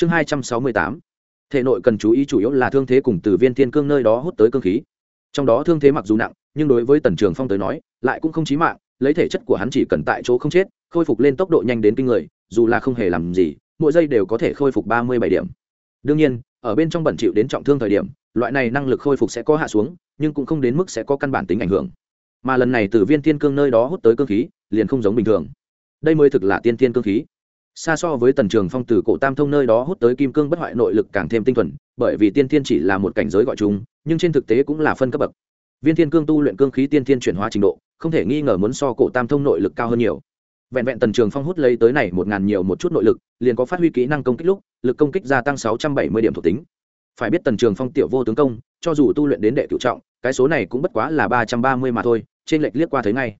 chương hai trăm sáu mươi tám. Thể nội cần chú ý chủ yếu là thương thế cùng từ viên thiên cương nơi đó hút tới cương khí. Trong đó thương thế mặc dù nặng, nhưng đối với tần trường phong tới nói, lại cũng không chí mạng, lấy thể chất của hắn chỉ cần tại chỗ không chết, khôi phục lên tốc độ nhanh đến kinh người, dù là không hề làm gì, mỗi giây đều có thể khôi phục ba mươi bảy điểm. Đương nhiên, ở bên trong bẩn chịu đến trọng thương thời điểm, loại này năng lực khôi phục sẽ có hạ xuống, nhưng cũng không đến mức sẽ có căn bản tính ảnh hưởng. Mà lần này từ viên thiên cương nơi đó hút tới cương khí, liền không giống bình thường. Đây mới thực là tiên tiên cương khí xa so với tần trường phong từ cổ tam thông nơi đó hút tới kim cương bất hoại nội lực càng thêm tinh thuần, bởi vì tiên Thiên chỉ là một cảnh giới gọi chung, nhưng trên thực tế cũng là phân cấp bậc. Viên thiên cương tu luyện cương khí tiên Thiên chuyển hóa trình độ, không thể nghi ngờ muốn so cổ tam thông nội lực cao hơn nhiều. Vẹn vẹn tần trường phong hút lấy tới này một ngàn nhiều một chút nội lực, liền có phát huy kỹ năng công kích lúc, lực công kích gia tăng sáu trăm bảy mươi điểm thuộc tính. Phải biết tần trường phong tiểu vô tướng công, cho dù tu luyện đến đệ cựu trọng, cái số này cũng bất quá là ba trăm ba mươi mà thôi, trên lệch liếc qua thấy ngay.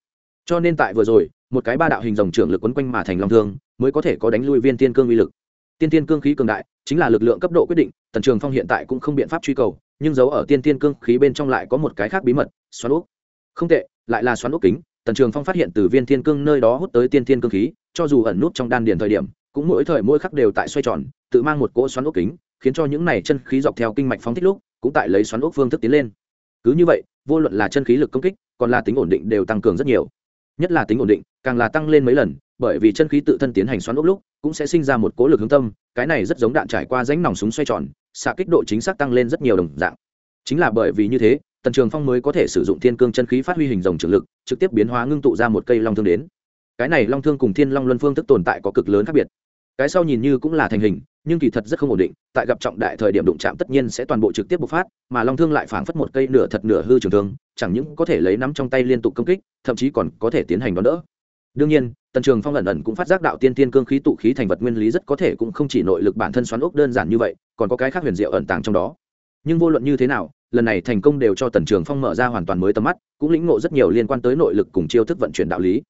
Cho nên tại vừa rồi, một cái ba đạo hình dòng trưởng lực quấn quanh mà thành long thương mới có thể có đánh lui viên tiên cương uy lực. Tiên tiên cương khí cường đại, chính là lực lượng cấp độ quyết định, tần trường phong hiện tại cũng không biện pháp truy cầu, nhưng giấu ở tiên tiên cương khí bên trong lại có một cái khác bí mật, xoắn úp không tệ, lại là xoắn úp kính, tần trường phong phát hiện từ viên thiên cương nơi đó hút tới tiên tiên cương khí, cho dù ẩn nút trong đan điền thời điểm, cũng mỗi thời mỗi khắc đều tại xoay tròn, tự mang một cỗ xoắn ốc kính, khiến cho những này chân khí dọc theo kinh mạch phóng thích lúc, cũng tại lấy xoắn ốc phương thức tiến lên. Cứ như vậy, vô luận là chân khí lực công kích, còn là tính ổn định đều tăng cường rất nhiều. Nhất là tính ổn định, càng là tăng lên mấy lần bởi vì chân khí tự thân tiến hành xoắn ốc lúc, cũng sẽ sinh ra một cố lực hướng tâm, cái này rất giống đạn trải qua rãnh nòng súng xoay tròn, xạ kích độ chính xác tăng lên rất nhiều đồng dạng. Chính là bởi vì như thế, tần trường phong mới có thể sử dụng thiên cương chân khí phát huy hình dòng trường lực, trực tiếp biến hóa ngưng tụ ra một cây long thương đến. Cái này long thương cùng thiên long luân phương thức tồn tại có cực lớn khác biệt. Cái sau nhìn như cũng là thành hình, nhưng kỳ thật rất không ổn định, tại gặp trọng đại thời điểm đụng chạm tất nhiên sẽ toàn bộ trực tiếp bộc phát, mà long thương lại phảng phất một cây nửa thật nửa hư trường thương, chẳng những có thể lấy nắm trong tay liên tục công kích, thậm chí còn có thể tiến hành đón đỡ đương nhiên, tần trường phong ẩn ẩn cũng phát giác đạo tiên tiên cương khí tụ khí thành vật nguyên lý rất có thể cũng không chỉ nội lực bản thân xoắn ốc đơn giản như vậy, còn có cái khác huyền diệu ẩn tàng trong đó. Nhưng vô luận như thế nào, lần này thành công đều cho tần trường phong mở ra hoàn toàn mới tầm mắt, cũng lĩnh ngộ rất nhiều liên quan tới nội lực cùng chiêu thức vận chuyển đạo lý.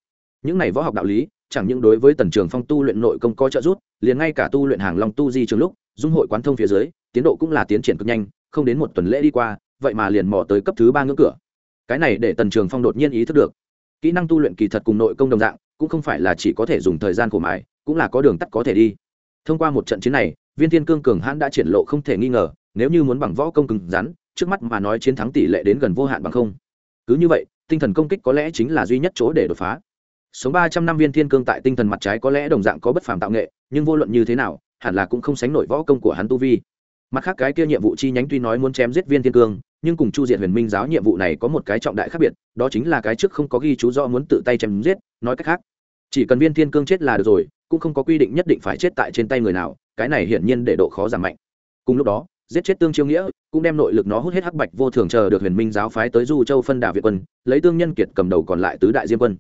Những này võ học đạo lý, chẳng những đối với tần trường phong tu luyện nội công có trợ giúp, liền ngay cả tu luyện hàng long tu di trường lúc, dung hội quán thông phía dưới, tiến độ cũng là tiến triển cực nhanh, không đến một tuần lễ đi qua, vậy mà liền mò tới cấp thứ ba ngưỡng cửa. Cái này để tần trường phong đột nhiên ý thức được kỹ năng tu luyện kỳ thật cùng nội công đồng dạng, cũng không phải là chỉ có thể dùng thời gian khổ mài, cũng là có đường tắt có thể đi. Thông qua một trận chiến này, viên thiên cương cường hãn đã triển lộ không thể nghi ngờ, nếu như muốn bằng võ công cứng rắn, trước mắt mà nói chiến thắng tỷ lệ đến gần vô hạn bằng không. Cứ như vậy, tinh thần công kích có lẽ chính là duy nhất chỗ để đột phá. Sống ba trăm năm viên thiên cương tại tinh thần mặt trái có lẽ đồng dạng có bất phàm tạo nghệ, nhưng vô luận như thế nào, hẳn là cũng không sánh nổi võ công của hắn tu vi. Mặt khác cái kia nhiệm vụ chi nhánh tuy nói muốn chém giết viên thiên cương nhưng cùng chu diện huyền minh giáo nhiệm vụ này có một cái trọng đại khác biệt, đó chính là cái trước không có ghi chú do muốn tự tay chém giết, nói cách khác, chỉ cần viên thiên cương chết là được rồi, cũng không có quy định nhất định phải chết tại trên tay người nào, cái này hiển nhiên để độ khó giảm mạnh. Cùng lúc đó, giết chết tương chiêu nghĩa, cũng đem nội lực nó hút hết hắc bạch vô thường chờ được huyền minh giáo phái tới du châu phân đảo việt quân, lấy tương nhân kiệt cầm đầu còn lại tứ đại diêm quân.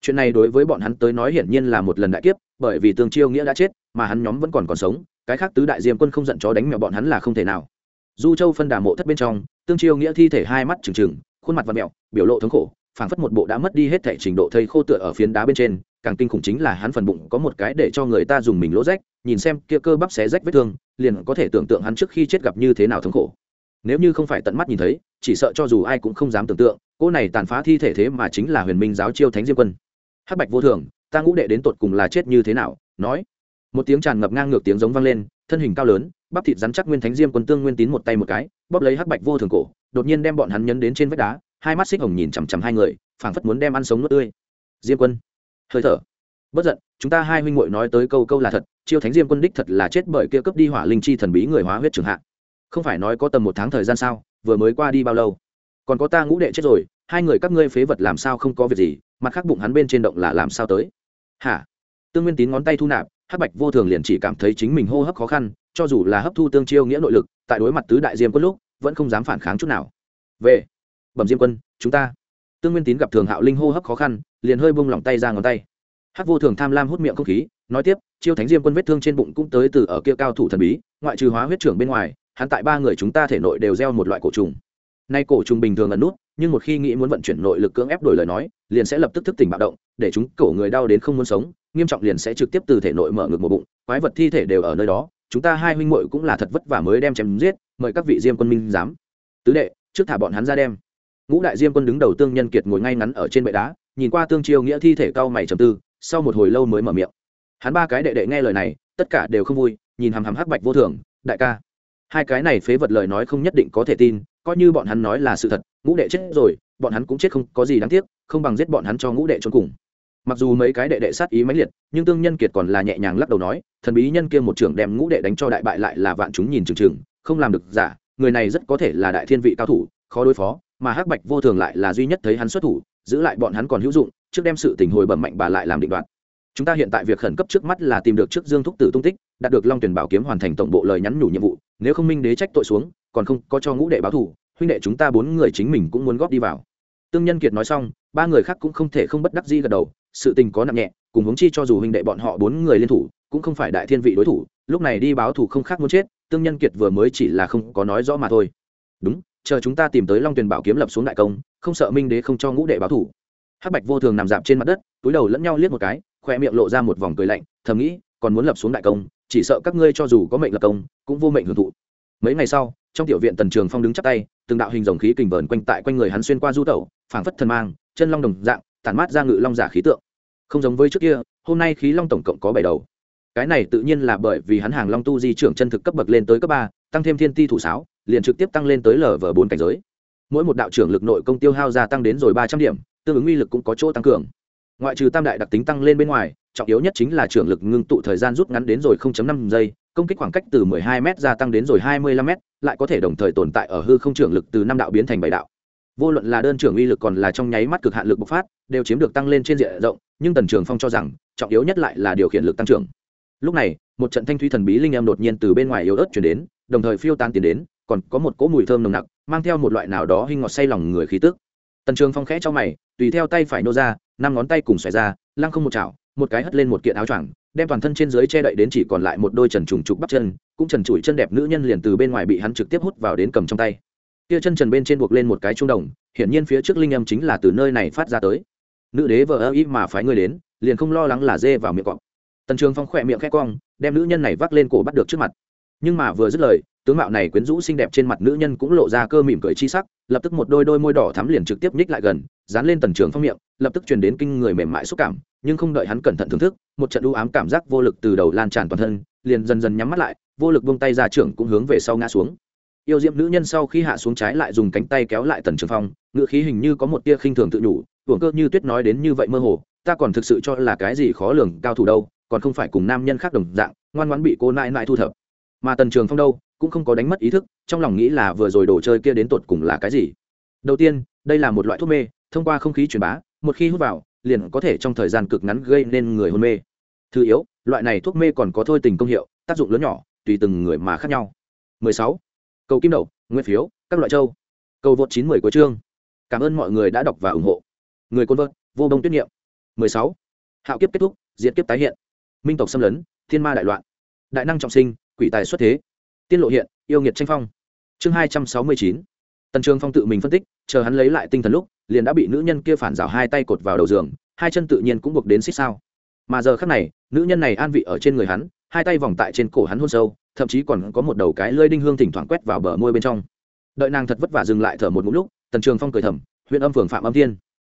Chuyện này đối với bọn hắn tới nói hiển nhiên là một lần đại kiếp, bởi vì tương chiêu nghĩa đã chết, mà hắn nhóm vẫn còn còn sống, cái khác tứ đại diêm quân không giận chó đánh mẹo bọn hắn là không thể nào. Du châu phân đà mộ thất bên trong tương chiêu nghĩa thi thể hai mắt trừng trừng, khuôn mặt và mẹo, biểu lộ thống khổ, phảng phất một bộ đã mất đi hết thể trình độ thây khô tựa ở phiến đá bên trên, càng kinh khủng chính là hắn phần bụng có một cái để cho người ta dùng mình lỗ rách, nhìn xem kia cơ bắp xé rách vết thương, liền có thể tưởng tượng hắn trước khi chết gặp như thế nào thống khổ. Nếu như không phải tận mắt nhìn thấy, chỉ sợ cho dù ai cũng không dám tưởng tượng, cô này tàn phá thi thể thế mà chính là huyền minh giáo chiêu thánh diêm quân. Hắc bạch vô thường, ta ngũ đệ đến tột cùng là chết như thế nào? Nói. Một tiếng tràn ngập ngang ngược tiếng giống vang lên thân hình cao lớn, bắp thịt rắn chắc nguyên thánh diêm quân tương nguyên tín một tay một cái, bóp lấy hắc bạch vô thường cổ, đột nhiên đem bọn hắn nhấn đến trên vách đá, hai mắt xích hồng nhìn chằm chằm hai người, phảng phất muốn đem ăn sống nuốt tươi. Diêm quân, hơi thở. Bất giận, chúng ta hai huynh muội nói tới câu câu là thật, chiêu thánh diêm quân đích thật là chết bởi kia cướp đi hỏa linh chi thần bí người hóa huyết trường hạ. Không phải nói có tầm một tháng thời gian sao, vừa mới qua đi bao lâu? Còn có ta ngũ đệ chết rồi, hai người các ngươi phế vật làm sao không có việc gì, mặt khác bụng hắn bên trên động là làm sao tới? Hả? Tương nguyên tín ngón tay thu nạp, hắc bạch vô thường liền chỉ cảm thấy chính mình hô hấp khó khăn, cho dù là hấp thu tương chiêu nghĩa nội lực, tại đối mặt tứ đại diêm quân lúc, vẫn không dám phản kháng chút nào. Về, bẩm diêm quân, chúng ta. Tương nguyên tín gặp thường hạo linh hô hấp khó khăn, liền hơi bung lỏng tay ra ngón tay. Hắc vô thường tham lam hút miệng không khí, nói tiếp, chiêu thánh diêm quân vết thương trên bụng cũng tới từ ở kia cao thủ thần bí, ngoại trừ hóa huyết trưởng bên ngoài, hắn tại ba người chúng ta thể nội đều gieo một loại cổ trùng. Nay cổ trùng bình thường ẩn nút nhưng một khi nghĩ muốn vận chuyển nội lực cưỡng ép đổi lời nói, liền sẽ lập tức thức tỉnh bạo động, để chúng cổ người đau đến không muốn sống, nghiêm trọng liền sẽ trực tiếp từ thể nội mở ngực một bụng, quái vật thi thể đều ở nơi đó, chúng ta hai huynh muội cũng là thật vất vả mới đem chém giết, mời các vị diêm quân minh giám. Tứ đệ, trước thả bọn hắn ra đem. Ngũ đại diêm quân đứng đầu tương nhân kiệt ngồi ngay ngắn ở trên bệ đá, nhìn qua tương chiêu nghĩa thi thể cao mày trầm tư, sau một hồi lâu mới mở miệng. Hắn ba cái đệ đệ nghe lời này, tất cả đều không vui, nhìn hằm hằm hắc bạch vô thường, đại ca. Hai cái này phế vật lời nói không nhất định có thể tin coi như bọn hắn nói là sự thật, ngũ đệ chết rồi, bọn hắn cũng chết không có gì đáng tiếc, không bằng giết bọn hắn cho ngũ đệ trốn cùng. Mặc dù mấy cái đệ đệ sát ý mãnh liệt, nhưng tương nhân kiệt còn là nhẹ nhàng lắc đầu nói, thần bí nhân kia một trưởng đem ngũ đệ đánh cho đại bại lại là vạn chúng nhìn chừng chừng, không làm được giả, người này rất có thể là đại thiên vị cao thủ, khó đối phó, mà hắc bạch vô thường lại là duy nhất thấy hắn xuất thủ, giữ lại bọn hắn còn hữu dụng, trước đem sự tình hồi bẩm mạnh bà lại làm định đoạt. Chúng ta hiện tại việc khẩn cấp trước mắt là tìm được trước dương thúc tử tung tích, đạt được long tuyển bảo kiếm hoàn thành tổng bộ lời nhắn nhủ nhiệm vụ, nếu không minh đế trách tội xuống còn không có cho ngũ đệ báo thủ, huynh đệ chúng ta bốn người chính mình cũng muốn góp đi vào. Tương nhân kiệt nói xong, ba người khác cũng không thể không bất đắc di gật đầu, sự tình có nặng nhẹ, cùng hướng chi cho dù huynh đệ bọn họ bốn người liên thủ, cũng không phải đại thiên vị đối thủ, lúc này đi báo thủ không khác muốn chết, tương nhân kiệt vừa mới chỉ là không có nói rõ mà thôi. Đúng, chờ chúng ta tìm tới long tuyền bảo kiếm lập xuống đại công, không sợ minh đế không cho ngũ đệ báo thủ. Hắc bạch vô thường nằm dạp trên mặt đất, túi đầu lẫn nhau liếc một cái khoe miệng lộ ra một vòng cười lạnh, thầm nghĩ, còn muốn lập xuống đại công, chỉ sợ các ngươi cho dù có mệnh lập công, cũng vô mệnh hưởng thụ. Mấy ngày sau trong tiểu viện tần trường phong đứng chắp tay, từng đạo hình dòng khí kình vờn quanh tại quanh người hắn xuyên qua du tẩu, phảng phất thần mang, chân long đồng dạng, tản mát ra ngự long giả khí tượng. Không giống với trước kia, hôm nay khí long tổng cộng có bảy đầu. Cái này tự nhiên là bởi vì hắn hàng long tu di trưởng chân thực cấp bậc lên tới cấp ba, tăng thêm thiên ti thủ sáo, liền trực tiếp tăng lên tới lv bốn cảnh giới. Mỗi một đạo trưởng lực nội công tiêu hao gia tăng đến rồi ba trăm điểm, tương ứng uy lực cũng có chỗ tăng cường. Ngoại trừ tam đại đặc tính tăng lên bên ngoài, trọng yếu nhất chính là trưởng lực ngưng tụ thời gian rút ngắn đến rồi 0.5 giây công kích khoảng cách từ 12 m gia tăng đến rồi 25 m lại có thể đồng thời tồn tại ở hư không trưởng lực từ năm đạo biến thành bảy đạo. Vô luận là đơn trưởng uy lực còn là trong nháy mắt cực hạn lực bộc phát, đều chiếm được tăng lên trên diện rộng, nhưng tần trường phong cho rằng, trọng yếu nhất lại là điều khiển lực tăng trưởng. Lúc này, một trận thanh thúy thần bí linh em đột nhiên từ bên ngoài yếu ớt truyền đến, đồng thời phiêu tan tiến đến, còn có một cỗ mùi thơm nồng nặc, mang theo một loại nào đó hình ngọt say lòng người khí tức. Tần trường phong khẽ cho mày, tùy theo tay phải nô ra, năm ngón tay cùng xoài ra, lăng không một chảo một cái hất lên một kiện áo choàng, đem toàn thân trên dưới che đậy đến chỉ còn lại một đôi trần trùng trục bắp chân, cũng trần trụi chân đẹp nữ nhân liền từ bên ngoài bị hắn trực tiếp hút vào đến cầm trong tay. Kia chân trần bên trên buộc lên một cái trung đồng, hiển nhiên phía trước linh âm chính là từ nơi này phát ra tới. Nữ đế vợ ơ ý mà phái người đến, liền không lo lắng là dê vào miệng cọp. Tần trường phong khỏe miệng khẽ cong, đem nữ nhân này vác lên cổ bắt được trước mặt. Nhưng mà vừa dứt lời, tướng mạo này quyến rũ xinh đẹp trên mặt nữ nhân cũng lộ ra cơ mỉm cười chi sắc, lập tức một đôi đôi môi đỏ thắm liền trực tiếp nhích lại gần, dán lên tần trường phong miệng, lập tức truyền đến kinh người mềm mại xúc cảm nhưng không đợi hắn cẩn thận thưởng thức, một trận u ám cảm giác vô lực từ đầu lan tràn toàn thân, liền dần dần nhắm mắt lại, vô lực buông tay ra trưởng cũng hướng về sau ngã xuống. Yêu diệm nữ nhân sau khi hạ xuống trái lại dùng cánh tay kéo lại tần trường phong, ngựa khí hình như có một tia khinh thường tự nhủ hưởng cơ như tuyết nói đến như vậy mơ hồ, ta còn thực sự cho là cái gì khó lường, cao thủ đâu, còn không phải cùng nam nhân khác đồng dạng, ngoan ngoãn bị cô nại nại thu thập. Mà tần trường phong đâu, cũng không có đánh mất ý thức, trong lòng nghĩ là vừa rồi đồ chơi kia đến tột cùng là cái gì. Đầu tiên, đây là một loại thuốc mê, thông qua không khí truyền bá, một khi hút vào liền có thể trong thời gian cực ngắn gây nên người hôn mê. Thứ yếu, loại này thuốc mê còn có thôi tình công hiệu, tác dụng lớn nhỏ, tùy từng người mà khác nhau. 16. cầu kim đậu, nguyên phiếu, các loại châu. Cầu vượt 910 của chương. Cảm ơn mọi người đã đọc và ủng hộ. Người côn vợt vô bông tuyết niệm. 16. hạo kiếp kết thúc, diệt kiếp tái hiện. Minh tộc xâm lấn, thiên ma đại loạn. Đại năng trọng sinh, quỷ tài xuất thế. Tiên lộ hiện, yêu nghiệt tranh phong. Chương hai trăm sáu mươi chín. Tần trường phong tự mình phân tích, chờ hắn lấy lại tinh thần lúc liền đã bị nữ nhân kia phản rào hai tay cột vào đầu giường, hai chân tự nhiên cũng buộc đến xích sao. Mà giờ khác này, nữ nhân này an vị ở trên người hắn, hai tay vòng tại trên cổ hắn hôn sâu, thậm chí còn có một đầu cái lơi đinh hương thỉnh thoảng quét vào bờ môi bên trong. Đợi nàng thật vất vả dừng lại thở một mũi lúc, tần trường phong cười thầm huyện âm phường phạm âm thiên,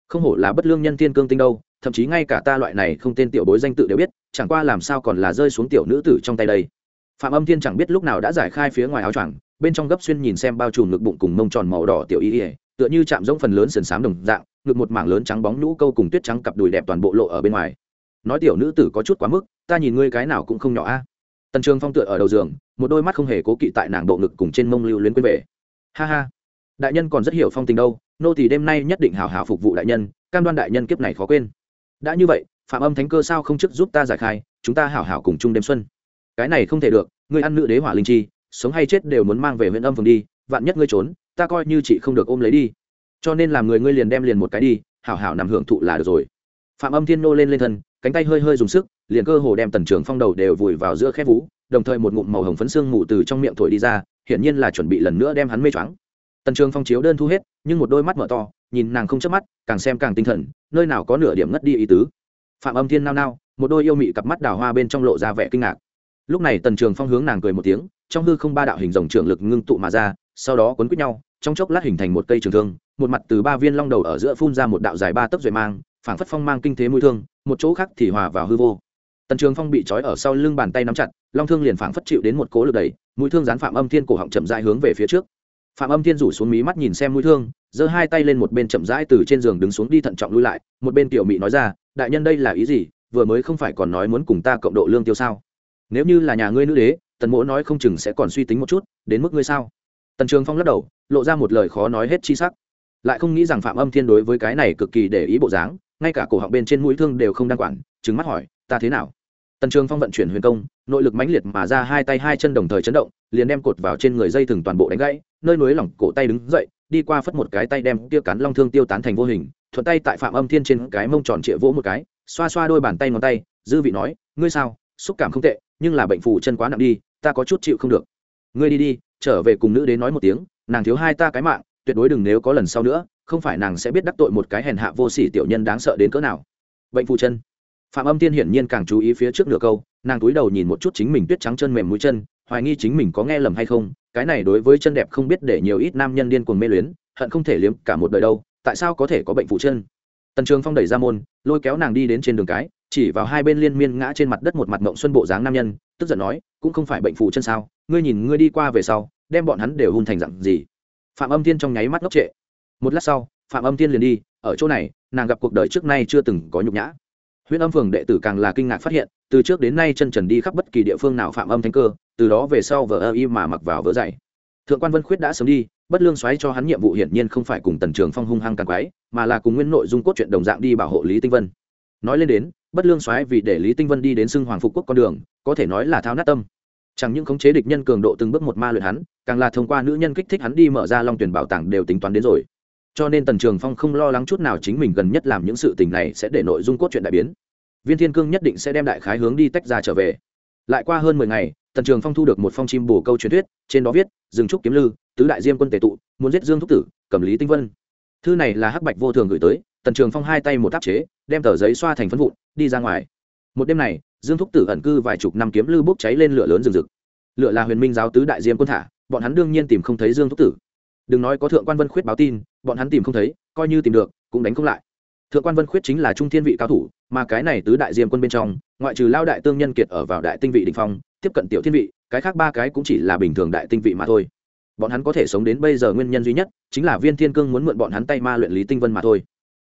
không hổ là bất lương nhân thiên cương tinh đâu, thậm chí ngay cả ta loại này không tên tiểu bối danh tự đều biết, chẳng qua làm sao còn là rơi xuống tiểu nữ tử trong tay đây. Phạm âm thiên chẳng biết lúc nào đã giải khai phía ngoài áo choàng, bên trong gấp xuyên nhìn xem bao trùm ngực bụng cùng mông tròn màu đỏ tiểu y ỉa tựa như chạm giống phần lớn sườn xám đồng dạng, ngực một mảng lớn trắng bóng nhũ câu cùng tuyết trắng cặp đùi đẹp toàn bộ lộ ở bên ngoài. Nói tiểu nữ tử có chút quá mức, ta nhìn ngươi cái nào cũng không nhỏ a. Tần trường phong tựa ở đầu giường, một đôi mắt không hề cố kỵ tại nàng bộ ngực cùng trên mông lưu luyến quên về. Ha ha. Đại nhân còn rất hiểu phong tình đâu, nô thì đêm nay nhất định hào hào phục vụ đại nhân, cam đoan đại nhân kiếp này khó quên. Đã như vậy, phạm âm thánh cơ sao không chức giúp ta giải khai, chúng ta hảo hảo cùng chung đêm xuân. Cái này không thể được, ngươi ăn nữ đế hỏa linh chi, sống hay chết đều muốn mang về huyện âm phường đi, vạn nhất ngươi trốn ta coi như chị không được ôm lấy đi. Cho nên làm người ngươi liền đem liền một cái đi, hảo hảo nằm hưởng thụ là được rồi. Phạm âm thiên nô lên lên thân, cánh tay hơi hơi dùng sức, liền cơ hồ đem tần trường phong đầu đều vùi vào giữa khép vú, đồng thời một ngụm màu hồng phấn xương mù từ trong miệng thổi đi ra, hiển nhiên là chuẩn bị lần nữa đem hắn mê choáng. Tần trường phong chiếu đơn thu hết, nhưng một đôi mắt mở to, nhìn nàng không chớp mắt, càng xem càng tinh thần, nơi nào có nửa điểm ngất đi ý tứ. Phạm âm thiên nao nao, một đôi yêu mị cặp mắt đào hoa bên trong lộ ra vẻ kinh ngạc. Lúc này tần trường phong hướng nàng cười một tiếng, trong hư không ba đạo hình rồng trưởng lực ngưng tụ mà ra, sau đó quấn quýt nhau trong chốc lát hình thành một cây trường thương, một mặt từ ba viên long đầu ở giữa phun ra một đạo dài ba tấc duệ mang, phảng phất phong mang kinh thế mũi thương, một chỗ khác thì hòa vào hư vô. Tần trường phong bị trói ở sau lưng bàn tay nắm chặt, long thương liền phảng phất chịu đến một cố lực đẩy, mũi thương dán phạm âm thiên cổ họng chậm rãi hướng về phía trước. Phạm âm thiên rủ xuống mí mắt nhìn xem mũi thương, giơ hai tay lên một bên chậm rãi từ trên giường đứng xuống đi thận trọng lui lại, một bên tiểu mị nói ra, đại nhân đây là ý gì? Vừa mới không phải còn nói muốn cùng ta cộng độ lương tiêu sao? Nếu như là nhà ngươi nữ đế, tần mỗ nói không chừng sẽ còn suy tính một chút, đến mức ngươi sao? Tần trường phong lắc đầu, lộ ra một lời khó nói hết chi sắc. Lại không nghĩ rằng phạm âm thiên đối với cái này cực kỳ để ý bộ dáng, ngay cả cổ họng bên trên mũi thương đều không đang quản trứng mắt hỏi, ta thế nào? Tần trường phong vận chuyển huyền công, nội lực mãnh liệt mà ra hai tay hai chân đồng thời chấn động, liền đem cột vào trên người dây thừng toàn bộ đánh gãy, nơi núi lỏng cổ tay đứng dậy, đi qua phất một cái tay đem tia cắn long thương tiêu tán thành vô hình, thuận tay tại phạm âm thiên trên cái mông tròn trịa vỗ một cái, xoa xoa đôi bàn tay ngón tay, dư vị nói, ngươi sao? Xúc cảm không tệ, nhưng là bệnh phù chân quá nặng đi, ta có chút chịu không được. Ngươi đi đi trở về cùng nữ đến nói một tiếng, nàng thiếu hai ta cái mạng, tuyệt đối đừng nếu có lần sau nữa, không phải nàng sẽ biết đắc tội một cái hèn hạ vô sỉ tiểu nhân đáng sợ đến cỡ nào. Bệnh phụ chân. Phạm âm tiên hiển nhiên càng chú ý phía trước nửa câu, nàng túi đầu nhìn một chút chính mình tuyết trắng chân mềm mũi chân, hoài nghi chính mình có nghe lầm hay không, cái này đối với chân đẹp không biết để nhiều ít nam nhân điên cuồng mê luyến, hận không thể liếm cả một đời đâu, tại sao có thể có bệnh phụ chân? Tần trường phong đẩy ra môn, lôi kéo nàng đi đến trên đường cái chỉ vào hai bên liên miên ngã trên mặt đất một mặt mộng xuân bộ dáng nam nhân, tức giận nói, cũng không phải bệnh phụ chân sao? Ngươi nhìn ngươi đi qua về sau, đem bọn hắn đều hôn thành dặn gì? Phạm âm tiên trong nháy mắt ngốc trệ. Một lát sau, phạm âm tiên liền đi, ở chỗ này, nàng gặp cuộc đời trước nay chưa từng có nhục nhã. Huyện âm phường đệ tử càng là kinh ngạc phát hiện, từ trước đến nay chân trần đi khắp bất kỳ địa phương nào phạm âm thanh cơ, từ đó về sau vợ ơ y mà mặc vào vỡ dày. Thượng quan vân khuyết đã sớm đi, bất lương xoáy cho hắn nhiệm vụ hiển nhiên không phải cùng tần trường phong hung hăng càng quái, mà là cùng nguyên nội dung cốt truyện đồng dạng đi bảo hộ lý tinh vân. Nói lên đến bất lương xoáy vì để lý tinh vân đi đến xưng hoàng phục quốc con đường, có thể nói là thao nát tâm. Chẳng những khống chế địch nhân cường độ từng bước một ma luyện hắn, càng là thông qua nữ nhân kích thích hắn đi mở ra long tuyển bảo tàng đều tính toán đến rồi. Cho nên tần trường phong không lo lắng chút nào chính mình gần nhất làm những sự tình này sẽ để nội dung cốt truyện đại biến. Viên thiên cương nhất định sẽ đem đại khái hướng đi tách ra trở về. Lại qua hơn mười ngày, tần trường phong thu được một phong chim bổ câu truyền thuyết, trên đó viết dừng trúc kiếm lư, tứ đại diêm quân tề tụ, muốn giết dương thúc tử, cầm lý tinh vân. Thư này là hắc bạch vô thường gửi tới, tần trường phong hai tay một áp chế đem tờ giấy xoa thành phân vụn, đi ra ngoài. Một đêm này, dương thúc tử ẩn cư vài chục năm kiếm lư bốc cháy lên lửa lớn rừng rực. Lửa là huyền minh giáo tứ đại diêm quân thả, bọn hắn đương nhiên tìm không thấy dương thúc tử. Đừng nói có thượng quan vân khuyết báo tin, bọn hắn tìm không thấy, coi như tìm được, cũng đánh không lại. Thượng quan vân khuyết chính là trung thiên vị cao thủ, mà cái này tứ đại diêm quân bên trong, ngoại trừ lao đại tương nhân kiệt ở vào đại tinh vị đình phong, tiếp cận tiểu thiên vị, cái khác ba cái cũng chỉ là bình thường đại tinh vị mà thôi. Bọn hắn có thể sống đến bây giờ nguyên nhân duy nhất, chính là viên thiên cương muốn mượn bọn hắn tay ma luyện lý tinh vân mà thôi.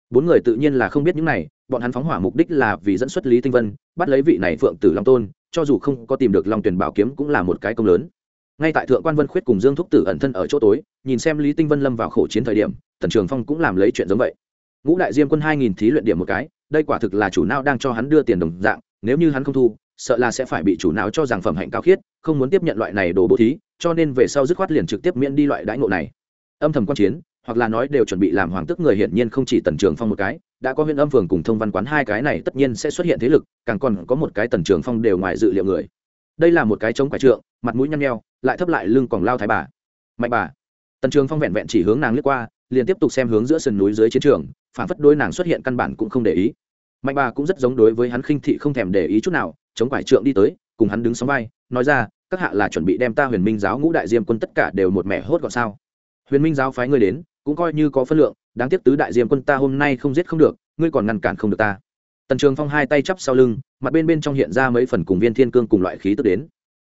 Bốn người tự nhiên là không biết những này bọn hắn phóng hỏa mục đích là vì dẫn xuất lý tinh vân, bắt lấy vị này phượng tử long tôn, cho dù không có tìm được long tuyển bảo kiếm cũng là một cái công lớn. Ngay tại thượng quan vân khuyết cùng dương thúc tử ẩn thân ở chỗ tối, nhìn xem lý tinh vân lâm vào khổ chiến thời điểm, tần trường phong cũng làm lấy chuyện giống vậy. Ngũ đại diêm quân hai nghìn thí luyện điểm một cái, đây quả thực là chủ não đang cho hắn đưa tiền đồng dạng, nếu như hắn không thu, sợ là sẽ phải bị chủ não cho rằng phẩm hạnh cao khiết, không muốn tiếp nhận loại này đồ bố thí, cho nên về sau dứt khoát liền trực tiếp miễn đi loại đãi ngộ này. Âm thầm quan chiến hoặc là nói đều chuẩn bị làm hoàng tức người hiển nhiên không chỉ tần trường phong một cái, đã có huyện âm phường cùng thông văn quán hai cái này tất nhiên sẽ xuất hiện thế lực, càng còn có một cái tần trường phong đều ngoài dự liệu người. Đây là một cái chống quả trượng, mặt mũi nhăn nheo, lại thấp lại lưng còn lao thái bà. Mạnh bà. Tần trường phong vẹn vẹn chỉ hướng nàng lướt qua, liền tiếp tục xem hướng giữa sườn núi dưới chiến trường, phản phất đôi nàng xuất hiện căn bản cũng không để ý. Mạnh bà cũng rất giống đối với hắn khinh thị không thèm để ý chút nào chống quải trượng đi tới, cùng hắn đứng sóng vai, nói ra, các hạ là chuẩn bị đem ta huyền minh giáo ngũ đại diêm quân tất cả đều một mẻ hốt gọn sao? Huyền minh giáo phái ngươi đến cũng coi như có phân lượng, đáng tiếc tứ đại diêm quân ta hôm nay không giết không được, ngươi còn ngăn cản không được ta. Tần trường phong hai tay chắp sau lưng, mặt bên bên trong hiện ra mấy phần cùng viên thiên cương cùng loại khí tức đến.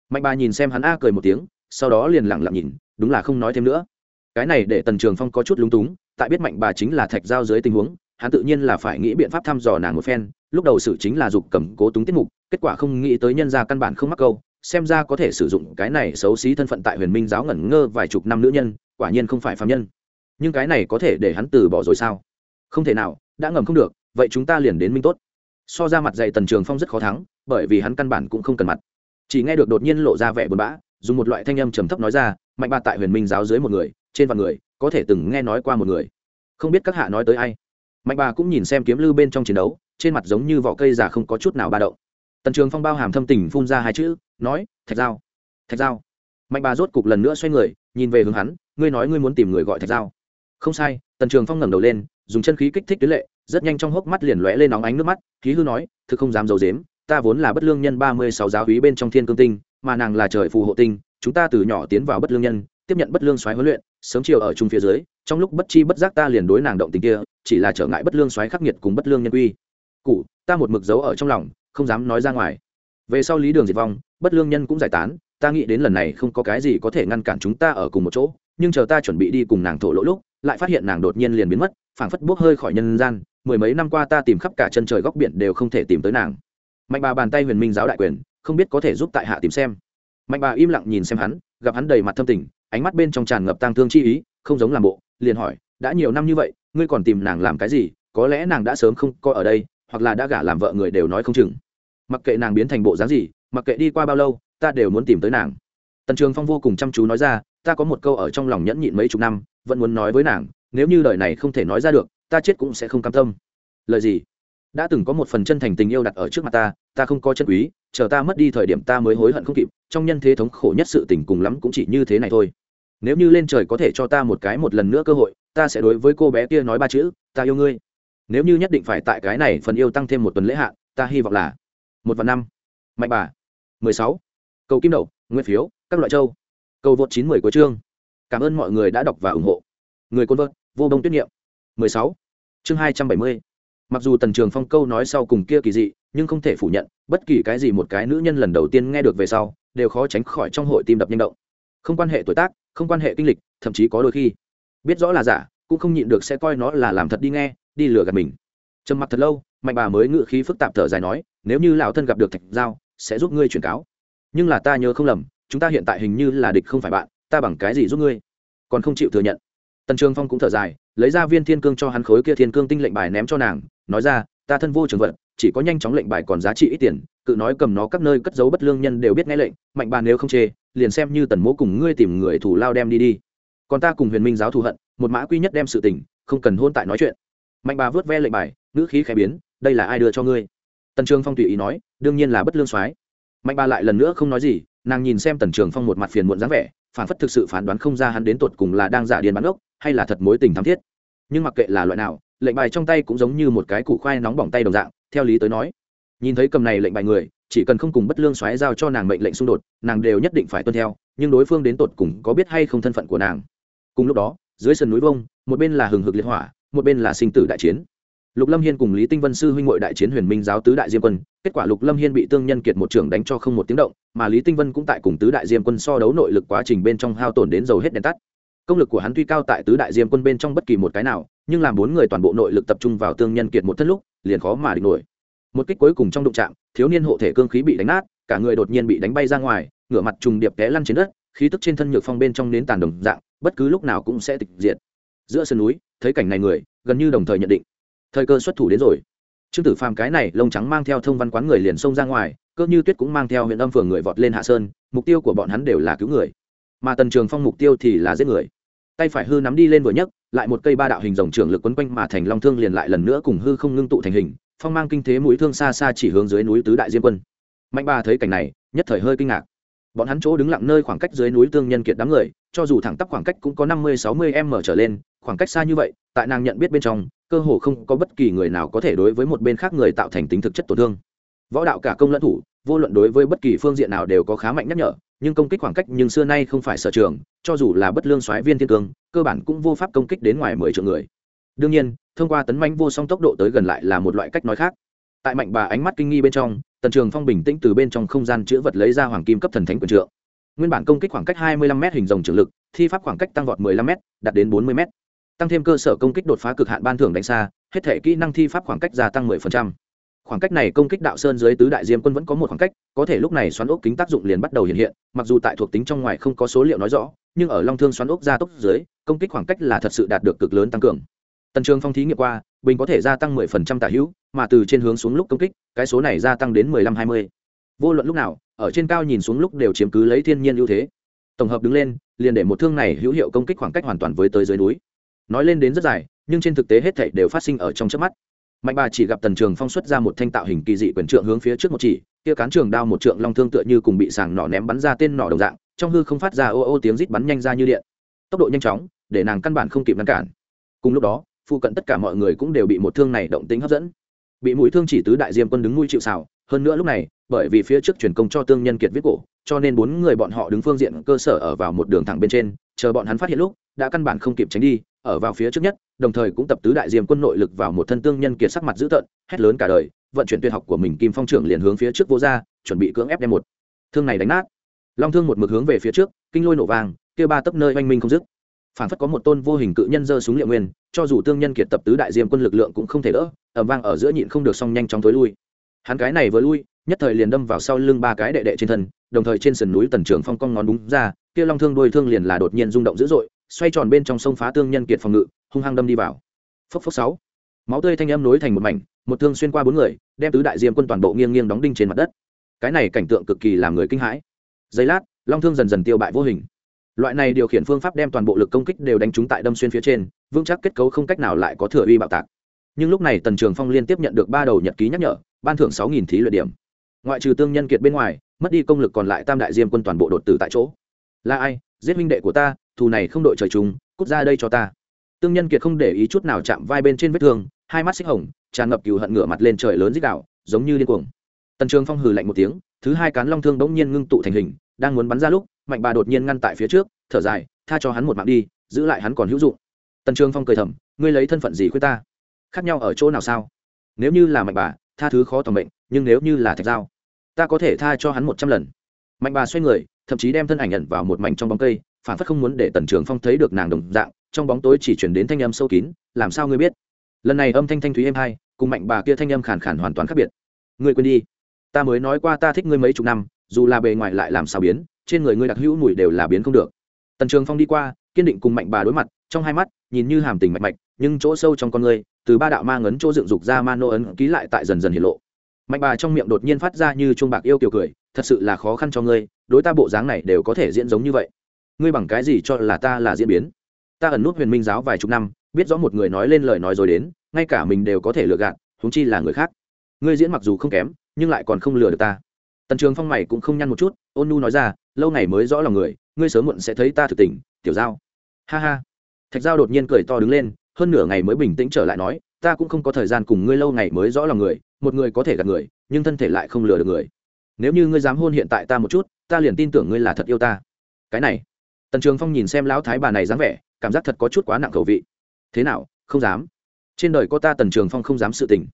Mạnh bà nhìn xem hắn a cười một tiếng, sau đó liền lẳng lặng nhìn, đúng là không nói thêm nữa. Cái này để tần trường phong có chút lúng túng, tại biết mạnh bà chính là thạch giao dưới tình huống, hắn tự nhiên là phải nghĩ biện pháp thăm dò nàng một phen, lúc đầu sự chính là dục cầm cố túng tiết mục, kết quả không nghĩ tới nhân gia căn bản không mắc câu, xem ra có thể sử dụng cái này xấu xí thân phận tại huyền minh giáo ngẩn ngơ vài chục năm nữ nhân, quả nhiên không phải phạm nhân nhưng cái này có thể để hắn từ bỏ rồi sao? Không thể nào, đã ngầm không được, vậy chúng ta liền đến minh tốt. So ra mặt dạy tần trường phong rất khó thắng, bởi vì hắn căn bản cũng không cần mặt. Chỉ nghe được đột nhiên lộ ra vẻ buồn bã, dùng một loại thanh âm trầm thấp nói ra, mạnh ba tại huyền minh giáo dưới một người, trên vạn người, có thể từng nghe nói qua một người. Không biết các hạ nói tới ai. Mạnh bà cũng nhìn xem kiếm lư bên trong chiến đấu, trên mặt giống như vỏ cây già không có chút nào ba đậu. tần trường phong bao hàm thâm tình phun ra hai chữ, nói, thạch giao thạch giao. Mạnh bà rốt cục lần nữa xoay người, nhìn về hướng hắn, ngươi nói ngươi muốn tìm người gọi thạch giao không sai, tần trường phong ngẩng đầu lên, dùng chân khí kích thích tuyến lệ, rất nhanh trong hốc mắt liền lóe lên nóng ánh nước mắt khí hư nói, thực không dám d i ấ u dếm ta vốn là bất lương nhân ba mươi sáu giáo hí bên trong thiên cương tinh, mà nàng là trời phù hộ tinh, chúng ta từ nhỏ tiến vào bất lương nhân, tiếp nhận bất lương xoáy huấn luyện, sớm chiều ở chung phía dưới, trong lúc bất chi bất giác ta liền đối nàng động tình kia, chỉ là trở ngại bất lương xoáy khắc nghiệt cùng bất lương nhân quy. Cụ, ta một mực dấu ở trong lòng, không dám nói ra ngoài. Về sau lý đường diệt vong, bất lương nhân cũng giải tán, ta nghĩ đến lần này không có cái gì có thể ngăn cản chúng ta ở cùng một chỗ nhưng chờ ta chuẩn bị đi cùng nàng thổ lỗ lúc, lại phát hiện nàng đột nhiên liền biến mất, phảng phất buốc hơi khỏi nhân gian, mười mấy năm qua ta tìm khắp cả chân trời góc biển đều không thể tìm tới nàng. Mạnh bà bàn tay huyền minh giáo đại quyền, không biết có thể giúp tại hạ tìm xem. Mạnh bà im lặng nhìn xem hắn, gặp hắn đầy mặt thâm tình, ánh mắt bên trong tràn ngập tang thương chi ý, không giống làm bộ, liền hỏi, đã nhiều năm như vậy, ngươi còn tìm nàng làm cái gì? Có lẽ nàng đã sớm không coi ở đây, hoặc là đã gả làm vợ người đều nói không chừng. Mặc kệ nàng biến thành bộ dáng gì, mặc kệ đi qua bao lâu, ta đều muốn tìm tới nàng. Tần trường phong vô cùng chăm chú nói ra ta có một câu ở trong lòng nhẫn nhịn mấy chục năm, vẫn muốn nói với nàng, nếu như lời này không thể nói ra được, ta chết cũng sẽ không cam tâm. Lời gì? Đã từng có một phần chân thành tình yêu đặt ở trước mặt ta ta không có chân quý, chờ ta mất đi thời điểm ta mới hối hận không kịp, trong nhân thế thống khổ nhất sự tình cùng lắm cũng chỉ như thế này thôi. Nếu như lên trời có thể cho ta một cái một lần nữa cơ hội, ta sẽ đối với cô bé kia nói ba chữ, ta yêu ngươi. Nếu như nhất định phải tại cái này phần yêu tăng thêm một tuần lễ hạn, ta hy vọng là một và năm. Mạnh bà, mười sáu. Cầu kim đậu, nguyên phiếu, các loại châu cầu vượt chín mười của chương. Cảm ơn mọi người đã đọc và ủng hộ. Người côn vợt, vô bông tuyết niệm. Mười sáu. Chương hai trăm bảy mươi. Mặc dù tần trường phong câu nói sau cùng kia kỳ dị, nhưng không thể phủ nhận, bất kỳ cái gì một cái nữ nhân lần đầu tiên nghe được về sau, đều khó tránh khỏi trong hội tim đập nhanh động. Không quan hệ tuổi tác, không quan hệ kinh lịch, thậm chí có đôi khi, biết rõ là giả, cũng không nhịn được sẽ coi nó là làm thật đi nghe, đi lừa gạt mình. Trầm mặc thật lâu, mạnh bà mới ngự khí phức tạp thở dài nói, nếu như lão thân gặp được thạch giao, sẽ giúp ngươi chuyển cáo. Nhưng là ta nhớ không lầm chúng ta hiện tại hình như là địch không phải bạn, ta bằng cái gì giúp ngươi? Còn không chịu thừa nhận. Tần trường phong cũng thở dài, lấy ra viên thiên cương cho hắn khối kia thiên cương tinh lệnh bài ném cho nàng, nói ra, ta thân vô trường vận chỉ có nhanh chóng lệnh bài còn giá trị ít tiền, cự nói cầm nó các nơi cất giấu bất lương nhân đều biết nghe lệnh, mạnh bà nếu không chê, liền xem như tần mỗ cùng ngươi tìm người thủ lao đem đi đi. Còn ta cùng huyền minh giáo thù hận, một mã quy nhất đem sự tình, không cần hôn tại nói chuyện. Mạnh bà vớt ve lệnh bài, ngữ khí khẽ biến, đây là ai đưa cho ngươi? Tần trường phong tùy ý nói, đương nhiên là bất lương soái. Mạnh bà lại lần nữa không nói gì nàng nhìn xem tần trường phong một mặt phiền muộn dáng vẻ phản phất thực sự phán đoán không ra hắn đến tột cùng là đang giả điên bán ốc, hay là thật mối tình thắm thiết. Nhưng mặc kệ là loại nào, lệnh bài trong tay cũng giống như một cái củ khoai nóng bỏng tay đồng dạng, theo lý tới nói. Nhìn thấy cầm này lệnh bài người, chỉ cần không cùng bất lương xoáy giao cho nàng mệnh lệnh xung đột, nàng đều nhất định phải tuân theo, nhưng đối phương đến tột cùng có biết hay không thân phận của nàng. Cùng lúc đó, dưới sườn núi vông, một bên là hừng hực liệt hỏa, một bên là sinh tử đại chiến lục lâm hiên cùng lý tinh vân sư huynh ngội đại chiến huyền minh giáo tứ đại diêm quân, kết quả lục lâm hiên bị tương nhân kiệt một trưởng đánh cho không một tiếng động, mà lý tinh vân cũng tại cùng tứ đại diêm quân so đấu nội lực quá trình bên trong hao tổn đến dầu hết đèn tắt. Công lực của hắn tuy cao tại tứ đại diêm quân bên trong bất kỳ một cái nào, nhưng làm bốn người toàn bộ nội lực tập trung vào tương nhân kiệt một thân lúc, liền khó mà địch nổi. Một kích cuối cùng trong đụng trạm thiếu niên hộ thể cương khí bị đánh nát, cả người đột nhiên bị đánh bay ra ngoài, ngửa mặt trùng điệp té lăn trên đất, khí tức trên thân nhược phong bên trong nến tàn đồng dạng, bất cứ lúc nào cũng sẽ tịch diệt. Giữa sườn núi, thấy cảnh này người, gần như đồng thời nhận định thời cơ xuất thủ đến rồi. Trương tử phàm cái này lông trắng mang theo thông văn quán người liền xông ra ngoài, cơ như tuyết cũng mang theo huyện âm phường người vọt lên hạ sơn, mục tiêu của bọn hắn đều là cứu người. Mà tần trường phong mục tiêu thì là giết người. Tay phải hư nắm đi lên vừa nhấc, lại một cây ba đạo hình rồng Trường lực quấn quanh mà thành long thương liền lại lần nữa cùng hư không ngưng tụ thành hình, phong mang kinh thế mũi thương xa xa chỉ hướng dưới núi tứ đại diêm quân. Mạnh ba thấy cảnh này, nhất thời hơi kinh ngạc. Bọn hắn chỗ đứng lặng nơi khoảng cách dưới núi tương nhân kiệt đám người, cho dù thẳng tắp khoảng cách cũng có năm mươi, sáu mươi m trở lên, khoảng cách xa như vậy, tại nàng nhận biết bên trong cơ hồ không có bất kỳ người nào có thể đối với một bên khác người tạo thành tính thực chất tổn thương. Võ đạo cả công lẫn thủ, vô luận đối với bất kỳ phương diện nào đều có khá mạnh nhắc nhở, nhưng công kích khoảng cách nhưng xưa nay không phải sở trường, cho dù là bất lương soái viên thiên cương, cơ bản cũng vô pháp công kích đến ngoài mười triệu người. Đương nhiên, thông qua tấn manh vô song tốc độ tới gần lại là một loại cách nói khác. Tại mạnh bà ánh mắt kinh nghi bên trong, tần trường phong bình tĩnh từ bên trong không gian chữ vật lấy ra hoàng kim cấp thần thánh quyền trượng. Nguyên bản công kích khoảng cách 25 m hình rồng trường lực, thi pháp khoảng cách tăng vọt 15 m đạt đến 40 m tăng thêm cơ sở công kích đột phá cực hạn ban thưởng đánh xa, hết thể kỹ năng thi pháp khoảng cách gia tăng 10%. khoảng cách này công kích đạo sơn dưới tứ đại diêm quân vẫn có một khoảng cách, có thể lúc này xoắn ốc kính tác dụng liền bắt đầu hiện hiện, mặc dù tại thuộc tính trong ngoài không có số liệu nói rõ, nhưng ở long thương xoắn ốc gia tốc dưới, công kích khoảng cách là thật sự đạt được cực lớn tăng cường tần trường phong thí nghiệm qua, bình có thể gia tăng 10% tả hữu, mà từ trên hướng xuống lúc công kích, cái số này gia tăng đến 15-20. vô luận lúc nào, ở trên cao nhìn xuống lúc đều chiếm cứ lấy thiên nhiên ưu thế tổng hợp đứng lên, liền để một thương này hữu hiệu công kích khoảng cách hoàn toàn với tới dưới núi nói lên đến rất dài, nhưng trên thực tế hết thảy đều phát sinh ở trong chớp mắt. Mạnh bà chỉ gặp tần trường phong xuất ra một thanh tạo hình kỳ dị quyền trượng hướng phía trước một chỉ, kia cán trường đao một trượng long thương tựa như cùng bị sàng nỏ ném bắn ra tên nỏ đồng dạng, trong hư không phát ra ô ô tiếng rít bắn nhanh ra như điện. Tốc độ nhanh chóng, để nàng căn bản không kịp ngăn cản. Cùng lúc đó, phụ cận tất cả mọi người cũng đều bị một thương này động tính hấp dẫn. Bị mũi thương chỉ tứ đại diêm quân đứng nuôi chịu xào hơn nữa lúc này, bởi vì phía trước truyền công cho tương nhân kiệt viết cổ, cho nên bốn người bọn họ đứng phương diện cơ sở ở vào một đường thẳng bên trên, chờ bọn hắn phát hiện lúc, đã căn bản không kịp tránh đi, ở vào phía trước nhất, đồng thời cũng tập tứ đại diêm quân nội lực vào một thân tương nhân kiệt sắc mặt dữ tợn, hét lớn cả đời, vận chuyển tuyệt học của mình kim phong trưởng liền hướng phía trước vô ra, chuẩn bị cưỡng ép đem một thương này đánh nát. Long thương một mực hướng về phía trước, kinh lôi nổ vàng, kia ba tấp nơi oanh minh không dứt. Phản phất có một tôn vô hình cự nhân giơ súng liệu nguyên, cho dù tương nhân kiệt tập tứ đại diêm quân lực lượng cũng không thể đỡ ẩm vang ở giữa nhịn không được xong nhanh chóng tối lui hắn cái này vừa lui, nhất thời liền đâm vào sau lưng ba cái đệ đệ trên thân, đồng thời trên sườn núi tần trường phong cong ngón đúng ra, kia long thương đôi thương liền là đột nhiên rung động dữ dội, xoay tròn bên trong sông phá tương nhân kiệt phòng ngự, hung hăng đâm đi vào. Phốc phốc sáu. Máu tươi thanh âm nối thành một mảnh, một thương xuyên qua bốn người, đem tứ đại diêm quân toàn bộ nghiêng nghiêng đóng đinh trên mặt đất. Cái này cảnh tượng cực kỳ làm người kinh hãi. Giây lát, long thương dần dần tiêu bại vô hình. Loại này điều khiển phương pháp đem toàn bộ lực công kích đều đánh trúng tại đâm xuyên phía trên, vững chắc kết cấu không cách nào lại có thừa uy bạo tạc. Nhưng lúc này tần trường phong liên tiếp nhận được ba đầu nhật ký nhắc nhở ban thưởng sáu nghìn thí luyện điểm. Ngoại trừ tương nhân kiệt bên ngoài, mất đi công lực còn lại tam đại diêm quân toàn bộ đột tử tại chỗ. Là ai? Giết minh đệ của ta, thù này không đội trời chúng cút ra đây cho ta. Tương nhân kiệt không để ý chút nào chạm vai bên trên vết thương, hai mắt xích hồng, tràn ngập cừu hận ngửa mặt lên trời lớn dích đạo giống như điên cuồng. Tần trường phong hừ lạnh một tiếng, thứ hai cán long thương bỗng nhiên ngưng tụ thành hình, đang muốn bắn ra lúc, mạnh bà đột nhiên ngăn tại phía trước, thở dài, tha cho hắn một mạng đi, giữ lại hắn còn hữu dụng. Tần trường phong cười thầm, ngươi lấy thân phận gì khuyết ta? Khác nhau ở chỗ nào sao? Nếu như là mạnh bà tha thứ khó tầm bệnh nhưng nếu như là thạch dao, ta có thể tha cho hắn một trăm lần. Mạnh bà xoay người, thậm chí đem thân ảnh nhận vào một mảnh trong bóng cây, phản phất không muốn để tần trường phong thấy được nàng đồng dạng, trong bóng tối chỉ chuyển đến thanh âm sâu kín, làm sao ngươi biết? Lần này âm thanh thanh thúy êm hai, cùng mạnh bà kia thanh âm khàn khàn hoàn toàn khác biệt. Ngươi quên đi, ta mới nói qua ta thích ngươi mấy chục năm, dù là bề ngoài lại làm sao biến, trên người ngươi đặc hữu mùi đều là biến không được. Tần trường phong đi qua, kiên định cùng mạnh bà đối mặt, trong hai mắt, nhìn như hàm tình mạch mạch, nhưng chỗ sâu trong con ngươi từ ba đạo ma ngấn chỗ dựng dục ra ma nô ấn ký lại tại dần dần hiện lộ. Mạnh bà trong miệng đột nhiên phát ra như chuông bạc yêu kiều cười, thật sự là khó khăn cho ngươi, đối ta bộ dáng này đều có thể diễn giống như vậy. Ngươi bằng cái gì cho là ta là diễn biến? Ta ẩn nút huyền minh giáo vài chục năm, biết rõ một người nói lên lời nói rồi đến, ngay cả mình đều có thể lừa gạt thúng chi là người khác. Ngươi diễn mặc dù không kém, nhưng lại còn không lừa được ta. Tần trường phong mày cũng không nhăn một chút, ôn nu nói ra, lâu ngày mới rõ lòng người, ngươi sớm muộn sẽ thấy ta thực tình, tiểu giao. Ha ha. Thạch giao đột nhiên cười to đứng lên hơn nửa ngày mới bình tĩnh trở lại nói, ta cũng không có thời gian cùng ngươi lâu ngày mới rõ lòng người, một người có thể gạt người, nhưng thân thể lại không lừa được người. Nếu như ngươi dám hôn hiện tại ta một chút, ta liền tin tưởng ngươi là thật yêu ta. Cái này, tần trường phong nhìn xem lão thái bà này dáng vẻ, cảm giác thật có chút quá nặng khẩu vị. Thế nào, không dám? Trên đời có ta tần trường phong không dám sự tình.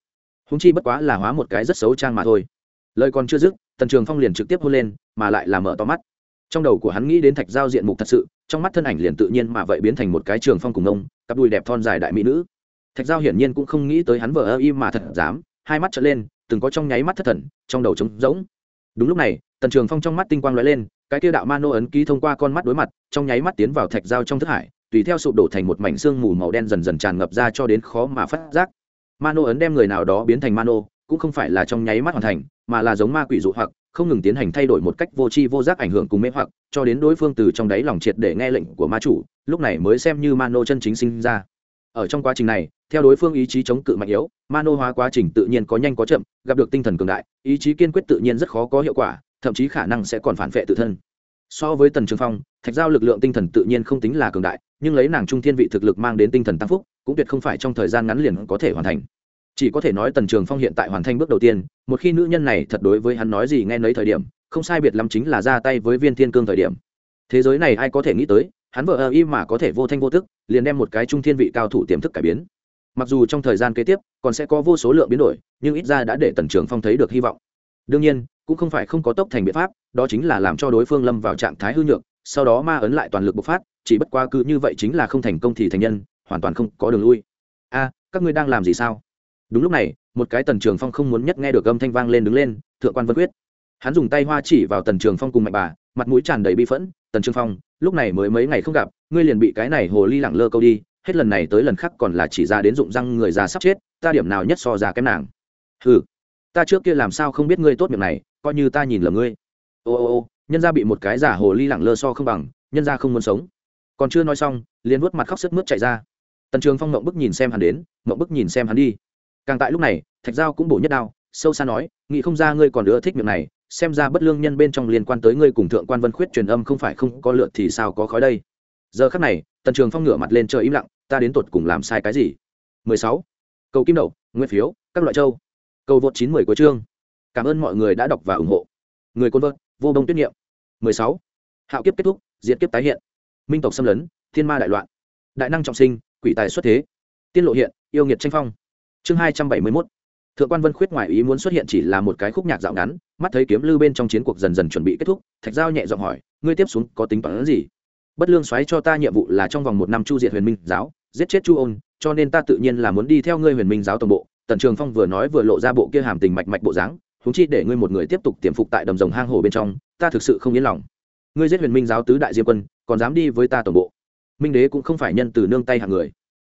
Húng chi bất quá là hóa một cái rất xấu trang mà thôi. Lời còn chưa dứt, tần trường phong liền trực tiếp hôn lên, mà lại là mở to mắt. Trong đầu của hắn nghĩ đến thạch giao diện mục thật sự trong mắt thân ảnh liền tự nhiên mà vậy biến thành một cái trường phong cùng ông, cặp đùi đẹp thon dài đại mỹ nữ. Thạch giao hiển nhiên cũng không nghĩ tới hắn vờ ơ im mà thật dám, hai mắt trở lên, từng có trong nháy mắt thất thần, trong đầu trống rỗng. Đúng lúc này, tần trường phong trong mắt tinh quang lóe lên, cái tiêu đạo ma nô ấn ký thông qua con mắt đối mặt, trong nháy mắt tiến vào thạch giao trong thức hải, tùy theo sụp đổ thành một mảnh xương mù màu đen dần dần tràn ngập ra cho đến khó mà phát giác. Ma nô ấn đem người nào đó biến thành ma nô, cũng không phải là trong nháy mắt hoàn thành, mà là giống ma quỷ dụ hoặc không ngừng tiến hành thay đổi một cách vô tri vô giác ảnh hưởng cùng mê hoặc, cho đến đối phương từ trong đáy lòng triệt để nghe lệnh của ma chủ, lúc này mới xem như ma nô chân chính sinh ra. Ở trong quá trình này, theo đối phương ý chí chống cự mạnh yếu, ma nô hóa quá trình tự nhiên có nhanh có chậm, gặp được tinh thần cường đại, ý chí kiên quyết tự nhiên rất khó có hiệu quả, thậm chí khả năng sẽ còn phản vệ tự thân. So với tần trường phong, thạch giao lực lượng tinh thần tự nhiên không tính là cường đại, nhưng lấy nàng trung thiên vị thực lực mang đến tinh thần tăng phúc, cũng tuyệt không phải trong thời gian ngắn liền có thể hoàn thành chỉ có thể nói tần trường phong hiện tại hoàn thành bước đầu tiên, một khi nữ nhân này thật đối với hắn nói gì nghe nấy thời điểm, không sai biệt lắm chính là ra tay với viên thiên cương thời điểm. Thế giới này ai có thể nghĩ tới, hắn vợ ơ y mà có thể vô thanh vô tức, liền đem một cái trung thiên vị cao thủ tiềm thức cải biến. Mặc dù trong thời gian kế tiếp, còn sẽ có vô số lượng biến đổi, nhưng ít ra đã để tần trường phong thấy được hy vọng. Đương nhiên, cũng không phải không có tốc thành biện pháp, đó chính là làm cho đối phương lâm vào trạng thái hư nhược, sau đó ma ấn lại toàn lực bộc phát, chỉ bất quá cứ như vậy chính là không thành công thì thành nhân, hoàn toàn không có đường lui. A, các ngươi đang làm gì sao? Đúng lúc này, một cái tần trường phong không muốn nhất nghe được âm thanh vang lên đứng lên, thượng quan vân quyết. Hắn dùng tay hoa chỉ vào tần trường phong cùng mạnh bà, mặt mũi tràn đầy bi phẫn, tần trường phong, lúc này mới mấy ngày không gặp, ngươi liền bị cái này hồ ly lẳng lơ câu đi, hết lần này tới lần khác còn là chỉ ra đến dụng răng người già sắp chết, ta điểm nào nhất so già kém nàng. Ừ ta trước kia làm sao không biết ngươi tốt miệng này, coi như ta nhìn lầm ngươi. Ô ô ô, nhân ra bị một cái giả hồ ly lẳng lơ so không bằng, nhân ra không muốn sống. Còn chưa nói xong, liền vuốt mặt khóc sức mướt chạy ra. Tần trường phong mộng bức nhìn xem hắn đến, mộng bức nhìn xem hắn đi càng tại lúc này, thạch giao cũng bổ nhất đao, sâu xa nói, nghĩ không ra ngươi còn ưa thích miệng này, xem ra bất lương nhân bên trong liên quan tới ngươi cùng thượng quan vân khuyết truyền âm không phải không có lượt thì sao có khói đây? Giờ khắc này, tần trường phong ngửa mặt lên trời im lặng, ta đến tột cùng làm sai cái gì? 16. cầu kim đậu, nguyên phiếu, các loại châu. Cầu vượt 90 của chương. Cảm ơn mọi người đã đọc và ủng hộ. Người côn vợt, vô đông tuyết nghiệm 16. hạo kiếp kết thúc, diệt kiếp tái hiện. Minh tộc xâm lấn, thiên ma đại loạn. Đại năng trọng sinh, quỷ tài xuất thế. Tiên lộ hiện, yêu nghiệt tranh phong chương hai trăm bảy mươi mốt. Thượng quan vân khuyết ngoài ý muốn xuất hiện chỉ là một cái khúc nhạc dạo ngắn, mắt thấy kiếm lư bên trong chiến cuộc dần dần chuẩn bị kết thúc, thạch giao nhẹ giọng hỏi, ngươi tiếp xuống có tính toán gì? Bất lương xoáy cho ta nhiệm vụ là trong vòng một năm chu diệt huyền minh giáo, giết chết chu ôn, cho nên ta tự nhiên là muốn đi theo ngươi huyền minh giáo tổng bộ. Tần trường phong vừa nói vừa lộ ra bộ kia hàm tình mạch mạch bộ dáng húng chi để ngươi một người tiếp tục tiềm phục tại đầm rồng hang hồ bên trong, ta thực sự không yên lòng. Ngươi giết huyền minh giáo tứ đại diêm quân, còn dám đi với ta tổng bộ? Minh đế cũng không phải nhân từ nương tay hạng người.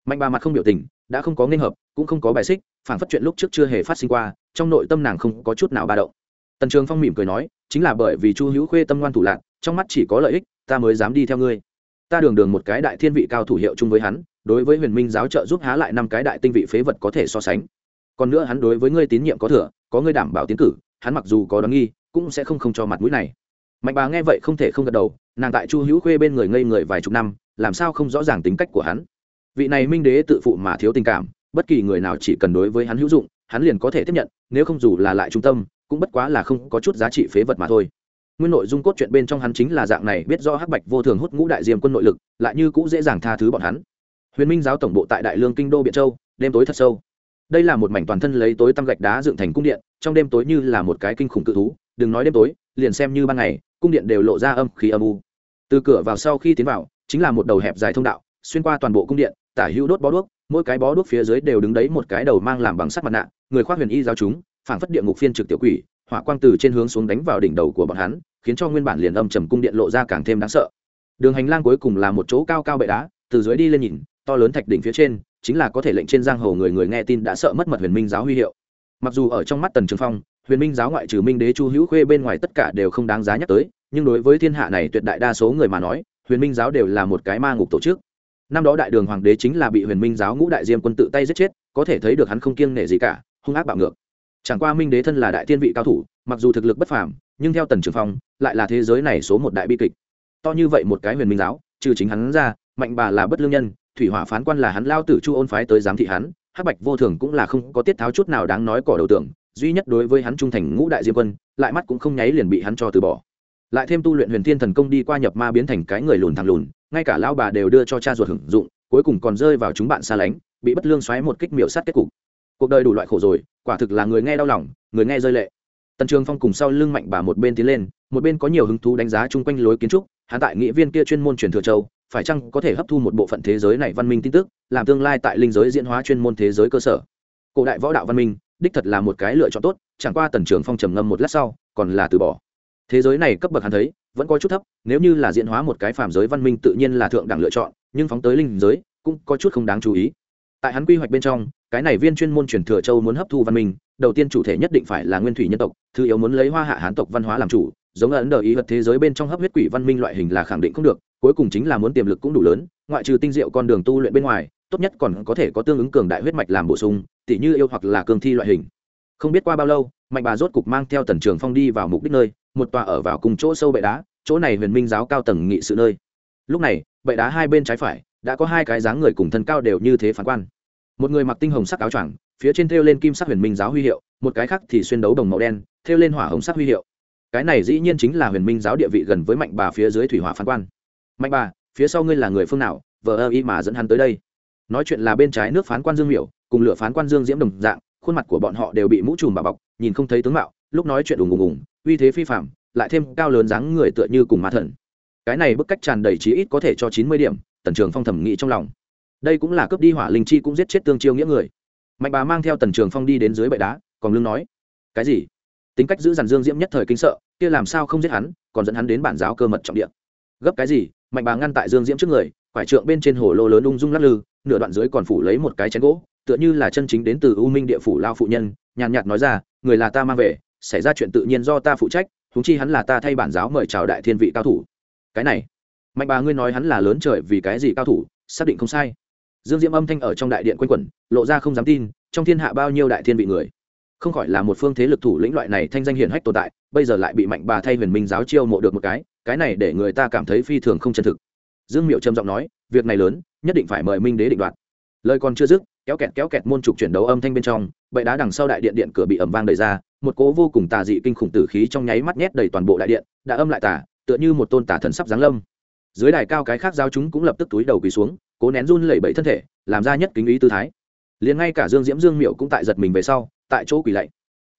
Mạnh ba mặt không biểu tình đã không có nên hợp, cũng không có bài xích phản phát chuyện lúc trước chưa hề phát sinh qua, trong nội tâm nàng không có chút nào ba động. Tần trường phong mỉm cười nói, chính là bởi vì chu hữu khuê tâm ngoan thủ lạc trong mắt chỉ có lợi ích, ta mới dám đi theo ngươi. Ta đường đường một cái đại thiên vị cao thủ hiệu chung với hắn, đối với huyền minh giáo trợ giúp há lại năm cái đại tinh vị phế vật có thể so sánh. Còn nữa hắn đối với ngươi tín nhiệm có thừa, có ngươi đảm bảo tiến cử, hắn mặc dù có đáng nghi, cũng sẽ không không cho mặt mũi này. Mạnh bà nghe vậy không thể không gật đầu, nàng tại chu hữu khuê bên người ngây người vài chục năm, làm sao không rõ ràng tính cách của hắn? Vị này minh đế tự phụ mà thiếu tình cảm, bất kỳ người nào chỉ cần đối với hắn hữu dụng, hắn liền có thể tiếp nhận, nếu không dù là lại trung tâm, cũng bất quá là không có chút giá trị phế vật mà thôi. Nguyên nội dung cốt truyện bên trong hắn chính là dạng này, biết do hắc bạch vô thường hút ngũ đại diêm quân nội lực, lại như cũng dễ dàng tha thứ bọn hắn. Huyền minh giáo tổng bộ tại đại lương kinh đô biện châu, đêm tối thật sâu. Đây là một mảnh toàn thân lấy tối tăm gạch đá dựng thành cung điện, trong đêm tối như là một cái kinh khủng cự thú, đừng nói đêm tối, liền xem như ban ngày, cung điện đều lộ ra âm khí âm u. Từ cửa vào sau khi tiến vào, chính là một đầu hẹp dài thông đạo xuyên qua toàn bộ cung điện, tả hữu đốt bó đuốc, mỗi cái bó đuốc phía dưới đều đứng đấy một cái đầu mang làm bằng sắt mặt nạ, người khoác huyền y giáo chúng, phảng phất địa ngục phiên trực tiểu quỷ, hỏa quang từ trên hướng xuống đánh vào đỉnh đầu của bọn hắn, khiến cho nguyên bản liền âm trầm cung điện lộ ra càng thêm đáng sợ. Đường hành lang cuối cùng là một chỗ cao cao bệ đá, từ dưới đi lên nhìn, to lớn thạch đỉnh phía trên, chính là có thể lệnh trên giang hồ người người nghe tin đã sợ mất mật huyền minh giáo huy hiệu. Mặc dù ở trong mắt tần trường phong, huyền minh giáo ngoại trừ minh đế chu hữu khuê bên ngoài tất cả đều không đáng giá nhắc tới, nhưng đối với thiên hạ này tuyệt đại đa số người mà nói, huyền minh giáo đều là một cái ma ngục tổ chức năm đó đại đường hoàng đế chính là bị huyền minh giáo ngũ đại diêm quân tự tay giết chết, có thể thấy được hắn không kiêng nể gì cả, hung ác bạo ngược. Chẳng qua minh đế thân là đại thiên vị cao thủ, mặc dù thực lực bất phàm, nhưng theo tần trường phong, lại là thế giới này số một đại bi kịch. To như vậy một cái huyền minh giáo, trừ chính hắn ra, mạnh bà là bất lương nhân, thủy hỏa phán quan là hắn lao tử chu ôn phái tới giám thị hắn, hắc bạch vô thường cũng là không có tiết tháo chút nào đáng nói cỏ đầu tưởng, duy nhất đối với hắn trung thành ngũ đại diêm quân, lại mắt cũng không nháy liền bị hắn cho từ bỏ. Lại thêm tu luyện huyền thiên thần công đi qua nhập ma biến thành cái người lùn thằng lùn ngay cả lao bà đều đưa cho cha ruột hưởng dụng, cuối cùng còn rơi vào chúng bạn xa lánh, bị bất lương xoáy một kích miểu sát kết cục. Cuộc đời đủ loại khổ rồi, quả thực là người nghe đau lòng, người nghe rơi lệ. Tần trường phong cùng sau lưng mạnh bà một bên tiến lên, một bên có nhiều hứng thú đánh giá chung quanh lối kiến trúc hạ tại nghĩa viên kia chuyên môn truyền thừa châu, phải chăng có thể hấp thu một bộ phận thế giới này văn minh tin tức, làm tương lai tại linh giới diễn hóa chuyên môn thế giới cơ sở. Cổ đại võ đạo văn minh, đích thật là một cái lựa chọn tốt, chẳng qua tần trường phong trầm ngâm một lát sau, còn là từ bỏ. Thế giới này cấp bậc hắn thấy vẫn có chút thấp, nếu như là diễn hóa một cái phàm giới văn minh tự nhiên là thượng đẳng lựa chọn, nhưng phóng tới linh giới cũng có chút không đáng chú ý. Tại hắn quy hoạch bên trong, cái này viên chuyên môn truyền thừa châu muốn hấp thu văn minh, đầu tiên chủ thể nhất định phải là nguyên thủy nhân tộc, thứ yếu muốn lấy hoa hạ hán tộc văn hóa làm chủ, giống ấn đờ ý vật thế giới bên trong hấp huyết quỷ văn minh loại hình là khẳng định không được, cuối cùng chính là muốn tiềm lực cũng đủ lớn, ngoại trừ tinh diệu con đường tu luyện bên ngoài, tốt nhất còn có thể có tương ứng cường đại huyết mạch làm bổ sung, tỉ như yêu hoặc là cường thi loại hình. Không biết qua bao lâu mạnh bà rốt cục mang theo tần trường phong đi vào mục đích nơi một tòa ở vào cùng chỗ sâu bệ đá, chỗ này huyền minh giáo cao tầng nghị sự nơi. Lúc này, bệ đá hai bên trái phải, đã có hai cái dáng người cùng thân cao đều như thế phán quan. Một người mặc tinh hồng sắc áo choàng, phía trên thêu lên kim sắc huyền minh giáo huy hiệu, một cái khác thì xuyên đấu đồng màu đen, thêu lên hỏa hồng sắc huy hiệu. Cái này dĩ nhiên chính là huyền minh giáo địa vị gần với mạnh bà phía dưới thủy hỏa phán quan. Mạnh bà, phía sau ngươi là người phương nào, vờ ơ y mà dẫn hắn tới đây. Nói chuyện là bên trái nước phán quan dương miểu, cùng lửa phán quan dương diễm đồng dạng, khuôn mặt của bọn họ đều bị mũ trùm bà bọc, nhìn không thấy tướng mạo, lúc nói chuyện ùng ùng ùng uy thế phi phạm, lại thêm cao lớn dáng người tựa như cùng ma thần. Cái này bức cách tràn đầy chí ít có thể cho chín mươi điểm, tần trường phong thẩm nghĩ trong lòng. Đây cũng là cướp đi hỏa linh chi cũng giết chết tương chiêu nghĩa người. Mạnh bà mang theo tần trường phong đi đến dưới bệ đá, còn lương nói, cái gì? Tính cách giữ dàn dương diễm nhất thời kinh sợ, kia làm sao không giết hắn, còn dẫn hắn đến bản giáo cơ mật trọng địa. Gấp cái gì? Mạnh bà ngăn tại dương diễm trước người, quải trượng bên trên hồ lô lớn ung dung lắc lư, nửa đoạn dưới còn phủ lấy một cái chén gỗ, tựa như là chân chính đến từ u minh địa phủ lao phụ nhân, nhàn nhạt nói ra, người là ta mang về xảy ra chuyện tự nhiên do ta phụ trách thúng chi hắn là ta thay bản giáo mời chào đại thiên vị cao thủ. Cái này, mạnh bà ngươi nói hắn là lớn trời vì cái gì cao thủ, xác định không sai. Dương diễm âm thanh ở trong đại điện quanh quẩn, lộ ra không dám tin, trong thiên hạ bao nhiêu đại thiên vị người. Không khỏi là một phương thế lực thủ lĩnh loại này thanh danh hiển hách tồn tại, bây giờ lại bị mạnh bà thay huyền minh giáo chiêu mộ được một cái cái này để người ta cảm thấy phi thường không chân thực. Dương miệu trầm giọng nói, việc này lớn, nhất định phải mời minh đế định đoạt. Lời còn chưa dứt, kéo kẹt kéo kẹt môn trục chuyển đấu âm thanh bên trong bậy đá đằng sau đại điện điện cửa bị ẩm vang đầy ra một cố vô cùng tà dị kinh khủng tử khí trong nháy mắt nhét đầy toàn bộ đại điện, đã âm lại tà, tựa như một tôn tà thần sắp giáng lâm. Dưới đài cao cái khác giao chúng cũng lập tức túi đầu quỳ xuống, cố nén run lẩy bẩy thân thể, làm ra nhất kính ý tư thái. Liền ngay cả dương diễm dương miệu cũng tại giật mình về sau, tại chỗ quỳ lạy.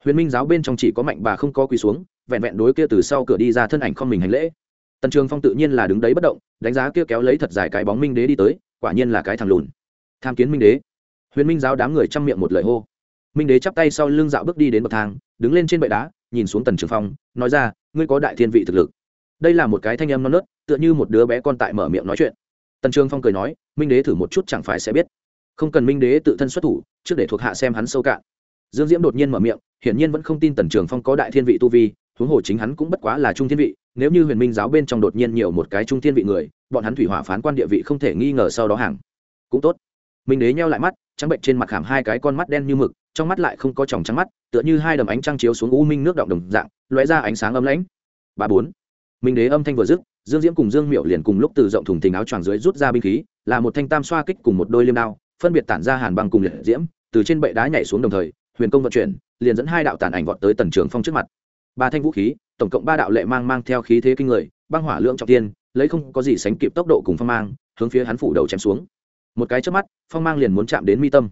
Huyền minh giáo bên trong chỉ có mạnh bà không có quỳ xuống, vẹn vẹn đối kia từ sau cửa đi ra thân ảnh không mình hành lễ. Tần trường phong tự nhiên là đứng đấy bất động, đánh giá kia kéo lấy thật dài cái bóng minh đế đi tới, quả nhiên là cái thằng lùn. Tham kiến minh đế. Huyền minh giáo đám người chăm miệng một lời hô. Minh đế chắp tay sau lưng dạo bước đi đến bậc thang đứng lên trên bệ đá, nhìn xuống tần trường phong, nói ra, ngươi có đại thiên vị thực lực. Đây là một cái thanh âm non nớt, tựa như một đứa bé con tại mở miệng nói chuyện. Tần trường phong cười nói, minh đế thử một chút chẳng phải sẽ biết. Không cần minh đế tự thân xuất thủ, trước để thuộc hạ xem hắn sâu cạn. Dương diễm đột nhiên mở miệng, hiển nhiên vẫn không tin tần trường phong có đại thiên vị tu vi, huống hồ chính hắn cũng bất quá là trung thiên vị, nếu như huyền minh giáo bên trong đột nhiên nhiều một cái trung thiên vị người, bọn hắn thủy hỏa phán quan địa vị không thể nghi ngờ sau đó hàng. Cũng tốt. Minh đế nheo lại mắt trắng bệnh trên mặt khảm hai cái con mắt đen như mực, trong mắt lại không có tròng trắng mắt, tựa như hai đầm ánh trăng chiếu xuống u minh nước động đồng dạng, lóe ra ánh sáng ấm lãnh. Ba bốn. Minh đế âm thanh vừa dứt, dương diễm cùng dương miệu liền cùng lúc từ rộng thùng thình áo choàng dưới rút ra binh khí, là một thanh tam xoa kích cùng một đôi liêm đao, phân biệt tản ra hàn băng cùng liệt diễm, từ trên bệ đá nhảy xuống đồng thời, huyền công vận chuyển, liền dẫn hai đạo tàn ảnh vọt tới tần trường phong trước mặt. Ba thanh vũ khí, tổng cộng ba đạo lệ mang mang theo khí thế kinh người, băng hỏa lượng trọng tiên, lấy không có gì sánh kịp tốc độ cùng phong mang, hướng phía hắn phủ đầu chém xuống một cái trước mắt, phong mang liền muốn chạm đến mi tâm.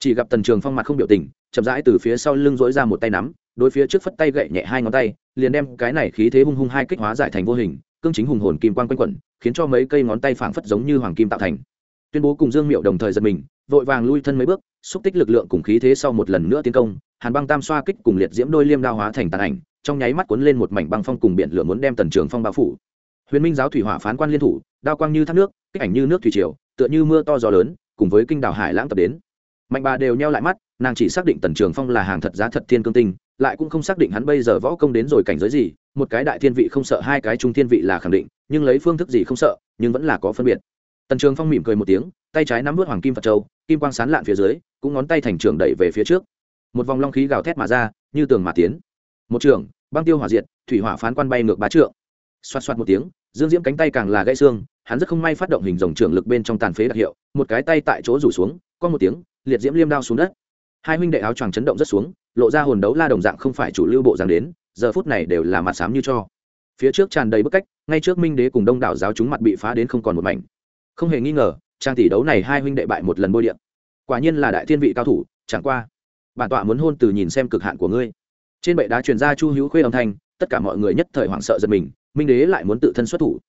Chỉ gặp tần trường phong mặt không biểu tình, chậm rãi từ phía sau lưng dỗi ra một tay nắm, đối phía trước phất tay gậy nhẹ hai ngón tay, liền đem cái này khí thế hung hung hai kích hóa giải thành vô hình, cương chính hùng hồn kim quan quanh quẩn, khiến cho mấy cây ngón tay phảng phất giống như hoàng kim tạo thành. Tuyên bố cùng dương miệu đồng thời giật mình, vội vàng lui thân mấy bước, xúc tích lực lượng cùng khí thế sau một lần nữa tiến công, hàn băng tam xoa kích cùng liệt diễm đôi liêm đao hóa thành tàn ảnh, trong nháy mắt cuốn lên một mảnh băng phong cùng biển lửa muốn đem tần trường phong bao phủ. Huyền minh giáo thủy hỏa phán quan liên thủ, đao quang như thác nước, kích ảnh như nước thủy triều tựa như mưa to gió lớn, cùng với kinh đảo hải lãng tập đến. Mạnh bà đều nheo lại mắt, nàng chỉ xác định tần trường phong là hàng thật giá thật thiên cương tinh, lại cũng không xác định hắn bây giờ võ công đến rồi cảnh giới gì, một cái đại thiên vị không sợ, hai cái trung thiên vị là khẳng định, nhưng lấy phương thức gì không sợ, nhưng vẫn là có phân biệt. Tần trường phong mỉm cười một tiếng, tay trái nắm vớt hoàng kim phật châu, kim quang sán lạn phía dưới, cũng ngón tay thành trường đẩy về phía trước. Một vòng long khí gào thét mà ra, như tường mà tiến. Một trường, băng tiêu hỏa diệt, thủy hỏa phán quan bay ngược bá trượng. Xoát xoát một tiếng, dương diễm cánh tay càng là gãy xương hắn rất không may phát động hình dòng trưởng lực bên trong tàn phế đặc hiệu, một cái tay tại chỗ rủ xuống, có một tiếng, liệt diễm liêm đao xuống đất. Hai huynh đệ áo choàng chấn động rất xuống, lộ ra hồn đấu la đồng dạng không phải chủ lưu bộ dáng đến, giờ phút này đều là mặt xám như cho. Phía trước tràn đầy bức cách, ngay trước minh đế cùng đông đảo giáo chúng mặt bị phá đến không còn một mảnh. Không hề nghi ngờ, trang tỷ đấu này hai huynh đệ bại một lần bôi điện. Quả nhiên là đại thiên vị cao thủ, chẳng qua, bản tọa muốn hôn từ nhìn xem cực hạn của ngươi. Trên bệ đá truyền ra chu hữu khuê âm thanh, tất cả mọi người nhất thời hoảng sợ giật mình, minh đế lại muốn tự thân xuất thủ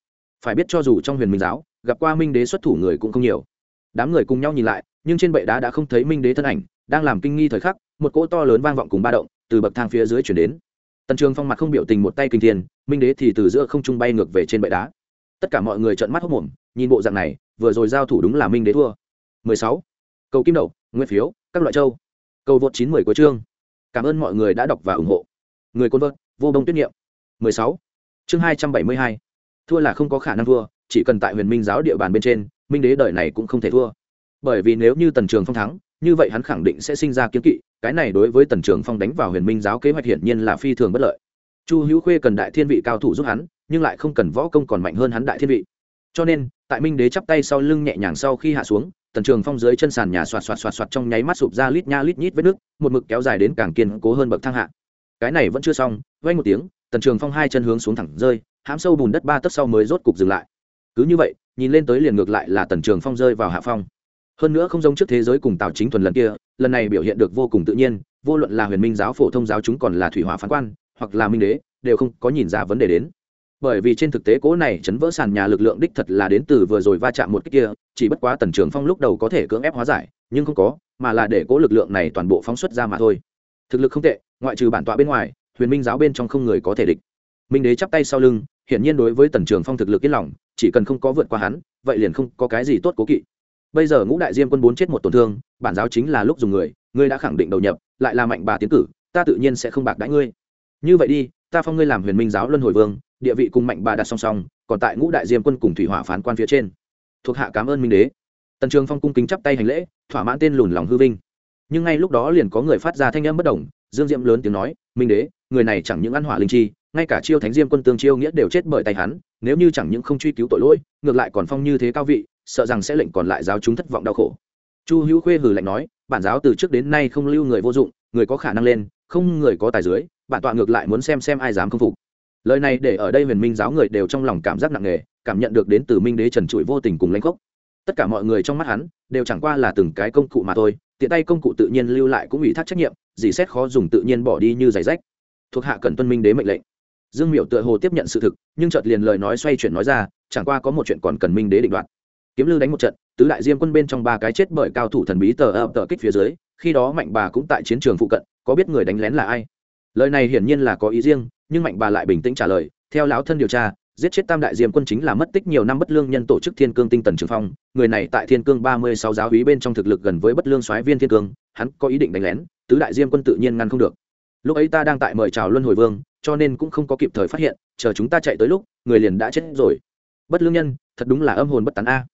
phải biết cho dù trong huyền minh giáo, gặp qua minh đế xuất thủ người cũng không nhiều. Đám người cùng nhau nhìn lại, nhưng trên bệ đá đã không thấy minh đế thân ảnh, đang làm kinh nghi thời khắc, một cỗ to lớn vang vọng cùng ba động, từ bậc thang phía dưới chuyển đến. Tần trường phong mặt không biểu tình một tay kinh thiên, minh đế thì từ giữa không trung bay ngược về trên bệ đá. Tất cả mọi người trợn mắt hốc mồm nhìn bộ dạng này, vừa rồi giao thủ đúng là minh đế thua. 16. cầu kim đậu, nguyên phiếu, các loại châu. Cầu vượt 90 của chương. Cảm ơn mọi người đã đọc và ủng hộ. Người côn vợt, vô đông tuyết niệm. 16. chương 272 thua là không có khả năng thua, chỉ cần tại huyền minh giáo địa bàn bên trên, minh đế đời này cũng không thể thua. Bởi vì nếu như tần trường phong thắng, như vậy hắn khẳng định sẽ sinh ra kiến kỵ, cái này đối với tần trường phong đánh vào huyền minh giáo kế hoạch hiển nhiên là phi thường bất lợi. Chu hữu khuê cần đại thiên vị cao thủ giúp hắn, nhưng lại không cần võ công còn mạnh hơn hắn đại thiên vị. Cho nên, tại minh đế chắp tay sau lưng nhẹ nhàng sau khi hạ xuống, tần trường phong dưới chân sàn nhà xoạt xoạt xoạt xoạt trong nháy mắt sụp ra lít nha lít nhít vết nước, một mực kéo dài đến càng kiên cố hơn bậc thang hạ. Cái này vẫn chưa xong vay một tiếng, tần trường phong hai chân hướng xuống thẳng rơi hãm sâu bùn đất ba tấc sau mới rốt cục dừng lại. Cứ như vậy, nhìn lên tới liền ngược lại là tần trường phong rơi vào hạ phong. Hơn nữa không giống trước thế giới cùng tào chính thuần lần kia, lần này biểu hiện được vô cùng tự nhiên, vô luận là huyền minh giáo phổ thông giáo chúng còn là thủy hỏa phán quan, hoặc là minh đế, đều không có nhìn ra vấn đề đến. Bởi vì trên thực tế cố này chấn vỡ sàn nhà lực lượng đích thật là đến từ vừa rồi va chạm một cái kia, chỉ bất quá tần trường phong lúc đầu có thể cưỡng ép hóa giải, nhưng không có, mà là để cố lực lượng này toàn bộ phóng xuất ra mà thôi. Thực lực không tệ, ngoại trừ bản tọa bên ngoài, huyền minh giáo bên trong không người có thể địch. Minh đế chắp tay sau lưng hiển nhiên đối với tần trường phong thực lực yên lòng, chỉ cần không có vượt qua hắn, vậy liền không có cái gì tốt cố kỵ. Bây giờ ngũ đại diêm quân bốn chết một tổn thương, bản giáo chính là lúc dùng người, ngươi đã khẳng định đầu nhập, lại là mạnh bà tiến cử, ta tự nhiên sẽ không bạc đãi ngươi. Như vậy đi, ta phong ngươi làm huyền minh giáo luân hồi vương, địa vị cùng mạnh bà đặt song song, còn tại ngũ đại diêm quân cùng thủy hỏa phán quan phía trên. Thuộc hạ cảm ơn minh đế. Tần trường phong cung kính chắp tay hành lễ, thỏa mãn tên lùn lòng hư vinh. Nhưng ngay lúc đó liền có người phát ra thanh âm bất đồng dương diệm lớn tiếng nói, minh đế, người này chẳng những ăn hỏa linh chi ngay cả chiêu thánh diêm quân tương chiêu nghĩa đều chết bởi tay hắn, nếu như chẳng những không truy cứu tội lỗi, ngược lại còn phong như thế cao vị, sợ rằng sẽ lệnh còn lại giáo chúng thất vọng đau khổ. Chu hữu khuê hừ lạnh nói, bản giáo từ trước đến nay không lưu người vô dụng, người có khả năng lên, không người có tài dưới, bản tọa ngược lại muốn xem xem ai dám không phục. Lời này để ở đây huyền minh giáo người đều trong lòng cảm giác nặng nề, cảm nhận được đến từ minh đế trần trụi vô tình cùng lãnh khốc. Tất cả mọi người trong mắt hắn, đều chẳng qua là từng cái công cụ mà thôi, tiện tay công cụ tự nhiên lưu lại cũng ủy thác trách nhiệm dì xét khó dùng tự nhiên bỏ đi như giày rách. Thuộc hạ cần tuân minh đế mệnh lệnh dương Miểu tựa hồ tiếp nhận sự thực, nhưng chợt liền lời nói xoay chuyển nói ra, chẳng qua có một chuyện còn cần minh đế định đoạt. Kiếm lư đánh một trận, tứ đại diêm quân bên trong ba cái chết bởi cao thủ thần bí tờ ập tờ kích phía dưới, khi đó mạnh bà cũng tại chiến trường phụ cận, có biết người đánh lén là ai. Lời này hiển nhiên là có ý riêng, nhưng mạnh bà lại bình tĩnh trả lời, theo lão thân điều tra, giết chết tam đại diêm quân chính là mất tích nhiều năm bất lương nhân tổ chức thiên cương tinh tần trường phong, người này tại thiên cương ba mươi sáu giáo hí bên trong thực lực gần với bất lương soái viên thiên cương, hắn có ý định đánh lén, tứ đại diêm quân tự nhiên ngăn không được. Lúc ấy ta đang tại mời chào luân hồi vương cho nên cũng không có kịp thời phát hiện, chờ chúng ta chạy tới lúc, người liền đã chết rồi. Bất lương nhân, thật đúng là âm hồn bất tán a.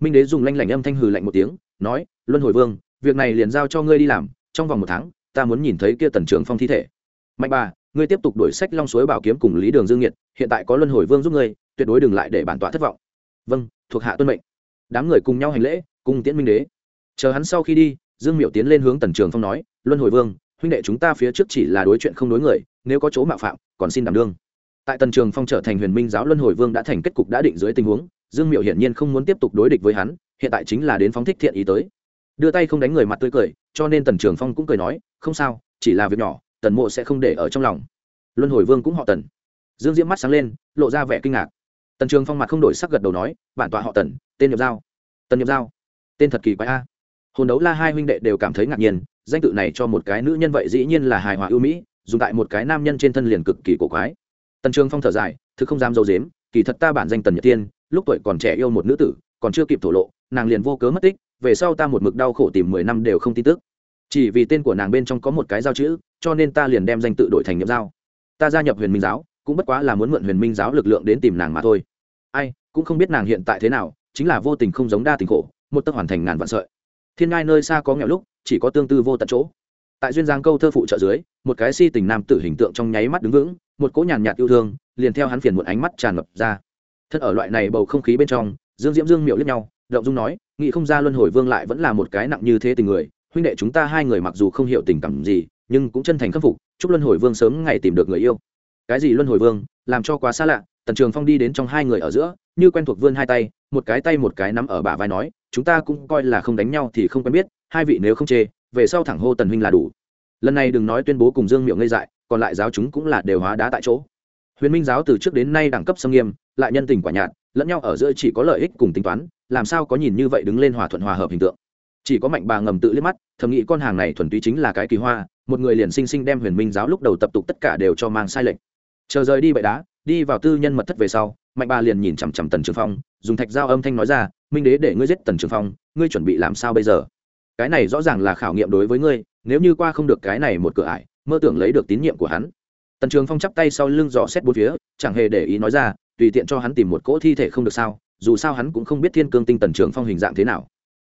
Minh đế dùng lanh lảnh âm thanh hừ lạnh một tiếng, nói, luân hồi vương, việc này liền giao cho ngươi đi làm, trong vòng một tháng, ta muốn nhìn thấy kia tần trường phong thi thể. Mạnh bà, ngươi tiếp tục đổi sách long suối bảo kiếm cùng lý đường dương nhiệt hiện tại có luân hồi vương giúp ngươi, tuyệt đối đừng lại để bản tọa thất vọng. Vâng thuộc hạ tuân mệnh. Đám người cùng nhau hành lễ, cùng tiễn minh đế. Chờ hắn sau khi đi, dương miệu tiến lên hướng tần trường phong nói, luân hồi vương, huynh đệ chúng ta phía trước chỉ là đối chuyện không đối người nếu có chỗ mạo phạm, còn xin đảm đương. Tại tần trường phong trở thành huyền minh giáo luân hồi vương đã thành kết cục đã định dưới tình huống, dương miệu hiển nhiên không muốn tiếp tục đối địch với hắn, hiện tại chính là đến phóng thích thiện ý tới. Đưa tay không đánh người mặt tươi cười, cho nên tần trường phong cũng cười nói, không sao, chỉ là việc nhỏ, tần mộ sẽ không để ở trong lòng. Luân hồi vương cũng họ tần. Dương diễm mắt sáng lên, lộ ra vẻ kinh ngạc. Tần trường phong mặt không đổi sắc gật đầu nói, bản tọa họ tần, tên nhập giao. Tần nhập giao? Tên thật kỳ quái a. Hồn đấu la hai huynh đệ đều cảm thấy ngạc nhiên, danh tự này cho một cái nữ nhân vậy dĩ nhiên là hài hòa ưu mỹ dùng tại một cái nam nhân trên thân liền cực kỳ cổ quái. Tần trường phong thở dài thứ không dám dâu dếm kỳ thật ta bản danh tần nhật tiên, lúc tuổi còn trẻ yêu một nữ tử, còn chưa kịp thổ lộ, nàng liền vô cớ mất tích, về sau ta một mực đau khổ tìm mười năm đều không tin tức. Chỉ vì tên của nàng bên trong có một cái giao chữ, cho nên ta liền đem danh tự đổi thành nhập giao. Ta gia nhập huyền minh giáo, cũng bất quá là muốn mượn huyền minh giáo lực lượng đến tìm nàng mà thôi. Ai, cũng không biết nàng hiện tại thế nào, chính là vô tình không giống đa tình khổ, một tấc hoàn thành ngàn vạn sợi. Thiên ngai nơi xa có nghèo lúc, chỉ có tương tư vô tận chỗ tại duyên giang câu thơ phụ trợ dưới, một cái si tình nam tử hình tượng trong nháy mắt đứng vững, một cỗ nhàn nhạt yêu thương, liền theo hắn phiền một ánh mắt tràn ngập ra. Thân ở loại này bầu không khí bên trong, dương diễm dương miệu lướt nhau, động dung nói, nghị không ra luân hồi vương lại vẫn là một cái nặng như thế tình người, huynh đệ chúng ta hai người mặc dù không hiểu tình cảm gì, nhưng cũng chân thành khắc phục, chúc luân hồi vương sớm ngày tìm được người yêu. Cái gì luân hồi vương? Làm cho quá xa lạ. Tần trường phong đi đến trong hai người ở giữa, như quen thuộc vươn hai tay, một cái tay một cái nắm ở bả vai nói, chúng ta cũng coi là không đánh nhau thì không quen biết, hai vị nếu không chê về sau thẳng hô tần huynh là đủ. Lần này đừng nói tuyên bố cùng dương miệng ngây dại, còn lại giáo chúng cũng là đều hóa đá tại chỗ. Huyền minh giáo từ trước đến nay đẳng cấp xâm nghiêm, lại nhân tình quả nhạt, lẫn nhau ở giữa chỉ có lợi ích cùng tính toán, làm sao có nhìn như vậy đứng lên hòa thuận hòa hợp hình tượng. Chỉ có mạnh bà ngầm tự liếc mắt, thầm nghĩ con hàng này thuần túy chính là cái kỳ hoa, một người liền sinh sinh đem huyền minh giáo lúc đầu tập tục tất cả đều cho mang sai lệch. Chờ rời đi bậy đá, đi vào tư nhân mật thất về sau, mạnh bà liền nhìn chằm chằm tần trường phong, dùng thạch giao âm thanh nói ra, minh đế để ngươi giết tần trường phong, ngươi chuẩn bị làm sao bây giờ? Cái này rõ ràng là khảo nghiệm đối với ngươi, nếu như qua không được cái này một cửa ải, mơ tưởng lấy được tín nhiệm của hắn. Tần trường phong chắp tay sau lưng dò xét bốn phía, chẳng hề để ý nói ra, tùy tiện cho hắn tìm một cỗ thi thể không được sao, dù sao hắn cũng không biết thiên cương tinh tần trường phong hình dạng thế nào.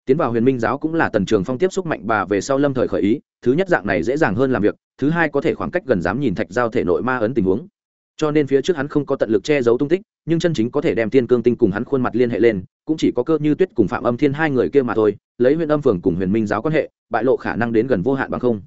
Tiến vào huyền minh giáo cũng là tần trường phong tiếp xúc mạnh bà về sau lâm thời khởi ý, thứ nhất dạng này dễ dàng hơn làm việc, thứ hai có thể khoảng cách gần dám nhìn thạch giao thể nội ma ấn tình huống. Cho nên phía trước hắn không có tận lực che giấu tung tích, nhưng chân chính có thể đem thiên cương tinh cùng hắn khuôn mặt liên hệ lên, cũng chỉ có cơ như tuyết cùng phạm âm thiên hai người kia mà thôi lấy huyện âm phường cùng huyền minh giáo quan hệ, bại lộ khả năng đến gần vô hạn bằng không.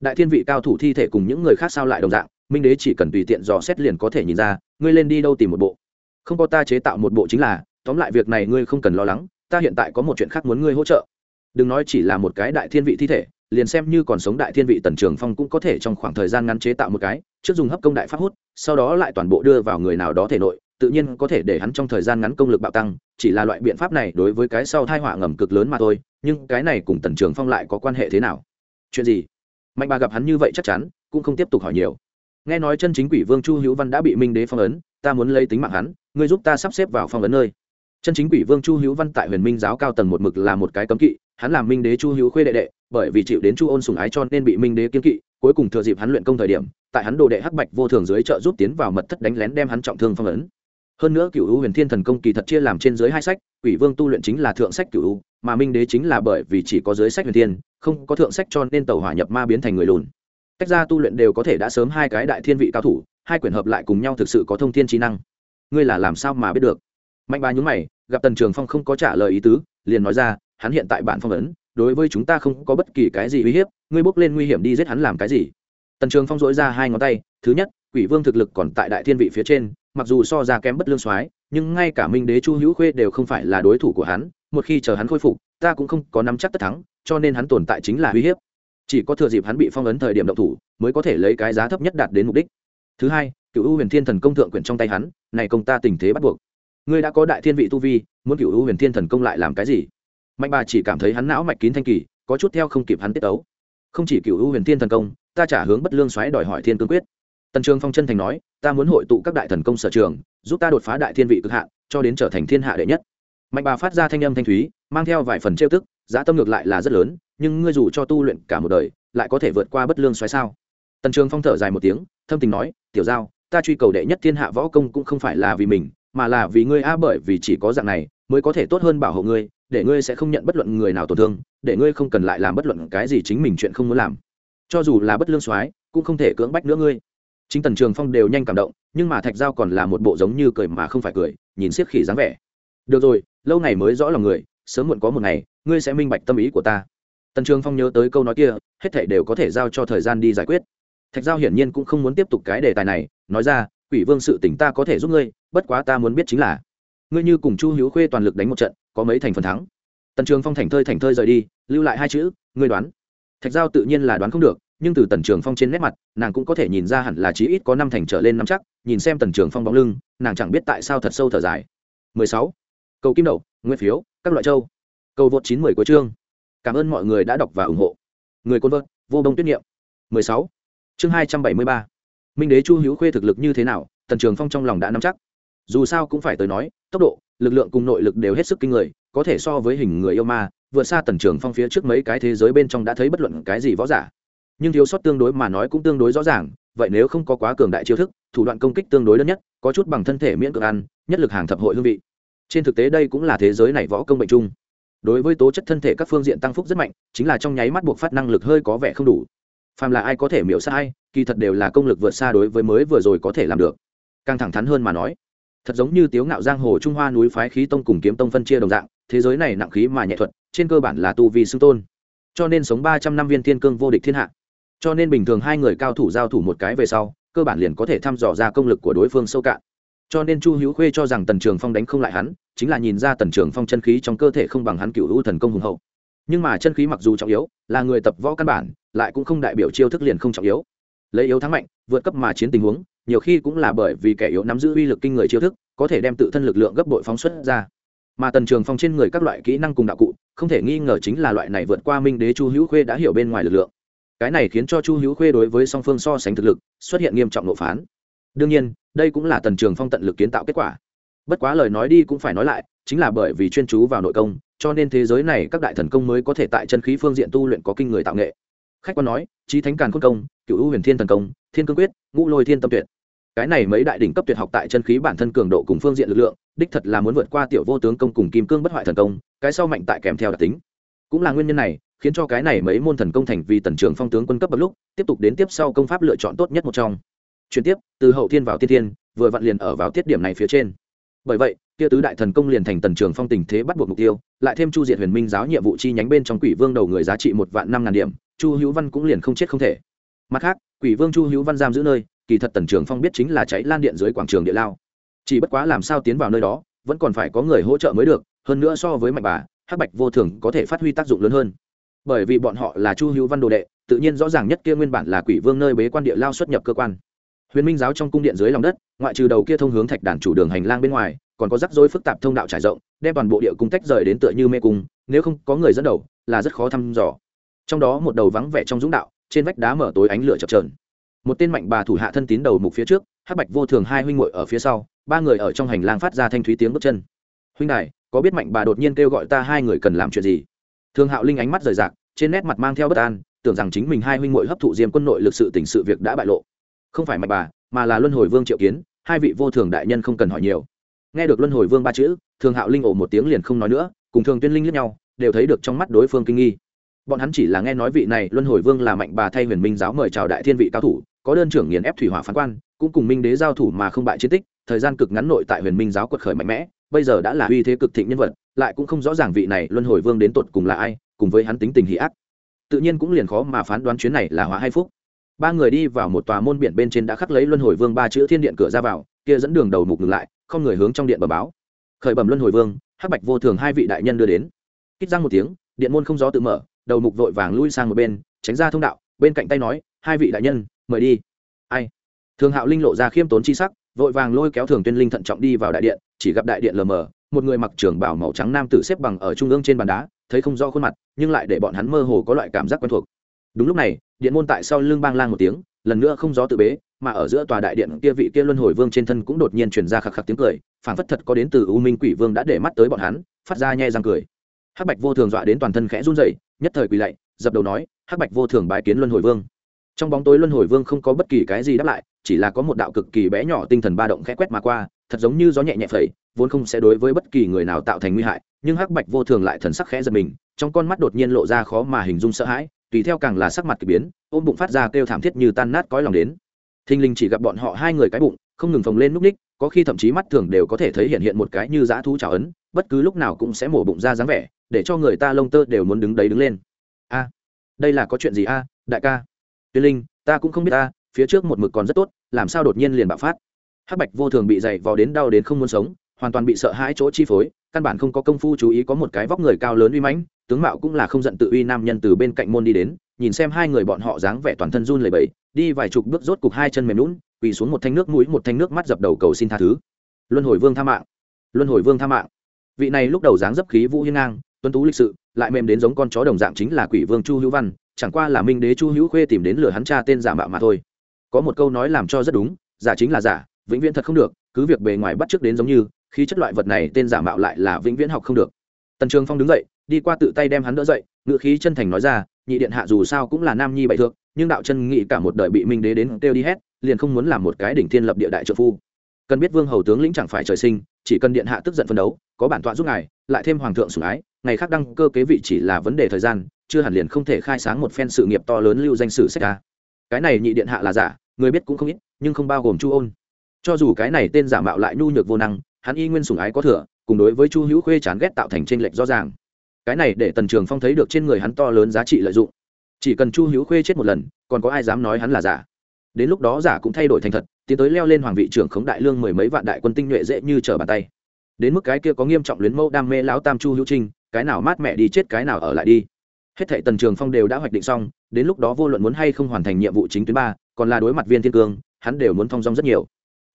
Đại thiên vị cao thủ thi thể cùng những người khác sao lại đồng dạng, minh đế chỉ cần tùy tiện dò xét liền có thể nhìn ra, ngươi lên đi đâu tìm một bộ. Không có ta chế tạo một bộ chính là, tóm lại việc này ngươi không cần lo lắng, ta hiện tại có một chuyện khác muốn ngươi hỗ trợ. Đừng nói chỉ là một cái đại thiên vị thi thể, liền xem như còn sống đại thiên vị tần trường phong cũng có thể trong khoảng thời gian ngắn chế tạo một cái, trước dùng hấp công đại pháp hút, sau đó lại toàn bộ đưa vào người nào đó thể nội tự nhiên có thể để hắn trong thời gian ngắn công lực bạo tăng, chỉ là loại biện pháp này đối với cái sau thai họa ngầm cực lớn mà thôi, nhưng cái này cùng tần trường phong lại có quan hệ thế nào? Chuyện gì? Mạnh bà gặp hắn như vậy chắc chắn, cũng không tiếp tục hỏi nhiều. Nghe nói chân chính quỷ vương chu hữu văn đã bị minh đế phong ấn, ta muốn lấy tính mạng hắn, ngươi giúp ta sắp xếp vào phong ấn nơi. Chân chính quỷ vương chu hữu văn tại huyền minh giáo cao tầng một mực là một cái cấm kỵ, hắn làm minh đế chu hữu khuê đệ đệ, bởi vì chịu đến chu ôn sùng ái cho nên bị minh đế kiên kỵ, cuối cùng thừa dịp hắn luyện công thời điểm, tại hắn đồ đệ hắc bạch vô thường dưới trợ giúp tiến vào mật thất đánh lén đem hắn trọng thương phong ấn hơn nữa cựu u huyền thiên thần công kỳ thật chia làm trên dưới hai sách, quỷ vương tu luyện chính là thượng sách cựu u, mà minh đế chính là bởi vì chỉ có dưới sách huyền thiên, không có thượng sách cho nên tàu hỏa nhập ma biến thành người lùn. Cách ra tu luyện đều có thể đã sớm hai cái đại thiên vị cao thủ, hai quyển hợp lại cùng nhau thực sự có thông thiên trí năng. Ngươi là làm sao mà biết được? Mạnh bà nhún mày, gặp tần trường phong không có trả lời ý tứ, liền nói ra, hắn hiện tại bạn phong ấn, đối với chúng ta không có bất kỳ cái gì uy hiếp, ngươi bốc lên nguy hiểm đi giết hắn làm cái gì? Tần trường phong dỗi ra hai ngón tay, thứ nhất quỷ vương thực lực còn tại đại thiên vị phía trên, mặc dù so ra kém bất lương soái, nhưng ngay cả minh đế chu hữu khuê đều không phải là đối thủ của hắn, một khi chờ hắn khôi phục, ta cũng không có nắm chắc tất thắng, cho nên hắn tồn tại chính là uy hiếp. Chỉ có thừa dịp hắn bị phong ấn thời điểm động thủ, mới có thể lấy cái giá thấp nhất đạt đến mục đích. Thứ hai cựu u huyền thiên thần công thượng quyển trong tay hắn, này công ta tình thế bắt buộc. Ngươi đã có đại thiên vị tu vi, muốn cựu u huyền thiên thần công lại làm cái gì? Mạnh bà chỉ cảm thấy hắn não mạch kín thanh kỳ, có chút theo không kịp hắn tiết tấu. Không chỉ cựu u huyền thiên thần công, ta trả hướng bất lương xoáy đòi hỏi thiên cương quyết tần trường phong chân thành nói, ta muốn hội tụ các đại thần công sở trường, giúp ta đột phá đại thiên vị cực hạn, cho đến trở thành thiên hạ đệ nhất. Mạnh bà phát ra thanh âm thanh thúy, mang theo vài phần trêu tức, giá tâm ngược lại là rất lớn, nhưng ngươi dù cho tu luyện cả một đời, lại có thể vượt qua bất lương xoáy sao? Tần trường phong thở dài một tiếng, thâm tình nói, tiểu giao, ta truy cầu đệ nhất thiên hạ võ công cũng không phải là vì mình, mà là vì ngươi a, bởi vì chỉ có dạng này mới có thể tốt hơn bảo hộ ngươi, để ngươi sẽ không nhận bất luận người nào tổn thương, để ngươi không cần lại làm bất luận cái gì chính mình chuyện không muốn làm. Cho dù là bất lương soái cũng không thể cưỡng bách nữa ngươi chính tần trường phong đều nhanh cảm động, nhưng mà thạch giao còn là một bộ giống như cười mà không phải cười, nhìn siết khỉ dáng vẻ. Được rồi, lâu ngày mới rõ lòng người, sớm muộn có một ngày, ngươi sẽ minh bạch tâm ý của ta. Tần trường phong nhớ tới câu nói kia, hết thảy đều có thể giao cho thời gian đi giải quyết. Thạch giao hiển nhiên cũng không muốn tiếp tục cái đề tài này, nói ra, quỷ vương sự tỉnh ta có thể giúp ngươi, bất quá ta muốn biết chính là, ngươi như cùng chu hữu khuê toàn lực đánh một trận, có mấy thành phần thắng? Tần trường phong thành thơi thành thơi rời đi, lưu lại hai chữ, ngươi đoán. Thạch giao tự nhiên là đoán không được nhưng từ tần trường phong trên nét mặt, nàng cũng có thể nhìn ra hẳn là chí ít có năm thành trở lên năm chắc, nhìn xem tần trường phong bóng lưng, nàng chẳng biết tại sao thật sâu thở dài. 16. cầu kim đậu, nguyên phiếu, các loại châu. Cầu vượt chín mười của chương. Cảm ơn mọi người đã đọc và ủng hộ. Người côn vợt, vô đông tuyết niệm. 16. chương 273. minh đế chu hữu khuê thực lực như thế nào, tần trường phong trong lòng đã nắm chắc. Dù sao cũng phải tới nói, tốc độ, lực lượng cùng nội lực đều hết sức kinh người, có thể so với hình người yêu ma, vượt xa tần trường phong phía trước mấy cái thế giới bên trong đã thấy bất luận cái gì võ giả nhưng thiếu sót tương đối mà nói cũng tương đối rõ ràng, vậy nếu không có quá cường đại chiêu thức, thủ đoạn công kích tương đối đơn nhất, có chút bằng thân thể miễn cưỡng ăn, nhất lực hàng thập hội hương vị. Trên thực tế đây cũng là thế giới này võ công bệnh chung. Đối với tố chất thân thể các phương diện tăng phúc rất mạnh, chính là trong nháy mắt buộc phát năng lực hơi có vẻ không đủ. Phàm là ai có thể miễu sai kỳ thật đều là công lực vượt xa đối với mới vừa rồi có thể làm được. Càng thẳng thắn hơn mà nói, thật giống như tiếu ngạo giang hồ trung hoa núi phái khí tông cùng kiếm tông phân chia đồng dạng, thế giới này nặng khí mà nhẹ thuật, trên cơ bản là tu vi xưng tôn. Cho nên sống ba trăm năm viên thiên cương vô địch thiên hạ cho nên bình thường hai người cao thủ giao thủ một cái về sau, cơ bản liền có thể thăm dò ra công lực của đối phương sâu cạn. Cho nên chu hữu khuê cho rằng tần trường phong đánh không lại hắn, chính là nhìn ra tần trường phong chân khí trong cơ thể không bằng hắn cựu hữu thần công hùng hậu. Nhưng mà chân khí mặc dù trọng yếu, là người tập võ căn bản, lại cũng không đại biểu chiêu thức liền không trọng yếu. Lấy yếu thắng mạnh, vượt cấp mà chiến tình huống, nhiều khi cũng là bởi vì kẻ yếu nắm giữ uy lực kinh người chiêu thức, có thể đem tự thân lực lượng gấp bội phóng xuất ra. Mà tần trường phong trên người các loại kỹ năng cùng đạo cụ, không thể nghi ngờ chính là loại này vượt qua minh đế chu hữu khuê đã hiểu bên ngoài lực lượng cái này khiến cho chu hữu khuê đối với song phương so sánh thực lực, xuất hiện nghiêm trọng nộp phán. Đương nhiên, đây cũng là tần trường phong tận lực kiến tạo kết quả. Bất quá lời nói đi cũng phải nói lại, chính là bởi vì chuyên chú vào nội công, cho nên thế giới này các đại thần công mới có thể tại chân khí phương diện tu luyện có kinh người tạo nghệ. Khách quan nói trí thánh càn khôn công, cựu huyền thiên thần công, thiên cương quyết, ngũ lôi thiên tâm tuyệt. Cái này mấy đại đỉnh cấp tuyệt học tại chân khí bản thân cường độ cùng phương diện lực lượng, đích thật là muốn vượt qua tiểu vô tướng công cùng kim cương bất hoại thần công, cái sau mạnh tại kèm theo đặc tính. Cũng là nguyên nhân này khiến cho cái này mấy môn thần công thành vì tần trường phong tướng quân cấp bậc lúc, tiếp tục đến tiếp sau công pháp lựa chọn tốt nhất một trong. Chuyển tiếp, từ hậu thiên vào tiên thiên, vừa vặn liền ở vào tiết điểm này phía trên. Bởi vậy, kia tứ đại thần công liền thành tần trường phong tình thế bắt buộc mục tiêu, lại thêm chu diệt huyền minh giáo nhiệm vụ chi nhánh bên trong quỷ vương đầu người giá trị một vạn năm ngàn điểm, chu hữu văn cũng liền không chết không thể. Mặt khác, quỷ vương chu hữu văn giam giữ nơi, kỳ thật tần trường phong biết chính là cháy lan điện dưới quảng trường địa lao. Chỉ bất quá làm sao tiến vào nơi đó, vẫn còn phải có người hỗ trợ mới được, hơn nữa so với mạnh bà, hắc bạch vô thường có thể phát huy tác dụng lớn hơn bởi vì bọn họ là chu hữu văn đồ đệ, tự nhiên rõ ràng nhất kia nguyên bản là quỷ vương nơi bế quan địa lao xuất nhập cơ quan. Huyền minh giáo trong cung điện dưới lòng đất, ngoại trừ đầu kia thông hướng thạch đàn chủ đường hành lang bên ngoài, còn có rắc rối phức tạp thông đạo trải rộng, đem toàn bộ địa cung tách rời đến tựa như mê cung, nếu không có người dẫn đầu, là rất khó thăm dò. Trong đó một đầu vắng vẻ trong dũng đạo, trên vách đá mở tối ánh lửa chập trờn một tên mạnh bà thủ hạ thân tín đầu mục phía trước, hắc bạch vô thường hai huynh muội ở phía sau, ba người ở trong hành lang phát ra thanh thúy tiếng bước chân. Huynh đại có biết mạnh bà đột nhiên kêu gọi ta hai người cần làm chuyện gì? Thương hạo linh ánh mắt rời rạc trên nét mặt mang theo bất an, tưởng rằng chính mình hai huynh muội hấp thụ diêm quân nội lực sự tình sự việc đã bại lộ. Không phải mạnh bà, mà là luân hồi vương triệu kiến, hai vị vô thường đại nhân không cần hỏi nhiều. Nghe được luân hồi vương ba chữ, thường hạo linh ổ một tiếng liền không nói nữa, cùng thường tuyên linh lẫn nhau, đều thấy được trong mắt đối phương kinh nghi. Bọn hắn chỉ là nghe nói vị này luân hồi vương là mạnh bà thay huyền minh giáo mời chào đại thiên vị cao thủ, có đơn trưởng nghiền ép thủy hỏa phán quan, cũng cùng minh đế giao thủ mà không bại chiến tích, thời gian cực ngắn nội tại huyền minh giáo quật khởi mạnh mẽ, bây giờ đã là uy thế cực thịnh nhân vật, lại cũng không rõ ràng vị này luân hồi vương đến tột cùng là ai cùng với hắn tính tình hỉ ác. Tự nhiên cũng liền khó mà phán đoán chuyến này là hóa hay phúc. Ba người đi vào một tòa môn biển bên trên đã khắc lấy luân hồi vương ba chữ thiên điện cửa ra vào, kia dẫn đường đầu mục ngừng lại, không người hướng trong điện bờ báo. Khởi bẩm luân hồi vương, hắc bạch vô thường hai vị đại nhân đưa đến. Kích răng một tiếng, điện môn không gió tự mở, đầu mục vội vàng lui sang một bên, tránh ra thông đạo, bên cạnh tay nói, hai vị đại nhân, mời đi. Ai? Thường hạo linh lộ ra khiêm tốn chi sắc, vội vàng lôi kéo thường tuyên linh thận trọng đi vào đại điện, chỉ gặp đại điện lờ mờ, một người mặc trường bảo màu trắng nam tử xếp bằng ở trung ương trên bàn đá thấy không rõ khuôn mặt, nhưng lại để bọn hắn mơ hồ có loại cảm giác quen thuộc. Đúng lúc này, điện môn tại sau lưng bang lang một tiếng, lần nữa không gió tự bế, mà ở giữa tòa đại điện kia vị kia luân hồi vương trên thân cũng đột nhiên truyền ra khạc khạc tiếng cười, phảng phất thật có đến từ u minh quỷ vương đã để mắt tới bọn hắn, phát ra nhe răng cười. Hắc bạch vô thường dọa đến toàn thân khẽ run rẩy, nhất thời quỳ lạy, dập đầu nói, hắc bạch vô thường bái kiến luân hồi vương. Trong bóng tối luân hồi vương không có bất kỳ cái gì đáp lại, chỉ là có một đạo cực kỳ bé nhỏ tinh thần ba động khẽ quét mà qua, thật giống như gió nhẹ nhẹ phẩy, vốn không sẽ đối với bất kỳ người nào tạo thành nguy hại nhưng hắc bạch vô thường lại thần sắc khẽ giật mình, trong con mắt đột nhiên lộ ra khó mà hình dung sợ hãi, tùy theo càng là sắc mặt k ỳ biến, ôm bụng phát ra kêu thảm thiết như tan nát cõi lòng đến. Thình linh chỉ gặp bọn họ hai người cái bụng, không ngừng phồng lên núp ních, có khi thậm chí mắt thường đều có thể thấy hiện hiện một cái như dã thú trào ấn, bất cứ lúc nào cũng sẽ mổ bụng ra dáng vẻ, để cho người ta lông tơ đều muốn đứng đấy đứng lên. A, đây là có chuyện gì a, đại ca? Tuyên linh, ta cũng không biết ta, phía trước một mực còn rất tốt, làm sao đột nhiên liền bạo phát? Hắc bạch vô thường bị dày vò đến đau đến không muốn sống, hoàn toàn bị sợ hãi chỗ chi phối căn bản không có công phu chú ý có một cái vóc người cao lớn uy mãnh, tướng mạo cũng là không giận tự uy nam nhân từ bên cạnh môn đi đến, nhìn xem hai người bọn họ dáng vẻ toàn thân run lẩy bẩy, đi vài chục bước rốt cục hai chân mềm lún quỳ xuống một thanh nước mũi, một thanh nước mắt dập đầu cầu xin tha thứ. Luân hồi vương tha mạng. Luân hồi vương tha mạng. Vị này lúc đầu dáng dấp khí vũ hiên ngang tuân tú lịch sự, lại mềm đến giống con chó đồng dạng chính là quỷ vương chu hữu văn, chẳng qua là minh đế chu hữu khuê tìm đến lừa hắn cha tên giả mạo mà thôi. Có một câu nói làm cho rất đúng, giả chính là giả, vĩnh viễn thật không được, cứ việc bề ngoài bắt trước đến giống như khi chất loại vật này tên giả mạo lại là vĩnh viễn học không được. Tần trường phong đứng dậy, đi qua tự tay đem hắn đỡ dậy, ngự khí chân thành nói ra, nhị điện hạ dù sao cũng là nam nhi bậy thượng nhưng đạo chân nghị cả một đời bị minh đế đến kêu đi hết, liền không muốn làm một cái đỉnh thiên lập địa đại trợ phu. Cần biết vương hầu tướng lĩnh chẳng phải trời sinh, chỉ cần điện hạ tức giận phân đấu, có bản tọa giúp ngài, lại thêm hoàng thượng sủng ái, ngày khác đăng cơ kế vị chỉ là vấn đề thời gian, chưa hẳn liền không thể khai sáng một phen sự nghiệp to lớn lưu danh sử sách ca cái này nhị điện hạ là giả, người biết cũng không ít, nhưng không bao gồm chu ôn. Cho dù cái này tên giả mạo lại nhu nhược vô năng hắn y nguyên sủng ái có thừa, cùng đối với chu hữu khuê chán ghét tạo thành tranh lệch rõ ràng. Cái này để tần trường phong thấy được trên người hắn to lớn giá trị lợi dụng. Chỉ cần chu hữu khuê chết một lần, còn có ai dám nói hắn là giả? Đến lúc đó giả cũng thay đổi thành thật, tiến tới leo lên hoàng vị trưởng khống đại lương mười mấy vạn đại quân tinh nhuệ dễ như trở bàn tay. Đến mức cái kia có nghiêm trọng luyến mẫu đam mê lão tam chu hữu trinh, cái nào mát mẹ đi chết cái nào ở lại đi. Hết thệ tần trường phong đều đã hoạch định xong, đến lúc đó vô luận muốn hay không hoàn thành nhiệm vụ chính tuyến ba, còn là đối mặt viên thiên cương, hắn đều muốn thong dong rất nhiều.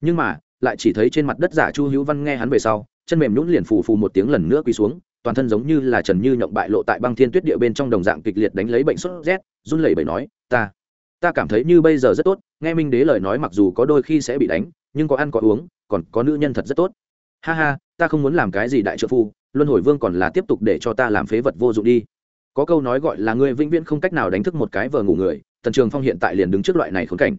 Nhưng mà lại chỉ thấy trên mặt đất giả chu hữu văn nghe hắn về sau, chân mềm nhũn liền phù phù một tiếng lần nữa quỳ xuống, toàn thân giống như là trần như nhộng bại lộ tại băng thiên tuyết địa bên trong đồng dạng kịch liệt đánh lấy bệnh sốt rét, run lẩy bẩy nói, ta ta cảm thấy như bây giờ rất tốt, nghe minh đế lời nói mặc dù có đôi khi sẽ bị đánh, nhưng có ăn có uống, còn có nữ nhân thật rất tốt. Ha ha, ta không muốn làm cái gì đại trợ phu, luân hồi vương còn là tiếp tục để cho ta làm phế vật vô dụng đi. Có câu nói gọi là người vĩnh viễn không cách nào đánh thức một cái vờ ngủ người, tần trường phong hiện tại liền đứng trước loại này khốn cảnh.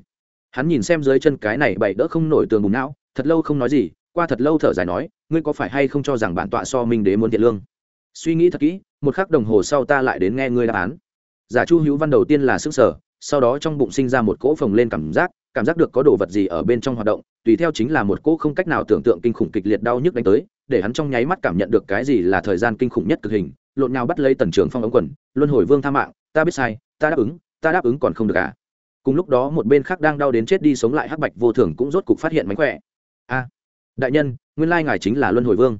Hắn nhìn xem dưới chân cái này bậy đỡ không nổi tường bùng não thật lâu không nói gì, qua thật lâu thở dài nói, ngươi có phải hay không cho rằng bản tọa so minh đế muốn thiện lương? Suy nghĩ thật kỹ, một khắc đồng hồ sau ta lại đến nghe ngươi đáp án. Giả chu hữu văn đầu tiên là sức sở, sau đó trong bụng sinh ra một cỗ phồng lên cảm giác cảm giác được có đồ vật gì ở bên trong hoạt động, tùy theo chính là một cỗ không cách nào tưởng tượng kinh khủng kịch liệt đau nhức đánh tới, để hắn trong nháy mắt cảm nhận được cái gì là thời gian kinh khủng nhất cực hình, lộn nhau bắt lấy tần trường phong ống quần, luân hồi vương tha mạng, ta biết sai, ta đáp ứng, ta đáp ứng còn không được à? Cùng lúc đó một bên khác đang đau đến chết đi sống lại hắc bạch vô thường cũng rốt cục phát hiện mánh khỏe a, đại nhân, nguyên lai ngài chính là luân hồi vương.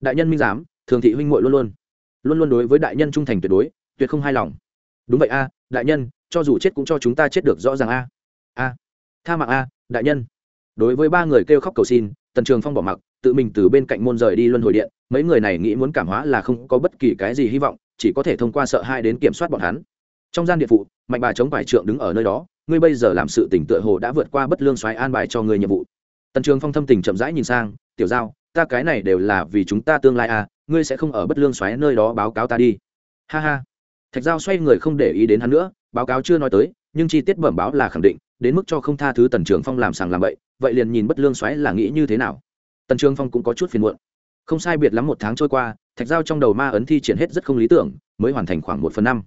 Đại nhân minh giám, thường thị huynh muội luôn luôn. Luôn luôn đối với đại nhân trung thành tuyệt đối, tuyệt không hài lòng. Đúng vậy a, đại nhân, cho dù chết cũng cho chúng ta chết được rõ ràng a. A, tha mạng a, đại nhân. Đối với ba người kêu khóc cầu xin, tần trường phong bỏ mặc, tự mình từ bên cạnh môn rời đi luân hồi điện. Mấy người này nghĩ muốn cảm hóa là không có bất kỳ cái gì hy vọng, chỉ có thể thông qua sợ hai đến kiểm soát bọn hắn. Trong gian điện phụ mạnh bà chống phải trượng đứng ở nơi đó, ngươi bây giờ làm sự tỉnh tựa hồ đã vượt qua bất lương xoáy an bài cho người nhiệm vụ tần trường phong thâm tình chậm rãi nhìn sang, tiểu giao, ta cái này đều là vì chúng ta tương lai à ngươi sẽ không ở bất lương xoáy nơi đó báo cáo ta đi. Ha ha. Thạch giao xoay người không để ý đến hắn nữa, báo cáo chưa nói tới, nhưng chi tiết bẩm báo là khẳng định, đến mức cho không tha thứ tần trường phong làm sàng làm bậy, vậy liền nhìn bất lương xoáy là nghĩ như thế nào. Tần trường phong cũng có chút phiền muộn. Không sai biệt lắm một tháng trôi qua, thạch giao trong đầu ma ấn thi triển hết rất không lý tưởng, mới hoàn thành khoảng một phần năm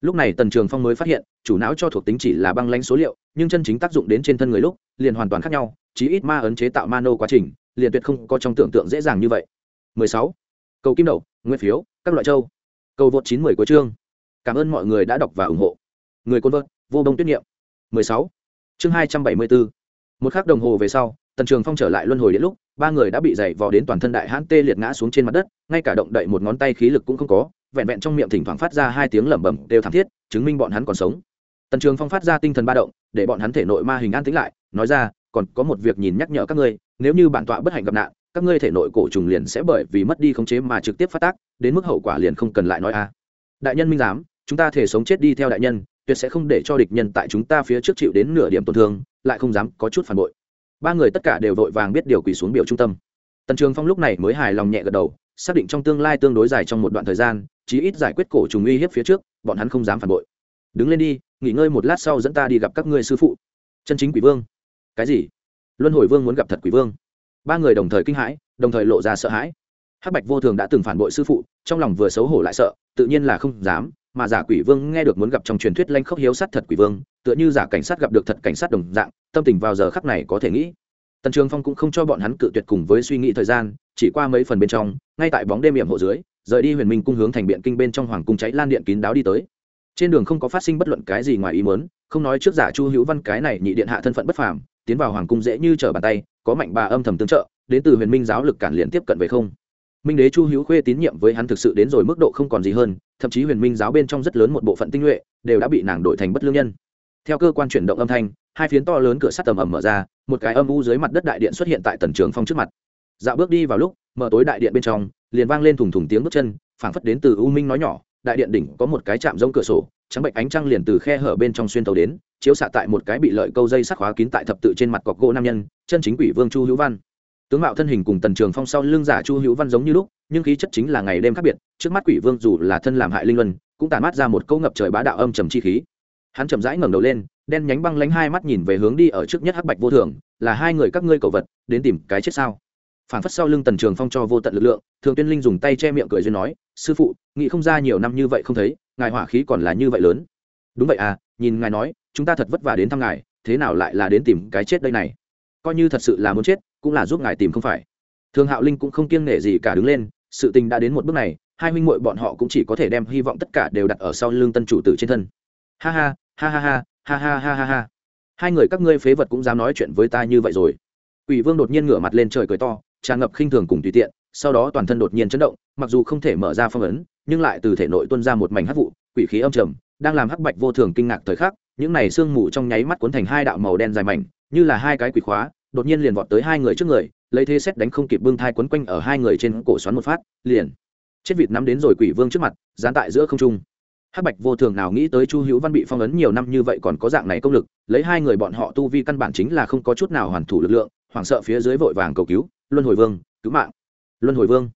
lúc này tần trường phong mới phát hiện, chủ não cho thuộc tính chỉ là băng lãnh số liệu, nhưng chân chính tác dụng đến trên thân người lúc, liền hoàn toàn khác nhau, chí ít ma ấn chế tạo ma nô quá trình, liền tuyệt không có trong tưởng tượng dễ dàng như vậy 16. cầu kim đậu, nguyên phiếu, các loại châu cầu vượt 910 của chương cảm ơn mọi người đã đọc và ủng hộ người côn vợt, vô đông tuyết niệm 16. chương 274. một khắc đồng hồ về sau, tần trường phong trở lại luân hồi đến lúc, ba người đã bị dày vò đến toàn thân đại hãn tê liệt ngã xuống trên mặt đất, ngay cả động đậy một ngón tay khí lực cũng không có vẹn vẹn trong miệng thỉnh thoảng phát ra hai tiếng lẩm bẩm đều thảm thiết, chứng minh bọn hắn còn sống. Tần trường phong phát ra tinh thần ba động, để bọn hắn thể nội ma hình an tĩnh lại, nói ra, còn có một việc nhìn nhắc nhở các ngươi, nếu như bản tọa bất hạnh gặp nạn, các ngươi thể nội cổ trùng liền sẽ bởi vì mất đi khống chế mà trực tiếp phát tác, đến mức hậu quả liền không cần lại nói a. Đại nhân minh giám, chúng ta thể sống chết đi theo đại nhân, tuyệt sẽ không để cho địch nhân tại chúng ta phía trước chịu đến nửa điểm tổn thương, lại không dám có chút phản bội. Ba người tất cả đều vội vàng biết điều quỳ xuống biểu trung tâm. Tần trường phong lúc này mới hài lòng nhẹ gật đầu, xác định trong tương lai tương đối dài trong một đoạn thời gian chí ít giải quyết cổ trùng uy hiếp phía trước, bọn hắn không dám phản bội. Đứng lên đi, nghỉ ngơi một lát sau dẫn ta đi gặp các ngươi sư phụ. Chân chính quỷ vương. Cái gì? Luân hồi vương muốn gặp thật quỷ vương. Ba người đồng thời kinh hãi, đồng thời lộ ra sợ hãi. Hắc bạch vô thường đã từng phản bội sư phụ, trong lòng vừa xấu hổ lại sợ, tự nhiên là không dám, mà giả quỷ vương nghe được muốn gặp trong truyền thuyết lanh khốc hiếu sát thật quỷ vương, tựa như giả cảnh sát gặp được thật cảnh sát đồng dạng, tâm tình vào giờ khắc này có thể nghĩ. Tần trường phong cũng không cho bọn hắn cự tuyệt cùng với suy nghĩ thời gian, chỉ qua mấy phần bên trong, ngay tại bóng đêm hiểm hộ dưới rời đi huyền minh cung hướng thành biện kinh bên trong hoàng cung cháy lan điện kín đáo đi tới. Trên đường không có phát sinh bất luận cái gì ngoài ý muốn, không nói trước giả chu hữu văn cái này nhị điện hạ thân phận bất phàm, tiến vào hoàng cung dễ như trở bàn tay, có mạnh bà âm thầm tương trợ, đến từ huyền minh giáo lực cản liền tiếp cận về không. Minh đế chu hữu khuê tín nhiệm với hắn thực sự đến rồi mức độ không còn gì hơn, thậm chí huyền minh giáo bên trong rất lớn một bộ phận tinh nhuệ, đều đã bị nàng đổi thành bất lương nhân. Theo cơ quan chuyển động âm thanh, hai phiến to lớn cửa sắt tầm ẩm mở ra, một cái âm u dưới mặt đất đại điện xuất hiện tại tần trường phong trước mặt. Dạo bước đi vào lúc mở tối đại điện bên trong, liền vang lên thùng thùng tiếng bước chân, phảng phất đến từ u minh nói nhỏ, đại điện đỉnh có một cái chạm rông cửa sổ, trắng bệnh ánh trăng liền từ khe hở bên trong xuyên tàu đến, chiếu xạ tại một cái bị lợi câu dây sắc hóa kín tại thập tự trên mặt cọc gỗ nam nhân, chân chính quỷ vương chu hữu văn. Tướng mạo thân hình cùng tần trường phong sau lưng giả chu hữu văn giống như lúc, nhưng khí chất chính là ngày đêm khác biệt, trước mắt quỷ vương dù là thân làm hại linh luân, cũng tàn mắt ra một câu ngập trời bá đạo âm trầm chi khí. Hắn chậm rãi ngẩng đầu lên, đen nhánh băng lánh hai mắt nhìn về hướng đi ở trước nhất hắc bạch vô thường, là hai người các ngươi cầu vật, đến tìm cái chết sao? Phản phất sau lưng tần trường phong cho vô tận lực lượng thường tuyên linh dùng tay che miệng cười duyên nói sư phụ nghĩ không ra nhiều năm như vậy không thấy ngài hỏa khí còn là như vậy lớn. Đúng vậy à nhìn ngài nói chúng ta thật vất vả đến thăm ngài thế nào lại là đến tìm cái chết đây này? Coi như thật sự là muốn chết cũng là giúp ngài tìm không phải. Thường hạo linh cũng không kiêng nể gì cả đứng lên sự tình đã đến một bước này hai huynh muội bọn họ cũng chỉ có thể đem hy vọng tất cả đều đặt ở sau lưng tân chủ tử trên thân. Ha ha ha ha ha ha ha ha ha ha. Hai người các ngươi phế vật cũng dám nói chuyện với ta như vậy rồi. Quỷ Vương đột nhiên ngửa mặt lên trời cười to, tràn ngập khinh thường cùng tùy tiện, sau đó toàn thân đột nhiên chấn động, mặc dù không thể mở ra phong ấn, nhưng lại từ thể nội tuôn ra một mảnh hắc vụ, quỷ khí âm trầm, đang làm hắc bạch vô thường kinh ngạc thời khắc, những này xương mù trong nháy mắt cuốn thành hai đạo màu đen dài mảnh, như là hai cái quỷ khóa, đột nhiên liền vọt tới hai người trước người, lấy thế xét đánh không kịp bưng thai quấn quanh ở hai người trên cổ xoắn một phát, liền. Chết vịt nắm đến rồi quỷ vương trước mặt, dán tại giữa không trung. Hắc bạch vô thường nào nghĩ tới chu hữu văn bị phong ấn nhiều năm như vậy còn có dạng này công lực lấy hai người bọn họ tu vi căn bản chính là không có chút nào hoàn thủ lực lượng hoảng sợ phía dưới vội vàng cầu cứu luân hồi vương, cứu mạng. Luân hồi vương.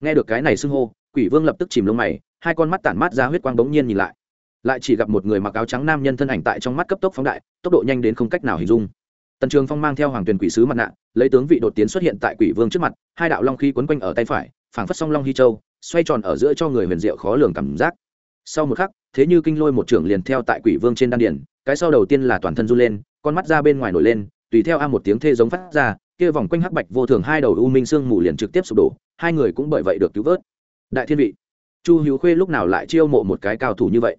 Nghe được cái này xưng hô, quỷ vương lập tức chìm lông mày, hai con mắt tản mát ra huyết quang bỗng nhiên nhìn lại. Lại chỉ gặp một người mặc áo trắng nam nhân thân ảnh tại trong mắt cấp tốc phóng đại, tốc độ nhanh đến không cách nào hình dung. Tần trường phong mang theo hoàng tuyền quỷ sứ mặt nạ, lấy tướng vị đột tiến xuất hiện tại quỷ vương trước mặt, hai đạo long khí quấn quanh ở tay phải, phảng phất song long hy châu, xoay tròn ở giữa cho người huyền diệu khó lường cảm giác. Sau một khắc, thế như kinh lôi một trưởng liền theo tại quỷ vương trên đan điển cái sau đầu tiên là toàn thân run lên, con mắt ra bên ngoài nổi lên tùy theo a một tiếng thê giống phát ra, kia vòng quanh hắc bạch vô thường hai đầu u minh sương mù liền trực tiếp sụp đổ, hai người cũng bởi vậy được cứu vớt. Đại thiên vị, chu hữu khuê lúc nào lại chiêu mộ một cái cao thủ như vậy?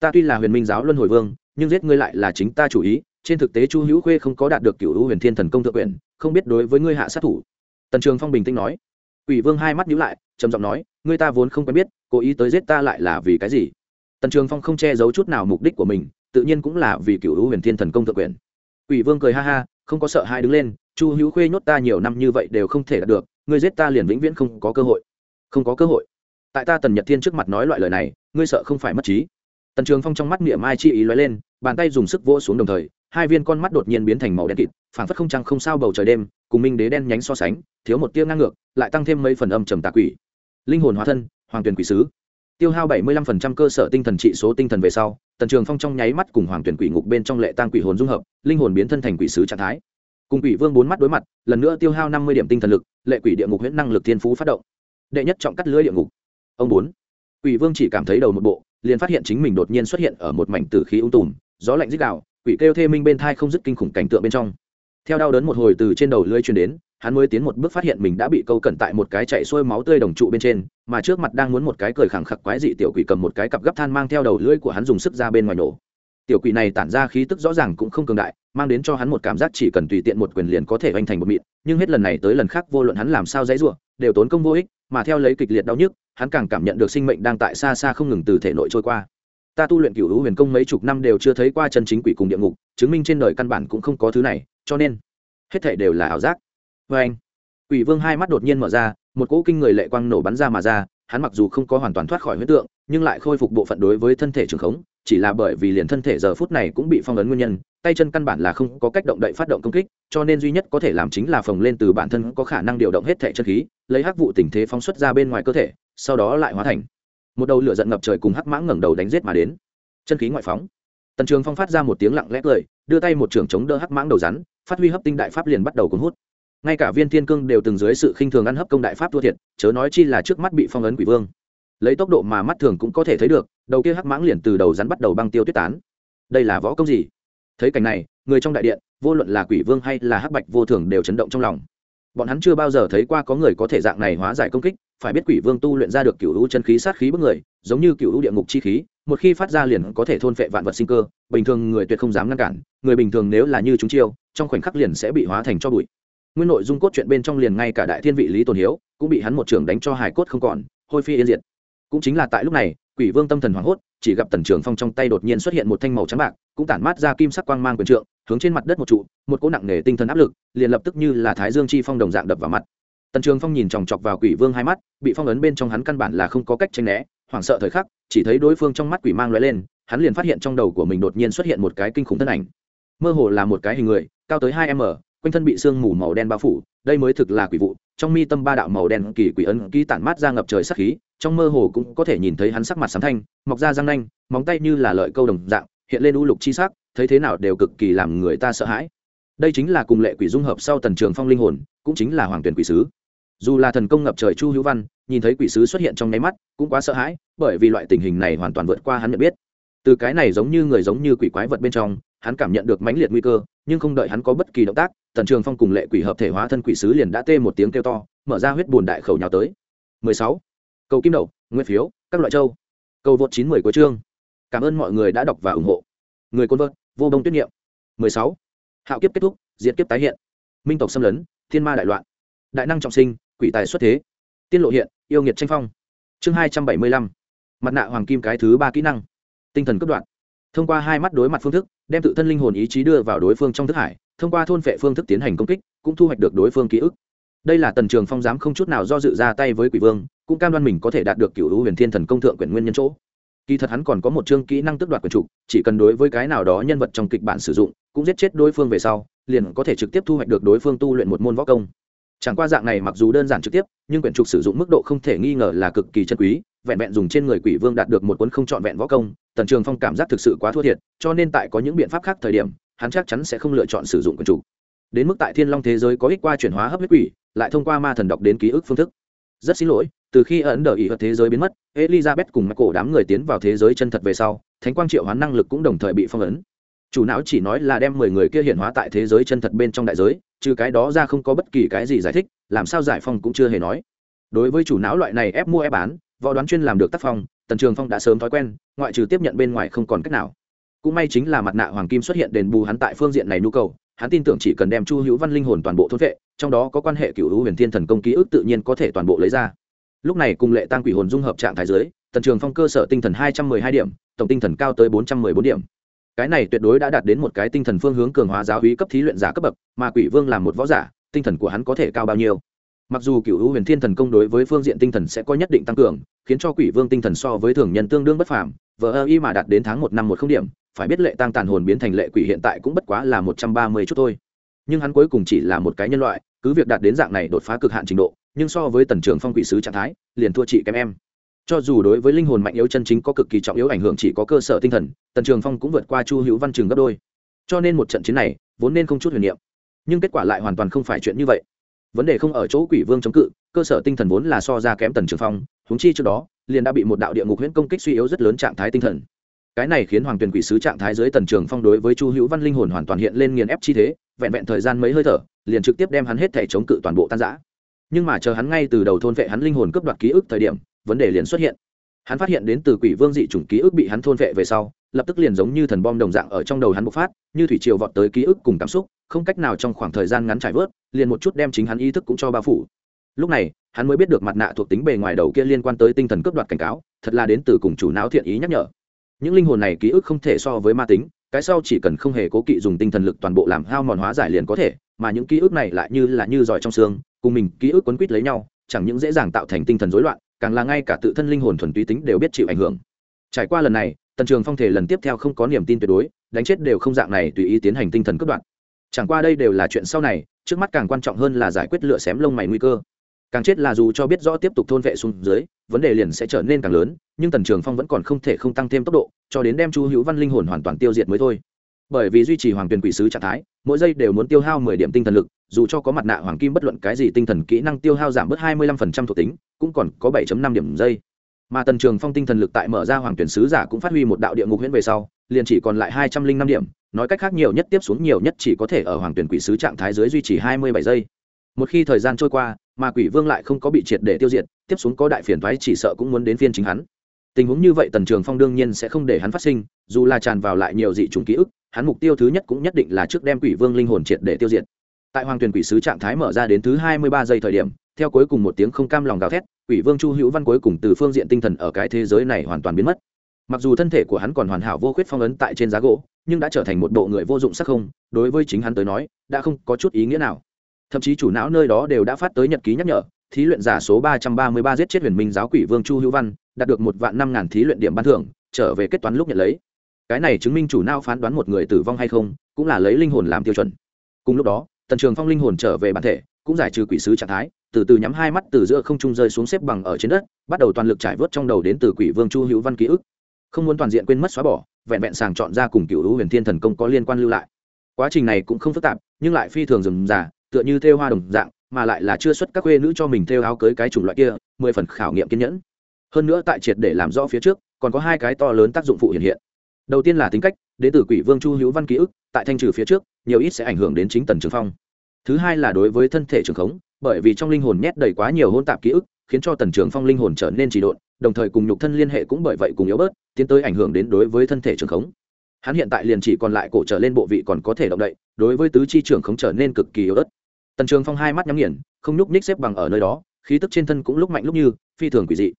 Ta tuy là huyền minh giáo luân hồi vương, nhưng giết ngươi lại là chính ta chủ ý, trên thực tế chu hữu khuê không có đạt được cựu huyền thiên thần công thượng quyền, không biết đối với ngươi hạ sát thủ. Tần trường phong bình tĩnh nói. Ủy vương hai mắt nhíu lại, trầm giọng nói, ngươi ta vốn không quen biết, cố ý tới giết ta lại là vì cái gì? Tần trường phong không che giấu chút nào mục đích của mình, tự nhiên cũng là vì cựu hữu huyền thiên thần công thượng quyền. Ủy vương cười ha ha không có sợ hai đứng lên, chu hữu khuê nhốt ta nhiều năm như vậy đều không thể đạt được, ngươi giết ta liền vĩnh viễn không có cơ hội. Không có cơ hội. Tại ta tần nhật thiên trước mặt nói loại lời này, ngươi sợ không phải mất trí. Tần trường phong trong mắt miệng mai chi ý lóe lên, bàn tay dùng sức vỗ xuống đồng thời, hai viên con mắt đột nhiên biến thành màu đen kịt, phảng phất không trăng không sao bầu trời đêm, cùng minh đế đen nhánh so sánh, thiếu một tia ngang ngược, lại tăng thêm mấy phần âm trầm tà quỷ. Linh hồn hóa thân, hoàng tuyển quỷ sứ tiêu hao bảy mươi lăm phần trăm cơ sở tinh thần trị số tinh thần về sau, tần trường phong trong nháy mắt cùng hoàng tuyển quỷ ngục bên trong lệ tăng quỷ hồn dung hợp, linh hồn biến thân thành quỷ sứ trạng thái. Cùng quỷ vương bốn mắt đối mặt, lần nữa tiêu hao năm mươi điểm tinh thần lực, lệ quỷ địa ngục huyễn năng lực thiên phú phát động. Đệ nhất trọng cắt lưới địa ngục. Ông bốn. Quỷ vương chỉ cảm thấy đầu một bộ, liền phát hiện chính mình đột nhiên xuất hiện ở một mảnh tử khí ung tùm, gió lạnh dích đạo quỷ kêu thê minh bên thai không dứt kinh khủng cảnh tượng bên trong. Theo đau đớn một hồi từ trên đầu lưới truyền đến hắn mới tiến một bước phát hiện mình đã bị câu cẩn tại một cái chạy xuôi máu tươi đồng trụ bên trên, mà trước mặt đang muốn một cái cười khẳng khặc quái dị tiểu quỷ cầm một cái cặp gấp than mang theo đầu lưỡi của hắn dùng sức ra bên ngoài nổ. Tiểu quỷ này tản ra khí tức rõ ràng cũng không cường đại, mang đến cho hắn một cảm giác chỉ cần tùy tiện một quyền liền có thể hoành thành một mịn, nhưng hết lần này tới lần khác vô luận hắn làm sao dãy ruộng đều tốn công vô ích, mà theo lấy kịch liệt đau nhức, hắn càng cảm nhận được sinh mệnh đang tại xa xa không ngừng từ thể nội trôi qua. Ta tu luyện cựu hữu huyền công mấy chục năm đều chưa thấy qua chân chính quỷ cùng địa ngục, chứng minh trên đời căn bản cũng không có thứ này, cho nên, hết thể đều là ảo giác vê anh, quỷ vương hai mắt đột nhiên mở ra, một cỗ kinh người lệ quang nổ bắn ra mà ra, hắn mặc dù không có hoàn toàn thoát khỏi huyết tượng, nhưng lại khôi phục bộ phận đối với thân thể trường khống, chỉ là bởi vì liền thân thể giờ phút này cũng bị phong ấn nguyên nhân, tay chân căn bản là không có cách động đậy phát động công kích, cho nên duy nhất có thể làm chính là phồng lên từ bản thân có khả năng điều động hết thể chân khí, lấy hắc vụ tình thế phóng xuất ra bên ngoài cơ thể, sau đó lại hóa thành. Một đầu lửa giận ngập trời cùng hắc mãng ngẩng đầu đánh giết mà đến. Chân khí ngoại phóng. Tần trường phong phát ra một tiếng lặng lẽ cười, đưa tay một trường chống đỡ hắc mãng đầu rắn, phát huy hấp tinh đại pháp liền bắt đầu cuốn hút ngay cả viên thiên cương đều từng dưới sự khinh thường ăn hấp công đại pháp thua thiệt, chớ nói chi là trước mắt bị phong ấn quỷ vương. Lấy tốc độ mà mắt thường cũng có thể thấy được, đầu kia hắc mãng liền từ đầu rắn bắt đầu băng tiêu tuyết tán. Đây là võ công gì? Thấy cảnh này, người trong đại điện, vô luận là quỷ vương hay là hắc bạch vô thường đều chấn động trong lòng. Bọn hắn chưa bao giờ thấy qua có người có thể dạng này hóa giải công kích, phải biết quỷ vương tu luyện ra được cựu hữu chân khí sát khí bức người, giống như cựu hữu địa ngục chi khí, một khi phát ra liền có thể thôn phệ vạn vật sinh cơ, bình thường người tuyệt không dám ngăn cản, người bình thường nếu là như chúng chiêu, trong khoảnh khắc liền sẽ bị hóa thành cho bụi nguyên nội dung cốt truyện bên trong liền ngay cả đại thiên vị lý tồn hiếu cũng bị hắn một trường đánh cho hài cốt không còn, hôi phi yên diệt. Cũng chính là tại lúc này, quỷ vương tâm thần hoảng hốt, chỉ gặp tần trường phong trong tay đột nhiên xuất hiện một thanh màu trắng bạc, cũng tản mát ra kim sắc quang mang quyền trượng, hướng trên mặt đất một trụ, một cỗ nặng nề tinh thần áp lực, liền lập tức như là thái dương chi phong đồng dạng đập vào mặt. Tần trường phong nhìn chòng chọc vào quỷ vương hai mắt, bị phong ấn bên trong hắn căn bản là không có cách tranh né, hoảng sợ thời khắc, chỉ thấy đối phương trong mắt quỷ mang lóe lên, hắn liền phát hiện trong đầu của mình đột nhiên xuất hiện một cái kinh khủng thân ảnh. Mơ hồ là một cái hình người, cao tới hai m quanh thân bị sương mù màu đen bao phủ, đây mới thực là quỷ vụ. Trong mi tâm ba đạo màu đen kỳ quỷ ấn ký tản mát ra ngập trời sắc khí, trong mơ hồ cũng có thể nhìn thấy hắn sắc mặt sám thanh, mọc ra răng nanh, móng tay như là lợi câu đồng dạng, hiện lên u lục chi sắc, thấy thế nào đều cực kỳ làm người ta sợ hãi. Đây chính là cùng lệ quỷ dung hợp sau tần trường phong linh hồn, cũng chính là hoàng tuyển quỷ sứ. Dù là thần công ngập trời chu hữu văn, nhìn thấy quỷ sứ xuất hiện trong nháy mắt, cũng quá sợ hãi, bởi vì loại tình hình này hoàn toàn vượt qua hắn nhận biết. Từ cái này giống như người giống như quỷ quái vật bên trong hắn cảm nhận được mãnh liệt nguy cơ, nhưng không đợi hắn có bất kỳ động tác, tần trường phong cùng lệ quỷ hợp thể hóa thân quỷ sứ liền đã tê một tiếng kêu to, mở ra huyết bùn đại khẩu nhào tới. 16. cầu kim đậu, nguyên phiếu, các loại châu. Cầu vượt chín mười của chương. Cảm ơn mọi người đã đọc và ủng hộ. Người côn vợt, vô đông tuyết niệm. 16. hạo kiếp kết thúc, diệt kiếp tái hiện. Minh tộc xâm lấn, thiên ma đại loạn. Đại năng trọng sinh, quỷ tài xuất thế. Tiên lộ hiện, yêu nghiệt tranh phong. Chương hai trăm bảy mươi lăm. Mặt nạ hoàng kim cái thứ ba kỹ năng. Tinh thần cấp đoạn. Thông qua hai mắt đối mặt phương thức đem tự thân linh hồn ý chí đưa vào đối phương trong thức hải, thông qua thôn phệ phương thức tiến hành công kích, cũng thu hoạch được đối phương ký ức. Đây là tần trường phong dám không chút nào do dự ra tay với quỷ vương, cũng cam đoan mình có thể đạt được cựu hữu huyền thiên thần công thượng quyển nguyên nhân chỗ. Kỳ thật hắn còn có một chương kỹ năng tức đoạt quyền trục, chỉ cần đối với cái nào đó nhân vật trong kịch bản sử dụng, cũng giết chết đối phương về sau, liền có thể trực tiếp thu hoạch được đối phương tu luyện một môn võ công. Chẳng qua dạng này mặc dù đơn giản trực tiếp, nhưng quyển trục sử dụng mức độ không thể nghi ngờ là cực kỳ chân quý vẹn vẹn dùng trên người quỷ vương đạt được một cuốn không trọn vẹn võ công, tần trường phong cảm giác thực sự quá thua thiệt, cho nên tại có những biện pháp khác thời điểm, hắn chắc chắn sẽ không lựa chọn sử dụng quần chủ. Đến mức tại thiên long thế giới có ích qua chuyển hóa hấp huyết quỷ, lại thông qua ma thần đọc đến ký ức phương thức. Rất xin lỗi, từ khi ấn đờ ý hợp thế giới biến mất, elizabeth cùng mặc cổ đám người tiến vào thế giới chân thật về sau, thánh quang triệu hoán năng lực cũng đồng thời bị phong ấn. Chủ não chỉ nói là đem mười người kia hiện hóa tại thế giới chân thật bên trong đại giới, trừ cái đó ra không có bất kỳ cái gì giải thích, làm sao giải phong cũng chưa hề nói. Đối với chủ não loại này ép mua ép bán võ đoán chuyên làm được tác phong, tần trường phong đã sớm thói quen, ngoại trừ tiếp nhận bên ngoài không còn cách nào. Cũng may chính là mặt nạ hoàng kim xuất hiện đền bù hắn tại phương diện này nhu cầu, hắn tin tưởng chỉ cần đem chu hữu văn linh hồn toàn bộ thôn vệ, trong đó có quan hệ cựu hữu huyền thiên thần công ký ức tự nhiên có thể toàn bộ lấy ra. Lúc này cùng lệ tăng quỷ hồn dung hợp trạng thái giới tần trường phong cơ sở tinh thần hai trăm mười hai điểm, tổng tinh thần cao tới bốn trăm mười bốn điểm. Cái này tuyệt đối đã đạt đến một cái tinh thần phương hướng cường hóa giáo hí cấp thí luyện giả cấp bậc, mà quỷ vương là một võ giả, tinh thần của hắn có thể cao bao nhiêu? Mặc dù cựu hữu huyền thiên thần công đối với phương diện tinh thần sẽ có nhất định tăng cường, khiến cho quỷ vương tinh thần so với thường nhân tương đương bất phàm, vờ ơ y mà đạt đến tháng một năm một không điểm, phải biết lệ tăng tàn hồn biến thành lệ quỷ hiện tại cũng bất quá là một trăm ba mươi chút thôi. Nhưng hắn cuối cùng chỉ là một cái nhân loại, cứ việc đạt đến dạng này đột phá cực hạn trình độ, nhưng so với tần trường phong quỷ sứ trạng thái, liền thua chị kém em. Cho dù đối với linh hồn mạnh yếu chân chính có cực kỳ trọng yếu ảnh hưởng chỉ có cơ sở tinh thần, tần trường phong cũng vượt qua chu hữu văn trường gấp đôi. Cho nên một trận chiến này, vốn nên không chút huyền niệm. Nhưng kết quả lại hoàn toàn không phải chuyện như vậy vấn đề không ở chỗ quỷ vương chống cự, cơ sở tinh thần vốn là so ra kém tần trường phong húng chi trước đó, liền đã bị một đạo địa ngục huyễn công kích suy yếu rất lớn trạng thái tinh thần. Cái này khiến hoàng tuyền quỷ sứ trạng thái dưới tần trường phong đối với chu hữu văn linh hồn hoàn toàn hiện lên nghiền ép chi thế, vẹn vẹn thời gian mấy hơi thở, liền trực tiếp đem hắn hết thể chống cự toàn bộ tan giã nhưng mà chờ hắn ngay từ đầu thôn vệ hắn linh hồn cướp đoạt ký ức thời điểm, vấn đề liền xuất hiện. Hắn phát hiện đến từ quỷ vương dị chủng ký ức bị hắn thôn vệ về sau lập tức liền giống như thần bom đồng dạng ở trong đầu hắn bộc phát, như thủy triều vọt tới ký ức cùng cảm xúc, không cách nào trong khoảng thời gian ngắn trải vớt, liền một chút đem chính hắn ý thức cũng cho bao phủ. Lúc này, hắn mới biết được mặt nạ thuộc tính bề ngoài đầu kia liên quan tới tinh thần cướp đoạt cảnh cáo, thật là đến từ cùng chủ não thiện ý nhắc nhở. Những linh hồn này ký ức không thể so với ma tính, cái sau chỉ cần không hề cố kỵ dùng tinh thần lực toàn bộ làm hao mòn hóa giải liền có thể, mà những ký ức này lại như là như giỏi trong xương, cùng mình ký ức quấn quýt lấy nhau, chẳng những dễ dàng tạo thành tinh thần rối loạn, càng là ngay cả tự thân linh hồn thuần túy tính đều biết chịu ảnh hưởng. Trải qua lần này tần trường phong thể lần tiếp theo không có niềm tin tuyệt đối, đánh chết đều không dạng này tùy ý tiến hành tinh thần cướp đoạn chẳng qua đây đều là chuyện sau này, trước mắt càng quan trọng hơn là giải quyết lựa xém lông mày nguy cơ. Càng chết là dù cho biết rõ tiếp tục thôn vệ xuống dưới, vấn đề liền sẽ trở nên càng lớn, nhưng tần trường phong vẫn còn không thể không tăng thêm tốc độ, cho đến đem chu hữu văn linh hồn hoàn toàn tiêu diệt mới thôi. Bởi vì duy trì hoàng tuyền quỷ sứ trạng thái, mỗi giây đều muốn tiêu hao mười điểm tinh thần lực, dù cho có mặt nạ hoàng kim bất luận cái gì tinh thần kỹ năng tiêu hao giảm bớt hai mươi lăm phần trăm thuộc tính, cũng còn có bảy năm điểm giây mà tần trường phong tinh thần lực tại mở ra hoàng tuyển sứ giả cũng phát huy một đạo địa ngục huyễn về sau, liền chỉ còn lại hai trăm linh năm điểm, nói cách khác nhiều nhất tiếp xuống nhiều nhất chỉ có thể ở hoàng tuyển quỷ sứ trạng thái dưới duy trì hai mươi bảy giây. Một khi thời gian trôi qua, mà quỷ vương lại không có bị triệt để tiêu diệt, tiếp xuống có đại phiền thoái chỉ sợ cũng muốn đến phiên chính hắn. Tình huống như vậy tần trường phong đương nhiên sẽ không để hắn phát sinh, dù là tràn vào lại nhiều dị t ký ức, hắn mục tiêu thứ nhất cũng nhất định là trước đem quỷ vương linh hồn triệt để tiêu diệt. Tại hoàng tuyển quỷ sứ trạng thái mở ra đến thứ hai mươi ba giây thời điểm theo cuối cùng một tiếng không cam lòng gào thét, quỷ vương chu hữu văn cuối cùng từ phương diện tinh thần ở cái thế giới này hoàn toàn biến mất. Mặc dù thân thể của hắn còn hoàn hảo vô khuyết phong ấn tại trên giá gỗ, nhưng đã trở thành một bộ người vô dụng sắc không, đối với chính hắn tới nói, đã không có chút ý nghĩa nào. Thậm chí chủ não nơi đó đều đã phát tới nhật ký nhắc nhở, thí luyện giả số ba trăm ba mươi ba giết chết huyền minh giáo quỷ vương chu hữu văn, đạt được một vạn năm ngàn thí luyện điểm ban thưởng, trở về kết toán lúc nhận lấy. Cái này chứng minh chủ não phán đoán một người tử vong hay không, cũng là lấy linh hồn làm tiêu chuẩn. Cùng lúc đó, tần trường phong linh hồn trở về bản thể, cũng giải trừ quỷ sứ trạng thái từ từ nhắm hai mắt từ giữa không trung rơi xuống xếp bằng ở trên đất, bắt đầu toàn lực trải vớt trong đầu đến từ quỷ vương chu hữu văn ký ức. Không muốn toàn diện quên mất xóa bỏ, vẹn vẹn sàng chọn ra cùng cựu hữu huyền thiên thần công có liên quan lưu lại. Quá trình này cũng không phức tạp, nhưng lại phi thường rườm rà, tựa như thêu hoa đồng dạng, mà lại là chưa xuất các khuê nữ cho mình thêu áo cưới cái chủng loại kia, mười phần khảo nghiệm kiên nhẫn. Hơn nữa tại triệt để làm rõ phía trước, còn có hai cái to lớn tác dụng phụ hiện hiện. Đầu tiên là tính cách, đến từ quỷ vương chu hữu văn ký ức, tại thanh trừ phía trước, nhiều ít sẽ ảnh hưởng đến chính tần trường phong. Thứ hai là đối với thân thể trường khống bởi vì trong linh hồn nhét đầy quá nhiều hôn tạp ký ức, khiến cho tần trường phong linh hồn trở nên trì độn, đồng thời cùng nhục thân liên hệ cũng bởi vậy cùng yếu bớt, tiến tới ảnh hưởng đến đối với thân thể trường khống. Hắn hiện tại liền chỉ còn lại cổ trở lên bộ vị còn có thể động đậy, đối với tứ chi trường khống trở nên cực kỳ yếu ớt. Tần trường phong hai mắt nhắm nghiền, không nhúc ních xếp bằng ở nơi đó, khí tức trên thân cũng lúc mạnh lúc như, phi thường quỷ dị.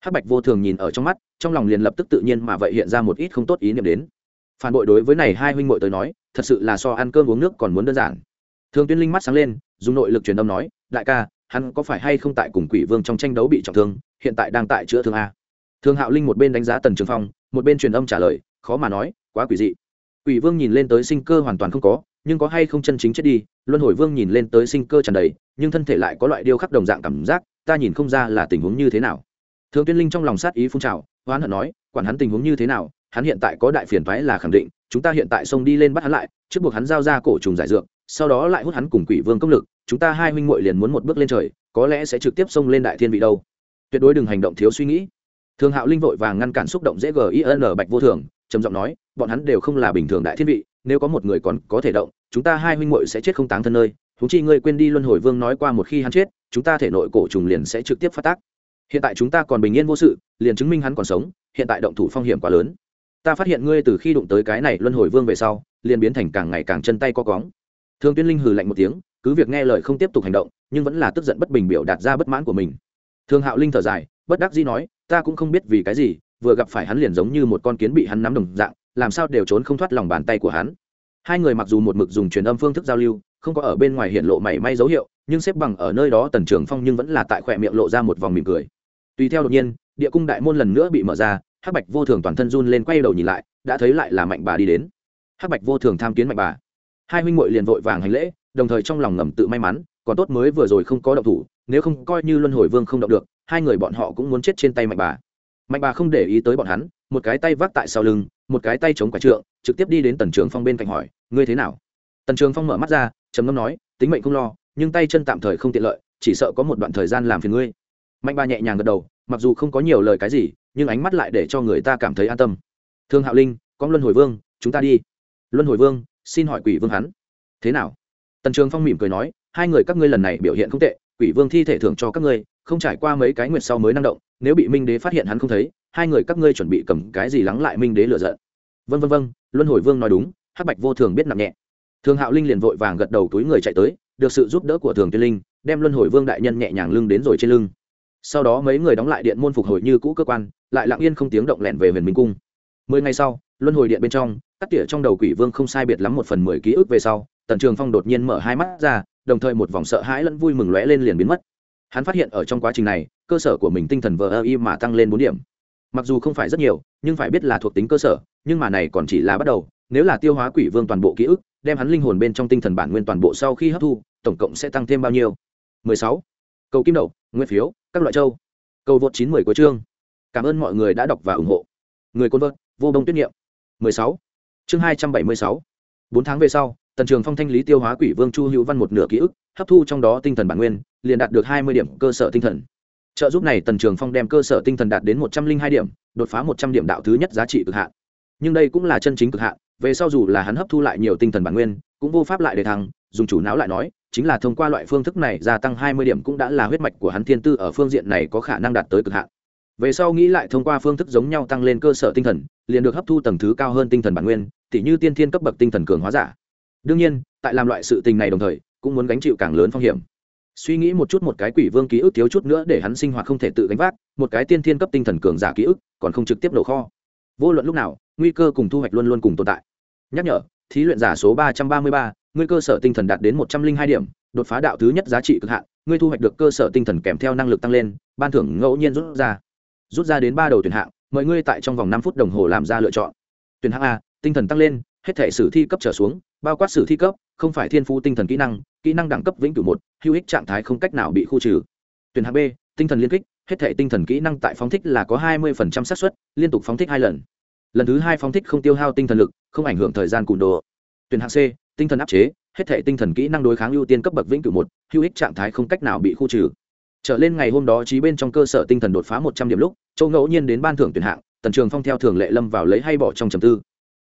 Hắc bạch vô thường nhìn ở trong mắt, trong lòng liền lập tức tự nhiên mà vậy hiện ra một ít không tốt ý niệm đến. Phản bội đối với này hai huynh muội tới nói, thật sự là so ăn cơm uống nước còn muốn đơn giản. Thường tuyên linh mắt sáng lên, dùng nội lực truyền âm nói đại ca, hắn có phải hay không tại cùng quỷ vương trong tranh đấu bị trọng thương, hiện tại đang tại chữa thương a? Thương hạo linh một bên đánh giá tần trường phong, một bên truyền âm trả lời, khó mà nói, quá quỷ dị. Quỷ vương nhìn lên tới sinh cơ hoàn toàn không có, nhưng có hay không chân chính chết đi, luân hồi vương nhìn lên tới sinh cơ tràn đầy, nhưng thân thể lại có loại điêu khắc đồng dạng cảm giác, ta nhìn không ra là tình huống như thế nào. Thương tuyên linh trong lòng sát ý phun trào hoán hận nói, quản hắn tình huống như thế nào, hắn hiện tại có đại phiền thoái là khẳng định, chúng ta hiện tại xông đi lên bắt hắn lại, trước buộc hắn giao ra cổ trùng giải dược sau đó lại hút hắn cùng quỷ vương công lực, chúng ta hai huynh muội liền muốn một bước lên trời, có lẽ sẽ trực tiếp xông lên đại thiên vị đâu. Tuyệt đối đừng hành động thiếu suy nghĩ. Thường hạo linh vội vàng ngăn cản xúc động dễ gin bạch vô thường, trầm giọng nói, bọn hắn đều không là bình thường đại thiên vị, nếu có một người còn có thể động, chúng ta hai huynh muội sẽ chết không táng thân nơi. Thú chi ngươi quên đi luân hồi vương nói qua một khi hắn chết, chúng ta thể nội cổ trùng liền sẽ trực tiếp phát tác. Hiện tại chúng ta còn bình yên vô sự, liền chứng minh hắn còn sống, hiện tại động thủ phong hiểm quá lớn. Ta phát hiện ngươi từ khi đụng tới cái này luân hồi vương về sau, liền biến thành càng ngày càng chân tay co cóng thương tuyên linh hừ lạnh một tiếng, cứ việc nghe lời không tiếp tục hành động, nhưng vẫn là tức giận bất bình biểu đạt ra bất mãn của mình. Thương hạo linh thở dài, bất đắc dĩ nói, ta cũng không biết vì cái gì, vừa gặp phải hắn liền giống như một con kiến bị hắn nắm đồng dạng, làm sao đều trốn không thoát lòng bàn tay của hắn. Hai người mặc dù một mực dùng truyền âm phương thức giao lưu, không có ở bên ngoài hiện lộ mảy may dấu hiệu, nhưng xếp bằng ở nơi đó tần trường phong nhưng vẫn là tại khỏe miệng lộ ra một vòng mỉm cười. Tùy theo đột nhiên, địa cung đại môn lần nữa bị mở ra, hắc bạch vô thường toàn thân run lên quay đầu nhìn lại, đã thấy lại là mạnh bà đi đến. Hắc bạch vô thường tham kiến mạnh bà hai huynh muội liền vội vàng hành lễ, đồng thời trong lòng ngầm tự may mắn, còn tốt mới vừa rồi không có động thủ, nếu không coi như luân hồi vương không động được, hai người bọn họ cũng muốn chết trên tay mạnh bà. Mạnh bà không để ý tới bọn hắn, một cái tay vác tại sau lưng, một cái tay chống quả trượng, trực tiếp đi đến tần trường phong bên cạnh hỏi, ngươi thế nào? Tần trường phong mở mắt ra, trầm ngâm nói, tính mệnh không lo, nhưng tay chân tạm thời không tiện lợi, chỉ sợ có một đoạn thời gian làm phiền ngươi. Mạnh bà nhẹ nhàng gật đầu, mặc dù không có nhiều lời cái gì, nhưng ánh mắt lại để cho người ta cảm thấy an tâm. Thương hạo linh con luân hồi vương, chúng ta đi. Luân hồi vương xin hỏi quỷ vương hắn. Thế nào? Tần trường phong mỉm cười nói, hai người các ngươi lần này biểu hiện không tệ, quỷ vương thi thể thưởng cho các ngươi, không trải qua mấy cái nguyệt sau mới năng động, nếu bị minh đế phát hiện hắn không thấy, hai người các ngươi chuẩn bị cầm cái gì lắng lại minh đế lựa giận. Vân vân vân luân hồi vương nói đúng, hắc bạch vô thường biết nặng nhẹ. Thường hạo linh liền vội vàng gật đầu túi người chạy tới, được sự giúp đỡ của thường tiên linh, đem luân hồi vương đại nhân nhẹ nhàng lưng đến rồi trên lưng. Sau đó mấy người đóng lại điện môn phục hồi như cũ cơ quan, lại lặng yên không tiếng động lẹn về huyền minh cung. Mười ngày sau luân hồi điện bên trong, cắt tỉa trong đầu quỷ vương không sai biệt lắm một phần mười ký ức về sau, tần trường phong đột nhiên mở hai mắt ra, đồng thời một vòng sợ hãi lẫn vui mừng lóe lên liền biến mất. Hắn phát hiện ở trong quá trình này, cơ sở của mình tinh thần vờ ơ y mà tăng lên bốn điểm. Mặc dù không phải rất nhiều, nhưng phải biết là thuộc tính cơ sở, nhưng mà này còn chỉ là bắt đầu, nếu là tiêu hóa quỷ vương toàn bộ ký ức, đem hắn linh hồn bên trong tinh thần bản nguyên toàn bộ sau khi hấp thu, tổng cộng sẽ tăng thêm bao nhiêu? 16. cầu kim đậu, nguyên phiếu, các loại châu. Cầu vượt 910 của chương. Cảm ơn mọi người đã đọc và ủng hộ. Người côn vợt, vô đông tuyết nghiệm. 16. chương 276. bốn tháng về sau, tần trường phong thanh lý tiêu hóa quỷ vương chu hữu văn một nửa ký ức, hấp thu trong đó tinh thần bản nguyên, liền đạt được 20 điểm cơ sở tinh thần trợ giúp này tần trường phong đem cơ sở tinh thần đạt đến một trăm linh hai điểm, đột phá một trăm điểm đạo thứ nhất giá trị cực hạn nhưng đây cũng là chân chính cực hạn, về sau dù là hắn hấp thu lại nhiều tinh thần bản nguyên, cũng vô pháp lại để thăng, dùng chủ não lại nói, chính là thông qua loại phương thức này gia tăng hai mươi điểm cũng đã là huyết mạch của hắn thiên tư ở phương diện này có khả năng đạt tới cực hạn về sau nghĩ lại thông qua phương thức giống nhau tăng lên cơ sở tinh thần, liền được hấp thu tầng thứ cao hơn tinh thần bản nguyên, tỉ như tiên thiên cấp bậc tinh thần cường hóa giả. Đương nhiên, tại làm loại sự tình này đồng thời, cũng muốn gánh chịu càng lớn phong hiểm. Suy nghĩ một chút một cái quỷ vương ký ức thiếu chút nữa để hắn sinh hoạt không thể tự gánh vác, một cái tiên thiên cấp tinh thần cường giả ký ức, còn không trực tiếp nổ kho. Vô luận lúc nào, nguy cơ cùng thu hoạch luôn luôn cùng tồn tại. Nhắc nhở, thí luyện giả số ba trăm ba mươi ba, ngươi cơ sở tinh thần đạt đến một trăm linh hai điểm, đột phá đạo thứ nhất giá trị cực hạn, ngươi thu hoạch được cơ sở tinh thần kèm theo năng lực tăng lên, ban thưởng ngẫu nhiên rút ra rút ra đến ba đầu tuyển hạng, mời ngươi tại trong vòng năm phút đồng hồ làm ra lựa chọn. Tuyển hạng a, tinh thần tăng lên, hết thể sử thi cấp trở xuống, bao quát sử thi cấp, không phải thiên phú tinh thần kỹ năng kỹ năng đẳng cấp vĩnh cửu một, hữu ích trạng thái không cách nào bị khu trừ. Tuyển hạng b, tinh thần liên kích, hết thể tinh thần kỹ năng tại phóng thích là có hai mươi xác suất, liên tục phóng thích hai lần. Lần thứ hai phóng thích không tiêu hao tinh thần lực, không ảnh hưởng thời gian cùn đồ. Tuyển hạng c, tinh thần áp chế, hết thể tinh thần kỹ năng đối kháng ưu tiên cấp bậc vĩnh cửu một, hữu ích trạng thái không cách nào bị khu trừ trở lên ngày hôm đó trí bên trong cơ sở tinh thần đột phá một trăm điểm lúc, châu ngẫu nhiên đến ban thưởng tuyển hạng, tần trường phong theo thường lệ lâm vào lấy hay bỏ trong trầm tư.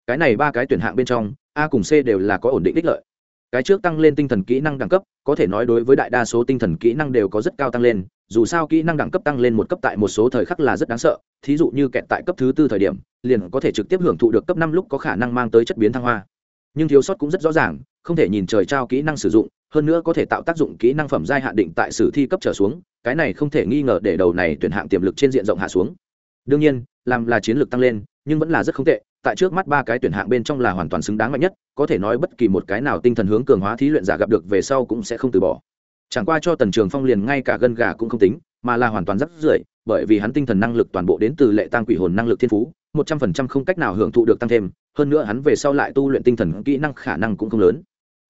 Cái này ba cái tuyển hạng bên trong, a cùng c đều là có ổn định đích lợi. Cái trước tăng lên tinh thần kỹ năng đẳng cấp, có thể nói đối với đại đa số tinh thần kỹ năng đều có rất cao tăng lên, dù sao kỹ năng đẳng cấp tăng lên một cấp tại một số thời khắc là rất đáng sợ, thí dụ như kẹt tại cấp thứ tư thời điểm, liền có thể trực tiếp hưởng thụ được cấp năm lúc có khả năng mang tới chất biến thăng hoa. Nhưng thiếu sót cũng rất rõ ràng không thể nhìn trời trao kỹ năng sử dụng, hơn nữa có thể tạo tác dụng kỹ năng phẩm giai hạn định tại sử thi cấp trở xuống, cái này không thể nghi ngờ để đầu này tuyển hạng tiềm lực trên diện rộng hạ xuống. Đương nhiên, làm là chiến lược tăng lên, nhưng vẫn là rất không tệ, tại trước mắt ba cái tuyển hạng bên trong là hoàn toàn xứng đáng mạnh nhất, có thể nói bất kỳ một cái nào tinh thần hướng cường hóa thí luyện giả gặp được về sau cũng sẽ không từ bỏ. Chẳng qua cho tần trường phong liền ngay cả gân gà cũng không tính, mà là hoàn toàn rất rưỡi, bởi vì hắn tinh thần năng lực toàn bộ đến từ lệ tăng quỷ hồn năng lực thiên phú, một trăm phần trăm không cách nào hưởng thụ được tăng thêm, hơn nữa hắn về sau lại tu luyện tinh thần kỹ năng khả năng cũng không lớn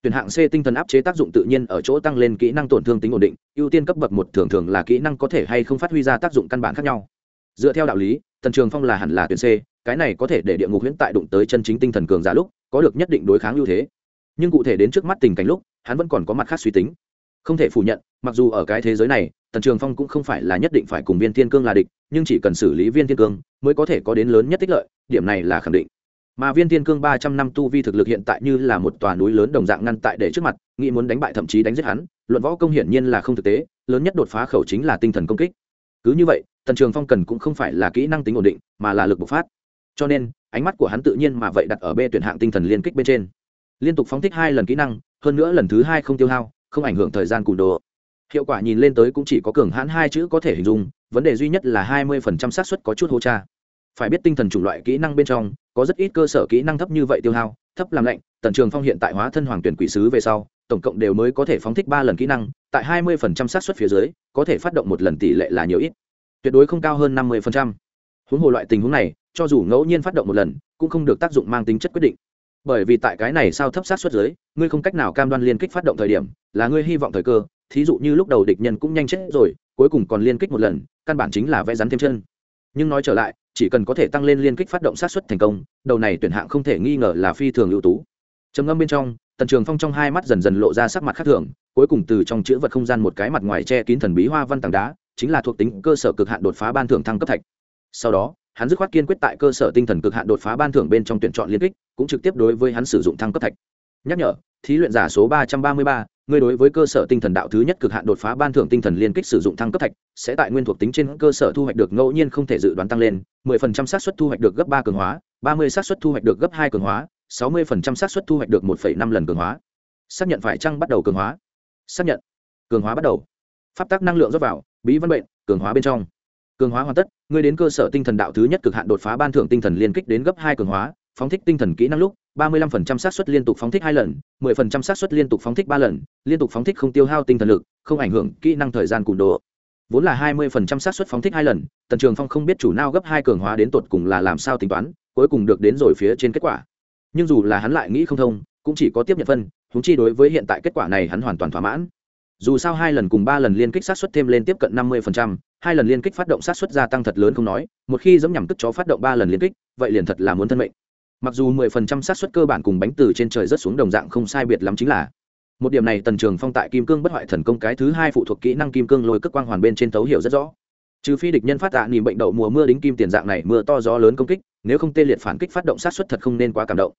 tuyển hạng c tinh thần áp chế tác dụng tự nhiên ở chỗ tăng lên kỹ năng tổn thương tính ổn định, ưu tiên cấp bậc một thường thường là kỹ năng có thể hay không phát huy ra tác dụng căn bản khác nhau. Dựa theo đạo lý, tần trường phong là hẳn là tuyển c, cái này có thể để địa ngục huyễn tại đụng tới chân chính tinh thần cường giả lúc, có được nhất định đối kháng ưu thế. Nhưng cụ thể đến trước mắt tình cảnh lúc, hắn vẫn còn có mặt khác suy tính. Không thể phủ nhận, mặc dù ở cái thế giới này, tần trường phong cũng không phải là nhất định phải cùng viên thiên cương là địch, nhưng chỉ cần xử lý viên thiên cương mới có thể có đến lớn nhất tích lợi, điểm này là khẳng định mà viên thiên cương ba trăm năm tu vi thực lực hiện tại như là một tòa núi lớn đồng dạng ngăn tại để trước mặt, nghĩ muốn đánh bại thậm chí đánh giết hắn, luận võ công hiển nhiên là không thực tế, lớn nhất đột phá khẩu chính là tinh thần công kích. Cứ như vậy, tần trường phong cần cũng không phải là kỹ năng tính ổn định, mà là lực bộc phát. Cho nên, ánh mắt của hắn tự nhiên mà vậy đặt ở b tuyển hạng tinh thần liên kích bên trên. Liên tục phóng thích hai lần kỹ năng, hơn nữa lần thứ hai không tiêu hao, không ảnh hưởng thời gian cùn đồ. Hiệu quả nhìn lên tới cũng chỉ có cường hãn hai chữ có thể hình dung, vấn đề duy nhất là hai mươi phần trăm xác suất có chút hô cha. Phải biết tinh thần chủng loại kỹ năng bên trong có rất ít cơ sở kỹ năng thấp như vậy tiêu hao, thấp làm lạnh, tần trường phong hiện tại hóa thân hoàng tuyển quỷ sứ về sau, tổng cộng đều mới có thể phóng thích ba lần kỹ năng, tại hai mươi phần trăm xác suất phía dưới, có thể phát động một lần tỷ lệ là nhiều ít. Tuyệt đối không cao hơn năm mươi phần trăm. Huống hồ loại tình huống này, cho dù ngẫu nhiên phát động một lần, cũng không được tác dụng mang tính chất quyết định. Bởi vì tại cái này sao thấp sát xuất giới ngươi không cách nào cam đoan liên kích phát động thời điểm, là ngươi hy vọng thời cơ, thí dụ như lúc đầu địch nhân cũng nhanh chết rồi, cuối cùng còn liên kích một lần, căn bản chính là vẽ rắn thêm chân. Nhưng nói trở lại chỉ cần có thể tăng lên liên kích phát động sát xuất thành công, đầu này tuyển hạng không thể nghi ngờ là phi thường ưu tú. Trầm ngâm bên trong, tần trường phong trong hai mắt dần dần lộ ra sắc mặt khác thường, cuối cùng từ trong chữ vật không gian một cái mặt ngoài che kín thần bí hoa văn tảng đá, chính là thuộc tính cơ sở cực hạn đột phá ban thưởng thăng cấp thạch. Sau đó, hắn dứt khoát kiên quyết tại cơ sở tinh thần cực hạn đột phá ban thưởng bên trong tuyển chọn liên kích, cũng trực tiếp đối với hắn sử dụng thăng cấp thạch. Nhắc nhở thí luyện giả số ba trăm ba mươi ba, Ngươi đối với cơ sở tinh thần đạo thứ nhất cực hạn đột phá ban thưởng tinh thần liên kích sử dụng thăng cấp thạch, sẽ tại nguyên thuộc tính trên cơ sở thu hoạch được ngẫu nhiên không thể dự đoán tăng lên, mười phần trăm xác suất thu hoạch được gấp ba cường hóa, ba mươi xác suất thu hoạch được gấp hai cường hóa, sáu mươi phần trăm xác suất thu hoạch được một phẩy năm lần cường hóa. Xác nhận phải chăng bắt đầu cường hóa? Xác nhận. Cường hóa bắt đầu. Pháp tắc năng lượng rót vào, bí văn bệnh, cường hóa bên trong. Cường hóa hoàn tất, Ngươi đến cơ sở tinh thần đạo thứ nhất cực hạn đột phá ban thưởng tinh thần liên kích đến gấp hai cường hóa, phóng thích tinh thần kỹ năng lúc ba mươi lăm phần trăm xác suất liên tục phóng thích hai lần, mười phần trăm xác suất liên tục phóng thích ba lần, liên tục phóng thích không tiêu hao tinh thần lực, không ảnh hưởng kỹ năng thời gian cùn độ. vốn là hai mươi phần trăm xác suất phóng thích hai lần, tần trường phong không biết chủ nào gấp hai cường hóa đến tột cùng là làm sao tính toán, cuối cùng được đến rồi phía trên kết quả. Nhưng dù là hắn lại nghĩ không thông, cũng chỉ có tiếp nhận phân, huống chi đối với hiện tại kết quả này hắn hoàn toàn thỏa mãn. Dù sao hai lần cùng ba lần liên kích sát suất thêm lên tiếp cận năm mươi hai lần liên kích phát động sát suất gia tăng thật lớn không nói, một khi giống nhằm tức chó phát động ba lần liên kích, vậy liền thật là muốn thân mệnh mặc dù mười phần trăm sát xuất cơ bản cùng bánh từ trên trời rất xuống đồng dạng không sai biệt lắm chính là, một điểm này tần trường phong tại kim cương bất hoại thần công cái thứ hai phụ thuộc kỹ năng kim cương lôi cất quang hoàn bên trên tấu hiểu rất rõ. Trừ phi địch nhân phát tạ nìm bệnh đậu mùa mưa đính kim tiền dạng này mưa to gió lớn công kích, nếu không tê liệt phản kích phát động sát xuất thật không nên quá cảm động.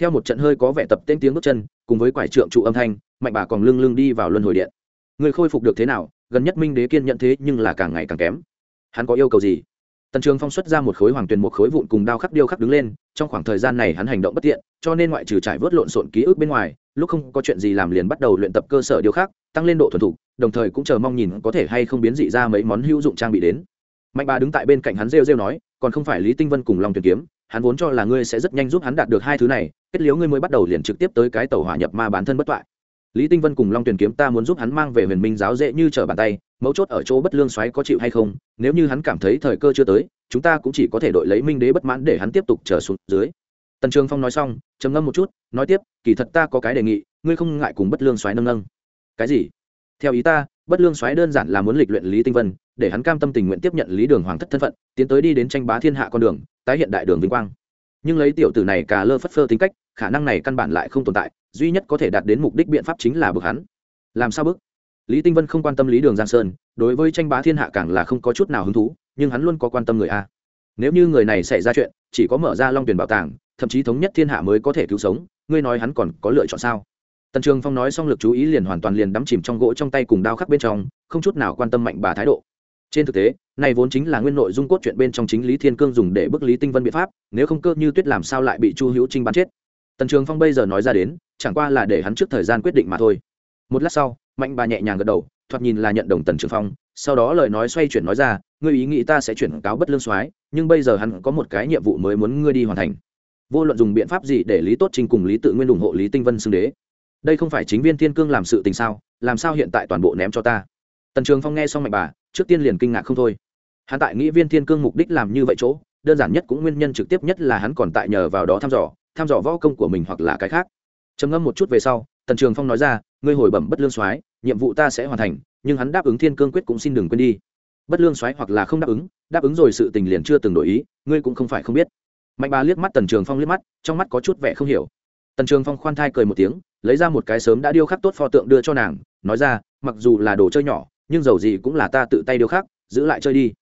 Theo một trận hơi có vẻ tập tên tiếng bước chân, cùng với quải trượng trụ âm thanh, mạnh bà còn lưng lưng đi vào luân hồi điện. Người khôi phục được thế nào, gần nhất minh đế kiên nhận thế nhưng là càng ngày càng kém. Hắn có yêu cầu gì? Tần trường phong xuất ra một khối hoàng tuyền một khối vụn cùng đao khắc điêu khắc đứng lên trong khoảng thời gian này hắn hành động bất tiện cho nên ngoại trừ trải vớt lộn xộn ký ức bên ngoài lúc không có chuyện gì làm liền bắt đầu luyện tập cơ sở điều khác, tăng lên độ thuần thục đồng thời cũng chờ mong nhìn có thể hay không biến dị ra mấy món hữu dụng trang bị đến. Mạnh bà đứng tại bên cạnh hắn rêu rêu nói còn không phải lý tinh vân cùng long tuyển kiếm hắn vốn cho là ngươi sẽ rất nhanh giúp hắn đạt được hai thứ này kết liếu ngươi mới bắt đầu liền trực tiếp tới cái tàu hỏa nhập ma bản thân bất toại. Lý tinh vân cùng long tuyển kiếm ta muốn giúp hắn mang về huyền minh giáo dễ như trở bàn tay mấu chốt ở chỗ bất lương xoáy có chịu hay không nếu như hắn cảm thấy thời cơ chưa tới chúng ta cũng chỉ có thể đội lấy minh đế bất mãn để hắn tiếp tục trở xuống dưới. Tần trường phong nói xong, trầm ngâm một chút, nói tiếp, kỳ thật ta có cái đề nghị, ngươi không ngại cùng bất lương xoáy nâng nâng. Cái gì? Theo ý ta, bất lương xoáy đơn giản là muốn lịch luyện lý tinh vân, để hắn cam tâm tình nguyện tiếp nhận lý đường hoàng thất thân phận, tiến tới đi đến tranh bá thiên hạ con đường, tái hiện đại đường vinh quang. Nhưng lấy tiểu tử này cà lơ phất phơ tính cách, khả năng này căn bản lại không tồn tại, duy nhất có thể đạt đến mục đích biện pháp chính là bực hắn. Làm sao bức lý tinh vân không quan tâm lý đường giang sơn, đối với tranh bá thiên hạ càng là không có chút nào hứng thú nhưng hắn luôn có quan tâm người a. Nếu như người này xảy ra chuyện, chỉ có mở ra long tuyển bảo tàng, thậm chí thống nhất thiên hạ mới có thể cứu sống, ngươi nói hắn còn có lựa chọn sao? Tần trường phong nói xong lực chú ý liền hoàn toàn liền đắm chìm trong gỗ trong tay cùng đao khắc bên trong, không chút nào quan tâm mạnh bà thái độ. Trên thực tế, này vốn chính là nguyên nội dung cốt truyện bên trong chính lý thiên cương dùng để bức lý tinh vân biện pháp, nếu không cơ như tuyết làm sao lại bị chu hữu trinh bắn chết. Tần trường phong bây giờ nói ra đến, chẳng qua là để hắn trước thời gian quyết định mà thôi. Một lát sau, mạnh bà nhẹ nhàng gật đầu, thoạt nhìn là nhận đồng tần trường phong sau đó lời nói xoay chuyển nói ra, ngươi ý nghĩ ta sẽ chuyển cáo bất lương soái, nhưng bây giờ hắn có một cái nhiệm vụ mới muốn ngươi đi hoàn thành. Vô luận dùng biện pháp gì để lý tốt trình cùng lý tự nguyên ủng hộ lý tinh vân xưng đế. Đây không phải chính viên thiên cương làm sự tình sao, làm sao hiện tại toàn bộ ném cho ta? Tần trường phong nghe xong mạnh bà, trước tiên liền kinh ngạc không thôi. Hắn tại nghĩ viên thiên cương mục đích làm như vậy chỗ, đơn giản nhất cũng nguyên nhân trực tiếp nhất là hắn còn tại nhờ vào đó thăm dò thăm dò võ công của mình hoặc là cái khác. Trầm ngâm một chút về sau, tần trường phong nói ra, ngươi hồi bẩm bất lương soái, nhiệm vụ ta sẽ hoàn thành nhưng hắn đáp ứng thiên cương quyết cũng xin đừng quên đi. Bất lương soái hoặc là không đáp ứng đáp ứng rồi sự tình liền chưa từng đổi ý, ngươi cũng không phải không biết. Mạnh bà liếc mắt tần trường phong liếc mắt, trong mắt có chút vẻ không hiểu. Tần trường phong khoan thai cười một tiếng, lấy ra một cái sớm đã điêu khắc tốt pho tượng đưa cho nàng, nói ra, mặc dù là đồ chơi nhỏ, nhưng dầu gì cũng là ta tự tay điêu khắc, giữ lại chơi đi.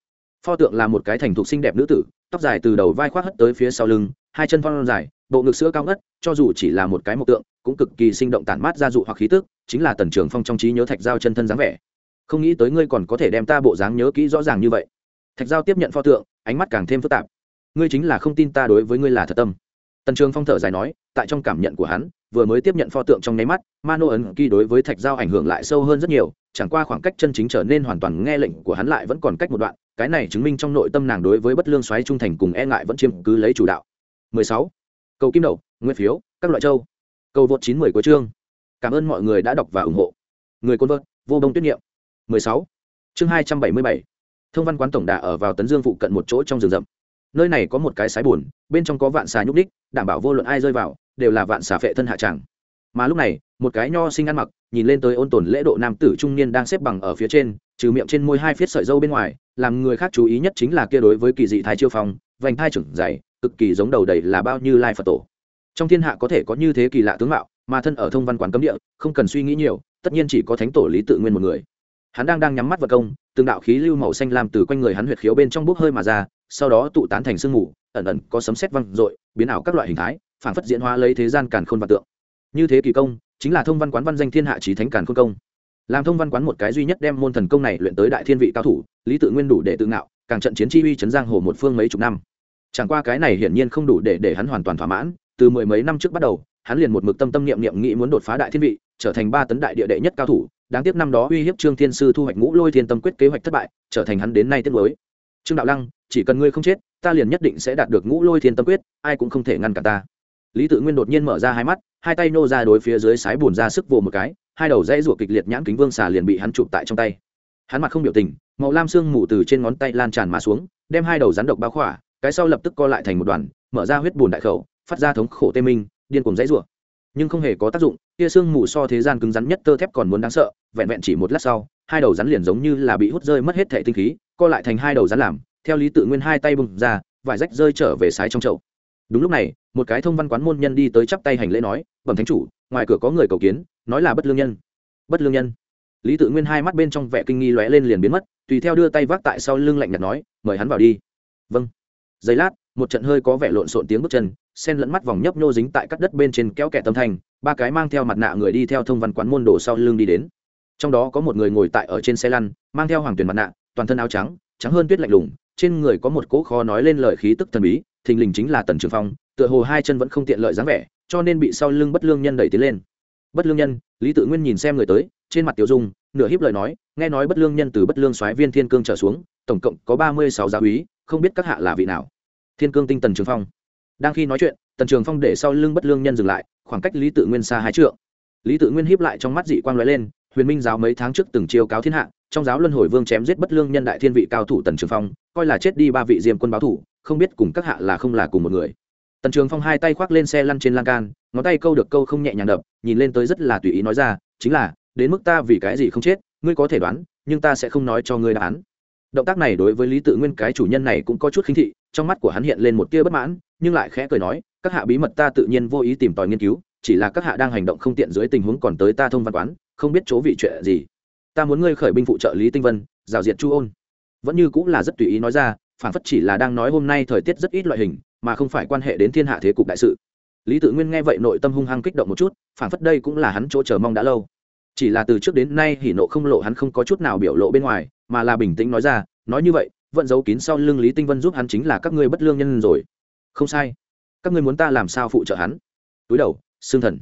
Pho tượng là một cái thành thục xinh đẹp nữ tử, tóc dài từ đầu vai khoác hất tới phía sau lưng, hai chân phong dài, bộ ngực sữa cao ngất, cho dù chỉ là một cái mộc tượng, cũng cực kỳ sinh động tản mát ra dụ hoặc khí tức, chính là tần trường phong trong trí nhớ thạch giao chân thân dáng vẻ không nghĩ tới ngươi còn có thể đem ta bộ dáng nhớ kỹ rõ ràng như vậy. Thạch giao tiếp nhận pho tượng, ánh mắt càng thêm phức tạp. Ngươi chính là không tin ta đối với ngươi là thật tâm. Tần trường phong thở dài nói, tại trong cảm nhận của hắn, vừa mới tiếp nhận pho tượng trong nháy mắt, mano ấn kỳ đối với thạch giao ảnh hưởng lại sâu hơn rất nhiều, chẳng qua khoảng cách chân chính trở nên hoàn toàn nghe lệnh của hắn lại vẫn còn cách một đoạn, cái này chứng minh trong nội tâm nàng đối với bất lương xoáy trung thành cùng e ngại vẫn chiếm cứ lấy chủ đạo. 16. cầu kim đậu nguyên phiếu, các loại châu. Cầu vượt 910 của chương. Cảm ơn mọi người đã đọc và ủng hộ. Người côn vợt, vô đông tuyết nghiệm. 16. chương 277. thông văn quán tổng đà ở vào tấn dương phụ cận một chỗ trong rừng rậm nơi này có một cái sái buồn, bên trong có vạn xà nhúc đích đảm bảo vô luận ai rơi vào, đều là vạn xà phệ thân hạ chẳng mà lúc này, một cái nho sinh ăn mặc, nhìn lên tới ôn tồn lễ độ nam tử trung niên đang xếp bằng ở phía trên, trừ miệng trên môi hai phiết sợi dâu bên ngoài, làm người khác chú ý nhất chính là kia đối với kỳ dị thái chiêu phong, vành thai trưởng dày, cực kỳ giống đầu đầy là bao như lai phật tổ trong thiên hạ có thể có như thế kỳ lạ tướng mạo, mà thân ở thông văn quán cấm địa, không cần suy nghĩ nhiều, tất nhiên chỉ có thánh tổ lý tự nguyên một người hắn đang đang nhắm mắt vật công, từng đạo khí lưu màu xanh lam từ quanh người hắn huyệt khiếu bên trong bốc hơi mà ra, sau đó tụ tán thành sương mù, ẩn ẩn có sấm sét văng dội, biến ảo các loại hình thái, phảng phất diễn hóa lấy thế gian càn khôn văn tượng. Như thế kỳ công, chính là thông văn quán văn danh thiên hạ trí thánh càn khôn công. Làm thông văn quán một cái duy nhất đem môn thần công này luyện tới đại thiên vị cao thủ, lý tự nguyên đủ để tự ngạo, càng trận chiến chi uy chấn giang hồ một phương mấy chục năm. Chẳng qua cái này hiển nhiên không đủ để để hắn hoàn toàn thỏa mãn, từ mười mấy năm trước bắt đầu, hắn liền một mực tâm tâm niệm niệm nghĩ muốn đột phá đại thiên vị, trở thành ba tấn đại địa đệ nhất cao thủ đáng tiếc năm đó uy hiếp trương thiên sư thu hoạch ngũ lôi thiên tâm quyết kế hoạch thất bại, trở thành hắn đến nay tiết mới trương đạo lăng, chỉ cần ngươi không chết, ta liền nhất định sẽ đạt được ngũ lôi thiên tâm quyết, ai cũng không thể ngăn cản ta. Lý tự nguyên đột nhiên mở ra hai mắt, hai tay nô ra đối phía dưới sái bùn ra sức vồ một cái, hai đầu dãy ruột kịch liệt nhãn kính vương xà liền bị hắn chụp tại trong tay. Hắn mặt không biểu tình, màu lam sương mù từ trên ngón tay lan tràn mà xuống, đem hai đầu rắn độc bao khỏa, cái sau lập tức co lại thành một đoàn, mở ra huyết bùn đại khẩu, phát ra thống khổ tê minh, điên cùng dãy ruột nhưng không hề có tác dụng, tia sương mù so thế gian cứng rắn nhất tơ thép còn muốn đáng sợ, vẹn vẹn chỉ một lát sau, hai đầu rắn liền giống như là bị hút rơi mất hết thể tinh khí, co lại thành hai đầu rắn làm, theo lý tự nguyên hai tay bùng ra, vải rách rơi trở về sái trong chậu. Đúng lúc này, một cái thông văn quán môn nhân đi tới chắp tay hành lễ nói, bẩm thánh chủ, ngoài cửa có người cầu kiến, nói là bất lương nhân. Bất lương nhân. Lý tự nguyên hai mắt bên trong vẻ kinh nghi lóe lên liền biến mất, tùy theo đưa tay vác tại sau lưng lạnh nhạt nói, mời hắn vào đi. Vâng. Giây lát, một trận hơi có vẻ lộn xộn tiếng bước chân sen lẫn mắt vòng nhấp nhô dính tại cắt đất bên trên kéo kẻ tâm thành ba cái mang theo mặt nạ người đi theo thông văn quán môn đồ sau lưng đi đến. Trong đó có một người ngồi tại ở trên xe lăn, mang theo hoàng tuyển mặt nạ, toàn thân áo trắng trắng hơn tuyết lạnh lùng, trên người có một cỗ khó nói lên lời khí tức thần bí, thình lình chính là tần trường phong, tựa hồ hai chân vẫn không tiện lợi dáng vẻ, cho nên bị sau lưng bất lương nhân đẩy tiến lên. Bất lương nhân, lý tự nguyên nhìn xem người tới, trên mặt tiểu dung, nửa hiếp lời nói, nghe nói bất lương nhân từ bất lương soái viên thiên cương trở xuống, tổng cộng có ba mươi sáu giáo úy, không biết các hạ là vị nào. Thiên cương tinh tần trường phong đang khi nói chuyện, tần trường phong để sau lưng bất lương nhân dừng lại, khoảng cách lý tự nguyên xa hai trượng. Lý tự nguyên hiếp lại trong mắt dị quang lóe lên, huyền minh giáo mấy tháng trước từng chiêu cáo thiên hạ, trong giáo luân hồi vương chém giết bất lương nhân đại thiên vị cao thủ tần trường phong, coi là chết đi ba vị diêm quân báo thủ, không biết cùng các hạ là không là cùng một người. Tần trường phong hai tay khoác lên xe lăn trên lan can, ngón tay câu được câu không nhẹ nhàng đập, nhìn lên tới rất là tùy ý nói ra, chính là, đến mức ta vì cái gì không chết, ngươi có thể đoán, nhưng ta sẽ không nói cho ngươi đáp án. Động tác này đối với lý tự nguyên cái chủ nhân này cũng có chút khinh thị, trong mắt của hắn hiện lên một tia bất mãn nhưng lại khẽ cười nói, các hạ bí mật ta tự nhiên vô ý tìm tòi nghiên cứu, chỉ là các hạ đang hành động không tiện dưới tình huống còn tới ta thông văn quán, không biết chỗ vị chuyện gì. Ta muốn ngươi khởi binh phụ trợ lý tinh vân, rào diệt chu ôn. Vẫn như cũng là rất tùy ý nói ra, phản phất chỉ là đang nói hôm nay thời tiết rất ít loại hình, mà không phải quan hệ đến thiên hạ thế cục đại sự. Lý tự nguyên nghe vậy nội tâm hung hăng kích động một chút, phản phất đây cũng là hắn chỗ chờ mong đã lâu. Chỉ là từ trước đến nay hỉ nộ không lộ hắn không có chút nào biểu lộ bên ngoài, mà là bình tĩnh nói ra, nói như vậy, vẫn giấu kín sau lưng lý tinh vân giúp hắn chính là các ngươi bất lương nhân rồi không sai. Các ngươi muốn ta làm sao phụ trợ hắn? Túi đầu, xương thần.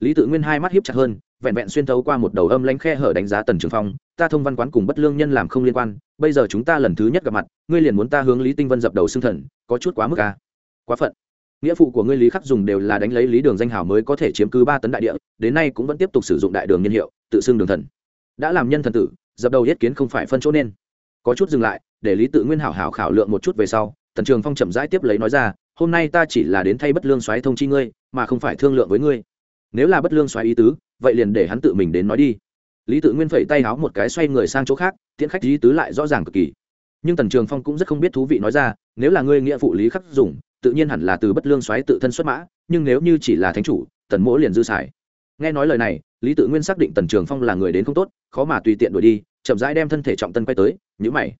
Lý tự nguyên hai mắt hiếp chặt hơn, vẹn vẹn xuyên thấu qua một đầu âm lánh khe hở đánh giá tần trường phong, ta thông văn quán cùng bất lương nhân làm không liên quan, bây giờ chúng ta lần thứ nhất gặp mặt, ngươi liền muốn ta hướng lý tinh vân dập đầu xương thần, có chút quá mức à? quá phận. Nghĩa phụ của ngươi lý khắc dùng đều là đánh lấy lý đường danh hào mới có thể chiếm cứ ba tấn đại địa, đến nay cũng vẫn tiếp tục sử dụng đại đường nhân hiệu, tự xưng đường thần. Đã làm nhân thần tử, dập đầu yết kiến không phải phân chỗ nên. Có chút dừng lại, để lý tự nguyên hảo hảo khảo lượng một chút về sau, tần trường phong chậm rãi tiếp lấy nói ra hôm nay ta chỉ là đến thay bất lương xoáy thông chi ngươi, mà không phải thương lượng với ngươi. Nếu là bất lương xoáy ý tứ, vậy liền để hắn tự mình đến nói đi. Lý tự nguyên phẩy tay háo một cái xoay người sang chỗ khác, tiễn khách ý tứ lại rõ ràng cực kỳ. Nhưng tần trường phong cũng rất không biết thú vị nói ra, nếu là ngươi nghĩa phụ lý khắc dùng, tự nhiên hẳn là từ bất lương xoáy tự thân xuất mã, nhưng nếu như chỉ là thánh chủ, tần mỗ liền dư xài. Nghe nói lời này, lý tự nguyên xác định tần trường phong là người đến không tốt, khó mà tùy tiện đuổi đi, chậm rãi đem thân thể trọng tân quay tới nhữ mày.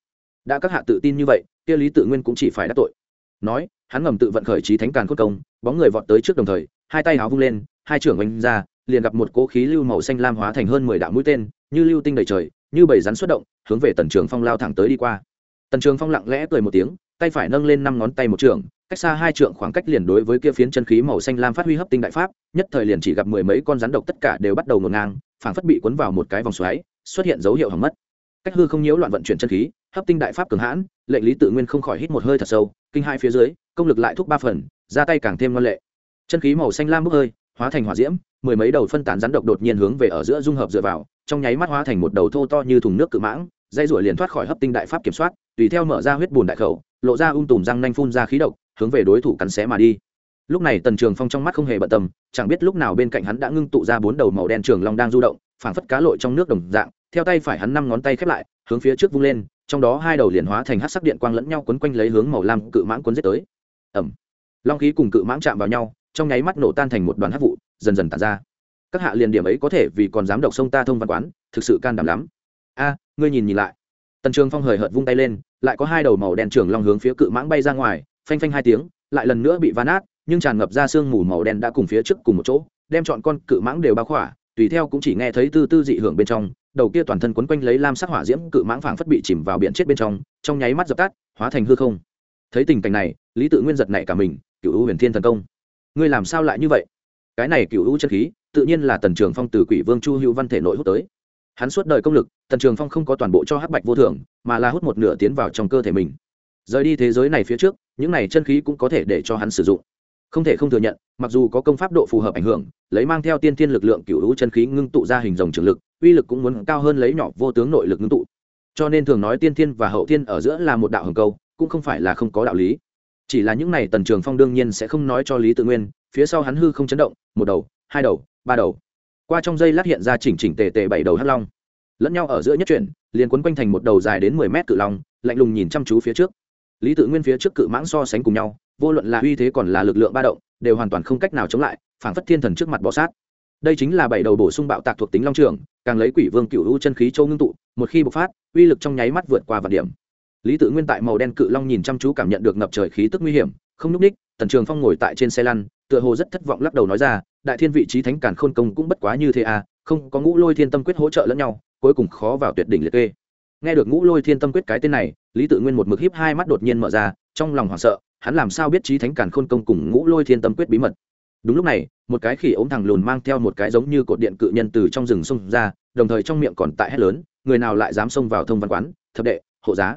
Đã các hạ tự tin như vậy, kia lý tự nguyên cũng chỉ phải đắc tội nói, hắn ngầm tự vận khởi trí thánh càn khốt công, bóng người vọt tới trước đồng thời, hai tay háo vung lên, hai trưởng oanh ra, liền gặp một cố khí lưu màu xanh lam hóa thành hơn mười đạo mũi tên, như lưu tinh đầy trời, như bầy rắn xuất động, hướng về tần trường phong lao thẳng tới đi qua. Tần trường phong lặng lẽ cười một tiếng, tay phải nâng lên năm ngón tay một trường, cách xa hai trượng khoảng cách liền đối với kia phiến chân khí màu xanh lam phát huy hấp tinh đại pháp, nhất thời liền chỉ gặp mười mấy con rắn độc tất cả đều bắt đầu ngổn ngang, phảng phất bị cuốn vào một cái vòng xoáy, xuất hiện dấu hiệu hỏng mất cách hư không nhiễu loạn vận chuyển chân khí, hấp tinh đại pháp cường hãn, lệnh lý tự nguyên không khỏi hít một hơi thật sâu, kinh hai phía dưới, công lực lại thúc ba phần, ra tay càng thêm ngon lệ. Chân khí màu xanh lam bốc hơi, hóa thành hỏa diễm, mười mấy đầu phân tán rắn độc đột nhiên hướng về ở giữa dung hợp dựa vào, trong nháy mắt hóa thành một đầu thô to như thùng nước cự mãng, dây ruổi liền thoát khỏi hấp tinh đại pháp kiểm soát, tùy theo mở ra huyết bùn đại khẩu, lộ ra ung tùm răng nanh phun ra khí độc, hướng về đối thủ cắn xé mà đi. Lúc này tần trường phong trong mắt không hề bận tâm, chẳng biết lúc nào bên cạnh hắn đã ngưng tụ ra bốn đầu màu đen trường long đang du động, phảng phất cá lội trong nước đồng dạng theo tay phải hắn năm ngón tay khép lại, hướng phía trước vung lên, trong đó hai đầu liền hóa thành hát sắc điện quang lẫn nhau quấn quanh lấy hướng màu lam cự mãng quấn giết tới. Ẩm. Long khí cùng cự mãng chạm vào nhau, trong nháy mắt nổ tan thành một đoàn hát vụ, dần dần tàn ra. Các hạ liền điểm ấy có thể vì còn dám độc sông ta thông văn quán, thực sự can đảm lắm. A, ngươi nhìn nhìn lại. Tần trường phong hời hợt vung tay lên, lại có hai đầu màu đen trường long hướng phía cự mãng bay ra ngoài, phanh phanh hai tiếng, lại lần nữa bị ván át, nhưng tràn ngập ra sương mù màu đen đã cùng phía trước cùng một chỗ, đem chọn con cự mãng đều bao khỏa, tùy theo cũng chỉ nghe thấy tư tư dị hưởng bên trong đầu kia toàn thân quấn quanh lấy lam sắc hỏa diễm cự mãng phảng phất bị chìm vào biển chết bên trong trong nháy mắt dập tắt, hóa thành hư không. Thấy tình cảnh này, lý tự nguyên giật nảy cả mình cựu u huyền thiên thần công, ngươi làm sao lại như vậy? Cái này cựu u chân khí, tự nhiên là tần trường phong từ quỷ vương chu hữu văn thể nội hút tới. Hắn suốt đời công lực, tần trường phong không có toàn bộ cho hắc bạch vô thường, mà là hút một nửa tiến vào trong cơ thể mình. Rời đi thế giới này phía trước, những này chân khí cũng có thể để cho hắn sử dụng không thể không thừa nhận, mặc dù có công pháp độ phù hợp ảnh hưởng, lấy mang theo tiên thiên lực lượng cựu hữu chân khí ngưng tụ ra hình dòng trường lực, uy lực cũng muốn cao hơn lấy nhỏ vô tướng nội lực ngưng tụ. Cho nên thường nói tiên thiên và hậu thiên ở giữa là một đạo hồng câu, cũng không phải là không có đạo lý. Chỉ là những này tần trường phong đương nhiên sẽ không nói cho lý tự nguyên, phía sau hắn hư không chấn động, một đầu, hai đầu, ba đầu. Qua trong dây lát hiện ra chỉnh chỉnh tề tề bảy đầu hắc long. Lẫn nhau ở giữa nhất chuyển, liền quấn quanh thành một đầu dài đến mười mét cự long, lạnh lùng nhìn chăm chú phía trước. Lý tự nguyên phía trước cự mãng so sánh cùng nhau vô luận là uy thế còn là lực lượng ba động, đều hoàn toàn không cách nào chống lại, phảng phất thiên thần trước mặt bọ sát. Đây chính là bảy đầu bổ sung bạo tạc thuộc tính long trường, càng lấy quỷ vương cựu u chân khí châu ngưng tụ, một khi bộc phát, uy lực trong nháy mắt vượt qua vạn điểm. Lý tự nguyên tại màu đen cự long nhìn chăm chú cảm nhận được ngập trời khí tức nguy hiểm, không nhúc ních, tần trường phong ngồi tại trên xe lăn, tựa hồ rất thất vọng lắc đầu nói ra, đại thiên vị trí thánh Càn khôn công cũng bất quá như thế à không có ngũ lôi thiên tâm quyết hỗ trợ lẫn nhau, cuối cùng khó vào tuyệt đỉnh liệt kê. Nghe được ngũ lôi thiên tâm quyết cái tên này, lý tự nguyên một mực hiếp hai mắt đột nhiên mở ra, trong lòng hoảng sợ hắn làm sao biết trí thánh cản khôn công cùng ngũ lôi thiên tâm quyết bí mật? Đúng lúc này, một cái khỉ ốm thằng lùn mang theo một cái giống như cột điện cự nhân từ trong rừng xông ra, đồng thời trong miệng còn tại hét lớn, người nào lại dám xông vào thông văn quán, thập đệ, hộ giá.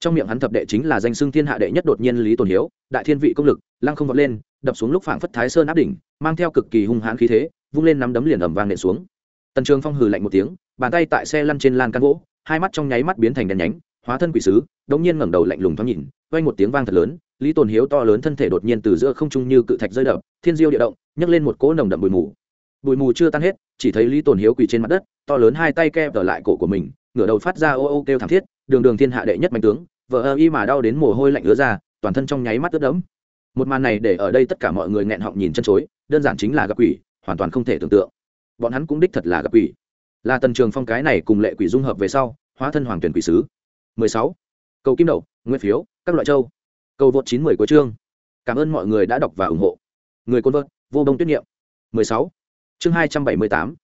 Trong miệng hắn thập đệ chính là danh xưng thiên hạ đệ nhất đột nhiên lý tồn hiếu, đại thiên vị công lực, lăng không vọt lên, đập xuống lúc phảng phất thái sơn áp đỉnh, mang theo cực kỳ hung hãn khí thế, vung lên nắm đấm liền ẩm vang nện xuống. Tần trường phong hừ lạnh một tiếng, bàn tay tại xe lăn trên lan căn gỗ, hai mắt trong nháy mắt biến thành đèn nhánh, hóa thân quỷ sứ đống nhiên ngẩng đầu lạnh lùng thoáng nhìn, vang một tiếng vang thật lớn lý tồn hiếu to lớn thân thể đột nhiên từ giữa không trung như cự thạch rơi đập, thiên diêu địa động, nhấc lên một cỗ nồng đậm bụi mù. Bụi mù chưa tan hết, chỉ thấy lý tồn hiếu quỳ trên mặt đất, to lớn hai tay kẹp ở lại cổ của mình, ngửa đầu phát ra ô ô kêu thảm thiết, đường đường thiên hạ đệ nhất mạnh tướng vợ ơ y mà đau đến mồ hôi lạnh ứa ra, toàn thân trong nháy mắt ướt đẫm. Một màn này để ở đây tất cả mọi người nghẹn họng nhìn chân chối, đơn giản chính là gặp quỷ, hoàn toàn không thể tưởng tượng. Bọn hắn cũng đích thật là gặp quỷ. Là tần trường phong cái này cùng lệ quỷ dung hợp về sau, hóa thân hoàng tuyển quỷ sứ. 16. cầu kim đậu, nguyên phiếu, các loại châu cầu vượt 910 của chương. Cảm ơn mọi người đã đọc và ủng hộ. Người côn vợt, vô đông tuyết niệm. 16. chương 278.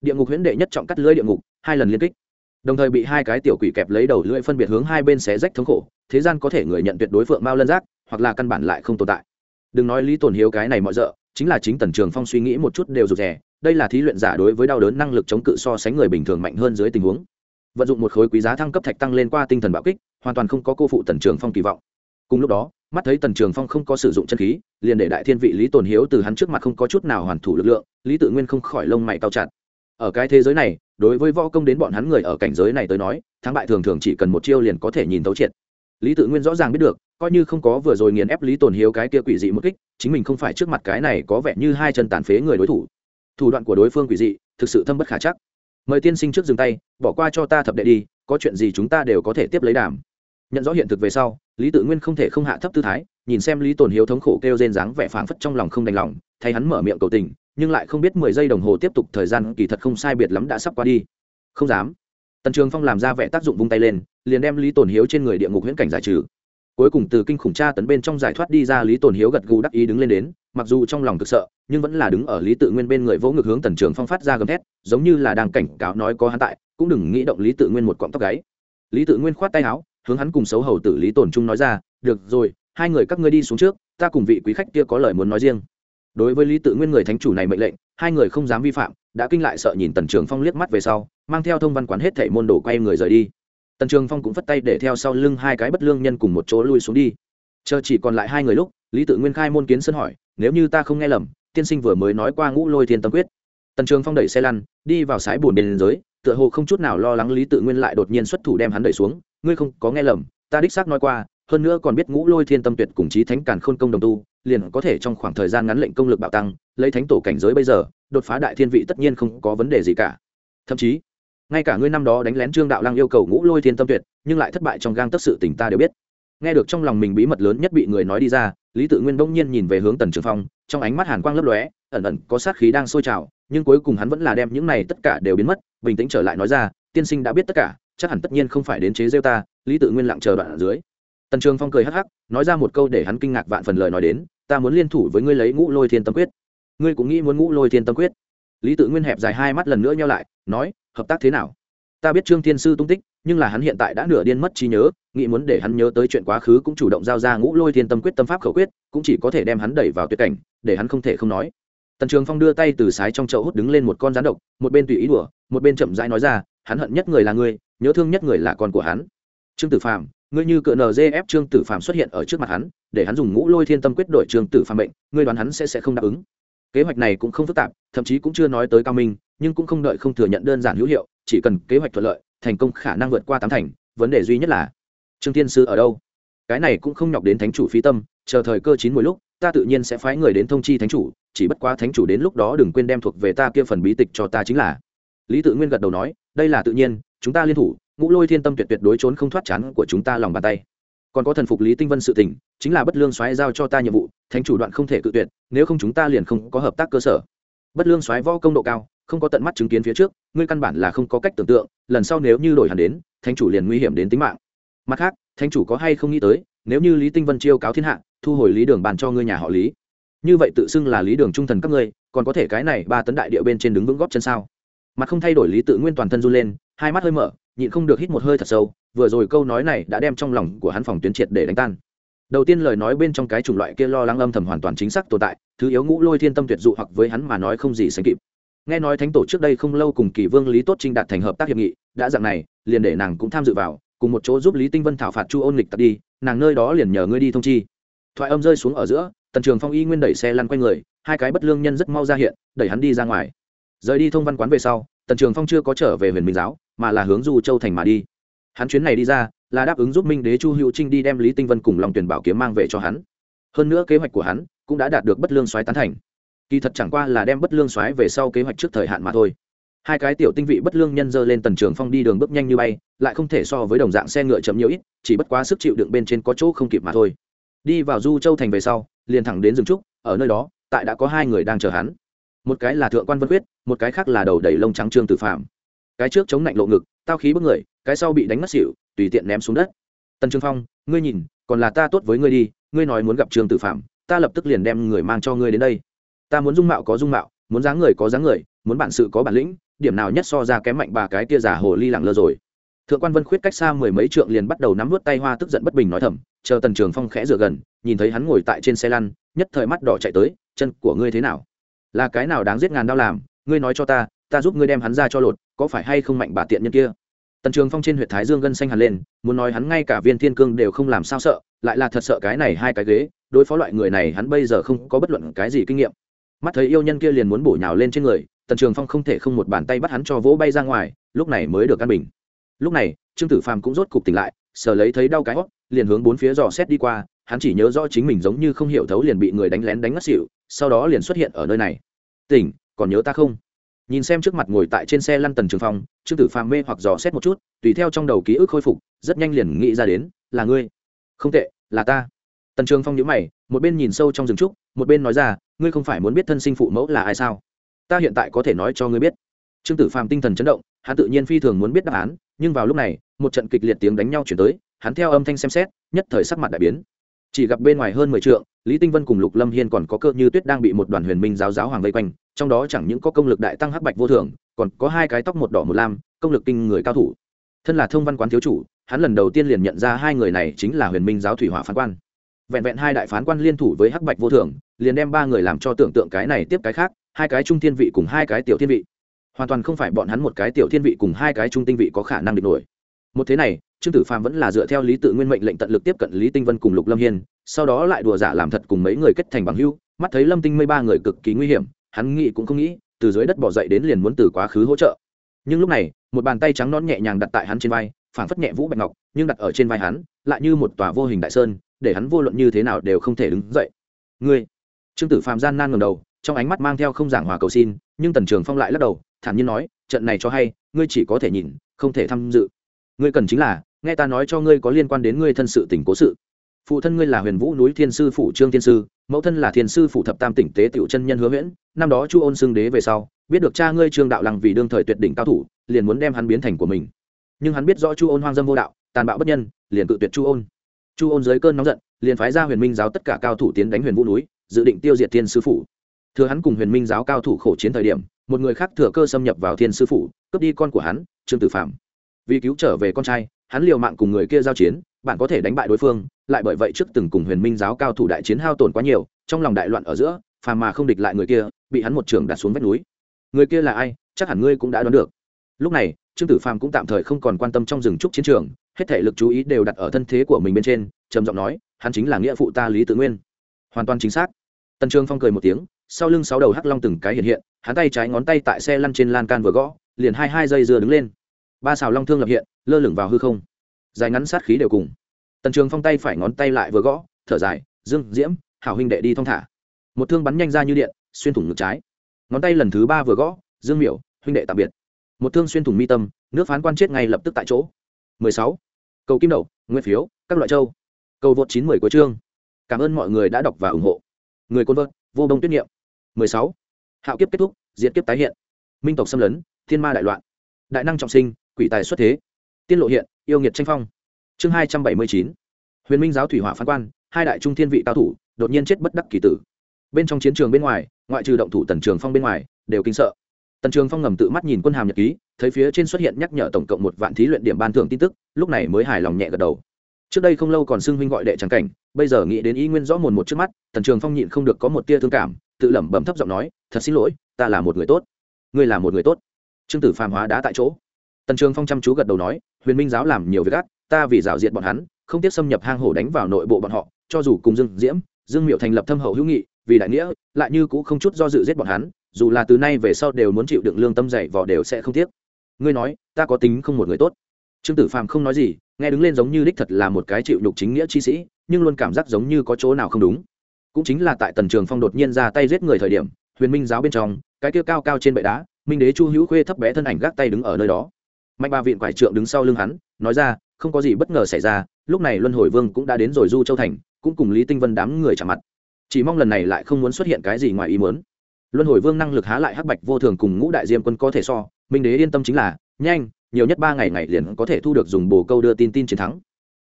địa ngục huyễn đệ nhất trọng cắt lưỡi địa ngục, hai lần liên kích. Đồng thời bị hai cái tiểu quỷ kẹp lấy đầu lưỡi phân biệt hướng hai bên xé rách thống khổ, thế gian có thể người nhận tuyệt đối phượng mao lân giác, hoặc là căn bản lại không tồn tại. Đừng nói lý tồn hiếu cái này mọi dợ chính là chính tần trường phong suy nghĩ một chút đều rụt rè, đây là thí luyện giả đối với đau đớn năng lực chống cự so sánh người bình thường mạnh hơn dưới tình huống. Vận dụng một khối quý giá thăng cấp thạch tăng lên qua tinh thần bạo kích, hoàn toàn không có cô phụ tần trường phong kỳ vọng cùng lúc đó, mắt thấy tần trường phong không có sử dụng chân khí, liền để đại thiên vị lý tồn hiếu từ hắn trước mặt không có chút nào hoàn thủ lực lượng, lý tự nguyên không khỏi lông mày cao chặt. Ở cái thế giới này, đối với võ công đến bọn hắn người ở cảnh giới này tới nói, thắng bại thường thường chỉ cần một chiêu liền có thể nhìn thấu triệt. Lý tự nguyên rõ ràng biết được, coi như không có vừa rồi nghiền ép lý tồn hiếu cái kia quỷ dị một kích, chính mình không phải trước mặt cái này có vẻ như hai chân tàn phế người đối thủ. Thủ đoạn của đối phương quỷ dị, thực sự thâm bất khả chắc. Mời tiên sinh trước dừng tay, bỏ qua cho ta thập đệ đi, có chuyện gì chúng ta đều có thể tiếp lấy đàm. Nhận rõ hiện thực về sau lý tự nguyên không thể không hạ thấp tư thái, nhìn xem lý tồn hiếu thống khổ kêu rên dáng vẻ phảng phất trong lòng không đành lòng, thay hắn mở miệng cầu tình, nhưng lại không biết mười giây đồng hồ tiếp tục thời gian kỳ thật không sai biệt lắm đã sắp qua đi. Không dám. Tần trường phong làm ra vẻ tác dụng vung tay lên, liền đem lý tồn hiếu trên người địa ngục huyễn cảnh giải trừ. Cuối cùng từ kinh khủng tra tấn bên trong giải thoát đi ra, lý tồn hiếu gật gù đắc ý đứng lên đến, mặc dù trong lòng cực sợ, nhưng vẫn là đứng ở lý tự nguyên bên người vỗ ngực hướng tần trường phong phát ra gầm thét, giống như là đang cảnh cáo nói có hắn tại, cũng đừng nghĩ động lý tự nguyên một cọng tóc gáy. Lý tự nguyên khoát tay áo hướng hắn cùng xấu hầu tử lý tổn trung nói ra, được rồi, hai người các ngươi đi xuống trước, ta cùng vị quý khách kia có lời muốn nói riêng. Đối với lý tự nguyên người thánh chủ này mệnh lệnh, hai người không dám vi phạm, đã kinh lại sợ nhìn tần trường phong liếc mắt về sau, mang theo thông văn quán hết thảy môn đồ quay người rời đi. Tần trường phong cũng phất tay để theo sau lưng hai cái bất lương nhân cùng một chỗ lui xuống đi. Chờ chỉ còn lại hai người lúc, lý tự nguyên khai môn kiến sân hỏi, nếu như ta không nghe lầm, tiên sinh vừa mới nói qua ngũ lôi thiên tâm quyết. Tần trường phong đẩy xe lăn, đi vào sái bùn bên giới tựa hồ không chút nào lo lắng lý tự nguyên lại đột nhiên xuất thủ đem hắn đẩy xuống ngươi không có nghe lầm, ta đích xác nói qua, hơn nữa còn biết ngũ lôi thiên tâm tuyệt cùng chí thánh càn khôn công đồng tu, liền có thể trong khoảng thời gian ngắn lệnh công lực bạo tăng, lấy thánh tổ cảnh giới bây giờ, đột phá đại thiên vị tất nhiên không có vấn đề gì cả. Thậm chí, ngay cả ngươi năm đó đánh lén trương đạo lăng yêu cầu ngũ lôi thiên tâm tuyệt, nhưng lại thất bại trong gang tất sự tình ta đều biết. Nghe được trong lòng mình bí mật lớn nhất bị người nói đi ra, lý tự nguyên bỗng nhiên nhìn về hướng tần trường phong, trong ánh mắt hàn quang lấp lóe, ẩn ẩn có sát khí đang sôi trào, nhưng cuối cùng hắn vẫn là đem những này tất cả đều biến mất, bình tĩnh trở lại nói ra, tiên sinh đã biết tất cả chắc hẳn tất nhiên không phải đến chế rêu ta, lý tự nguyên lặng chờ đoạn ở dưới. Tần trường phong cười hắc hắc, nói ra một câu để hắn kinh ngạc vạn phần lời nói đến, ta muốn liên thủ với ngươi lấy ngũ lôi thiên tâm quyết. Ngươi cũng nghĩ muốn ngũ lôi thiên tâm quyết? Lý tự nguyên hẹp dài hai mắt lần nữa nhau lại, nói, hợp tác thế nào? Ta biết trương thiên sư tung tích, nhưng là hắn hiện tại đã nửa điên mất trí nhớ, nghĩ muốn để hắn nhớ tới chuyện quá khứ cũng chủ động giao ra ngũ lôi thiên tâm quyết tâm pháp khẩu quyết, cũng chỉ có thể đem hắn đẩy vào tuyệt cảnh, để hắn không thể không nói. Tần trường phong đưa tay từ sái trong chậu hút đứng lên một con rắn độc, một bên tùy ý đùa, một bên chậm rãi nói ra, hắn hận nhất người là ngươi nhớ thương nhất người là con của hắn. Trương tử phàm, ngươi như cựa nzf trương tử phàm xuất hiện ở trước mặt hắn, để hắn dùng ngũ lôi thiên tâm quyết đổi trương tử phàm bệnh ngươi đoán hắn sẽ sẽ không đáp ứng. Kế hoạch này cũng không phức tạp, thậm chí cũng chưa nói tới cao minh, nhưng cũng không đợi không thừa nhận đơn giản hữu hiệu, chỉ cần kế hoạch thuận lợi, thành công khả năng vượt qua tám thành, vấn đề duy nhất là, trương tiên sư ở đâu? Cái này cũng không nhọc đến thánh chủ phi tâm, chờ thời cơ chín mỗi lúc, ta tự nhiên sẽ phái người đến thông chi thánh chủ, chỉ bất quá thánh chủ đến lúc đó đừng quên đem thuộc về ta kia phần bí tịch cho ta chính là. Lý tự nguyên gật đầu nói, đây là tự nhiên chúng ta liên thủ, ngũ lôi thiên tâm tuyệt tuyệt đối trốn không thoát chán của chúng ta lòng bàn tay. Còn có thần phục lý tinh vân sự tình, chính là bất lương xoáy giao cho ta nhiệm vụ, thánh chủ đoạn không thể cự tuyệt, nếu không chúng ta liền không có hợp tác cơ sở. Bất lương xoáy võ công độ cao, không có tận mắt chứng kiến phía trước, ngươi căn bản là không có cách tưởng tượng, lần sau nếu như đổi hẳn đến, thánh chủ liền nguy hiểm đến tính mạng. Mặt khác, thánh chủ có hay không nghĩ tới, nếu như lý tinh vân chiêu cáo thiên hạ, thu hồi lý đường bàn cho ngươi nhà họ lý. Như vậy tự xưng là lý đường trung thần các ngươi, còn có thể cái này ba tấn đại địa bên trên đứng vững góp chân sao? Mặt không thay đổi lý tự nguyên toàn thân run lên hai mắt hơi mở, nhịn không được hít một hơi thật sâu, vừa rồi câu nói này đã đem trong lòng của hắn phòng tuyến triệt để đánh tan. Đầu tiên lời nói bên trong cái chủng loại kia lo lắng âm thầm hoàn toàn chính xác tồn tại, thứ yếu ngũ lôi thiên tâm tuyệt dụ hoặc với hắn mà nói không gì sánh kịp. Nghe nói thánh tổ trước đây không lâu cùng kỳ vương lý tốt trinh đạt thành hợp tác hiệp nghị, đã dạng này, liền để nàng cũng tham dự vào, cùng một chỗ giúp lý tinh vân thảo phạt chu ôn lịch tật đi, nàng nơi đó liền nhờ ngươi đi thông chi. Thoại âm rơi xuống ở giữa, tần trường phong y nguyên đẩy xe lăn quanh người, hai cái bất lương nhân rất mau ra hiện, đẩy hắn đi ra ngoài. Rời đi thông văn quán về sau tần trường phong chưa có trở về huyền minh giáo, mà là hướng du châu thành mà đi. Hắn chuyến này đi ra, là đáp ứng giúp minh đế chu hữu trinh đi đem lý tinh vân cùng lòng tuyển bảo kiếm mang về cho hắn. Hơn nữa kế hoạch của hắn cũng đã đạt được bất lương xoáy tán thành. Kỳ thật chẳng qua là đem bất lương xoáy về sau kế hoạch trước thời hạn mà thôi. Hai cái tiểu tinh vị bất lương nhân dơ lên tần trường phong đi đường bước nhanh như bay, lại không thể so với đồng dạng xe ngựa chậm nhiều ít, chỉ bất quá sức chịu đựng bên trên có chỗ không kịp mà thôi. Đi vào du châu thành về sau, liền thẳng đến rừng trúc, ở nơi đó, tại đã có hai người đang chờ hắn một cái là thượng quan vân quyết một cái khác là đầu đầy lông trắng trương tử phạm cái trước chống lạnh lộ ngực, tao khí bức người, cái sau bị đánh mất xỉu, tùy tiện ném xuống đất. Tần trương phong, ngươi nhìn, còn là ta tốt với ngươi đi, ngươi nói muốn gặp trương tử phạm ta lập tức liền đem người mang cho ngươi đến đây. Ta muốn dung mạo có dung mạo, muốn dáng người có dáng người, muốn bản sự có bản lĩnh, điểm nào nhất so ra kém mạnh bà cái tia giả hồ ly lẳng lơ rồi. Thượng quan vân khuyết cách xa mười mấy trượng liền bắt đầu nắm vút tay hoa tức giận bất bình nói thầm, chờ tần trường phong khẽ rửa gần, nhìn thấy hắn ngồi tại trên xe lăn, nhất thời mắt đỏ chạy tới, chân của ngươi thế nào? Là cái nào đáng giết ngàn đau làm, ngươi nói cho ta ta giúp ngươi đem hắn ra cho lột, có phải hay không mạnh bà tiện nhân kia? Tần trường phong trên huyện thái dương gân xanh hẳn lên, muốn nói hắn ngay cả viên thiên cương đều không làm sao sợ, lại là thật sợ cái này hai cái ghế, đối phó loại người này hắn bây giờ không có bất luận cái gì kinh nghiệm. Mắt thấy yêu nhân kia liền muốn bổ nhào lên trên người, tần trường phong không thể không một bàn tay bắt hắn cho vỗ bay ra ngoài, lúc này mới được căn bình. Lúc này, trương tử phàm cũng rốt cục tỉnh lại, sờ lấy thấy đau cái hót, liền hướng bốn phía dò xét đi qua, hắn chỉ nhớ rõ chính mình giống như không hiểu thấu liền bị người đánh lén đánh ngất xỉu, sau đó liền xuất hiện ở nơi này tỉnh, còn nhớ ta không? Nhìn xem trước mặt ngồi tại trên xe lăn tần trường phong, trương tử phàm mê hoặc dò xét một chút, tùy theo trong đầu ký ức khôi phục, rất nhanh liền nghĩ ra đến, là ngươi. Không tệ, là ta. Tần trường phong nhớ mày, một bên nhìn sâu trong rừng trúc, một bên nói ra, ngươi không phải muốn biết thân sinh phụ mẫu là ai sao? Ta hiện tại có thể nói cho ngươi biết. Trương tử phàm tinh thần chấn động, hắn tự nhiên phi thường muốn biết đáp án, nhưng vào lúc này, một trận kịch liệt tiếng đánh nhau chuyển tới, hắn theo âm thanh xem xét, nhất thời sắc mặt đại biến chỉ gặp bên ngoài hơn mười trượng, lý tinh vân cùng lục lâm hiên còn có cơ như tuyết đang bị một đoàn huyền minh giáo giáo hoàng vây quanh, trong đó chẳng những có công lực đại tăng hắc bạch vô thường, còn có hai cái tóc một đỏ một lam, công lực kinh người cao thủ. Thân là thông văn quán thiếu chủ, hắn lần đầu tiên liền nhận ra hai người này chính là huyền minh giáo thủy hỏa phán quan. Vẹn vẹn hai đại phán quan liên thủ với hắc bạch vô thường, liền đem ba người làm cho tưởng tượng cái này tiếp cái khác, hai cái trung thiên vị cùng hai cái tiểu thiên vị. Hoàn toàn không phải bọn hắn một cái tiểu thiên vị cùng hai cái trung tinh vị có khả năng địch nổi một thế này, trương tử phàm vẫn là dựa theo lý tự nguyên mệnh lệnh tận lực tiếp cận lý tinh vân cùng lục lâm hiên, sau đó lại đùa giả làm thật cùng mấy người kết thành bằng hưu mắt thấy lâm tinh mây ba người cực kỳ nguy hiểm, hắn nghĩ cũng không nghĩ, từ dưới đất bỏ dậy đến liền muốn từ quá khứ hỗ trợ. Nhưng lúc này, một bàn tay trắng non nhẹ nhàng đặt tại hắn trên vai, phảng phất nhẹ vũ bạch ngọc, nhưng đặt ở trên vai hắn, lại như một tòa vô hình đại sơn, để hắn vô luận như thế nào đều không thể đứng dậy. Ngươi! Trương tử phàm gian nan ngầm đầu, trong ánh mắt mang theo không giảng hòa cầu xin, nhưng tần trường phong lại lắc đầu, thản nhiên nói, trận này cho hay, ngươi chỉ có thể nhìn, không thể tham dự ngươi cần chính là, nghe ta nói cho ngươi có liên quan đến ngươi thân sự tình cố sự. Phụ thân ngươi là huyền vũ núi thiên sư phủ trương thiên sư, mẫu thân là thiên sư phủ thập tam tỉnh tế tiểu chân nhân hứa nguyễn năm đó chu ôn xưng đế về sau, biết được cha ngươi trương đạo lăng vì đương thời tuyệt đỉnh cao thủ, liền muốn đem hắn biến thành của mình. Nhưng hắn biết rõ chu ôn hoang dâm vô đạo, tàn bạo bất nhân, liền cự tuyệt chu ôn. Chu ôn dưới cơn nóng giận, liền phái ra huyền minh giáo tất cả cao thủ tiến đánh huyền vũ núi, dự định tiêu diệt thiên sư phủ. Thừa hắn cùng huyền minh giáo cao thủ khổ chiến thời điểm, một người khác thừa cơ xâm nhập vào thiên sư phủ, cướp đi con của hắn, trương tử phạm vì cứu trở về con trai, hắn liều mạng cùng người kia giao chiến, bạn có thể đánh bại đối phương, lại bởi vậy trước từng cùng huyền minh giáo cao thủ đại chiến hao tổn quá nhiều, trong lòng đại loạn ở giữa, phàm mà không địch lại người kia, bị hắn một trường đặt xuống vách núi. Người kia là ai, chắc hẳn ngươi cũng đã đoán được. Lúc này, trương tử phàm cũng tạm thời không còn quan tâm trong rừng trúc chiến trường, hết thể lực chú ý đều đặt ở thân thế của mình bên trên, trầm giọng nói, hắn chính là nghĩa phụ ta lý tự nguyên. Hoàn toàn chính xác. Tần Trương phong cười một tiếng, sau lưng sáu đầu hắc long từng cái hiện hiện, hắn tay trái ngón tay tại xe lăn trên lan can vừa gõ, liền hai hai dây dưa đứng lên ba xào long thương lập hiện, lơ lửng vào hư không. Dài ngắn sát khí đều cùng. Tần trường phong tay phải ngón tay lại vừa gõ, thở dài, dương, diễm, hảo huynh đệ đi thong thả. Một thương bắn nhanh ra như điện, xuyên thủng ngực trái. Ngón tay lần thứ ba vừa gõ, dương miểu, huynh đệ tạm biệt. Một thương xuyên thủng mi tâm, nước phán quan chết ngay lập tức tại chỗ. 16. cầu kim đậu, nguyên phiếu, các loại châu. Cầu vượt 910 của chương. Cảm ơn mọi người đã đọc và ủng hộ. Người côn vợt, vô đông tuyết niệm. 16. hạo kiếp kết thúc, diệt kiếp tái hiện. Minh tộc xâm lấn, thiên ma đại loạn. Đại năng trọng sinh quỷ tài xuất thế. Tiên lộ hiện, yêu nghiệt tranh phong. Chương 279. huyền minh giáo thủy hỏa phán quan, hai đại trung thiên vị cao thủ, đột nhiên chết bất đắc kỳ tử. Bên trong chiến trường bên ngoài, ngoại trừ động thủ tần trường phong bên ngoài, đều kinh sợ. Tần trường phong ngầm tự mắt nhìn quân hàm nhật ký, thấy phía trên xuất hiện nhắc nhở tổng cộng một vạn thí luyện điểm ban thưởng tin tức, lúc này mới hài lòng nhẹ gật đầu. Trước đây không lâu còn xưng huynh gọi đệ trắng cảnh, bây giờ nghĩ đến ý nguyên rõ mồn một trước mắt, tần trường phong nhịn không được có một tia thương cảm, tự lẩm bẩm thấp giọng nói, thật xin lỗi, ta là một người tốt. Ngươi là một người tốt. Trương tử phàm hóa đã tại chỗ tần trường phong chăm chú gật đầu nói, huyền minh giáo làm nhiều việc ác, ta vì rào diện bọn hắn, không tiếc xâm nhập hang hổ đánh vào nội bộ bọn họ, cho dù cùng dương diễm, dương miệu thành lập thâm hậu hữu nghị, vì đại nghĩa, lại như cũng không chút do dự giết bọn hắn, dù là từ nay về sau đều muốn chịu đựng lương tâm dày vò đều sẽ không tiếc. Ngươi nói, ta có tính không một người tốt. Trương tử phàm không nói gì, nghe đứng lên giống như đích thật là một cái chịu nhục chính nghĩa chi sĩ, nhưng luôn cảm giác giống như có chỗ nào không đúng. Cũng chính là tại tần trường phong đột nhiên ra tay giết người thời điểm, huyền minh giáo bên trong, cái kia cao cao trên bệ đá, minh đế chu hữu khuê thấp bé thân ảnh gác tay đứng ở nơi đó mạnh ba viện quải trượng đứng sau lưng hắn, nói ra, không có gì bất ngờ xảy ra, lúc này luân hồi vương cũng đã đến rồi du châu thành, cũng cùng lý tinh vân đám người chạm mặt. Chỉ mong lần này lại không muốn xuất hiện cái gì ngoài ý muốn. Luân hồi vương năng lực há lại hắc bạch vô thường cùng ngũ đại diêm quân có thể so, minh đế yên tâm chính là, nhanh, nhiều nhất ba ngày ngày liền có thể thu được dùng bồ câu đưa tin tin chiến thắng.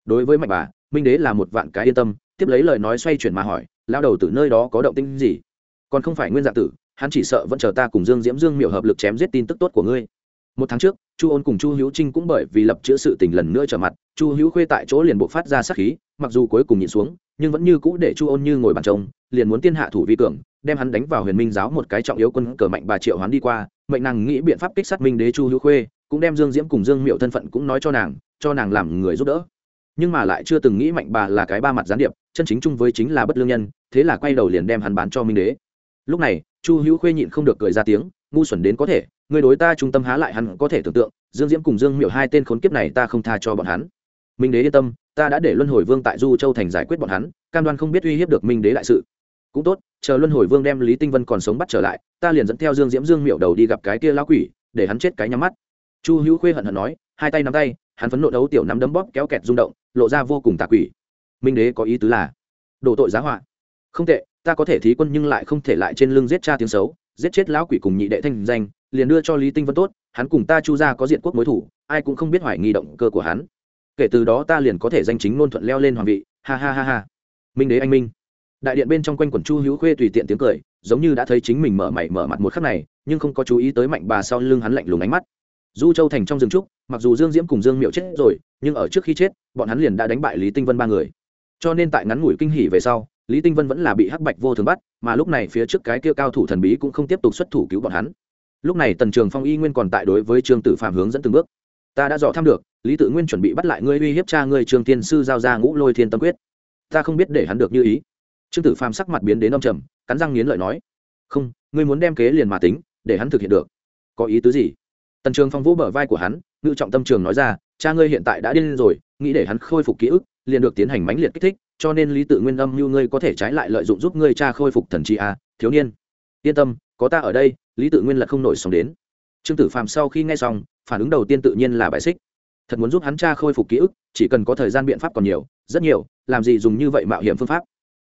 Đối với mạnh bà, minh đế là một vạn cái yên tâm, tiếp lấy lời nói xoay chuyển mà hỏi lao đầu từ nơi đó có động tinh gì? Còn không phải nguyên dạng tử, hắn chỉ sợ vẫn chờ ta cùng dương diễm dương miểu hợp lực chém giết tin tức tốt của ngươi một tháng trước, chu ôn cùng chu hữu trinh cũng bởi vì lập chữa sự tình lần nữa trở mặt, chu hữu khuê tại chỗ liền bộ phát ra sát khí, mặc dù cuối cùng nhìn xuống, nhưng vẫn như cũ để chu ôn như ngồi bàn trông, liền muốn tiên hạ thủ vi cường, đem hắn đánh vào huyền minh giáo một cái trọng yếu quân cờ mạnh bà triệu hoán đi qua, mệnh nàng nghĩ biện pháp kích sát minh đế chu hữu khuê, cũng đem dương diễm cùng dương miệu thân phận cũng nói cho nàng cho nàng làm người giúp đỡ. Nhưng mà lại chưa từng nghĩ mạnh bà là cái ba mặt gián điệp, chân chính chung với chính là bất lương nhân, thế là quay đầu liền đem hắn bán cho minh đế. Lúc này, chu hữu khuê nhịn không được cười ra tiếng ngu xuẩn đến có thể người đối ta trung tâm há lại hắn có thể tưởng tượng, dương diễm cùng dương miệu hai tên khốn kiếp này ta không tha cho bọn hắn. Minh đế yên tâm, ta đã để luân hồi vương tại du châu thành giải quyết bọn hắn, cam đoan không biết uy hiếp được minh đế đại sự. Cũng tốt, chờ luân hồi vương đem lý tinh vân còn sống bắt trở lại, ta liền dẫn theo dương diễm dương miệu đầu đi gặp cái kia lão quỷ, để hắn chết cái nhắm mắt. Chu hữu khuê hận hận nói, hai tay nắm tay, hắn phấn nộ đấu tiểu nắm đấm bóp kéo kẹt rung động, lộ ra vô cùng tà quỷ. Minh đế có ý tứ là, đổ tội giá họa. Không tệ, ta có thể thí quân nhưng lại không thể lại trên lưng giết cha tiếng xấu giết chết lão quỷ cùng nhị đệ thanh danh, liền đưa cho lý tinh vân tốt, hắn cùng ta chu ra có diện quốc mối thủ, ai cũng không biết hoài nghi động cơ của hắn. Kể từ đó ta liền có thể danh chính ngôn thuận leo lên hoàng vị, ha ha ha ha. Minh đế anh minh. Đại điện bên trong quanh quần chu hữu khuê tùy tiện tiếng cười, giống như đã thấy chính mình mở mày mở mặt một khắc này, nhưng không có chú ý tới mạnh bà sau lưng hắn lạnh lùng ánh mắt. Du châu thành trong rừng trúc, mặc dù dương diễm cùng dương miệu chết rồi, nhưng ở trước khi chết, bọn hắn liền đã đánh bại lý tinh vân ba người. Cho nên tại ngắn ngủi kinh hỉ về sau lý tinh vân vẫn là bị hắc bạch vô thường bắt, mà lúc này phía trước cái kia cao thủ thần bí cũng không tiếp tục xuất thủ cứu bọn hắn. Lúc này tần trường phong y nguyên còn tại đối với trương tử phạm hướng dẫn từng bước. Ta đã dò thăm được, lý tự nguyên chuẩn bị bắt lại ngươi uy hiếp cha ngươi trương tiên sư giao ra ngũ lôi thiên tâm quyết. Ta không biết để hắn được như ý. Trương tử Phạm sắc mặt biến đến ông trầm, cắn răng nghiến lợi nói, không, ngươi muốn đem kế liền mà tính, để hắn thực hiện được. Có ý tứ gì? Tần trường phong vỗ bờ vai của hắn, ngự trọng tâm trường nói ra, cha ngươi hiện tại đã điên rồi, nghĩ để hắn khôi phục ký ức, liền được tiến hành mãnh liệt kích thích cho nên lý tự nguyên âm như ngươi có thể trái lại lợi dụng giúp ngươi cha khôi phục thần trí à thiếu niên. Yên tâm, có ta ở đây, lý tự nguyên là không nổi sóng đến. Trương tử phàm sau khi nghe xong, phản ứng đầu tiên tự nhiên là bài xích. Thật muốn giúp hắn cha khôi phục ký ức, chỉ cần có thời gian biện pháp còn nhiều, rất nhiều, làm gì dùng như vậy mạo hiểm phương pháp.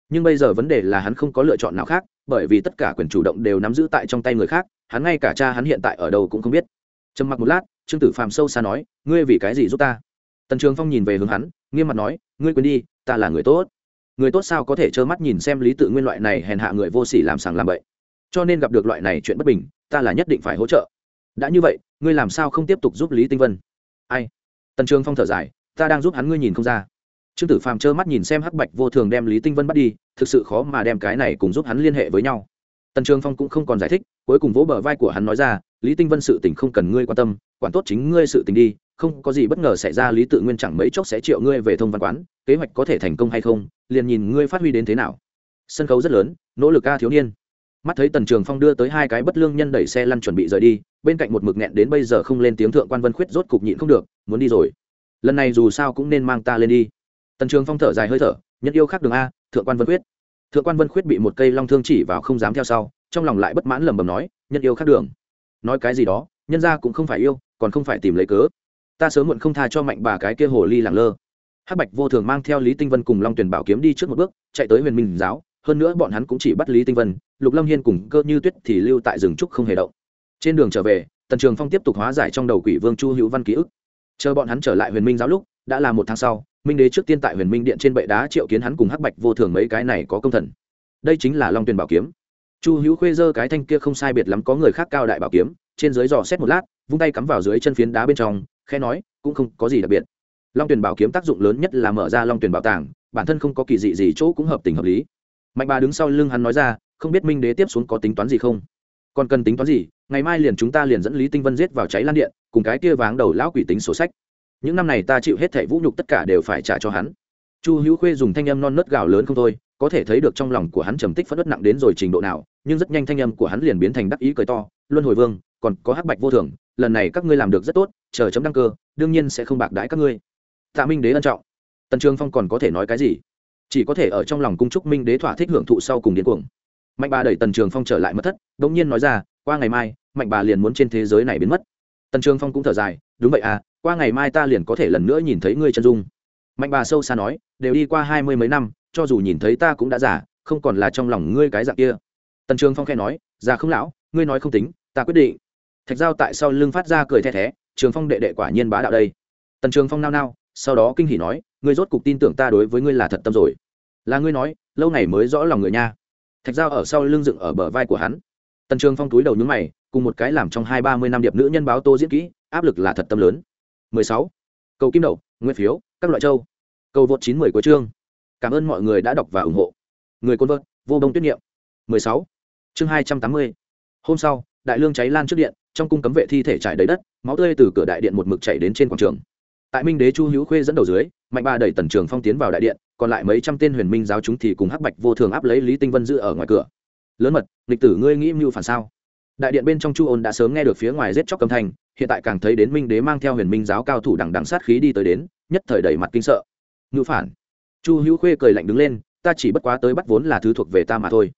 Nhưng bây giờ vấn đề là hắn không có lựa chọn nào khác, bởi vì tất cả quyền chủ động đều nắm giữ tại trong tay người khác, hắn ngay cả cha hắn hiện tại ở đâu cũng không biết. Trầm mặc một lát, trương tử phàm sâu xa nói, ngươi vì cái gì giúp ta? Tần trường phong nhìn về hướng hắn, nghiêm mặt nói, ngươi quên đi ta là người tốt. Người tốt sao có thể trơ mắt nhìn xem lý tự nguyên loại này hèn hạ người vô sỉ làm sàng làm bậy. Cho nên gặp được loại này chuyện bất bình, ta là nhất định phải hỗ trợ. Đã như vậy, ngươi làm sao không tiếp tục giúp lý tinh vân? Ai? Tần trường phong thở dài, ta đang giúp hắn ngươi nhìn không ra. Trương tử phàm trơ mắt nhìn xem hắc bạch vô thường đem lý tinh vân bắt đi, thực sự khó mà đem cái này cùng giúp hắn liên hệ với nhau. Tần trường phong cũng không còn giải thích, cuối cùng vỗ bờ vai của hắn nói ra lý tinh vân sự tình không cần ngươi quan tâm, quản tốt chính ngươi sự tình đi, không có gì bất ngờ xảy ra lý tự nguyên chẳng mấy chốc sẽ triệu ngươi về thông văn quán, kế hoạch có thể thành công hay không, liền nhìn ngươi phát huy đến thế nào. Sân khấu rất lớn, nỗ lực ca thiếu niên. Mắt thấy tần trường phong đưa tới hai cái bất lương nhân đẩy xe lăn chuẩn bị rời đi, bên cạnh một mực nghẹn đến bây giờ không lên tiếng thượng quan vân khuyết rốt cục nhịn không được, muốn đi rồi. Lần này dù sao cũng nên mang ta lên đi. Tần trường phong thở dài hơi thở, nhất yêu khác đường a, thượng quan vân khuyết. Thượng quan vân khuyết bị một cây long thương chỉ vào không dám theo sau, trong lòng lại bất mãn lẩm bẩm nói nhân yêu khác đường nói cái gì đó, nhân ra cũng không phải yêu, còn không phải tìm lấy cớ. Ta sớm muộn không tha cho mạnh bà cái kia hồ ly làng lơ. Hắc bạch vô thường mang theo lý tinh vân cùng long tuyển bảo kiếm đi trước một bước, chạy tới huyền minh giáo, hơn nữa bọn hắn cũng chỉ bắt lý tinh vân, lục lâm hiên cùng cơ như tuyết thì lưu tại rừng trúc không hề động. Trên đường trở về, tần trường phong tiếp tục hóa giải trong đầu quỷ vương chu hữu văn ký ức. Chờ bọn hắn trở lại huyền minh giáo lúc, đã là một tháng sau, minh đế trước tiên tại huyền minh điện trên bệ đá triệu kiến hắn cùng hắc bạch vô thường mấy cái này có công thần. Đây chính là long tuyền bảo kiếm chu hữu khuê giơ cái thanh kia không sai biệt lắm có người khác cao đại bảo kiếm, trên dưới dò xét một lát, vung tay cắm vào dưới chân phiến đá bên trong khe nói, cũng không có gì đặc biệt. Long tuyển bảo kiếm tác dụng lớn nhất là mở ra long tuyển bảo tàng, bản thân không có kỳ dị gì chỗ cũng hợp tình hợp lý. Mạnh bà đứng sau lưng hắn nói ra, không biết minh đế tiếp xuống có tính toán gì không? Còn cần tính toán gì, ngày mai liền chúng ta liền dẫn lý tinh vân giết vào cháy lan điện, cùng cái kia váng đầu lão quỷ tính sổ sách. Những năm này ta chịu hết thẻ vũ nhục tất cả đều phải trả cho hắn. Chu hữu khuê dùng thanh âm non nớt gạo lớn không thôi có thể thấy được trong lòng của hắn trầm tích phất đất nặng đến rồi trình độ nào, nhưng rất nhanh thanh âm của hắn liền biến thành đắc ý cười to, luân hồi vương, còn có hắc bạch vô thường, lần này các ngươi làm được rất tốt, chờ chấm đăng cơ, đương nhiên sẽ không bạc đãi các ngươi. Tạ minh đế ân trọng. Tần trường phong còn có thể nói cái gì? Chỉ có thể ở trong lòng cung trúc minh đế thỏa thích hưởng thụ sau cùng điên cuồng. Mạnh bà đẩy tần trường phong trở lại mất thất đ nhiên nói ra, qua ngày mai, mạnh bà liền muốn trên thế giới này biến mất. Tần trường phong cũng thở dài, đúng vậy à qua ngày mai ta liền có thể lần nữa nhìn thấy ngươi chân dung. Mạnh bà sâu xa nói, đều đi qua hai mươi mấy năm cho dù nhìn thấy ta cũng đã già, không còn là trong lòng ngươi cái dạng kia. Tần trường phong khe nói, già không lão, ngươi nói không tính, ta quyết định. Thạch giao tại sau lưng phát ra cười the thé, trường phong đệ đệ quả nhiên bá đạo đây. Tần trường phong nao nao, sau đó kinh hỉ nói, ngươi rốt cục tin tưởng ta đối với ngươi là thật tâm rồi. Là ngươi nói, lâu ngày mới rõ lòng người nha. Thạch Giao ở sau lưng dựng ở bờ vai của hắn. Tần trường phong túi đầu nhúng mày, cùng một cái làm trong hai ba mươi năm điệp nữ nhân báo tô diễn kỹ, áp lực là thật tâm lớn. 16. cầu kim đậu nguyên phiếu, các loại châu. Cầu vượt chín mười của chương cảm ơn mọi người đã đọc và ủng hộ. Người côn vợt vô đông tuyết niệm. 16. chương hai trăm tám mươi. Hôm sau, đại lương cháy lan trước điện, trong cung cấm vệ thi thể trải đầy đất, máu tươi từ cửa đại điện một mực chảy đến trên quảng trường. Tại minh đế chu hữu khuê dẫn đầu dưới, mạnh ba đẩy tần trường phong tiến vào đại điện, còn lại mấy trăm tên huyền minh giáo chúng thì cùng hắc bạch vô thường áp lấy lý tinh vân giữ ở ngoài cửa. Lớn mật lịch tử ngươi nghĩ mưu phản sao? Đại điện bên trong chu ôn đã sớm nghe được phía ngoài giết chóc cầm thành hiện tại càng thấy đến minh đế mang theo huyền minh giáo cao thủ đằng đằng sát khí đi tới đến, nhất thời đầy mặt kinh sợ. Ngưu phản? Chu hữu khuê cười lạnh đứng lên, ta chỉ bất quá tới bắt vốn là thứ thuộc về ta mà thôi.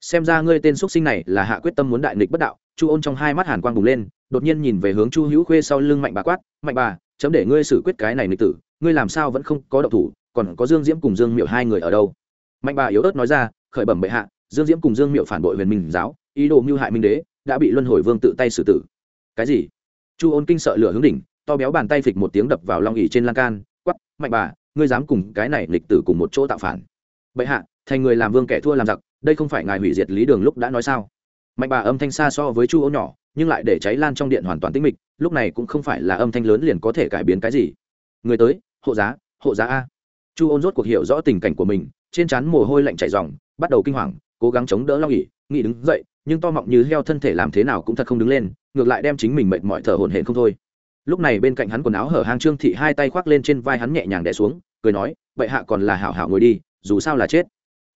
Xem ra ngươi tên xuất sinh này là hạ quyết tâm muốn đại nghịch bất đạo. Chu ôn trong hai mắt hàn quang bùng lên, đột nhiên nhìn về hướng chu hữu khuê sau lưng mạnh bà quát, mạnh bà, chấm để ngươi xử quyết cái này nghịch tử, ngươi làm sao vẫn không có động thủ, còn có dương diễm cùng dương miệu hai người ở đâu? Mạnh bà yếu ớt nói ra, khởi bẩm bệ hạ, dương diễm cùng dương miệu phản bội huyền minh giáo, ý đồ mưu hại minh đế, đã bị luân hồi vương tự tay xử tử. Cái gì? Chu ôn kinh sợ lửa hướng đỉnh, to béo bàn tay phịch một tiếng đập vào long ỉ trên lan can quắp mạnh bà ngươi dám cùng cái này lịch tử cùng một chỗ tạo phản. Bệ hạ, thành người làm vương kẻ thua làm giặc, đây không phải ngài hủy diệt lý đường lúc đã nói sao? Mạnh bà âm thanh xa so với chu Ô nhỏ, nhưng lại để cháy lan trong điện hoàn toàn tĩnh mịch, lúc này cũng không phải là âm thanh lớn liền có thể cải biến cái gì. Người tới, hộ giá hộ giá a. Chu ôn rốt cuộc hiểu rõ tình cảnh của mình, trên trán mồ hôi lạnh chảy dòng bắt đầu kinh hoàng, cố gắng chống đỡ lo nghỉ nghĩ đứng dậy, nhưng to mọng như heo thân thể làm thế nào cũng thật không đứng lên, ngược lại đem chính mình mệt mỏi thở hổn hển không thôi lúc này bên cạnh hắn quần áo hở hang trương thị hai tay khoác lên trên vai hắn nhẹ nhàng đẻ xuống, cười nói vậy hạ còn là hảo hảo ngồi đi, dù sao là chết.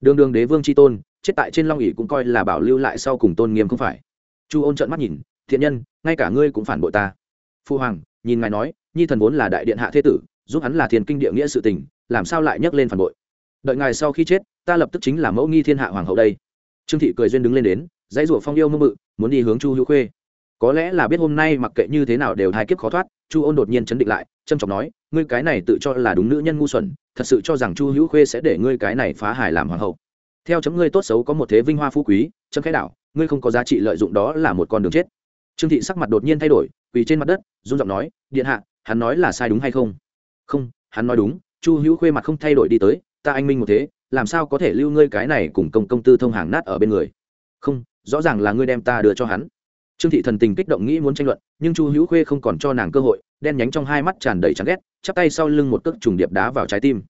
Đường đường đế vương c tôn, chết tại trên long ỉ cũng coi là bảo lưu lại sau cùng tôn nghiêm không phải. Chu ôn trợn mắt nhìn, thiện nhân, ngay cả ngươi cũng phản bội ta. Phu hoàng, nhìn ngài nói, nhi thần vốn là đại điện hạ thế tử, giúp hắn là thiền kinh địa nghĩa sự tình, làm sao lại nhắc lên phản bội? Đợi ngài sau khi chết, ta lập tức chính là mẫu nghi thiên hạ hoàng hậu đây. Trương thị cười duyên đứng lên đến, dãy rủa phong yêu mơ mự, muốn đi hướng chu hữu khuê có lẽ là biết hôm nay mặc kệ như thế nào đều hai kiếp khó thoát, chu ôn đột nhiên chấn định lại trâm trọng nói, ngươi cái này tự cho là đúng nữ nhân ngu xuẩn, thật sự cho rằng chu hữu khuê sẽ để ngươi cái này phá hải làm hoàng hậu. Theo chấm ngươi tốt xấu có một thế vinh hoa phú quý, chấm khai đảo, ngươi không có giá trị lợi dụng đó là một con đường chết. Trương thị sắc mặt đột nhiên thay đổi, quỳ trên mặt đất, run giọng nói, điện hạ, hắn nói là sai đúng hay không? Không, hắn nói đúng, chu hữu khuê mặt không thay đổi đi tới, ta anh minh một thế, làm sao có thể lưu ngươi cái này cùng công công tư thông hàng nát ở bên người? Không, rõ ràng là ngươi đem ta đưa cho hắn trương thị thần tình kích động nghĩ muốn tranh luận, nhưng chu hữu khuê không còn cho nàng cơ hội, đen nhánh trong hai mắt tràn đầy chán ghét, chắp tay sau lưng một cước trùng điệp đá vào trái tim.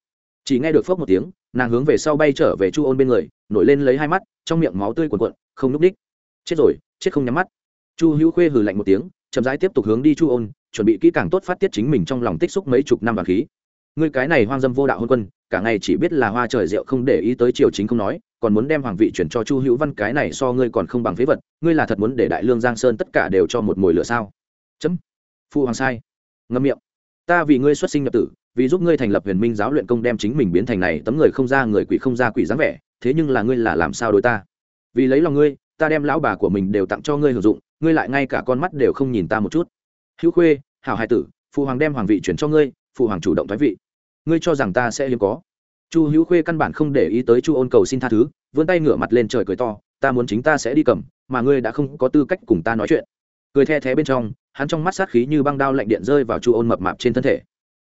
Chỉ nghe được phốc một tiếng, nàng hướng về sau bay trở về chu ôn bên người, nổi lên lấy hai mắt, trong miệng máu tươi cuồn cuộn, không núp đích chết rồi, chết không nhắm mắt. Chu hữu khuê hừ lạnh một tiếng, chậm rãi tiếp tục hướng đi chu ôn, chuẩn bị kỹ càng tốt phát tiết chính mình trong lòng tích xúc mấy chục năm vàng khí. Ngươi cái này hoang dâm vô đạo hôn quân, cả ngày chỉ biết là hoa trời rượu không để ý tới triều chính không nói còn muốn đem hoàng vị chuyển cho chu hữu văn, cái này so ngươi còn không bằng phế vật, ngươi là thật muốn để đại lương giang sơn tất cả đều cho một mồi lửa sao? Chấm. Phụ hoàng sai. Ngâm miệng. Ta vì ngươi xuất sinh nhập tử, vì giúp ngươi thành lập huyền minh giáo luyện công đem chính mình biến thành này, tấm người không ra người quỷ không ra quỷ dáng vẻ, thế nhưng là ngươi là làm sao đối ta? Vì lấy lòng ngươi, ta đem lão bà của mình đều tặng cho ngươi hưởng dụng, ngươi lại ngay cả con mắt đều không nhìn ta một chút. Hữu khuê, hảo hai tử phụ hoàng đem hoàng vị chuyển cho ngươi phụ hoàng chủ động thoái vị. Ngươi cho rằng ta sẽ hiếm có chu hữu khuê căn bản không để ý tới chu ôn cầu xin tha thứ, vươn tay ngửa mặt lên trời cười to, ta muốn chính ta sẽ đi cầm, mà ngươi đã không có tư cách cùng ta nói chuyện. Cười the thé bên trong, hắn trong mắt sát khí như băng đao lạnh điện rơi vào chu ôn mập mạp trên thân thể.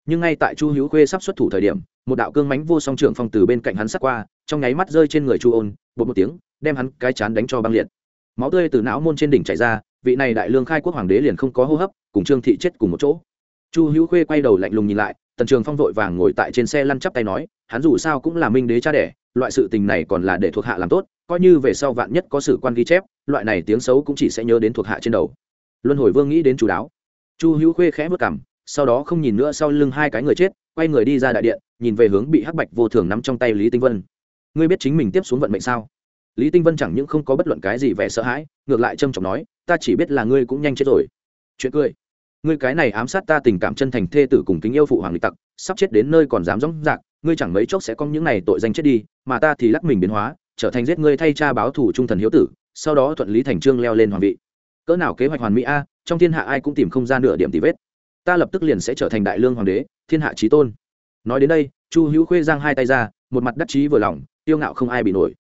Nhưng ngay tại chu hữu khuê sắp xuất thủ thời điểm, một đạo cương mánh vô song trưởng phong từ bên cạnh hắn sát qua, trong nháy mắt rơi trên người chu ôn, bột một tiếng, đem hắn cái chán đánh cho băng liệt. Máu tươi từ não môn trên đỉnh chảy ra, vị này đại lương khai quốc hoàng đế liền không có hô hấp, cùng trương thị chết cùng một chỗ. Chu hữu khuê quay đầu lạnh lùng nhìn lại tần trường phong vội vàng ngồi tại trên xe lăn chắp tay nói, hắn dù sao cũng là minh đế cha đẻ, loại sự tình này còn là để thuộc hạ làm tốt, coi như về sau vạn nhất có sử quan ghi chép, loại này tiếng xấu cũng chỉ sẽ nhớ đến thuộc hạ trên đầu. Luân hồi vương nghĩ đến chú đáo. Chu hữu khuê khẽ vất cảm sau đó không nhìn nữa sau lưng hai cái người chết, quay người đi ra đại điện, nhìn về hướng bị hắc bạch vô thường nắm trong tay lý tinh vân. Ngươi biết chính mình tiếp xuống vận mệnh sao? Lý tinh vân chẳng những không có bất luận cái gì vẻ sợ hãi, ngược lại trâm trọng nói, ta chỉ biết là ngươi cũng nhanh chết rồi. Chuyện cười ngươi cái này ám sát ta tình cảm chân thành thê tử cùng kính yêu phụ hoàng lịch tặc, sắp chết đến nơi còn dám dõng dạc ngươi chẳng mấy chốc sẽ có những này tội danh chết đi, mà ta thì lắc mình biến hóa, trở thành giết ngươi thay cha báo thủ trung thần hiếu tử, sau đó thuận lý thành trương leo lên hoàng vị. Cỡ nào kế hoạch hoàn mỹ a, trong thiên hạ ai cũng tìm không ra nửa điểm tì vết. Ta lập tức liền sẽ trở thành đại lương hoàng đế, thiên hạ trí tôn. Nói đến đây, chu hữu khuê giang hai tay ra, một mặt đắc chí vừa lòng tiêu ngạo không ai bị nổi.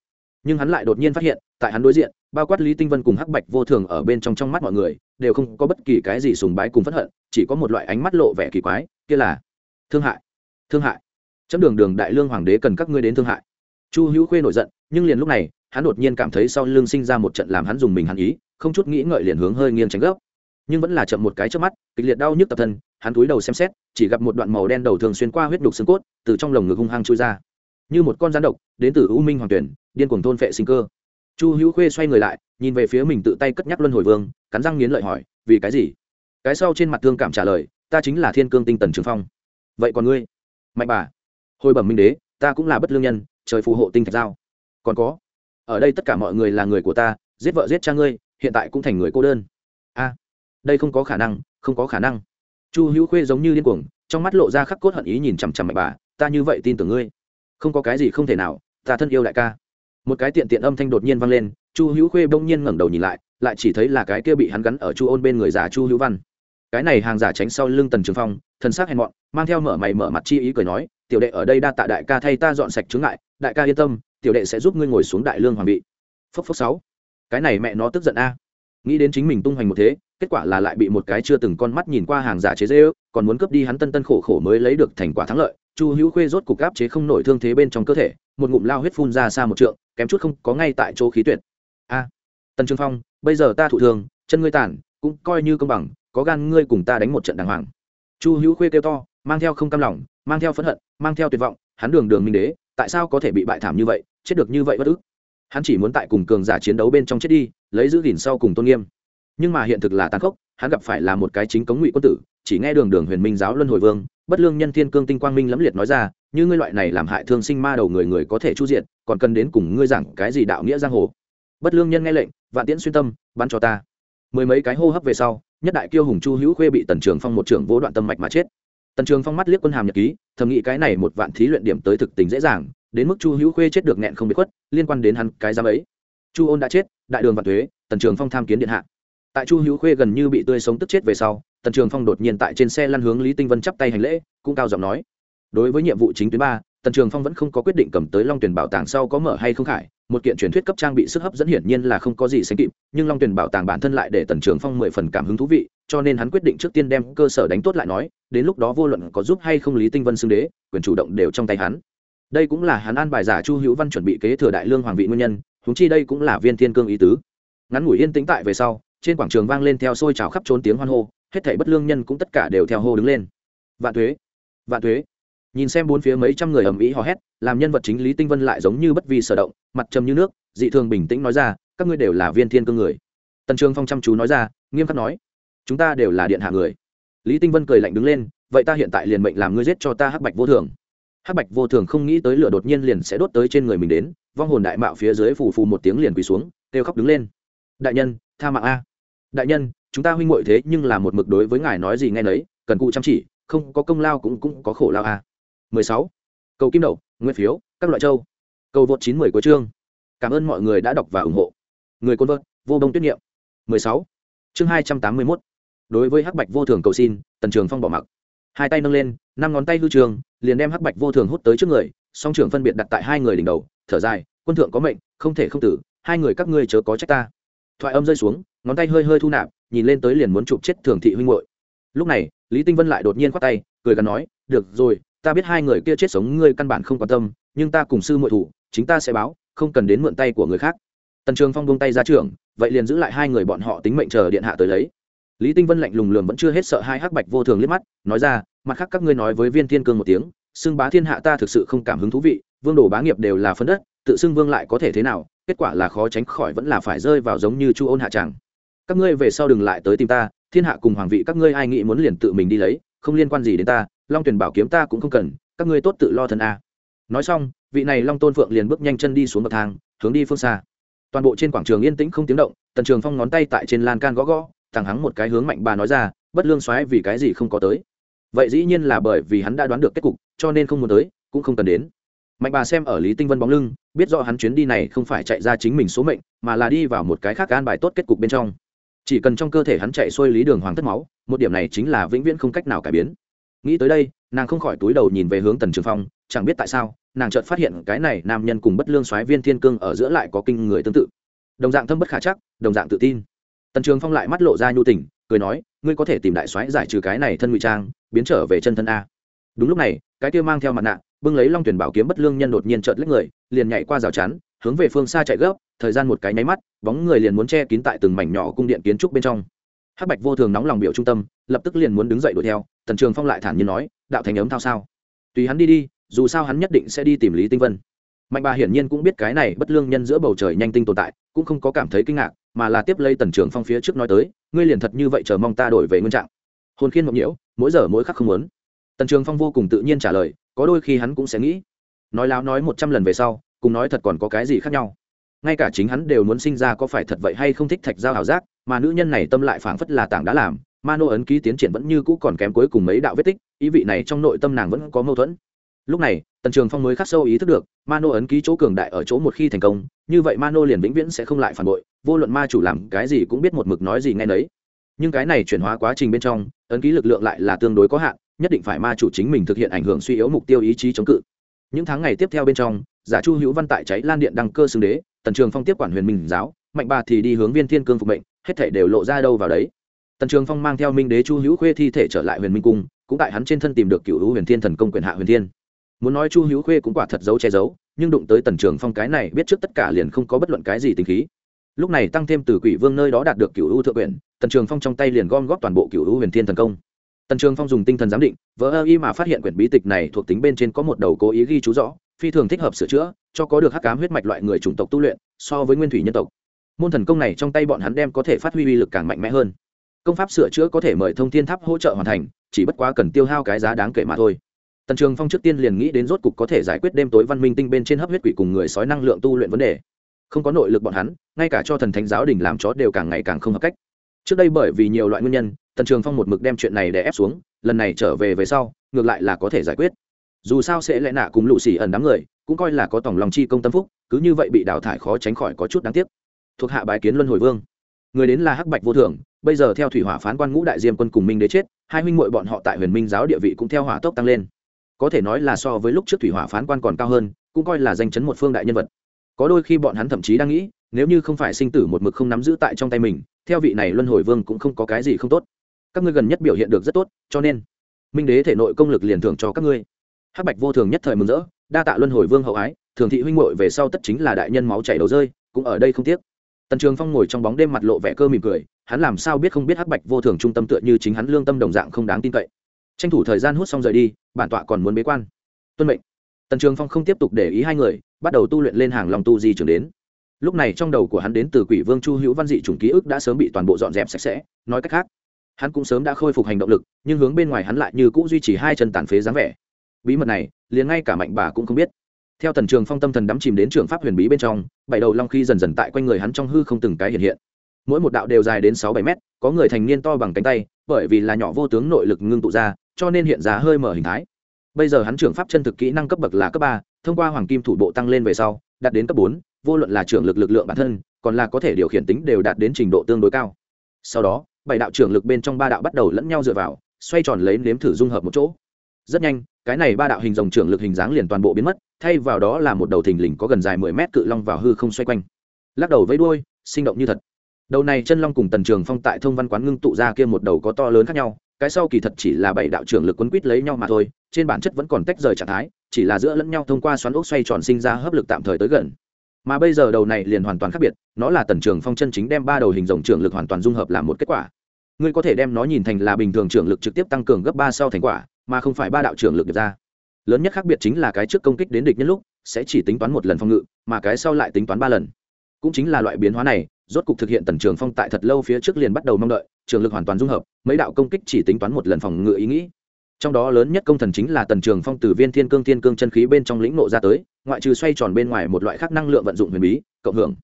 Nhưng hắn lại đột nhiên phát hiện, tại hắn đối diện bao quát lý tinh vân cùng hắc bạch vô thường ở bên trong trong mắt mọi người, đều không có bất kỳ cái gì sùng bái cùng phẫn hận, chỉ có một loại ánh mắt lộ vẻ kỳ quái, kia là thương hại thương hại. Chấm đường đường đại lương hoàng đế cần các ngươi đến thương hại. Chu hữu khuê nổi giận, nhưng liền lúc này, hắn đột nhiên cảm thấy sau lưng sinh ra một trận làm hắn dùng mình hắn ý, không chút nghĩ ngợi liền hướng hơi nghiêng tránh gốc nhưng vẫn là chậm một cái trước mắt, kịch liệt đau nhức tập thân, hắn túi đầu xem xét, chỉ gặp một đoạn màu đen đầu thường xuyên qua huyết đục xương cốt, từ trong lồng ngực hung hăng trôi ra. Như một con rắn độc, đến từ u minh hoàng tuyển, điên cuồng thôn phệ sinh cơ chu hữu khuê xoay người lại, nhìn về phía mình tự tay cất nhắc luân hồi vương, cắn răng nghiến lợi hỏi, vì cái gì? Cái sau trên mặt thương cảm trả lời, ta chính là thiên cương tinh tần trường phong. Vậy còn ngươi? Mạnh bà. Hồi bẩm minh đế, ta cũng là bất lương nhân, trời phù hộ tinh thạch giao. Còn có? Ở đây tất cả mọi người là người của ta, giết vợ giết cha ngươi, hiện tại cũng thành người cô đơn. A, đây không có khả năng, không có khả năng. Chu hữu khuê giống như điên cuồng, trong mắt lộ ra khắc cốt hận ý nhìn chằm chằm mạnh bà, ta như vậy tin tưởng ngươi. Không có cái gì không thể nào, ta thân yêu đại ca một cái tiện tiện âm thanh đột nhiên vang lên, chu hữu khuê bỗng nhiên ngẩng đầu nhìn lại lại chỉ thấy là cái kia bị hắn gắn ở chu ôn bên người già chu hữu văn. Cái này hàng giả tránh sau lưng tần trường phong, thần sắc hèn mọn, mang theo mở mày mở mặt chi ý cười nói, tiểu đệ ở đây đa tạ đại ca thay ta dọn sạch chướng ngại, đại ca yên tâm, tiểu đệ sẽ giúp ngươi ngồi xuống đại lương hoàng vị. Phốc phốc sáu. Cái này mẹ nó tức giận a. Nghĩ đến chính mình tung hoành một thế, kết quả là lại bị một cái chưa từng con mắt nhìn qua hàng giả chế dễ ước còn muốn cướp đi hắn tân tân khổ khổ mới lấy được thành quả thắng lợi, chu hữu khuê rốt cục áp chế không nổi thương thế bên trong cơ thể, một ngụm lao huyết phun ra xa một trượng kém chút không có ngay tại chỗ khí tuyệt. A, tần trường phong, bây giờ ta thụ thường, chân ngươi tàn, cũng coi như công bằng, có gan ngươi cùng ta đánh một trận đàng hoàng. Chu hữu khuê kêu to, mang theo không cam lòng, mang theo phẫn hận, mang theo tuyệt vọng, hắn đường đường minh đế, tại sao có thể bị bại thảm như vậy, chết được như vậy bất ức? Hắn chỉ muốn tại cùng cường giả chiến đấu bên trong chết đi, lấy giữ gìn sau cùng tôn nghiêm. Nhưng mà hiện thực là tàn khốc hắn gặp phải là một cái chính cống ngụy quân tử, chỉ nghe đường đường huyền minh giáo luân hồi vương, bất lương nhân thiên cương tinh quang minh lẫm liệt nói ra, như ngươi loại này làm hại thương sinh ma đầu người người có thể chu diện còn cần đến cùng ngươi giảng cái gì đạo nghĩa giang hồ. Bất lương nhân nghe lệnh, vạn tiễn xuyên tâm, bắn cho ta. Mười mấy cái hô hấp về sau, nhất đại kiêu hùng chu hữu khuê bị tần trường phong một trưởng vỗ đoạn tâm mạch mà chết. Tần trường phong mắt liếc quân hàm nhật ký, thầm nghĩ cái này một vạn thí luyện điểm tới thực tình dễ dàng, đến mức chu hữu khuê chết được nghẹn không bị khuất, liên quan đến hắn cái giám ấy. Chu ôn đã chết, đại đường vạn thuế tần trường phong tham kiến điện hạ tại chu hữu khuê gần như bị tươi sống tức chết về sau, tần trường phong đột nhiên tại trên xe lăn hướng lý tinh vân chắp tay hành lễ, cũng cao giọng nói. Đối với nhiệm vụ chính tuyến ba, tần trường phong vẫn không có quyết định cầm tới long tuyển bảo tàng sau có mở hay không khải, một kiện truyền thuyết cấp trang bị sức hấp dẫn hiển nhiên là không có gì sánh kịp, nhưng long tuyển bảo tàng bản thân lại để tần trường phong mười phần cảm hứng thú vị, cho nên hắn quyết định trước tiên đem cơ sở đánh tốt lại nói, đến lúc đó vô luận có giúp hay không lý tinh vân xưng đế, quyền chủ động đều trong tay hắn. Đây cũng là hắn an bài giả chu hữu văn chuẩn bị kế thừa đại lương hoàng vị nguyên nhân húng chi đây cũng là viên thiên cương ý tứ. Ngắn ngủi yên tĩnh tại về sau trên quảng trường vang lên theo xôi trào khắp trốn tiếng hoan hô, hết thảy bất lương nhân cũng tất cả đều theo hô đứng lên. Vạn thuế vạn thuế. Nhìn xem bốn phía mấy trăm người ầm ĩ hò hét, làm nhân vật chính lý tinh vân lại giống như bất vi sở động, mặt trầm như nước, dị thường bình tĩnh nói ra, các ngươi đều là viên thiên cương người. Tần trường phong chăm chú nói ra, nghiêm khắc nói, chúng ta đều là điện hạ người. Lý tinh vân cười lạnh đứng lên, vậy ta hiện tại liền mệnh làm ngươi giết cho ta hắc bạch vô thường. Hắc bạch vô thường không nghĩ tới lửa đột nhiên liền sẽ đốt tới trên người mình đến, vong hồn đại mạo phía dưới phù phù một tiếng liền quỳ xuống, kêu khóc đứng lên. Đại nhân, tha mạng a đại nhân, chúng ta huynh muội thế nhưng là một mực đối với ngài nói gì nghe nấy, cần cụ chăm chỉ, không có công lao cũng cũng có khổ lao à? 16. cầu kim đậu, nguyên phiếu, các loại châu cầu vượt chín mười của chương cảm ơn mọi người đã đọc và ủng hộ người côn vợt vô đông tuyết nghiệm 16. chương 281. đối với hắc bạch vô thường cầu xin, tần trường phong bỏ mặc hai tay nâng lên, năm ngón tay hư trường, liền đem hắc bạch vô thường hút tới trước người, song trưởng phân biệt đặt tại hai người đỉnh đầu, thở dài, quân thượng có mệnh, không thể không tử, hai người các ngươi chớ có trách ta thoại âm rơi xuống, ngón tay hơi hơi thu nạp, nhìn lên tới liền muốn chụp chết thường thị huynh hội lúc này, lý tinh vân lại đột nhiên khoát tay, cười gắn nói, được rồi, ta biết hai người kia chết sống ngươi căn bản không quan tâm, nhưng ta cùng sư muội thủ, chính ta sẽ báo, không cần đến mượn tay của người khác. Tần trường phong buông tay ra trưởng, vậy liền giữ lại hai người bọn họ tính mệnh chờ điện hạ tới lấy. Lý tinh vân lạnh lùng lườm vẫn chưa hết sợ hai hắc bạch vô thường liếc mắt, nói ra, mặt khác các ngươi nói với viên thiên cương một tiếng, xưng bá thiên hạ ta thực sự không cảm hứng thú vị, vương đồ bá nghiệp đều là phân đất, tự xưng vương lại có thể thế nào kết quả là khó tránh khỏi vẫn là phải rơi vào giống như chu ôn hạ tràng. Các ngươi về sau đừng lại tới tìm ta, thiên hạ cùng hoàng vị các ngươi ai nghĩ muốn liền tự mình đi lấy, không liên quan gì đến ta, long tuyển bảo kiếm ta cũng không cần, các ngươi tốt tự lo thân a. Nói xong, vị này long tôn phượng liền bước nhanh chân đi xuống bậc thang, hướng đi phương xa. Toàn bộ trên quảng trường yên tĩnh không tiếng động, tần trường phong ngón tay tại trên lan can gõ gõ, thẳng hắng một cái hướng mạnh bà nói ra, bất lương xoáy vì cái gì không có tới? Vậy dĩ nhiên là bởi vì hắn đã đoán được kết cục, cho nên không muốn tới, cũng không cần đến mạnh bà xem ở lý tinh vân bóng lưng, biết rõ hắn chuyến đi này không phải chạy ra chính mình số mệnh, mà là đi vào một cái khác an bài tốt kết cục bên trong. Chỉ cần trong cơ thể hắn chạy xuôi lý đường hoàng thất máu, một điểm này chính là vĩnh viễn không cách nào cải biến. Nghĩ tới đây, nàng không khỏi túi đầu nhìn về hướng tần trường phong, chẳng biết tại sao, nàng chợt phát hiện cái này nam nhân cùng bất lương soái viên thiên cương ở giữa lại có kinh người tương tự. Đồng dạng thâm bất khả chắc, đồng dạng tự tin. Tần trường phong lại mắt lộ ra nhu tình, cười nói, ngươi có thể tìm đại soái giải trừ cái này thân ngụy trang, biến trở về chân thân a. Đúng lúc này, cái kia mang theo mặt nạ bưng lấy long tuyển bảo kiếm bất lương nhân đột nhiên trợt lấy người, liền nhảy qua rào chắn, hướng về phương xa chạy gấp, thời gian một cái nháy mắt, bóng người liền muốn che kín tại từng mảnh nhỏ cung điện kiến trúc bên trong. Hắc bạch vô thường nóng lòng biểu trung tâm, lập tức liền muốn đứng dậy đuổi theo, tần trường phong lại thản nhiên nói, đạo thành ấm thao sao? Tùy hắn đi đi, dù sao hắn nhất định sẽ đi tìm lý tinh vân. Mạnh bà hiển nhiên cũng biết cái này bất lương nhân giữa bầu trời nhanh tinh tồn tại, cũng không có cảm thấy kinh ngạc, mà là tiếp lấy tần trường phong phía trước nói tới, ngươi liền thật như vậy chờ mong ta đổi về nguyên trạng. Hồn khiên mộng nhiễu, mỗi giờ mỗi khắc không muốn. Tần trường phong vô cùng tự nhiên trả lời có đôi khi hắn cũng sẽ nghĩ, nói láo nói một trăm lần về sau, cùng nói thật còn có cái gì khác nhau. Ngay cả chính hắn đều muốn sinh ra có phải thật vậy hay không thích thạch giao hảo giác, mà nữ nhân này tâm lại phảng phất là tảng đã làm, ma nô ấn ký tiến triển vẫn như cũ còn kém cuối cùng mấy đạo vết tích, ý vị này trong nội tâm nàng vẫn có mâu thuẫn. Lúc này, tần trường phong mới khắc sâu ý thức được, ma nô ấn ký chỗ cường đại ở chỗ một khi thành công, như vậy ma nô liền vĩnh viễn sẽ không lại phản bội, vô luận ma chủ làm cái gì cũng biết một mực nói gì ngay nấy. Nhưng cái này chuyển hóa quá trình bên trong, ấn ký lực lượng lại là tương đối có hạn nhất định phải ma chủ chính mình thực hiện ảnh hưởng suy yếu mục tiêu ý chí chống cự. Những tháng ngày tiếp theo bên trong, giả chu hữu văn tại cháy lan điện đăng cơ xưng đế, tần trường phong tiếp quản huyền minh giáo, mạnh bà thì đi hướng viên thiên cương phục mệnh, hết thể đều lộ ra đâu vào đấy. Tần trường phong mang theo minh đế chu hữu khuê thi thể trở lại huyền minh cung, cũng tại hắn trên thân tìm được cựu hữu huyền thiên thần công quyền hạ huyền thiên. Muốn nói chu hữu khuê cũng quả thật giấu che giấu, nhưng đụng tới tần trường phong cái này biết trước tất cả liền không có bất luận cái gì tình khí. Lúc này tăng thêm từ quỷ vương nơi đó đạt được cựu hữu thượng quyền, tần trường phong trong tay liền gom góp toàn bộ cựu hữu huyền thiên thần công tần trường phong dùng tinh thần giám định, vỡ ơ y mà phát hiện quyển bí tịch này thuộc tính bên trên có một đầu cố ý ghi chú rõ, phi thường thích hợp sửa chữa, cho có được hắc cám huyết mạch loại người chủng tộc tu luyện, so với nguyên thủy nhân tộc. Môn thần công này trong tay bọn hắn đem có thể phát huy uy lực càng mạnh mẽ hơn. Công pháp sửa chữa có thể mời thông thiên tháp hỗ trợ hoàn thành, chỉ bất quá cần tiêu hao cái giá đáng kể mà thôi. Tần trường phong trước tiên liền nghĩ đến rốt cục có thể giải quyết đêm tối văn minh tinh bên trên hấp huyết quỷ cùng người sói năng lượng tu luyện vấn đề. Không có nội lực bọn hắn, ngay cả cho thần thánh giáo đình làm chó đều càng ngày càng không hợp cách trước đây bởi vì nhiều loại nguyên nhân, tần trường phong một mực đem chuyện này để ép xuống, lần này trở về về sau, ngược lại là có thể giải quyết. Dù sao sẽ lẽ nạ cùng lụ xỉ ẩn đám người, cũng coi là có tổng lòng chi công tâm phúc, cứ như vậy bị đào thải khó tránh khỏi có chút đáng tiếc. Thuộc hạ bái kiến luân hồi vương. Người đến là hắc bạch vô thường bây giờ theo thủy hỏa phán quan ngũ đại diêm quân cùng minh đế chết, hai huynh muội bọn họ tại huyền minh giáo địa vị cũng theo hỏa tốc tăng lên. Có thể nói là so với lúc trước thủy hỏa phán quan còn cao hơn, cũng coi là danh chấn một phương đại nhân vật. Có đôi khi bọn hắn thậm chí đang nghĩ, nếu như không phải sinh tử một mực không nắm giữ tại trong tay mình theo vị này luân hồi vương cũng không có cái gì không tốt. Các ngươi gần nhất biểu hiện được rất tốt, cho nên minh đế thể nội công lực liền thưởng cho các ngươi. Hắc bạch vô thường nhất thời mừng rỡ, đa tạ luân hồi vương hậu ái, thường thị huynh muội về sau tất chính là đại nhân máu chảy đầu rơi, cũng ở đây không tiếc. Tần trường phong ngồi trong bóng đêm mặt lộ vẻ cơ mỉm cười, hắn làm sao biết không biết hắc bạch vô thường trung tâm tựa như chính hắn lương tâm đồng dạng không đáng tin cậy. Tranh thủ thời gian hút xong rời đi, bản tọa còn muốn bế quan. Tuân mệnh. Tần trường phong không tiếp tục để ý hai người, bắt đầu tu luyện lên hàng lòng tu di trường đến lúc này trong đầu của hắn đến từ quỷ vương chu hữu văn dị chủng ký ức đã sớm bị toàn bộ dọn dẹp sạch sẽ. Nói cách khác, hắn cũng sớm đã khôi phục hành động lực, nhưng hướng bên ngoài hắn lại như cũng duy trì hai chân tàn phế dáng vẻ. Bí mật này, liền ngay cả mạnh bà cũng không biết. Theo tần trường phong tâm thần đắm chìm đến trường pháp huyền bí bên trong, bảy đầu long khi dần dần tại quanh người hắn trong hư không từng cái hiện hiện. Mỗi một đạo đều dài đến sáu bảy mét, có người thành niên to bằng cánh tay, bởi vì là nhỏ vô tướng nội lực ngưng tụ ra, cho nên hiện ra hơi mở hình thái. Bây giờ hắn trưởng pháp chân thực kỹ năng cấp bậc là cấp ba, thông qua hoàng kim thủ bộ tăng lên về sau, đạt đến cấp bốn vô luận là trưởng lực lực lượng bản thân, còn là có thể điều khiển tính đều đạt đến trình độ tương đối cao. Sau đó, bảy đạo trưởng lực bên trong ba đạo bắt đầu lẫn nhau dựa vào, xoay tròn lấy nếm thử dung hợp một chỗ. Rất nhanh, cái này ba đạo hình dòng trưởng lực hình dáng liền toàn bộ biến mất, thay vào đó là một đầu thình lình có gần dài mười mét cự long vào hư không xoay quanh. Lắc đầu với đuôi, sinh động như thật. Đầu này chân long cùng tần trường phong tại thông văn quán ngưng tụ ra kia một đầu có to lớn khác nhau, cái sau kỳ thật chỉ là bảy đạo trưởng lực quấn quýt lấy nhau mà thôi, trên bản chất vẫn còn tách rời trạng thái, chỉ là giữa lẫn nhau thông qua xoắn ốc xoay tròn sinh ra hấp lực tạm thời tới gần mà bây giờ đầu này liền hoàn toàn khác biệt, nó là tần trường phong chân chính đem ba đầu hình rồng trưởng lực hoàn toàn dung hợp làm một kết quả. Ngươi có thể đem nó nhìn thành là bình thường trưởng lực trực tiếp tăng cường gấp ba sau thành quả, mà không phải ba đạo trưởng lực được ra. Lớn nhất khác biệt chính là cái trước công kích đến địch nhân lúc, sẽ chỉ tính toán một lần phòng ngự, mà cái sau lại tính toán ba lần. Cũng chính là loại biến hóa này, rốt cục thực hiện tần trường phong tại thật lâu phía trước liền bắt đầu mong đợi trường lực hoàn toàn dung hợp, mấy đạo công kích chỉ tính toán một lần phòng ngự ý nghĩ trong đó lớn nhất công thần chính là tần trường phong từ viên thiên cương thiên cương chân khí bên trong lĩnh nộ ra tới, ngoại trừ xoay tròn bên ngoài một loại khác năng lượng vận dụng huyền bí, cộng hưởng.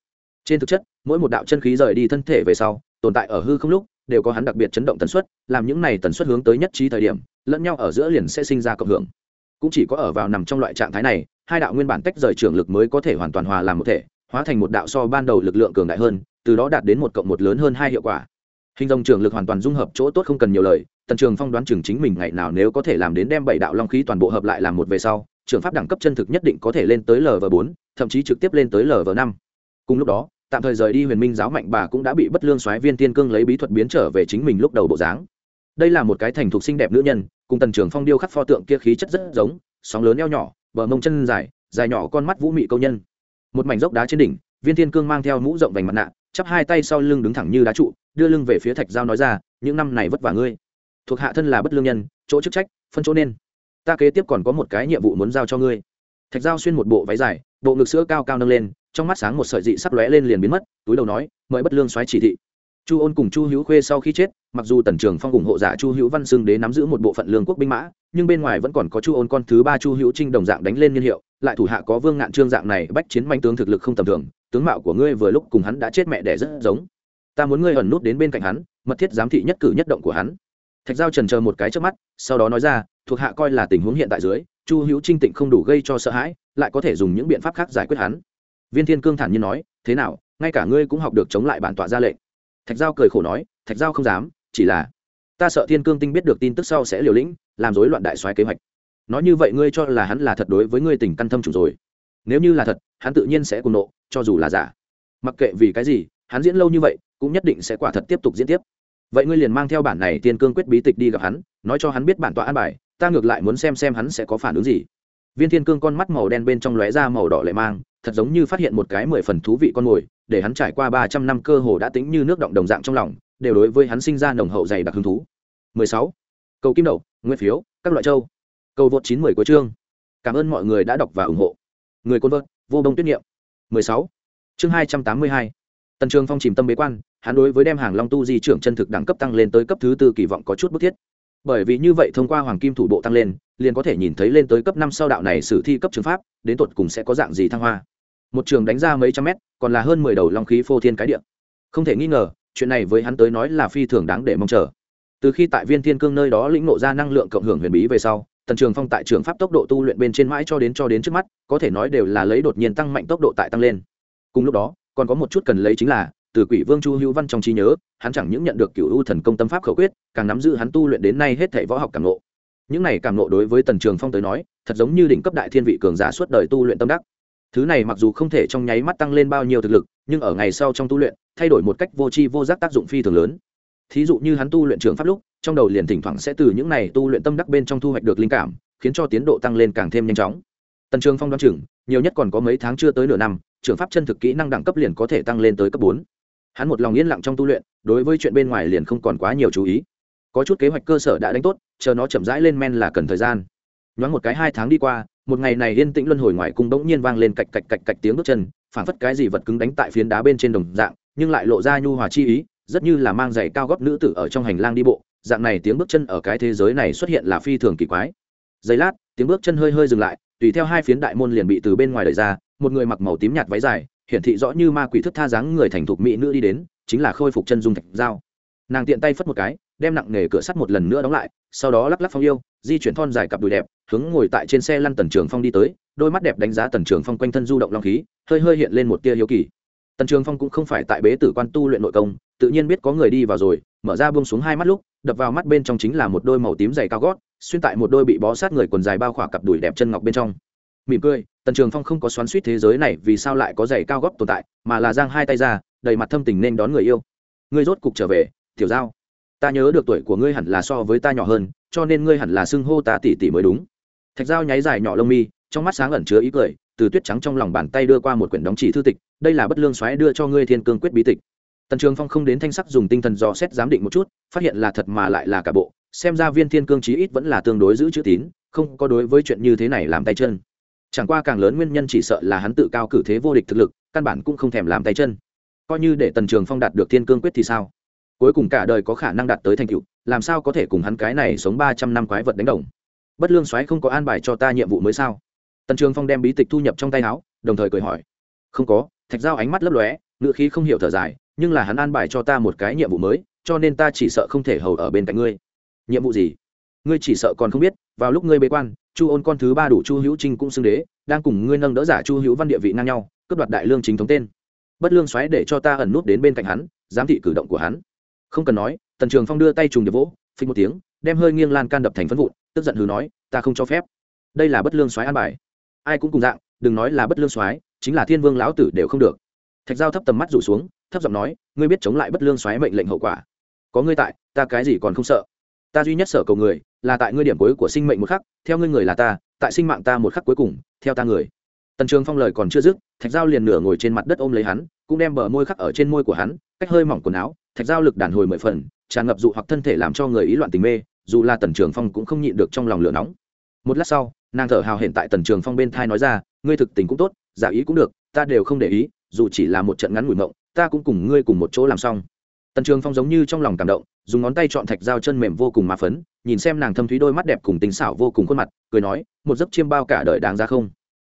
Trên thực chất, mỗi một đạo chân khí rời đi thân thể về sau, tồn tại ở hư không lúc, đều có hắn đặc biệt chấn động tần suất, làm những này tần suất hướng tới nhất trí thời điểm, lẫn nhau ở giữa liền sẽ sinh ra cộng hưởng. Cũng chỉ có ở vào nằm trong loại trạng thái này, hai đạo nguyên bản tách rời trường lực mới có thể hoàn toàn hòa làm một thể, hóa thành một đạo so ban đầu lực lượng cường đại hơn, từ đó đạt đến một cộng một lớn hơn hai hiệu quả hình dòng trường lực hoàn toàn dung hợp chỗ tốt không cần nhiều lời, tần trường phong đoán chừng chính mình ngày nào nếu có thể làm đến đem bảy đạo long khí toàn bộ hợp lại làm một về sau, trường pháp đẳng cấp chân thực nhất định có thể lên tới lv bốn, thậm chí trực tiếp lên tới lv năm. Cùng lúc đó, tạm thời rời đi huyền minh giáo mạnh bà cũng đã bị bất lương soái viên tiên cương lấy bí thuật biến trở về chính mình lúc đầu bộ dáng. Đây là một cái thành thục xinh đẹp nữ nhân, cùng tần trường phong điêu khắc pho tượng kia khí chất rất giống, sóng lớn eo nhỏ, bờ mông chân dài dài nhỏ con mắt vũ mị câu nhân. Một mảnh dốc đá trên đỉnh, viên tiên cương mang theo mũ rộng vành mặt nạ, chắp hai tay sau lưng đứng thẳng như đá trụ đưa lưng về phía thạch giao nói ra, những năm này vất vả ngươi. Thuộc hạ thân là bất lương nhân, chỗ chức trách, phân chỗ nên. Ta kế tiếp còn có một cái nhiệm vụ muốn giao cho ngươi. Thạch giao xuyên một bộ váy dài, bộ ngực sữa cao cao nâng lên, trong mắt sáng một sợi dị sắc lóe lên liền biến mất, túi đầu nói, mời bất lương xoáy chỉ thị. Chu ôn cùng chu hữu khuê sau khi chết, mặc dù tần trường phong ủng hộ giả chu hữu văn xưng đế nắm giữ một bộ phận lương quốc binh mã, nhưng bên ngoài vẫn còn có chu ôn con thứ ba chu hữu trinh đồng dạng đánh lên niên hiệu, lại thủ hạ có vương ngạn trương dạng này bách chiến manh tướng thực lực không tầm thường, tướng mạo của ngươi vừa lúc cùng hắn đã chết mẹ đẻ rất giống ta muốn ngươi ẩn nút đến bên cạnh hắn, mật thiết giám thị nhất cử nhất động của hắn. Thạch giao trần chờ một cái trước mắt, sau đó nói ra, thuộc hạ coi là tình huống hiện tại dưới, chu hữu trinh tịnh không đủ gây cho sợ hãi, lại có thể dùng những biện pháp khác giải quyết hắn. Viên thiên cương thản nhiên nói, thế nào, ngay cả ngươi cũng học được chống lại bản tọa ra lệnh. Thạch giao cười khổ nói, thạch giao không dám, chỉ là, ta sợ thiên cương tinh biết được tin tức sau sẽ liều lĩnh, làm rối loạn đại soái kế hoạch. Nói như vậy ngươi cho là hắn là thật đối với ngươi tình căn thâm chủ rồi. Nếu như là thật, hắn tự nhiên sẽ cùng nộ, cho dù là giả. Mặc kệ vì cái gì, hắn diễn lâu như vậy cũng nhất định sẽ quả thật tiếp tục diễn tiếp. Vậy ngươi liền mang theo bản này tiên cương quyết bí tịch đi gặp hắn, nói cho hắn biết bản tọa an bài, ta ngược lại muốn xem xem hắn sẽ có phản ứng gì. Viên thiên cương con mắt màu đen bên trong lóe ra màu đỏ lệ mang, thật giống như phát hiện một cái mười phần thú vị con mồi, để hắn trải qua ba trăm năm cơ hồ đã tính như nước động đồng dạng trong lòng, đều đối với hắn sinh ra nồng hậu dày đặc hứng thú. 16. cầu kim đậu nguyên phiếu, các loại châu. Cầu vượt chín mười của chương. Cảm ơn mọi người đã đọc và ủng hộ. Người côn vợt, vô đông tuyết niệm. 16. chương 282. tần trường phong chìm tâm bế quan hắn đối với đem hàng long tu di trưởng chân thực đẳng cấp tăng lên tới cấp thứ tư kỳ vọng có chút bức thiết. Bởi vì như vậy thông qua hoàng kim thủ bộ tăng lên, liền có thể nhìn thấy lên tới cấp năm sau đạo này sử thi cấp trường pháp, đến tột cùng sẽ có dạng gì thăng hoa. Một trường đánh ra mấy trăm mét, còn là hơn mười đầu long khí phô thiên cái điện không thể nghi ngờ, chuyện này với hắn tới nói là phi thường đáng để mong chờ. Từ khi tại viên thiên cương nơi đó lĩnh nộ ra năng lượng cộng hưởng huyền bí về sau, tần trường phong tại trường pháp tốc độ tu luyện bên trên mãi cho đến cho đến trước mắt, có thể nói đều là lấy đột nhiên tăng mạnh tốc độ tại tăng lên. Cùng lúc đó, còn có một chút cần lấy chính là từ quỷ vương chu hữu văn trong trí nhớ, hắn chẳng những nhận được cựu ưu thần công tâm pháp khẩu quyết, càng nắm giữ hắn tu luyện đến nay hết thảy võ học cảm nộ những này cảm nộ đối với tần trường phong tới nói, thật giống như đỉnh cấp đại thiên vị cường giả suốt đời tu luyện tâm đắc. Thứ này mặc dù không thể trong nháy mắt tăng lên bao nhiêu thực lực, nhưng ở ngày sau trong tu luyện, thay đổi một cách vô tri vô giác tác dụng phi thường lớn. Thí dụ như hắn tu luyện trường pháp lúc, trong đầu liền thỉnh thoảng sẽ từ những này tu luyện tâm đắc bên trong thu hoạch được linh cảm, khiến cho tiến độ tăng lên càng thêm nhanh chóng. Tần trường phong đoán chừng, nhiều nhất còn có mấy tháng chưa tới nửa năm, trường pháp chân thực kỹ năng đẳng cấp liền có thể tăng lên tới cấp bốn hắn một lòng yên lặng trong tu luyện, đối với chuyện bên ngoài liền không còn quá nhiều chú ý. Có chút kế hoạch cơ sở đã đánh tốt, chờ nó chậm rãi lên men là cần thời gian. Nhoáng một cái hai tháng đi qua, một ngày này yên tĩnh luân hồi ngoài cung bỗng nhiên vang lên cạch cạch cạch cạch tiếng bước chân, phảng phất cái gì vật cứng đánh tại phiến đá bên trên đồng dạng, nhưng lại lộ ra nhu hòa chi ý, rất như là mang giày cao gót nữ tử ở trong hành lang đi bộ, dạng này tiếng bước chân ở cái thế giới này xuất hiện là phi thường kỳ quái. Giây lát, tiếng bước chân hơi hơi dừng lại, tùy theo hai phiến đại môn liền bị từ bên ngoài đẩy ra, một người mặc màu tím nhạt váy dài hiển thị rõ như ma quỷ thức tha dáng người thành thục mỹ nữ đi đến, chính là khôi phục chân dung thạch dao nàng tiện tay phất một cái, đem nặng nghề cửa sắt một lần nữa đóng lại, sau đó lắc lắc phong yêu, di chuyển thon dài cặp đùi đẹp, hướng ngồi tại trên xe lăn tần trường phong đi tới, đôi mắt đẹp đánh giá tần trường phong quanh thân du động long khí, hơi hơi hiện lên một tia hiếu kỳ. Tần trường phong cũng không phải tại bế tử quan tu luyện nội công, tự nhiên biết có người đi vào rồi, mở ra buông xuống hai mắt lúc, đập vào mắt bên trong chính là một đôi màu tím dày cao gót, xuyên tại một đôi bị bó sát người quần dài bao khỏa cặp đùi đẹp chân ngọc bên trong mỉm cười, tần trường phong không có xoắn suýt thế giới này vì sao lại có giày cao góc tồn tại, mà là giang hai tay ra, đầy mặt thâm tình nên đón người yêu. Ngươi rốt cục trở về, tiểu giao. Ta nhớ được tuổi của ngươi hẳn là so với ta nhỏ hơn, cho nên ngươi hẳn là xưng hô ta tỷ tỷ mới đúng. Thạch giao nháy dài nhỏ lông mi, trong mắt sáng ẩn chứa ý cười, từ tuyết trắng trong lòng bàn tay đưa qua một quyển đóng chỉ thư tịch, đây là bất lương xoáy đưa cho ngươi thiên cương quyết bí tịch. Tần trường phong không đến thanh sắc dùng tinh thần dò xét giám định một chút, phát hiện là thật mà lại là cả bộ, xem ra viên thiên cương chí ít vẫn là tương đối giữ chữ tín, không có đối với chuyện như thế này làm tay chân chẳng qua càng lớn nguyên nhân chỉ sợ là hắn tự cao cử thế vô địch thực lực, căn bản cũng không thèm làm tay chân. Coi như để tần trường phong đạt được thiên cương quyết thì sao? Cuối cùng cả đời có khả năng đạt tới thành tựu, làm sao có thể cùng hắn cái này sống ba trăm năm quái vật đánh đồng? Bất lương Soái không có an bài cho ta nhiệm vụ mới sao? Tần trường phong đem bí tịch thu nhập trong tay áo, đồng thời cười hỏi. Không có, thạch giao ánh mắt lấp lóe ngựa khí không hiểu thở dài, nhưng là hắn an bài cho ta một cái nhiệm vụ mới, cho nên ta chỉ sợ không thể hầu ở bên cạnh ngươi. Nhiệm vụ gì? Ngươi chỉ sợ còn không biết vào lúc ngươi bế quan, chu ôn con thứ ba đủ chu hữu trinh cũng xưng đế, đang cùng ngươi nâng đỡ giả chu hữu văn địa vị ngang nhau, cướp đoạt đại lương chính thống tên. Bất lương xoáy để cho ta ẩn nút đến bên cạnh hắn, giám thị cử động của hắn. Không cần nói, tần trường phong đưa tay trùng điệp vỗ phí một tiếng, đem hơi nghiêng lan can đập thành phân vụn, tức giận hừ nói, ta không cho phép. Đây là bất lương xoáy an bài. Ai cũng cùng dạng, đừng nói là bất lương xoáy, chính là thiên vương lão tử đều không được. Thạch giao thấp tầm mắt rủ xuống, thấp giọng nói, ngươi biết chống lại bất lương xoáy mệnh lệnh hậu quả. Có ngươi tại, ta cái gì còn không sợ ta duy nhất sở cầu người là tại ngươi điểm cuối của sinh mệnh một khắc, theo ngươi người là ta, tại sinh mạng ta một khắc cuối cùng, theo ta người. Tần trường phong lời còn chưa dứt, thạch giao liền nửa ngồi trên mặt đất ôm lấy hắn, cũng đem bờ môi khắc ở trên môi của hắn, cách hơi mỏng quần áo, thạch giao lực đàn hồi mười phần, tràn ngập dụ hoặc thân thể làm cho người ý loạn tình mê, dù là tần trường phong cũng không nhịn được trong lòng lửa nóng. Một lát sau, nàng thở hào hiện tại tần trường phong bên thai nói ra, ngươi thực tình cũng tốt, giả ý cũng được, ta đều không để ý, dù chỉ là một trận ngắn ngủi mộng, ta cũng cùng ngươi cùng một chỗ làm xong tần trường phong giống như trong lòng cảm động, dùng ngón tay chọn thạch dao chân mềm vô cùng mà phấn, nhìn xem nàng thâm thúy đôi mắt đẹp cùng tính xảo vô cùng khuôn mặt, cười nói, một giấc chiêm bao cả đời đáng giá không?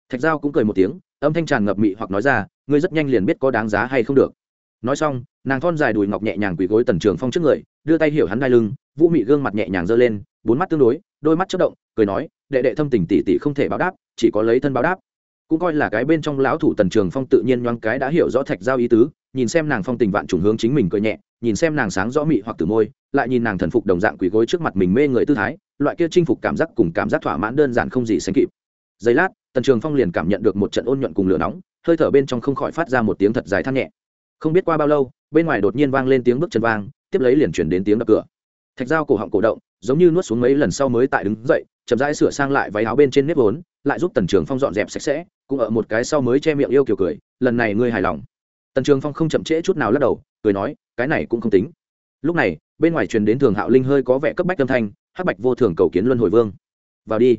Thạch dao cũng cười một tiếng, âm thanh tràn ngập mị hoặc nói ra, ngươi rất nhanh liền biết có đáng giá hay không được. Nói xong, nàng thon dài đùi ngọc nhẹ nhàng quỳ gối tần trường phong trước người, đưa tay hiểu hắn đai lưng, vũ mị gương mặt nhẹ nhàng giơ lên, bốn mắt tương đối, đôi mắt chất động, cười nói, đệ đệ thâm tình tỷ tỷ không thể báo đáp, chỉ có lấy thân báo đáp cũng coi là cái bên trong lão thủ tần trường phong tự nhiên nhoáng cái đã hiểu rõ thạch giao ý tứ, nhìn xem nàng phong tình vạn trùng hướng chính mình cười nhẹ, nhìn xem nàng sáng rõ mị hoặc từ môi, lại nhìn nàng thần phục đồng dạng quỳ gối trước mặt mình mê người tư thái, loại kia chinh phục cảm giác cùng cảm giác thỏa mãn đơn giản không gì sánh kịp. Giây lát, tần trường phong liền cảm nhận được một trận ôn nhuận cùng lửa nóng, hơi thở bên trong không khỏi phát ra một tiếng thật dài than nhẹ. Không biết qua bao lâu, bên ngoài đột nhiên vang lên tiếng bước chân vang, tiếp lấy liền chuyển đến tiếng đập cửa. Thạch dao cổ họng cổ động, giống như nuốt xuống mấy lần sau mới tại đứng dậy, chậm rãi sửa sang lại váy áo bên trên nếp vốn, lại giúp tần trường phong dọn dẹp sạch sẽ cũng ở một cái sau mới che miệng yêu kiều cười, lần này ngươi hài lòng. Tần trường phong không chậm trễ chút nào lắc đầu, cười nói, cái này cũng không tính. Lúc này, bên ngoài truyền đến thường hạo linh hơi có vẻ cấp bách âm thanh, hắc bạch vô thường cầu kiến luân hồi vương. Vào đi.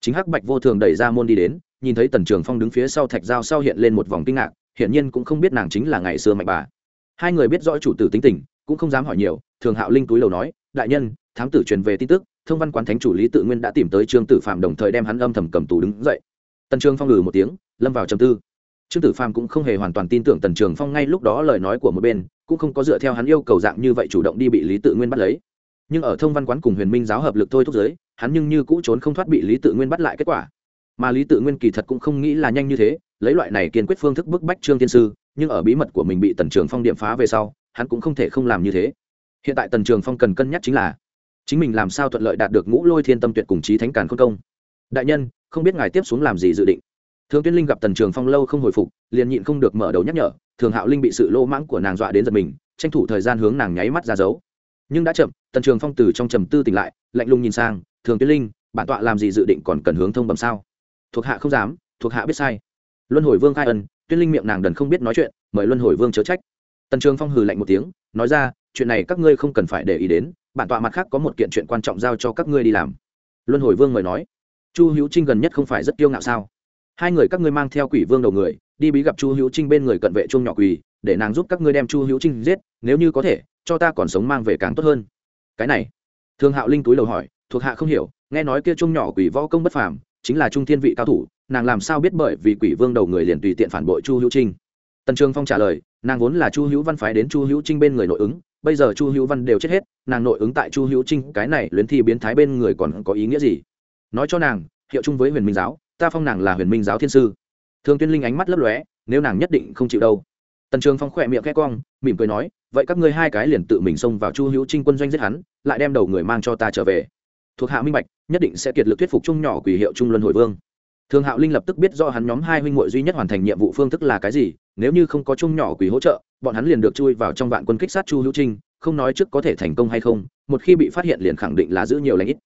Chính hắc bạch vô thường đẩy ra môn đi đến, nhìn thấy tần trường phong đứng phía sau thạch dao sau hiện lên một vòng kinh ngạc, hiển nhiên cũng không biết nàng chính là ngày xưa mạnh bà. Hai người biết rõ chủ tử tính tình, cũng không dám hỏi nhiều, thường hạo linh túi lầu nói, đại nhân, thám tử truyền về tin tức, thông văn quán thánh chủ lý tự nguyên đã tìm tới trương tử phạm đồng thời đem hắn âm thầm cầm tù đứng dậy tần trường phong lừ một tiếng, lâm vào trầm tư. Trương tử Phàm cũng không hề hoàn toàn tin tưởng tần trường phong ngay lúc đó lời nói của một bên, cũng không có dựa theo hắn yêu cầu dạng như vậy chủ động đi bị lý tự nguyên bắt lấy. Nhưng ở thông văn quán cùng huyền minh giáo hợp lực thôi thúc giới, hắn nhưng như cũ trốn không thoát bị lý tự nguyên bắt lại kết quả. Mà lý tự nguyên kỳ thật cũng không nghĩ là nhanh như thế, lấy loại này kiên quyết phương thức bức bách trương tiên sư, nhưng ở bí mật của mình bị tần trường phong điểm phá về sau, hắn cũng không thể không làm như thế. Hiện tại tần trường phong cần cân nhắc chính là, chính mình làm sao thuận lợi đạt được ngũ lôi thiên tâm tuyệt cùng trí thánh càn khôn công đại nhân, không biết ngài tiếp xuống làm gì dự định. Thường tuyên linh gặp tần trường phong lâu không hồi phục, liền nhịn không được mở đầu nhắc nhở, thường hạo linh bị sự lô mãng của nàng dọa đến giật mình, tranh thủ thời gian hướng nàng nháy mắt ra giấu. nhưng đã chậm, tần trường phong từ trong trầm tư tỉnh lại, lạnh lùng nhìn sang, thường tuyên linh, bản tọa làm gì dự định còn cần hướng thông bẩm sao? Thuộc hạ không dám, thuộc hạ biết sai. Luân hồi vương khai ân, tuyên linh miệng nàng đần không biết nói chuyện, mời luân hồi vương chớ trách. Tần trường phong hừ lạnh một tiếng, nói ra, chuyện này các ngươi không cần phải để ý đến, bản tọa mặt khác có một kiện chuyện quan trọng giao cho các ngươi đi làm. Luân hồi vương mời nói chu hữu trinh gần nhất không phải rất kiêu ngạo sao? Hai người các ngươi mang theo quỷ vương đầu người, đi bí gặp chu hữu trinh bên người cận vệ chung nhỏ quỳ, để nàng giúp các ngươi đem chu hữu trinh giết, nếu như có thể, cho ta còn sống mang về càng tốt hơn. Cái này, thương hạo linh túi đầu hỏi, thuộc hạ không hiểu, nghe nói kia chung nhỏ quỷ võ công bất phàm, chính là trung thiên vị cao thủ, nàng làm sao biết bởi vì quỷ vương đầu người liền tùy tiện phản bội chu hữu trinh? Tần trường phong trả lời, nàng vốn là chu hữu văn phái đến chu hữu trinh bên người nội ứng, bây giờ chu hữu văn đều chết hết, nàng nội ứng tại chu hữu trinh, cái này luyến thi biến thái bên người còn có ý nghĩa gì? Nói cho nàng, hiệu chung với huyền minh giáo, ta phong nàng là huyền minh giáo thiên sư. Thường tuyên linh ánh mắt lấp lóe, nếu nàng nhất định không chịu đâu. Tần trường phong khỏe miệng khẽ cong, mỉm cười nói, vậy các ngươi hai cái liền tự mình xông vào chu hữu trinh quân doanh giết hắn, lại đem đầu người mang cho ta trở về. Thuộc hạ minh bạch, nhất định sẽ kiệt lực thuyết phục trung nhỏ quỷ hiệu trung luân hồi vương. Thường hạo linh lập tức biết do hắn nhóm hai huynh muội duy nhất hoàn thành nhiệm vụ phương thức là cái gì, nếu như không có trung nhỏ quỷ hỗ trợ, bọn hắn liền được chui vào trong vạn quân kích sát chu hữu trinh, không nói trước có thể thành công hay không, một khi bị phát hiện liền khẳng định là giữ nhiều lãnh ít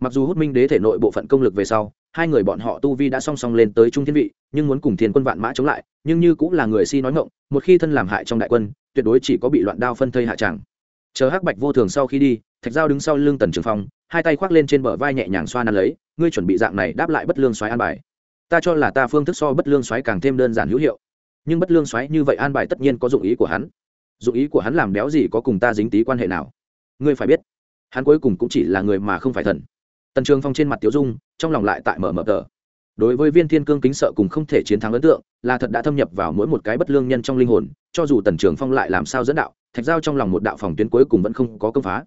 mặc dù hút minh đế thể nội bộ phận công lực về sau, hai người bọn họ tu vi đã song song lên tới trung thiên vị, nhưng muốn cùng thiên quân vạn mã chống lại, nhưng như cũng là người si nói ngộng một khi thân làm hại trong đại quân, tuyệt đối chỉ có bị loạn đao phân thây hạ tràng chờ hắc bạch vô thường sau khi đi, thạch giao đứng sau lưng tần trường phong, hai tay khoác lên trên bờ vai nhẹ nhàng xoa nắn lấy, ngươi chuẩn bị dạng này đáp lại bất lương xoáy an bài. Ta cho là ta phương thức so bất lương xoáy càng thêm đơn giản hữu hiệu. Nhưng bất lương xoáy như vậy an bài tất nhiên có dụng ý của hắn. Dụng ý của hắn làm béo gì có cùng ta dính tí quan hệ nào? Ngươi phải biết, hắn cuối cùng cũng chỉ là người mà không phải thần tần trường phong trên mặt tiểu dung, trong lòng lại tại mở mở tờ. Đối với viên thiên cương kính sợ cùng không thể chiến thắng ấn tượng, là thật đã thâm nhập vào mỗi một cái bất lương nhân trong linh hồn, cho dù tần trường phong lại làm sao dẫn đạo, thạch giao trong lòng một đạo phòng tuyến cuối cùng vẫn không có công phá.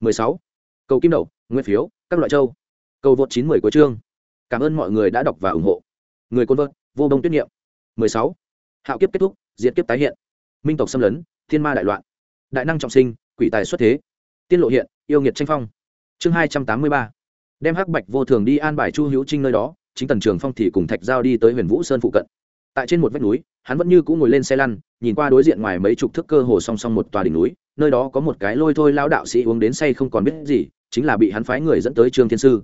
16. cầu kim đậu, nguyên phiếu, các loại châu. Cầu vượt 910 của chương. Cảm ơn mọi người đã đọc và ủng hộ. Người côn vợt, vô đông tuyết niệm. 16. hạo kiếp kết thúc, diệt kiếp tái hiện. Minh tộc xâm lấn, thiên ma đại loạn. Đại năng trọng sinh, quỷ tài xuất thế. Tiên lộ hiện, yêu nghiệt tranh phong. Chương 283 đem hắc bạch vô thường đi an bài chu hữu trinh nơi đó, chính tần trường phong thì cùng thạch giao đi tới huyền vũ sơn phụ cận. Tại trên một vách núi, hắn vẫn như cũng ngồi lên xe lăn, nhìn qua đối diện ngoài mấy chục thước cơ hồ song song một tòa đỉnh núi, nơi đó có một cái lôi thôi lao đạo sĩ uống đến say không còn biết gì, chính là bị hắn phái người dẫn tới trương thiên sư.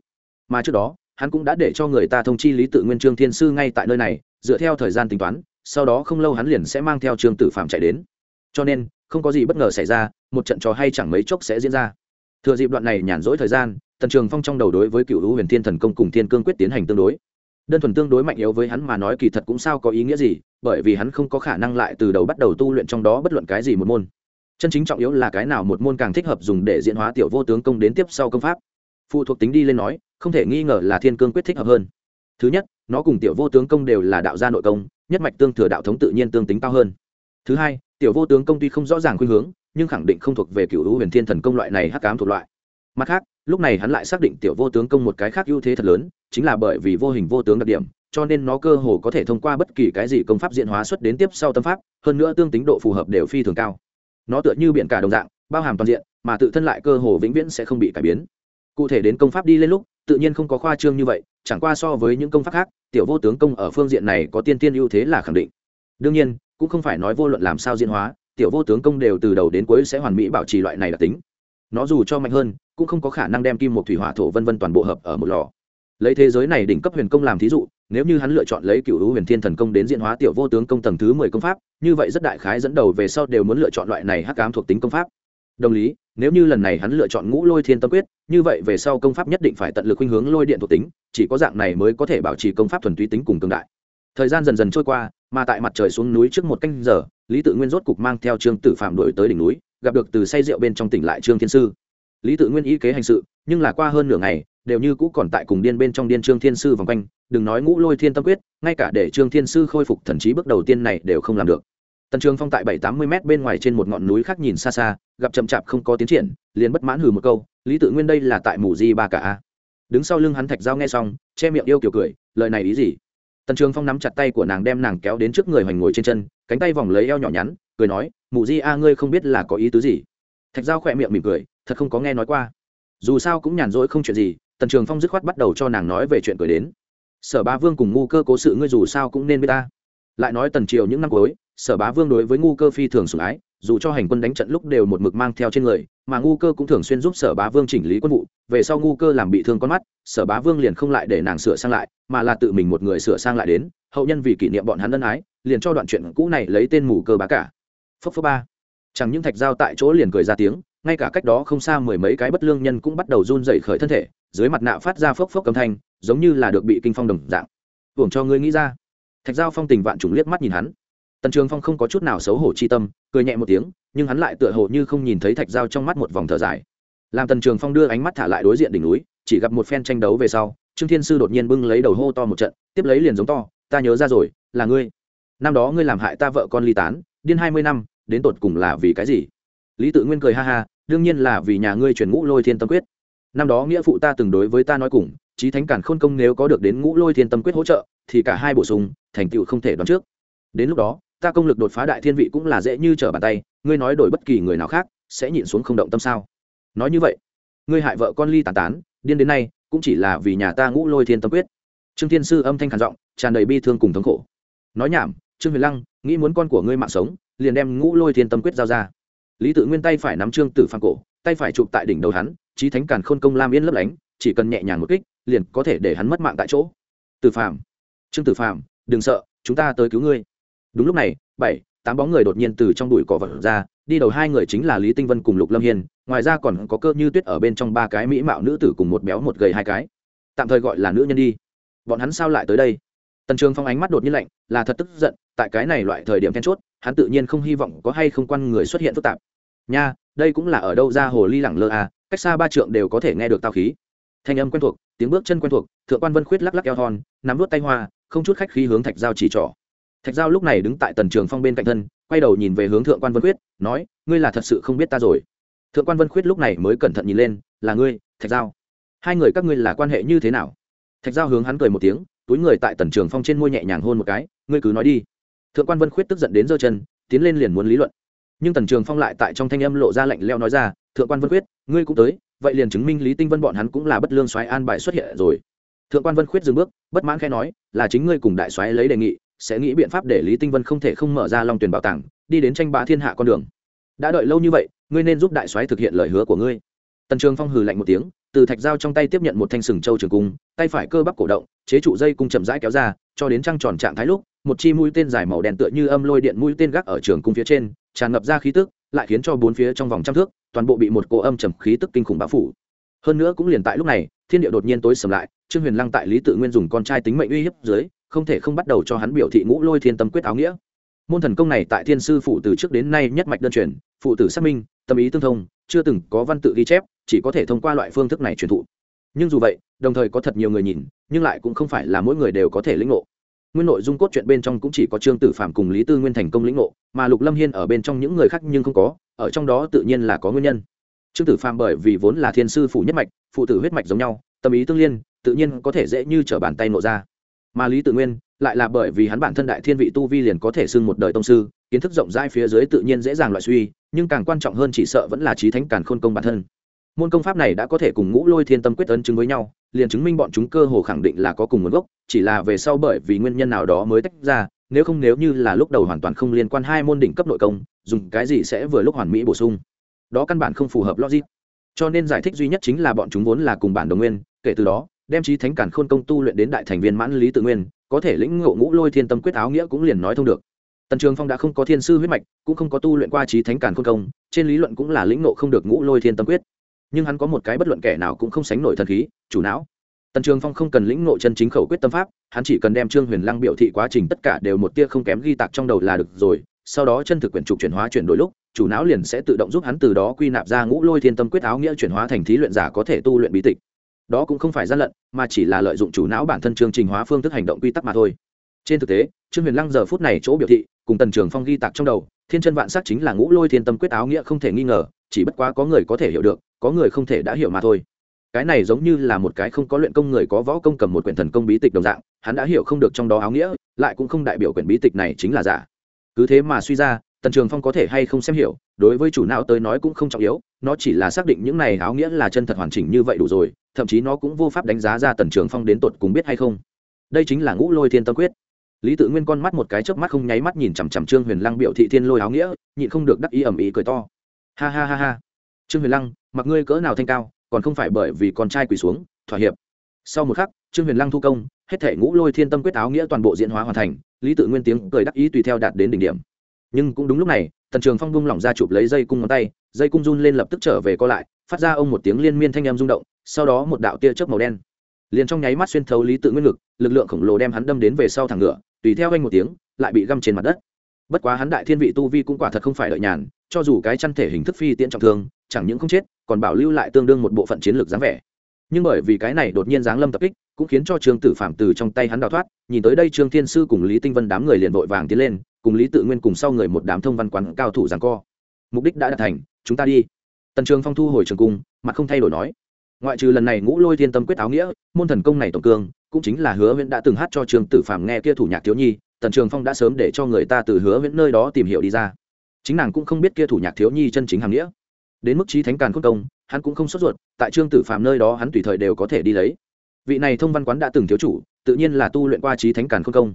Mà trước đó, hắn cũng đã để cho người ta thông chi lý tự nguyên trương thiên sư ngay tại nơi này, dựa theo thời gian tính toán, sau đó không lâu hắn liền sẽ mang theo trương tử phạm chạy đến. Cho nên, không có gì bất ngờ xảy ra, một trận trò hay chẳng mấy chốc sẽ diễn ra thừa dịp đoạn này nhàn rỗi thời gian, tần trường phong trong đầu đối với cựu hữu huyền thiên thần công cùng thiên cương quyết tiến hành tương đối. Đơn thuần tương đối mạnh yếu với hắn mà nói kỳ thật cũng sao có ý nghĩa gì, bởi vì hắn không có khả năng lại từ đầu bắt đầu tu luyện trong đó bất luận cái gì một môn. Chân chính trọng yếu là cái nào một môn càng thích hợp dùng để diễn hóa tiểu vô tướng công đến tiếp sau công pháp. Phụ thuộc tính đi lên nói, không thể nghi ngờ là thiên cương quyết thích hợp hơn. Thứ nhất, nó cùng tiểu vô tướng công đều là đạo gia nội công, nhất mạch tương thừa đạo thống tự nhiên tương tính cao hơn. Thứ hai, tiểu vô tướng công tuy không rõ ràng khuynh hướng nhưng khẳng định không thuộc về cựu hữu huyền thiên thần công loại này hắc cám thuộc loại. Mặt khác, lúc này hắn lại xác định tiểu vô tướng công một cái khác ưu thế thật lớn, chính là bởi vì vô hình vô tướng đặc điểm, cho nên nó cơ hồ có thể thông qua bất kỳ cái gì công pháp diện hóa xuất đến tiếp sau tâm pháp, hơn nữa tương tính độ phù hợp đều phi thường cao. Nó tựa như biển cả đồng dạng, bao hàm toàn diện, mà tự thân lại cơ hồ vĩnh viễn sẽ không bị cải biến. Cụ thể đến công pháp đi lên lúc, tự nhiên không có khoa trương như vậy, chẳng qua so với những công pháp khác, tiểu vô tướng công ở phương diện này có tiên tiên ưu thế là khẳng định. Đương nhiên, cũng không phải nói vô luận làm sao diễn hóa tiểu vô tướng công đều từ đầu đến cuối sẽ hoàn mỹ bảo trì loại này đặc tính. Nó dù cho mạnh hơn, cũng không có khả năng đem kim một thủy hỏa thổ vân vân toàn bộ hợp ở một lò. Lấy thế giới này đỉnh cấp huyền công làm thí dụ, nếu như hắn lựa chọn lấy cựu hữu huyền thiên thần công đến diện hóa tiểu vô tướng công tầng thứ mười công pháp, như vậy rất đại khái dẫn đầu về sau đều muốn lựa chọn loại này hắc ám thuộc tính công pháp. Đồng lý, nếu như lần này hắn lựa chọn ngũ lôi thiên tâm quyết, như vậy về sau công pháp nhất định phải tận lực khuynh hướng lôi điện thuộc tính, chỉ có dạng này mới có thể bảo trì công pháp thuần túy tính cùng tương đại thời gian dần dần trôi qua, mà tại mặt trời xuống núi trước một canh giờ, lý tự nguyên rốt cục mang theo trương tử phạm đổi tới đỉnh núi, gặp được từ say rượu bên trong tỉnh lại trương thiên sư. Lý tự nguyên ý kế hành sự, nhưng là qua hơn nửa ngày, đều như cũ còn tại cùng điên bên trong điên trương thiên sư vòng quanh, đừng nói ngũ lôi thiên tâm quyết, ngay cả để trương thiên sư khôi phục thần trí bước đầu tiên này đều không làm được. Tần trường phong tại bảy tám mươi m bên ngoài trên một ngọn núi khác nhìn xa xa, gặp chậm chạp không có tiến triển, liền bất mãn hừ một câu, lý tự nguyên đây là tại mù di ba cả a? Đứng sau lưng hắn thạch giao nghe xong, che miệng yêu kiểu cười, lời này ý gì? Tần trường phong nắm chặt tay của nàng đem nàng kéo đến trước người hoành ngồi trên chân, cánh tay vòng lấy eo nhỏ nhắn, cười nói mù di a, ngươi không biết là có ý tứ gì? Thạch giao khỏe miệng mỉm cười, thật không có nghe nói qua. Dù sao cũng nhàn rỗi không chuyện gì, tần trường phong dứt khoát bắt đầu cho nàng nói về chuyện cười đến. Sở bá vương cùng ngu cơ cố sự ngươi dù sao cũng nên biết ta. Lại nói tần triều những năm cuối, sở bá vương đối với ngu cơ phi thường sủng ái dù cho hành quân đánh trận lúc đều một mực mang theo trên người, mà ngu cơ cũng thường xuyên giúp sở bá vương chỉnh lý quân vụ, về sau ngu cơ làm bị thương con mắt, sở bá vương liền không lại để nàng sửa sang lại, mà là tự mình một người sửa sang lại đến, hậu nhân vì kỷ niệm bọn hắn ân ái, liền cho đoạn chuyện cũ này lấy tên mù cơ bá cả. Phấp phấp ba. Chẳng những thạch giao tại chỗ liền cười ra tiếng, ngay cả cách đó không xa mười mấy cái bất lương nhân cũng bắt đầu run dậy khởi thân thể, dưới mặt nạ phát ra phốc phốc âm thanh, giống như là được bị kinh phong đồng dạng. Hưởng cho ngươi nghĩ ra. Thạch giao phong tình vạn trùng liếc mắt nhìn hắn tần trường phong không có chút nào xấu hổ chi tâm, cười nhẹ một tiếng, nhưng hắn lại tựa hồ như không nhìn thấy thạch dao trong mắt một vòng thở dài. Làm tần trường phong đưa ánh mắt thả lại đối diện đỉnh núi, chỉ gặp một phen tranh đấu về sau, trương thiên sư đột nhiên bưng lấy đầu hô to một trận, tiếp lấy liền giống to, ta nhớ ra rồi, là ngươi. Năm đó ngươi làm hại ta vợ con ly tán, điên hai mươi năm, đến tột cùng là vì cái gì? Lý tự nguyên cười ha ha, đương nhiên là vì nhà ngươi chuyển ngũ lôi thiên tâm quyết. Năm đó nghĩa phụ ta từng đối với ta nói cùng trí thánh cản khôn công nếu có được đến ngũ lôi thiên tâm quyết hỗ trợ, thì cả hai bổ sung, thành tựu không thể đoán trước. Đến lúc đó ta công lực đột phá đại thiên vị cũng là dễ như trở bàn tay, ngươi nói đổi bất kỳ người nào khác, sẽ nhịn xuống không động tâm sao? Nói như vậy, ngươi hại vợ con ly tàn tán, điên đến nay, cũng chỉ là vì nhà ta ngũ lôi thiên tâm quyết. Trương thiên sư âm thanh khản giọng, tràn đầy bi thương cùng thống khổ. Nói nhảm, trương huyền lăng, nghĩ muốn con của ngươi mạng sống, liền đem ngũ lôi thiên tâm quyết giao ra. Lý tự nguyên tay phải nắm trương tử phàm cổ, tay phải chụp tại đỉnh đầu hắn trí thánh càn khôn công lam yên lấp lánh, chỉ cần nhẹ nhàng một kích, liền có thể để hắn mất mạng tại chỗ. Tử phàm, trương tử phàm, đừng sợ, chúng ta tới cứu ngươi đúng lúc này, bảy, tám bóng người đột nhiên từ trong bụi cỏ vật ra, đi đầu hai người chính là lý tinh vân cùng lục lâm hiên, ngoài ra còn có cơ như tuyết ở bên trong ba cái mỹ mạo nữ tử cùng một béo một gầy hai cái. Tạm thời gọi là nữ nhân đi. Bọn hắn sao lại tới đây? Tần trường phong ánh mắt đột nhiên lạnh, là thật tức giận, tại cái này loại thời điểm then chốt, hắn tự nhiên không hy vọng có hay không quan người xuất hiện phức tạp. Nha, đây cũng là ở đâu ra hồ ly lẳng lơ à cách xa ba trượng đều có thể nghe được tao khí. Thanh âm quen thuộc, tiếng bước chân quen thuộc, thượng quan vân khuyết lắc lắc eo thon nắm vút tay hoa, không chút khách khí hướng thạch giao chỉ trỏ thạch giao lúc này đứng tại tần trường phong bên cạnh thân, quay đầu nhìn về hướng thượng quan vân khuyết, nói, ngươi là thật sự không biết ta rồi. Thượng quan vân khuyết lúc này mới cẩn thận nhìn lên, là ngươi, thạch giao. Hai người các ngươi là quan hệ như thế nào? Thạch giao hướng hắn cười một tiếng, túi người tại tần trường phong trên môi nhẹ nhàng hôn một cái, ngươi cứ nói đi. Thượng quan vân khuyết tức giận đến giơ chân, tiến lên liền muốn lý luận. Nhưng tần trường phong lại tại trong thanh âm lộ ra lạnh leo nói ra, thượng quan vân khuyết, ngươi cũng tới, vậy liền chứng minh lý tinh vân bọn hắn cũng là bất lương soái an bài xuất hiện rồi. Thượng quan vân khuyết dừng bước, bất mãn khai nói, là chính ngươi cùng đại soái lấy đề nghị sẽ nghĩ biện pháp để lý tinh vân không thể không mở ra long tuyển bảo tàng, đi đến tranh bá thiên hạ con đường. Đã đợi lâu như vậy, ngươi nên giúp đại soái thực hiện lời hứa của ngươi. Tần trường phong hừ lạnh một tiếng, từ thạch dao trong tay tiếp nhận một thanh sừng châu trường cung, tay phải cơ bắp cổ động, chế trụ dây cung chậm rãi kéo ra, cho đến trăng tròn trạng thái lúc, một chi mũi tên dài màu đen tựa như âm lôi điện mũi tên gác ở trường cung phía trên, tràn ngập ra khí tức, lại khiến cho bốn phía trong vòng trăm thước, toàn bộ bị một cỗ âm trầm khí tức kinh khủng bao phủ. Hơn nữa cũng liền tại lúc này, thiên địa đột nhiên tối sầm lại, trương huyền lăng tại lý tự nguyên dùng con trai tính mệnh uy hiếp dưới không thể không bắt đầu cho hắn biểu thị ngũ lôi thiên tâm quyết áo nghĩa. Môn thần công này tại thiên sư phụ từ trước đến nay nhất mạch đơn truyền, phụ tử xác minh, tâm ý tương thông, chưa từng có văn tự ghi chép, chỉ có thể thông qua loại phương thức này truyền thụ. Nhưng dù vậy, đồng thời có thật nhiều người nhìn, nhưng lại cũng không phải là mỗi người đều có thể lĩnh ngộ. Nguyên nội dung cốt truyện bên trong cũng chỉ có trương tử phạm cùng lý tư nguyên thành công lĩnh ngộ, mà lục lâm hiên ở bên trong những người khác nhưng không có, ở trong đó tự nhiên là có nguyên nhân. Trương tử phạm bởi vì vốn là thiên sư phủ nhất mạch, phụ tử huyết mạch giống nhau, tâm ý tương liên, tự nhiên có thể dễ như t r ở bàn tay nộ ra mà lý tự nguyên lại là bởi vì hắn bản thân đại thiên vị tu vi liền có thể xưng một đời tông sư, kiến thức rộng rãi phía dưới tự nhiên dễ dàng loại suy, nhưng càng quan trọng hơn chỉ sợ vẫn là trí thánh càn khôn công bản thân. Môn công pháp này đã có thể cùng ngũ lôi thiên tâm quyết ấn chứng với nhau, liền chứng minh bọn chúng cơ hồ khẳng định là có cùng nguồn gốc, chỉ là về sau bởi vì nguyên nhân nào đó mới tách ra, nếu không nếu như là lúc đầu hoàn toàn không liên quan hai môn đỉnh cấp nội công, dùng cái gì sẽ vừa lúc hoàn mỹ bổ sung. Đó căn bản không phù hợp logic. Cho nên giải thích duy nhất chính là bọn chúng vốn là cùng bản đồng nguyên, kể từ đó đem trí thánh cản khôn công tu luyện đến đại thành viên mãn lý tự nguyên, có thể lĩnh ngộ ngũ lôi thiên tâm quyết áo nghĩa cũng liền nói thông được. Tần trường phong đã không có thiên sư huyết mạch, cũng không có tu luyện qua trí thánh cản khôn công, trên lý luận cũng là lĩnh ngộ không được ngũ lôi thiên tâm quyết. Nhưng hắn có một cái bất luận kẻ nào cũng không sánh nổi thần khí, chủ não. Tần trường phong không cần lĩnh ngộ chân chính khẩu quyết tâm pháp, hắn chỉ cần đem trương huyền lăng biểu thị quá trình tất cả đều một tia không kém ghi tạc trong đầu là được rồi, sau đó chân thực quyển trục chuyển hóa chuyển đổi lúc, chủ não liền sẽ tự động giúp hắn từ đó quy nạp ra ngũ lôi thiên tâm quyết áo nghĩa chuyển hóa thành thí luyện giả có thể tu luyện bí tịch đó cũng không phải gian lận, mà chỉ là lợi dụng chủ não bản thân chương trình hóa phương thức hành động quy tắc mà thôi. Trên thực tế, trương huyền lăng giờ phút này chỗ biểu thị, cùng tần trường phong ghi tạc trong đầu, thiên chân vạn sắc chính là ngũ lôi thiên tâm quyết áo nghĩa không thể nghi ngờ, chỉ bất quá có người có thể hiểu được, có người không thể đã hiểu mà thôi. Cái này giống như là một cái không có luyện công người có võ công cầm một quyển thần công bí tịch đồng dạng, hắn đã hiểu không được trong đó áo nghĩa, lại cũng không đại biểu quyển bí tịch này chính là giả. Cứ thế mà suy ra, tần trường phong có thể hay không xem hiểu, đối với chủ não tới nói cũng không trọng yếu nó chỉ là xác định những này áo nghĩa là chân thật hoàn chỉnh như vậy đủ rồi, thậm chí nó cũng vô pháp đánh giá ra tần trường phong đến tột cùng biết hay không. Đây chính là ngũ lôi thiên tâm quyết. Lý tự nguyên con mắt một cái chớp mắt không nháy mắt nhìn chằm chằm trương huyền lăng biểu thị thiên lôi áo nghĩa, nhịn không được đắc ý ẩm ý cười to. Ha ha ha ha. Trương huyền lăng, mặc ngươi cỡ nào thanh cao, còn không phải bởi vì con trai quỳ xuống, thỏa hiệp. Sau một khắc, trương huyền lăng thu công, hết thể ngũ lôi thiên tâm quyết áo nghĩa toàn bộ diễn hóa hoàn thành, lý tự nguyên tiếng cười đắc ý tùy theo đạt đến đỉnh điểm nhưng cũng đúng lúc này, tần trường phong bung lỏng ra chụp lấy dây cung ngón tay, dây cung run lên lập tức trở về co lại, phát ra ông một tiếng liên miên thanh em rung động, sau đó một đạo tia chớp màu đen. Liền trong nháy mắt xuyên thấu lý tự nguyên lực lực lượng khổng lồ đem hắn đâm đến về sau thẳng ngựa, tùy theo anh một tiếng, lại bị găm trên mặt đất. Bất quá hắn đại thiên vị tu vi cũng quả thật không phải đợi nhàn, cho dù cái chăn thể hình thức phi tiễn trọng thương, chẳng những không chết, còn bảo lưu lại tương đương một bộ phận chiến lược dáng vẻ. Nhưng bởi vì cái này đột nhiên giáng lâm tập kích, cũng khiến cho trương tử phạm từ trong tay hắn đào thoát, nhìn tới đây trương thiên sư cùng lý tinh vân đám người liền vội vàng tiến lên cùng lý tự nguyên cùng sau người một đám thông văn quán cao thủ giảng co. Mục đích đã đạt thành, chúng ta đi. Tần trường phong thu hồi trường cung, mặt không thay đổi nói. Ngoại trừ lần này ngũ lôi thiên tâm quyết áo nghĩa, môn thần công này tổng cương, cũng chính là hứa viễn đã từng hát cho trương tử phạm nghe kia thủ nhạc thiếu nhi, tần trường phong đã sớm để cho người ta từ hứa viễn nơi đó tìm hiểu đi ra. Chính nàng cũng không biết kia thủ nhạc thiếu nhi chân chính hàm nghĩa. Đến mức trí thánh càn khôn công, hắn cũng không sốt ruột, tại trương tử phạm nơi đó hắn tùy thời đều có thể đi lấy. Vị này thông văn quán đã từng thiếu chủ, tự nhiên là tu luyện qua trí thánh càn khôn công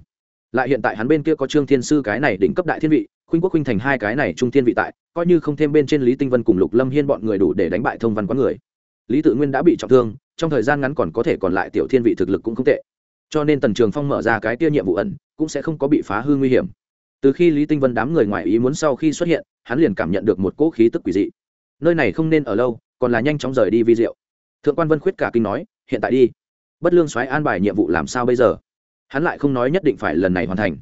lại hiện tại hắn bên kia có trương thiên sư cái này đỉnh cấp đại thiên vị, khuynh quốc khuynh thành hai cái này trung thiên vị tại, coi như không thêm bên trên lý tinh vân cùng lục lâm hiên bọn người đủ để đánh bại thông văn quán người. Lý tự nguyên đã bị trọng thương, trong thời gian ngắn còn có thể còn lại tiểu thiên vị thực lực cũng không tệ. Cho nên tần trường phong mở ra cái tia nhiệm vụ ẩn, cũng sẽ không có bị phá hư nguy hiểm. Từ khi lý tinh vân đám người ngoài ý muốn sau khi xuất hiện, hắn liền cảm nhận được một cỗ khí tức quỷ dị. Nơi này không nên ở lâu, còn là nhanh chóng rời đi vi diệu. Thượng quan vân khuyết cả kinh nói, hiện tại đi. Bất lương xoáy an bài nhiệm vụ làm sao bây giờ? Hắn lại không nói nhất định phải lần này hoàn thành.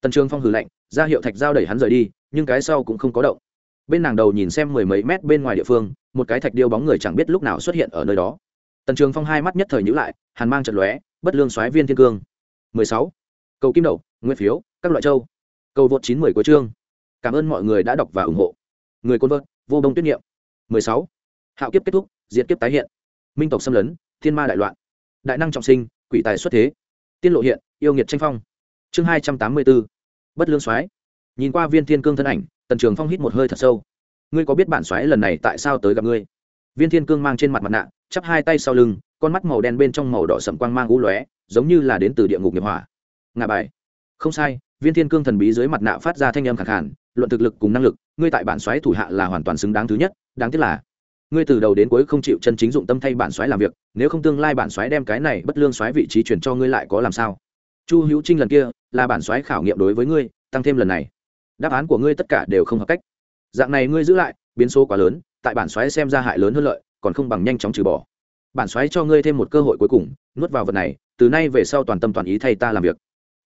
Tần trường phong hừ lạnh, ra hiệu thạch giao đẩy hắn rời đi, nhưng cái sau cũng không có động. Bên nàng đầu nhìn xem mười mấy mét bên ngoài địa phương, một cái thạch điêu bóng người chẳng biết lúc nào xuất hiện ở nơi đó. Tần trường phong hai mắt nhất thời nhữ lại, hàn mang trận lóe, bất lương xoáy viên thiên cương. mười sáu. Cầu kim đậu nguyên phiếu, các loại châu. Cầu vượt chín mười của chương. Cảm ơn mọi người đã đọc và ủng hộ. Người côn vợt, vô đông tuyết nghiệm mười sáu. Hạo kiếp kết thúc, diệt kiếp tái hiện. Minh tộc xâm lấn, thiên ma đại loạn. Đại năng trọng sinh, quỷ tài xuất thế. Tiên lộ hiện yêu nghiệt tranh phong. Chương hai trăm tám mươi b ố bất lương soái. Nhìn qua viên thiên cương thân ảnh, tần trường phong hít một hơi thật sâu. Ngươi có biết bản soái lần này tại sao tới gặp ngươi? Viên thiên cương mang trên mặt mặt nạ, chắp hai tay sau lưng, con mắt màu đen bên trong màu đỏ sầm quang mang u lóe, giống như là đến từ địa ngục nghiệp hỏa. Ngạ bài. Không sai, viên thiên cương thần bí dưới mặt nạ phát ra thanh âm khẳng hẳn luận thực lực cùng năng lực, ngươi tại bản soái thủ hạ là hoàn toàn xứng đáng thứ nhất, đáng tiếc là, ngươi từ đầu đến cuối không chịu chân chính dụng tâm thay bản soái làm việc, nếu không tương lai bản soái đem cái này bất lương soái vị trí chuyển cho ngươi lại có làm sao? Chu hữu trinh lần kia là bản soái khảo nghiệm đối với ngươi, tăng thêm lần này. Đáp án của ngươi tất cả đều không hợp cách. Dạng này ngươi giữ lại, biến số quá lớn, tại bản soái xem ra hại lớn hơn lợi, còn không bằng nhanh chóng trừ bỏ. Bản soái cho ngươi thêm một cơ hội cuối cùng, nuốt vào vật này, từ nay về sau toàn tâm toàn ý thay ta làm việc.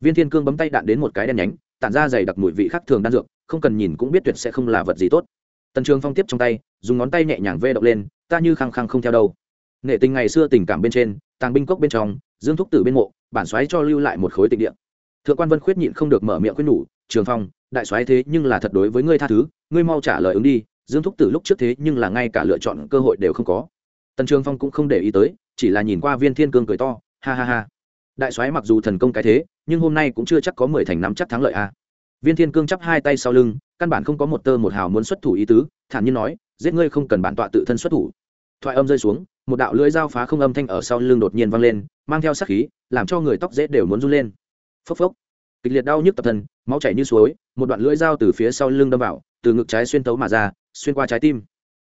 Viên thiên cương bấm tay đạn đến một cái đen nhánh, tản ra dày đặc mùi vị khác thường đan dược, không cần nhìn cũng biết tuyệt sẽ không là vật gì tốt. Tần trường phong tiếp trong tay, dùng ngón tay nhẹ nhàng vê động lên, ta như khăng khăng không theo đâu. Nghệ tình ngày xưa tình cảm bên trên, tàng binh cốc bên trong, dương thúc tử bên mộ bản xoáy cho lưu lại một khối tịch địa. Thượng quan vân khuyết nhịn không được mở miệng khuyên nhủ, trường phong, đại xoáy thế nhưng là thật đối với ngươi tha thứ, ngươi mau trả lời ứng đi, dương thúc tử lúc trước thế nhưng là ngay cả lựa chọn cơ hội đều không có. Tần trường phong cũng không để ý tới, chỉ là nhìn qua viên thiên cương cười to, ha ha ha. Đại soái mặc dù thần công cái thế, nhưng hôm nay cũng chưa chắc có mười thành nắm chắc thắng lợi a viên thiên cương chắp hai tay sau lưng, căn bản không có một tơ một hào muốn xuất thủ ý tứ, thản nhiên nói, giết ngươi không cần bản tọa tự thân xuất thủ. Thoại âm rơi xuống một đạo lưỡi dao phá không âm thanh ở sau lưng đột nhiên vang lên, mang theo sát khí, làm cho người tóc dễ đều muốn run lên. Phốc phốc. Kịch liệt đau nhức tập thân, máu chảy như suối, một đoạn lưỡi dao từ phía sau lưng đâm vào, từ ngực trái xuyên tấu mà ra, xuyên qua trái tim.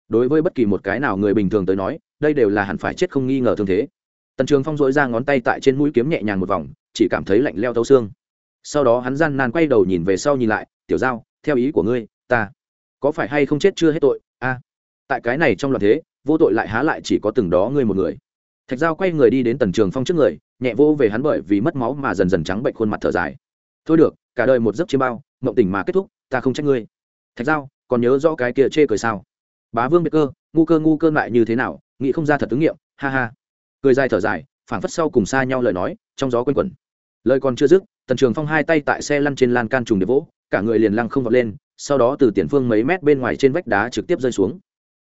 Đối với bất kỳ một cái nào người bình thường tới nói, đây đều là hẳn phải chết không nghi ngờ thương thế. Tần trường phong dội ra ngón tay tại trên mũi kiếm nhẹ nhàng một vòng, chỉ cảm thấy lạnh leo thấu xương. Sau đó hắn gian nan quay đầu nhìn về sau nhìn lại, tiểu giao, theo ý của ngươi, ta có phải hay không chết chưa hết tội? A. Tại cái này trong loạt thế vô tội lại há lại chỉ có từng đó ngươi một người. Thạch giao quay người đi đến tần trường phong trước người, nhẹ vô về hắn bởi vì mất máu mà dần dần trắng bệnh khuôn mặt thở dài. Thôi được, cả đời một giấc chiêm bao, mộng tỉnh mà kết thúc, ta không trách ngươi. Thạch giao, còn nhớ rõ cái kia chê cười sao? Bá vương biệt cơ, ngu cơ ngu cơ lại như thế nào, nghĩ không ra thật ứng nghiệm, ha ha. Cười dài thở dài, phảng phất sau cùng xa nhau lời nói, trong gió quanh quẩn. Lời còn chưa dứt, tần trường phong hai tay tại xe lăn trên lan can trùng để vỗ, cả người liền lăng không vọt lên, sau đó từ tiền phương mấy mét bên ngoài trên vách đá trực tiếp rơi xuống.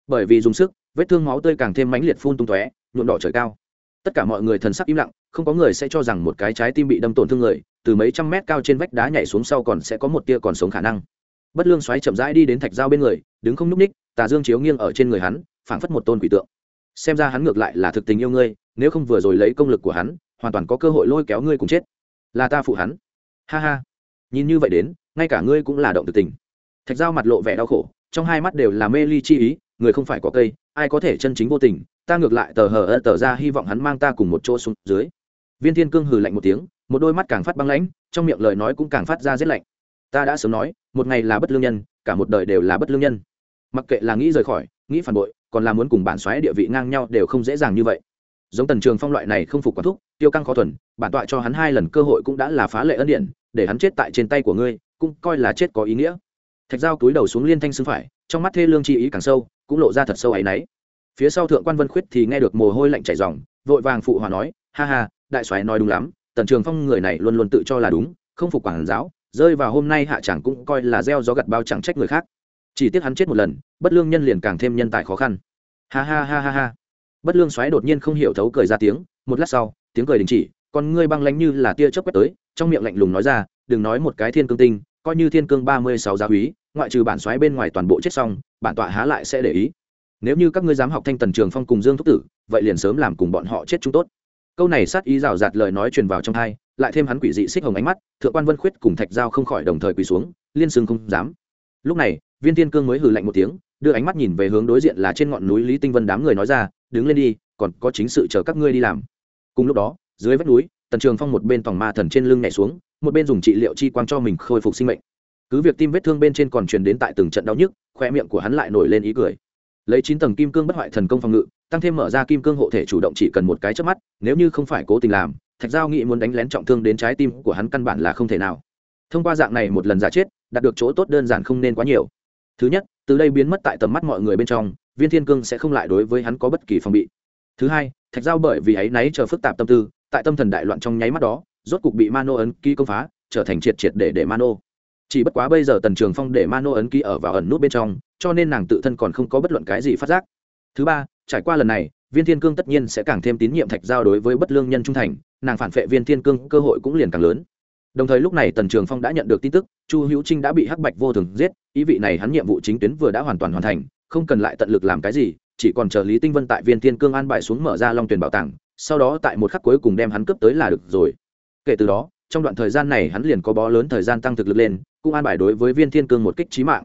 Bởi vì dùng sức vết thương máu tươi càng thêm mãnh liệt phun tung tóe, nhuộm đỏ trời cao. Tất cả mọi người thần sắc im lặng, không có người sẽ cho rằng một cái trái tim bị đâm tổn thương người, từ mấy trăm mét cao trên vách đá nhảy xuống sau còn sẽ có một tia còn sống khả năng. Bất lương xoáy chậm rãi đi đến thạch dao bên người, đứng không n ú c ních tà dương chiếu nghiêng ở trên người hắn, phảng phất một tôn quỷ tượng. Xem ra hắn ngược lại là thực tình yêu ngươi, nếu không vừa rồi lấy công lực của hắn, hoàn toàn có cơ hội lôi kéo ngươi cùng chết. Là ta phụ hắn. Ha ha. Nhìn như vậy đến, ngay cả ngươi cũng là động thực tình. Thạch dao mặt lộ vẻ đau khổ, trong hai mắt đều là mê ly chi ý người không phải có cây, ai có thể chân chính vô tình, ta ngược lại tờ hờ ơ tờ ra hy vọng hắn mang ta cùng một chỗ xuống dưới. Viên thiên cương hừ lạnh một tiếng, một đôi mắt càng phát băng lãnh, trong miệng lời nói cũng càng phát ra rét lạnh. Ta đã sớm nói, một ngày là bất lương nhân, cả một đời đều là bất lương nhân. Mặc kệ là nghĩ rời khỏi, nghĩ phản bội, còn là muốn cùng bản xoáy địa vị ngang nhau đều không dễ dàng như vậy. Giống tần trường phong loại này không phục quán thúc, tiêu căng khó thuần, bản tọa cho hắn hai lần cơ hội cũng đã là phá lệ ân điện để hắn chết tại trên tay của ngươi, cũng coi là chết có ý nghĩa. Thạch dao túi đầu xuống liên thanh xưng phải trong mắt thê lương chi ý càng sâu cũng lộ ra thật sâu áy náy. Phía sau thượng quan vân khuyết thì nghe được mồ hôi lạnh chảy ròng, vội vàng phụ hòa nói ha ha đại soái nói đúng lắm tần trường phong người này luôn luôn tự cho là đúng không phục quản giáo rơi vào hôm nay hạ chẳng cũng coi là gieo gió gặt bao chẳng trách người khác. Chỉ tiếc hắn chết một lần bất lương nhân liền càng thêm nhân tài khó khăn. Ha ha ha ha ha. Bất lương xoáy đột nhiên không hiểu thấu cười ra tiếng một lát sau tiếng cười đình chỉ còn ngươi băng lánh như là tia chớp quét tới trong miệng lạnh lùng nói ra đừng nói một cái thiên cương tinh coi như thiên cương ba mươi sáu gia úy ngoại trừ bản xoáy bên ngoài toàn bộ chết xong bản tọa há lại sẽ để ý. Nếu như các ngươi dám học thanh tần trường phong cùng dương thúc tử vậy liền sớm làm cùng bọn họ chết chúng tốt. Câu này sát ý rào rạt lời nói truyền vào trong hai, lại thêm hắn quỷ dị xích hồng ánh mắt thượng quan vân khuyết cùng thạch giao không khỏi đồng thời quỳ xuống liên xương không dám. Lúc này viên thiên cương mới hừ lạnh một tiếng đưa ánh mắt nhìn về hướng đối diện là trên ngọn núi lý tinh vân đám người nói ra đứng lên đi còn có chính sự chờ các ngươi đi làm. Cùng lúc đó dưới vách núi tần trường phong một bên tòng ma thần trên lưng nhảy xuống một bên dùng trị liệu chi quang cho mình khôi phục sinh mệnh cứ việc tim vết thương bên trên còn truyền đến tại từng trận đau nhức, khoe miệng của hắn lại nổi lên ý cười. Lấy chín tầng kim cương bất hoại thần công phòng ngự, tăng thêm mở ra kim cương hộ thể chủ động chỉ cần một cái trước mắt, nếu như không phải cố tình làm, thạch giao nghị muốn đánh lén trọng thương đến trái tim của hắn căn bản là không thể nào. Thông qua dạng này một lần giả chết, đạt được chỗ tốt đơn giản không nên quá nhiều. Thứ nhất, từ đây biến mất tại tầm mắt mọi người bên trong, viên thiên cương sẽ không lại đối với hắn có bất kỳ phòng bị. Thứ hai, thạch giao bởi vì ấ y náy chờ phức tạp tâm tư, tại tâm thần đại loạn trong nháy mắt đó, rốt cục bị mano ấn ký công phá, trở thành triệt triệt để để mano chỉ bất quá bây giờ tần trường phong để mano ấn ký ở vào ẩn nút bên trong, cho nên nàng tự thân còn không có bất luận cái gì phát giác. Thứ ba, trải qua lần này, viên thiên cương tất nhiên sẽ càng thêm tín nhiệm thạch giao đối với bất lương nhân trung thành, nàng phản vệ viên thiên cương cơ hội cũng liền càng lớn. Đồng thời lúc này tần trường phong đã nhận được tin tức, chu hữu trinh đã bị hắc bạch vô thường giết, ý vị này hắn nhiệm vụ chính tuyến vừa đã hoàn toàn hoàn thành, không cần lại tận lực làm cái gì, chỉ còn chờ lý tinh vân tại viên thiên cương an bài xuống mở ra long tuyển bảo tàng, sau đó tại một khắc cuối cùng đem hắn cướp tới là được rồi. Kể từ đó, trong đoạn thời gian này hắn liền có bó lớn thời gian tăng thực lực lên cũng an bài đối với viên thiên cương một kích trí mạng.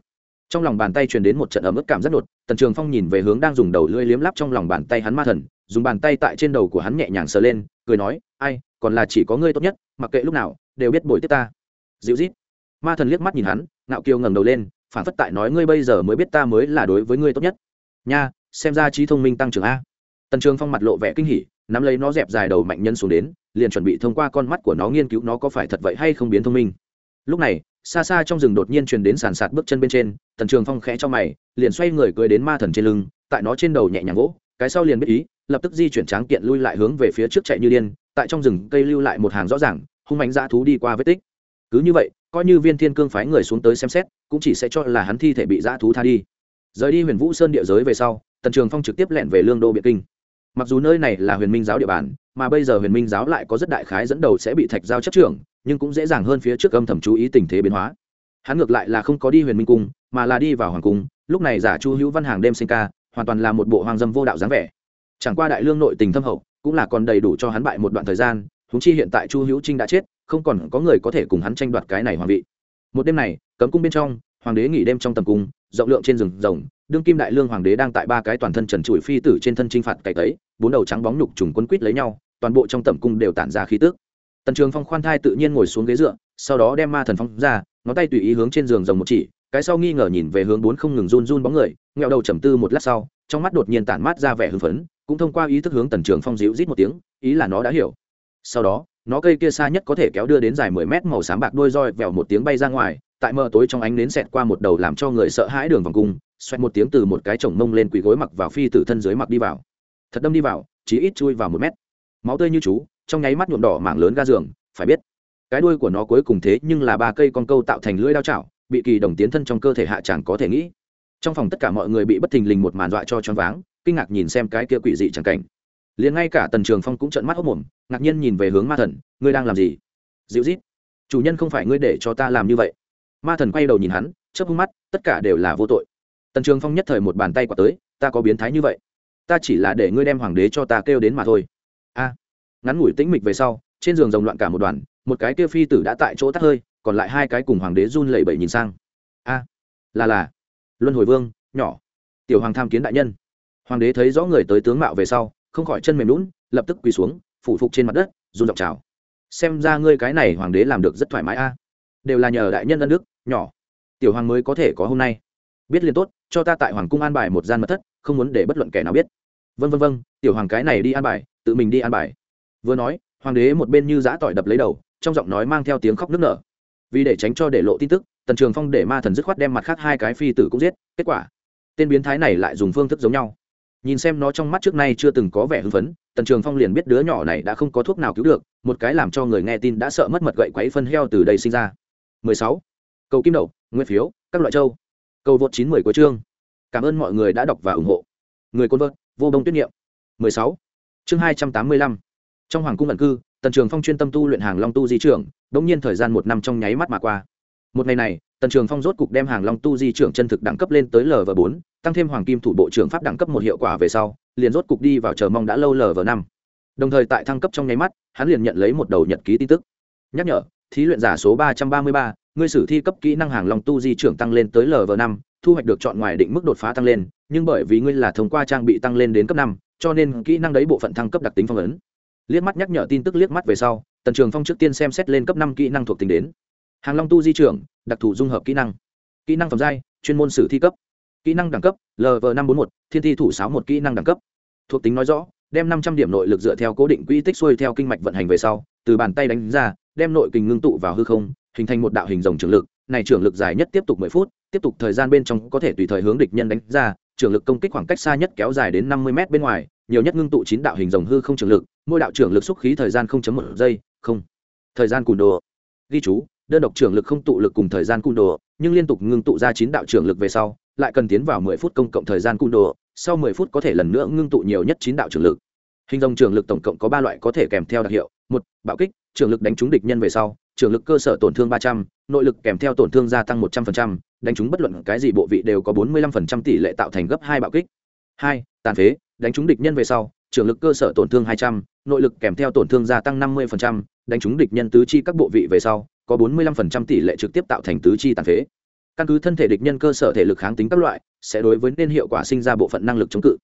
Trong lòng bàn tay truyền đến một trận ấm ức cảm rất đột, tần trường phong nhìn về hướng đang dùng đầu lưỡi liếm lắp trong lòng bàn tay hắn ma thần, dùng bàn tay tại trên đầu của hắn nhẹ nhàng sờ lên, cười nói, ai, còn là chỉ có ngươi tốt nhất, mặc kệ lúc nào, đều biết bồi tiếp ta. Dịu rít ma thần liếc mắt nhìn hắn, ngạo kiều ngẩng đầu lên, phản phất tại nói, ngươi bây giờ mới biết ta mới là đối với ngươi tốt nhất. Nha, xem ra trí thông minh tăng trưởng a. Tần trường phong mặt lộ vẻ kinh hỉ, nắm lấy nó dẹp dài đầu mạnh nhân xuống đến, liền chuẩn bị thông qua con mắt của nó nghiên cứu nó có phải thật vậy hay không biến thông minh. Lúc này xa xa trong rừng đột nhiên truyền đến sàn sạt bước chân bên trên, tần trường phong khẽ cho mày, liền xoay người cưới đến ma thần trên lưng, tại nó trên đầu nhẹ nhàng gỗ, cái sau liền biết ý, lập tức di chuyển tráng kiện lui lại hướng về phía trước chạy như điên, tại trong rừng cây lưu lại một hàng rõ ràng, hung mạnh dã thú đi qua vết tích. Cứ như vậy, coi như viên thiên cương phái người xuống tới xem xét, cũng chỉ sẽ cho là hắn thi thể bị dã thú tha đi. Rời đi huyền vũ sơn địa giới về sau, tần trường phong trực tiếp lẹn về lương đô biệt kinh mặc dù nơi này là huyền minh giáo địa bàn, mà bây giờ huyền minh giáo lại có rất đại khái dẫn đầu sẽ bị thạch giao chấp trưởng, nhưng cũng dễ dàng hơn phía trước âm thầm chú ý tình thế biến hóa. Hắn ngược lại là không có đi huyền minh cung, mà là đi vào hoàng cung, lúc này giả chu hữu văn hàng đêm sinh ca, hoàn toàn là một bộ hoàng dâm vô đạo dáng vẻ. Chẳng qua đại lương nội tình thâm hậu, cũng là còn đầy đủ cho hắn bại một đoạn thời gian húng chi hiện tại chu hữu trinh đã chết, không còn có người có thể cùng hắn tranh đoạt cái này hoàng vị. Một đêm này, cấm cung bên trong, hoàng đế nghỉ đêm trong tầm cung, rộng lượng trên rừng rồng đương kim đại lương hoàng đế đang tại ba cái toàn thân trần trụi phi tử trên thân chinh phạt cày tấy, bốn đầu trắng bóng nhục trùng quân quýt lấy nhau, toàn bộ trong tẩm cung đều tản ra khí tước tần trường phong khoan thai tự nhiên ngồi xuống ghế dựa, sau đó đem ma thần phong ra, ngón tay tùy ý hướng trên giường rồng một chỉ, cái sau nghi ngờ nhìn về hướng bốn không ngừng run run bóng người, nghẹo đầu trầm tư một lát sau, trong mắt đột nhiên tản mát ra vẻ hưng phấn, cũng thông qua ý thức hướng tần trường phong dịu rít một tiếng, ý là nó đã hiểu. Sau đó nó cây kia xa nhất có thể kéo đưa đến dài mười mét màu xám bạc đôi roi vèo một tiếng bay ra ngoài, tại mờ tối trong ánh nến xẹt qua một đầu làm cho người sợ hãi đường vòng cung, xoẹt một tiếng từ một cái chồng mông lên quỳ gối mặc vào phi tử thân dưới mặc đi vào. Thật đâm đi vào chỉ ít chui vào một mét. Máu tươi như chú, trong nháy mắt nhuộm đỏ mảng lớn ga giường, phải biết, cái đuôi của nó cuối cùng thế nhưng là ba cây con câu tạo thành lưỡi đao chảo, bị kỳ đồng tiến thân trong cơ thể hạ chẳng có thể nghĩ. Trong phòng tất cả mọi người bị bất thình lình một màn dọa cho choáng váng, kinh ngạc nhìn xem cái kia quỷ dị chẳng cảnh liền ngay cả tần trường phong cũng trợn mắt hốc mồm, ngạc nhiên nhìn về hướng ma thần, ngươi đang làm gì? Dịu rít chủ nhân không phải ngươi để cho ta làm như vậy. Ma thần quay đầu nhìn hắn, chớp hung mắt, tất cả đều là vô tội. Tần trường phong nhất thời một bàn tay quả tới, ta có biến thái như vậy? Ta chỉ là để ngươi đem hoàng đế cho ta kêu đến mà thôi. A. Ngắn ngủi tĩnh mịch về sau, trên giường rồng loạn cả một đoàn, một cái kia phi tử đã tại chỗ tắt hơi, còn lại hai cái cùng hoàng đế run lẩy bẩy nhìn sang. A. Là là, luân hồi vương, nhỏ, tiểu hoàng tham kiến đại nhân. Hoàng đế thấy rõ người tới tướng mạo về sau không khỏi chân mềm lún, lập tức quỳ xuống, phủ phục trên mặt đất, run dọc chào. Xem ra ngươi cái này hoàng đế làm được rất thoải mái a. Đều là nhờ đại nhân ân đức, nhỏ. Tiểu hoàng mới có thể có hôm nay. Biết liền tốt, cho ta tại hoàng cung an bài một gian mật thất, không muốn để bất luận kẻ nào biết. Vân vân vân tiểu hoàng cái này đi an bài, tự mình đi an bài. Vừa nói, hoàng đế một bên như giã tỏi đập lấy đầu, trong giọng nói mang theo tiếng khóc nức nở. Vì để tránh cho để lộ tin tức, tần trường phong để ma thần dứt khoát đem mặt khác hai cái phi tử cũng giết, kết quả, tên biến thái này lại dùng phương thức giống nhau nhìn xem nó trong mắt trước nay chưa từng có vẻ hưng phấn, tần trường phong liền biết đứa nhỏ này đã không có thuốc nào cứu được, một cái làm cho người nghe tin đã sợ mất mật gậy quấy phân heo từ đây sinh ra 16. cầu kim đậu, nguyên phiếu, các loại châu cầu vượt 910 của chương cảm ơn mọi người đã đọc và ủng hộ người côn vợt, vô đông tuyết niệm 16. chương 285. trong hoàng cung ẩn cư, tần trường phong chuyên tâm tu luyện hàng long tu di trưởng, đống nhiên thời gian một năm trong nháy mắt mà qua một ngày này tần trường phong rốt cục đem hàng long tu di trưởng chân thực đẳng cấp lên tới lv bốn, tăng thêm hoàng kim thủ bộ trưởng pháp đẳng cấp một hiệu quả về sau, liền rốt cục đi vào chờ mong đã lâu lv năm. Đồng thời tại thăng cấp trong nháy mắt, hắn liền nhận lấy một đầu nhật ký tin tức. Nhắc nhở, thí luyện giả số ba trăm ba mươi ba, ngươi sử thi cấp kỹ năng hàng long tu di trưởng tăng lên tới lv năm, thu hoạch được chọn ngoài định mức đột phá tăng lên, nhưng bởi vì ngươi là thông qua trang bị tăng lên đến cấp năm, cho nên kỹ năng đấy bộ phận thăng cấp đặc tính phong ấn. Liếc mắt nhắc nhở tin tức liếc mắt về sau, tần trường phong trước tiên xem xét lên cấp năm kỹ năng thuộc tính đến hàng long tu di trưởng, đặc thù dung hợp kỹ năng. Kỹ năng phẩm giai, chuyên môn sử thi cấp. Kỹ năng đẳng cấp lv năm trăm bốn một, thiên thi thủ sáu một kỹ năng đẳng cấp. Thuộc tính nói rõ, đem năm trăm điểm nội lực dựa theo cố định quỹ tích xuôi theo kinh mạch vận hành về sau, từ bàn tay đánh ra, đem nội kình ngưng tụ vào hư không, hình thành một đạo hình rồng trường lực. Này trường lực dài nhất tiếp tục mười phút, tiếp tục thời gian bên trong có thể tùy thời hướng địch nhân đánh ra. Trường lực công kích khoảng cách xa nhất kéo dài đến năm mươi m bên ngoài, nhiều nhất ngưng tụ chín đạo hình rồng hư không trường lực. Mỗi đạo trường lực xúc khí thời gian không chấm một giây. Không. Thời gian cùn đồ. Ghi chú đơn độc trường lực không tụ lực cùng thời gian cung đồ, nhưng liên tục ngưng tụ ra chín đạo trường lực về sau, lại cần tiến vào mười phút công cộng thời gian cung đồ, sau mười phút có thể lần nữa ngưng tụ nhiều nhất chín đạo trường lực. Hình dòng trường lực tổng cộng có ba loại có thể kèm theo đặc hiệu, một, bạo kích trường lực đánh trúng địch nhân về sau trường lực cơ sở tổn thương ba trăm, nội lực kèm theo tổn thương gia tăng một trăm linh đánh trúng bất luận cái gì bộ vị đều có bốn mươi lăm tỷ lệ tạo thành gấp hai bạo kích. Hai, tàn phế, đánh trúng địch nhân về sau trường lực cơ sở tổn thương hai trăm, nội lực kèm theo tổn thương gia tăng năm mươi đánh trúng địch nhân tứ chi các bộ vị về sau có bốn mươi lăm tỷ lệ trực tiếp tạo thành tứ chi tàn phế. Căn cứ thân thể địch nhân cơ sở thể lực kháng tính các loại, sẽ đối với nên hiệu quả sinh ra bộ phận năng lực chống cự.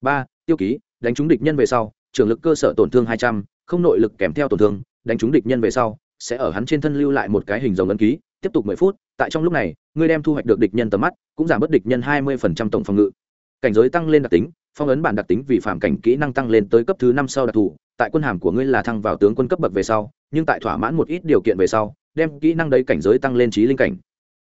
Ba, tiêu ký, đánh trúng địch nhân về sau, trường lực cơ sở tổn thương hai trăm, không nội lực kèm theo tổn thương, đánh trúng địch nhân về sau, sẽ ở hắn trên thân lưu lại một cái hình dòng ấn ký, tiếp tục mười phút, tại trong lúc này, ngươi đem thu hoạch được địch nhân tầm mắt, cũng giảm bớt địch nhân hai mươi tổng phòng ngự. Cảnh giới tăng lên đặc tính, phong ấn bản đặc tính vì phạm cảnh kỹ năng tăng lên tới cấp thứ năm sau đặc thù, tại quân hàm của ngươi là thăng vào tướng quân cấp bậc về sau, nhưng tại thỏa mãn một ít điều kiện về sau đem kỹ năng đấy cảnh giới tăng lên trí linh cảnh.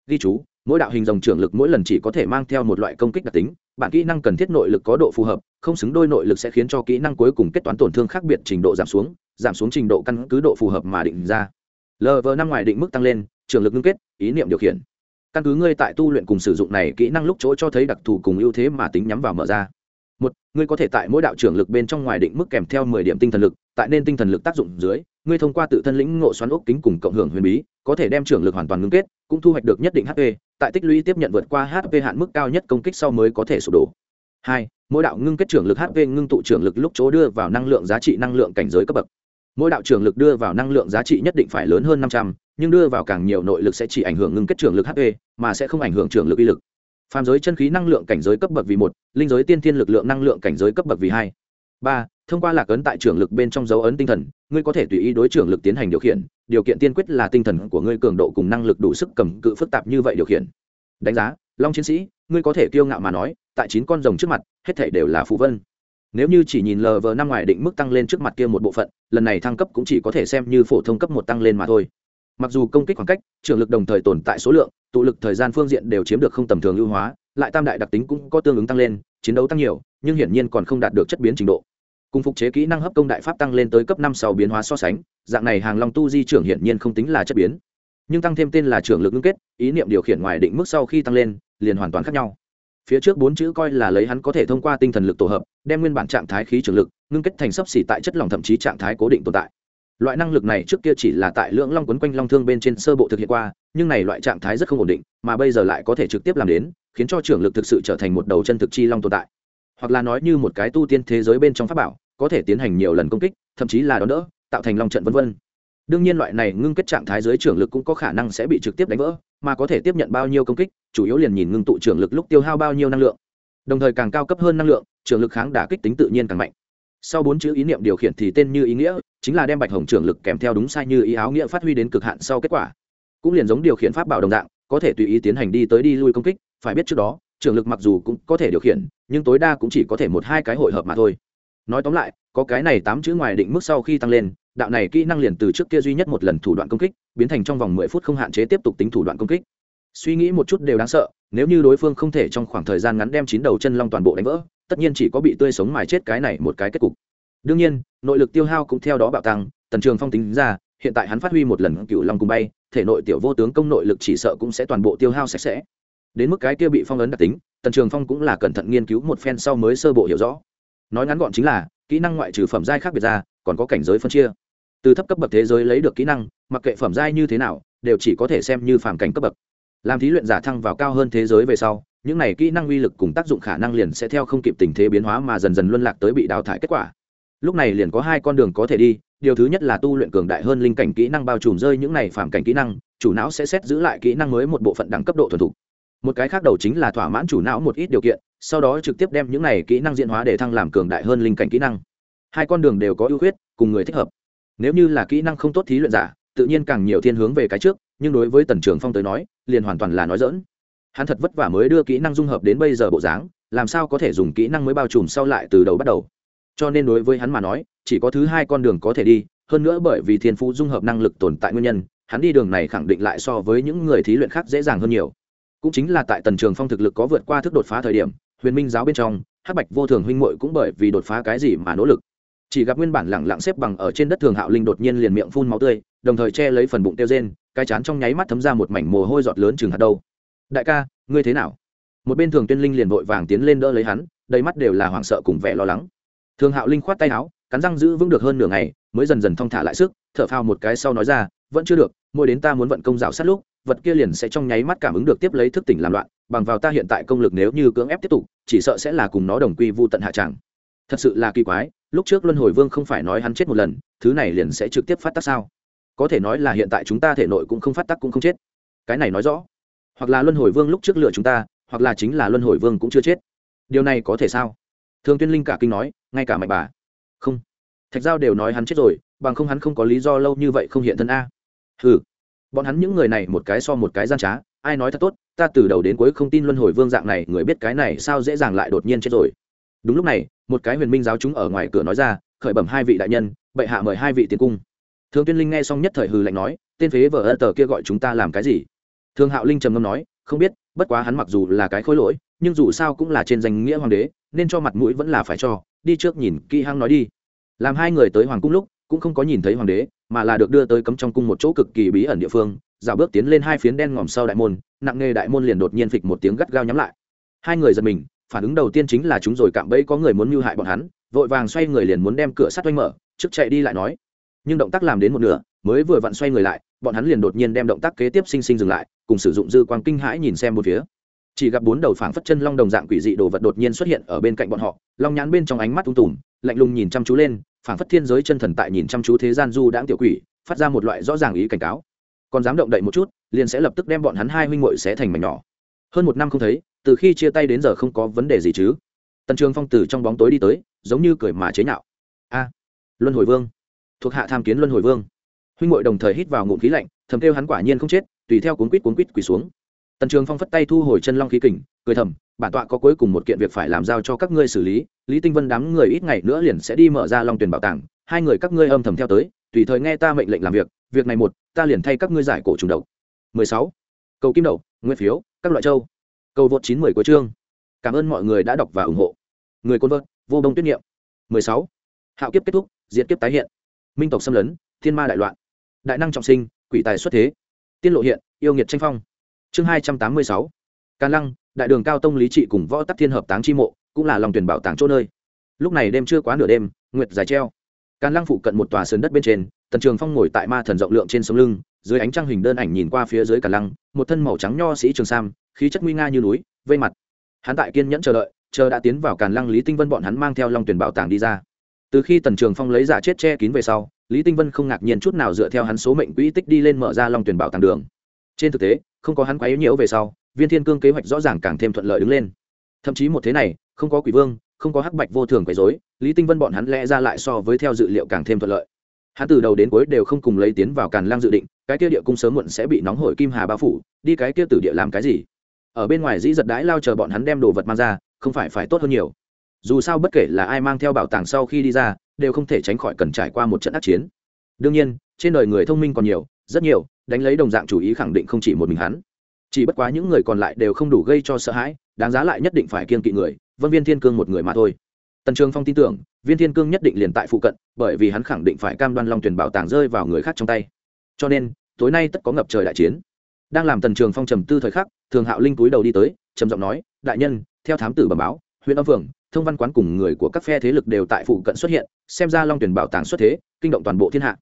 Ghi chú, mỗi đạo hình dòng trưởng lực mỗi lần chỉ có thể mang theo một loại công kích đặc tính, bản kỹ năng cần thiết nội lực có độ phù hợp, không xứng đôi nội lực sẽ khiến cho kỹ năng cuối cùng kết toán tổn thương khác biệt trình độ giảm xuống giảm xuống trình độ căn cứ độ phù hợp mà định ra. Lv năm ngoài định mức tăng lên trường lực ngưng kết, ý niệm điều khiển. Căn cứ ngươi tại tu luyện cùng sử dụng này kỹ năng lúc chỗ cho thấy đặc thù cùng ưu thế mà tính nhắm vào mở ra. Một, ngươi có thể tại mỗi đạo trưởng lực bên trong ngoài định mức kèm theo mười điểm tinh thần lực, tại nên tinh thần lực tác dụng dưới ngươi thông qua tự thân lĩnh ngộ xoắn ốc kính cùng cộng hưởng huyền bí, có thể đem trưởng lực hoàn toàn ngưng kết, cũng thu hoạch được nhất định hp tại tích lũy tiếp nhận vượt qua hp hạn mức cao nhất công kích sau mới có thể sụp đổ. Hai, mỗi đạo ngưng kết trưởng lực hp ngưng tụ trưởng lực lúc chỗ đưa vào năng lượng giá trị năng lượng cảnh giới cấp bậc. Mỗi đạo trưởng lực đưa vào năng lượng giá trị nhất định phải lớn hơn năm trăm, nhưng đưa vào càng nhiều nội lực sẽ chỉ ảnh hưởng ngưng kết trưởng lực hp mà sẽ không ảnh hưởng trưởng lực uy lực. Phàm giới chân khí năng lượng cảnh giới cấp bậc vì một, linh giới tiên thiên lực lượng năng lượng cảnh giới cấp bậc vì hai ba, thông qua lạc ấn tại trưởng lực bên trong dấu ấn tinh thần, ngươi có thể tùy ý đối trưởng lực tiến hành điều khiển, điều kiện tiên quyết là tinh thần của ngươi cường độ cùng năng lực đủ sức cầm cự phức tạp như vậy điều khiển. Đánh giá, long chiến sĩ, ngươi có thể kiêu ngạo mà nói, tại chín con rồng trước mặt, hết thể đều là phụ vân. Nếu như chỉ nhìn lờ vờ năm ngoài định mức tăng lên trước mặt kia một bộ phận, lần này thăng cấp cũng chỉ có thể xem như phổ thông cấp một tăng lên mà thôi. Mặc dù công kích khoảng cách trường lực đồng thời tồn tại số lượng, tụ lực thời gian phương diện đều chiếm được không tầm thường ưu hóa, lại tam đại đặc tính cũng có tương ứng tăng lên, chiến đấu tăng nhiều, nhưng hiển nhiên còn không đạt được chất biến trình độ cùng phục chế kỹ năng hấp công đại pháp tăng lên tới cấp năm sau biến hóa so sánh, dạng này hàng long tu di trưởng hiển nhiên không tính là chất biến. Nhưng tăng thêm tên là trưởng lực ngưng kết, ý niệm điều khiển ngoài định mức sau khi tăng lên, liền hoàn toàn khác nhau. Phía trước bốn chữ coi là lấy hắn có thể thông qua tinh thần lực tổ hợp, đem nguyên bản trạng thái khí trường lực ngưng kết thành sấp xỉ tại chất lỏng thậm chí trạng thái cố định tồn tại. Loại năng lực này trước kia chỉ là tại lưỡng long quấn quanh long thương bên trên sơ bộ thực hiện qua, nhưng này loại trạng thái rất không ổn định, mà bây giờ lại có thể trực tiếp làm đến, khiến cho trưởng lực thực sự trở thành một đầu chân thực chi long tồn tại hoặc là nói như một cái tu tiên thế giới bên trong pháp bảo, có thể tiến hành nhiều lần công kích, thậm chí là đón đỡ, tạo thành long trận vân vân. Đương nhiên loại này ngưng kết trạng thái dưới trưởng lực cũng có khả năng sẽ bị trực tiếp đánh vỡ, mà có thể tiếp nhận bao nhiêu công kích, chủ yếu liền nhìn ngưng tụ trưởng lực lúc tiêu hao bao nhiêu năng lượng. Đồng thời càng cao cấp hơn năng lượng, trưởng lực kháng đả kích tính tự nhiên càng mạnh. Sau bốn chữ ý niệm điều khiển thì tên như ý nghĩa, chính là đem bạch hồng trưởng lực kèm theo đúng sai như ý áo nghĩa phát huy đến cực hạn sau kết quả. Cũng liền giống điều khiển pháp bảo đồng dạng, có thể tùy ý tiến hành đi tới đi lui công kích, phải biết trước đó trưởng lực mặc dù cũng có thể điều khiển, nhưng tối đa cũng chỉ có thể một hai cái hội hợp mà thôi. Nói tóm lại, có cái này tám chữ ngoài định mức sau khi tăng lên, đạo này kỹ năng liền từ trước kia duy nhất một lần thủ đoạn công kích, biến thành trong vòng mười phút không hạn chế tiếp tục tính thủ đoạn công kích. Suy nghĩ một chút đều đáng sợ, nếu như đối phương không thể trong khoảng thời gian ngắn đem chín đầu chân long toàn bộ đánh vỡ, tất nhiên chỉ có bị tươi sống mài chết cái này một cái kết cục. Đương nhiên, nội lực tiêu hao cũng theo đó bạo tăng, tần trường phong tính ra, hiện tại hắn phát huy một lần cựu long cùng bay, thể nội tiểu vô tướng công nội lực chỉ sợ cũng sẽ toàn bộ tiêu hao sạch sẽ đến mức cái kia bị phong ấn đặc tính, tần trường phong cũng là cẩn thận nghiên cứu một phen sau mới sơ bộ hiểu rõ. Nói ngắn gọn chính là, kỹ năng ngoại trừ phẩm giai khác biệt ra, còn có cảnh giới phân chia. Từ thấp cấp bậc thế giới lấy được kỹ năng, mặc kệ phẩm giai như thế nào, đều chỉ có thể xem như phàm cảnh cấp bậc. Làm thí luyện giả thăng vào cao hơn thế giới về sau, những này kỹ năng uy lực cùng tác dụng khả năng liền sẽ theo không kịp tình thế biến hóa mà dần dần luân lạc tới bị đào thải kết quả. Lúc này liền có hai con đường có thể đi, điều thứ nhất là tu luyện cường đại hơn linh cảnh kỹ năng bao trùm rơi những này phàm cảnh kỹ năng, chủ não sẽ xét giữ lại kỹ năng mới một bộ phận đẳng cấp độ thuần thục một cái khác đầu chính là thỏa mãn chủ não một ít điều kiện, sau đó trực tiếp đem những này kỹ năng diễn hóa để thăng làm cường đại hơn linh cảnh kỹ năng. Hai con đường đều có ưu khuyết, cùng người thích hợp. Nếu như là kỹ năng không tốt thí luyện giả, tự nhiên càng nhiều thiên hướng về cái trước, nhưng đối với tần trường phong tới nói, liền hoàn toàn là nói dỡn hắn thật vất vả mới đưa kỹ năng dung hợp đến bây giờ bộ dáng, làm sao có thể dùng kỹ năng mới bao trùm sau lại từ đầu bắt đầu. Cho nên đối với hắn mà nói, chỉ có thứ hai con đường có thể đi, hơn nữa bởi vì thiên phú dung hợp năng lực tồn tại nguyên nhân, hắn đi đường này khẳng định lại so với những người thí luyện khác dễ dàng hơn nhiều cũng chính là tại tần trường phong thực lực có vượt qua thức đột phá thời điểm, huyền minh giáo bên trong, hắc bạch vô thường huynh muội cũng bởi vì đột phá cái gì mà nỗ lực. Chỉ gặp nguyên bản lẳng lặng xếp bằng ở trên đất thường hạo linh đột nhiên liền miệng phun máu tươi, đồng thời che lấy phần bụng tiêu rên, cái chán trong nháy mắt thấm ra một mảnh mồ hôi giọt lớn chừng hạt đâu. Đại ca, ngươi thế nào? Một bên thường tuyên linh liền vội vàng tiến lên đỡ lấy hắn, đầy mắt đều là hoảng sợ cùng vẻ lo lắng. Thường hạo linh khoát tay áo, cắn răng giữ vững được hơn nửa ngày, mới dần dần thong thả lại sức, thở phao một cái sau nói ra, vẫn chưa được mỗi đến ta muốn vận công rào sát lúc vật kia liền sẽ trong nháy mắt cảm ứng được tiếp lấy thức tỉnh làm loạn, bằng vào ta hiện tại công lực nếu như cưỡng ép tiếp tục, chỉ sợ sẽ là cùng nó đồng quy vu tận hạ tràng thật sự là kỳ quái, lúc trước luân hồi vương không phải nói hắn chết một lần, thứ này liền sẽ trực tiếp phát tác sao? Có thể nói là hiện tại chúng ta thể nội cũng không phát tác cũng không chết. Cái này nói rõ. Hoặc là luân hồi vương lúc trước lựa chúng ta, hoặc là chính là luân hồi vương cũng chưa chết. Điều này có thể sao? Thường tuyên linh cả kinh nói, ngay cả mạnh bà. Không. Thạch giao đều nói hắn chết rồi, bằng không hắn không có lý do lâu như vậy không hiện thân a. Ừ bọn hắn những người này một cái so một cái gian trá, ai nói thật tốt, ta từ đầu đến cuối không tin luân hồi vương dạng này, người biết cái này sao dễ dàng lại đột nhiên chết rồi. Đúng lúc này, một cái huyền minh giáo chúng ở ngoài cửa nói ra, khởi bẩm hai vị đại nhân, bệ hạ mời hai vị tiến cung. Thương tuyên linh nghe xong nhất thời hừ lạnh nói, tên phế vợ ân tờ kia gọi chúng ta làm cái gì? Thương hạo linh trầm ngâm nói, không biết, bất quá hắn mặc dù là cái khối lỗi, nhưng dù sao cũng là trên danh nghĩa hoàng đế, nên cho mặt mũi vẫn là phải cho, đi trước nhìn kỹ hăng nói đi. Làm hai người tới hoàng cung lúc cũng không có nhìn thấy hoàng đế, mà là được đưa tới cấm trong cung một chỗ cực kỳ bí ẩn địa phương rào bước tiến lên hai phiến đen ngòm sau đại môn, nặng nghề đại môn liền đột nhiên phịch một tiếng gắt gao nhắm lại. Hai người giật mình, phản ứng đầu tiên chính là chúng rồi cạm bẫy có người muốn mưu hại bọn hắn, vội vàng xoay người liền muốn đem cửa sắt oanh mở, trước chạy đi lại nói. Nhưng động tác làm đến một nửa, mới vừa vặn xoay người lại, bọn hắn liền đột nhiên đem động tác kế tiếp sinh sinh dừng lại, cùng sử dụng dư quang kinh hãi nhìn xem một phía. Chỉ gặp bốn đầu phảng phất chân long đồng dạng quỷ dị đồ vật đột nhiên xuất hiện ở bên cạnh bọn họ, long nhãn bên trong ánh mắt tung tùm, lạnh lùng nhìn chăm chú lên phảng phất thiên giới chân thần tại nhìn chăm chú thế gian du đãng tiểu quỷ, phát ra một loại rõ ràng ý cảnh cáo. Còn dám động đậy một chút, liền sẽ lập tức đem bọn hắn hai huynh muội sẽ thành mảnh nhỏ. Hơn một năm không thấy, từ khi chia tay đến giờ không có vấn đề gì chứ. Tần trường phong từ trong bóng tối đi tới, giống như cười mà chế nhạo. A, luân hồi vương. Thuộc hạ tham kiến luân hồi vương. Huynh ngội đồng thời hít vào ngụm khí lạnh, thầm kêu hắn quả nhiên không chết, tùy theo cuốn quýt cuốn quýt quỳ xuống. Tần trường phong phất tay thu hồi chân long khí kình cười thầm, bản tọa có cuối cùng một kiện việc phải làm giao cho các ngươi xử lý lý tinh vân đám người ít ngày nữa liền sẽ đi mở ra long tuyển bảo tàng, hai người các ngươi âm thầm theo tới, tùy thời nghe ta mệnh lệnh làm việc việc này một, ta liền thay các ngươi giải cổ trùng độc 16. cầu kim đậu nguyên phiếu, các loại châu. Cầu vượt chín mười của chương. Cảm ơn mọi người đã đọc và ủng hộ. Người côn vợt, vô bông tuyết niệm. 16. hạo kiếp kết thúc, diệt kiếp tái hiện. Minh tộc xâm lấn, thiên ma đại loạn. Đại năng trọng sinh, quỷ tài xuất thế. Tiên lộ hiện, yêu nghiệt tranh phong. Chương hai trăm tám mươi sáu. Càn lăng đại đường cao tông lý trị cùng võ tắc thiên hợp táng chi mộ, cũng là lòng tuyển bảo tàng chỗ nơi. Lúc này đêm chưa quá nửa đêm, nguyệt dài treo. Càn lăng phụ cận một tòa sườn đất bên trên, tần trường phong ngồi tại ma thần rộng lượng trên sống lưng, dưới ánh trăng hình đơn ảnh nhìn qua phía dưới càn lăng, một thân màu trắng nho sĩ trường sam, khí chất nguy nga như núi, vây mặt. Hắn tại kiên nhẫn chờ đợi, chờ đã tiến vào càn lăng lý tinh vân bọn hắn mang theo long tuyển bảo tàng đi ra. Từ khi tần trường phong lấy giả chết che kín về sau, lý tinh vân không ngạc nhiên chút nào dựa theo hắn số mệnh quỹ tích đi lên mở ra long tuyển bảo tàng đường. Trên thực tế, không có hắn quá yếu nhiễu về sau viên thiên cương kế hoạch rõ ràng càng thêm thuận lợi đứng lên. Thậm chí một thế này, không có quỷ vương, không có hắc bạch vô thường quấy dối lý tinh vân bọn hắn lẽ ra lại so với theo dự liệu càng thêm thuận lợi. Hắn từ đầu đến cuối đều không cùng lấy tiến vào càn lang dự định, cái kia địa cung sớm muộn sẽ bị nóng hổi kim hà bao phủ, đi cái kia tử địa làm cái gì? Ở bên ngoài dĩ giật đãi lao chờ bọn hắn đem đồ vật mang ra, không phải phải tốt hơn nhiều. Dù sao bất kể là ai mang theo bảo tàng sau khi đi ra, đều không thể tránh khỏi cần trải qua một trận ác chiến. Đương nhiên, trên đời người thông minh còn nhiều, rất nhiều, đánh lấy đồng dạng chủ ý khẳng định không chỉ một mình hắn chỉ bất quá những người còn lại đều không đủ gây cho sợ hãi, đáng giá lại nhất định phải kiên kỵ người, vân viên thiên cương một người mà thôi. Tần trường phong tin tưởng, viên thiên cương nhất định liền tại phụ cận, bởi vì hắn khẳng định phải cam đoan long tuyển bảo tàng rơi vào người khác trong tay. Cho nên, tối nay tất có ngập trời đại chiến. Đang làm tần trường phong trầm tư thời khắc, thường hạo linh túi đầu đi tới, trầm giọng nói, đại nhân, theo thám tử bẩm báo, huyện âm phường thông văn quán cùng người của các phe thế lực đều tại phụ cận xuất hiện, xem ra long tuyển bảo tàng xuất thế, kinh động toàn bộ thiên hạ.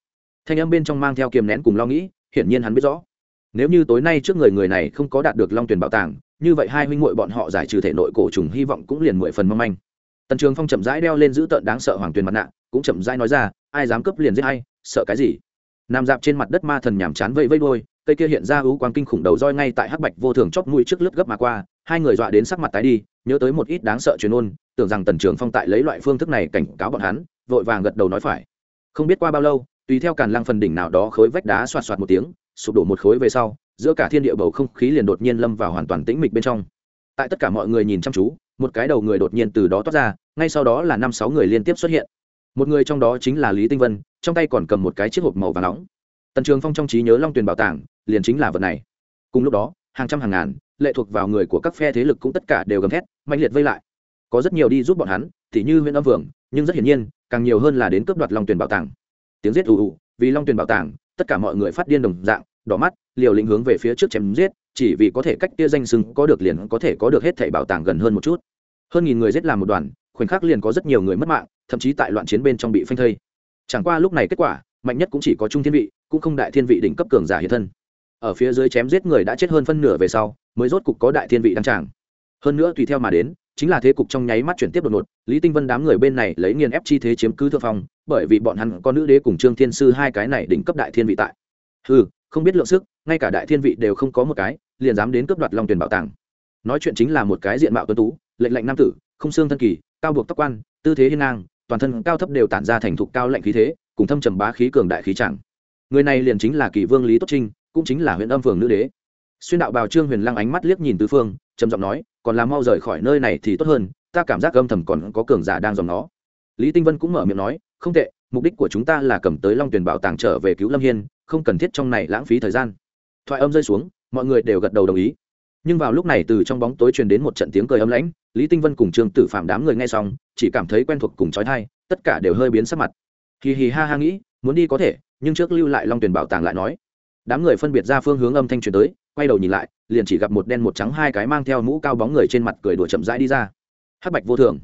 Thanh âm bên trong mang theo kiềm nén cùng lo nghĩ, hiển nhiên hắn biết rõ nếu như tối nay trước người người này không có đạt được long tuyển bảo tàng, như vậy hai huynh muội bọn họ giải trừ thể nội cổ trùng hy vọng cũng liền mười phần mong manh. Tần trường phong chậm rãi đeo lên giữ tợn đáng sợ hoàng tuyền mặt nạ, cũng chậm rãi nói ra, ai dám cấp liền giết hay sợ cái gì? Nằm dạp trên mặt đất ma thần nhàm chán vây vây đôi cây kia hiện ra ưu quang kinh khủng đầu roi ngay tại hắc bạch vô thường chóp mũi trước lớp gấp mà qua, hai người dọa đến sắc mặt tái đi, nhớ tới một ít đáng sợ truyền ôn, tưởng rằng tần trường phong tại lấy loại phương thức này cảnh cáo bọn hắn, vội vàng gật đầu nói phải. Không biết qua bao lâu, tùy theo càn lăng phần đỉnh nào đó khối vách đá xoạt xoạt một tiếng sụp đổ một khối về sau, giữa cả thiên địa bầu không khí liền đột nhiên lâm vào hoàn toàn tĩnh mịch bên trong. Tại tất cả mọi người nhìn chăm chú, một cái đầu người đột nhiên từ đó toát ra, ngay sau đó là năm sáu người liên tiếp xuất hiện. Một người trong đó chính là lý tinh vân, trong tay còn cầm một cái chiếc hộp màu và nóng. Tần trường phong trong trí nhớ long tuyền bảo tàng, liền chính là vật này. Cùng lúc đó, hàng trăm hàng ngàn, lệ thuộc vào người của các phe thế lực cũng tất cả đều gầm thét mạnh liệt vây lại. Có rất nhiều đi giúp bọn hắn, thì như huyện âm vượng nhưng rất hiển nhiên, càng nhiều hơn là đến cướp đoạt long tuyền bảo tàng. Tiếng giết ù ù, vì long tuyền bảo tàng tất cả mọi người phát điên đồng dạng, đỏ mắt, liều lĩnh hướng về phía trước chém giết, chỉ vì có thể cách tia danh sưng có được liền có thể có được hết thảy bảo tàng gần hơn một chút. Hơn nghìn người giết làm một đoàn, khoảnh khắc liền có rất nhiều người mất mạng, thậm chí tại loạn chiến bên trong bị phanh thây. Chẳng qua lúc này kết quả, mạnh nhất cũng chỉ có trung thiên vị, cũng không đại thiên vị đỉnh cấp cường giả hiện thân. Ở phía dưới chém giết người đã chết hơn phân nửa về sau, mới rốt cục có đại thiên vị đăng tràng. Hơn nữa tùy theo mà đến chính là thế cục trong nháy mắt chuyển tiếp đột ngột, lý tinh vân đám người bên này lấy nghiền ép chi thế chiếm cứ thượng phong, bởi vì bọn hắn có nữ đế cùng trương thiên sư hai cái này đỉnh cấp đại thiên vị tại. Ừ không biết lượng sức, ngay cả đại thiên vị đều không có một cái, liền dám đến cướp đoạt long tuyển bảo tàng. Nói chuyện chính là một cái diện mạo tuấn tú, lệnh lệnh nam tử, không xương thân kỳ, cao buộc tóc quan, tư thế hiên ngang, toàn thân cao thấp đều tản ra thành thục cao lệnh khí thế, cùng thâm trầm bá khí cường đại khí chẳng. Người này liền chính là kỳ vương lý tốt trinh, cũng chính là huyện âm phường nữ đế. Xuyên đạo bào trương huyền lăng ánh mắt liếc nhìn tứ phương, trầm giọng nói còn làm mau rời khỏi nơi này thì tốt hơn, ta cảm giác âm thầm còn có cường giả đang dòng nó. Lý tinh vân cũng mở miệng nói, không tệ, mục đích của chúng ta là cầm tới long tuyển bảo tàng trở về cứu lâm hiên, không cần thiết trong này lãng phí thời gian. Thoại âm rơi xuống, mọi người đều gật đầu đồng ý. Nhưng vào lúc này từ trong bóng tối truyền đến một trận tiếng cười âm lãnh, lý tinh vân cùng trương tử phạm đám người nghe xong, chỉ cảm thấy quen thuộc cùng trói thai tất cả đều hơi biến sắc mặt. Hì hì ha ha nghĩ, muốn đi có thể, nhưng trước lưu lại long tuyển bảo tàng lại nói. Đám người phân biệt ra phương hướng âm thanh truyền tới quay đầu nhìn lại, liền chỉ gặp một đen một trắng hai cái mang theo mũ cao bóng người trên mặt cười đùa chậm rãi đi ra. Hắc bạch vô thường.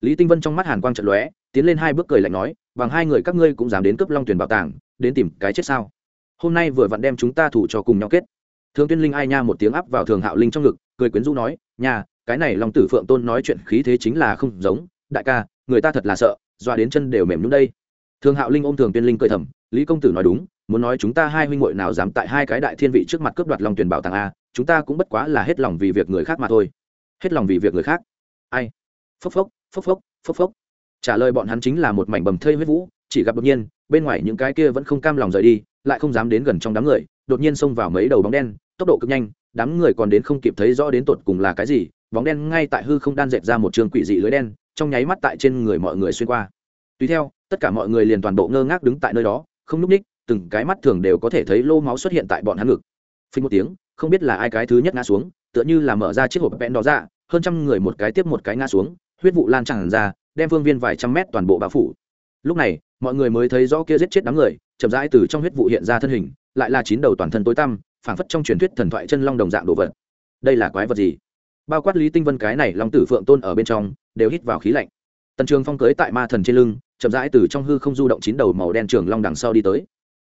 Lý tinh vân trong mắt hàn quang trận lóe, tiến lên hai bước cười lạnh nói, bằng hai người các ngươi cũng dám đến cướp long tuyển bảo tàng, đến tìm cái chết sao? Hôm nay vừa vặn đem chúng ta thủ cho cùng nhau kết. Thương tuyên linh ai nha một tiếng áp vào thường hạo linh trong ngực, cười quyến rũ nói nha cái này long tử phượng tôn nói chuyện khí thế chính là không giống, đại ca, người ta thật là sợ, dọa đến chân đều mềm nhúng đây. Thường hạo linh ôm thường tuyên linh cười thầm, lý công tử nói đúng muốn nói chúng ta hai huynh muội nào dám tại hai cái đại thiên vị trước mặt cướp đoạt long tuyển bảo tàng a, chúng ta cũng bất quá là hết lòng vì việc người khác mà thôi. Hết lòng vì việc người khác. Ai? Phốc phốc phốc phốc phốc phốc. Trả lời bọn hắn chính là một mảnh bầm thây huyết vũ, chỉ gặp đột nhiên, bên ngoài những cái kia vẫn không cam lòng rời đi, lại không dám đến gần trong đám người, đột nhiên xông vào mấy đầu bóng đen, tốc độ cực nhanh, đám người còn đến không kịp thấy rõ đến tột cùng là cái gì, bóng đen ngay tại hư không đan dệt ra một trường quỷ dị lưới đen, trong nháy mắt tại trên người mọi người xuyên qua. Tùy theo, tất cả mọi người liền toàn bộ ngơ ngác đứng tại nơi đó, không núp ních từng cái mắt thường đều có thể thấy lô máu xuất hiện tại bọn hắn ngực. Phình một tiếng, không biết là ai cái thứ nhất ngã xuống, tựa như là mở ra chiếc hộp vẹn đó ra dạ, hơn trăm người một cái tiếp một cái ngã xuống, huyết vụ lan tràn ra, đem phương viên vài trăm mét toàn bộ bao phủ. Lúc này, mọi người mới thấy rõ kia giết chết đám người, chậm rãi từ trong huyết vụ hiện ra thân hình, lại là chín đầu toàn thân tối tăm, phảng phất trong truyền thuyết thần thoại chân long đồng dạng đồ vật. Đây là quái vật gì? Bao quát lý tinh vân cái này long tử phượng tôn ở bên trong, đều hít vào khí lạnh. Tần trường phong cưới tại ma thần trên lưng, chậm rãi từ trong hư không du động chín đầu màu đen trường long đằng sau đi tới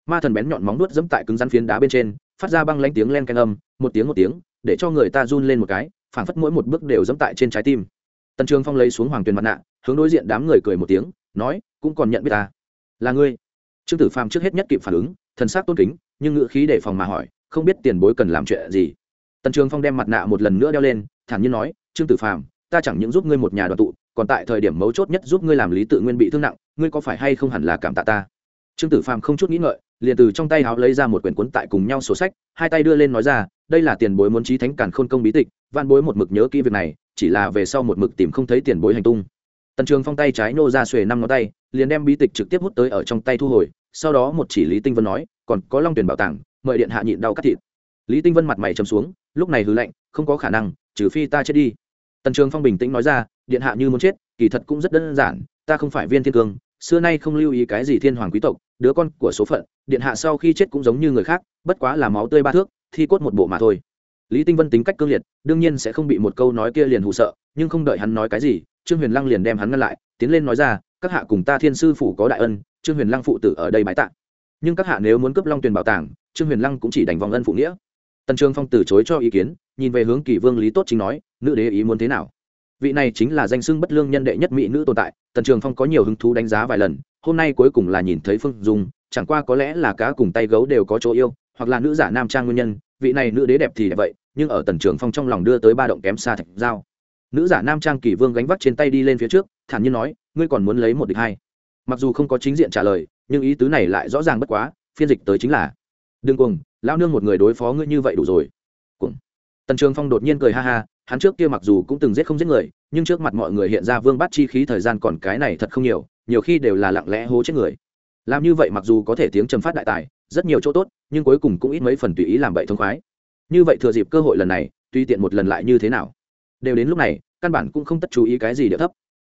ma thần bén nhọn móng nuốt dẫm tại cứng rắn phiến đá bên trên, phát ra băng lanh tiếng len canh âm, một tiếng một tiếng, để cho người ta run lên một cái, phảng phất mỗi một bước đều dẫm tại trên trái tim. Tần trường phong lấy xuống hoàng tuyền mặt nạ, hướng đối diện đám người cười một tiếng, nói, cũng còn nhận biết ta. Là ngươi. Trương tử phàm trước hết nhất kịp phản ứng, thần sắc tôn kính, nhưng ngữ khí để phòng mà hỏi, không biết tiền bối cần làm chuyện gì? Tần trường phong đem mặt nạ một lần nữa đeo lên, thản nhiên nói, trương tử phàm, ta chẳng những giúp ngươi một nhà đoàn tụ, còn tại thời điểm mấu chốt nhất giúp ngươi làm lý tự nguyên bị thương nặng, ngươi có phải hay không hẳn là cảm tạ ta? Trương tử phàm không chút nghĩ ngợi liền từ trong tay háo lấy ra một quyển cuốn tại cùng nhau sổ sách, hai tay đưa lên nói ra, đây là tiền bối muốn trí thánh cản khôn công bí tịch van bối một mực nhớ kỹ việc này, chỉ là về sau một mực tìm không thấy tiền bối hành tung. Tần trường phong tay trái nô ra xuề năm ngón tay, liền đem bí tịch trực tiếp hút tới ở trong tay thu hồi, sau đó một chỉ lý tinh vân nói, còn có long tuyển bảo tàng, mời điện hạ nhịn đau cắt thịt. Lý tinh vân mặt mày chấm xuống, lúc này hư lạnh, không có khả năng, trừ phi ta chết đi. Tần trường phong bình tĩnh nói ra, điện hạ như muốn chết, kỳ thật cũng rất đơn giản, ta không phải viên thiên cương, xưa nay không lưu ý cái gì thiên hoàng quý tộc, đứa con của số phận điện hạ sau khi chết cũng giống như người khác, bất quá là máu tươi ba thước, thi cốt một bộ mà thôi. Lý tinh vân tính cách cương liệt, đương nhiên sẽ không bị một câu nói kia liền hụ sợ, nhưng không đợi hắn nói cái gì, trương huyền lăng liền đem hắn ngăn lại, tiến lên nói ra, các hạ cùng ta thiên sư phủ có đại ân, trương huyền lăng phụ tử ở đây bái tạ. Nhưng các hạ nếu muốn cướp long tuyền bảo tàng, trương huyền lăng cũng chỉ đành vòng ân phụ nghĩa. Tần trương phong từ chối cho ý kiến, nhìn về hướng kỳ vương lý tốt chính nói, nữ đế ý muốn thế nào? Vị này chính là danh xưng bất lương nhân đệ nhất mỹ nữ tồn tại, tần trường phong có nhiều hứng thú đánh giá vài lần, hôm nay cuối cùng là nhìn thấy phương dung chẳng qua có lẽ là cá cùng tay gấu đều có chỗ yêu, hoặc là nữ giả nam trang nguyên nhân, vị này nữ đế đẹp thì đẹp vậy, nhưng ở tần trường phong trong lòng đưa tới ba động kém xa thạch giao. Nữ giả nam trang kỳ vương gánh vác trên tay đi lên phía trước, thản nhiên nói, ngươi còn muốn lấy một địch hai. Mặc dù không có chính diện trả lời, nhưng ý tứ này lại rõ ràng bất quá, phiên dịch tới chính là, đừng cùng lao nương một người đối phó ngươi như vậy đủ rồi. Cùng tần trường phong đột nhiên cười ha ha, hắn trước kia mặc dù cũng từng giết không giết người, nhưng trước mặt mọi người hiện ra vương bắt chi khí thời gian còn cái này thật không nhiều nhiều khi đều là lặng lẽ hố chết người làm như vậy mặc dù có thể tiếng trầm phát đại tài, rất nhiều chỗ tốt, nhưng cuối cùng cũng ít mấy phần tùy ý làm bậy thông khoái. Như vậy thừa dịp cơ hội lần này, tuy tiện một lần lại như thế nào? Đều đến lúc này, căn bản cũng không tất chú ý cái gì địa thấp.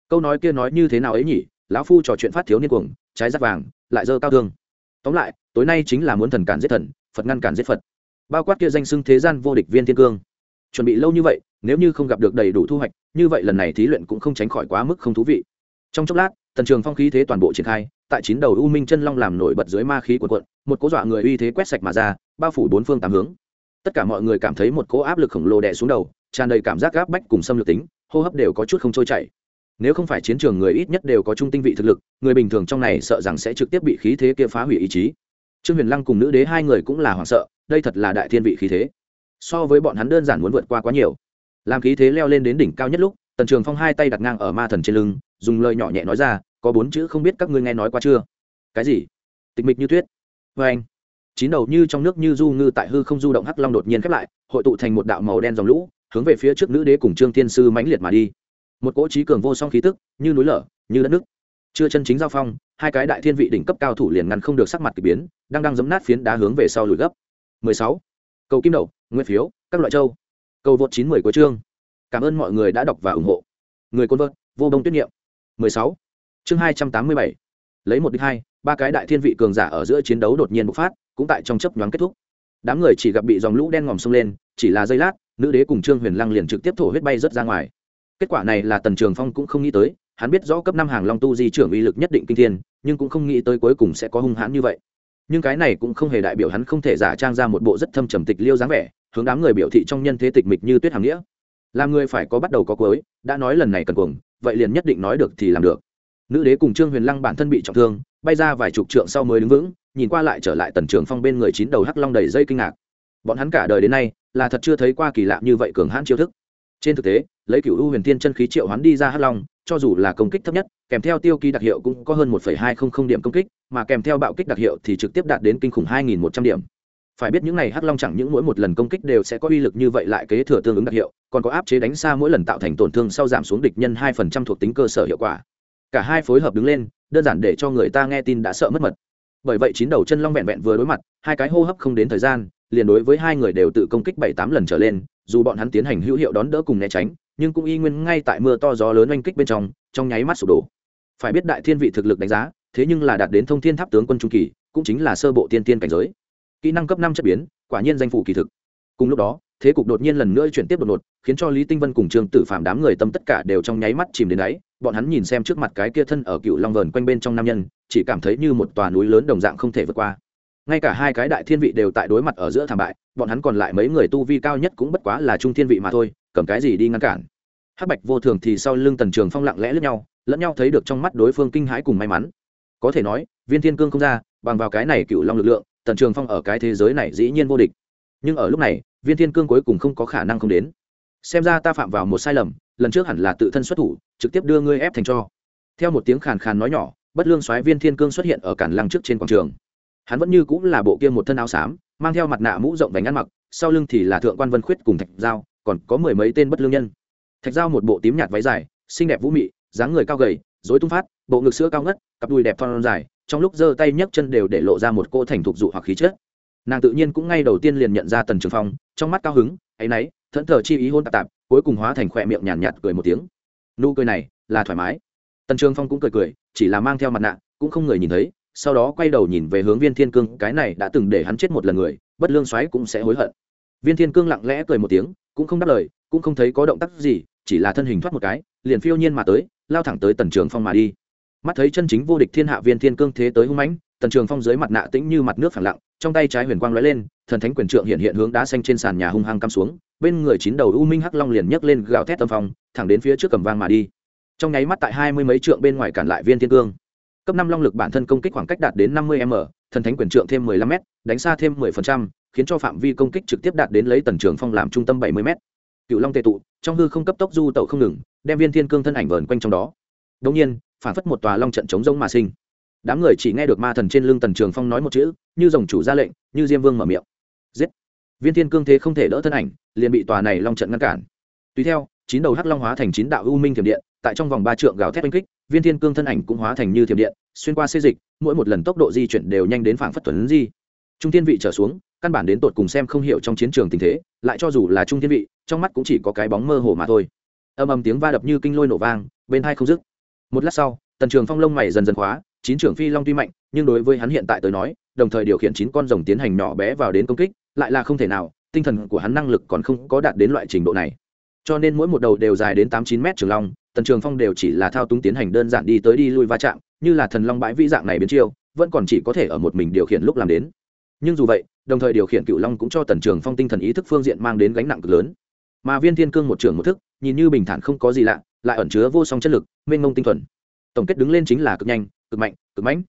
Câu nói kia nói như thế nào ấy nhỉ? Lão phu trò chuyện phát thiếu niên cuồng, trái giáp vàng, lại dơ cao thương. Tóm lại, tối nay chính là muốn thần cản giết thần, phật ngăn cản giết phật. Bao quát kia danh xưng thế gian vô địch viên thiên cương. Chuẩn bị lâu như vậy, nếu như không gặp được đầy đủ thu hoạch, như vậy lần này thí luyện cũng không tránh khỏi quá mức không thú vị. Trong chốc lát, tần trường phong khí thế toàn bộ triển khai tại chín đầu u minh chân long làm nổi bật dưới ma khí quần quận một cố dọa người uy thế quét sạch mà ra, bao phủ bốn phương tám hướng. Tất cả mọi người cảm thấy một cỗ áp lực khổng lồ đè xuống đầu, tràn đầy cảm giác gáp bách cùng xâm lược tính, hô hấp đều có chút không trôi chảy. Nếu không phải chiến trường người ít nhất đều có trung tinh vị thực lực, người bình thường trong này sợ rằng sẽ trực tiếp bị khí thế kia phá hủy ý chí. Trương huyền lăng cùng nữ đế hai người cũng là hoảng sợ, đây thật là đại thiên vị khí thế. So với bọn hắn đơn giản muốn vượt qua quá nhiều. Làm khí thế leo lên đến đỉnh cao nhất lúc, tần trường phong hai tay đặt ngang ở ma thần trên lưng, dùng lời nhỏ nhẹ nói ra có bốn chữ không biết các ngươi nghe nói qua chưa? Cái gì? Tịch mịch như tuyết. Vê anh chín đầu như trong nước như du ngư tại hư không du động hắc long đột nhiên khép lại hội tụ thành một đạo màu đen dòng lũ hướng về phía trước nữ đế cùng trương tiên sư mãnh liệt mà đi. Một cỗ trí cường vô song khí tức như núi lở như đất nước. Chưa chân chính giao phong hai cái đại thiên vị đỉnh cấp cao thủ liền ngăn không được sắc mặt k ỳ biến đang đang giấm nát phiến đá hướng về sau lùi gấp. 16. cầu kim đầu, nguyên phiếu các loại châu. Cầu vượt chín mươi của chương. Cảm ơn mọi người đã đọc và ủng hộ. Người côn vợt vô đông tuyết niệm 16 chương 287. lấy một đích hai, ba cái đại thiên vị cường giả ở giữa chiến đấu đột nhiên bộc phát, cũng tại trong chấp nhoáng kết thúc. Đám người chỉ gặp bị dòng lũ đen ngòm sông lên, chỉ là giây lát, nữ đế cùng trương huyền lăng liền trực tiếp thổ huyết bay rớt ra ngoài. Kết quả này là tần trường phong cũng không nghĩ tới, hắn biết rõ cấp năm hàng long tu di trưởng uy lực nhất định kinh thiên, nhưng cũng không nghĩ tới cuối cùng sẽ có hung hãn như vậy. Nhưng cái này cũng không hề đại biểu hắn không thể giả trang ra một bộ rất thâm trầm tịch liêu dáng vẻ, hướng đám người biểu thị trong nhân thế tịch mịch như tuyết hàm nghĩa. Làm người phải có bắt đầu có cuối, đã nói lần này cần cuồng, vậy liền nhất định nói được thì làm được nữ đế cùng trương huyền lăng bản thân bị trọng thương, bay ra vài chục trượng sau mới đứng vững, nhìn qua lại trở lại tần trường phong bên người chín đầu hắc long đầy dây kinh ngạc. Bọn hắn cả đời đến nay, là thật chưa thấy qua kỳ lạ như vậy cường hãn chiêu thức. Trên thực tế, lấy cựu u huyền tiên chân khí triệu hoán đi ra hắc long, cho dù là công kích thấp nhất, kèm theo tiêu ký đặc hiệu cũng có hơn một hai không không điểm công kích, mà kèm theo bạo kích đặc hiệu thì trực tiếp đạt đến kinh khủng hai nghìn một trăm điểm. Phải biết những này hắc long chẳng những mỗi một lần công kích đều sẽ có uy lực như vậy lại kế thừa tương ứng đặc hiệu, còn có áp chế đánh xa mỗi lần tạo thành tổn thương sau giảm xuống địch nhân hai phần thuộc tính cơ sở hiệu quả cả hai phối hợp đứng lên, đơn giản để cho người ta nghe tin đã sợ mất mật. Bởi vậy chín đầu chân long vẹn vẹn vừa đối mặt, hai cái hô hấp không đến thời gian, liền đối với hai người đều tự công kích bảy tám lần trở lên, dù bọn hắn tiến hành hữu hiệu đón đỡ cùng né tránh, nhưng cũng y nguyên ngay tại mưa to gió lớn oanh kích bên trong trong nháy mắt sụp đổ. Phải biết đại thiên vị thực lực đánh giá, thế nhưng là đạt đến thông thiên tháp tướng quân trung kỳ, cũng chính là sơ bộ tiên tiên cảnh giới. Kỹ năng cấp năm chất biến, quả nhiên danh phủ kỳ thực. Cùng lúc đó thế cục đột nhiên lần nữa chuyển tiếp đột ngột, khiến cho lý tinh vân cùng trương tử phạm đám người tâm tất cả đều trong nháy mắt chìm đến đáy. Bọn hắn nhìn xem trước mặt cái kia thân ở cựu long vờn quanh bên trong nam nhân, chỉ cảm thấy như một tòa núi lớn đồng dạng không thể vượt qua. Ngay cả hai cái đại thiên vị đều tại đối mặt ở giữa thảm bại, bọn hắn còn lại mấy người tu vi cao nhất cũng bất quá là trung thiên vị mà thôi, cầm cái gì đi ngăn cản. Hắc bạch vô thường thì sau lưng tần trường phong lặng lẽ lướt nhau, lẫn nhau thấy được trong mắt đối phương kinh hãi cùng may mắn. Có thể nói, viên thiên cương không ra, bằng vào cái này cựu long lực lượng, tần trường phong ở cái thế giới này dĩ nhiên vô địch nhưng ở lúc này, viên thiên cương cuối cùng không có khả năng không đến. Xem ra ta phạm vào một sai lầm, lần trước hẳn là tự thân xuất thủ, trực tiếp đưa ngươi ép thành cho. Theo một tiếng khàn khàn nói nhỏ, bất lương soái viên thiên cương xuất hiện ở cản lăng trước trên quảng trường. Hắn vẫn như cũng là bộ kia một thân áo xám, mang theo mặt nạ mũ rộng vành ăn mặc, sau lưng thì là thượng quan vân khuyết cùng thạch giao, còn có mười mấy tên bất lương nhân. Thạch giao một bộ tím nhạt váy dài, xinh đẹp vũ mị, dáng người cao gầy dối tung phát, bộ ngực sữa cao ngất, cặp đùi đẹp thon dài, trong lúc giơ tay nhấc chân đều để lộ ra một cô thành thục dụ hoặc khí chất nàng tự nhiên cũng ngay đầu tiên liền nhận ra tần trường phong trong mắt cao hứng áy náy thẫn thờ chi ý hôn tạp tạp cuối cùng hóa thành khỏe miệng nhàn nhạt, nhạt cười một tiếng nụ cười này là thoải mái tần trường phong cũng cười cười chỉ là mang theo mặt nạ cũng không người nhìn thấy sau đó quay đầu nhìn về hướng viên thiên cương cái này đã từng để hắn chết một lần người bất lương xoáy cũng sẽ hối hận viên thiên cương lặng lẽ cười một tiếng cũng không đáp lời cũng không thấy có động tác gì chỉ là thân hình thoát một cái liền phiêu nhiên mà tới lao thẳng tới tần trường phong mà đi mắt thấy chân chính vô địch thiên hạ viên thiên cương thế tới hung mãnh tần trường phong dưới mặt nạ tĩnh như mặt nước phẳng lặng trong tay trái huyền quang lóe lên, thần thánh quyền trượng hiện hiện hướng đá xanh trên sàn nhà hung hăng cắm xuống, bên người chín đầu u minh hắc long liền nhấc lên gào thét tâm phong, thẳng đến phía trước cầm vang mà đi. Trong nháy mắt tại hai mươi mấy trượng bên ngoài cản lại viên thiên cương. Cấp năm long lực bản thân công kích khoảng cách đạt đến năm mươi m, thần thánh quyền trượng thêm mười lăm m đánh xa thêm mười phần trăm, khiến cho phạm vi công kích trực tiếp đạt đến lấy tần trường phong làm trung tâm bảy mươi m cựu long tệ tụ, trong hư không cấp tốc du tẩu không ngừng, đem viên thiên cương thân ảnh vờn quanh trong đó. Đông nhiên, phản phất một tòa long trận chống rông mà sinh đám người chỉ nghe được ma thần trên lưng tần trường phong nói một chữ, như dòng chủ ra lệnh, như diêm vương mở miệng. Giết. Viên thiên cương thế không thể đỡ thân ảnh, liền bị tòa này long trận ngăn cản. Tùy theo, chín đầu hắc long hóa thành chín đạo u minh thiểm điện, tại trong vòng ba trượng gào thét oanh kích, viên thiên cương thân ảnh cũng hóa thành như thiểm điện, xuyên qua xê dịch, mỗi một lần tốc độ di chuyển đều nhanh đến phảng phất tuấn di. Trung thiên vị trở xuống, căn bản đến tột cùng xem không hiểu trong chiến trường tình thế, lại cho dù là trung thiên vị, trong mắt cũng chỉ có cái bóng mơ hồ mà thôi. Âm âm tiếng va đập như kinh lôi nổ vang, bên hai không dứt. Một lát sau, tần trường phong lông mày dần dần khóa chín trưởng phi long tuy mạnh, nhưng đối với hắn hiện tại tới nói, đồng thời điều khiển chín con rồng tiến hành nhỏ bé vào đến công kích, lại là không thể nào, tinh thần của hắn năng lực còn không có đạt đến loại trình độ này. Cho nên mỗi một đầu đều dài đến tám chín mét trường long, tần trường phong đều chỉ là thao túng tiến hành đơn giản đi tới đi lui va chạm, như là thần long bãi vĩ dạng này biến chiêu, vẫn còn chỉ có thể ở một mình điều khiển lúc làm đến. Nhưng dù vậy, đồng thời điều khiển cựu long cũng cho tần trường phong tinh thần ý thức phương diện mang đến gánh nặng cực lớn. Mà viên thiên cương một trường một thức, nhìn như bình thản không có gì lạ, lại ẩn chứa vô song chất lực, mênh mông tinh thuần. Tổng kết đứng lên chính là cực nhanh cực mạnh, cực mãnh.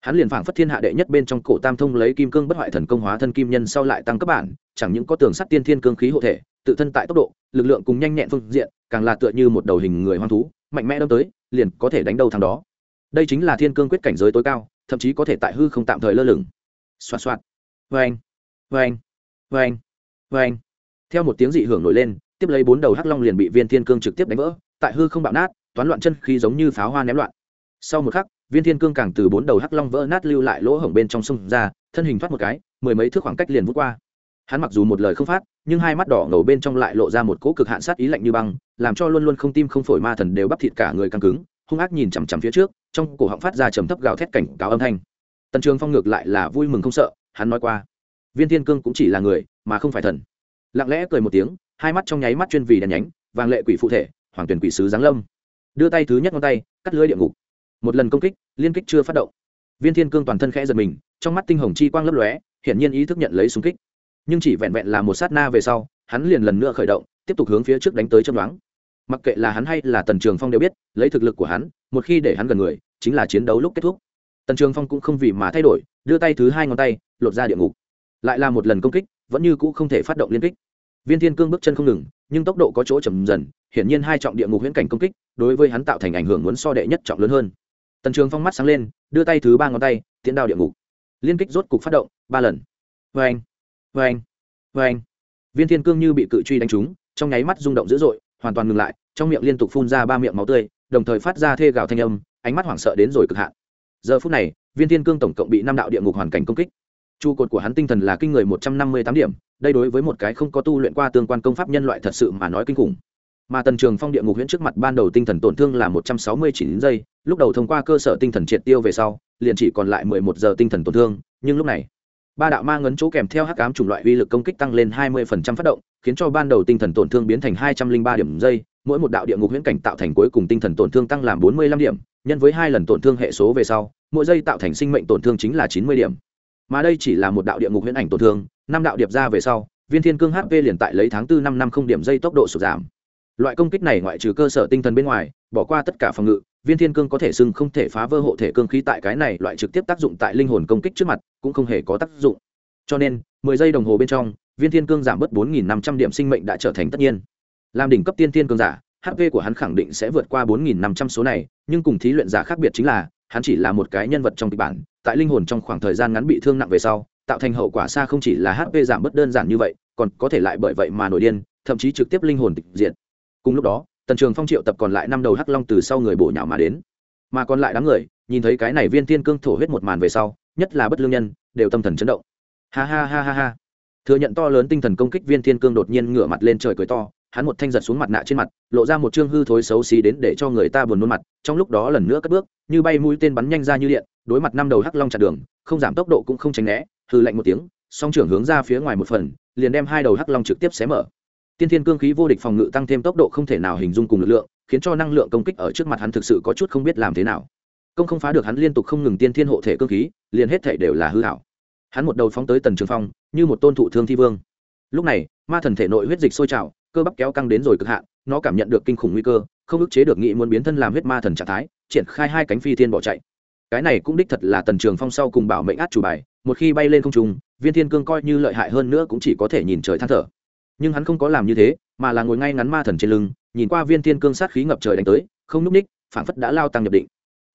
Hắn liền phảng phất thiên hạ đệ nhất bên trong cổ tam thông lấy kim cương bất hoại thần công hóa thân kim nhân sau lại tăng cấp bản, chẳng những có tường sắt tiên thiên cương khí hộ thể, tự thân tại tốc độ, lực lượng cùng nhanh nhẹn phương diện, càng là tựa như một đầu hình người hoang thú, mạnh mẽ đâm tới, liền có thể đánh đầu thằng đó. Đây chính là thiên cương quyết cảnh giới tối cao, thậm chí có thể tại hư không tạm thời lơ lửng. Xoạt xoạt. Vê anh vê anh theo một tiếng dị hưởng nổi lên, tiếp lấy bốn đầu hắc long liền bị viên thiên cương trực tiếp đánh vỡ, tại hư không bạo nát, toán loạn chân khí giống như pháo hoa ném loạn. Sau một khắc viên thiên cương càng từ bốn đầu hắc long vỡ nát lưu lại lỗ hổng bên trong sông ra, thân hình thoát một cái, mười mấy thước khoảng cách liền vút qua. Hắn mặc dù một lời không phát, nhưng hai mắt đỏ ngầu bên trong lại lộ ra một cỗ cực hạn sát ý lạnh như băng, làm cho luôn luôn không tim không phổi ma thần đều bắp thịt cả người căng cứng, hung ác nhìn chằm chằm phía trước, trong cổ họng phát ra trầm thấp gào thét cảnh cáo âm thanh. Tần trường phong ngược lại là vui mừng không sợ, hắn nói qua, viên thiên cương cũng chỉ là người, mà không phải thần. Lặng lẽ cười một tiếng, hai mắt trong nháy mắt chuyên vì đèn nhánh, vàng lệ quỷ phụ thể, hoàng tuyển quỷ sứ giáng lâm. Đưa tay thứ nhất ngón tay, cắt lưới địa ngục một lần công kích, liên kích chưa phát động. Viên thiên cương toàn thân khẽ giật mình, trong mắt tinh hồng chi quang lấp lóe, hiển nhiên ý thức nhận lấy súng kích. Nhưng chỉ vẹn vẹn là một sát na về sau, hắn liền lần nữa khởi động, tiếp tục hướng phía trước đánh tới châm đoán mặc kệ là hắn hay là tần trường phong đều biết, lấy thực lực của hắn, một khi để hắn gần người, chính là chiến đấu lúc kết thúc. Tần trường phong cũng không vì mà thay đổi, đưa tay thứ hai ngón tay, lột ra địa ngục. Lại là một lần công kích, vẫn như cũ không thể phát động liên kích. Viên thiên cương bước chân không ngừng, nhưng tốc độ có chỗ chậm dần, hiển nhiên hai trọng địa ngục huyễn cảnh công kích, đối với hắn tạo thành ảnh hưởng muốn so đệ nhất trọng lớn hơn tần trường phong mắt sáng lên, đưa tay thứ ba ngón tay tiến đao địa ngục. Liên kích rốt cục phát động, ba lần. Vê anh vê anh vê anh viên thiên cương như bị cự truy đánh trúng, trong nháy mắt rung động dữ dội, hoàn toàn ngừng lại, trong miệng liên tục phun ra ba miệng máu tươi, đồng thời phát ra thê gào thanh âm, ánh mắt hoảng sợ đến rồi cực hạn. Giờ phút này, viên thiên cương tổng cộng bị năm đạo địa ngục hoàn cảnh công kích. Trụ cột của hắn tinh thần là kinh người một trăm năm mươi tám điểm, đây đối với một cái không có tu luyện qua tương quan công pháp nhân loại thật sự mà nói kinh khủng mà tần trường phong địa ngục huyễn trước mặt ban đầu tinh thần tổn thương là một trăm sáu mươi chín giây, lúc đầu thông qua cơ sở tinh thần triệt tiêu về sau, liền chỉ còn lại mười một giờ tinh thần tổn thương, nhưng lúc này, ba đạo ma ngấn chỗ kèm theo hắc ám chủng loại uy lực công kích tăng lên hai mươi phần trăm phát động, khiến cho ban đầu tinh thần tổn thương biến thành hai trăm linh ba điểm giây, mỗi một đạo địa ngục huyễn cảnh tạo thành cuối cùng tinh thần tổn thương tăng làm bốn mươi lăm điểm, nhân với hai lần tổn thương hệ số về sau, mỗi giây tạo thành sinh mệnh tổn thương chính là chín mươi điểm. Mà đây chỉ là một đạo địa ngục huyễn ảnh tổn thương, năm đạo điệp ra về sau, viên thiên cương hp liền tại lấy tháng tư năm năm không điểm giây tốc độ sụt giảm loại công kích này ngoại trừ cơ sở tinh thần bên ngoài, bỏ qua tất cả phòng ngự, viên thiên cương có thể xưng không thể phá vỡ hộ thể cương khí tại cái này loại trực tiếp tác dụng tại linh hồn công kích trước mặt, cũng không hề có tác dụng. Cho nên, mười giây đồng hồ bên trong, viên thiên cương giảm bớt bốn nghìn năm trăm điểm sinh mệnh đã trở thành tất nhiên. Làm đỉnh cấp tiên thiên cương giả hp của hắn khẳng định sẽ vượt qua bốn nghìn năm trăm số này, nhưng cùng thí luyện giả khác biệt chính là, hắn chỉ là một cái nhân vật trong kịch bản, tại linh hồn trong khoảng thời gian ngắn bị thương nặng về sau, tạo thành hậu quả xa không chỉ là hp giảm bớt đơn giản như vậy, còn có thể lại bởi vậy mà nổi điên, thậm chí trực tiếp linh hồn tịch diện cùng lúc đó, tần trường phong triệu tập còn lại năm đầu hắc long từ sau người bổ nhào mà đến. Mà còn lại đám người, nhìn thấy cái này viên tiên cương thổ huyết một màn về sau, nhất là bất lương nhân, đều tâm thần chấn động. Ha ha ha ha ha. Thừa nhận to lớn tinh thần công kích viên thiên cương đột nhiên ngửa mặt lên trời cười to, hắn một thanh giật xuống mặt nạ trên mặt, lộ ra một chương hư thối xấu xí đến để cho người ta buồn nôn mặt, trong lúc đó lần nữa cất bước, như bay mũi tên bắn nhanh ra như điện, đối mặt năm đầu hắc long chặn đường, không giảm tốc độ cũng không tránh né hư lạnh một tiếng, song trưởng hướng ra phía ngoài một phần, liền đem hai đầu hắc long trực tiếp xé mở tiên thiên cương khí vô địch phòng ngự tăng thêm tốc độ không thể nào hình dung cùng lực lượng, khiến cho năng lượng công kích ở trước mặt hắn thực sự có chút không biết làm thế nào. Công không phá được hắn liên tục không ngừng tiên thiên hộ thể cương khí, liền hết thể đều là hư hảo hắn một đầu phóng tới tần trường phong, như một tôn thụ thương thi vương. Lúc này, ma thần thể nội huyết dịch sôi trào, cơ bắp kéo căng đến rồi cực hạn, nó cảm nhận được kinh khủng nguy cơ, không ức chế được nghị muốn biến thân làm huyết ma thần trạng thái, triển khai hai cánh phi thiên bỏ chạy. Cái này cũng đích thật là tần trường phong sau cùng bảo mệnh át chủ bài, một khi bay lên không trung, viên thiên cương coi như lợi hại hơn nữa cũng chỉ có thể nhìn trời than thở nhưng hắn không có làm như thế, mà là ngồi ngay ngắn ma thần trên lưng, nhìn qua viên thiên cương sát khí ngập trời đánh tới, không núp ních, phản phất đã lao tăng nhập định.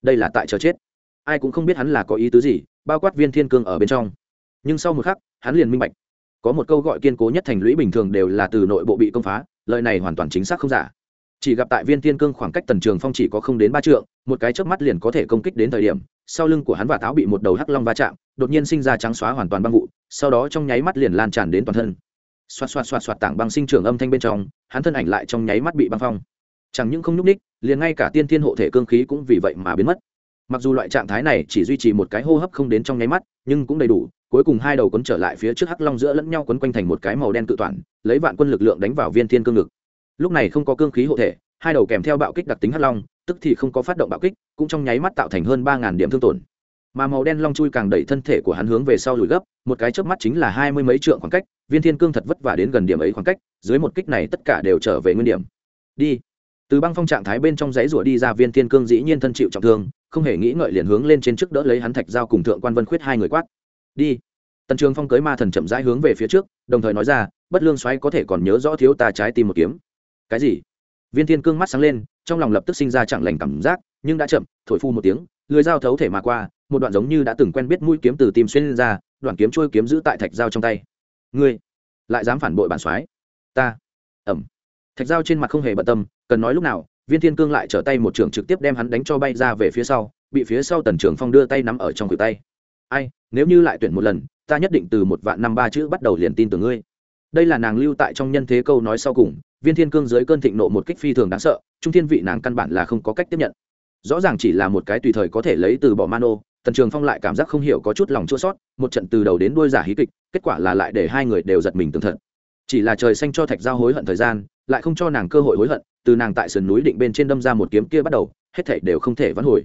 Đây là tại chờ chết. Ai cũng không biết hắn là có ý tứ gì, bao quát viên thiên cương ở bên trong. Nhưng sau một khắc, hắn liền minh bạch. Có một câu gọi kiên cố nhất thành lũy bình thường đều là từ nội bộ bị công phá, lời này hoàn toàn chính xác không giả. Chỉ gặp tại viên thiên cương khoảng cách tần trường phong chỉ có không đến ba trượng, một cái chớp mắt liền có thể công kích đến thời điểm, sau lưng của hắn và táo bị một đầu hắc long va chạm, đột nhiên sinh ra trắng xóa hoàn toàn băng vụ, sau đó trong nháy mắt liền lan tràn đến toàn thân xoạt xoạt xoạt xoạt tảng băng sinh trưởng âm thanh bên trong, hắn thân ảnh lại trong nháy mắt bị băng phong. Chẳng những không nhúc ních liền ngay cả tiên thiên hộ thể cương khí cũng vì vậy mà biến mất. Mặc dù loại trạng thái này chỉ duy trì một cái hô hấp không đến trong nháy mắt, nhưng cũng đầy đủ, cuối cùng hai đầu quấn trở lại phía trước hắc long giữa lẫn nhau quấn quanh thành một cái màu đen tự toàn, lấy vạn quân lực lượng đánh vào viên thiên cương ngực. Lúc này không có cương khí hộ thể, hai đầu kèm theo bạo kích đặc tính hắc long, tức thì không có phát động bạo kích, cũng trong nháy mắt tạo thành hơn ba ngàn điểm thương tổn mà màu đen long chui càng đẩy thân thể của hắn hướng về sau lùi gấp, một cái chớp mắt chính là hai mươi mấy trượng khoảng cách, viên thiên cương thật vất vả đến gần điểm ấy khoảng cách, dưới một kích này tất cả đều trở về nguyên điểm. Đi. Từ băng phong trạng thái bên trong giấy rủa đi ra viên thiên cương dĩ nhiên thân chịu trọng thương, không hề nghĩ ngợi liền hướng lên trên trước đỡ lấy hắn thạch giao cùng thượng quan vân khuyết hai người quát. Đi. Tần trường phong cưới ma thần chậm rãi hướng về phía trước, đồng thời nói ra, bất lương xoáy có thể còn nhớ rõ thiếu ta trái tim một kiếm. Cái gì? Viên thiên cương mắt sáng lên, trong lòng lập tức sinh ra chẳng lành cảm giác, nhưng đã chậm, thổi phu một tiếng, lưới dao thấu thể mà qua một đoạn giống như đã từng quen biết mũi kiếm từ tim xuyên lên ra, đoạn kiếm trôi kiếm giữ tại thạch dao trong tay. Ngươi lại dám phản bội bản soái? Ta. Ẩm. Thạch dao trên mặt không hề bận tâm, cần nói lúc nào, viên thiên cương lại trở tay một trường trực tiếp đem hắn đánh cho bay ra về phía sau, bị phía sau tần trường phong đưa tay nắm ở trong cửa tay. Ai, nếu như lại tuyển một lần, ta nhất định từ một vạn năm ba chữ bắt đầu liền tin từ ngươi. Đây là nàng lưu tại trong nhân thế câu nói sau cùng, viên thiên cương dưới cơn thịnh nộ một kích phi thường đáng sợ, trung thiên vị nàng căn bản là không có cách tiếp nhận. Rõ ràng chỉ là một cái tùy thời có thể lấy từ bỏ mano tần trường phong lại cảm giác không hiểu có chút lòng chua sót, một trận từ đầu đến đuôi giả hí kịch, kết quả là lại để hai người đều giật mình tường thật. Chỉ là trời xanh cho thạch giao hối hận thời gian, lại không cho nàng cơ hội hối hận, từ nàng tại sườn núi định bên trên đâm ra một kiếm kia bắt đầu, hết thảy đều không thể vãn hồi.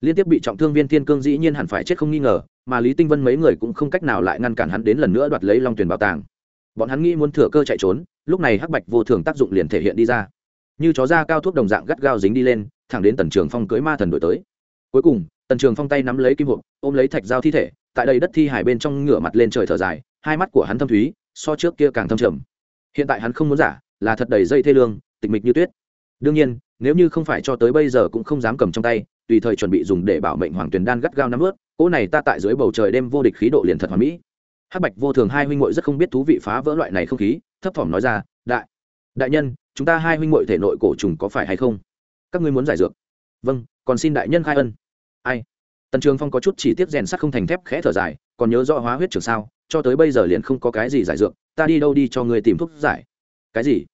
Liên tiếp bị trọng thương viên thiên cương dĩ nhiên hẳn phải chết không nghi ngờ, mà lý tinh vân mấy người cũng không cách nào lại ngăn cản hắn đến lần nữa đoạt lấy long tuyển bảo tàng. Bọn hắn nghĩ muốn thừa cơ chạy trốn, lúc này hắc bạch vô thường tác dụng liền thể hiện đi ra. Như chó da cao thuốc đồng dạng gắt gao dính đi lên, thẳng đến tần trường phong cưới ma thần đổi tới. Cuối cùng tần trường phong tay nắm lấy kim hộp, ôm lấy thạch dao thi thể, tại đây đất thi hải bên trong ngửa mặt lên trời thở dài, hai mắt của hắn thâm thúy, so trước kia càng thâm trầm. Hiện tại hắn không muốn giả, là thật đầy dây thê lương, tịch mịch như tuyết. Đương nhiên, nếu như không phải cho tới bây giờ cũng không dám cầm trong tay, tùy thời chuẩn bị dùng để bảo mệnh hoàng tuyền đan gắt gao nắm ướt cỗ này ta tại dưới bầu trời đêm vô địch khí độ liền thật hoàn mỹ. Hắc bạch vô thường hai huynh muội rất không biết thú vị phá vỡ loại này không khí, thấp thỏm nói ra, đại đại nhân, chúng ta hai huynh muội thể nội cổ trùng có phải hay không? Các ngươi muốn giải dược? Vâng còn xin đại nhân khai ân ai? Tần trường phong có chút chỉ tiếp rèn sắt không thành thép khẽ thở dài, còn nhớ rõ hóa huyết trường sao, cho tới bây giờ liền không có cái gì giải dược, ta đi đâu đi cho người tìm thuốc giải. Cái gì?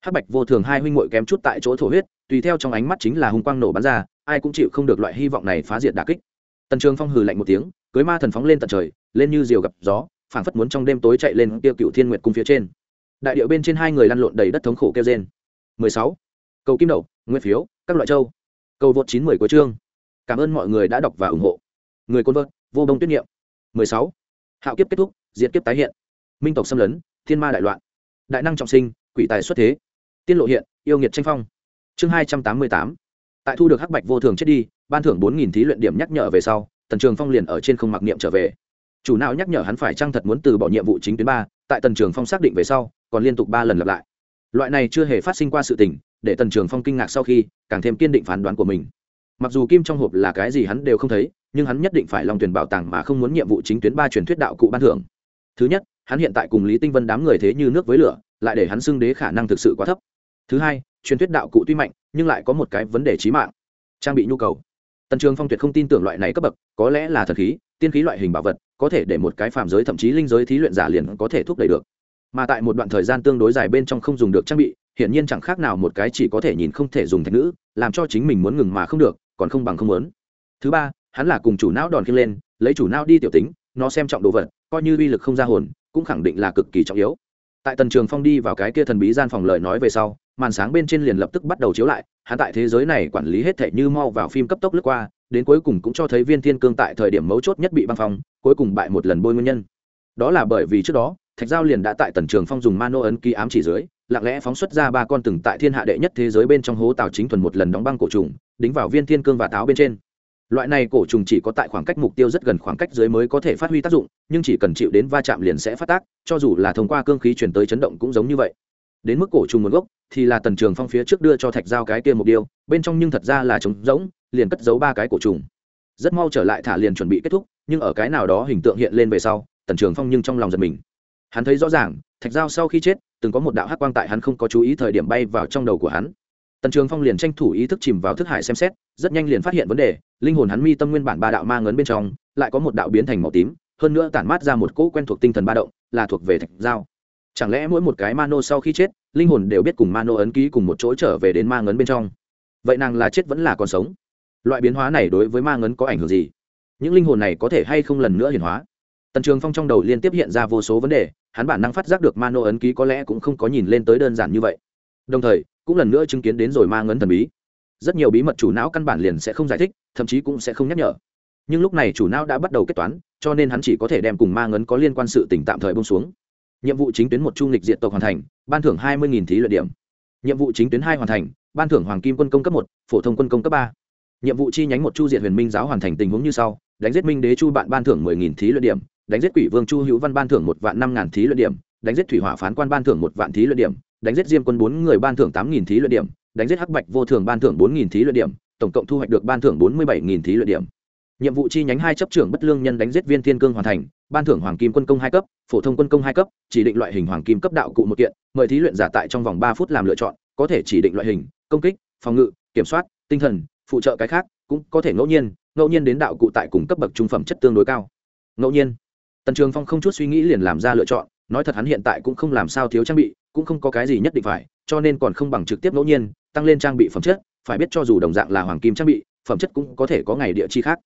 Hắc bạch vô thường hai huynh muội kém chút tại chỗ thổ huyết, tùy theo trong ánh mắt chính là hung quang nổ bắn ra, ai cũng chịu không được loại hy vọng này phá diệt đà kích. Tần trường phong hừ lạnh một tiếng, cưới ma thần phóng lên tận trời, lên như diều gặp gió, phảng phất muốn trong đêm tối chạy lên tiêu cựu thiên nguyệt cung phía trên. Đại điệu bên trên hai người lăn lộn đầy đất thống khổ kêu trên 16. cầu kim đậu nguyên phiếu, các loại châu. Cầu vượt chín mười của chương cảm ơn mọi người đã đọc và ủng hộ. Người côn vợt vô đông tuyết niệm. 16. hạo kiếp kết thúc, diệt kiếp tái hiện. Minh tộc xâm lấn, thiên ma đại loạn. Đại năng trọng sinh, quỷ tài xuất thế. Tiên lộ hiện, yêu nghiệt tranh phong. Chương hai trăm tám mươi tám. Tại thu được hắc bạch vô thường chết đi, ban thưởng bốn nghìn thí luyện điểm nhắc nhở về sau, tần trường phong liền ở trên không mặc niệm trở về. Chủ nào nhắc nhở hắn phải chăng thật muốn từ bỏ nhiệm vụ chính tuyến ba, tại tần trường phong xác định về sau, còn liên tục ba lần lặp lại. Loại này chưa hề phát sinh qua sự tình, để tần trường phong kinh ngạc sau khi, càng thêm kiên định phán đoán của mình mặc dù kim trong hộp là cái gì hắn đều không thấy, nhưng hắn nhất định phải lòng tuyển bảo tàng mà không muốn nhiệm vụ chính tuyến ba truyền thuyết đạo cụ ban thưởng. Thứ nhất, hắn hiện tại cùng lý tinh vân đám người thế như nước với lửa, lại để hắn xưng đế khả năng thực sự quá thấp. Thứ hai, truyền thuyết đạo cụ tuy mạnh, nhưng lại có một cái vấn đề trí mạng. Trang bị nhu cầu. Tần trường phong tuyệt không tin tưởng loại này cấp bậc, có lẽ là thật khí, tiên khí loại hình bảo vật, có thể để một cái phàm giới thậm chí linh giới thí luyện giả liền có thể thúc đẩy được. Mà tại một đoạn thời gian tương đối dài bên trong không dùng được trang bị, hiển nhiên chẳng khác nào một cái chỉ có thể nhìn không thể dùng thạch nữ, làm cho chính mình muốn ngừng mà không được còn không bằng không muốn. Thứ ba, hắn là cùng chủ não đòn khiêng lên, lấy chủ não đi tiểu tính, nó xem trọng đồ vật, coi như uy lực không ra hồn, cũng khẳng định là cực kỳ trọng yếu. Tại tần trường phong đi vào cái kia thần bí gian phòng lời nói về sau, màn sáng bên trên liền lập tức bắt đầu chiếu lại, hắn tại thế giới này quản lý hết thể như mau vào phim cấp tốc lướt qua, đến cuối cùng cũng cho thấy viên thiên cương tại thời điểm mấu chốt nhất bị băng phong, cuối cùng bại một lần bôi nguyên nhân. Đó là bởi vì trước đó, thạch giao liền đã tại tần trường phong dùng mano ấn ký ám chỉ dưới, lặng lẽ phóng xuất ra ba con từng tại thiên hạ đệ nhất thế giới bên trong hố tạo chính thuần một lần đóng băng cổ trùng đính vào viên thiên cương và táo bên trên. Loại này cổ trùng chỉ có tại khoảng cách mục tiêu rất gần khoảng cách dưới mới có thể phát huy tác dụng, nhưng chỉ cần chịu đến va chạm liền sẽ phát tác, cho dù là thông qua cương khí chuyển tới chấn động cũng giống như vậy. Đến mức cổ trùng nguồn gốc thì là tần trường phong phía trước đưa cho thạch giao cái kia mục tiêu, bên trong nhưng thật ra là trống rỗng, liền cất giấu ba cái cổ trùng. Rất mau trở lại thả liền chuẩn bị kết thúc, nhưng ở cái nào đó hình tượng hiện lên về sau, tần trường phong nhưng trong lòng giật mình. Hắn thấy rõ ràng, thạch giao sau khi chết, từng có một đạo hắc quang tại hắn không có chú ý thời điểm bay vào trong đầu của hắn tần trường phong liền tranh thủ ý thức chìm vào thức hải xem xét, rất nhanh liền phát hiện vấn đề, linh hồn hắn mi tâm nguyên bản ba đạo ma ngấn bên trong, lại có một đạo biến thành màu tím, hơn nữa tản mát ra một cỗ quen thuộc tinh thần ba động, là thuộc về thạch giao. Chẳng lẽ mỗi một cái ma nô sau khi chết, linh hồn đều biết cùng ma nô ấn ký cùng một chỗ trở về đến ma ngấn bên trong? Vậy nàng là chết vẫn là còn sống? Loại biến hóa này đối với ma ngấn có ảnh hưởng gì? Những linh hồn này có thể hay không lần nữa hiển hóa? Tần trường phong trong đầu liên tiếp hiện ra vô số vấn đề, hắn bản năng phát giác được ma nô ấn ký có lẽ cũng không có nhìn lên tới đơn giản như vậy. Đồng thời cũng lần nữa chứng kiến đến rồi ma ngấn thần bí. Rất nhiều bí mật chủ não căn bản liền sẽ không giải thích, thậm chí cũng sẽ không nhắc nhở. Nhưng lúc này chủ não đã bắt đầu kết toán, cho nên hắn chỉ có thể đem cùng ma ngấn có liên quan sự tỉnh tạm thời bông xuống. Nhiệm vụ chính tuyến một chu lịch diện tộc hoàn thành, ban thưởng hai mươi thí luyện điểm. Nhiệm vụ chính tuyến hai hoàn thành, ban thưởng hoàng kim quân công cấp một, phổ thông quân công cấp ba. Nhiệm vụ chi nhánh một chu diện huyền minh giáo hoàn thành tình huống như sau, đánh giết minh đế chu bạn ban thưởng mười nghìn thí luyện điểm, đánh giết quỷ vương chu hữu văn ban thưởng một vạn năm ngàn thí luyện điểm, đánh giết thủy hỏa phán quan ban thưởng một vạn thí luyện điểm đánh giết diêm quân bốn người ban thưởng tám nghìn thí luyện điểm, đánh giết hắc bạch vô thường ban thưởng bốn nghìn thí luyện điểm, tổng cộng thu hoạch được ban thưởng bốn mươi bảy nghìn thí luyện điểm. Nhiệm vụ chi nhánh hai chấp trưởng bất lương nhân đánh giết viên thiên cương hoàn thành, ban thưởng hoàng kim quân công hai cấp, phổ thông quân công hai cấp, chỉ định loại hình hoàng kim cấp đạo cụ một kiện, mời thí luyện giả tại trong vòng ba phút làm lựa chọn, có thể chỉ định loại hình, công kích, phòng ngự, kiểm soát, tinh thần, phụ trợ cái khác, cũng có thể ngẫu nhiên ngẫu nhiên đến đạo cụ tại cùng cấp bậc trung phẩm chất tương đối cao. Ngẫu nhiên, tần trường phong không chút suy nghĩ liền làm ra lựa chọn nói thật hắn hiện tại cũng không làm sao thiếu trang bị, cũng không có cái gì nhất định phải, cho nên còn không bằng trực tiếp ngẫu nhiên, tăng lên trang bị phẩm chất, phải biết cho dù đồng dạng là hoàng kim trang bị, phẩm chất cũng có thể có ngày địa chi khác.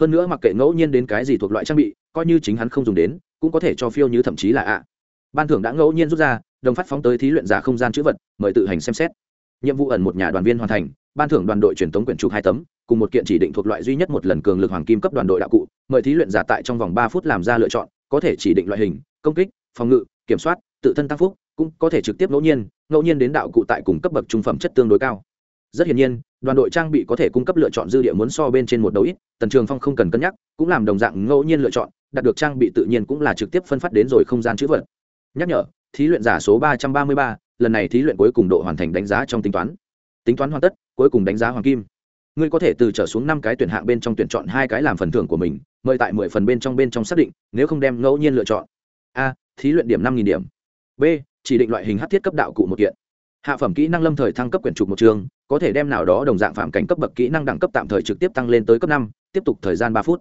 Hơn nữa mặc kệ ngẫu nhiên đến cái gì thuộc loại trang bị, coi như chính hắn không dùng đến, cũng có thể cho phiêu như thậm chí là ạ. Ban thưởng đã ngẫu nhiên rút ra, đồng phát phóng tới thí luyện giả không gian chữ vật, mời tự hành xem xét. Nhiệm vụ ẩn một nhà đoàn viên hoàn thành, ban thưởng đoàn đội truyền thống quyển trục hai tấm, cùng một kiện chỉ định thuộc loại duy nhất một lần cường lực hoàng kim cấp đoàn đội đạo cụ, mời thí luyện giả tại trong vòng ba phút làm ra lựa chọn, có thể chỉ định loại hình, công kích phòng ngự, kiểm soát, tự thân tăng phúc, cũng có thể trực tiếp ngẫu nhiên ngẫu nhiên đến đạo cụ tại cùng cấp bậc trung phẩm chất tương đối cao. Rất hiển nhiên, đoàn đội trang bị có thể cung cấp lựa chọn dư địa muốn so bên trên một đấu ít, tần trường phong không cần cân nhắc, cũng làm đồng dạng ngẫu nhiên lựa chọn, đạt được trang bị tự nhiên cũng là trực tiếp phân phát đến rồi không gian chữ vật. Nhắc nhở, thí luyện giả số ba trăm ba mươi ba, lần này thí luyện cuối cùng độ hoàn thành đánh giá trong tính toán. Tính toán hoàn tất, cuối cùng đánh giá hoàng kim. Ngươi có thể từ trở xuống năm cái tuyển hạng bên trong tuyển chọn hai cái làm phần thưởng của mình, mời tại mười phần bên trong bên trong xác định, nếu không đem ngẫu nhiên lựa chọn. A thí luyện điểm năm nghìn điểm. B, chỉ định loại hình hát thiết cấp đạo cụ một kiện. Hạ phẩm kỹ năng lâm thời thăng cấp quyển trục một trường, có thể đem nào đó đồng dạng phạm cảnh cấp bậc kỹ năng đẳng cấp tạm thời trực tiếp tăng lên tới cấp năm, tiếp tục thời gian ba phút.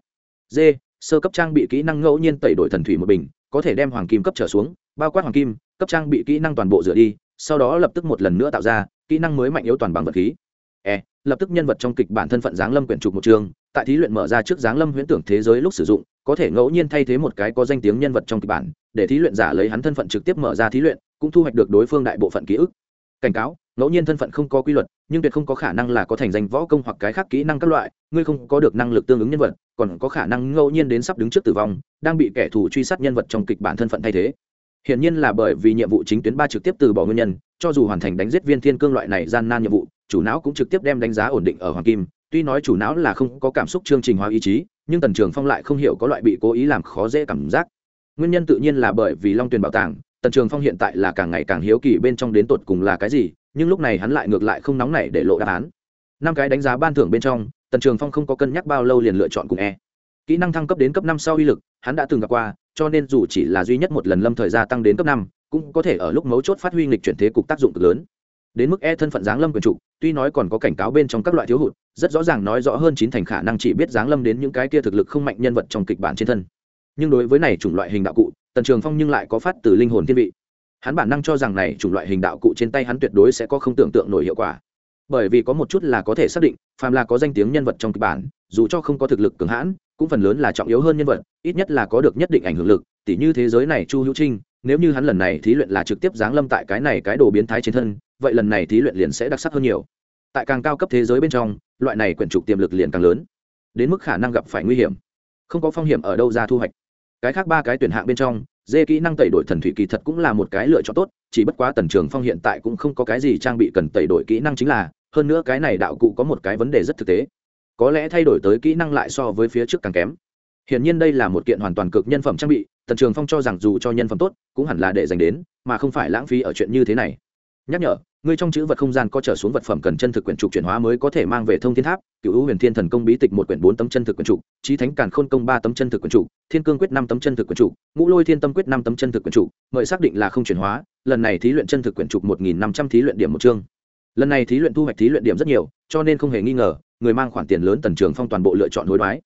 D, sơ cấp trang bị kỹ năng ngẫu nhiên tẩy đổi thần thủy một bình, có thể đem hoàng kim cấp trở xuống, bao quát hoàng kim, cấp trang bị kỹ năng toàn bộ rửa đi, sau đó lập tức một lần nữa tạo ra, kỹ năng mới mạnh yếu toàn bằng vật khí. E lập tức nhân vật trong kịch bản thân phận giáng lâm quyển trục một trường, tại thí luyện mở ra trước giáng lâm huyễn tưởng thế giới lúc sử dụng có thể ngẫu nhiên thay thế một cái có danh tiếng nhân vật trong kịch bản để thí luyện giả lấy hắn thân phận trực tiếp mở ra thí luyện cũng thu hoạch được đối phương đại bộ phận ký ức. Cảnh cáo ngẫu nhiên thân phận không có quy luật nhưng tuyệt không có khả năng là có thành danh võ công hoặc cái khác kỹ năng các loại ngươi không có được năng lực tương ứng nhân vật còn có khả năng ngẫu nhiên đến sắp đứng trước tử vong đang bị kẻ thù truy sát nhân vật trong kịch bản thân phận thay thế. Hiển nhiên là bởi vì nhiệm vụ chính tuyến ba trực tiếp từ bỏ nguyên nhân, cho dù hoàn thành đánh giết viên thiên cương loại này gian nan nhiệm vụ, chủ não cũng trực tiếp đem đánh giá ổn định ở hoàng kim, tuy nói chủ não là không có cảm xúc chương trình hóa ý chí, nhưng Tần Trường Phong lại không hiểu có loại bị cố ý làm khó dễ cảm giác. Nguyên nhân tự nhiên là bởi vì Long Tuyền bảo tàng, Tần Trường Phong hiện tại là càng ngày càng hiếu kỳ bên trong đến tột cùng là cái gì, nhưng lúc này hắn lại ngược lại không nóng nảy để lộ đáp án. Năm cái đánh giá ban thưởng bên trong, tần trường phong không có cân nhắc bao lâu liền lựa chọn cùng e kỹ năng thăng cấp đến cấp năm sau uy lực hắn đã từng gặp qua cho nên dù chỉ là duy nhất một lần lâm thời gia tăng đến cấp năm cũng có thể ở lúc mấu chốt phát huy nghịch chuyển thế cục tác dụng cực lớn đến mức e thân phận giáng lâm quyền trụ, tuy nói còn có cảnh cáo bên trong các loại thiếu hụt rất rõ ràng nói rõ hơn chín thành khả năng chỉ biết giáng lâm đến những cái kia thực lực không mạnh nhân vật trong kịch bản trên thân. Nhưng đối với này chủng loại hình đạo cụ tần trường phong nhưng lại có phát từ linh hồn thiên vị. Hắn bản năng cho rằng này chủng loại hình đạo cụ trên tay hắn tuyệt đối sẽ có không tưởng tượng nổi hiệu quả. Bởi vì có một chút là có thể xác định phàm là có danh tiếng nhân vật trong kịch bản dù cho không có thực lực cường hãn cũng phần lớn là trọng yếu hơn nhân vật ít nhất là có được nhất định ảnh hưởng lực tỉ như thế giới này chu hữu trinh nếu như hắn lần này thí luyện là trực tiếp giáng lâm tại cái này cái đồ biến thái trên thân, vậy lần này thí luyện liền sẽ đặc sắc hơn nhiều. Tại càng cao cấp thế giới bên trong, loại này quyển trục tiềm lực liền càng lớn, đến mức khả năng gặp phải nguy hiểm. Không có phong hiểm ở đâu ra thu hoạch. Cái khác ba cái tuyển hạng bên trong, dê kỹ năng tẩy đổi thần thủy kỳ thật cũng là một cái lựa chọn tốt, chỉ bất quá tần trường phong hiện tại cũng không có cái gì trang bị cần tẩy đổi kỹ năng chính là, hơn nữa cái này đạo cụ có một cái vấn đề rất thực tế. Có lẽ thay đổi tới kỹ năng lại so với phía trước càng kém hiển nhiên đây là một kiện hoàn toàn cực nhân phẩm trang bị, tần trường phong cho rằng dù cho nhân phẩm tốt, cũng hẳn là để dành đến, mà không phải lãng phí ở chuyện như thế này. Nhắc nhở ngươi trong chữ vật không gian có trở xuống vật phẩm cần chân thực quyển trục chuyển hóa mới có thể mang về thông thiên tháp, cựu hữu huyền thiên thần công bí tịch một quyển bốn tấm chân thực quyển trục trí thánh càn khôn công ba tấm chân thực quyển trục, thiên cương quyết năm tấm chân thực quyển trục, ngũ lôi thiên tâm quyết năm tấm chân thực quyển trục, mời xác định là không chuyển hóa, lần này thí luyện chân thực quyển trục một nghìn năm trăm thí luyện điểm một chương. Lần này thí luyện thu hoạch thí luyện điểm rất nhiều, cho nên không hề nghi ngờ, người mang khoản tiền lớn tần trường phong toàn bộ lựa chọn hối đoái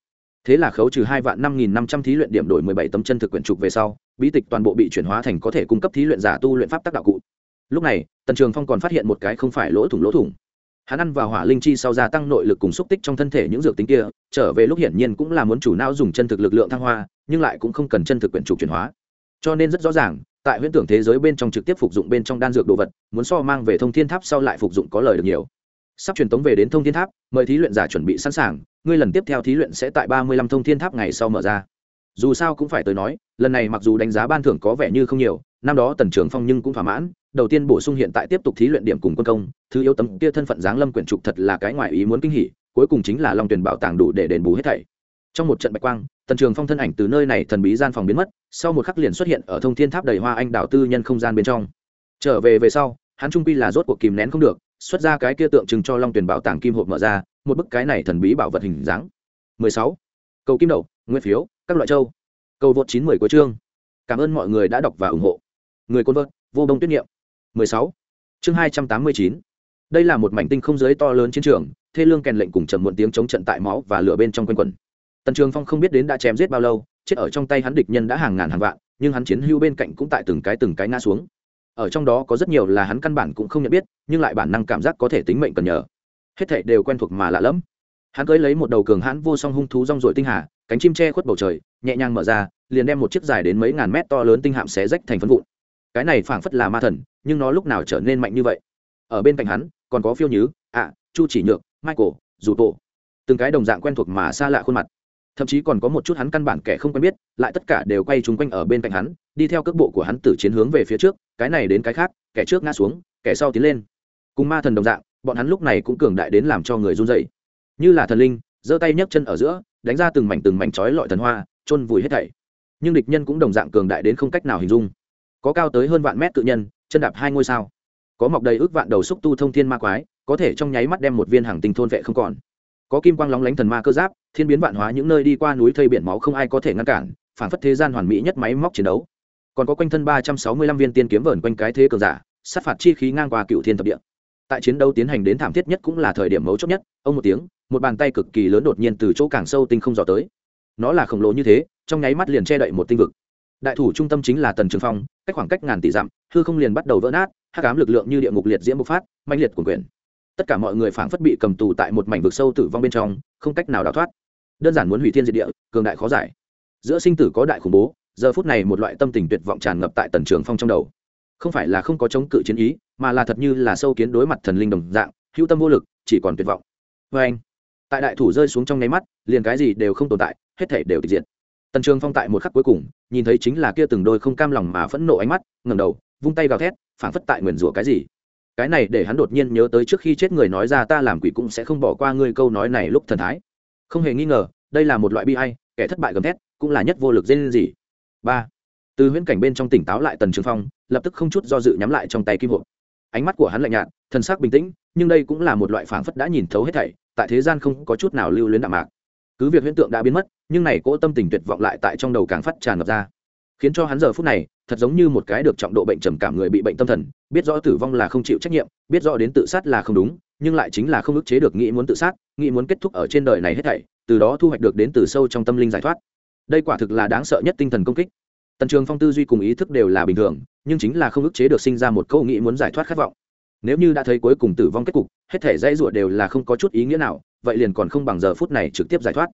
thế là khấu trừ hai vạn năm nghìn năm trăm thí luyện điểm đổi mười bảy tấm chân thực quyển trục về sau, bí tịch toàn bộ bị chuyển hóa thành có thể cung cấp thí luyện giả tu luyện pháp tác đạo cụ. Lúc này, tần trường phong còn phát hiện một cái không phải lỗ thủng lỗ thủng. Hắn ăn vào hỏa linh chi sau gia tăng nội lực cùng xúc tích trong thân thể những dược tính kia, trở về lúc hiển nhiên cũng là muốn chủ não dùng chân thực lực lượng thăng hoa, nhưng lại cũng không cần chân thực quyển trục chuyển hóa. Cho nên rất rõ ràng, tại huyễn tưởng thế giới bên trong trực tiếp phục dụng bên trong đan dược đồ vật, muốn so mang về thông thiên tháp sau lại phục dụng có lời được nhiều sắp truyền tống về đến thông thiên tháp, mời thí luyện giả chuẩn bị sẵn sàng, ngươi lần tiếp theo thí luyện sẽ tại ba mươi lăm thông thiên tháp ngày sau mở ra. Dù sao cũng phải tới nói, lần này mặc dù đánh giá ban thưởng có vẻ như không nhiều, năm đó tần trường phong nhưng cũng thỏa mãn, đầu tiên bổ sung hiện tại tiếp tục thí luyện điểm cùng quân công, thứ yếu tấm kia thân phận giáng lâm quyển trục thật là cái ngoại ý muốn kinh hỉ, cuối cùng chính là long tuyển bảo tàng đủ để đền bù hết thảy. Trong một trận bạch quang, tần trường phong thân ảnh từ nơi này thần bí gian phòng biến mất, sau một khắc liền xuất hiện ở thông thiên tháp đầy hoa anh đào tư nhân không gian bên trong. Trở về về sau, hắn trung quy là rốt cuộc kìm nén không được xuất ra cái kia tượng trưng cho long tuyển bảo tàng kim hộp mở ra, một bức cái này thần bí bảo vật hình dáng. 16. cầu kim đậu nguyên phiếu, các loại châu. Cầu vượt 90 của chương. Cảm ơn mọi người đã đọc và ủng hộ. Người côn vợt vô đông tuyết nghiệm 16. chương 289. đây là một mảnh tinh không giới to lớn chiến trường, thê lương kèn lệnh cùng trầm muộn tiếng chống trận tại máu và lửa bên trong quanh quần tần trường phong không biết đến đã chém giết bao lâu, chết ở trong tay hắn địch nhân đã hàng ngàn hàng vạn, nhưng hắn chiến hưu bên cạnh cũng tại từng cái từng cái ngã xuống ở trong đó có rất nhiều là hắn căn bản cũng không nhận biết, nhưng lại bản năng cảm giác có thể tính mệnh cần nhờ. Hết thảy đều quen thuộc mà lạ lẫm. Hắn cưới lấy một đầu cường hãn vô song hung thú rong ruổi tinh hà, cánh chim che khuất bầu trời, nhẹ nhàng mở ra, liền đem một chiếc dài đến mấy ngàn mét to lớn tinh hạm xé rách thành phân vụn. Cái này phảng phất là ma thần, nhưng nó lúc nào trở nên mạnh như vậy? Ở bên cạnh hắn, còn có phiêu nhứ, ạ, chu chỉ nhược, michael, dù tổ. Từng cái đồng dạng quen thuộc mà xa lạ khuôn mặt thậm chí còn có một chút hắn căn bản kẻ không quen biết, lại tất cả đều quay chung quanh ở bên cạnh hắn, đi theo cước bộ của hắn từ chiến hướng về phía trước, cái này đến cái khác, kẻ trước ngã xuống, kẻ sau tiến lên. Cùng ma thần đồng dạng, bọn hắn lúc này cũng cường đại đến làm cho người run dậy như là thần linh, giơ tay nhấc chân ở giữa, đánh ra từng mảnh từng mảnh trói lọi thần hoa, chôn vùi hết thảy. Nhưng địch nhân cũng đồng dạng cường đại đến không cách nào hình dung. Có cao tới hơn vạn mét tự nhân, chân đạp hai ngôi sao. Có mọc đầy ước vạn đầu xúc tu thông thiên ma quái, có thể trong nháy mắt đem một viên hàng tinh thôn vệ không còn có kim quang lóng lánh thần ma cơ giáp, thiên biến vạn hóa những nơi đi qua núi thây biển máu không ai có thể ngăn cản, phản phất thế gian hoàn mỹ nhất máy móc chiến đấu. Còn có quanh thân ba trăm sáu mươi lăm viên tiên kiếm vờn quanh cái thế cường giả, sát phạt chi khí ngang qua cựu thiên thập địa. Tại chiến đấu tiến hành đến thảm thiết nhất cũng là thời điểm mấu chốt nhất, ông một tiếng, một bàn tay cực kỳ lớn đột nhiên từ chỗ càng sâu tinh không dò tới. Nó là khổng lồ như thế, trong nháy mắt liền che đậy một tinh vực. Đại thủ trung tâm chính là tần trường phong, cách khoảng cách ngàn tỷ dặm, hư không liền bắt đầu vỡ nát, hắc ám lực lượng như địa ngục liệt diễm bộc phát mạnh liệt quần quyền tất cả mọi người phảng phất bị cầm tù tại một mảnh vực sâu tử vong bên trong, không cách nào đào thoát. Đơn giản muốn hủy thiên diệt địa, cường đại khó giải. Giữa sinh tử có đại khủng bố, giờ phút này một loại tâm tình tuyệt vọng tràn ngập tại tần trường phong trong đầu. Không phải là không có chống cự chiến ý, mà là thật như là sâu kiến đối mặt thần linh đồng dạng, hữu tâm vô lực, chỉ còn tuyệt vọng. Vê anh, tại đại thủ rơi xuống trong nháy mắt, liền cái gì đều không tồn tại, hết thể đều tịch diệt. Tần trường phong tại một khắc cuối cùng, nhìn thấy chính là kia từng đôi không cam lòng mà phẫn nộ ánh mắt ngầm đầu, vung tay gào thét, phảng phất tại nguyền rủa cái gì cái này để hắn đột nhiên nhớ tới trước khi chết người nói ra ta làm quỷ cũng sẽ không bỏ qua ngươi câu nói này lúc thần thái. Không hề nghi ngờ, đây là một loại bi hay kẻ thất bại gầm thét, cũng là nhất vô lực dê lên gì. Ba. Từ huyễn cảnh bên trong tỉnh táo lại tần trường phong, lập tức không chút do dự nhắm lại trong tay kim hộp. Ánh mắt của hắn lạnh nhạt thân xác bình tĩnh, nhưng đây cũng là một loại phảng phất đã nhìn thấu hết thảy, tại thế gian không có chút nào lưu luyến đạm mạc. Cứ việc huyễn tượng đã biến mất, nhưng này cỗ tâm tình tuyệt vọng lại tại trong đầu càng phát tràn ngập ra. Khiến cho hắn giờ phút này thật giống như một cái được trọng độ bệnh trầm cảm người bị bệnh tâm thần, biết rõ tử vong là không chịu trách nhiệm, biết rõ đến tự sát là không đúng, nhưng lại chính là không ức chế được nghĩ muốn tự sát, nghĩ muốn kết thúc ở trên đời này hết thảy, từ đó thu hoạch được đến từ sâu trong tâm linh giải thoát. Đây quả thực là đáng sợ nhất tinh thần công kích. Tần trường phong tư duy cùng ý thức đều là bình thường, nhưng chính là không ức chế được sinh ra một câu nghĩ muốn giải thoát khát vọng. Nếu như đã thấy cuối cùng tử vong kết cục, hết thể dãy rủa đều là không có chút ý nghĩa nào, vậy liền còn không bằng giờ phút này trực tiếp giải thoát.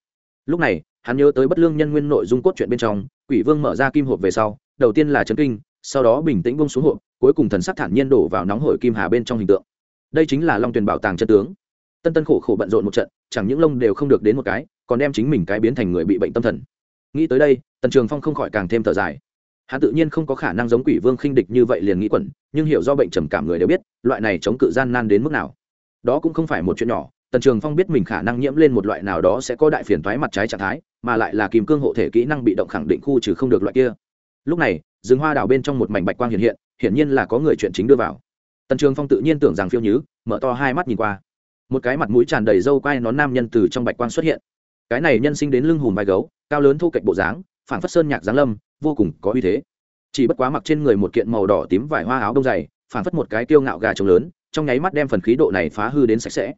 Lúc này, hắn nhớ tới bất lương nhân nguyên nội dung cốt truyện bên trong, quỷ vương mở ra kim hộp về sau đầu tiên là chấn kinh, sau đó bình tĩnh bông xuống hộp, cuối cùng thần sắc thản nhiên đổ vào nóng hổi kim hà bên trong hình tượng. Đây chính là long tuyền bảo tàng chân tướng. Tân tân khổ khổ bận rộn một trận, chẳng những lông đều không được đến một cái, còn đem chính mình cái biến thành người bị bệnh tâm thần. Nghĩ tới đây, tần trường phong không khỏi càng thêm thở dài. Hắn tự nhiên không có khả năng giống quỷ vương khinh địch như vậy liền nghĩ quẩn, nhưng hiểu do bệnh trầm cảm người đều biết, loại này chống cự gian nan đến mức nào. Đó cũng không phải một chuyện nhỏ, tần trường phong biết mình khả năng nhiễm lên một loại nào đó sẽ có đại phiền thoái mặt trái trạng thái, mà lại là kìm cương hộ thể kỹ năng bị động khẳng định khu trừ không được loại kia lúc này, rừng hoa đào bên trong một mảnh bạch quang hiện hiện, hiển nhiên là có người chuyện chính đưa vào. Tần trường phong tự nhiên tưởng rằng phiêu nhứ, mở to hai mắt nhìn qua. Một cái mặt mũi tràn đầy râu quai nón nam nhân từ trong bạch quang xuất hiện. Cái này nhân sinh đến lưng hùm vai gấu, cao lớn thu cạnh bộ dáng phản phất sơn nhạc giáng lâm, vô cùng có uy thế. Chỉ bất quá mặc trên người một kiện màu đỏ tím vải hoa áo đông dày phản phất một cái tiêu ngạo gà trống lớn, trong nháy mắt đem phần khí độ này phá hư đến sạch sẽ.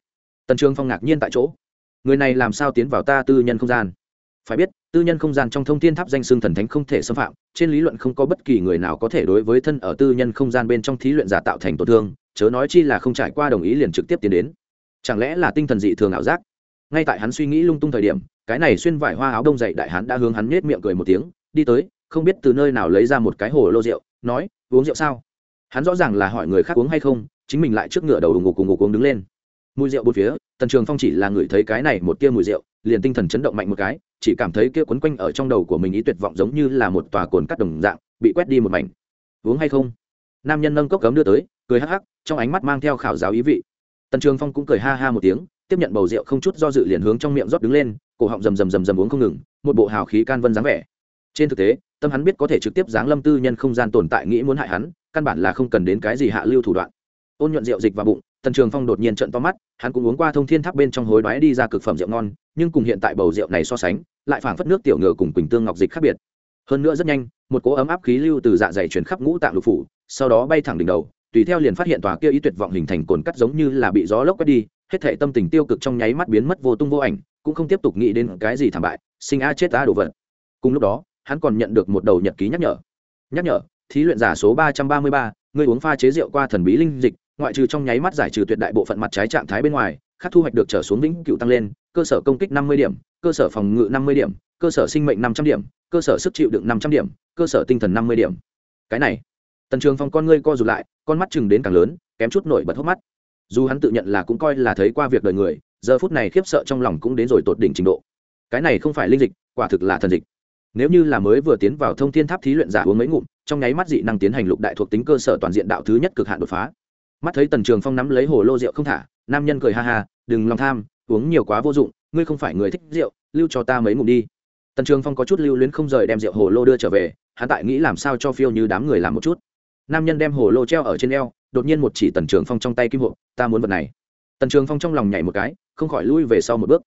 Tần trường phong ngạc nhiên tại chỗ. Người này làm sao tiến vào ta tư nhân không gian? Phải biết, tư nhân không gian trong thông thiên tháp danh xưng thần thánh không thể xâm phạm, trên lý luận không có bất kỳ người nào có thể đối với thân ở tư nhân không gian bên trong thí luyện giả tạo thành tổn thương, chớ nói chi là không trải qua đồng ý liền trực tiếp tiến đến. Chẳng lẽ là tinh thần dị thường ảo giác? Ngay tại hắn suy nghĩ lung tung thời điểm, cái này xuyên vải hoa áo đông dày đại hắn đã hướng hắn nết miệng cười một tiếng, đi tới, không biết từ nơi nào lấy ra một cái hồ lô rượu, nói, uống rượu sao? Hắn rõ ràng là hỏi người khác uống hay không, chính mình lại trước ngựa đầu đùng ngục cùng ngục uống đứng lên. Mùi rượu bốn phía, tần trường phong chỉ là ngửi thấy cái này một tia mùi rượu, liền tinh thần chấn động mạnh một cái chỉ cảm thấy kia quấn quanh ở trong đầu của mình ý tuyệt vọng giống như là một tòa cồn cắt đồng dạng, bị quét đi một mảnh. Uống hay không? Nam nhân nâng cốc cấm đưa tới, cười hắc hắc, trong ánh mắt mang theo khảo giáo ý vị. Tần trường phong cũng cười ha ha một tiếng, tiếp nhận bầu rượu không chút do dự liền hướng trong miệng rót đứng lên, cổ họng rầm rầm rầm rầm uống không ngừng, một bộ hào khí can vân dáng vẻ. Trên thực tế, tâm hắn biết có thể trực tiếp giáng lâm tư nhân không gian tồn tại nghĩ muốn hại hắn, căn bản là không cần đến cái gì hạ lưu thủ đoạn. Ôn nhuận rượu dịch vào bụng tần trường phong đột nhiên trận to mắt, hắn cũng uống qua thông thiên tháp bên trong hối đoái đi ra cực phẩm rượu ngon, nhưng cùng hiện tại bầu rượu này so sánh, lại phảng phất nước tiểu ngựa cùng quỳnh tương ngọc dịch khác biệt. Hơn nữa rất nhanh, một cỗ ấm áp khí lưu từ dạ dày chuyển khắp ngũ tạng lục phủ, sau đó bay thẳng đỉnh đầu, tùy theo liền phát hiện tòa kia ý tuyệt vọng hình thành cồn cắt giống như là bị gió lốc quét đi, hết thể tâm tình tiêu cực trong nháy mắt biến mất vô tung vô ảnh, cũng không tiếp tục nghĩ đến cái gì thảm bại, sinh a chết a đổ vật. Cùng lúc đó, hắn còn nhận được một đầu nhật ký nhắc nhở. Nhắc nhở, thí luyện giả số ba trăm ba mươi ba người uống pha chế rượu qua thần bí linh dịch ngoại trừ trong nháy mắt giải trừ tuyệt đại bộ phận mặt trái trạng thái bên ngoài khác thu hoạch được trở xuống vĩnh cựu tăng lên, cơ sở công kích năm mươi điểm, cơ sở phòng ngự năm mươi điểm, cơ sở sinh mệnh năm trăm điểm, cơ sở sức chịu đựng năm trăm điểm, cơ sở tinh thần năm mươi điểm. Cái này, tần trường phong con ngươi co rụt lại, con mắt chừng đến càng lớn, kém chút nổi bật hốc mắt. Dù hắn tự nhận là cũng coi là thấy qua việc đời người, giờ phút này khiếp sợ trong lòng cũng đến rồi tột đỉnh trình độ. Cái này không phải linh dịch, quả thực là thần dịch. Nếu như là mới vừa tiến vào thông thiên tháp thí luyện giả uống mấy ngụm, trong nháy mắt dị năng tiến hành lục đại thuộc tính cơ sở toàn diện đạo thứ nhất cực hạn đột phá mắt thấy tần trường phong nắm lấy hồ lô rượu không thả, nam nhân cười ha ha, đừng lòng tham, uống nhiều quá vô dụng, ngươi không phải người thích rượu, lưu cho ta mấy ngụm đi. Tần trường phong có chút lưu luyến không rời đem rượu hồ lô đưa trở về, hắn tại nghĩ làm sao cho phiêu như đám người làm một chút. Nam nhân đem hồ lô treo ở trên eo, đột nhiên một chỉ tần trường phong trong tay kim hộ ta muốn vật này. Tần trường phong trong lòng nhảy một cái, không khỏi lui về sau một bước.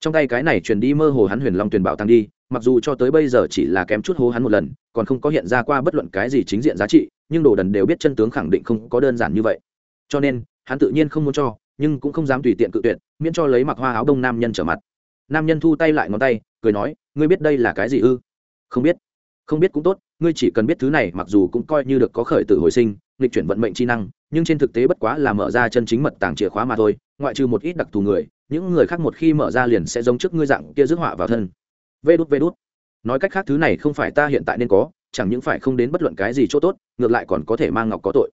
Trong tay cái này truyền đi mơ hồ hắn huyền long tuyền bảo tăng đi, mặc dù cho tới bây giờ chỉ là kém chút hố hắn một lần, còn không có hiện ra qua bất luận cái gì chính diện giá trị, nhưng đồ đần đều biết chân tướng khẳng định không có đơn giản như vậy cho nên, hắn tự nhiên không muốn cho, nhưng cũng không dám tùy tiện cự tuyệt, miễn cho lấy mặc hoa áo đông nam nhân trở mặt. Nam nhân thu tay lại ngón tay, cười nói, ngươi biết đây là cái gì ư? Không biết. Không biết cũng tốt, ngươi chỉ cần biết thứ này, mặc dù cũng coi như được có khởi tử hồi sinh, nghịch chuyển vận mệnh chi năng, nhưng trên thực tế bất quá là mở ra chân chính mật tàng chìa khóa mà thôi, ngoại trừ một ít đặc thù người, những người khác một khi mở ra liền sẽ giống trước ngươi dạng kia rước họa vào thân. Vê đút vê đút. Nói cách khác thứ này không phải ta hiện tại nên có, chẳng những phải không đến bất luận cái gì chỗ tốt, ngược lại còn có thể mang ngọc có tội.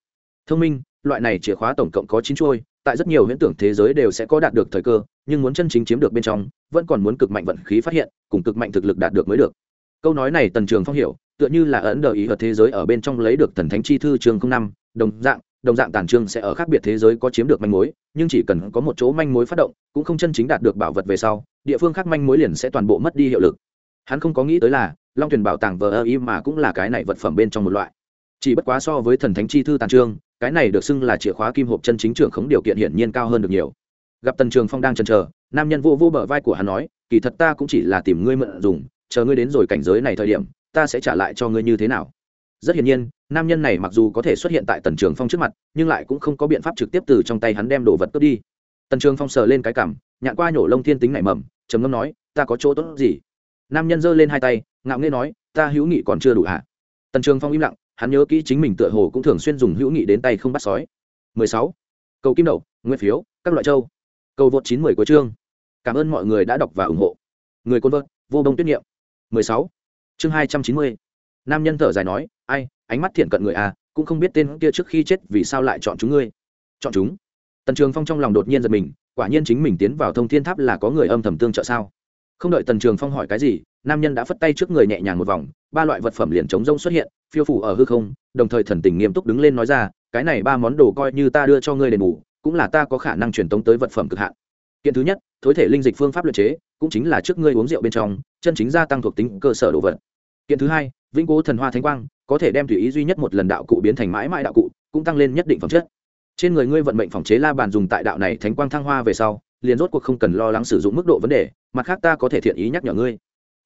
Thông minh loại này chìa khóa tổng cộng có chín chuôi, tại rất nhiều huyễn tưởng thế giới đều sẽ có đạt được thời cơ, nhưng muốn chân chính chiếm được bên trong, vẫn còn muốn cực mạnh vận khí phát hiện, cùng cực mạnh thực lực đạt được mới được. Câu nói này tần trường phong hiểu, tựa như là ấn đờ ý ở thế giới ở bên trong lấy được thần thánh chi thư trường năm, đồng dạng đồng dạng tàn trương sẽ ở khác biệt thế giới có chiếm được manh mối, nhưng chỉ cần có một chỗ manh mối phát động, cũng không chân chính đạt được bảo vật về sau, địa phương khác manh mối liền sẽ toàn bộ mất đi hiệu lực. Hắn không có nghĩ tới là long thuyền bảo tàng vờ ơ ý mà cũng là cái này vật phẩm bên trong một loại chỉ bất quá so với thần thánh chi thư tàn trương, cái này được xưng là chìa khóa kim hộp chân chính trưởng khống điều kiện hiển nhiên cao hơn được nhiều. Gặp tần trường phong đang chần chờ, nam nhân vô vô bờ vai của hắn nói, kỳ thật ta cũng chỉ là tìm ngươi mượn dùng, chờ ngươi đến rồi cảnh giới này thời điểm, ta sẽ trả lại cho ngươi như thế nào. Rất hiển nhiên, nam nhân này mặc dù có thể xuất hiện tại tần trường phong trước mặt, nhưng lại cũng không có biện pháp trực tiếp từ trong tay hắn đem đồ vật cướp đi. Tần trường phong sờ lên cái cảm, nhạn qua nhổ lông thiên tính nảy mầm, trầm ngâm nói, ta có chỗ tốt gì? Nam nhân giơ lên hai tay, ngạo nghê nói, ta hữu nghị còn chưa đủ hả? Tần trường phong im lặng hắn nhớ kỹ chính mình tựa hồ cũng thường xuyên dùng hữu nghị đến tay không bắt sói. 16. cầu kim đậu, nguyên phiếu, các loại châu. Cầu vượt 910 của chương. Cảm ơn mọi người đã đọc và ủng hộ. Người côn vợt, vô đông tuyết nghiệm. 16. chương 290. nam nhân thở dài nói, ai, ánh mắt thiện cận người à cũng không biết tên kia trước khi chết vì sao lại chọn chúng ngươi. Chọn chúng? Tần trường phong trong lòng đột nhiên giật mình, quả nhiên chính mình tiến vào thông thiên tháp là có người âm thầm tương trợ sao? Không đợi tần trường phong hỏi cái gì, nam nhân đã phất tay trước người nhẹ nhàng một vòng, ba loại vật phẩm liền chống rông xuất hiện phiêu phủ ở hư không, đồng thời thần tình nghiêm túc đứng lên nói ra, cái này ba món đồ coi như ta đưa cho ngươi đền bù, cũng là ta có khả năng truyền tống tới vật phẩm cực hạn. Kiện thứ nhất, thối thể linh dịch phương pháp luật chế, cũng chính là trước ngươi uống rượu bên trong, chân chính gia tăng thuộc tính cơ sở đồ vật. Kiện thứ hai, vĩnh cố thần hoa thánh quang, có thể đem tùy ý duy nhất một lần đạo cụ biến thành mãi mãi đạo cụ, cũng tăng lên nhất định phẩm chất. Trên người ngươi vận mệnh phòng chế la bàn dùng tại đạo này thánh quang thăng hoa về sau, liền rốt cuộc không cần lo lắng sử dụng mức độ vấn đề, mặt khác ta có thể thiện ý nhắc nhở ngươi.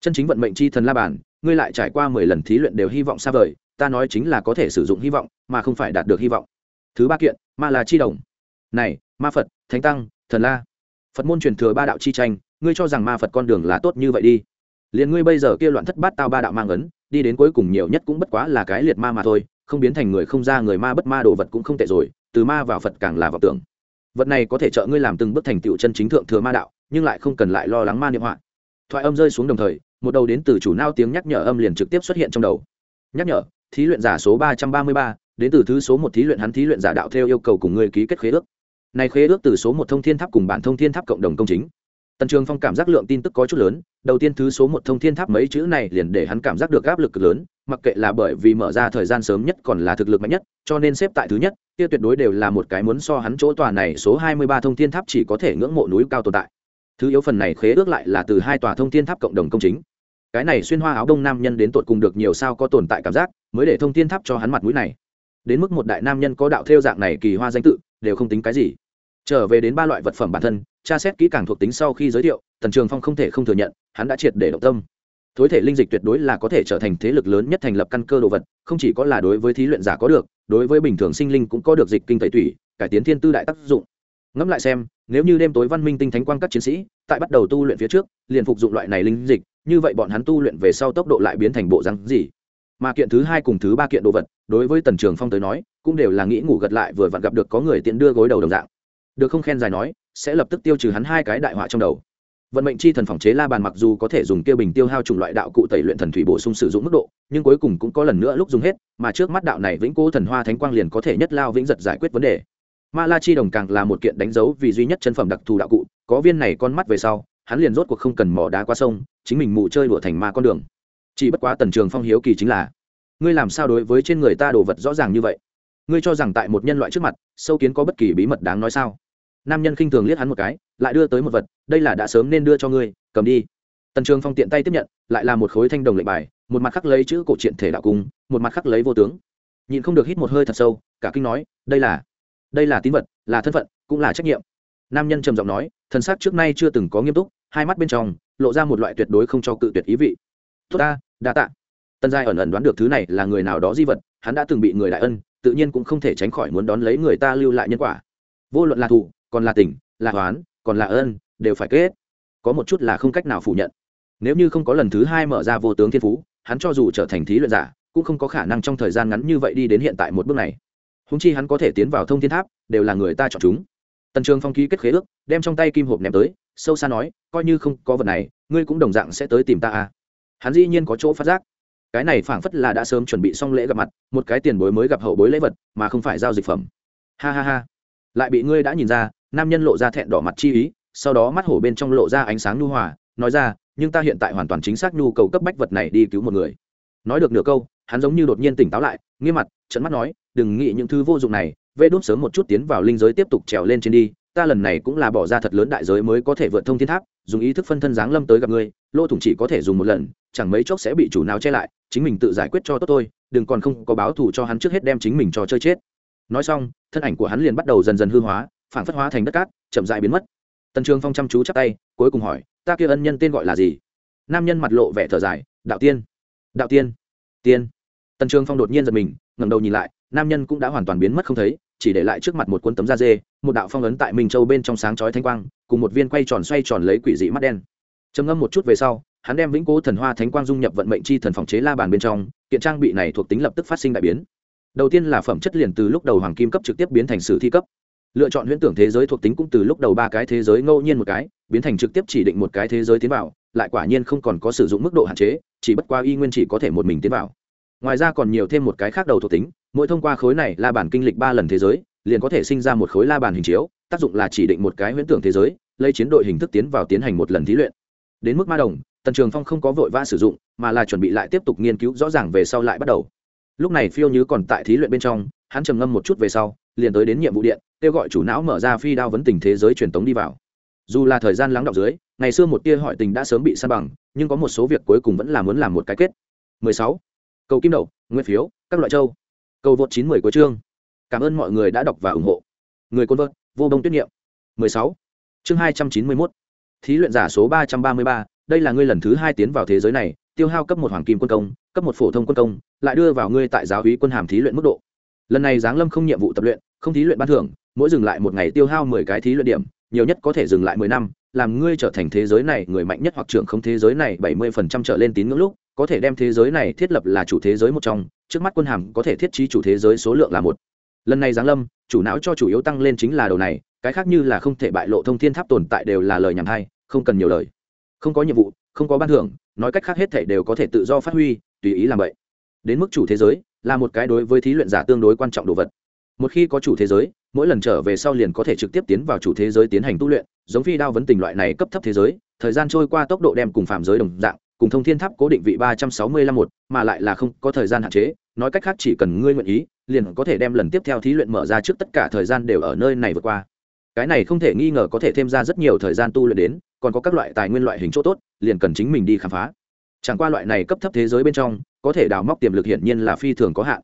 Chân chính vận mệnh chi thần la bàn ngươi lại trải qua mười lần thí luyện đều hy vọng xa vời, ta nói chính là có thể sử dụng hy vọng, mà không phải đạt được hy vọng. Thứ ba kiện, ma là chi đồng. Này, ma phật, thánh tăng, thần la. Phật môn truyền thừa ba đạo chi tranh, ngươi cho rằng ma phật con đường là tốt như vậy đi. Liền ngươi bây giờ kia loạn thất bát tao ba đạo mang ấn, đi đến cuối cùng nhiều nhất cũng bất quá là cái liệt ma mà thôi, không biến thành người không ra người ma bất ma đồ vật cũng không tệ rồi, từ ma vào phật càng là vọng tưởng. Vật này có thể trợ ngươi làm từng bước thành tựu chân chính thượng thừa ma đạo, nhưng lại không cần lại lo lắng ma niệm họa. Thoại âm rơi xuống đồng thời một đầu đến từ chủ nao tiếng nhắc nhở âm liền trực tiếp xuất hiện trong đầu. Nhắc nhở, thí luyện giả số ba trăm ba mươi ba, đến từ thứ số một thí luyện hắn thí luyện giả đạo theo yêu cầu cùng người ký kết khế ước. Này khế ước từ số một thông thiên tháp cùng bản thông thiên tháp cộng đồng công chính. Tần trường phong cảm giác lượng tin tức có chút lớn, đầu tiên thứ số một thông thiên tháp mấy chữ này liền để hắn cảm giác được áp lực cực lớn, mặc kệ là bởi vì mở ra thời gian sớm nhất còn là thực lực mạnh nhất, cho nên xếp tại thứ nhất, kia tuyệt đối đều là một cái muốn so hắn chỗ tòa này số hai mươi ba thông thiên tháp chỉ có thể ngưỡng mộ núi cao tồn tại thứ yếu phần này khế ước lại là từ hai tòa thông thiên tháp cộng đồng công chính. Cái này xuyên hoa áo đông nam nhân đến tột cùng được nhiều sao có tồn tại cảm giác, mới để thông thiên tháp cho hắn mặt mũi này. Đến mức một đại nam nhân có đạo theo dạng này kỳ hoa danh tự, đều không tính cái gì. Trở về đến ba loại vật phẩm bản thân, tra xét kỹ càng thuộc tính sau khi giới thiệu, tần trường phong không thể không thừa nhận, hắn đã triệt để động tâm. Thối thể linh dịch tuyệt đối là có thể trở thành thế lực lớn nhất thành lập căn cơ đồ vật, không chỉ có là đối với thí luyện giả có được, đối với bình thường sinh linh cũng có được dịch kinh tẩy tủy, cải tiến thiên tư đại tác dụng. Ngẫm lại xem nếu như đêm tối văn minh tinh thánh quang các chiến sĩ tại bắt đầu tu luyện phía trước, liền phục dụng loại này linh dịch, như vậy bọn hắn tu luyện về sau tốc độ lại biến thành bộ rắn gì? Mà kiện thứ hai cùng thứ ba kiện đồ vật, đối với tần trường phong tới nói, cũng đều là nghĩ ngủ gật lại vừa vặn gặp được có người tiện đưa gối đầu đồng dạng. Được không khen dài nói, sẽ lập tức tiêu trừ hắn hai cái đại họa trong đầu. Vận mệnh chi thần phòng chế la bàn mặc dù có thể dùng tiêu bình tiêu hao chủng loại đạo cụ tẩy luyện thần thủy bổ sung sử dụng mức độ, nhưng cuối cùng cũng có lần nữa lúc dùng hết, mà trước mắt đạo này vĩnh cố thần hoa thánh quang liền có thể nhất lao vĩnh giật giải quyết vấn đề ma la chi đồng càng là một kiện đánh dấu vì duy nhất chân phẩm đặc thù đạo cụ, có viên này con mắt về sau, hắn liền rốt cuộc không cần mỏ đá qua sông, chính mình mụ chơi đùa thành ma con đường. Chỉ bất quá tần trường phong hiếu kỳ chính là, ngươi làm sao đối với trên người ta đồ vật rõ ràng như vậy? Ngươi cho rằng tại một nhân loại trước mặt, sâu kiến có bất kỳ bí mật đáng nói sao? Nam nhân khinh thường liếc hắn một cái, lại đưa tới một vật, đây là đã sớm nên đưa cho ngươi, cầm đi. Tần trường phong tiện tay tiếp nhận, lại là một khối thanh đồng lệnh bài, một mặt khắc lấy chữ cổ truyện thể đạo cung, một mặt khắc lấy vô tướng. Nhìn không được hít một hơi thật sâu, cả kinh nói, đây là đây là tín vật, là thân phận, cũng là trách nhiệm. Nam nhân trầm giọng nói, thần sắc trước nay chưa từng có nghiêm túc, hai mắt bên trong, lộ ra một loại tuyệt đối không cho cự tuyệt ý vị. Tốt ta, đa tạ. Tân giai ẩn ẩn đoán được thứ này là người nào đó di vật, hắn đã từng bị người đại ân, tự nhiên cũng không thể tránh khỏi muốn đón lấy người ta lưu lại nhân quả. Vô luận là thù, còn là tình, là hoán còn là ân, đều phải kết. Có một chút là không cách nào phủ nhận. Nếu như không có lần thứ hai mở ra vô tướng thiên phú, hắn cho dù trở thành thí luyện giả, cũng không có khả năng trong thời gian ngắn như vậy đi đến hiện tại một bước này húng chi hắn có thể tiến vào thông thiên tháp, đều là người ta chọn chúng. Tần trường phong ký kết khế ước, đem trong tay kim hộp ném tới, sâu xa nói, coi như không có vật này, ngươi cũng đồng dạng sẽ tới tìm ta à. Hắn dĩ nhiên có chỗ phát giác. Cái này phảng phất là đã sớm chuẩn bị xong lễ gặp mặt, một cái tiền bối mới gặp hậu bối lễ vật, mà không phải giao dịch phẩm. Ha ha ha. Lại bị ngươi đã nhìn ra, nam nhân lộ ra thẹn đỏ mặt chi ý, sau đó mắt hổ bên trong lộ ra ánh sáng nhu hòa, nói ra, nhưng ta hiện tại hoàn toàn chính xác nhu cầu cấp bách vật này đi cứu một người. Nói được nửa câu hắn giống như đột nhiên tỉnh táo lại, nghiêm mặt trận mắt nói, đừng nghĩ những thứ vô dụng này, vê đốt sớm một chút tiến vào linh giới tiếp tục trèo lên trên đi, ta lần này cũng là bỏ ra thật lớn đại giới mới có thể vượt thông thiên tháp, dùng ý thức phân thân giáng lâm tới gặp ngươi, lỗ thủng chỉ có thể dùng một lần, chẳng mấy chốc sẽ bị chủ nào che lại, chính mình tự giải quyết cho tốt tôi đừng còn không có báo thù cho hắn trước hết đem chính mình cho chơi chết. Nói xong, thân ảnh của hắn liền bắt đầu dần dần hư hóa phản phất hóa thành đất cát, chậm dại biến mất. Tần trường phong chăm chú chắc tay, cuối cùng hỏi, ta kia ân nhân tên gọi là gì? Nam nhân mặt lộ vẻ thở dài, đạo tiên. Đạo tiên. Tiên tần trường phong đột nhiên giật mình ngẩng đầu nhìn lại nam nhân cũng đã hoàn toàn biến mất không thấy chỉ để lại trước mặt một cuốn tấm da dê một đạo phong ấn tại minh châu bên trong sáng chói thanh quang cùng một viên quay tròn xoay tròn lấy quỷ dị mắt đen trầm ngâm một chút về sau hắn đem vĩnh cố thần hoa thánh quang dung nhập vận mệnh chi thần phòng chế la bàn bên trong kiện trang bị này thuộc tính lập tức phát sinh đại biến đầu tiên là phẩm chất liền từ lúc đầu hoàng kim cấp trực tiếp biến thành sử thi cấp lựa chọn huyễn tưởng thế giới thuộc tính cũng từ lúc đầu ba cái thế giới ngẫu nhiên một cái biến thành trực tiếp chỉ định một cái thế giới tiến vào lại quả nhiên không còn có sử dụng mức độ hạn chế chỉ bất qua y nguyên chỉ có thể một mình tiến vào ngoài ra còn nhiều thêm một cái khác đầu thuộc tính, mỗi thông qua khối này la bản kinh lịch ba lần thế giới, liền có thể sinh ra một khối la bàn hình chiếu, tác dụng là chỉ định một cái huyễn tưởng thế giới, lấy chiến đội hình thức tiến vào tiến hành một lần thí luyện. Đến mức ma đồng, tần trường phong không có vội vã sử dụng, mà là chuẩn bị lại tiếp tục nghiên cứu rõ ràng về sau lại bắt đầu. Lúc này phiêu như còn tại thí luyện bên trong, hắn trầm ngâm một chút về sau, liền tới đến nhiệm vụ điện, kêu gọi chủ não mở ra phi đao vấn tình thế giới truyền tống đi vào. Dù là thời gian lắng đọng dưới, ngày xưa một tia hỏi tình đã sớm bị san bằng, nhưng có một số việc cuối cùng vẫn là muốn làm một cái kết. 16 cầu kim đậu nguyên phiếu các loại châu cầu vượt 90 của chương cảm ơn mọi người đã đọc và ủng hộ người côn vợt vô đông tuyết niệm 16. chương 291. thí luyện giả số 333, đây là ngươi lần thứ hai tiến vào thế giới này tiêu hao cấp một hoàng kim quân công cấp một phổ thông quân công lại đưa vào ngươi tại giáo hí quân hàm thí luyện mức độ lần này giáng lâm không nhiệm vụ tập luyện không thí luyện ban thưởng mỗi dừng lại một ngày tiêu hao mười cái thí luyện điểm nhiều nhất có thể dừng lại mười năm làm ngươi trở thành thế giới này người mạnh nhất hoặc trưởng không thế giới này bảy mươi phần trăm trở lên tín ngưỡng lúc có thể đem thế giới này thiết lập là chủ thế giới một trong, trước mắt quân hàm có thể thiết trí chủ thế giới số lượng là một. Lần này giáng lâm, chủ não cho chủ yếu tăng lên chính là đầu này, cái khác như là không thể bại lộ thông thiên tháp tồn tại đều là lời nhảm hay, không cần nhiều lời. Không có nhiệm vụ, không có ban thưởng, nói cách khác hết thể đều có thể tự do phát huy, tùy ý làm vậy. Đến mức chủ thế giới, là một cái đối với thí luyện giả tương đối quan trọng đồ vật. Một khi có chủ thế giới, mỗi lần trở về sau liền có thể trực tiếp tiến vào chủ thế giới tiến hành tu luyện, giống phi đao vấn tình loại này cấp thấp thế giới, thời gian trôi qua tốc độ đem cùng phạm giới đồng dạng cùng thông thiên tháp cố định vị ba trăm sáu mươi lăm một, mà lại là không có thời gian hạn chế, nói cách khác chỉ cần ngươi nguyện ý, liền có thể đem lần tiếp theo thí luyện mở ra trước tất cả thời gian đều ở nơi này vượt qua. Cái này không thể nghi ngờ có thể thêm ra rất nhiều thời gian tu luyện đến, còn có các loại tài nguyên loại hình chỗ tốt, liền cần chính mình đi khám phá. Chẳng qua loại này cấp thấp thế giới bên trong, có thể đào móc tiềm lực hiển nhiên là phi thường có hạn.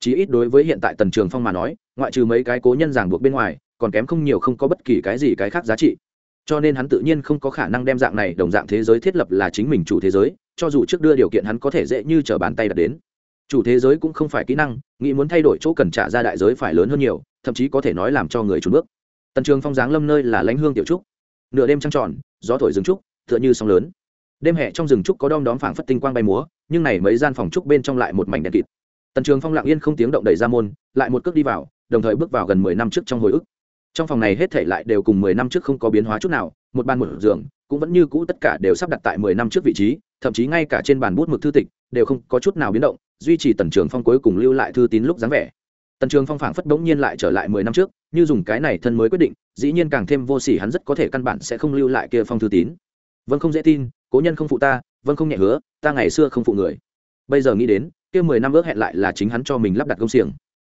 Chí ít đối với hiện tại tần trường phong mà nói, ngoại trừ mấy cái cố nhân ràng buộc bên ngoài, còn kém không nhiều không có bất kỳ cái gì cái khác giá trị cho nên hắn tự nhiên không có khả năng đem dạng này đồng dạng thế giới thiết lập là chính mình chủ thế giới, cho dù trước đưa điều kiện hắn có thể dễ như t r ở bàn tay đặt đến. Chủ thế giới cũng không phải kỹ năng, nghĩ muốn thay đổi chỗ cần trả ra đại giới phải lớn hơn nhiều, thậm chí có thể nói làm cho người trùn bước. Tần trường phong giáng lâm nơi là lãnh hương tiểu trúc. Nửa đêm trăng tròn, gió thổi rừng trúc, tựa như sóng lớn. Đêm hè trong rừng trúc có đom đóm phảng phất tinh quang bay múa, nhưng này mấy gian phòng trúc bên trong lại một mảnh đèn kịt. Tần trường phong lặng yên không tiếng động đẩy ra môn, lại một cước đi vào, đồng thời bước vào gần mười năm trước trong hồi ức trong phòng này hết thể lại đều cùng mười năm trước không có biến hóa chút nào, một bàn một giường, cũng vẫn như cũ tất cả đều sắp đặt tại mười năm trước vị trí, thậm chí ngay cả trên bàn bút mực thư tịch đều không có chút nào biến động, duy trì tần trường phong cuối cùng lưu lại thư tín lúc dáng vẻ. Tần trường phong phảng phất bỗng nhiên lại trở lại mười năm trước, như dùng cái này thân mới quyết định, dĩ nhiên càng thêm vô sỉ hắn rất có thể căn bản sẽ không lưu lại kia phong thư tín. Vâng không dễ tin, cố nhân không phụ ta vâng không nhẹ hứa, ta ngày xưa không phụ người. Bây giờ nghĩ đến, kia mười năm ước hẹn lại là chính hắn cho mình lắp đặt công xiềng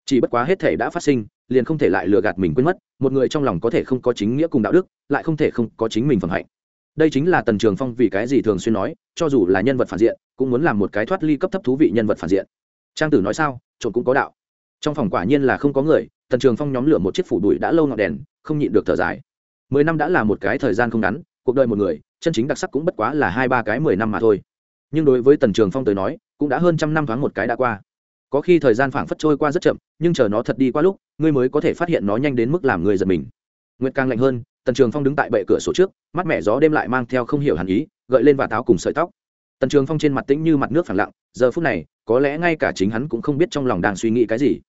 chỉ bất quá hết thể đã phát sinh, liền không thể lại lừa gạt mình quên mất, một người trong lòng có thể không có chính nghĩa cùng đạo đức, lại không thể không có chính mình phẩm hạnh. Đây chính là tần trường phong vì cái gì thường xuyên nói, cho dù là nhân vật phản diện, cũng muốn làm một cái thoát ly cấp thấp thú vị nhân vật phản diện. Trang tử nói sao, trộm cũng có đạo. Trong phòng quả nhiên là không có người, tần trường phong nhóm lửa một chiếc phủ đùi đã lâu ngọn đèn, không nhịn được thở dài. Mười năm đã là một cái thời gian không ngắn, cuộc đời một người, chân chính đặc sắc cũng bất quá là hai ba cái mười năm mà thôi. Nhưng đối với tần trường phong tới nói, cũng đã hơn trăm năm thoáng một cái đã qua có khi thời gian phảng phất trôi qua rất chậm, nhưng chờ nó thật đi qua lúc, ngươi mới có thể phát hiện nó nhanh đến mức làm người giật mình. Nguyệt càng lạnh hơn, tần trường phong đứng tại bệ cửa sổ trước, mắt mẻ gió đêm lại mang theo không hiểu hẳn ý, gợi lên và táo cùng sợi tóc. Tần trường phong trên mặt tĩnh như mặt nước phẳng lặng, giờ phút này, có lẽ ngay cả chính hắn cũng không biết trong lòng đang suy nghĩ cái gì.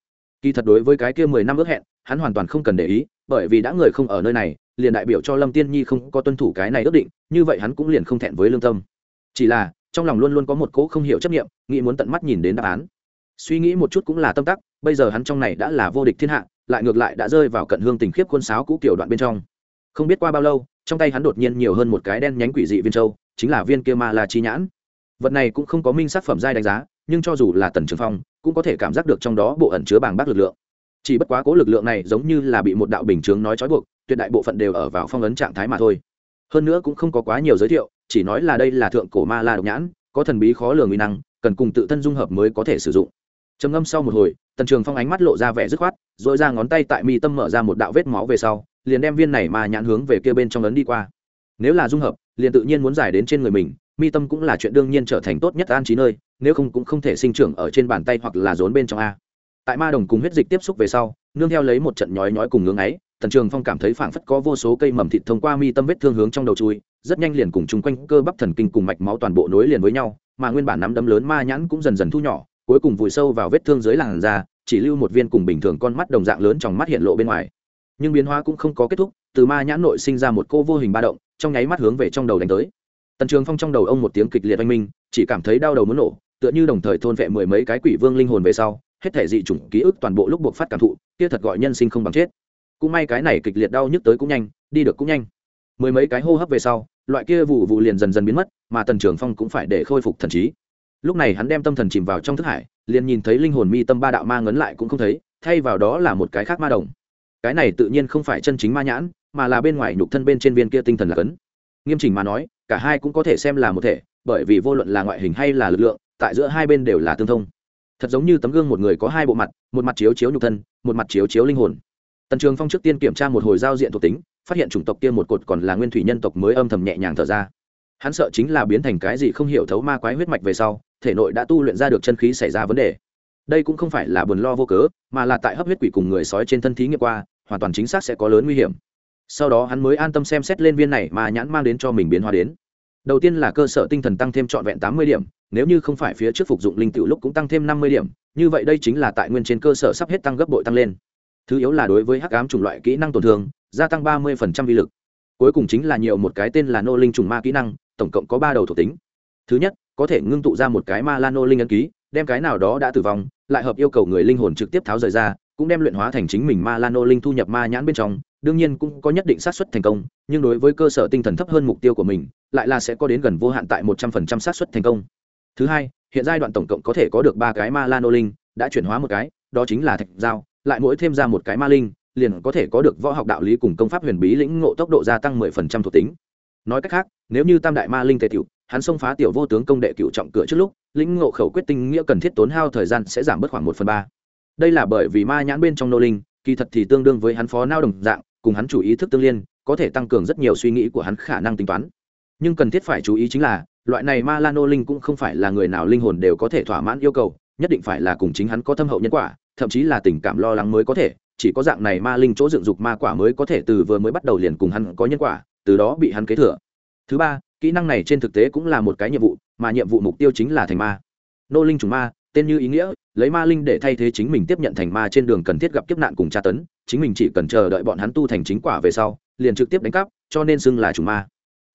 Kỳ thật đối với cái kia mười năm ước hẹn, hắn hoàn toàn không cần để ý, bởi vì đã người không ở nơi này, liền đại biểu cho lâm tiên nhi không có tuân thủ cái này ước định, như vậy hắn cũng liền không thẹn với lương tâm. Chỉ là, trong lòng luôn luôn có một cỗ không hiểu chấp nghiệm nghĩ muốn tận mắt nhìn đến đáp án suy nghĩ một chút cũng là tâm tắc, bây giờ hắn trong này đã là vô địch thiên hạ, lại ngược lại đã rơi vào cận hương tình khiếp khuôn sáo cũ kiểu đoạn bên trong. Không biết qua bao lâu, trong tay hắn đột nhiên nhiều hơn một cái đen nhánh quỷ dị viên châu, chính là viên kia ma la chi nhãn. Vật này cũng không có minh sát phẩm giai đánh giá, nhưng cho dù là tần trường phong, cũng có thể cảm giác được trong đó bộ ẩn chứa bảng bác lực lượng. Chỉ bất quá cố lực lượng này giống như là bị một đạo bình chướng nói trói buộc, tuyệt đại bộ phận đều ở vào phong ấn trạng thái mà thôi. Hơn nữa cũng không có quá nhiều giới thiệu, chỉ nói là đây là thượng cổ ma la độc nhãn, có thần bí khó lường nguy năng, cần cùng tự thân dung hợp mới có thể sử dụng trầm ngâm sau một hồi, tần trường phong ánh mắt lộ ra vẻ dứt khoát dội ra ngón tay tại mi tâm mở ra một đạo vết máu về sau, liền đem viên này mà nhãn hướng về kia bên trong ấn đi qua. Nếu là dung hợp, liền tự nhiên muốn giải đến trên người mình, mi tâm cũng là chuyện đương nhiên trở thành tốt nhất an trí nơi, nếu không cũng không thể sinh trưởng ở trên bàn tay hoặc là rốn bên trong a. Tại ma đồng cùng huyết dịch tiếp xúc về sau, nương theo lấy một trận nhói nhói cùng ngưỡng ấy, tần trường phong cảm thấy phảng phất có vô số cây mầm thịt thông qua mi tâm vết thương hướng trong đầu chui, rất nhanh liền cùng chung quanh cơ bắp thần kinh cùng mạch máu toàn bộ nối liền với nhau, mà nguyên bản nắm đấm lớn ma nhãn cũng dần dần thu nhỏ cuối cùng vùi sâu vào vết thương dưới làn da, chỉ lưu một viên cùng bình thường con mắt đồng dạng lớn trong mắt hiện lộ bên ngoài. Nhưng biến hóa cũng không có kết thúc, từ ma nhãn nội sinh ra một cô vô hình ba động, trong nháy mắt hướng về trong đầu đánh tới. Tần trường phong trong đầu ông một tiếng kịch liệt oanh minh, chỉ cảm thấy đau đầu muốn nổ, tựa như đồng thời thôn vệ mười mấy cái quỷ vương linh hồn về sau, hết thể dị chủng ký ức toàn bộ lúc buộc phát cảm thụ, kia thật gọi nhân sinh không bằng chết. Cũng may cái này kịch liệt đau nhức tới cũng nhanh, đi được cũng nhanh. Mười mấy cái hô hấp về sau, loại kia vụ vụ liền dần dần biến mất, mà tần trường phong cũng phải để khôi phục thần trí lúc này hắn đem tâm thần chìm vào trong thức hải, liền nhìn thấy linh hồn mi tâm ba đạo ma ngấn lại cũng không thấy, thay vào đó là một cái khác ma đồng. Cái này tự nhiên không phải chân chính ma nhãn, mà là bên ngoài nhục thân bên trên viên kia tinh thần là cấn. Nghiêm chỉnh mà nói, cả hai cũng có thể xem là một thể, bởi vì vô luận là ngoại hình hay là lực lượng, tại giữa hai bên đều là tương thông. Thật giống như tấm gương một người có hai bộ mặt, một mặt chiếu chiếu nhục thân, một mặt chiếu chiếu linh hồn. Tần trường phong trước tiên kiểm tra một hồi giao diện thuộc tính, phát hiện chủng tộc kia một cột còn là nguyên thủy nhân tộc mới âm thầm nhẹ nhàng thở ra. Hắn sợ chính là biến thành cái gì không hiểu thấu ma quái huyết mạch về sau thể nội đã tu luyện ra được chân khí xảy ra vấn đề. Đây cũng không phải là buồn lo vô cớ, mà là tại hấp huyết quỷ cùng người sói trên thân thí nghiệm qua, hoàn toàn chính xác sẽ có lớn nguy hiểm. Sau đó hắn mới an tâm xem xét lên viên này mà nhãn mang đến cho mình biến hóa đến. Đầu tiên là cơ sở tinh thần tăng thêm trọn vẹn tám mươi điểm, nếu như không phải phía trước phục dụng linh tiểu lúc cũng tăng thêm năm mươi điểm, như vậy đây chính là tại nguyên trên cơ sở sắp hết tăng gấp bội tăng lên. Thứ yếu là đối với hắc ám chủng loại kỹ năng tổn thương, gia tăng ba mươi vi lực. Cuối cùng chính là nhiều một cái tên là nô linh trùng ma kỹ năng, tổng cộng có ba đầu thuộc tính. Thứ nhất có thể ngưng tụ ra một cái ma lano linh ấn ký, đem cái nào đó đã tử vong, lại hợp yêu cầu người linh hồn trực tiếp tháo rời ra, cũng đem luyện hóa thành chính mình ma lano linh thu nhập ma nhãn bên trong, đương nhiên cũng có nhất định xác suất thành công, nhưng đối với cơ sở tinh thần thấp hơn mục tiêu của mình, lại là sẽ có đến gần vô hạn tại một trăm phần trăm xác suất thành công. Thứ hai, hiện giai đoạn tổng cộng có thể có được ba cái ma lano linh, đã chuyển hóa một cái, đó chính là thạch giao, lại mỗi thêm ra một cái ma linh, liền có thể có được võ học đạo lý cùng công pháp huyền bí lĩnh ngộ tốc độ gia tăng mười phần trăm thuộc tính. Nói cách khác, nếu như tam đại ma linh tề tiểu hắn xông phá tiểu vô tướng công đệ cựu trọng cửa trước lúc, lĩnh ngộ khẩu quyết tinh nghĩa cần thiết tốn hao thời gian sẽ giảm bớt khoảng một phần ba. Đây là bởi vì ma nhãn bên trong nô linh, kỳ thật thì tương đương với hắn phó nao đồng dạng, cùng hắn chủ ý thức tương liên, có thể tăng cường rất nhiều suy nghĩ của hắn khả năng tính toán. Nhưng cần thiết phải chú ý chính là, loại này ma la nô linh cũng không phải là người nào linh hồn đều có thể thỏa mãn yêu cầu, nhất định phải là cùng chính hắn có thâm hậu nhân quả, thậm chí là tình cảm lo lắng mới có thể, chỉ có dạng này ma linh chỗ dựng dục ma quả mới có thể từ vừa mới bắt đầu liền cùng hắn có nhân quả, từ đó bị hắn kế thừa. Thứ ba kỹ năng này trên thực tế cũng là một cái nhiệm vụ, mà nhiệm vụ mục tiêu chính là thành ma. Nô linh trùng ma, tên như ý nghĩa, lấy ma linh để thay thế chính mình tiếp nhận thành ma trên đường cần thiết gặp kiếp nạn cùng tra tấn, chính mình chỉ cần chờ đợi bọn hắn tu thành chính quả về sau, liền trực tiếp đánh cắp, cho nên xưng là trùng ma.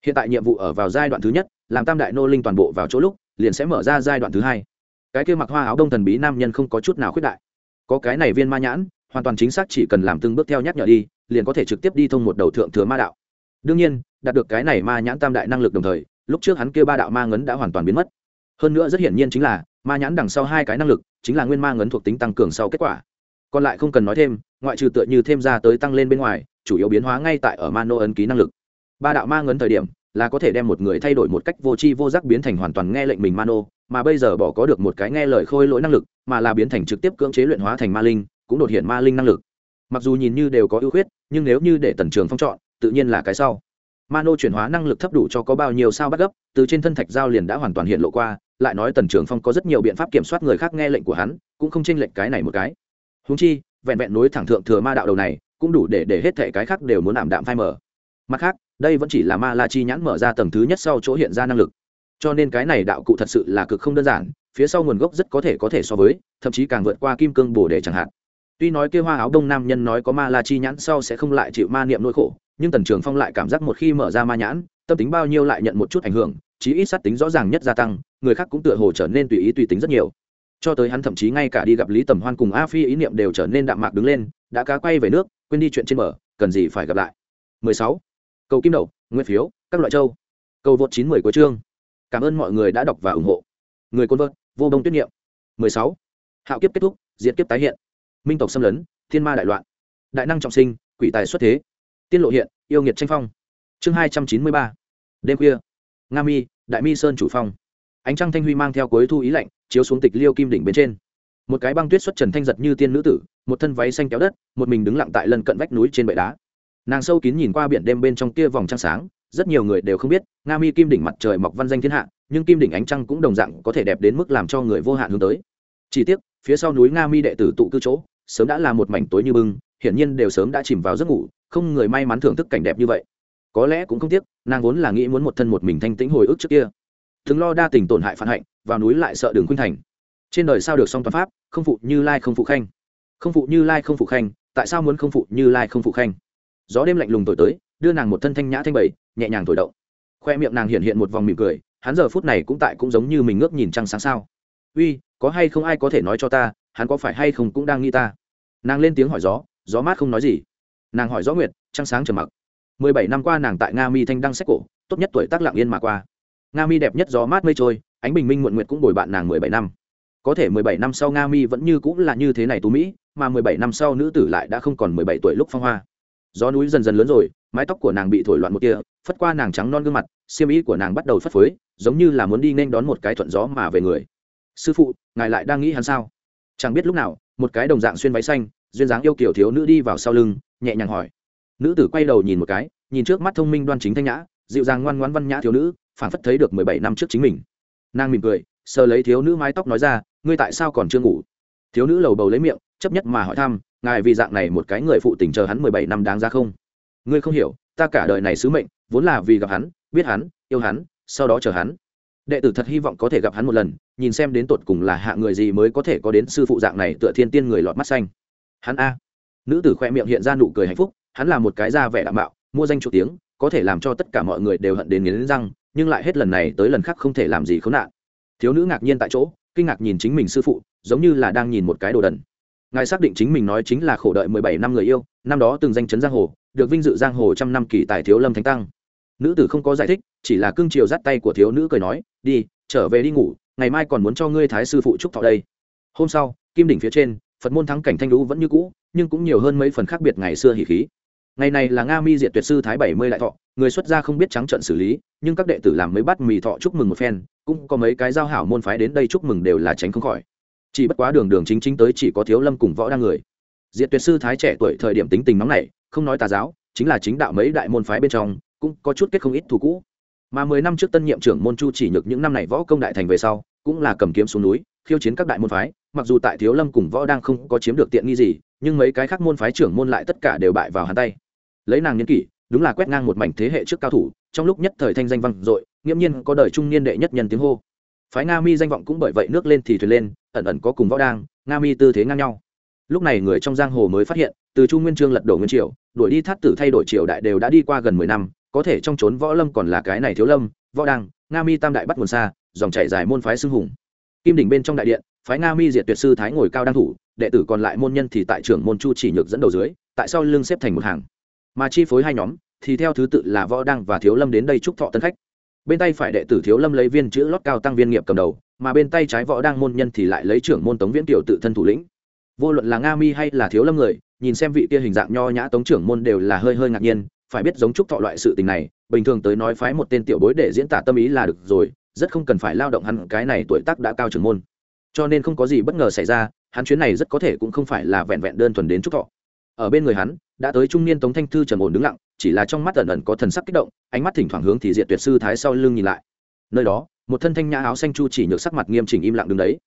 Hiện tại nhiệm vụ ở vào giai đoạn thứ nhất, làm tam đại nô linh toàn bộ vào chỗ lúc, liền sẽ mở ra giai đoạn thứ hai. Cái kia mặc hoa áo đông thần bí nam nhân không có chút nào khuyết đại. Có cái này viên ma nhãn, hoàn toàn chính xác chỉ cần làm từng bước theo nhắc nhở đi, liền có thể trực tiếp đi thông một đầu thượng thừa ma đạo đương nhiên, đạt được cái này ma nhãn tam đại năng lực đồng thời, lúc trước hắn kia ba đạo ma ngấn đã hoàn toàn biến mất. Hơn nữa rất hiển nhiên chính là, ma nhãn đằng sau hai cái năng lực, chính là nguyên ma ngấn thuộc tính tăng cường sau kết quả. Còn lại không cần nói thêm, ngoại trừ tựa như thêm ra tới tăng lên bên ngoài, chủ yếu biến hóa ngay tại ở ma nô ấn ký năng lực. Ba đạo ma ngấn thời điểm, là có thể đem một người thay đổi một cách vô tri vô giác biến thành hoàn toàn nghe lệnh mình ma nô, mà bây giờ bỏ có được một cái nghe lời khôi lỗi năng lực, mà là biến thành trực tiếp cưỡng chế luyện hóa thành ma linh, cũng đột hiện ma linh năng lực. Mặc dù nhìn như đều có ưu khuyết, nhưng nếu như để tần trường phong chọn tự nhiên là cái sau. Ma chuyển hóa năng lực thấp đủ cho có bao nhiêu sao bắt gấp, từ trên thân thạch giao liền đã hoàn toàn hiện lộ qua, lại nói tần trường phong có rất nhiều biện pháp kiểm soát người khác nghe lệnh của hắn, cũng không chênh lệch cái này một cái. Huống chi, vẹn vẹn nối thẳng thượng thừa ma đạo đầu này, cũng đủ để để hết thể cái khác đều muốn ảm đạm phai mở mặt khác, đây vẫn chỉ là ma la chi nhãn mở ra tầng thứ nhất sau chỗ hiện ra năng lực. Cho nên cái này đạo cụ thật sự là cực không đơn giản, phía sau nguồn gốc rất có thể có thể so với, thậm chí càng vượt qua kim cương bồ đề chẳng hạn. Tuy nói kia hoa áo đông nam nhân nói có ma la chi nhãn sau sẽ không lại chịu ma niệm nỗi khổ nhưng tần trường phong lại cảm giác một khi mở ra ma nhãn, tâm tính bao nhiêu lại nhận một chút ảnh hưởng, chí ít sát tính rõ ràng nhất gia tăng, người khác cũng tựa hồ trở nên tùy ý tùy tính rất nhiều. Cho tới hắn thậm chí ngay cả đi gặp lý tầm hoan cùng a phi ý niệm đều trở nên đạm mạc đứng lên, đã cá quay về nước, quên đi chuyện trên bờ, cần gì phải gặp lại. 16. cầu kim đậu nguyên phiếu, các loại châu. Cầu vượt 910 của chương. Cảm ơn mọi người đã đọc và ủng hộ. Người côn vợt, vô đông tuyết nghiệm 16. hạo kiếp kết thúc, diệt kiếp tái hiện. Minh tộc xâm lấn, thiên ma đại loạn. Đại năng trọng sinh, quỷ tài xuất thế tiên lộ hiện, yêu nghiệt tranh phong. Chương 293. đêm khuya. Nga mi, đại mi sơn chủ phong. Ánh trăng thanh huy mang theo cuối thu ý lạnh, chiếu xuống tịch liêu kim đỉnh bên trên. Một cái băng tuyết xuất trần thanh giật như tiên nữ tử, một thân váy xanh kéo đất, một mình đứng lặng tại lân cận vách núi trên bệ đá. Nàng sâu kín nhìn qua biển đêm bên trong kia vòng trăng sáng, rất nhiều người đều không biết, nga mi kim đỉnh mặt trời mọc văn danh thiên hạ, nhưng kim đỉnh ánh trăng cũng đồng dạng có thể đẹp đến mức làm cho người vô hạn hướng tới. Chỉ tiếc, phía sau núi nga mi đệ tử tụ cư chỗ, sớm đã là một mảnh tối như bưng hiển nhiên đều sớm đã chìm vào giấc ngủ, không người may mắn thưởng thức cảnh đẹp như vậy. Có lẽ cũng không tiếc, nàng vốn là nghĩ muốn một thân một mình thanh tĩnh hồi ức trước kia. Thường lo đa tình tổn hại phản hạnh, vào núi lại sợ đường khuynh thành. Trên đời sao được song toàn pháp, không phụ như lai không phụ khanh. Không phụ như lai không phụ khanh, tại sao muốn không phụ như lai không phụ khanh? Gió đêm lạnh lùng thổi tới, đưa nàng một thân thanh nhã thanh bẩy nhẹ nhàng thổi động. Khoe miệng nàng hiện hiện một vòng mỉm cười, hắn giờ phút này cũng tại cũng giống như mình ngước nhìn trăng sáng sao. Uy, có hay không ai có thể nói cho ta, hắn có phải hay không cũng đang nghĩ ta? Nàng lên tiếng hỏi gió gió mát không nói gì. Nàng hỏi gió nguyệt, trăng sáng trầm mặc. Mười bảy năm qua nàng tại nga mi thanh đăng sách cổ, tốt nhất tuổi tác lặng yên mà qua. Nga mi đẹp nhất gió mát mây trôi, ánh bình minh muộn nguyệt cũng bồi bạn nàng mười bảy năm. Có thể mười bảy năm sau nga mi vẫn như cũng là như thế này tú mỹ, mà mười bảy năm sau nữ tử lại đã không còn mười bảy tuổi lúc phong hoa. Gió núi dần dần lớn rồi, mái tóc của nàng bị thổi loạn một kia phất qua nàng trắng non gương mặt, xiêm ý của nàng bắt đầu phất phới, giống như là muốn đi nên đón một cái thuận gió mà về người. Sư phụ, ngài lại đang nghĩ hắn sao? Chẳng biết lúc nào, một cái đồng dạng xuyên váy xanh duyên dáng yêu kiểu thiếu nữ đi vào sau lưng, nhẹ nhàng hỏi. Nữ tử quay đầu nhìn một cái, nhìn trước mắt thông minh đoan chính thanh nhã, dịu dàng ngoan ngoãn văn nhã thiếu nữ phản phất thấy được mười bảy năm trước chính mình. Nàng mỉm cười, sờ lấy thiếu nữ mái tóc nói ra, ngươi tại sao còn chưa ngủ? Thiếu nữ lầu bầu lấy miệng, chấp nhất mà hỏi thăm, ngài vì dạng này một cái người phụ tình chờ hắn mười bảy năm đáng ra không? Ngươi không hiểu, ta cả đời này sứ mệnh, vốn là vì gặp hắn, biết hắn, yêu hắn, sau đó chờ hắn. Đệ tử thật hy vọng có thể gặp hắn một lần, nhìn xem đến tột cùng là hạ người gì mới có thể có đến sư phụ dạng này tựa thiên tiên người lọt mắt xanh hắn a. Nữ tử khoe miệng hiện ra nụ cười hạnh phúc, hắn là một cái da vẻ đạm bạo mua danh chủ tiếng, có thể làm cho tất cả mọi người đều hận đến nghiến răng, nhưng lại hết lần này tới lần khác không thể làm gì khốn nạn. Thiếu nữ ngạc nhiên tại chỗ, kinh ngạc nhìn chính mình sư phụ, giống như là đang nhìn một cái đồ đần. Ngài xác định chính mình nói chính là khổ đợi mười bảy năm người yêu, năm đó từng danh chấn giang hồ, được vinh dự giang hồ trăm năm kỳ tài thiếu lâm thánh tăng. Nữ tử không có giải thích, chỉ là cưng chiều dắt tay của thiếu nữ cười nói, đi, trở về đi ngủ, ngày mai còn muốn cho ngươi thái sư phụ trúc thọ đây. Hôm sau, kim đỉnh phía trên phật môn thắng cảnh thanh lũ vẫn như cũ, nhưng cũng nhiều hơn mấy phần khác biệt ngày xưa hỉ khí. Ngày này là nga mi diệt tuyệt sư thái bảy mươi đại thọ, người xuất gia không biết trắng trận xử lý, nhưng các đệ tử làm mấy bát mì thọ chúc mừng một phen, cũng có mấy cái giao hảo môn phái đến đây chúc mừng đều là tránh không khỏi. Chỉ bất quá đường đường chính chính tới chỉ có thiếu lâm cùng võ đa người. Diệt tuyệt sư thái trẻ tuổi thời điểm tính tình nóng này không nói tà giáo, chính là chính đạo mấy đại môn phái bên trong, cũng có chút kết không ít thù cũ. Mà mười năm trước tân nhiệm trưởng môn chu chỉ nhược những năm này võ công đại thành về sau, cũng là cầm kiếm xuống núi, khiêu chiến các đại môn phái mặc dù tại thiếu lâm cùng võ đang không có chiếm được tiện nghi gì, nhưng mấy cái khác môn phái trưởng môn lại tất cả đều bại vào hắn tay. Lấy nàng nhân kỷ, đúng là quét ngang một mảnh thế hệ trước cao thủ, trong lúc nhất thời thanh danh vang dội, nghiễm nhiên có đời trung niên đệ nhất nhân tiếng hô. Phái nga mi danh vọng cũng bởi vậy nước lên thì thuyền lên, ẩn ẩn có cùng võ đang, nga mi tư thế ngang nhau. Lúc này người trong giang hồ mới phát hiện, từ chu nguyên trương lật đổ nguyên triều, đuổi đi thắt tử thay đổi triều đại đều đã đi qua gần mười năm, có thể trong trốn võ lâm còn là cái này thiếu lâm, võ đăng nga mi tam đại bắt nguồn xa, dòng chảy dài môn phái xưng hùng. Kim đỉnh bên trong đại điện phái nga mi diệt tuyệt sư thái ngồi cao đăng thủ, đệ tử còn lại môn nhân thì tại trưởng môn chu chỉ nhược dẫn đầu dưới, tại sau lưng xếp thành một hàng. Mà chi phối hai nhóm, thì theo thứ tự là võ đăng và thiếu lâm đến đây chúc thọ tân khách. Bên tay phải đệ tử thiếu lâm lấy viên chữ lót cao tăng viên nghiệp cầm đầu, mà bên tay trái võ đăng môn nhân thì lại lấy trưởng môn tống viễn tiểu tự thân thủ lĩnh. Vô luận là nga mi hay là thiếu lâm người, nhìn xem vị kia hình dạng nho nhã tống trưởng môn đều là hơi hơi ngạc nhiên, phải biết giống chúc thọ loại sự tình này, bình thường tới nói phái một tên tiểu bối để diễn tả tâm ý là được rồi, rất không cần phải lao động hắn, cái này tuổi tác đã cao trưởng môn cho nên không có gì bất ngờ xảy ra, hắn chuyến này rất có thể cũng không phải là vẹn vẹn đơn thuần đến chúc thọ. Ở bên người hắn, đã tới trung niên tống thanh thư trầm ổn đứng lặng, chỉ là trong mắt ẩn ẩn có thần sắc kích động, ánh mắt thỉnh thoảng hướng thì diện tuyệt sư thái sau lưng nhìn lại. Nơi đó, một thân thanh nhã áo xanh chu chỉ nhược sắc mặt nghiêm chỉnh im lặng đứng đấy.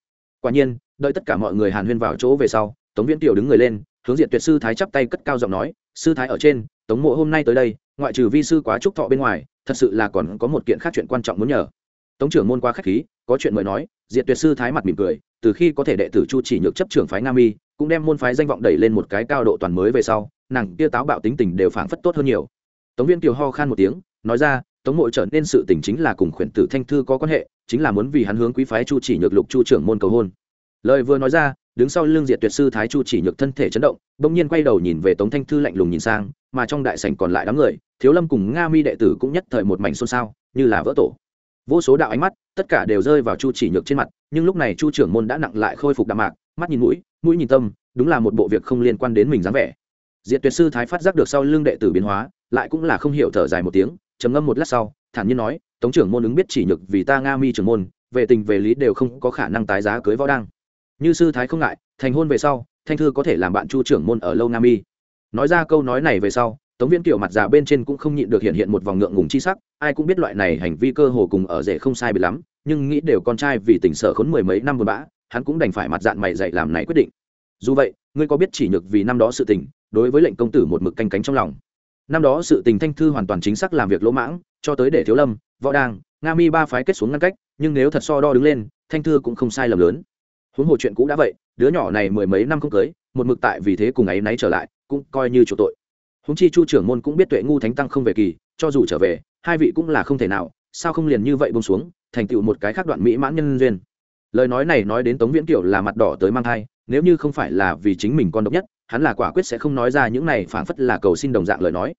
Quả nhiên, đợi tất cả mọi người hàn huyên vào chỗ về sau, tống viễn tiểu đứng người lên, hướng diện tuyệt sư thái chắp tay cất cao giọng nói, sư thái ở trên, tống mộ hôm nay tới đây, ngoại trừ vi sư quá trúc thọ bên ngoài, thật sự là còn có một kiện khác chuyện quan trọng muốn nhờ tống trưởng môn qua khách khí, có chuyện mời nói diện tuyệt sư thái mặt mỉm cười, từ khi có thể đệ tử chu chỉ nhược chấp trưởng phái nam mi cũng đem môn phái danh vọng đẩy lên một cái cao độ toàn mới về sau, nàng kia táo bạo tính tình đều phảng phất tốt hơn nhiều. Tống viên kiều ho khan một tiếng, nói ra, tống mộ trở nên sự tình chính là cùng khuyển tử thanh thư có quan hệ, chính là muốn vì hắn hướng quý phái chu chỉ nhược lục chu trưởng môn cầu hôn. Lời vừa nói ra, đứng sau lưng diệt tuyệt sư thái chu chỉ nhược thân thể chấn động, bỗng nhiên quay đầu nhìn về tống thanh thư lạnh lùng nhìn sang, mà trong đại sảnh còn lại đám người, thiếu lâm cùng nga mi đệ tử cũng nhất thời một mảnh xôn xao, như là vỡ tổ vô số đạo ánh mắt, tất cả đều rơi vào chu chỉ nhược trên mặt, nhưng lúc này chu trưởng môn đã nặng lại khôi phục đạm mạc, mắt nhìn mũi mũi nhìn tâm, đúng là một bộ việc không liên quan đến mình dáng vẻ diệt tuyệt sư thái phát giác được sau lưng đệ tử biến hóa, lại cũng là không hiểu thở dài một tiếng, trầm ngâm một lát sau, thản nhiên nói, tống trưởng môn ứng biết chỉ nhược vì ta nga mi trưởng môn, về tình về lý đều không có khả năng tái giá cưới võ đăng như sư thái không ngại, thành hôn về sau, thanh thư có thể làm bạn chu trưởng môn ở lâu nam Mi. nói ra câu nói này về sau tống viễn kiều mặt già bên trên cũng không nhịn được hiện hiện một vòng ngượng ngùng chi sắc, ai cũng biết loại này hành vi cơ hồ cùng ở rể không sai bị lắm, nhưng nghĩ đều con trai vì tình sợ khốn mười mấy năm buồn bã, hắn cũng đành phải mặt dạng mày dạy làm này quyết định. Dù vậy, ngươi có biết chỉ nhược vì năm đó sự tình, đối với lệnh công tử một mực canh cánh trong lòng. Năm đó sự tình thanh thư hoàn toàn chính xác làm việc lỗ mãng, cho tới để thiếu lâm, võ đang nga mi ba phái kết xuống ngăn cách, nhưng nếu thật so đo đứng lên, thanh thư cũng không sai lầm lớn. Huống hồ chuyện cũ đã vậy, đứa nhỏ này mười mấy năm không cưới, một mực tại vì thế cùng ấy náy trở lại, cũng coi như chỗ tội húng chi chu trưởng môn cũng biết tuệ ngu thánh tăng không về kỳ, cho dù trở về, hai vị cũng là không thể nào, sao không liền như vậy bông xuống, thành tựu một cái khác đoạn mỹ mãn nhân duyên. Lời nói này nói đến tống viễn kiểu là mặt đỏ tới mang thai, nếu như không phải là vì chính mình con độc nhất, hắn là quả quyết sẽ không nói ra những này phảng phất là cầu xin đồng dạng lời nói.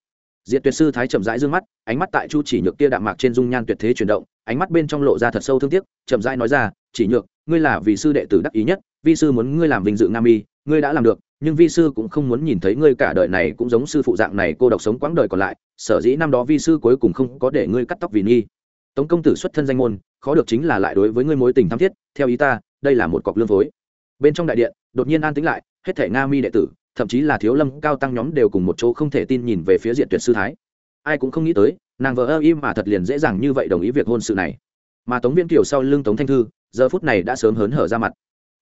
Diệt tuyệt sư thái chậm rãi dương mắt, ánh mắt tại chu chỉ nhược kia đạm mạc trên dung nhan tuyệt thế chuyển động, ánh mắt bên trong lộ ra thật sâu thương tiếc, chậm rãi nói ra, chỉ nhược, ngươi là vì sư đệ tử đắc ý nhất, vi sư muốn ngươi làm vinh dự nam y, ngươi đã làm được nhưng vi sư cũng không muốn nhìn thấy ngươi cả đời này cũng giống sư phụ dạng này cô độc sống quãng đời còn lại, sở dĩ năm đó vi sư cuối cùng không có để ngươi cắt tóc vì nghi. Tống công tử xuất thân danh môn, khó được chính là lại đối với ngươi mối tình tham thiết, theo ý ta, đây là một cọc lương phối. Bên trong đại điện, đột nhiên an tĩnh lại, hết thể nga mi đệ tử, thậm chí là thiếu lâm, cao tăng nhóm đều cùng một chỗ không thể tin nhìn về phía diện tuyệt sư thái. Ai cũng không nghĩ tới, nàng vợ ơ im mà thật liền dễ dàng như vậy đồng ý việc hôn sự này. Mà tống viên kiều sau lưng tống thanh thư, giờ phút này đã sớm hớn hở ra mặt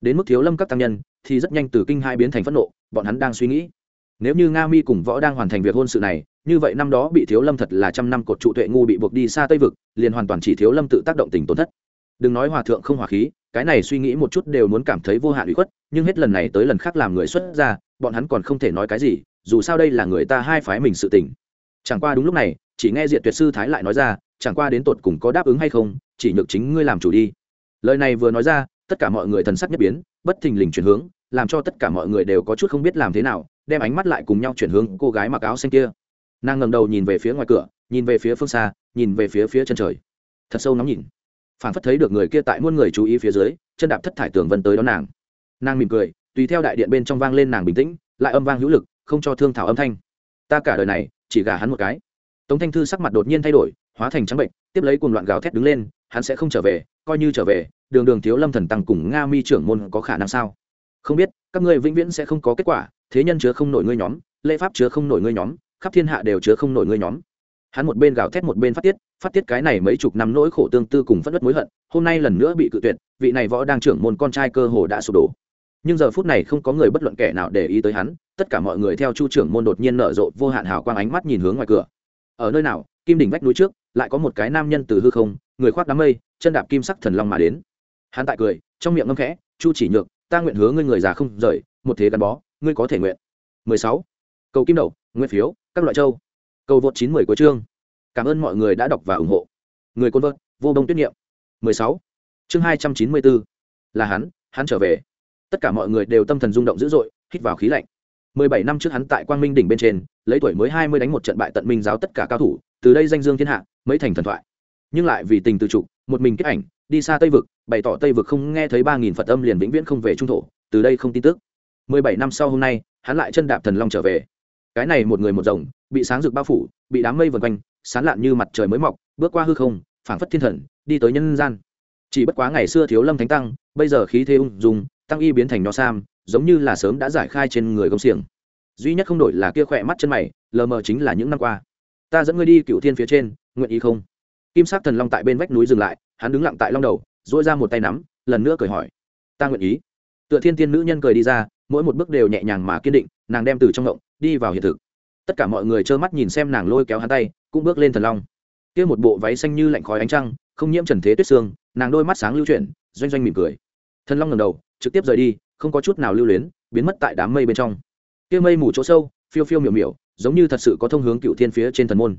đến mức thiếu lâm các tăng nhân, thì rất nhanh từ kinh hai biến thành phẫn nộ, bọn hắn đang suy nghĩ. Nếu như nga mi cùng võ đang hoàn thành việc hôn sự này, như vậy năm đó bị thiếu lâm thật là trăm năm cột trụ tuệ ngu bị buộc đi xa tây vực, liền hoàn toàn chỉ thiếu lâm tự tác động tình tổn thất. Đừng nói hòa thượng không hòa khí, cái này suy nghĩ một chút đều muốn cảm thấy vô hạn ủy khuất, nhưng hết lần này tới lần khác làm người xuất ra, bọn hắn còn không thể nói cái gì, dù sao đây là người ta hai phái mình sự tình. Chẳng qua đúng lúc này, chỉ nghe diện tuyệt sư thái lại nói ra, chẳng qua đến tột cùng có đáp ứng hay không, chỉ nhược chính ngươi làm chủ đi. Lời này vừa nói ra tất cả mọi người thần sắc nhất biến, bất thình lình chuyển hướng, làm cho tất cả mọi người đều có chút không biết làm thế nào, đem ánh mắt lại cùng nhau chuyển hướng cô gái mặc áo xanh kia. Nàng ngầm đầu nhìn về phía ngoài cửa, nhìn về phía phương xa, nhìn về phía phía chân trời. Thật sâu nóng nhìn. Phản phất thấy được người kia tại muôn người chú ý phía dưới, chân đạp thất thải tường vân tới đón nàng. Nàng mỉm cười, tùy theo đại điện bên trong vang lên nàng bình tĩnh, lại âm vang hữu lực, không cho thương thảo âm thanh. Ta cả đời này, chỉ gả hắn một cái. Tống thanh thư sắc mặt đột nhiên thay đổi, hóa thành trắng bệnh, tiếp lấy cuồng loạn gào thét đứng lên, hắn sẽ không trở về, coi như trở về đường đường thiếu lâm thần tăng cùng nga mi trưởng môn có khả năng sao? Không biết, các ngươi vĩnh viễn sẽ không có kết quả, thế nhân chứa không nổi ngươi nhóm, lễ pháp chứa không nổi ngươi nhóm, khắp thiên hạ đều chứa không nổi ngươi nhóm. Hắn một bên gào thét một bên phát tiết phát tiết cái này mấy chục năm nỗi khổ tương tư cùng phất đất mối hận, hôm nay lần nữa bị cự tuyệt, vị này võ đang trưởng môn con trai cơ hồ đã sụp đổ. Nhưng giờ phút này không có người bất luận kẻ nào để ý tới hắn, tất cả mọi người theo chu trưởng môn đột nhiên nở rộ vô hạn hào quang ánh mắt nhìn hướng ngoài cửa. Ở nơi nào, kim đỉnh vách núi trước, lại có một cái nam nhân từ hư không, người khoác đám mây, chân đạp kim sắc thần long mà đến hắn tại cười, trong miệng ngâm khẽ, chu chỉ nhược, ta nguyện hứa ngươi người già không rời, một thế gắn bó, ngươi có thể nguyện. 16. cầu kim đậu nguyên phiếu, các loại châu. Cầu vượt chín mười của chương. Cảm ơn mọi người đã đọc và ủng hộ. Người côn vợt, vô đông tuyết nghiệm 16. chương 294. là hắn hắn trở về. Tất cả mọi người đều tâm thần rung động dữ dội, hít vào khí lạnh. 17 năm trước hắn tại quang minh đỉnh bên trên, lấy tuổi mới 20 đánh một trận bại tận minh giáo tất cả cao thủ, từ đây danh dương thiên hạ, mấy thành thần thoại. Nhưng lại vì tình từ trụ một mình kết ảnh, đi xa tây vực, bày tỏ tây vực không nghe thấy ba nghìn phật âm liền vĩnh viễn không về trung thổ, từ đây không tin tức. Mười bảy năm sau hôm nay, hắn lại chân đạp thần long trở về. Cái này một người một rồng, bị sáng rực bao phủ, bị đám mây vần quanh, sán lạn như mặt trời mới mọc, bước qua hư không, phảng phất thiên thần, đi tới nhân gian. Chỉ bất quá ngày xưa thiếu lâm thánh tăng, bây giờ khí thế ung dùng tăng y biến thành nho sam, giống như là sớm đã giải khai trên người công xiềng. Duy nhất không đổi là kia khỏe mắt chân mày, lờ mờ chính là những năm qua. Ta dẫn ngươi đi cựu thiên phía trên, nguyện ý không? Kim sắc thần long tại bên vách núi dừng lại, hắn đứng lặng tại long đầu dỗi ra một tay nắm, lần nữa cười hỏi, ta nguyện ý. Tựa thiên tiên nữ nhân cười đi ra, mỗi một bước đều nhẹ nhàng mà kiên định, nàng đem từ trong ngộng đi vào hiện thực. Tất cả mọi người trơ mắt nhìn xem nàng lôi kéo hắn tay, cũng bước lên thần long. Kia một bộ váy xanh như lạnh khói ánh trăng, không nhiễm trần thế tuyết xương, nàng đôi mắt sáng lưu chuyển, doanh doanh mỉm cười. Thần long ngầm đầu, trực tiếp rời đi, không có chút nào lưu luyến, biến mất tại đám mây bên trong. Kia mây mù chỗ sâu, phiêu phiêu miểu miểu, giống như thật sự có thông hướng cựu thiên phía trên thần môn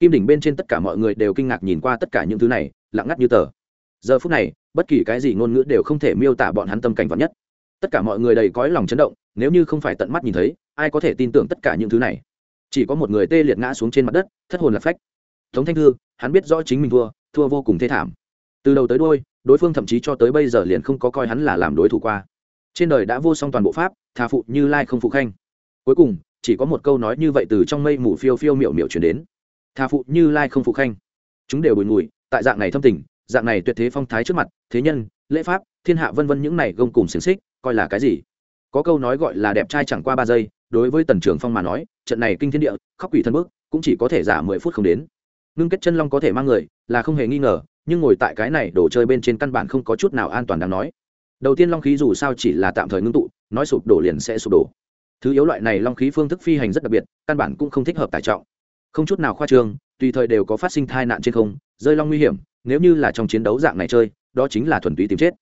kim đỉnh bên trên tất cả mọi người đều kinh ngạc nhìn qua tất cả những thứ này, lặng ngắt như tờ. Giờ phút này, bất kỳ cái gì ngôn ngữ đều không thể miêu tả bọn hắn tâm cảnh vắn nhất. Tất cả mọi người đầy cõi lòng chấn động, nếu như không phải tận mắt nhìn thấy, ai có thể tin tưởng tất cả những thứ này? Chỉ có một người tê liệt ngã xuống trên mặt đất, thất hồn lạc phách. Tống thanh thư, hắn biết rõ chính mình thua thua vô cùng thê thảm. Từ đầu tới đôi đối phương thậm chí cho tới bây giờ liền không có coi hắn là làm đối thủ qua. Trên đời đã vô song toàn bộ pháp thà phụ như lai không phụ khanh. Cuối cùng, chỉ có một câu nói như vậy từ trong mây mù phiêu phiêu miểu miểu chuyển đến thà phụ như lai không phụ khanh. Chúng đều bùi ngùi, tại dạng này thâm tình, dạng này tuyệt thế phong thái trước mặt, thế nhân, lễ pháp, thiên hạ vân vân những này gông cùng xiềng xích, coi là cái gì? Có câu nói gọi là đẹp trai chẳng qua ba giây, đối với tần trường phong mà nói, trận này kinh thiên địa, khóc quỷ thân bước cũng chỉ có thể giả mười phút không đến. Ngưng kết chân long có thể mang người, là không hề nghi ngờ, nhưng ngồi tại cái này đổ chơi bên trên căn bản không có chút nào an toàn đáng nói. Đầu tiên long khí dù sao chỉ là tạm thời ngưng tụ, nói sụp đổ liền sẽ sụp đổ. Thứ yếu loại này long khí phương thức phi hành rất đặc biệt, căn bản cũng không thích hợp tải trọng không chút nào khoa trương, tùy thời đều có phát sinh tai nạn trên không, rơi long nguy hiểm, nếu như là trong chiến đấu dạng này chơi, đó chính là thuần túy tìm chết.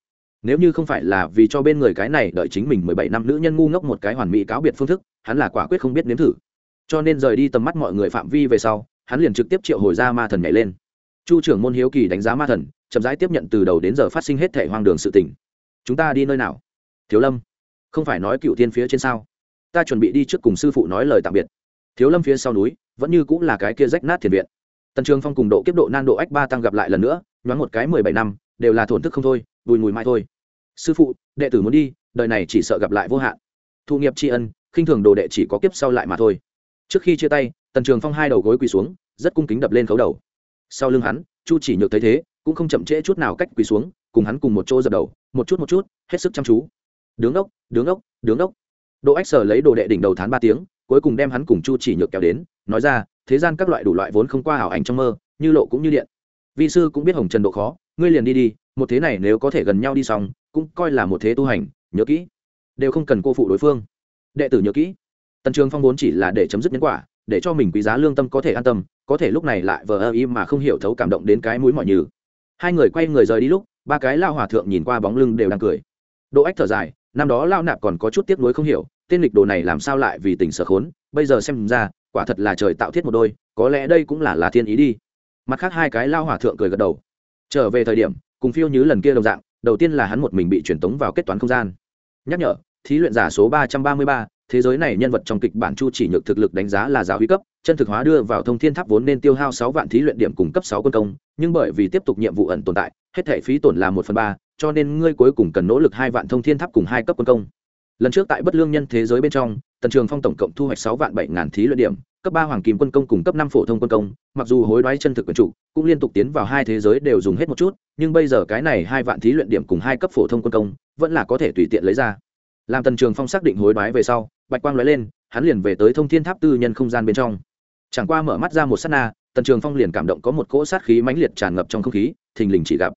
Nếu như không phải là vì cho bên người cái này đợi chính mình mười bảy năm nữ nhân ngu ngốc một cái hoàn mỹ cáo biệt phương thức, hắn là quả quyết không biết nếm thử. Cho nên rời đi tầm mắt mọi người phạm vi về sau, hắn liền trực tiếp triệu hồi ra ma thần nhảy lên. Chu trưởng môn hiếu kỳ đánh giá ma thần, chậm rãi tiếp nhận từ đầu đến giờ phát sinh hết thể hoang đường sự tình. Chúng ta đi nơi nào? Thiếu lâm. Không phải nói cựu thiên phía trên sao? Ta chuẩn bị đi trước cùng sư phụ nói lời tạm biệt. Thiếu lâm phía sau núi vẫn như cũng là cái kia rách nát thiền viện. Tần trường phong cùng độ kiếp độ nan độ ách ba tăng gặp lại lần nữa, nhoáng một cái mười bảy năm, đều là thổn thức không thôi, bùi mùi mai thôi. Sư phụ, đệ tử muốn đi, đời này chỉ sợ gặp lại vô hạn. Thụ nghiệp tri ân, khinh thường đồ đệ chỉ có kiếp sau lại mà thôi. Trước khi chia tay, tần trường phong hai đầu gối quỳ xuống, rất cung kính đập lên khấu đầu. Sau lưng hắn, chu chỉ nhược thấy thế, cũng không chậm trễ chút nào cách quỳ xuống, cùng hắn cùng một chỗ dập đầu, một chút một chút, hết sức chăm chú. Đứng ốc đứng ốc đứng ốc. Độ ách sở lấy đồ đệ đỉnh đầu thán ba tiếng cuối cùng đem hắn cùng chu chỉ nhược kéo đến, nói ra, thế gian các loại đủ loại vốn không qua ảo ảnh trong mơ, như lộ cũng như điện. Vi sư cũng biết hồng trần độ khó, ngươi liền đi đi, một thế này nếu có thể gần nhau đi xong, cũng coi là một thế tu hành, nhớ kỹ. Đều không cần cô phụ đối phương. Đệ tử nhớ kỹ. Tần trường phong vốn chỉ là để chấm dứt nhân quả, để cho mình quý giá lương tâm có thể an tâm, có thể lúc này lại vờ ơ im mà không hiểu thấu cảm động đến cái mũi mọi như hai người quay người rời đi lúc, ba cái lao hòa thượng nhìn qua bóng lưng đều đang cười. Độ ách thở dài, năm đó lao nạp còn có chút tiếc nuối không hiểu tên lịch đồ này làm sao lại vì tình sở khốn? Bây giờ xem ra, quả thật là trời tạo thiết một đôi, có lẽ đây cũng là là thiên ý đi. Mặt khác hai cái lao hòa thượng cười gật đầu. Trở về thời điểm, cùng phiêu như lần kia đồng dạng, đầu tiên là hắn một mình bị truyền tống vào kết toán không gian. Nhắc nhở, thí luyện giả số ba trăm ba mươi ba, thế giới này nhân vật trong kịch bản chu chỉ nhược thực lực đánh giá là giáo huy cấp, chân thực hóa đưa vào thông thiên tháp vốn nên tiêu hao sáu vạn thí luyện điểm cùng cấp sáu quân công, nhưng bởi vì tiếp tục nhiệm vụ ẩn tồn tại, hết thể phí tổn là một phần ba, cho nên ngươi cuối cùng cần nỗ lực hai vạn thông thiên tháp cùng hai cấp quân công lần trước tại bất lương nhân thế giới bên trong, tần trường phong tổng cộng thu hoạch sáu vạn bảy ngàn thí luyện điểm, cấp ba hoàng kim quân công cùng cấp năm phổ thông quân công, mặc dù hối đoái chân thực quyền chủ, cũng liên tục tiến vào hai thế giới đều dùng hết một chút, nhưng bây giờ cái này hai vạn thí luyện điểm cùng hai cấp phổ thông quân công, vẫn là có thể tùy tiện lấy ra. Làm tần trường phong xác định hối đoái về sau, bạch quang nói lên, hắn liền về tới thông thiên tháp tư nhân không gian bên trong. Chẳng qua mở mắt ra một s á t na, tần trường phong liền cảm động có một cỗ sát khí mãnh liệt tràn ngập trong không khí, thình lình chỉ gặp.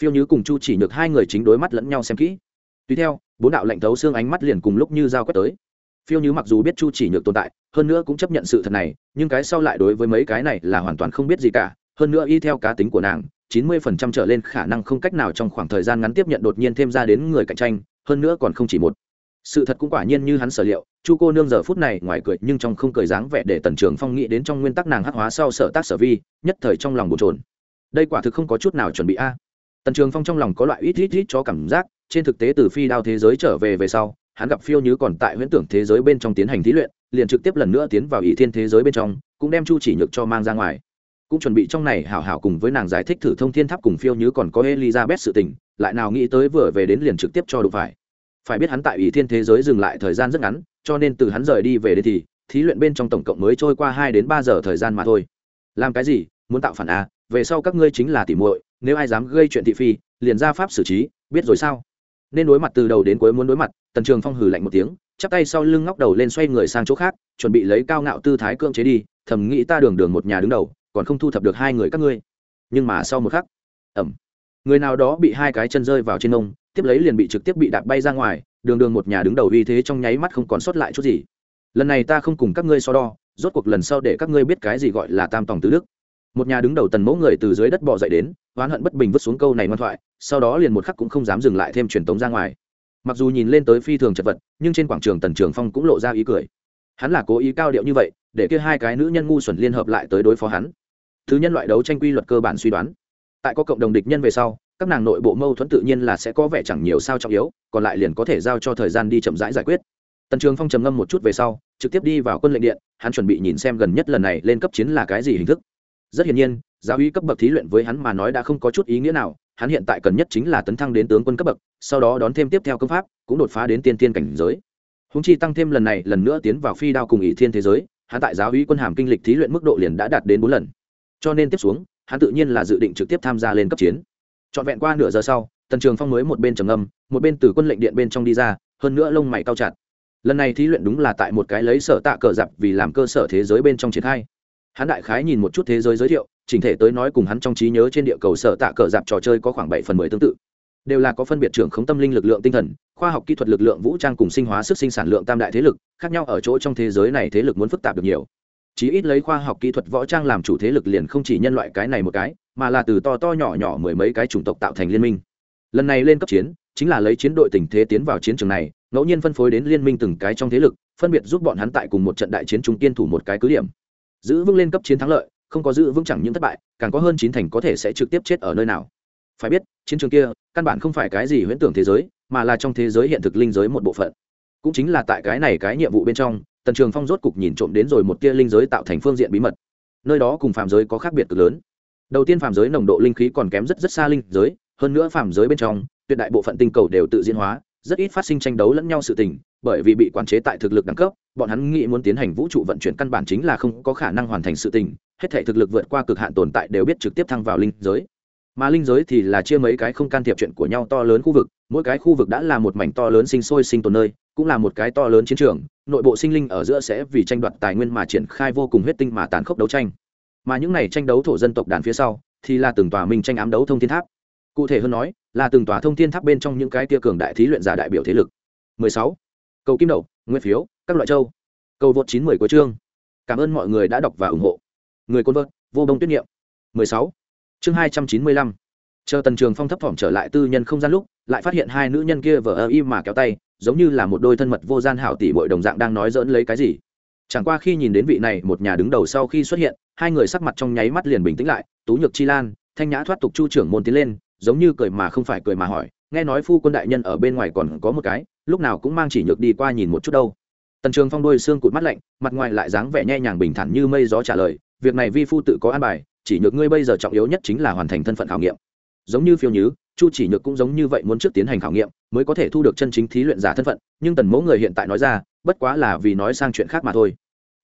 Phiêu nhứ cùng chu chỉ nhược hai người chính đối mắt lẫn nhau xem kỹ tùy theo, bốn đạo lệnh thấu xương ánh mắt liền cùng lúc như dao quét tới. Phiêu như mặc dù biết chu chỉ nhược tồn tại, hơn nữa cũng chấp nhận sự thật này, nhưng cái sau lại đối với mấy cái này là hoàn toàn không biết gì cả. Hơn nữa y theo cá tính của nàng, chín mươi phần trăm trở lên khả năng không cách nào trong khoảng thời gian ngắn tiếp nhận đột nhiên thêm ra đến người cạnh tranh, hơn nữa còn không chỉ một. Sự thật cũng quả nhiên như hắn sở liệu, chu cô nương giờ phút này ngoài cười nhưng trong không cười dáng vẻ để tần trường phong nghĩ đến trong nguyên tắc nàng hắc hóa sau sở tác sở vi, nhất thời trong lòng bồn trồn đây quả thực không có chút nào chuẩn bị a. Tần trường phong trong lòng có loại ít ít ít cho cảm giác trên thực tế từ phi đao thế giới trở về về sau, hắn gặp phiêu như còn tại huyễn tưởng thế giới bên trong tiến hành thí luyện, liền trực tiếp lần nữa tiến vào ỷ thiên thế giới bên trong, cũng đem chu chỉ nhược cho mang ra ngoài. Cũng chuẩn bị trong này hảo hảo cùng với nàng giải thích thử thông thiên tháp cùng phiêu như còn có elizabeth sự tình, lại nào nghĩ tới vừa về đến liền trực tiếp cho đủ phải. Phải biết hắn tại ỷ thiên thế giới dừng lại thời gian rất ngắn, cho nên từ hắn rời đi về đến thì, thí luyện bên trong tổng cộng mới trôi qua hai đến ba giờ thời gian mà thôi. Làm cái gì? Muốn tạo phản à? Về sau các ngươi chính là tỉ muội, nếu ai dám gây chuyện thị phi, liền ra pháp xử trí, biết rồi sao? Nên đối mặt từ đầu đến cuối muốn đối mặt, tần trường phong hừ lạnh một tiếng, chắp tay sau lưng ngóc đầu lên xoay người sang chỗ khác, chuẩn bị lấy cao ngạo tư thái cưỡng chế đi, thầm nghĩ ta đường đường một nhà đứng đầu, còn không thu thập được hai người các ngươi. Nhưng mà sau một khắc ẩm người nào đó bị hai cái chân rơi vào trên nông tiếp lấy liền bị trực tiếp bị đạp bay ra ngoài, đường đường một nhà đứng đầu uy thế trong nháy mắt không còn sót lại chút gì. Lần này ta không cùng các ngươi so đo, rốt cuộc lần sau để các ngươi biết cái gì gọi là tam tòng tứ đức. Một nhà đứng đầu tần mẫu người từ dưới đất bò dậy đến oán hận bất bình vứt xuống câu này ngoan thoại, sau đó liền một khắc cũng không dám dừng lại thêm truyền tống ra ngoài. Mặc dù nhìn lên tới phi thường chật vật, nhưng trên quảng trường tần trường phong cũng lộ ra ý cười. Hắn là cố ý cao điệu như vậy, để kia hai cái nữ nhân ngu xuẩn liên hợp lại tới đối phó hắn. Thứ nhân loại đấu tranh quy luật cơ bản suy đoán. Tại có cộng đồng địch nhân về sau, các nàng nội bộ mâu thuẫn tự nhiên là sẽ có vẻ chẳng nhiều sao trọng yếu, còn lại liền có thể giao cho thời gian đi chậm rãi giải quyết. Tần trường phong trầm ngâm một chút về sau, trực tiếp đi vào quân lệnh điện, hắn chuẩn bị nhìn xem gần nhất lần này lên cấp chiến là cái gì hình thức. Rất hiển nhiên giáo uy cấp bậc thí luyện với hắn mà nói đã không có chút ý nghĩa nào, hắn hiện tại cần nhất chính là tấn thăng đến tướng quân cấp bậc, sau đó đón thêm tiếp theo công pháp, cũng đột phá đến tiên tiên cảnh giới. Húng chi tăng thêm lần này, lần nữa tiến vào phi đao cùng ỷ thiên thế giới, hắn tại giáo uy quân hàm kinh lịch thí luyện mức độ liền đã đạt đến bốn lần. Cho nên tiếp xuống, hắn tự nhiên là dự định trực tiếp tham gia lên cấp chiến. Trọn vẹn qua nửa giờ sau, tần trường phong mới một bên trầm âm một bên từ quân lệnh điện bên trong đi ra, hơn nữa lông mày cao chặt. Lần này thí luyện đúng là tại một cái lấy sở tạ cờ dạp vì làm cơ sở thế giới bên trong triển khai. Hắn đại khái nhìn một chút thế giới giới thiệu chỉnh thể tới nói cùng hắn trong trí nhớ trên địa cầu sở tạ cờ dạp trò chơi có khoảng bảy phần mười tương tự. Đều là có phân biệt trưởng khống tâm linh lực lượng tinh thần, khoa học kỹ thuật lực lượng vũ trang cùng sinh hóa sức sinh sản lượng tam đại thế lực, khác nhau ở chỗ trong thế giới này thế lực muốn phức tạp được nhiều. Chí ít lấy khoa học kỹ thuật võ trang làm chủ thế lực liền không chỉ nhân loại cái này một cái, mà là từ to to nhỏ nhỏ mười mấy cái chủng tộc tạo thành liên minh. Lần này lên cấp chiến, chính là lấy chiến đội tình thế tiến vào chiến trường này, ngẫu nhiên phân phối đến liên minh từng cái trong thế lực, phân biệt giúp bọn hắn tại cùng một trận đại chiến trung tiên thủ một cái cứ điểm. Giữ vững lên cấp chiến thắng lợi không có giữ vững chẳng những thất bại, càng có hơn chín thành có thể sẽ trực tiếp chết ở nơi nào. Phải biết, chiến trường kia, căn bản không phải cái gì huyễn tưởng thế giới, mà là trong thế giới hiện thực linh giới một bộ phận. Cũng chính là tại cái này cái nhiệm vụ bên trong, tần trường phong rốt cục nhìn trộm đến rồi một tia linh giới tạo thành phương diện bí mật. Nơi đó cùng phàm giới có khác biệt cực lớn. Đầu tiên phàm giới nồng độ linh khí còn kém rất rất xa linh giới, hơn nữa phàm giới bên trong, tuyệt đại bộ phận tinh cầu đều tự diễn hóa, rất ít phát sinh tranh đấu lẫn nhau sự tình, bởi vì bị quản chế tại thực lực đẳng cấp, bọn hắn nghĩ muốn tiến hành vũ trụ vận chuyển căn bản chính là không có khả năng hoàn thành sự tình hết thể thực lực vượt qua cực hạn tồn tại đều biết trực tiếp thăng vào linh giới. Mà linh giới thì là chia mấy cái không can thiệp chuyện của nhau to lớn khu vực, mỗi cái khu vực đã là một mảnh to lớn sinh sôi sinh tồn nơi, cũng là một cái to lớn chiến trường, nội bộ sinh linh ở giữa sẽ vì tranh đoạt tài nguyên mà triển khai vô cùng huyết tinh mà tàn khốc đấu tranh. Mà những này tranh đấu thổ dân tộc đàn phía sau, thì là từng tòa minh tranh ám đấu thông thiên tháp. Cụ thể hơn nói, là từng tòa thông thiên tháp bên trong những cái tia cường đại thí luyện giả đại biểu thế lực. 16. cầu kim đậu nguyên phiếu, các loại châu. Cầu vượt 910 của chương. Cảm ơn mọi người đã đọc và ủng hộ người côn vợt, vô bông tuyết nghiệm 16. chương 295. chờ tần trường phong thấp thỏm trở lại tư nhân không gian lúc, lại phát hiện hai nữ nhân kia vờ ơ y mà kéo tay, giống như là một đôi thân mật vô gian hảo tỷ bội đồng dạng đang nói dỡn lấy cái gì chẳng qua khi nhìn đến vị này, một nhà đứng đầu sau khi xuất hiện, hai người sắc mặt trong nháy mắt liền bình tĩnh lại, tú nhược chi lan, thanh nhã thoát tục chu trưởng môn tiến lên, giống như cười mà không phải cười mà hỏi, nghe nói phu quân đại nhân ở bên ngoài còn có một cái, lúc nào cũng mang chỉ nhược đi qua nhìn một chút đâu tần trường phong đôi xương cụt mắt lạnh, mặt ngoài lại dáng vẻ nhẹ nhàng bình thản như mây gió trả lời việc này vi phu tự có an bài, chỉ nhược ngươi bây giờ trọng yếu nhất chính là hoàn thành thân phận khảo nghiệm. Giống như phiêu nhứ, chu chỉ nhược cũng giống như vậy muốn trước tiến hành khảo nghiệm, mới có thể thu được chân chính thí luyện giả thân phận, nhưng tần mẫu người hiện tại nói ra, bất quá là vì nói sang chuyện khác mà thôi.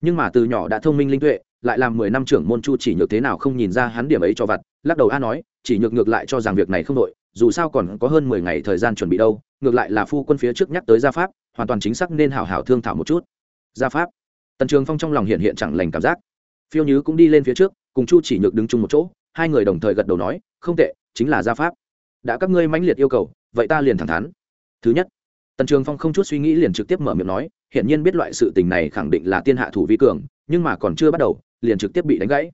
Nhưng mà từ nhỏ đã thông minh linh tuệ, lại làm mười năm trưởng môn chu chỉ nhược thế nào không nhìn ra hắn điểm ấy cho vặt, lắc đầu a nói, chỉ nhược ngược lại cho rằng việc này không đội dù sao còn có hơn mười ngày thời gian chuẩn bị đâu, ngược lại là phu quân phía trước nhắc tới gia pháp, hoàn toàn chính xác nên hảo hảo thương thảo một chút. Gia pháp? Tần trường phong trong lòng hiện hiện chẳng lành cảm giác phiêu nhứ cũng đi lên phía trước, cùng chu chỉ nhược đứng chung một chỗ, hai người đồng thời gật đầu nói, không tệ, chính là gia pháp. Đã các ngươi mãnh liệt yêu cầu, vậy ta liền thẳng thắn. Thứ nhất, tần trường phong không chút suy nghĩ liền trực tiếp mở miệng nói hiện nhiên biết loại sự tình này khẳng định là tiên hạ thủ vi cường, nhưng mà còn chưa bắt đầu, liền trực tiếp bị đánh gãy.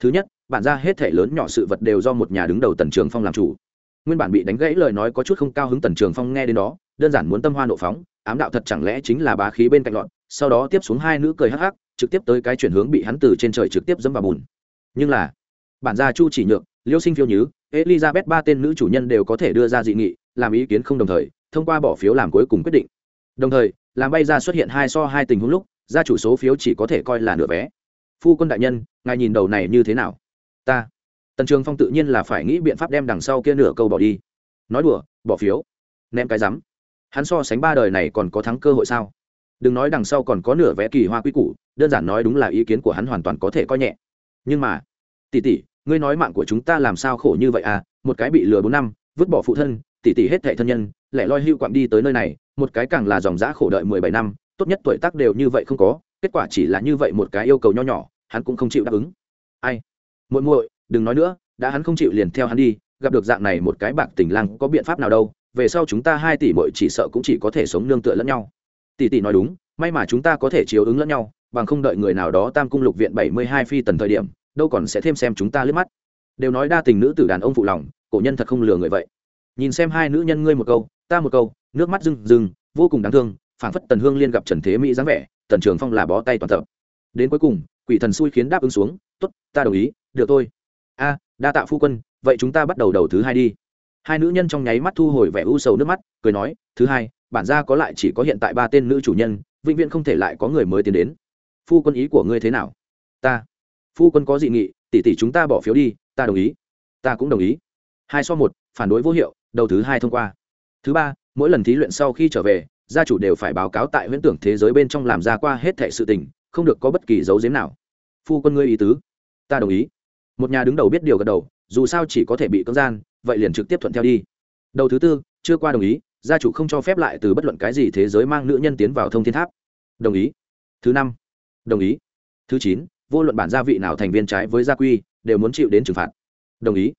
Thứ nhất, bản ra hết thể lớn nhỏ sự vật đều do một nhà đứng đầu tần trường phong làm chủ. Nguyên bản bị đánh gãy lời nói có chút không cao hứng tần trường phong nghe đến đó, đơn giản muốn tâm hoa nộ phóng, ám đạo thật chẳng lẽ chính là bá khí bên cạnh loạn, sau đó tiếp xuống hai nữ cười hắc hắc trực tiếp tới cái chuyển hướng bị hắn từ trên trời trực tiếp dẫm vào bùn. Nhưng là, bản gia chu chỉ nhược, liêu sinh phiêu nhứ, elizabeth ba tên nữ chủ nhân đều có thể đưa ra dị nghị, làm ý kiến không đồng thời, thông qua bỏ phiếu làm cuối cùng quyết định. Đồng thời, làm bay ra xuất hiện hai so hai tình huống lúc, gia chủ số phiếu chỉ có thể coi là nửa vé. Phu quân đại nhân, ngài nhìn đầu này như thế nào? Ta. Tần trường phong tự nhiên là phải nghĩ biện pháp đem đằng sau kia nửa câu bỏ đi. Nói đùa, bỏ phiếu. Ném cái rắm. Hắn so sánh ba đời này còn có thắng cơ hội sao? Đừng nói đằng sau còn có nửa vẽ kỳ hoa quy củ, đơn giản nói đúng là ý kiến của hắn hoàn toàn có thể coi nhẹ. Nhưng mà, tỷ tỷ, ngươi nói mạng của chúng ta làm sao khổ như vậy à? Một cái bị lừa bốn năm, vứt bỏ phụ thân, tỷ tỷ hết thệ thân nhân lại loi hưu quặng đi tới nơi này, một cái càng là dòng dã khổ đợi mười bảy năm, tốt nhất tuổi tác đều như vậy không có, kết quả chỉ là như vậy một cái yêu cầu nho nhỏ, hắn cũng không chịu đáp ứng. Ai? Muội muội, đừng nói nữa, đã hắn không chịu liền theo hắn đi, gặp được dạng này một cái bạc tình lang có biện pháp nào đâu, về sau chúng ta hai tỷ muội chỉ sợ cũng chỉ có thể sống nương tựa lẫn nhau tỷ tỷ nói đúng, may mà chúng ta có thể chiếu ứng lẫn nhau, bằng không đợi người nào đó tam cung lục viện bảy mươi hai phi tần thời điểm, đâu còn sẽ thêm xem chúng ta lướt mắt. Đều nói đa tình nữ tử đàn ông phụ lòng, cổ nhân thật không lừa người vậy. Nhìn xem hai nữ nhân ngươi một câu, ta một câu, nước mắt rưng rưng, vô cùng đáng thương, phảng phất tần hương liên gặp trần thế mỹ dáng vẻ, tần trường phong là bó tay toàn tập đến cuối cùng, quỷ thần xui khiến đáp ứng xuống t ố t ta đồng ý, được thôi. A, đa tạ phu quân, vậy chúng ta bắt đầu đầu thứ hai đi. Hai nữ nhân trong nháy mắt thu hồi vẻ u sầu nước mắt, cười nói, thứ hai bản gia có lại chỉ có hiện tại ba tên nữ chủ nhân, vĩnh viễn không thể lại có người mới tiến đến. Phu quân ý của ngươi thế nào? Ta. Phu quân có dị nghị, tỷ tỷ chúng ta bỏ phiếu đi, ta đồng ý. Ta cũng đồng ý. Hai so một, phản đối vô hiệu, đầu thứ hai thông qua. Thứ ba, mỗi lần thí luyện sau khi trở về, gia chủ đều phải báo cáo tại huyễn tưởng thế giới bên trong làm ra qua hết thệ sự tình, không được có bất kỳ dấu giếm nào. Phu quân ngươi ý tứ. Ta đồng ý. Một nhà đứng đầu biết điều gật đầu, dù sao chỉ có thể bị cưỡng gian, vậy liền trực tiếp thuận theo đi. Đầu thứ tư, chưa qua đồng ý gia chủ không cho phép lại từ bất luận cái gì thế giới mang nữ nhân tiến vào thông thiên tháp. Đồng ý. Thứ năm. Đồng ý. Thứ chín, vô luận bản gia vị nào thành viên trái với gia quy, đều muốn chịu đến trừng phạt. Đồng ý.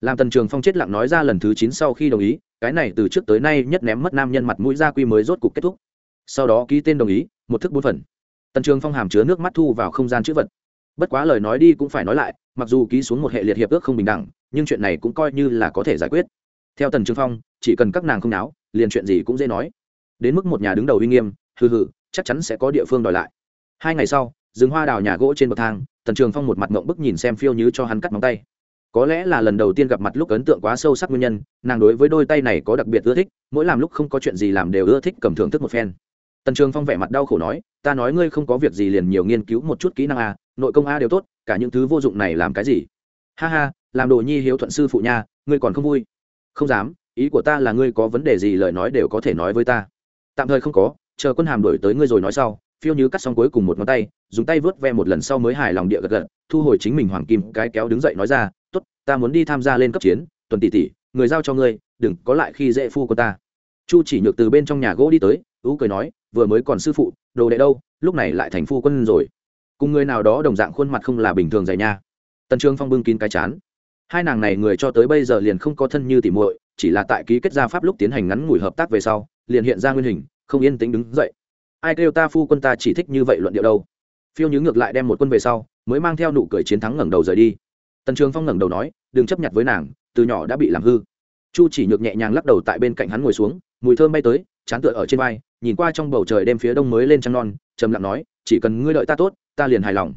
Làm tần trường phong chết lặng nói ra lần thứ chín sau khi đồng ý, cái này từ trước tới nay nhất ném mất nam nhân mặt mũi gia quy mới rốt cục kết thúc. Sau đó ký tên đồng ý, một thức bốn phần. Tần trường phong hàm chứa nước mắt thu vào không gian chữ vật. Bất quá lời nói đi cũng phải nói lại, mặc dù ký xuống một hệ liệt hiệp ước không bình đẳng, nhưng chuyện này cũng coi như là có thể giải quyết. Theo tần trường phong, chỉ cần các nàng không náo liền chuyện gì cũng dễ nói. Đến mức một nhà đứng đầu uy nghiêm, hừ hừ, chắc chắn sẽ có địa phương đòi lại. Hai ngày sau, rừng hoa đào nhà gỗ trên bậc thang, tần trường phong một mặt mộng bức nhìn xem phiêu như cho hắn cắt móng tay. Có lẽ là lần đầu tiên gặp mặt lúc ấn tượng quá sâu sắc nguyên nhân, nàng đối với đôi tay này có đặc biệt ưa thích, mỗi làm lúc không có chuyện gì làm đều ưa thích cầm thưởng thức một phen. Tần trường phong vẻ mặt đau khổ nói, ta nói ngươi không có việc gì liền nhiều nghiên cứu một chút kỹ năng a, nội công a đều tốt, cả những thứ vô dụng này làm cái gì? Ha ha, làm đồ nhi hiếu thuận sư phụ nha, ngươi còn không vui. Không dám ý của ta là ngươi có vấn đề gì lời nói đều có thể nói với ta. Tạm thời không có, chờ quân hàm đổi tới ngươi rồi nói sau, phiêu như cắt xong cuối cùng một ngón tay, dùng tay vớt ve một lần sau mới hài lòng địa gật gật, thu hồi chính mình hoàng kim cái kéo đứng dậy nói ra t ố t ta muốn đi tham gia lên cấp chiến, tuần tỷ tỷ, người giao cho ngươi, đừng có lại khi dễ phu của ta. Chu chỉ nhược từ bên trong nhà gỗ đi tới, ú cười nói, vừa mới còn sư phụ, đồ đệ đâu, lúc này lại thành phu quân rồi. Cùng người nào đó đồng dạng khuôn mặt không là bình thường dày nha. Tần trương phong bưng kín cái chán. Hai nàng này người cho tới bây giờ liền không có thân như tỉ muội chỉ là tại ký kết gia pháp lúc tiến hành ngắn ngủi hợp tác về sau, liền hiện ra nguyên hình, không yên tĩnh đứng dậy. Ai kêu ta phu quân ta chỉ thích như vậy luận điệu đâu. Phiêu nhứ ngược lại đem một quân về sau, mới mang theo nụ cười chiến thắng ngẩng đầu rời đi. Tần trường phong ngẩng đầu nói, đừng chấp nhận với nàng, từ nhỏ đã bị làm hư. Chu chỉ nhược nhẹ nhàng lắc đầu tại bên cạnh hắn ngồi xuống, mùi thơm bay tới, chán tựa ở trên vai, nhìn qua trong bầu trời đêm phía đông mới lên trăng non, trầm lặng nói, chỉ cần ngươi đợi ta tốt, ta liền hài lòng.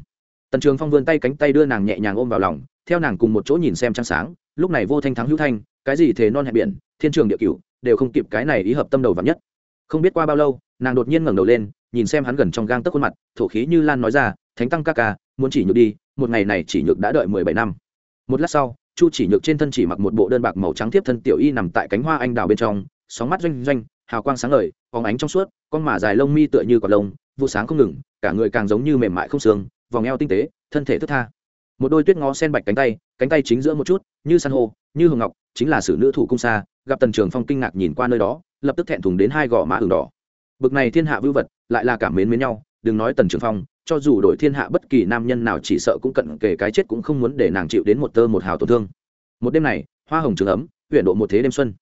Tần trường phong vươn tay cánh tay đưa nàng nhẹ nhàng ôm vào lòng, theo nàng cùng một chỗ nhìn xem trăng sáng, lúc này vô thanh thắng hữu thanh cái gì thế non hẹn biển, thiên trường địa cửu, đều không kịp cái này ý hợp tâm đầu vắn nhất. Không biết qua bao lâu, nàng đột nhiên ngẩng đầu lên, nhìn xem hắn gần trong gang tấc khuôn mặt, thổ khí như lan nói ra, thánh tăng ca ca, muốn chỉ nhược đi, một ngày này chỉ nhược đã đợi mười bảy năm. Một lát sau, chu chỉ nhược trên thân chỉ mặc một bộ đơn bạc màu trắng tiếp thân tiểu y nằm tại cánh hoa anh đào bên trong, sóng mắt doanh doanh, hào quang sáng ngời, phóng ánh trong suốt, con mà dài lông mi tựa như cọt lông, vụ sáng không ngừng, cả người càng giống như mềm mại không xương, vòng eo tinh tế, thân thể thức tha. Một đôi tuyết ngó sen bạch cánh tay cánh tay chính giữa một chút, như san hô, như hồng ngọc chính là sử nữ thủ cung xa, gặp tần trường phong kinh ngạc nhìn qua nơi đó, lập tức thẹn thùng đến hai gò má ửng đỏ. Bực này thiên hạ vưu vật, lại là cảm mến mến nhau, đừng nói tần trường phong, cho dù đổi thiên hạ bất kỳ nam nhân nào chỉ sợ cũng cận kề cái chết cũng không muốn để nàng chịu đến một tơ một hào tổn thương. Một đêm này, hoa hồng trường ấm, huyện độ một thế đêm xuân.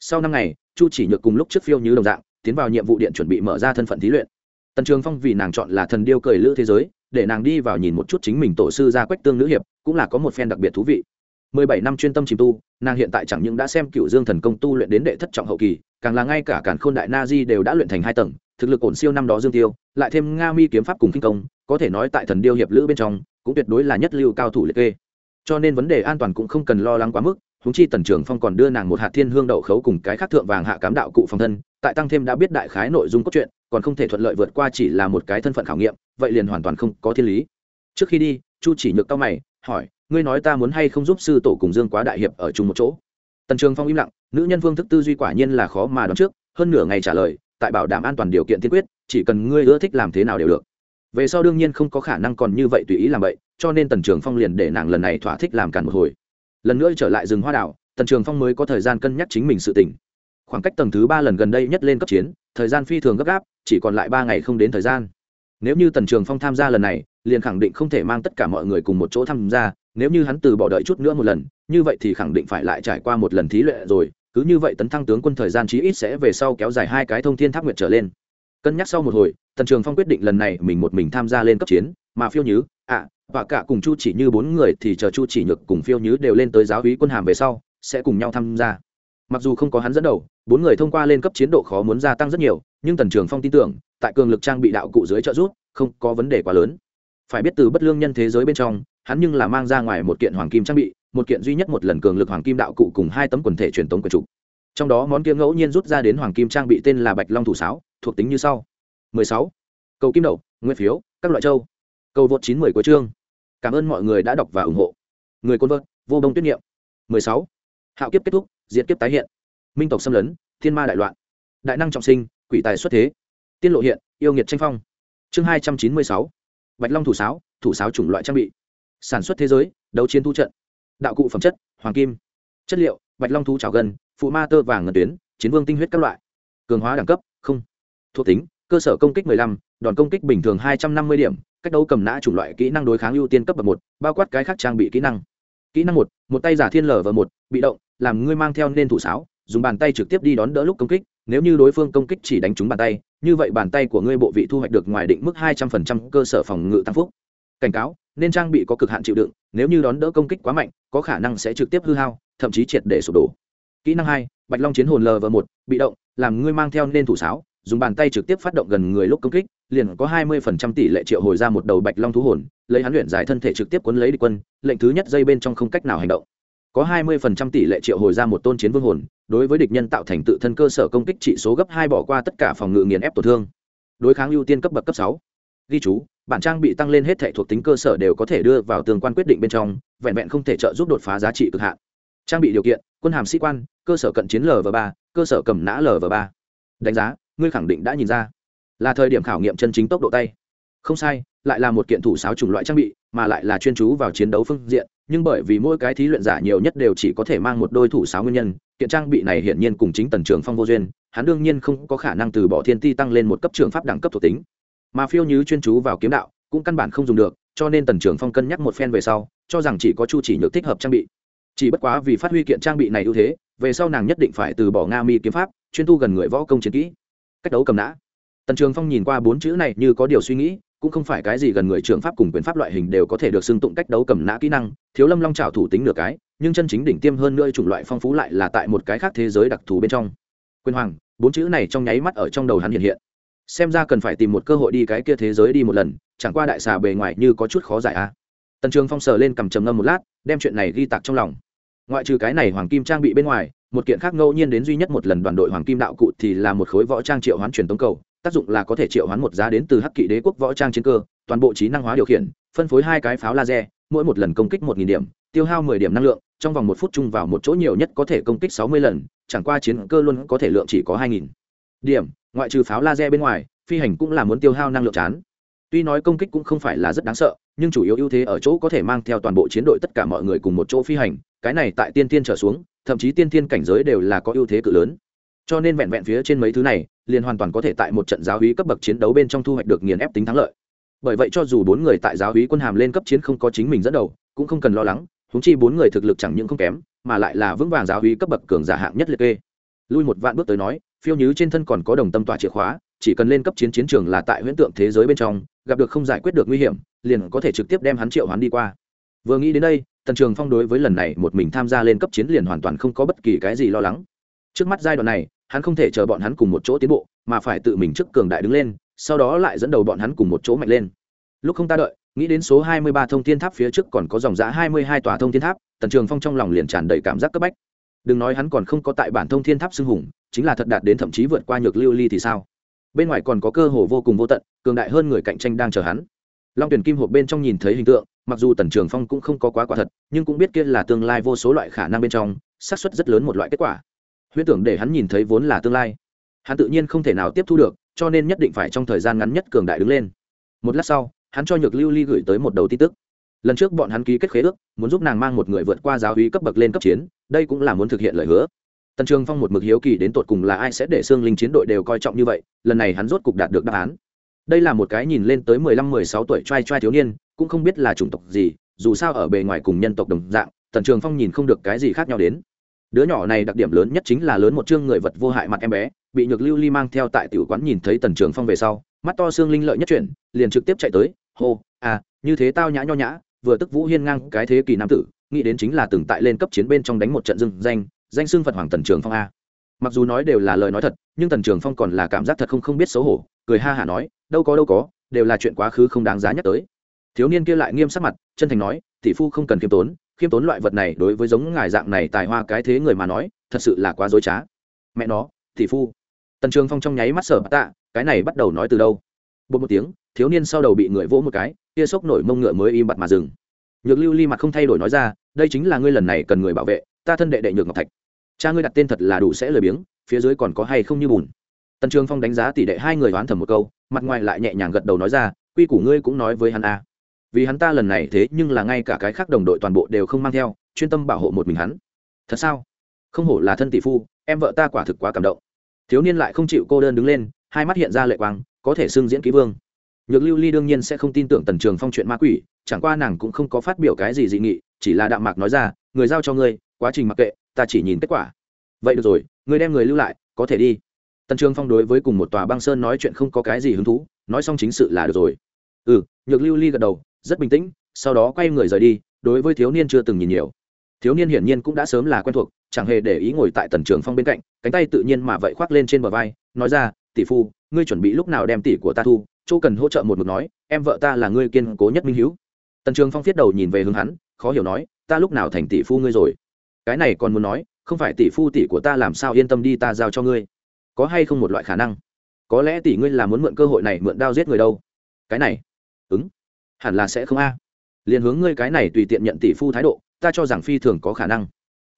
Sau năm ngày, chu chỉ nhược cùng lúc trước phiêu như đồng dạng, tiến vào nhiệm vụ điện chuẩn bị mở ra thân phận thí luyện. Tần trường phong vì nàng chọn là thần điêu cười lữ thế giới, để nàng đi vào nhìn một chút chính mình tổ sư ra quách tương nữ hiệp, cũng là có một phen đặc biệt thú vị mười bảy năm chuyên tâm chìm tu, nàng hiện tại chẳng những đã xem cựu dương thần công tu luyện đến đệ thất trọng hậu kỳ, càng là ngay cả cản khôn đại na di đều đã luyện thành hai tầng, thực lực ổn siêu năm đó dương tiêu, lại thêm nga mi kiếm pháp cùng kinh công, có thể nói tại thần điêu hiệp lữ bên trong, cũng tuyệt đối là nhất lưu cao thủ liệt kê. Cho nên vấn đề an toàn cũng không cần lo lắng quá mức húng chi tần trường phong còn đưa nàng một hạt thiên hương đậu khấu cùng cái khác thượng vàng hạ cám đạo cụ phòng thân, tại tăng thêm đã biết đại khái nội dung cốt truyện, còn không thể thuận lợi vượt qua chỉ là một cái thân phận khảo nghiệm, vậy liền hoàn toàn không có thiên lý. Trước khi đi, chu chỉ nhược tao mày, hỏi ngươi nói ta muốn hay không giúp sư tổ cùng dương quá đại hiệp ở chung một chỗ? Tần trường phong im lặng, nữ nhân phương thức tư duy quả nhiên là khó mà đoán trước, hơn nửa ngày trả lời, tại bảo đảm an toàn điều kiện tiên quyết, chỉ cần ngươi ưa thích làm thế nào đều được. Về sau đương nhiên không có khả năng còn như vậy tùy ý làm vậy, cho nên tần trường phong liền để nàng lần này thỏa thích làm càn một hồi. Lần nữa trở lại rừng hoa đảo, tần trường phong mới có thời gian cân nhắc chính mình sự tỉnh khoảng cách tầng thứ ba lần gần đây nhất lên cấp chiến, thời gian phi thường gấp gáp, chỉ còn lại ba ngày không đến thời gian. Nếu như tần trường phong tham gia lần này, liền khẳng định không thể mang tất cả mọi người cùng một chỗ tham gia nếu như hắn từ bỏ đợi chút nữa một lần như vậy thì khẳng định phải lại trải qua một lần thí luyện rồi cứ như vậy tấn thăng tướng quân thời gian chí ít sẽ về sau kéo dài hai cái thông thiên tháp nguyệt trở lên. Cân nhắc sau một hồi tần trường phong quyết định lần này mình một mình tham gia lên cấp chiến mà phiêu nhứ ạ à, và cả cùng chu chỉ như bốn người thì chờ chu chỉ nhược cùng phiêu nhứ đều lên tới giáo hí quân hàm về sau sẽ cùng nhau tham gia. Mặc dù không có hắn dẫn đầu bốn người thông qua lên cấp chiến độ khó muốn gia tăng rất nhiều nhưng tần trường phong tin tưởng tại cường lực trang bị đạo cụ dưới trợ giúp không có vấn đề quá lớn. Phải biết từ bất lương nhân thế giới bên trong hắn nhưng là mang ra ngoài một kiện hoàng kim trang bị, một kiện duy nhất một lần cường lực hoàng kim đạo cụ cùng hai tấm quần thể truyền tống quần trục trong đó món kia ngẫu nhiên rút ra đến hoàng kim trang bị tên là bạch long thủ sáo, thuộc tính như sau. 16. cầu kim đậu nguyên phiếu, các loại châu. Cầu vượt 910 của chương. Cảm ơn mọi người đã đọc và ủng hộ. Người côn vợt, vô đông tuyết niệm. 16. hạo kiếp kết thúc, diệt kiếp tái hiện. Minh tộc xâm lấn, thiên ma đại loạn. Đại năng trọng sinh, quỷ tài xuất thế. Tiên lộ hiện, yêu nghiệt tranh phong. Chương 296. bạch long thủ sáo thủ sáo chủng loại trang bị sản xuất thế giới đấu chiến thu trận đạo cụ phẩm chất hoàng kim chất liệu bạch long thú trào gân phụ ma tơ vàng ngân tuyến chiến vương tinh huyết các loại. Cường hóa đẳng cấp không. Thuộc tính cơ sở công kích 15, đòn công kích bình thường 250 điểm cách đấu cầm nã chủng loại kỹ năng đối kháng ưu tiên cấp bậc một bao quát cái khác trang bị kỹ năng. Kỹ năng một một tay giả thiên lở và một bị động làm ngươi mang theo nên thủ sáo dùng bàn tay trực tiếp đi đón đỡ lúc công kích nếu như đối phương công kích chỉ đánh trúng bàn tay như vậy bàn tay của ngươi bộ vị thu hoạch được ngoài định mức 200% cơ sở phòng ngự tăng phúc. Cảnh cáo nên trang bị có cực hạn chịu đựng, nếu như đón đỡ công kích quá mạnh, có khả năng sẽ trực tiếp hư hao, thậm chí triệt để sụp đổ. Kỹ năng hai, bạch long chiến hồn lv một, bị động, làm ngươi mang theo nên thủ sáo, dùng bàn tay trực tiếp phát động gần người lúc công kích, liền có 20% tỷ lệ triệu hồi ra một đầu bạch long thú hồn, lấy hắn luyện giải thân thể trực tiếp cuốn lấy địch quân, lệnh thứ nhất dây bên trong không cách nào hành động. Có 20% tỷ lệ triệu hồi ra một tôn chiến vương hồn, đối với địch nhân tạo thành tự thân cơ sở công kích trị số gấp hai bỏ qua tất cả phòng ngự nghiền ép tổn thương. Đối kháng ưu tiên cấp bậc cấp sáu. Ghi chú bản trang bị tăng lên hết thể thuộc tính cơ sở đều có thể đưa vào tương quan quyết định bên trong, vẹn vẹn không thể trợ giúp đột phá giá trị cực hạn. Trang bị điều kiện, quân hàm sĩ quan, cơ sở cận chiến lv ba, cơ sở cầm nã lv ba. Đánh giá, ngươi khẳng định đã nhìn ra. Là thời điểm khảo nghiệm chân chính tốc độ tay. Không sai, lại là một kiện thủ sáo chủng loại trang bị, mà lại là chuyên chú vào chiến đấu phương diện, nhưng bởi vì mỗi cái thí luyện giả nhiều nhất đều chỉ có thể mang một đôi thủ sáo nguyên nhân, kiện trang bị này hiển nhiên cùng chính tần trường phong vô duyên, hắn đương nhiên không có khả năng từ bỏ thiên ti tăng lên một cấp trường pháp đẳng cấp thuộc tính mà phiêu như chuyên chú vào kiếm đạo, cũng căn bản không dùng được, cho nên tần trường phong cân nhắc một phen về sau, cho rằng chỉ có chu chỉ nhược thích hợp trang bị. Chỉ bất quá vì phát huy kiện trang bị này ưu thế, về sau nàng nhất định phải từ bỏ nga mi kiếm pháp, chuyên tu gần người võ công chiến kỹ. Cách đấu cầm nã. Tần trường phong nhìn qua bốn chữ này như có điều suy nghĩ, cũng không phải cái gì gần người trường pháp cùng quyền pháp loại hình đều có thể được xưng tụng cách đấu cầm nã kỹ năng, thiếu lâm long trào thủ tính nửa cái, nhưng chân chính đỉnh tiêm hơn nữa chủng loại phong phú lại là tại một cái khác thế giới đặc thù bên trong. Quyền hoàng, bốn chữ này trong nháy mắt ở trong đầu hắn hiện hiện xem ra cần phải tìm một cơ hội đi cái kia thế giới đi một lần, chẳng qua đại xà bề ngoài như có chút khó giải a. Tần trường phong sờ lên cầm trầm ngâm một lát, đem chuyện này ghi tạc trong lòng. Ngoại trừ cái này hoàng kim trang bị bên ngoài, một kiện khác ngẫu nhiên đến duy nhất một lần đoàn đội hoàng kim đạo cụ thì là một khối võ trang triệu hoán truyền tống cầu, tác dụng là có thể triệu hoán một giá đến từ hắc kỵ đế quốc võ trang chiến cơ, toàn bộ trí năng hóa điều khiển, phân phối hai cái pháo laser, mỗi một lần công kích một nghìn điểm, tiêu hao mười điểm năng lượng, trong vòng một phút chung vào một chỗ nhiều nhất có thể công kích sáu mươi lần, chẳng qua chiến cơ luôn có thể lượng chỉ có hai nghìn điểm ngoại trừ pháo laser bên ngoài, phi hành cũng là muốn tiêu hao năng lượng chán. Tuy nói công kích cũng không phải là rất đáng sợ, nhưng chủ yếu ưu thế ở chỗ có thể mang theo toàn bộ chiến đội tất cả mọi người cùng một chỗ phi hành, cái này tại tiên tiên trở xuống, thậm chí tiên tiên cảnh giới đều là có ưu thế cự lớn. Cho nên vẹn vẹn phía trên mấy thứ này, liền hoàn toàn có thể tại một trận giáo hí cấp bậc chiến đấu bên trong thu hoạch được nghiền ép tính thắng lợi. Bởi vậy cho dù bốn người tại giáo hí quân hàm lên cấp chiến không có chính mình dẫn đầu, cũng không cần lo lắng húng chi bốn người thực lực chẳng những không kém, mà lại là vững vàng giáo hí cấp bậc cường giả hạng nhất liệt kê. Lui một vạn bước tới nói phiêu nhứ trên thân còn có đồng tâm tỏa chìa khóa, chỉ cần lên cấp chiến chiến trường là tại huyễn tượng thế giới bên trong, gặp được không giải quyết được nguy hiểm, liền có thể trực tiếp đem hắn triệu hoán đi qua. Vừa nghĩ đến đây, tần trường phong đối với lần này một mình tham gia lên cấp chiến liền hoàn toàn không có bất kỳ cái gì lo lắng. Trước mắt giai đoạn này, hắn không thể chờ bọn hắn cùng một chỗ tiến bộ, mà phải tự mình trước cường đại đứng lên, sau đó lại dẫn đầu bọn hắn cùng một chỗ mạnh lên. Lúc không ta đợi, nghĩ đến số hai mươi ba thông thiên tháp phía trước còn có dòng giã hai mươi hai tòa thông thiên tháp, tần trường phong trong lòng liền tràn đầy cảm giác cấp bách. Đừng nói hắn còn không có tại bản thông thiên tháp xưng hùng chính là thật đạt đến thậm chí vượt qua nhược lưu ly thì sao? Bên ngoài còn có cơ hồ vô cùng vô tận, cường đại hơn người cạnh tranh đang chờ hắn. Long tuyển kim hộp bên trong nhìn thấy hình tượng, mặc dù tần trường phong cũng không có quá quả thật, nhưng cũng biết kia là tương lai vô số loại khả năng bên trong, xác suất rất lớn một loại kết quả. Huyễn tưởng để hắn nhìn thấy vốn là tương lai, hắn tự nhiên không thể nào tiếp thu được, cho nên nhất định phải trong thời gian ngắn nhất cường đại đứng lên. Một lát sau, hắn cho nhược lưu ly gửi tới một đầu tin tức. Lần trước bọn hắn ký kết khế ước, muốn giúp nàng mang một người vượt qua giáo hí cấp bậc lên cấp chiến, đây cũng là muốn thực hiện lời hứa tần trường phong một mực hiếu kỳ đến tột cùng là ai sẽ để xương linh chiến đội đều coi trọng như vậy, lần này hắn rốt cục đạt được đáp án. Đây là một cái nhìn lên tới mười lăm mười sáu tuổi trai trai thiếu niên, cũng không biết là chủng tộc gì, dù sao ở bề ngoài cùng nhân tộc đồng dạng, tần trường phong nhìn không được cái gì khác nhau đến. Đứa nhỏ này đặc điểm lớn nhất chính là lớn một chương người vật vô hại mặt em bé, bị nhược lưu ly mang theo tại tiểu quán nhìn thấy tần trường phong về sau, mắt to xương linh lợi nhất chuyển, liền trực tiếp chạy tới, hô à như thế tao nhã nho nhã, vừa tức vũ hiên ngang cái thế kỷ nam tử, nghĩ đến chính là từng tại lên cấp chiến bên trong đánh một trận dưng danh danh xưng phật hoàng tần trường phong a. Mặc dù nói đều là lời nói thật, nhưng tần trường phong còn là cảm giác thật không không biết xấu hổ, cười ha hả nói, đâu có đâu có, đều là chuyện quá khứ không đáng giá nhắc tới. Thiếu niên kia lại nghiêm sắc mặt, chân thành nói, tỷ phu không cần khiêm tốn khiêm tốn loại vật này đối với giống ngài dạng này tài hoa cái thế người mà nói, thật sự là quá dối trá. Mẹ nó, tỷ phu. Tần trường phong trong nháy mắt sở tạ, cái này bắt đầu nói từ đâu? Bột một tiếng, thiếu niên sau đầu bị người vỗ một cái kia sốc nổi mông ngựa mới im bặt mà dừng. Nhược lưu ly mặt không thay đổi nói ra, đây chính là ngươi lần này cần người bảo vệ, ta thân đệ đệ nhược ngọc thạch cha ngươi đặt tên thật là đủ sẽ lười biếng, phía dưới còn có hay không như bùn. Tần trường phong đánh giá tỷ đệ hai người đoán thầm một câu, mặt ngoài lại nhẹ nhàng gật đầu nói ra, quy củ ngươi cũng nói với hắn a. Vì hắn ta lần này thế nhưng là ngay cả cái khác đồng đội toàn bộ đều không mang theo, chuyên tâm bảo hộ một mình hắn. Thật sao? Không hổ là thân tỷ phu, em vợ ta quả thực quá cảm động. Thiếu niên lại không chịu cô đơn đứng lên, hai mắt hiện ra lệ quang, có thể xưng diễn ký vương. Nhược lưu ly đương nhiên sẽ không tin tưởng tần trường phong chuyện ma quỷ, chẳng qua nàng cũng không có phát biểu cái gì dị nghị, chỉ là đạm mạc nói ra, người giao cho ngươi, quá trình mặc kệ ta chỉ nhìn kết quả. Vậy được rồi ngươi đem người lưu lại, có thể đi. Tần trường phong đối với cùng một tòa băng sơn nói chuyện không có cái gì hứng thú, nói xong chính sự là được rồi. Ừ nhược lưu ly gật đầu, rất bình tĩnh, sau đó quay người rời đi, đối với thiếu niên chưa từng nhìn nhiều. Thiếu niên hiển nhiên cũng đã sớm là quen thuộc, chẳng hề để ý ngồi tại tần trường phong bên cạnh, cánh tay tự nhiên mà vậy khoác lên trên bờ vai, nói ra, tỷ phu, ngươi chuẩn bị lúc nào đem tỷ của ta thu, chỗ cần hỗ trợ một mực nói, em vợ ta là ngươi kiên cố nhất minh hữu tần trường phong viết đầu nhìn về hướng hắn, khó hiểu nói, ta lúc nào thành tỷ phu ngươi rồi? Cái này còn muốn nói, không phải tỷ phu tỷ của ta làm sao yên tâm đi ta giao cho ngươi. Có hay không một loại khả năng? Có lẽ tỷ ngươi là muốn mượn cơ hội này mượn đao giết người đâu. Cái này? Ứng. Hẳn là sẽ không a. Liền hướng ngươi cái này tùy tiện nhận tỷ phu thái độ, ta cho rằng phi thường có khả năng.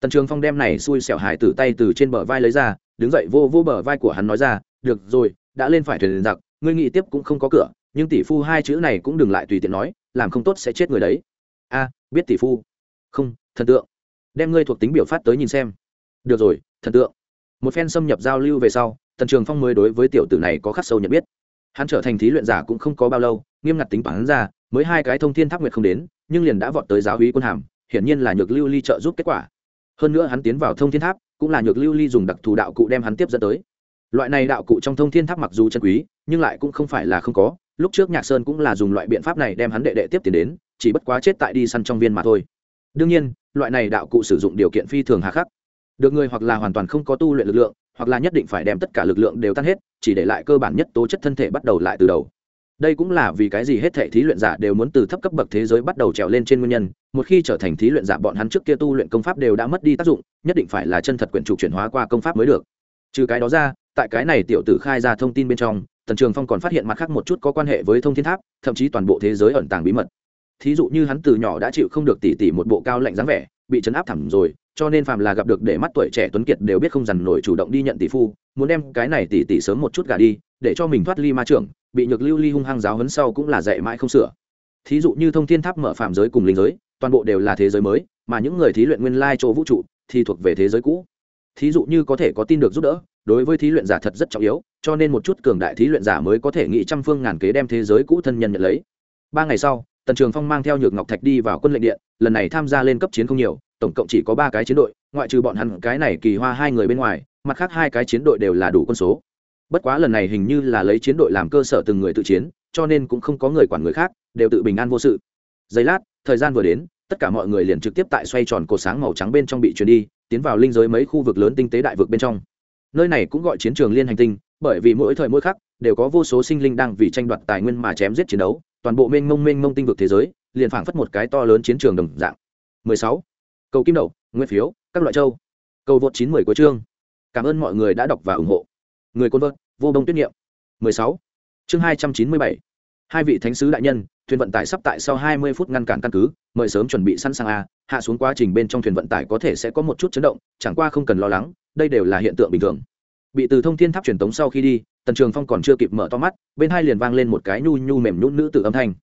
Tần trường phong đem này xui xẻo hải tử tay từ trên bờ vai lấy ra, đứng dậy vô vô bờ vai của hắn nói ra, được rồi, đã lên phải thuyền giặc, ngươi nghĩ tiếp cũng không có cửa, nhưng tỷ phu hai chữ này cũng đừng lại tùy tiện nói, làm không tốt sẽ chết người đấy. A, biết tỷ phu. Không, thần tượng đem ngươi thuộc tính biểu phát tới nhìn xem. Được rồi, thần tượng. Một phen xâm nhập giao lưu về sau, tần trường phong mới đối với tiểu tử này có khắc sâu nhận biết. Hắn trở thành thí luyện giả cũng không có bao lâu, nghiêm ngặt tính hắn ra, mới hai cái thông thiên tháp nguyệt không đến, nhưng liền đã vọt tới giáo hí quân hàm, hiển nhiên là nhược lưu ly trợ giúp kết quả. Hơn nữa hắn tiến vào thông thiên tháp, cũng là nhược lưu ly dùng đặc thù đạo cụ đem hắn tiếp dẫn tới. Loại này đạo cụ trong thông thiên tháp mặc dù chân quý, nhưng lại cũng không phải là không có, lúc trước nhạc sơn cũng là dùng loại biện pháp này đem hắn đệ đệ tiếp tiền đến, chỉ bất quá chết tại đi săn trong viên mà thôi đương nhiên, loại này đạo cụ sử dụng điều kiện phi thường hà khắc. Được người hoặc là hoàn toàn không có tu luyện lực lượng, hoặc là nhất định phải đem tất cả lực lượng đều tan hết, chỉ để lại cơ bản nhất tố chất thân thể bắt đầu lại từ đầu. Đây cũng là vì cái gì hết thể thí luyện giả đều muốn từ thấp cấp bậc thế giới bắt đầu trèo lên trên nguyên nhân, một khi trở thành thí luyện giả bọn hắn trước kia tu luyện công pháp đều đã mất đi tác dụng, nhất định phải là chân thật quyển trục chuyển hóa qua công pháp mới được. Trừ cái đó ra, tại cái này tiểu tử khai ra thông tin bên trong, tần trường phong còn phát hiện mặt khác một chút có quan hệ với thông thiên tháp, thậm chí toàn bộ thế giới ẩn tàng bí mật thí dụ như hắn từ nhỏ đã chịu không được tỉ tỉ một bộ cao lạnh dáng vẻ, bị chấn áp thẳm rồi, cho nên phàm là gặp được để mắt tuổi trẻ tuấn kiệt đều biết không dằn nổi chủ động đi nhận tỷ phu, muốn đem cái này tỷ tỷ sớm một chút gà đi, để cho mình thoát ly ma trưởng, bị nhược lưu ly hung hăng giáo hấn sau cũng là dạy mãi không sửa. Thí dụ như thông thiên tháp mở phạm giới cùng linh giới, toàn bộ đều là thế giới mới, mà những người thí luyện nguyên lai chỗ vũ trụ thì thuộc về thế giới cũ. Thí dụ như có thể có tin được giúp đỡ, đối với thí luyện giả thật rất trọng yếu, cho nên một chút cường đại thí luyện giả mới có thể nghĩ trăm phương ngàn kế đem thế giới cũ thân nhân nhận lấy. Ba ngày sau tần trường phong mang theo nhược ngọc thạch đi vào quân lệnh điện, lần này tham gia lên cấp chiến không nhiều, tổng cộng chỉ có ba cái chiến đội, ngoại trừ bọn hắn, cái này kỳ hoa hai người bên ngoài, mặt khác hai cái chiến đội đều là đủ quân số. Bất quá lần này hình như là lấy chiến đội làm cơ sở từng người tự chiến, cho nên cũng không có người quản người khác, đều tự bình an vô sự. Giây lát, thời gian vừa đến, tất cả mọi người liền trực tiếp tại xoay tròn cột sáng màu trắng bên trong bị chuyển đi, tiến vào linh giới mấy khu vực lớn tinh tế đại vực bên trong. Nơi này cũng gọi chiến trường liên hành tinh, bởi vì mỗi thời mỗi khắc, đều có vô số sinh linh đang vì tranh đoạt tài nguyên mà chém giết chiến đấu toàn bộ mênh mông mênh mông tinh vực thế giới, liền phảng phất một cái to lớn chiến trường đồng dạng 16. cầu kim đậu nguyên phiếu, các loại châu cầu vượt 910 của chương cảm ơn mọi người đã đọc và ủng hộ người côn vợt, vô đông tuyết niệm 16. chương 297. hai vị thánh sứ đại nhân, thuyền vận tải sắp tại sau 20 phút ngăn cản căn cứ, mời sớm chuẩn bị sẵn sàng a, hạ xuống quá trình bên trong thuyền vận tải có thể sẽ có một chút chấn động, chẳng qua không cần lo lắng, đây đều là hiện tượng bình thường bị từ thông thiên tháp truyền tống sau khi đi tần trường phong còn chưa kịp mở to mắt, bên hai liền vang lên một cái nhu nhu mềm nhún nữ tự âm thanh.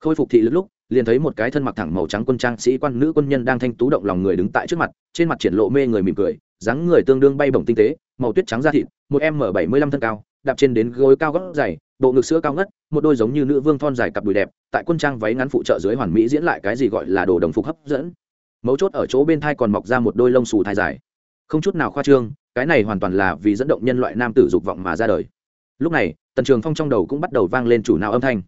Khôi phục thị lực lúc, liền thấy một cái thân mặc thẳng màu trắng quân trang sĩ quan nữ quân nhân đang thanh tú động lòng người đứng tại trước mặt, trên mặt triển lộ mê người mỉm cười, dáng người tương đương bay bổng tinh tế, màu tuyết trắng da thịt, một m bảy mươi lăm thân cao, đạp trên đến gối cao gót dày, bộ ngực sữa cao ngất, một đôi giống như nữ vương thon dài cặp đùi đẹp, tại quân trang váy ngắn phụ trợ dưới hoàn mỹ diễn lại cái gì gọi là đồ đồng phục hấp dẫn. Mấu chốt ở chỗ bên thai còn mọc ra một đôi lông xù thai dài. Không chút nào khoa trương, cái này hoàn toàn là vì dẫn động nhân loại nam tử dục vọng mà ra đời lúc này, tần trường phong trong đầu cũng bắt đầu vang lên chủ nào âm thanh.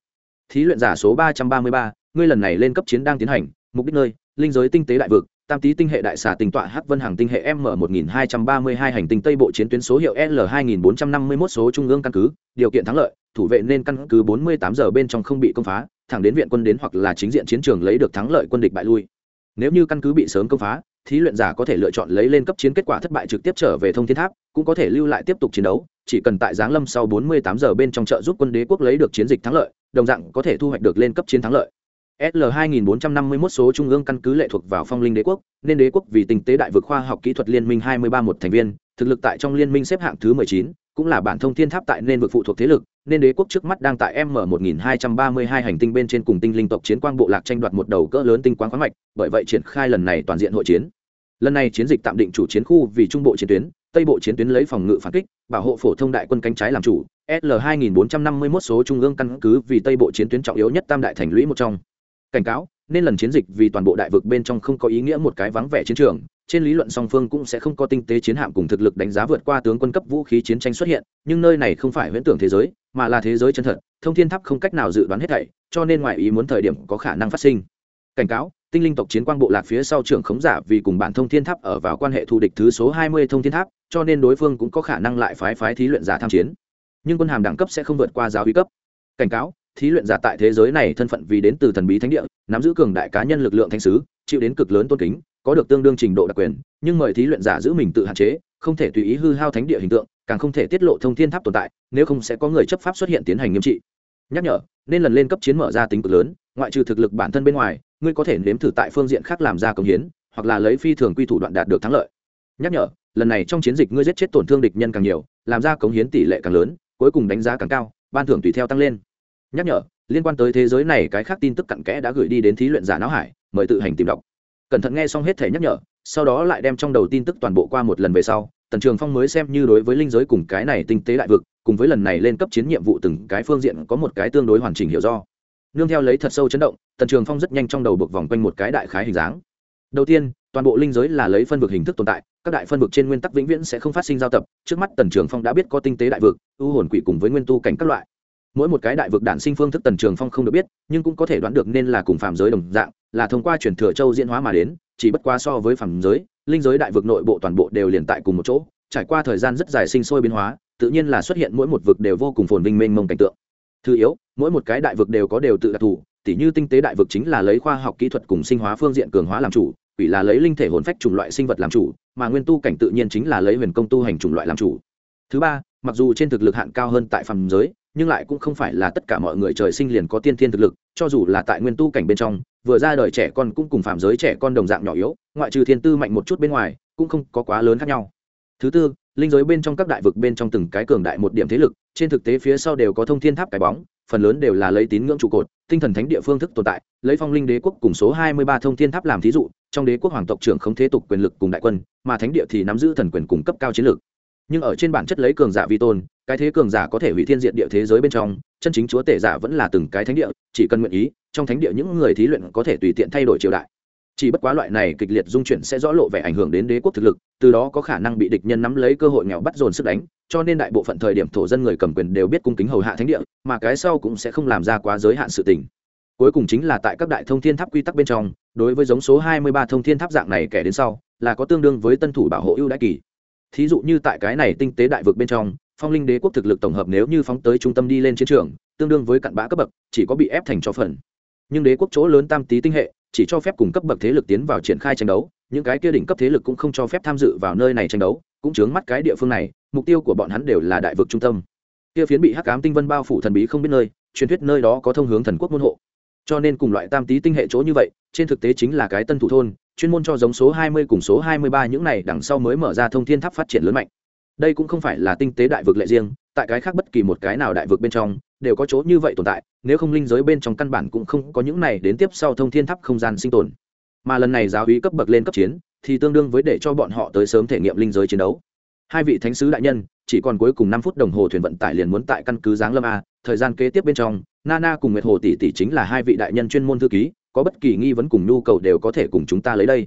Thí luyện giả số ba trăm ba mươi ba, ngươi lần này lên cấp chiến đang tiến hành, mục đích nơi, linh giới tinh tế đại vực, tam tý tinh hệ đại xà tinh tọa hắc vân hàng tinh hệ m một nghìn hai trăm ba mươi hai hành tinh tây bộ chiến tuyến số hiệu l hai nghìn bốn trăm năm mươi mốt số trung ương căn cứ, điều kiện thắng lợi, thủ vệ nên căn cứ bốn mươi tám giờ bên trong không bị công phá, thẳng đến viện quân đến hoặc là chính diện chiến trường lấy được thắng lợi quân địch bại lui. Nếu như căn cứ bị sớm công phá, thí luyện giả có thể lựa chọn lấy lên cấp chiến kết quả thất bại trực tiếp trở về thông thiên tháp, cũng có thể lưu lại tiếp tục chiến đấu chỉ cần tại giáng lâm sau 48 giờ bên trong trợ giúp quân đế quốc lấy được chiến dịch thắng lợi đồng dạng có thể thu hoạch được lên cấp chiến thắng lợi. Sl 2451 số trung ương căn cứ lệ thuộc vào phong linh đế quốc nên đế quốc vì tình tế đại vực khoa học kỹ thuật liên minh 23 một thành viên thực lực tại trong liên minh xếp hạng thứ 19, cũng là bản thông thiên tháp tại nên vực phụ thuộc thế lực nên đế quốc trước mắt đang tại m 1232 hành tinh bên trên cùng tinh linh tộc chiến quang bộ lạc tranh đoạt một đầu cỡ lớn tinh quang khoáng mạch bởi vậy triển khai lần này toàn diện hội chiến. Lần này chiến dịch tạm định chủ chiến khu vì trung bộ chiến tuyến tây bộ chiến tuyến lấy phòng ngự phản kích, bảo hộ phổ thông đại quân cánh trái làm chủ sl 2451 số trung ương căn cứ vì tây bộ chiến tuyến trọng yếu nhất tam đại thành lũy một trong. Cảnh cáo, nên lần chiến dịch vì toàn bộ đại vực bên trong không có ý nghĩa một cái vắng vẻ chiến trường. Trên lý luận song phương cũng sẽ không có tinh tế chiến hạm cùng thực lực đánh giá vượt qua tướng quân cấp vũ khí chiến tranh xuất hiện, nhưng nơi này không phải huyễn tưởng thế giới, mà là thế giới chân thật, thông thiên tháp không cách nào dự đoán hết thảy, cho nên ngoài ý muốn thời điểm có khả năng phát sinh cảnh cáo, tinh linh tộc chiến quang bộ lạc phía sau trưởng khống giả vì cùng bản thông thiên tháp ở vào quan hệ thù địch thứ số hai mươi thông thiên tháp, cho nên đối phương cũng có khả năng lại phái phái thí luyện giả tham chiến. Nhưng quân hàm đẳng cấp sẽ không vượt qua giáo uy cấp. Cảnh cáo, thí luyện giả tại thế giới này thân phận vì đến từ thần bí thánh địa, nắm giữ cường đại cá nhân lực lượng thanh sứ, chịu đến cực lớn tôn kính, có được tương đương trình độ đặc quyền, nhưng mời thí luyện giả giữ mình tự hạn chế, không thể tùy ý hư hao thánh địa hình tượng, càng không thể tiết lộ thông thiên tháp tồn tại, nếu không sẽ có người chấp pháp xuất hiện tiến hành nghiêm trị. Nhắc nhở, nên lần lên cấp chiến mở ra tính cực lớn, ngoại trừ thực lực bản thân bên ngoài ngươi có thể nếm thử tại phương diện khác làm ra công hiến, hoặc là lấy phi thường quy thủ đoạn đạt được thắng lợi. Nhắc nhở, lần này trong chiến dịch ngươi giết chết tổn thương địch nhân càng nhiều, làm ra cống hiến tỷ lệ càng lớn, cuối cùng đánh giá càng cao, ban thưởng tùy theo tăng lên. Nhắc nhở, liên quan tới thế giới này cái khác tin tức cặn kẽ đã gửi đi đến thí luyện giả não hải, mời tự hành tìm đọc. Cẩn thận nghe xong hết thể nhắc nhở, sau đó lại đem trong đầu tin tức toàn bộ qua một lần về sau, tần trường phong mới xem như đối với linh giới cùng cái này tinh tế đại vực, cùng với lần này lên cấp chiến nhiệm vụ từng cái phương diện có một cái tương đối hoàn chỉnh hiểu do nương theo lấy thật sâu chấn động, tần trường phong rất nhanh trong đầu bực vòng quanh một cái đại khái hình dáng. Đầu tiên, toàn bộ linh giới là lấy phân vực hình thức tồn tại, các đại phân vực trên nguyên tắc vĩnh viễn sẽ không phát sinh giao tập, trước mắt tần trường phong đã biết có tinh tế đại vực, ưu hồn quỷ cùng với nguyên tu cảnh các loại. Mỗi một cái đại vực đản sinh phương thức tần trường phong không được biết, nhưng cũng có thể đoán được nên là cùng phạm giới đồng dạng, là thông qua chuyển thừa châu diễn hóa mà đến, chỉ bất quá so với phạm giới, linh giới đại vực nội bộ toàn bộ đều liền tại cùng một chỗ, trải qua thời gian rất dài sinh sôi biến hóa, tự nhiên là xuất hiện mỗi một vực đều vô cùng phồn vinh mênh mông cảnh tượng. Thứ yếu mỗi một cái đại vực đều có đều tự đặc thù, tỉ như tinh tế đại vực chính là lấy khoa học kỹ thuật cùng sinh hóa phương diện cường hóa làm chủ, quỷ là lấy linh thể hồn phách chủng loại sinh vật làm chủ, mà nguyên tu cảnh tự nhiên chính là lấy huyền công tu hành chủng loại làm chủ. Thứ ba, mặc dù trên thực lực hạn cao hơn tại phàm giới, nhưng lại cũng không phải là tất cả mọi người trời sinh liền có tiên thiên thực lực, cho dù là tại nguyên tu cảnh bên trong, vừa ra đời trẻ con cũng cùng phàm giới trẻ con đồng dạng nhỏ yếu, ngoại trừ thiên tư mạnh một chút bên ngoài, cũng không có quá lớn khác nhau. Thứ tư linh giới bên trong các đại vực bên trong từng cái cường đại một điểm thế lực, trên thực tế phía sau đều có thông thiên tháp cái bóng, phần lớn đều là lấy tín ngưỡng trụ cột, tinh thần thánh địa phương thức tồn tại, lấy phong linh đế quốc cùng số hai mươi ba thông thiên tháp làm thí dụ, trong đế quốc hoàng tộc trưởng không thế tục quyền lực cùng đại quân, mà thánh địa thì nắm giữ thần quyền cung cấp cao chiến lược. Nhưng ở trên bản chất lấy cường giả vi tôn, cái thế cường giả có thể hủy thiên diện địa thế giới bên trong, chân chính chúa tể giả vẫn là từng cái thánh địa, chỉ cần nguyện ý, trong thánh địa những người thí luyện có thể tùy tiện thay đổi triều đại chỉ bất quá loại này kịch liệt dung chuyển sẽ rõ lộ vẻ ảnh hưởng đến đế quốc thực lực, từ đó có khả năng bị địch nhân nắm lấy cơ hội nghèo bắt dồn sức đánh, cho nên đại bộ phận thời điểm thổ dân người cầm quyền đều biết cung kính hầu hạ thánh địa, mà cái sau cũng sẽ không làm ra quá giới hạn sự tình. Cuối cùng chính là tại các đại thông thiên tháp quy tắc bên trong, đối với giống số hai mươi ba thông thiên tháp dạng này kẻ đến sau, là có tương đương với tân thủ bảo hộ ưu đãi kỳ. Thí dụ như tại cái này tinh tế đại vực bên trong, phong linh đế quốc thực lực tổng hợp nếu như phóng tới trung tâm đi lên chiến trường, tương đương với cặn bã cấp bậc, chỉ có bị ép thành cho phần. Nhưng đế quốc chỗ lớn tam tý tinh hệ chỉ cho phép cùng cấp bậc thế lực tiến vào triển khai tranh đấu, những cái kia đỉnh cấp thế lực cũng không cho phép tham dự vào nơi này tranh đấu, cũng chướng mắt cái địa phương này, mục tiêu của bọn hắn đều là đại vực trung tâm. Kia phiến bị hắc ám tinh vân bao phủ thần bí không biết nơi, truyền thuyết nơi đó có thông hướng thần quốc môn hộ. Cho nên cùng loại tam tý tinh hệ chỗ như vậy, trên thực tế chính là cái tân thủ thôn, chuyên môn cho giống số 20 cùng số 23 những này đằng sau mới mở ra thông thiên tháp phát triển lớn mạnh. Đây cũng không phải là tinh tế đại vực lệ riêng, tại cái khác bất kỳ một cái nào đại vực bên trong đều có chỗ như vậy tồn tại, nếu không linh giới bên trong căn bản cũng không có những này đến tiếp sau thông thiên tháp không gian sinh tồn. Mà lần này giáo hí cấp bậc lên cấp chiến, thì tương đương với để cho bọn họ tới sớm thể nghiệm linh giới chiến đấu. Hai vị thánh sứ đại nhân, chỉ còn cuối cùng năm phút đồng hồ thuyền vận tải liền muốn tại căn cứ giáng lâm a, thời gian kế tiếp bên trong, nana cùng nguyệt hồ tỷ tỷ chính là hai vị đại nhân chuyên môn thư ký, có bất kỳ nghi vấn cùng nhu cầu đều có thể cùng chúng ta lấy đây.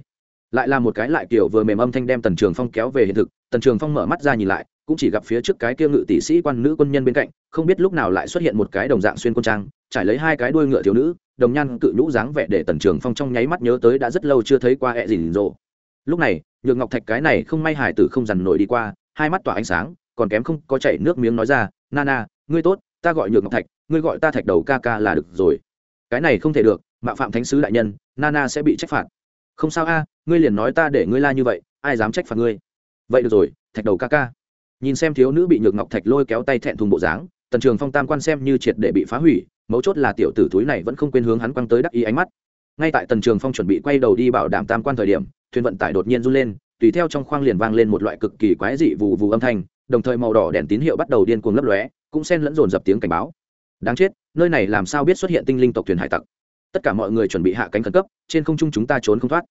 Lại là một cái lại kiểu vừa mềm âm thanh đem tần trường phong kéo về hiện thực, tần trường phong mở mắt ra nhìn lại cũng chỉ gặp phía trước cái kia ngự tỷ sĩ quan nữ quân nhân bên cạnh, không biết lúc nào lại xuất hiện một cái đồng dạng xuyên quân trang, trải lấy hai cái đuôi ngựa thiếu nữ, đồng nhan cự nhũ dáng vẻ để tần trường phong trong nháy mắt nhớ tới đã rất lâu chưa thấy qua ẹ dìn rộ. Lúc này, nhược ngọc thạch cái này không may hải tử không dằn nổi đi qua, hai mắt tỏa ánh sáng, còn kém không có chảy nước miếng nói ra nana ngươi tốt, ta gọi nhược ngọc thạch, ngươi gọi ta thạch đầu ca ca là được rồi. Cái này không thể được mạo phạm thánh sứ đại nhân nana sẽ bị trách phạt. Không sao a, ngươi liền nói ta để ngươi la như vậy, ai dám trách phạt ngươi? Vậy được rồi, thạch đầu ca ca nhìn xem thiếu nữ bị nhược ngọc thạch lôi kéo tay thẹn thùng bộ dáng, tần trường phong tam quan xem như triệt để bị phá hủy, mấu chốt là tiểu tử túi này vẫn không quên hướng hắn quăng tới đắc ý ánh mắt. Ngay tại tần trường phong chuẩn bị quay đầu đi bảo đảm tam quan thời điểm, thuyền vận tải đột nhiên run lên, tùy theo trong khoang liền vang lên một loại cực kỳ quái dị vù vù âm thanh, đồng thời màu đỏ đèn tín hiệu bắt đầu điên cuồng lấp lóe, cũng xen lẫn dồn dập tiếng cảnh báo. Đáng chết, nơi này làm sao biết xuất hiện tinh linh tộc thuyền hải tặc? Tất cả mọi người chuẩn bị hạ cánh khẩn cấp, trên không trung chúng ta trốn không thoát.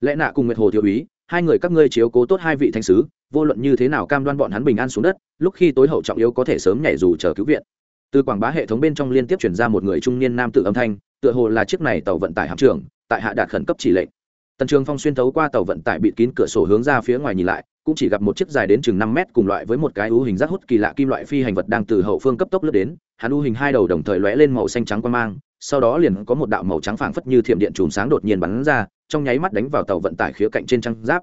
Lẽ nạ cùng nguyệt hồ thiếu úy hai người các ngươi chiếu cố tốt hai vị thánh sứ, vô luận như thế nào cam đoan bọn hắn bình an xuống đất, lúc khi tối hậu trọng yếu có thể sớm nhảy dù chờ cứu viện. Từ quảng bá hệ thống bên trong liên tiếp chuyển ra một người trung niên nam tự âm thanh, tựa hồ là chiếc này tàu vận tải hạm trưởng, tại hạ đạt khẩn cấp chỉ lệnh. Tần trường phong xuyên thấu qua tàu vận tải bịt kín cửa sổ hướng ra phía ngoài nhìn lại, cũng chỉ gặp một chiếc dài đến chừng năm mét cùng loại với một cái u hình rác hút kỳ lạ kim loại phi hành vật đang từ hậu phương cấp tốc lướt đến, hắn u hình hai đầu đồng thời lóe lên màu xanh trắng quan mang, sau đó liền có một đạo màu trắng phảng phất như thiểm điện chùm sáng đột nhiên bắn ra trong nháy mắt đánh vào tàu vận tải khía cạnh trên trang giáp.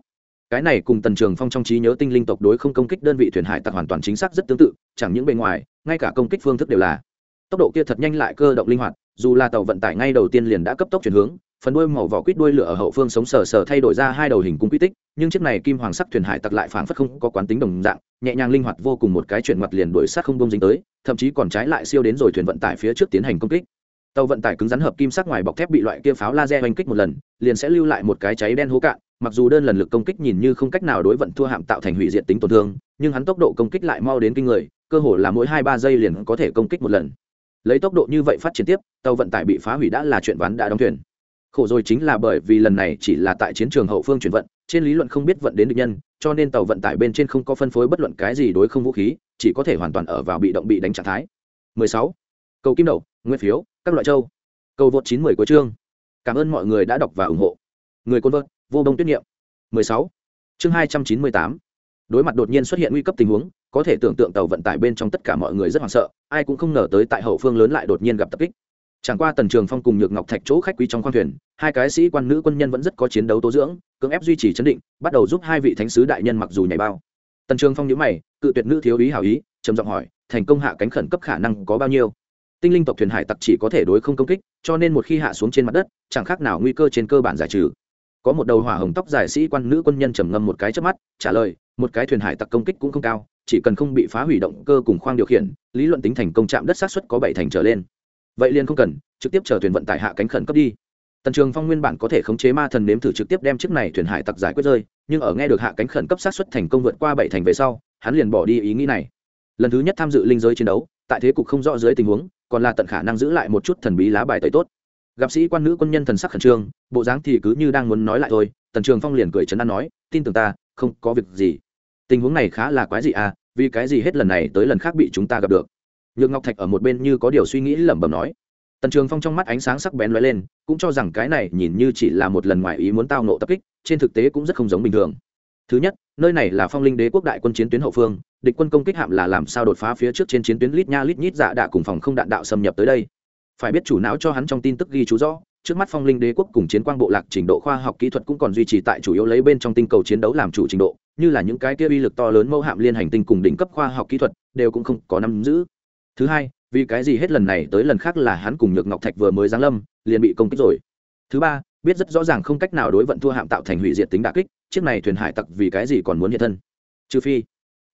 Cái này cùng tần trường phong trong trí nhớ tinh linh tộc đối không công kích đơn vị thuyền hải tặc hoàn toàn chính xác rất tương tự, chẳng những bề ngoài, ngay cả công kích phương thức đều là. Tốc độ kia thật nhanh lại cơ động linh hoạt, dù là tàu vận tải ngay đầu tiên liền đã cấp tốc chuyển hướng, phần đuôi màu vỏ quýt đuôi lửa ở hậu phương sống sờ sờ thay đổi ra hai đầu hình cung quy tích, nhưng chiếc này kim hoàng sắc thuyền hải tặc lại phảng phất không có quán tính đồng dạng, nhẹ nhàng linh hoạt vô cùng một cái chuyển mặt liền đuổi sát không bông dính tới, thậm chí còn trái lại siêu đến rồi thuyền vận tải phía trước tiến hành công kích tàu vận tải cứng rắn hợp kim sắc ngoài bọc thép bị loại kia pháo laser oanh kích một lần, liền sẽ lưu lại một cái cháy đen hố cạn, mặc dù đơn lần lực công kích nhìn như không cách nào đối vận thua hạm tạo thành hủy diệt tính tổn thương, nhưng hắn tốc độ công kích lại mau đến kinh người, cơ hồ là mỗi hai ba giây liền có thể công kích một lần. Lấy tốc độ như vậy phát triển tiếp, tàu vận tải bị phá hủy đã là chuyện ván đã đóng thuyền. Khổ rồi chính là bởi vì lần này chỉ là tại chiến trường hậu phương chuyển vận, trên lý luận không biết vận đến được nhân, cho nên tàu vận tải bên trên không có phân phối bất luận cái gì đối không vũ khí, chỉ có thể hoàn toàn ở vào bị động bị đánh trạng thái. 16 cầu kim đậu, nguyên phiếu, các loại châu. Cầu vượt 910 của chương. Cảm ơn mọi người đã đọc và ủng hộ. Người côn vợt, vô đông tuyết nghiệm 16. chương 298. đối mặt đột nhiên xuất hiện nguy cấp tình huống, có thể tưởng tượng tàu vận tải bên trong tất cả mọi người rất hoảng sợ, ai cũng không ngờ tới tại hậu phương lớn lại đột nhiên gặp tập kích. Chẳng qua tần trường phong cùng nhược ngọc thạch chỗ khách quý trong khoang thuyền, hai cái sĩ quan nữ quân nhân vẫn rất có chiến đấu tố dưỡng, cưỡng ép duy trì chấn định, bắt đầu giúp hai vị thánh sứ đại nhân mặc dù nhảy bao. Tần trường phong nhữ mày, cự tuyệt nữ thiếu ý hảo ý, trầm giọng hỏi, thành công hạ cánh khẩn cấp khả năng có bao nhiêu? Tinh linh tộc thuyền hải tặc chỉ có thể đối không công kích, cho nên một khi hạ xuống trên mặt đất, chẳng khác nào nguy cơ trên cơ bản giải trừ. Có một đầu hỏa hồng tóc dài sĩ quan nữ quân nhân trầm ngâm một cái trước mắt, trả lời, một cái thuyền hải tặc công kích cũng không cao, chỉ cần không bị phá hủy động cơ cùng khoang điều khiển, lý luận tính thành công chạm đất sát xuất có bảy thành trở lên. Vậy liền không cần, trực tiếp chờ thuyền vận tải hạ cánh khẩn cấp đi. Tần trường phong nguyên bản có thể khống chế ma thần nếm thử trực tiếp đem chiếc này thuyền hải tặc giải quyết rơi, nhưng ở nghe được hạ cánh khẩn cấp sát xuất thành công vượt qua bảy thành về sau, hắn liền bỏ đi ý nghĩ này. Lần thứ nhất tham dự linh giới chiến đấu tại thế cục không rõ dưới tình huống, còn là tận khả năng giữ lại một chút thần bí lá bài tẩy tốt. Gặp sĩ quan nữ quân nhân thần sắc khẩn trương, bộ dáng thì cứ như đang muốn nói lại thôi, tần trường phong liền cười chấn an nói, tin tưởng ta, không có việc gì. Tình huống này khá là quái gì à vì cái gì hết lần này tới lần khác bị chúng ta gặp được? Nhược ngọc thạch ở một bên như có điều suy nghĩ lẩm bẩm nói. Tần trường phong trong mắt ánh sáng sắc bén lóe lên, cũng cho rằng cái này nhìn như chỉ là một lần ngoài ý muốn tao nộ tập kích, trên thực tế cũng rất không giống bình thường thứ nhất, nơi này là phong linh đế quốc đại quân chiến tuyến hậu phương, địch quân công kích hạm là làm sao đột phá phía trước trên chiến tuyến lít nha lít nhít dạ đạ cùng phòng không đạn đạo xâm nhập tới đây. Phải biết chủ não cho hắn trong tin tức ghi chú rõ, trước mắt phong linh đế quốc cùng chiến quang bộ lạc trình độ khoa học kỹ thuật cũng còn duy trì tại chủ yếu lấy bên trong tinh cầu chiến đấu làm chủ trình độ, như là những cái kia uy lực to lớn mẫu hạm liên hành tinh cùng đỉnh cấp khoa học kỹ thuật, đều cũng không có nắm giữ. Thứ hai, vì cái gì hết lần này tới lần khác là hắn cùng nhược ngọc thạch vừa mới giáng lâm, liền bị công kích rồi? Thứ ba biết rất rõ ràng không cách nào đối vận thua hạm tạo thành hủy diệt tính đà kích, chiếc này thuyền hải tặc vì cái gì còn muốn hiện thân? Trừ phi,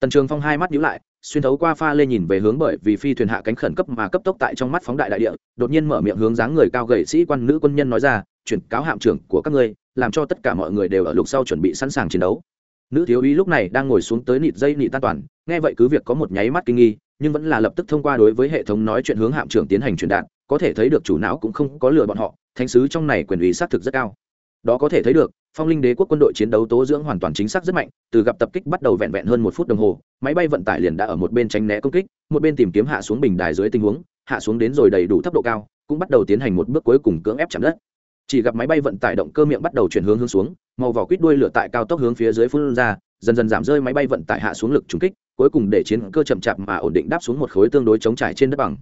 tần trường phong hai mắt nhíu lại, xuyên thấu qua pha lê nhìn về hướng bởi vì phi thuyền hạ cánh khẩn cấp mà cấp tốc tại trong mắt phóng đại đại địa, đột nhiên mở miệng hướng dáng người cao gầy sĩ quan nữ quân nhân nói ra, chuyển cáo hạm trưởng của các ngươi, làm cho tất cả mọi người đều ở lục sau chuẩn bị sẵn sàng chiến đấu. Nữ thiếu úy lúc này đang ngồi xuống tới nịt dây nịt tan toàn, nghe vậy cứ việc có một nháy mắt kinh nghi nhưng vẫn là lập tức thông qua đối với hệ thống nói chuyện hướng hạm trưởng tiến hành truyền đạt, có thể thấy được chủ não cũng không có lừa bọn họ, thánh sứ trong này quyền ủy xác thực rất cao. Đó có thể thấy được, phong linh đế quốc quân đội chiến đấu tố dưỡng hoàn toàn chính xác rất mạnh, từ gặp tập kích bắt đầu vẹn vẹn hơn một phút đồng hồ, máy bay vận tải liền đã ở một bên tránh né công kích, một bên tìm kiếm hạ xuống bình đài dưới tình huống, hạ xuống đến rồi đầy đủ thấp độ cao, cũng bắt đầu tiến hành một bước cuối cùng cưỡng ép chạm đất. Chỉ gặp máy bay vận tải động cơ miệng bắt đầu chuyển hướng hướng xuống, màu vỏ quýt đuôi lửa tại cao tốc hướng phía dưới phun ra dần dần giảm rơi máy bay vận tải hạ xuống lực trúng kích, cuối cùng để chiến cơ chậm chạp mà ổn định đáp xuống một khối tương đối chống trải trên đất bằng.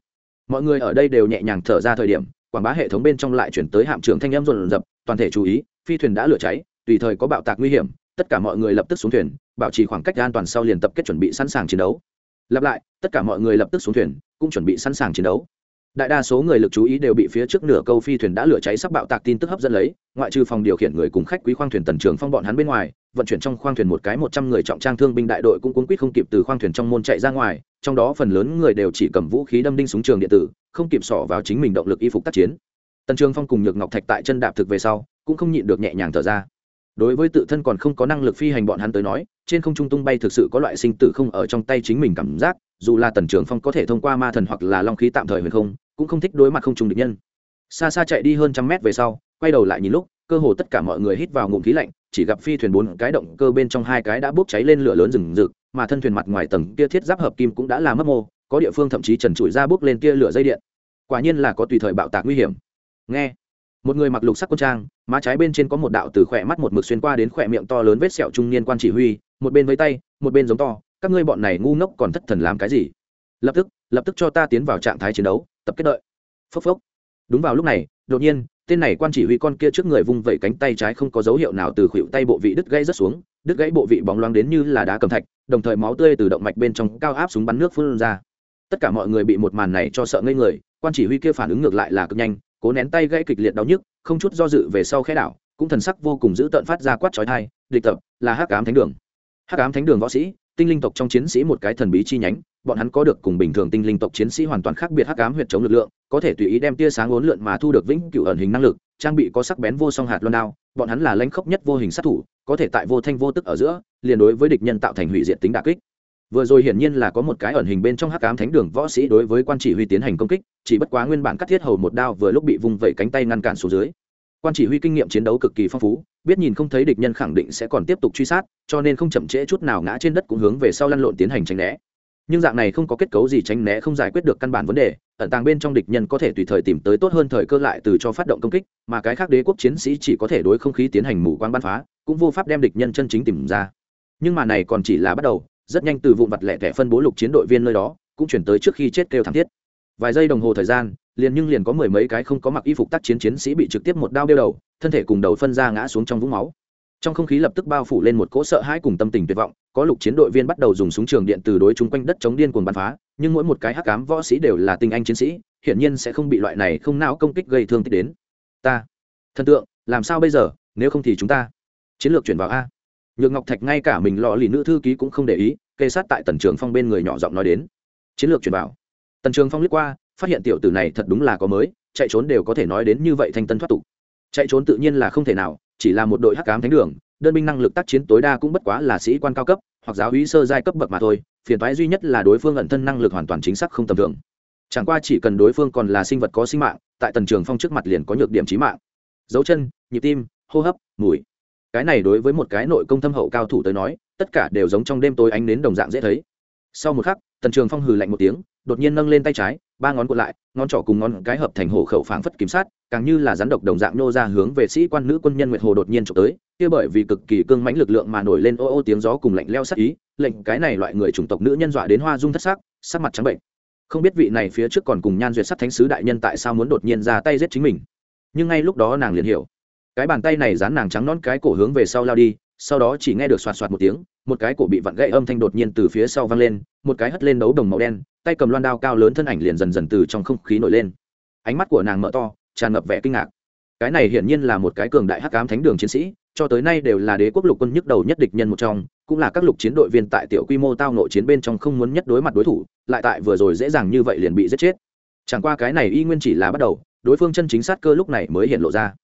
Mọi người ở đây đều nhẹ nhàng thở ra thời điểm, quảng bá hệ thống bên trong lại chuyển tới hạm trưởng thanh âm rồn rập, toàn thể chú ý, phi thuyền đã lửa cháy, tùy thời có bạo tạc nguy hiểm, tất cả mọi người lập tức xuống thuyền, bảo trì khoảng cách an toàn sau liền tập kết chuẩn bị sẵn sàng chiến đấu. Lặp lại, tất cả mọi người lập tức xuống thuyền, cũng chuẩn bị sẵn sàng chiến đấu đại đa số người lực chú ý đều bị phía trước nửa câu phi thuyền đã lửa cháy sắp bạo tạc tin tức hấp dẫn lấy, ngoại trừ phòng điều khiển người cùng khách quý khoang thuyền tần trường phong bọn hắn bên ngoài, vận chuyển trong khoang thuyền một cái một trăm người trọng trang thương binh đại đội cũng cuốn quýt không kịp từ khoang thuyền trong môn chạy ra ngoài, trong đó phần lớn người đều chỉ cầm vũ khí đâm đinh súng trường điện tử, không kịp sỏ vào chính mình động lực y phục tác chiến. Tần trường phong cùng nhược ngọc thạch tại chân đạp thực về sau, cũng không nhịn được nhẹ nhàng thở ra. Đối với tự thân còn không có năng lực phi hành bọn hắn tới nói, trên không trung tung bay thực sự có loại sinh tử không ở trong tay chính mình cảm giác, dù là tần trường phong có thể thông qua ma thần hoặc là long khí tạm thời huyền không cũng không thích đối mặt không trùng địch nhân. Xa xa chạy đi hơn trăm mét về sau, quay đầu lại nhìn lúc, cơ hồ tất cả mọi người hít vào ngụm khí lạnh, chỉ gặp phi thuyền bốn cái động cơ bên trong hai cái đã bốc cháy lên lửa lớn rừng rực, mà thân thuyền mặt ngoài tầng kia thiết giáp hợp kim cũng đã làm mất mô, có địa phương thậm chí trần trụi ra bốc lên kia lửa dây điện. Quả nhiên là có tùy thời bạo tạc nguy hiểm. Nghe, một người mặc lục sắc quân trang, má trái bên trên có một đạo từ khỏe mắt một mực xuyên qua đến khỏe miệng to lớn vết sẹo trung niên quan chỉ huy, một bên với tay, một bên giống to, các ngươi bọn này ngu ngốc còn thất thần làm cái gì? Lập tức lập tức cho ta tiến vào trạng thái chiến đấu, tập kết đợi phốc phốc. Đúng vào lúc này, đột nhiên, tên này quan chỉ huy con kia trước người vung vẩy cánh tay trái không có dấu hiệu nào từ khuỷu tay bộ vị đứt gãy rất xuống, đứt gãy bộ vị bóng loáng đến như là đá cầm thạch, đồng thời máu tươi từ động mạch bên trong cao áp súng bắn nước phun ra. Tất cả mọi người bị một màn này cho sợ ngây người, quan chỉ huy kia phản ứng ngược lại là cực nhanh, cố nén tay gãy kịch liệt đau nhức, không chút do dự về sau khẽ đảo, cũng thần sắc vô cùng dữ tợn phát ra quát chói tai, địch tập, là hắc ám thánh đường. Hắc ám thánh đường võ sĩ, tinh linh tộc trong chiến sĩ một cái thần bí chi nhánh bọn hắn có được cùng bình thường tinh linh tộc chiến sĩ hoàn toàn khác biệt hắc ám huyệt chống lực lượng, có thể tùy ý đem tia sáng uốn lượn mà thu được vĩnh cửu ẩn hình năng lực, trang bị có sắc bén vô song hạt loan đao, bọn hắn là lãnh khốc nhất vô hình sát thủ, có thể tại vô thanh vô tức ở giữa, liền đối với địch nhân tạo thành hủy diệt tính đả kích. Vừa rồi hiển nhiên là có một cái ẩn hình bên trong hắc ám thánh đường võ sĩ đối với quan chỉ huy tiến hành công kích, chỉ bất quá nguyên bản cắt thiết hầu một đao vừa lúc bị vùng vẩy cánh tay ngăn cản xuống dưới. Quan chỉ huy kinh nghiệm chiến đấu cực kỳ phong phú, biết nhìn không thấy địch nhân khẳng định sẽ còn tiếp tục truy sát, cho nên không chậm trễ chút nào ngã trên đất cũng hướng về sau lăn lộn tiến hành tránh né nhưng dạng này không có kết cấu gì tránh né không giải quyết được căn bản vấn đề, ẩn tàng bên trong địch nhân có thể tùy thời tìm tới tốt hơn thời cơ lại từ cho phát động công kích, mà cái khác đế quốc chiến sĩ chỉ có thể đối không khí tiến hành mù quang bắn phá, cũng vô pháp đem địch nhân chân chính tìm ra. Nhưng mà này còn chỉ là bắt đầu, rất nhanh từ vụn vặt lẻ tẻ phân bố lục chiến đội viên nơi đó, cũng chuyển tới trước khi chết kêu thảm thiết. Vài giây đồng hồ thời gian, liền nhưng liền có mười mấy cái không có mặc y phục tác chiến chiến sĩ bị trực tiếp một đao đeo đầu, thân thể cùng đầu phân ra ngã xuống trong vũng máu. Trong không khí lập tức bao phủ lên một cỗ sợ hãi cùng tâm tình tuyệt vọng có lục chiến đội viên bắt đầu dùng súng trường điện từ đối chung quanh đất chống điên cuồng bắn phá, nhưng mỗi một cái hắc cám võ sĩ đều là tinh anh chiến sĩ, hiển nhiên sẽ không bị loại này không não công kích gây thương tích đến. Ta, thần tượng, làm sao bây giờ, nếu không thì chúng ta. Chiến lược chuyển vào a. Nhược ngọc thạch ngay cả mình lò lì nữ thư ký cũng không để ý, kê sát tại tần trường phong bên người nhỏ giọng nói đến. Chiến lược chuyển vào. Tần trường phong lướt qua, phát hiện tiểu tử này thật đúng là có mới, chạy trốn đều có thể nói đến như vậy thanh tân thoát tục. Chạy trốn tự nhiên là không thể nào, chỉ là một đội hắc cám thánh đường đơn binh năng lực tác chiến tối đa cũng bất quá là sĩ quan cao cấp, hoặc giáo hí sơ giai cấp bậc mà thôi, phiền toái duy nhất là đối phương ẩn thân năng lực hoàn toàn chính xác không tầm thường. Chẳng qua chỉ cần đối phương còn là sinh vật có sinh mạng, tại tần trường phong trước mặt liền có nhược điểm trí mạng. Dấu chân, nhịp tim, hô hấp, mùi. Cái này đối với một cái nội công thâm hậu cao thủ tới nói, tất cả đều giống trong đêm tối ánh đến đồng dạng dễ thấy. Sau một khắc, tần trường phong hừ lạnh một tiếng, đột nhiên nâng lên tay trái ba ngón cuộn lại, ngón trỏ cùng ngón cái hợp thành hổ khẩu phảng phất kiểm sát càng như là rắn độc đồng dạng nô ra hướng về sĩ quan nữ quân nhân nguyệt hồ đột nhiên trộm tới, kia bởi vì cực kỳ cương mãnh lực lượng mà nổi lên ô ô tiếng gió cùng lạnh leo sắc ý, lệnh cái này loại người chủng tộc nữ nhân dọa đến hoa dung thất sắc sắc mặt trắng bệnh. Không biết vị này phía trước còn cùng nhan duyệt sắc thánh sứ đại nhân tại sao muốn đột nhiên ra tay giết chính mình. Nhưng ngay lúc đó nàng liền hiểu. Cái bàn tay này dán nàng trắng nón cái cổ hướng về sau lao đi, sau đó chỉ nghe được xoạt xoạt một tiếng một cái cổ bị vặn gãy âm thanh đột nhiên từ phía sau vang lên, một cái hất lên đấu đồng màu đen, tay cầm loan đao cao lớn thân ảnh liền dần dần từ trong không khí nổi lên. Ánh mắt của nàng mở to, tràn ngập vẻ kinh ngạc. Cái này hiển nhiên là một cái cường đại hắc ám thánh đường chiến sĩ, cho tới nay đều là đế quốc lục quân nhức đầu nhất địch nhân một trong, cũng là các lục chiến đội viên tại tiểu quy mô tao nội chiến bên trong không muốn nhất đối mặt đối thủ, lại tại vừa rồi dễ dàng như vậy liền bị giết chết. Chẳng qua cái này y nguyên chỉ là bắt đầu, đối phương chân chính sát cơ lúc này mới hiện lộ ra.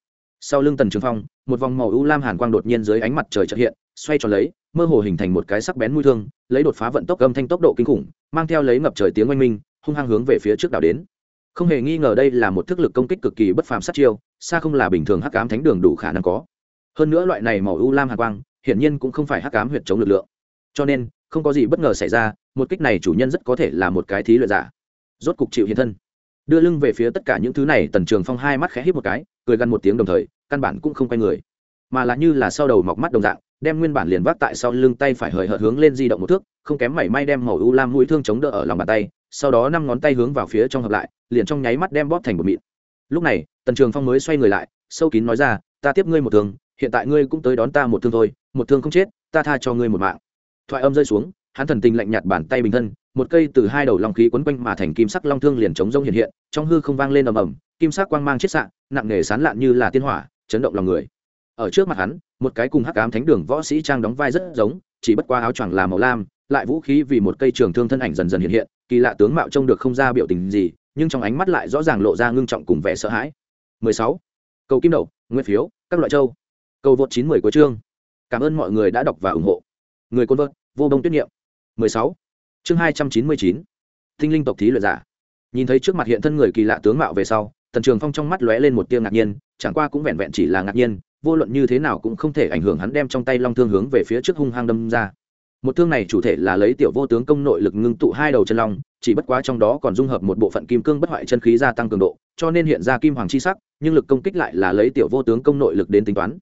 Sau lưng tần trường phong, một vòng màu u lam hàn quang đột nhiên dưới ánh mặt trời trợ hiện, xoay tròn lấy mơ hồ hình thành một cái sắc bén mũi thương, lấy đột phá vận tốc âm thanh tốc độ kinh khủng, mang theo lấy ngập trời tiếng oanh minh, hung hăng hướng về phía trước đảo đến. Không hề nghi ngờ đây là một thức lực công kích cực kỳ bất phàm sát chiêu, xa không là bình thường hắc ám thánh đường đủ khả năng có. Hơn nữa loại này màu u lam hàn quang, hiển nhiên cũng không phải hắc ám huyệt chống lực lượng. Cho nên, không có gì bất ngờ xảy ra, một kích này chủ nhân rất có thể là một cái thí luyện giả. Rốt cục chịu hiện thân. Đưa lưng về phía tất cả những thứ này, tần trường phong hai mắt khẽ hít một cái, cười gần một tiếng đồng thời, căn bản cũng không quay người. Mà là như là sau đầu mọc mắt đồng dạng đem nguyên bản liền vác tại sau lưng tay phải hời hợt hướng lên di động một thước không kém mảy may đem màu u lam mũi thương chống đỡ ở lòng bàn tay sau đó năm ngón tay hướng vào phía trong hợp lại liền trong nháy mắt đem bóp thành một mịn. Lúc này tần trường phong mới xoay người lại sâu kín nói ra ta tiếp ngươi một thương hiện tại ngươi cũng tới đón ta một thương thôi một thương không chết ta tha cho ngươi một mạng. Thoại âm rơi xuống hắn thần tình lạnh nhạt bàn tay bình thân một cây từ hai đầu long khí quấn quanh mà thành kim sắc long thương liền chống rông hiện hiện trong hư không vang lên ầm ầm kim sắc quang mang chiết sạn, nặng nề sán lạn như là tiên hỏa chấn động lòng người ở trước mặt hắn, một cái cùng hắc ám thánh đường võ sĩ trang đóng vai rất giống, chỉ bất qua áo choàng là màu lam, lại vũ khí vì một cây trường thương thân ảnh dần dần hiện hiện, kỳ lạ tướng mạo trông được không ra biểu tình gì, nhưng trong ánh mắt lại rõ ràng lộ ra ngưng trọng cùng vẻ sợ hãi 16. cầu kim đậu nguyên phiếu, các loại châu cầu vượt 90 của chương cảm ơn mọi người đã đọc và ủng hộ người côn vợt vô đông tuyết nghiệm 16. chương 299. tinh linh tộc thí luyện giả nhìn thấy trước mặt hiện thân người kỳ lạ tướng mạo về sau, tần trường phong trong mắt lóe lên một tia ngạc nhiên, chẳng qua cũng vẹn vẹn chỉ là ngạc nhiên vô luận như thế nào cũng không thể ảnh hưởng hắn đem trong tay long thương hướng về phía trước hung hăng đâm ra. Một thương này chủ thể là lấy tiểu vô tướng công nội lực ngưng tụ hai đầu chân long, chỉ bất quá trong đó còn dung hợp một bộ phận kim cương bất hoại chân khí gia tăng cường độ, cho nên hiện ra kim hoàng chi sắc, nhưng lực công kích lại là lấy tiểu vô tướng công nội lực đến tính toán.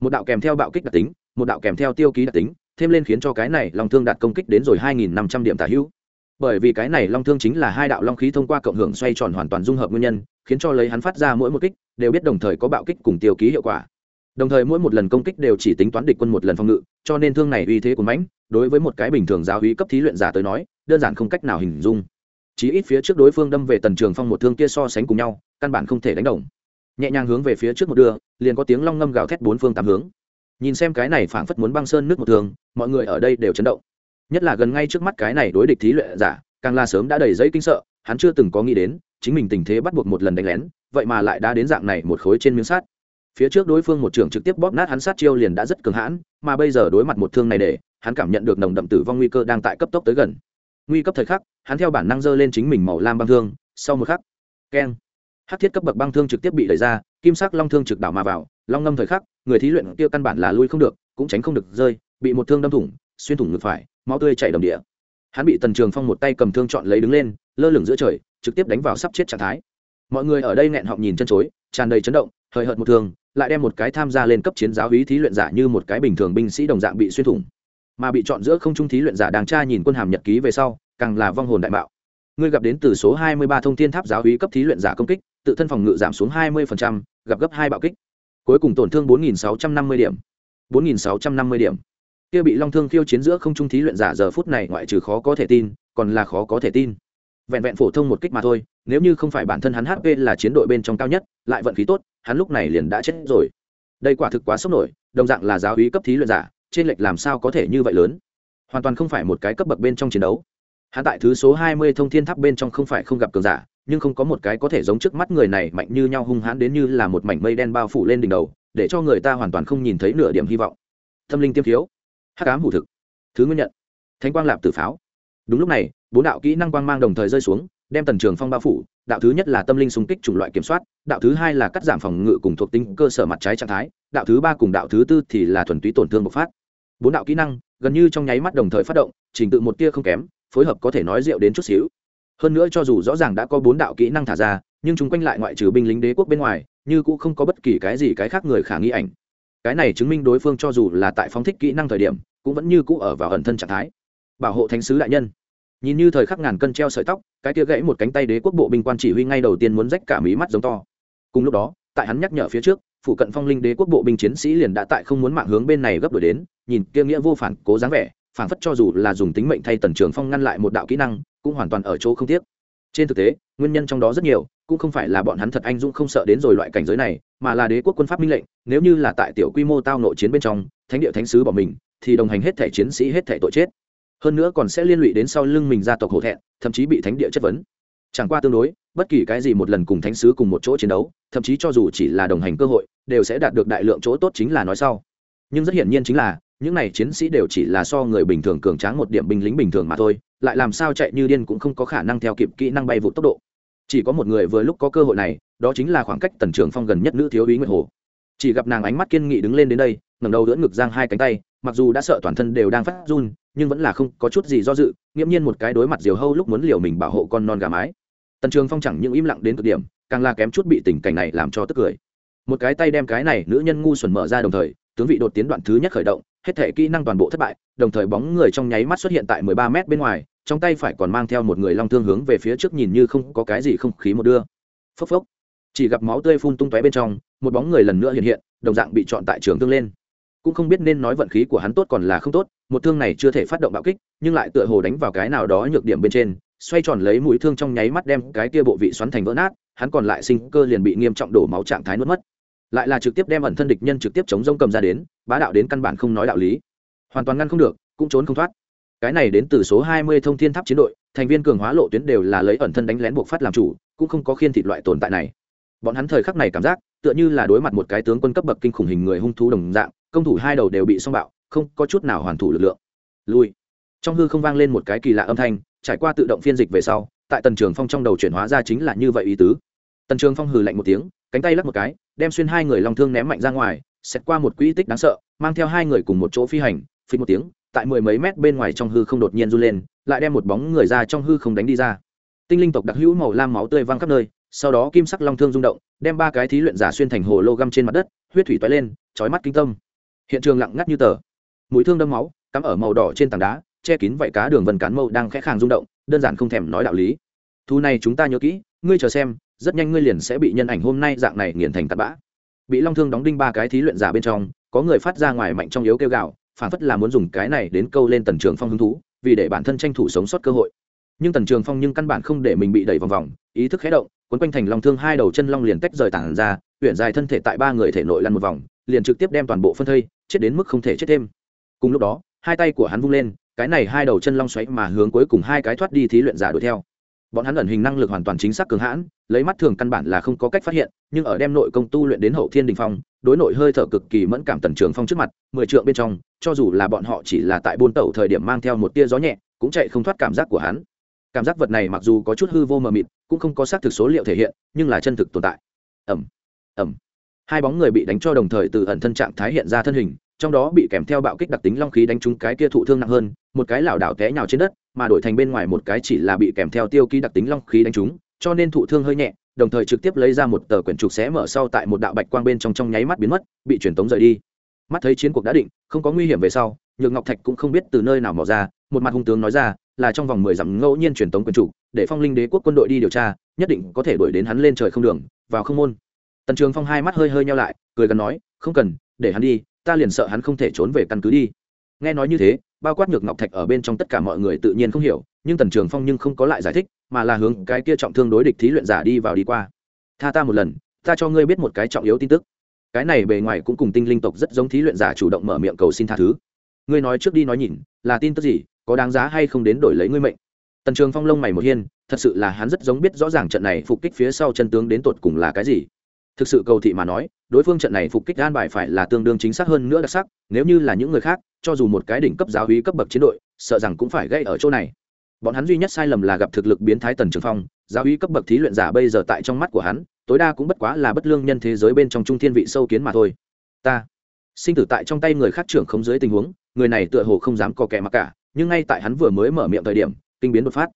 Một đạo kèm theo bạo kích đặc tính, một đạo kèm theo tiêu ký đặc tính, thêm lên khiến cho cái này long thương đạt công kích đến rồi hai nghìn năm trăm điểm tả hữu. Bởi vì cái này long thương chính là hai đạo long khí thông qua cộng hưởng xoay tròn hoàn toàn dung hợp nguyên nhân, khiến cho lấy hắn phát ra mỗi một kích, đều biết đồng thời có bạo kích cùng tiêu ký hiệu quả đồng thời mỗi một lần công kích đều chỉ tính toán địch quân một lần phòng ngự, cho nên thương này uy thế của mãnh, đối với một cái bình thường giáo uy cấp thí luyện giả tới nói, đơn giản không cách nào hình dung. Chỉ ít phía trước đối phương đâm về tần trường phong một thương kia so sánh cùng nhau, căn bản không thể đánh đồng. Nhẹ nhàng hướng về phía trước một đưa, liền có tiếng long ngâm gào thét bốn phương tám hướng. Nhìn xem cái này phảng phất muốn băng sơn nước một thường mọi người ở đây đều chấn động. Nhất là gần ngay trước mắt cái này đối địch thí luyện giả, càng là sớm đã đầy giấy kinh sợ, hắn chưa từng có nghĩ đến, chính mình tình thế bắt buộc một lần đánh lén, vậy mà lại đã đến dạng này một khối trên miếng sắt phía trước đối phương một trường trực tiếp bóp nát hắn sát chiêu liền đã rất cường hãn, mà bây giờ đối mặt một thương này để, hắn cảm nhận được nồng đậm tử vong nguy cơ đang tại cấp tốc tới gần. Nguy cấp thời khắc, hắn theo bản năng giơ lên chính mình màu lam băng thương, sau một khắc, keng hát thiết cấp bậc băng thương trực tiếp bị đẩy ra, kim sắc long thương trực đảo mà vào, long ngâm thời khắc, người thí luyện kia căn bản là lui không được, cũng tránh không được rơi, bị một thương đâm thủng, xuyên thủng ngực phải, máu tươi chảy đồng địa. Hắn bị tần trường phong một tay cầm thương chọn lấy đứng lên, lơ lửng giữa trời, trực tiếp đánh vào sắp chết trạng thái. Mọi người ở đây nghẹn họng nhìn chân chối, tràn đầy chấn động, hời hợt một thương lại đem một cái tham gia lên cấp chiến giáo hí thí luyện giả như một cái bình thường binh sĩ đồng dạng bị xuyên thủng. Mà bị chọn giữa không trung thí luyện giả đang tra nhìn quân hàm nhật ký về sau càng là vong hồn đại bạo. Ngươi gặp đến từ số 23 thông thiên tháp giáo hí cấp thí luyện giả công kích tự thân phòng ngự giảm xuống 20%, gặp gấp hai bạo kích. Cuối cùng tổn thương 4.650 điểm. 4.650 điểm. Kia bị long thương khiêu chiến giữa không trung thí luyện giả giờ phút này ngoại trừ khó có thể tin còn là khó có thể tin vẹn vẹn phổ thông một kích mà thôi, nếu như không phải bản thân hắn hp là chiến đội bên trong cao nhất, lại vận khí tốt, hắn lúc này liền đã chết rồi. Đây quả thực quá sốc nổi, đồng dạng là giáo hí cấp thí luyện giả, trên lệch làm sao có thể như vậy lớn? Hoàn toàn không phải một cái cấp bậc bên trong chiến đấu. Hắn tại thứ số hai mươi thông thiên tháp bên trong không phải không gặp cường giả, nhưng không có một cái có thể giống trước mắt người này mạnh như nhau hung hãn đến như là một mảnh mây đen bao phủ lên đỉnh đầu, để cho người ta hoàn toàn không nhìn thấy nửa điểm hy vọng. Tâm linh tiêm thiếu hắc ám hủ thực. Thứ nguyên nhận. Thánh quang lạp tử pháo. Đúng lúc này bốn đạo kỹ năng quang mang đồng thời rơi xuống, đem tần trường phong bao phủ. Đạo thứ nhất là tâm linh xung kích chủng loại kiểm soát, đạo thứ hai là cắt giảm phòng ngự cùng thuộc tính cơ sở mặt trái trạng thái, đạo thứ ba cùng đạo thứ tư thì là thuần túy tổn thương bộc phát. Bốn đạo kỹ năng, gần như trong nháy mắt đồng thời phát động, trình tự một tia không kém, phối hợp có thể nói rượu đến chút xíu. Hơn nữa cho dù rõ ràng đã có bốn đạo kỹ năng thả ra, nhưng chúng quanh lại ngoại trừ binh lính đế quốc bên ngoài, như cũng không có bất kỳ cái gì cái khác người khả nghi ảnh. Cái này chứng minh đối phương cho dù là tại phóng thích kỹ năng thời điểm, cũng vẫn như cũ ở vào ẩn thân trạng thái. Bảo hộ thánh sứ đại nhân nhìn như thời khắc ngàn cân treo sợi tóc, cái kia gãy một cánh tay đế quốc bộ binh quan chỉ huy ngay đầu tiên muốn rách cả mí mắt giống to. Cùng lúc đó, tại hắn nhắc nhở phía trước phụ cận phong linh đế quốc bộ binh chiến sĩ liền đã tại không muốn mạng hướng bên này gấp đổi đến, nhìn kia nghĩa vô phản, cố dáng vẻ, phản phất cho dù là dùng tính mệnh thay tần trường phong ngăn lại một đạo kỹ năng, cũng hoàn toàn ở chỗ không tiếc. Trên thực tế, nguyên nhân trong đó rất nhiều, cũng không phải là bọn hắn thật anh dũng không sợ đến rồi loại cảnh giới này, mà là đế quốc quân pháp minh lệnh, nếu như là tại tiểu quy mô tao nội chiến bên trong, thánh địa thánh sứ bỏ mình, thì đồng hành hết thể chiến sĩ hết thể tội chết hơn nữa còn sẽ liên lụy đến sau lưng mình gia tộc hổ thẹn, thậm chí bị thánh địa chất vấn. Chẳng qua tương đối, bất kỳ cái gì một lần cùng thánh sứ cùng một chỗ chiến đấu, thậm chí cho dù chỉ là đồng hành cơ hội, đều sẽ đạt được đại lượng chỗ tốt chính là nói sau. Nhưng rất hiển nhiên chính là, những này chiến sĩ đều chỉ là so người bình thường cường tráng một điểm binh lính bình thường mà thôi, lại làm sao chạy như điên cũng không có khả năng theo kịp kỹ năng bay vụ tốc độ. Chỉ có một người vừa lúc có cơ hội này, đó chính là khoảng cách tần trường phong gần nhất nữ thiếu úy nguyệt hồ. Chỉ gặp nàng ánh mắt kiên nghị đứng lên đến đây ngẩng đầu đỡ ngực giang hai cánh tay, mặc dù đã sợ toàn thân đều đang phát run, nhưng vẫn là không có chút gì do dự, nghiễm nhiên một cái đối mặt diều hâu lúc muốn liều mình bảo hộ con non gà mái. Tần trường phong chẳng những im lặng đến cực điểm, càng là kém chút bị tình cảnh này làm cho tức cười. Một cái tay đem cái này nữ nhân ngu xuẩn mở ra đồng thời, tướng vị đột tiến đoạn thứ nhất khởi động, hết thể kỹ năng toàn bộ thất bại, đồng thời bóng người trong nháy mắt xuất hiện tại mười ba mét bên ngoài, trong tay phải còn mang theo một người long thương hướng về phía trước nhìn như không có cái gì không khí một đưa. Phốc phốc. Chỉ gặp máu tươi phun tung tóe bên trong, một bóng người lần nữa hiện hiện, đồng dạng bị chọn tại trường thương lên cũng không biết nên nói vận khí của hắn tốt còn là không tốt, một thương này chưa thể phát động bạo kích, nhưng lại tựa hồ đánh vào cái nào đó nhược điểm bên trên, xoay tròn lấy mũi thương trong nháy mắt đem cái kia bộ vị xoắn thành vỡ nát, hắn còn lại sinh cơ liền bị nghiêm trọng đổ máu trạng thái nuốt mất. Lại là trực tiếp đem ẩn thân địch nhân trực tiếp chống rông cầm ra đến, bá đạo đến căn bản không nói đạo lý. Hoàn toàn ngăn không được, cũng trốn không thoát. Cái này đến từ số 20 thông thiên tháp chiến đội, thành viên cường hóa lộ tuyến đều là lấy ẩn thân đánh lén buộc phát làm chủ, cũng không có khiên thịt loại tồn tại này. Bọn hắn thời khắc này cảm giác, tựa như là đối mặt một cái tướng quân cấp bậc kinh khủng hình người hung thú đồng dạng công thủ hai đầu đều bị song bạo, không có chút nào hoàn thủ lực lượng. Lui. Trong hư không vang lên một cái kỳ lạ âm thanh, trải qua tự động phiên dịch về sau, tại tần trường phong trong đầu chuyển hóa ra chính là như vậy ý tứ. Tần trường phong hừ lạnh một tiếng, cánh tay lắc một cái, đem xuyên hai người long thương ném mạnh ra ngoài xét qua một quỹ tích đáng sợ, mang theo hai người cùng một chỗ phi hành phí một tiếng, tại mười mấy mét bên ngoài trong hư không đột nhiên run lên, lại đem một bóng người ra trong hư không đánh đi ra. Tinh linh tộc đặc hữu màu lam máu tươi văng khắp nơi, sau đó kim sắc long thương rung động, đem ba cái thí luyện giả xuyên thành hồ lô găm trên mặt đất, huyết thủy toái lên trói mắt kinh tâm hiện trường lặng ngắt như tờ. Mũi thương đâm máu, cắm ở màu đỏ trên tảng đá, che kín vảy cá đường vân cán mâu đang khẽ khàng rung động, đơn giản không thèm nói đạo lý. Thu này chúng ta nhớ kỹ, ngươi chờ xem, rất nhanh ngươi liền sẽ bị nhân ảnh hôm nay dạng này nghiền thành tạt bã. Bị long thương đóng đinh ba cái thí luyện giả bên trong, có người phát ra ngoài mạnh trong yếu kêu gạo phản phất là muốn dùng cái này đến câu lên tần trường phong hứng thú, vì để bản thân tranh thủ sống sót cơ hội. Nhưng tần trường phong nhưng căn bản không để mình bị đẩy vòng vòng, ý thức khé động quấn quanh thành long thương hai đầu chân long liền tách rời tảng ra huyện dài thân thể tại ba người thể nội lăn một vòng, liền trực tiếp đem toàn bộ phân thây chết đến mức không thể chết thêm. Cùng lúc đó, hai tay của hắn vung lên, cái này hai đầu chân long xoáy mà hướng cuối cùng hai cái thoát đi thí luyện giả đuổi theo. Bọn hắn ẩn hình năng lực hoàn toàn chính xác cường hãn, lấy mắt thường căn bản là không có cách phát hiện, nhưng ở đem nội công tu luyện đến hậu thiên đình phong, đối nội hơi thở cực kỳ mẫn cảm tần trường phong trước mặt, mười trượng bên trong, cho dù là bọn họ chỉ là tại buôn tẩu thời điểm mang theo một tia gió nhẹ, cũng chạy không thoát cảm giác của hắn. Cảm giác vật này mặc dù có chút hư vô mờ mịt, cũng không có xác thực số liệu thể hiện, nhưng là chân thực tồn tại. Ẩm ẩm hai bóng người bị đánh cho đồng thời từ ẩn thân trạng thái hiện ra thân hình, trong đó bị kèm theo bạo kích đặc tính long khí đánh trúng cái kia thụ thương nặng hơn, một cái lảo đảo té nhào trên đất, mà đổi thành bên ngoài một cái chỉ là bị kèm theo tiêu ký đặc tính long khí đánh trúng, cho nên thụ thương hơi nhẹ, đồng thời trực tiếp lấy ra một tờ quyển trục xé mở sau tại một đạo bạch quang bên trong trong nháy mắt biến mất, bị truyền tống rời đi. Mắt thấy chiến cuộc đã định, không có nguy hiểm về sau, nhược ngọc thạch cũng không biết từ nơi nào mò ra, một mặt hung tướng nói ra, là trong vòng mười dặm ngẫu nhiên truyền tống quyển trục, để phong linh đế quốc quân đội đi điều tra, nhất định có thể đuổi đến hắn lên trời không đường, vào không môn tần trường phong hai mắt hơi hơi nhau lại, cười gần nói, không cần, để hắn đi, ta liền sợ hắn không thể trốn về căn cứ đi. Nghe nói như thế, bao quát nhược ngọc thạch ở bên trong tất cả mọi người tự nhiên không hiểu, nhưng tần trường phong nhưng không có lại giải thích, mà là hướng cái kia trọng thương đối địch thí luyện giả đi vào đi qua. Tha ta một lần, ta cho ngươi biết một cái trọng yếu tin tức. Cái này bề ngoài cũng cùng tinh linh tộc rất giống thí luyện giả chủ động mở miệng cầu xin tha thứ. Ngươi nói trước đi nói nhìn, là tin tức gì, có đáng giá hay không đến đổi lấy ngươi mệnh? Tần trường phong lông mày một hiên, thật sự là hắn rất giống biết rõ ràng trận này phục kích phía sau chân tướng đến tột cùng là cái gì thực sự cầu thị mà nói, đối phương trận này phục kích an bài phải là tương đương chính xác hơn nữa đặc sắc, nếu như là những người khác, cho dù một cái đỉnh cấp giáo hí cấp bậc chiến đội, sợ rằng cũng phải gây ở chỗ này. Bọn hắn duy nhất sai lầm là gặp thực lực biến thái tần trường phong, giáo hí cấp bậc thí luyện giả bây giờ tại trong mắt của hắn, tối đa cũng bất quá là bất lương nhân thế giới bên trong trung thiên vị sâu kiến mà thôi. Ta, sinh tử tại trong tay người khác trưởng không dưới tình huống, người này tựa hồ không dám có kẻ mặc cả, nhưng ngay tại hắn vừa mới mở miệng thời điểm, kinh biến đột phát.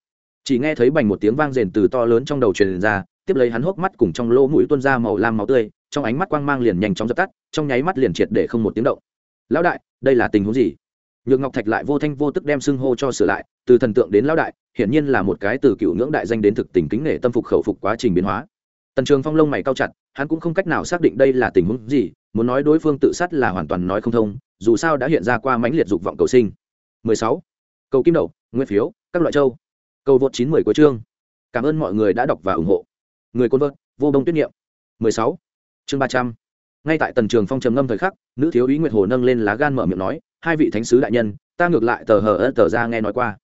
Chỉ nghe thấy bành một tiếng vang rền từ to lớn trong đầu truyền ra tiếp lấy hắn hốc mắt cùng trong lỗ mũi tuôn ra màu lam máu tươi, trong ánh mắt quang mang liền nhanh chóng dập tắt, trong nháy mắt liền triệt để không một tiếng động. Lão đại, đây là tình huống gì? Nhược ngọc thạch lại vô thanh vô tức đem xưng hô cho sửa lại, từ thần tượng đến lão đại, hiển nhiên là một cái từ cựu ngưỡng đại danh đến thực tình kính nể tâm phục khẩu phục quá trình biến hóa. Tần trường phong lông mày cao chặt, hắn cũng không cách nào xác định đây là tình huống gì, muốn nói đối phương tự sát là hoàn toàn nói không thông, dù sao đã hiện ra qua mãnh liệt dục vọng cầu sinh. 16. cầu kim đậu, nguyên phiếu, các loại châu. Cầu vượt 910 của chương. Cảm ơn mọi người đã đọc và ủng hộ người côn vợt vô đông tuyết niệm 16. chương 300. ngay tại tần trường phong trầm ngâm thời khắc, nữ thiếu úy nguyệt hồ nâng lên lá gan mở miệng nói, hai vị thánh sứ đại nhân, ta ngược lại tờ hờ ớt tờ ra nghe nói qua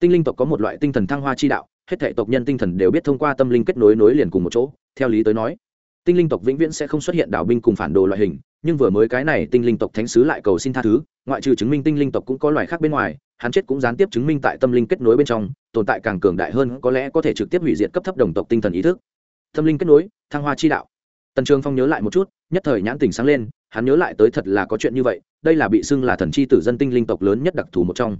tinh linh tộc có một loại tinh thần thăng hoa chi đạo, hết thể tộc nhân tinh thần đều biết thông qua tâm linh kết nối nối liền cùng một chỗ, theo lý tới nói, tinh linh tộc vĩnh viễn sẽ không xuất hiện đảo binh cùng phản đồ loại hình, nhưng vừa mới cái này tinh linh tộc thánh sứ lại cầu xin tha thứ, ngoại trừ chứng minh tinh linh tộc cũng có loài khác bên ngoài, hắn chết cũng gián tiếp chứng minh tại tâm linh kết nối bên trong, tồn tại càng cường đại hơn có lẽ có thể trực tiếp hủy diệt cấp thấp đồng tộc tinh thần ý thức tâm linh kết nối, thăng hoa chi đạo. Tần trường phong nhớ lại một chút, nhất thời nhãn tình sáng lên, hắn nhớ lại tới thật là có chuyện như vậy, đây là bị xưng là thần chi tử dân tinh linh tộc lớn nhất đặc thù một trong.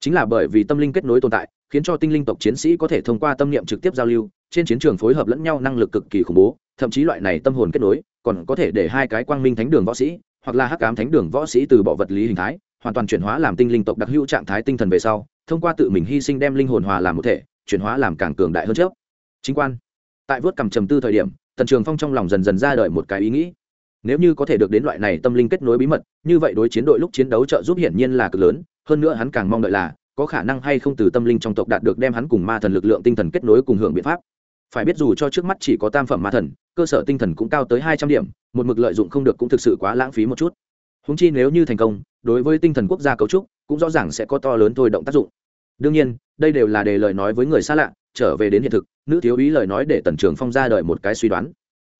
Chính là bởi vì tâm linh kết nối tồn tại, khiến cho tinh linh tộc chiến sĩ có thể thông qua tâm niệm trực tiếp giao lưu, trên chiến trường phối hợp lẫn nhau năng lực cực kỳ khủng bố, thậm chí loại này tâm hồn kết nối, còn có thể để hai cái quang minh thánh đường võ sĩ, hoặc là hắc ám thánh đường võ sĩ từ bỏ vật lý hình thái, hoàn toàn chuyển hóa làm tinh linh tộc đặc hữu trạng thái tinh thần về sau, thông qua tự mình hy sinh đem linh hồn hòa làm một thể, chuyển hóa làm càng cường đại hơn trước. Chính quan tại vớt cầm trầm tư thời điểm, tần trường phong trong lòng dần dần ra đời một cái ý nghĩ. Nếu như có thể được đến loại này tâm linh kết nối bí mật, như vậy đối chiến đội lúc chiến đấu trợ giúp hiển nhiên là cực lớn, hơn nữa hắn càng mong đợi là, có khả năng hay không từ tâm linh trong tộc đạt được đem hắn cùng ma thần lực lượng tinh thần kết nối cùng hưởng biện pháp. Phải biết dù cho trước mắt chỉ có tam phẩm ma thần, cơ sở tinh thần cũng cao tới hai trăm điểm, một mực lợi dụng không được cũng thực sự quá lãng phí một chút. Húng chi nếu như thành công, đối với tinh thần quốc gia cấu trúc, cũng rõ ràng sẽ có to lớn thôi động tác dụng. Đương nhiên, đây đều là đề lời nói với người xa lạ, trở về đến hiện thực nữ thiếu ý lời nói để tần trường phong ra đợi một cái suy đoán.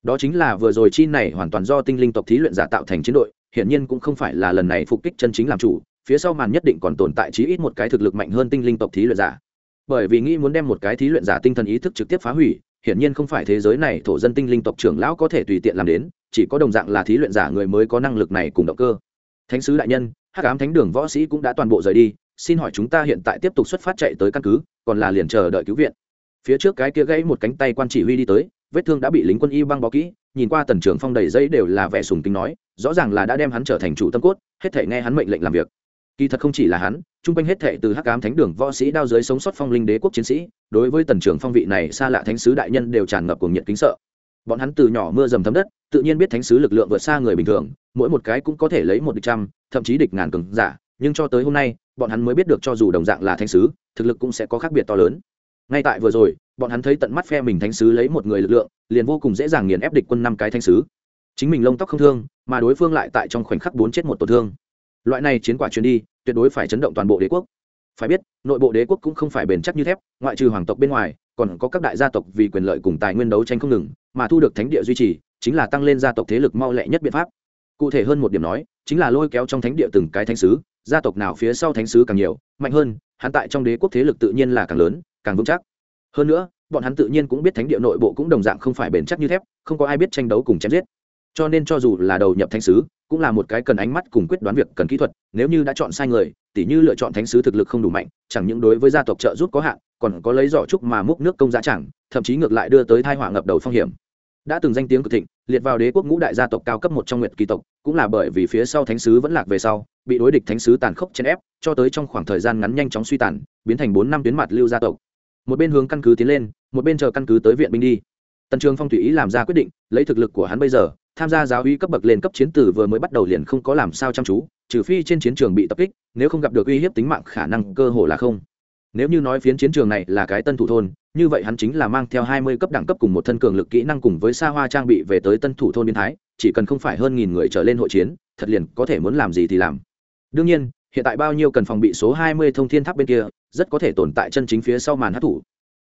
Đó chính là vừa rồi chi này hoàn toàn do tinh linh tộc thí luyện giả tạo thành chiến đội, hiển nhiên cũng không phải là lần này phục kích chân chính làm chủ, phía sau màn nhất định còn tồn tại chí ít một cái thực lực mạnh hơn tinh linh tộc thí luyện giả. Bởi vì nghĩ muốn đem một cái thí luyện giả tinh thần ý thức trực tiếp phá hủy, hiển nhiên không phải thế giới này thổ dân tinh linh tộc trưởng lão có thể tùy tiện làm đến, chỉ có đồng dạng là thí luyện giả người mới có năng lực này cùng động cơ. Thánh sứ đại nhân, hắc ám thánh đường võ sĩ cũng đã toàn bộ rời đi, xin hỏi chúng ta hiện tại tiếp tục xuất phát chạy tới căn cứ, còn là liền chờ đợi cứu viện phía trước cái kia gãy một cánh tay quan chỉ huy đi tới, vết thương đã bị lính quân y băng bó kỹ, nhìn qua tần trưởng phong đầy dây đều là vẻ sùng tính nói, rõ ràng là đã đem hắn trở thành chủ tâm cốt, hết thể nghe hắn mệnh lệnh làm việc. Kỳ thật không chỉ là hắn chung quanh hết thệ từ hắc ám thánh đường võ sĩ đao giới sống sót phong linh đế quốc chiến sĩ, đối với tần trưởng phong vị này xa lạ thánh sứ đại nhân đều tràn ngập cuồng nhiệt kính sợ. Bọn hắn từ nhỏ mưa dầm thấm đất, tự nhiên biết thánh sứ lực lượng vượt xa người bình thường, mỗi một cái cũng có thể lấy một địch trăm, thậm chí địch ngàn cường giả, nhưng cho tới hôm nay, bọn hắn mới biết được cho dù đồng dạng là thánh sứ, thực lực cũng sẽ có khác biệt to lớn ngay tại vừa rồi, bọn hắn thấy tận mắt phe mình thánh sứ lấy một người lực lượng, liền vô cùng dễ dàng nghiền ép địch quân năm cái thánh sứ. Chính mình lông tóc không thương, mà đối phương lại tại trong khoảnh khắc bốn chết một tổn thương. Loại này chiến quả chuyến đi, tuyệt đối phải chấn động toàn bộ đế quốc. Phải biết, nội bộ đế quốc cũng không phải bền chắc như thép, ngoại trừ hoàng tộc bên ngoài, còn có các đại gia tộc vì quyền lợi cùng tài nguyên đấu tranh không ngừng, mà thu được thánh địa duy trì, chính là tăng lên gia tộc thế lực mau lẹ nhất biện pháp. Cụ thể hơn một điểm nói, chính là lôi kéo trong thánh địa từng cái thánh sứ, gia tộc nào phía sau thánh sứ càng nhiều, mạnh hơn, hắn tại trong đế quốc thế lực tự nhiên là càng lớn càng vững chắc. Hơn nữa, bọn hắn tự nhiên cũng biết thánh địa nội bộ cũng đồng dạng không phải bền chắc như thép, không có ai biết tranh đấu cùng chém giết. Cho nên cho dù là đầu nhập thánh sứ, cũng là một cái cần ánh mắt cùng quyết đoán việc cần kỹ thuật, nếu như đã chọn sai người, tỉ như lựa chọn thánh sứ thực lực không đủ mạnh, chẳng những đối với gia tộc trợ giúp có hạn, còn có lấy giỏ trúc mà múc nước công giá chẳng, thậm chí ngược lại đưa tới thai họa ngập đầu phong hiểm. Đã từng danh tiếng cực thịnh, liệt vào đế quốc ngũ đại gia tộc cao cấp một trong nguyệt kỳ tộc, cũng là bởi vì phía sau thánh sứ vẫn lạc về sau, bị đối địch thánh sứ tàn khốc chèn ép, cho tới trong khoảng thời gian ngắn nhanh chóng suy tàn, biến thành bốn năm tuyến mặt lưu gia tộc một bên hướng căn cứ tiến lên, một bên chờ căn cứ tới viện binh đi. Tần trường phong tùy ý làm ra quyết định, lấy thực lực của hắn bây giờ, tham gia giáo uy cấp bậc lên cấp chiến tử vừa mới bắt đầu liền không có làm sao chăm chú, trừ phi trên chiến trường bị tập kích, nếu không gặp được uy hiếp tính mạng khả năng cơ hồ là không. Nếu như nói phiến chiến trường này là cái tân thủ thôn, như vậy hắn chính là mang theo hai mươi cấp đẳng cấp cùng một thân cường lực kỹ năng cùng với xa hoa trang bị về tới tân thủ thôn biên thái, chỉ cần không phải hơn nghìn người trở lên hội chiến, thật liền có thể muốn làm gì thì làm. Đương nhiên, hiện tại bao nhiêu cần phòng bị số hai mươi thông thiên tháp bên kia rất có thể tồn tại chân chính phía sau màn hát thủ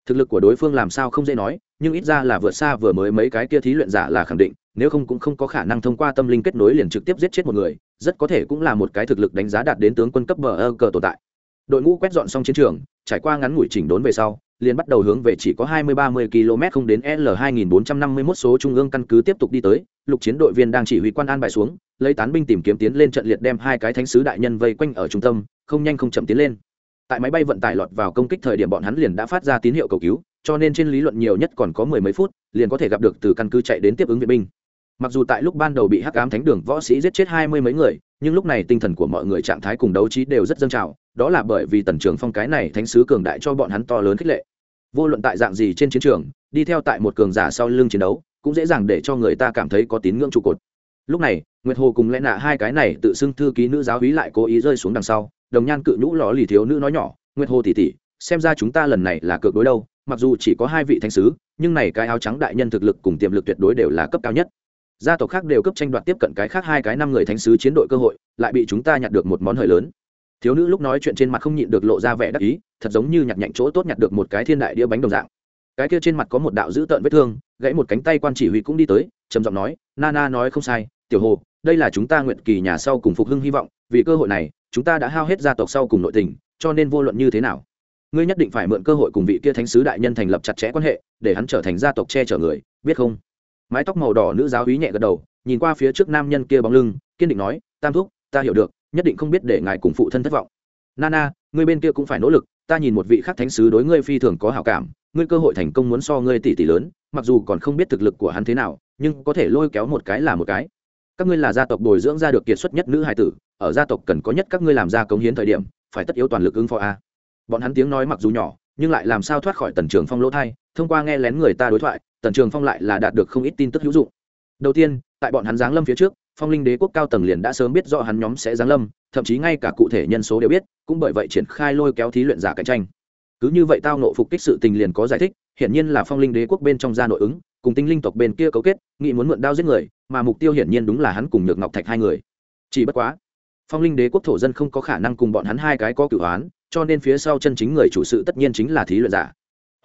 thực lực của đối phương làm sao không dễ nói nhưng ít ra là vượt xa vừa mới mấy cái kia thí luyện giả là khẳng định nếu không cũng không có khả năng thông qua tâm linh kết nối liền trực tiếp giết chết một người rất có thể cũng là một cái thực lực đánh giá đạt đến tướng quân cấp bờ ơ cờ tồn tại đội ngũ quét dọn xong chiến trường trải qua ngắn ngủi chỉnh đốn về sau liền bắt đầu hướng về chỉ có 20-30 km không đến L 2451 số trung ương căn cứ tiếp tục đi tới, lục chiến đội viên đang chỉ huy quan an bài xuống, lấy tán binh tìm kiếm tiến lên trận liệt đem hai cái thánh sứ đại nhân vây quanh ở trung tâm, không nhanh không chậm tiến lên. Tại máy bay vận tải lọt vào công kích thời điểm bọn hắn liền đã phát ra tín hiệu cầu cứu, cho nên trên lý luận nhiều nhất còn có mười mấy phút, liền có thể gặp được từ căn cứ chạy đến tiếp ứng viện binh. Mặc dù tại lúc ban đầu bị hắc ám thánh đường võ sĩ giết chết hai mươi mấy người nhưng lúc này tinh thần của mọi người trạng thái cùng đấu trí đều rất dâng trào đó là bởi vì tần trường phong cái này thánh sứ cường đại cho bọn hắn to lớn khích lệ. Vô luận tại dạng gì trên chiến trường đi theo tại một cường giả sau lưng chiến đấu cũng dễ dàng để cho người ta cảm thấy có tín ngưỡng trụ cột. Lúc này nguyệt hồ cùng lẽ nạ hai cái này tự xưng thư ký nữ giáo hí lại cố ý rơi xuống đằng sau đồng nhan cự nhũ lò lì thiếu nữ nói nhỏ, nguyệt hồ tỉ tỉ xem ra chúng ta lần này là cược đối đâu, mặc dù chỉ có hai vị thánh sứ, nhưng này cái áo trắng đại nhân thực lực cùng tiềm lực tuyệt đối đều là cấp cao nhất. Gia tộc khác đều cấp tranh đoạt tiếp cận cái khác hai cái năm người thánh sứ chiến đội cơ hội, lại bị chúng ta nhặt được một món hời lớn. Thiếu nữ lúc nói chuyện trên mặt không nhịn được lộ ra vẻ đắc ý, thật giống như nhặt nhạnh chỗ tốt nhặt được một cái thiên đại đĩa bánh đồng dạng. Cái kia trên mặt có một đạo dữ tợn vết thương, gãy một cánh tay quan chỉ huy cũng đi tới, trầm giọng nói, na na nói không sai, tiểu hồ đây là chúng ta nguyện kỳ nhà sau cùng phục hưng hy vọng, vì cơ hội này, chúng ta đã hao hết gia tộc sau cùng nội tình, cho nên vô luận như thế nào, ngươi nhất định phải mượn cơ hội cùng vị kia thánh sứ đại nhân thành lập chặt chẽ quan hệ, để hắn trở thành gia tộc che chở người, biết không? Mái tóc màu đỏ nữ giáo hí nhẹ gật đầu, nhìn qua phía trước nam nhân kia bóng lưng, kiên định nói, tam thúc, ta hiểu được, nhất định không biết để ngài cùng phụ thân thất vọng. Nana ngươi bên kia cũng phải nỗ lực, ta nhìn một vị khác thánh sứ đối ngươi phi thường có hảo cảm, ngươi cơ hội thành công muốn so ngươi tỷ tỷ lớn, mặc dù còn không biết thực lực của hắn thế nào, nhưng có thể lôi kéo một cái là một cái các ngươi là gia tộc bồi dưỡng ra được kiệt xuất nhất nữ hài tử, ở gia tộc cần có nhất các ngươi làm ra cống hiến thời điểm, phải tất yếu toàn lực ứng phó a. Bọn hắn tiếng nói mặc dù nhỏ, nhưng lại làm sao thoát khỏi tần trường phong lỗ thai, thông qua nghe lén người ta đối thoại, tần trường phong lại là đạt được không ít tin tức hữu dụng. Đầu tiên, tại bọn hắn giáng lâm phía trước, phong linh đế quốc cao tầng liền đã sớm biết rõ hắn nhóm sẽ giáng lâm, thậm chí ngay cả cụ thể nhân số đều biết, cũng bởi vậy triển khai lôi kéo thí luyện giả cạnh tranh. Cứ như vậy tao nộ phục kích sự tình liền có giải thích, hiển nhiên là phong linh đế quốc bên trong gia nội ứng cùng tinh linh tộc bên kia cấu kết nghị muốn mượn đao giết người, mà mục tiêu hiển nhiên đúng là hắn cùng nhược ngọc thạch hai người. Chỉ bất quá, phong linh đế quốc thổ dân không có khả năng cùng bọn hắn hai cái có cửu oán, cho nên phía sau chân chính người chủ sự tất nhiên chính là thí luyện giả.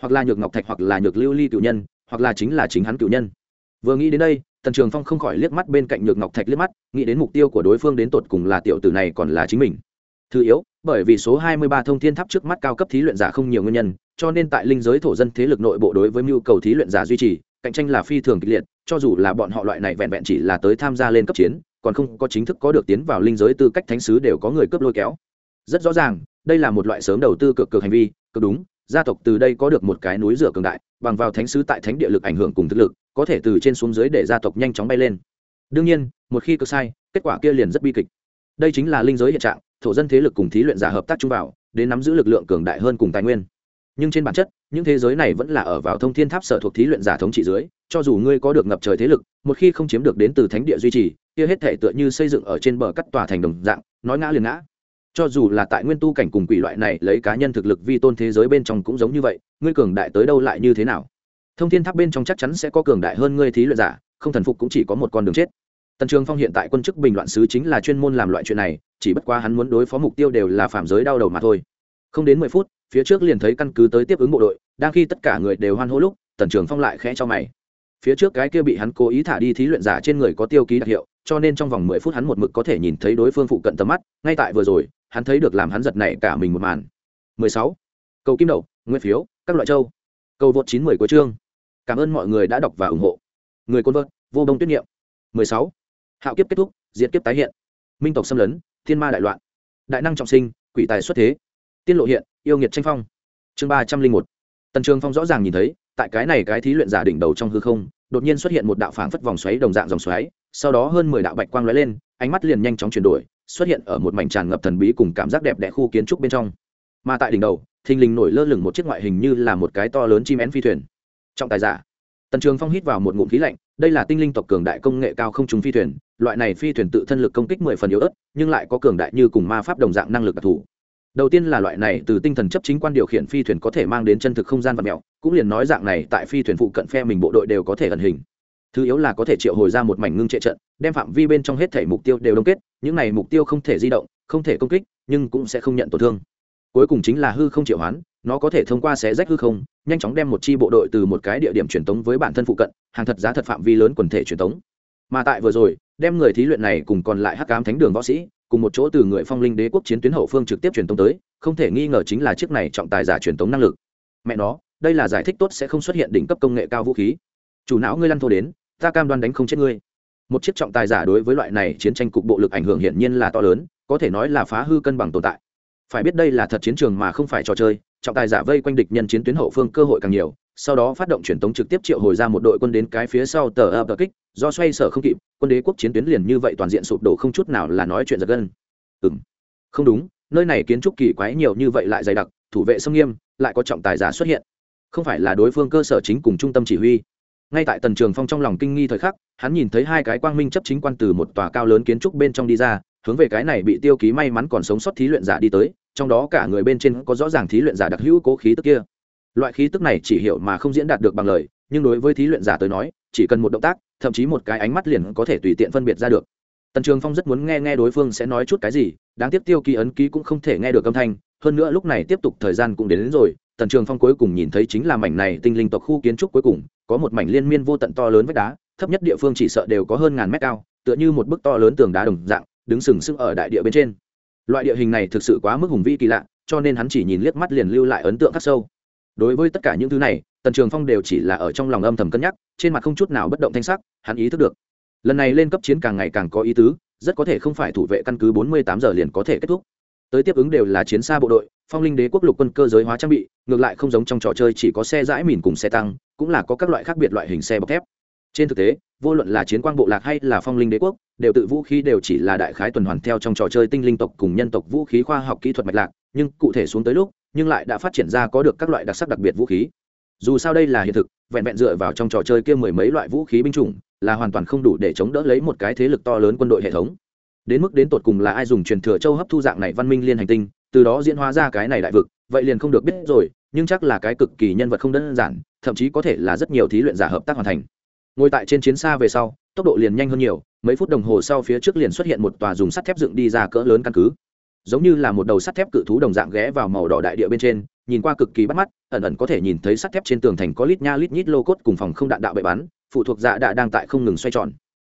Hoặc là nhược ngọc thạch, hoặc là nhược lưu ly cựu nhân, hoặc là chính là chính hắn cựu nhân. Vừa nghĩ đến đây, tần trường phong không khỏi liếc mắt bên cạnh nhược ngọc thạch liếc mắt, nghĩ đến mục tiêu của đối phương đến tột cùng là tiểu tử này còn là chính mình. Thứ yếu, bởi vì số hai mươi ba thông thiên tháp trước mắt cao cấp thí luyện giả không nhiều nguyên nhân, cho nên tại linh giới thổ dân thế lực nội bộ đối với mưu cầu thí luyện giả duy trì cạnh tranh là phi thường kịch liệt, cho dù là bọn họ loại này vẹn vẹn chỉ là tới tham gia lên cấp chiến, còn không có chính thức có được tiến vào linh giới tư cách thánh sứ đều có người cướp lôi kéo. Rất rõ ràng, đây là một loại sớm đầu tư cực cực hành vi, cực đúng, gia tộc từ đây có được một cái núi rửa cường đại, bằng vào thánh sứ tại thánh địa lực ảnh hưởng cùng thực lực, có thể từ trên xuống dưới để gia tộc nhanh chóng bay lên. Đương nhiên, một khi cực sai, kết quả kia liền rất bi kịch. Đây chính là linh giới hiện trạng, thổ dân thế lực cùng thí luyện giả hợp tác chung vào, đến nắm giữ lực lượng cường đại hơn cùng tài nguyên. Nhưng trên bản chất những thế giới này vẫn là ở vào thông thiên tháp sở thuộc thí luyện giả thống trị dưới, cho dù ngươi có được ngập trời thế lực, một khi không chiếm được đến từ thánh địa duy trì, kia hết thể tựa như xây dựng ở trên bờ cắt tòa thành đồng dạng, nói ngã liền ngã. Cho dù là tại nguyên tu cảnh cùng quỷ loại này, lấy cá nhân thực lực vi tôn thế giới bên trong cũng giống như vậy, ngươi cường đại tới đâu lại như thế nào? Thông thiên tháp bên trong chắc chắn sẽ có cường đại hơn ngươi thí luyện giả, không thần phục cũng chỉ có một con đường chết. Tần trường phong hiện tại quân chức bình loạn sứ chính là chuyên môn làm loại chuyện này, chỉ bất quá hắn muốn đối phó mục tiêu đều là phạm giới đau đầu mà thôi. Không đến mười phút phía trước liền thấy căn cứ tới tiếp ứng bộ đội, đang khi tất cả người đều hoan hô lúc, tần trường phong lại khẽ cho mày. Phía trước cái kia bị hắn cố ý thả đi thí luyện giả trên người có tiêu ký đặc hiệu, cho nên trong vòng mười phút hắn một mực có thể nhìn thấy đối phương phụ cận tầm mắt, ngay tại vừa rồi, hắn thấy được làm hắn giật này cả mình một màn. mười sáu. Cầu kim đậu, nguyên phiếu, các loại châu. Cầu vượt chín mười của chương. Cảm ơn mọi người đã đọc và ủng hộ. Người côn vợt vô đông tuyết niệm. mười sáu. Hạo kiếp kết thúc, diệt kiếp tái hiện. Minh tộc xâm lấn, thiên ma đại loạn. Đại năng trọng sinh, quỷ tài xuất thế. Tiên lộ hiện yêu nghiệt tranh phong. Chương ba trăm linh một. Tần trường phong rõ ràng nhìn thấy, tại cái này cái thí luyện giả đỉnh đầu trong hư không, đột nhiên xuất hiện một đạo phảng phất vòng xoáy đồng dạng dòng xoáy, sau đó hơn mười đạo bạch quang lóe lên, ánh mắt liền nhanh chóng chuyển đổi, xuất hiện ở một mảnh tràn ngập thần bí cùng cảm giác đẹp đẽ khu kiến trúc bên trong. Mà tại đỉnh đầu, thình lình nổi lơ lửng một chiếc ngoại hình như là một cái to lớn chim én phi thuyền. Trọng tài giả. Tần trường phong hít vào một ngụm khí lạnh, đây là tinh linh tộc cường đại công nghệ cao không trúng phi thuyền, loại này phi thuyền tự thân lực công kích mười phần yếu ớt, nhưng lại có cường đại như cùng ma pháp đồng dạng năng lực đặc thù đầu tiên là loại này từ tinh thần chấp chính quan điều khiển phi thuyền có thể mang đến chân thực không gian vật mẹo, cũng liền nói dạng này tại phi thuyền phụ cận phe mình bộ đội đều có thể ẩn hình. Thứ yếu là có thể triệu hồi ra một mảnh ngưng trệ trận, đem phạm vi bên trong hết thể mục tiêu đều đông kết, những này mục tiêu không thể di động, không thể công kích, nhưng cũng sẽ không nhận tổn thương. Cuối cùng chính là hư không triệu hoán, nó có thể thông qua xé rách hư không, nhanh chóng đem một chi bộ đội từ một cái địa điểm truyền tống với bản thân phụ cận, hàng thật giá thật phạm vi lớn quần thể truyền tống. Mà tại vừa rồi, đem người thí luyện này cùng còn lại hắc cám thánh đường võ sĩ cùng một chỗ từ người phong linh đế quốc chiến tuyến hậu phương trực tiếp truyền tống tới, không thể nghi ngờ chính là chiếc này trọng tài giả truyền tống năng lực. Mẹ nó, đây là giải thích tốt sẽ không xuất hiện đỉnh cấp công nghệ cao vũ khí. Chủ não ngươi lăn thô đến, ta cam đoan đánh không chết ngươi. Một chiếc trọng tài giả đối với loại này chiến tranh cục bộ lực ảnh hưởng hiển nhiên là to lớn, có thể nói là phá hư cân bằng tồn tại. Phải biết đây là thật chiến trường mà không phải trò chơi, trọng tài giả vây quanh địch nhân chiến tuyến hậu phương cơ hội càng nhiều sau đó phát động truyền tống trực tiếp triệu hồi ra một đội quân đến cái phía sau tờ ập kích, do xoay sở không kịp, quân đế quốc chiến tuyến liền như vậy toàn diện sụp đổ không chút nào là nói chuyện giật gân. Ừng không đúng, nơi này kiến trúc kỳ quái nhiều như vậy lại dày đặc, thủ vệ sông nghiêm, lại có trọng tài giả xuất hiện. Không phải là đối phương cơ sở chính cùng trung tâm chỉ huy. Ngay tại tần trường phong trong lòng kinh nghi thời khắc, hắn nhìn thấy hai cái quang minh chấp chính quan từ một tòa cao lớn kiến trúc bên trong đi ra, hướng về cái này bị tiêu ký may mắn còn sống sót thí luyện giả đi tới, trong đó cả người bên trên có rõ ràng thí luyện giả đặc hữu cố khí tức kia loại khí tức này chỉ hiểu mà không diễn đạt được bằng lời nhưng đối với thí luyện giả tới nói chỉ cần một động tác thậm chí một cái ánh mắt liền có thể tùy tiện phân biệt ra được. Tần trường phong rất muốn nghe nghe đối phương sẽ nói chút cái gì đáng tiếc tiêu ký ấn ký cũng không thể nghe được âm thanh hơn nữa lúc này tiếp tục thời gian cũng đến, đến rồi tần trường phong cuối cùng nhìn thấy chính là mảnh này tinh linh tộc khu kiến trúc cuối cùng có một mảnh liên miên vô tận to lớn vách đá thấp nhất địa phương chỉ sợ đều có hơn ngàn mét cao tựa như một bức to lớn tường đá đồng dạng đứng sừng sững ở đại địa bên trên. Loại địa hình này thực sự quá mức hùng vĩ kỳ lạ cho nên hắn chỉ nhìn liếc mắt liền lưu lại ấn tượng khắc sâu đối với tất cả những thứ này, tần trường phong đều chỉ là ở trong lòng âm thầm cân nhắc, trên mặt không chút nào bất động thanh sắc, hắn ý thức được. Lần này lên cấp chiến càng ngày càng có ý tứ, rất có thể không phải thủ vệ căn cứ bốn mươi tám giờ liền có thể kết thúc. Tới tiếp ứng đều là chiến xa bộ đội, phong linh đế quốc lục quân cơ giới hóa trang bị, ngược lại không giống trong trò chơi chỉ có xe dãi mìn cùng xe tăng, cũng là có các loại khác biệt loại hình xe bọc thép. Trên thực tế, vô luận là chiến quang bộ lạc hay là phong linh đế quốc, đều tự vũ khí đều chỉ là đại khái tuần hoàn theo trong trò chơi tinh linh tộc cùng nhân tộc vũ khí khoa học kỹ thuật mạch lạc, nhưng cụ thể xuống tới lúc nhưng lại đã phát triển ra có được các loại đặc sắc đặc biệt vũ khí. Dù sao đây là hiện thực, vẹn vẹn dựa vào trong trò chơi kia mười mấy loại vũ khí binh chủng, là hoàn toàn không đủ để chống đỡ lấy một cái thế lực to lớn quân đội hệ thống. Đến mức đến tột cùng là ai dùng truyền thừa châu hấp thu dạng này văn minh liên hành tinh, từ đó diễn hóa ra cái này đại vực, vậy liền không được biết rồi, nhưng chắc là cái cực kỳ nhân vật không đơn giản, thậm chí có thể là rất nhiều thí luyện giả hợp tác hoàn thành. Ngồi tại trên chiến xa về sau, tốc độ liền nhanh hơn nhiều, mấy phút đồng hồ sau phía trước liền xuất hiện một tòa dùng sắt thép dựng đi ra cỡ lớn căn cứ giống như là một đầu sắt thép cự thú đồng dạng ghé vào màu đỏ đại địa bên trên, nhìn qua cực kỳ bắt mắt, ẩn ẩn có thể nhìn thấy sắt thép trên tường thành có lít nha lít nhít lô cốt cùng phòng không đạn đạo bậy bắn, phụ thuộc dạ đạ đang tại không ngừng xoay tròn.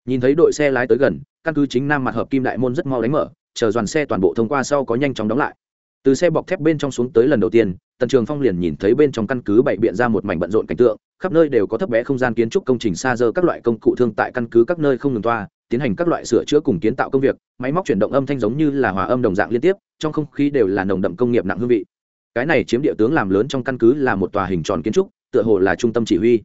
Nhìn thấy đội xe lái tới gần, căn cứ chính nam mặt hợp kim đại môn rất mau đánh mở, chờ đoàn xe toàn bộ thông qua sau có nhanh chóng đóng lại. Từ xe bọc thép bên trong xuống tới lần đầu tiên, tần trường phong liền nhìn thấy bên trong căn cứ bày biện ra một mảnh bận rộn cảnh tượng, khắp nơi đều có thấp bé không gian kiến trúc công trình xa dơ các loại công cụ thương tại căn cứ các nơi không ngừng toa tiến hành các loại sửa chữa cùng kiến tạo công việc, máy móc chuyển động âm thanh giống như là hòa âm đồng dạng liên tiếp, trong không khí đều là nồng đậm công nghiệp nặng hương vị. Cái này chiếm địa tướng làm lớn trong căn cứ là một tòa hình tròn kiến trúc, tựa hồ là trung tâm chỉ huy.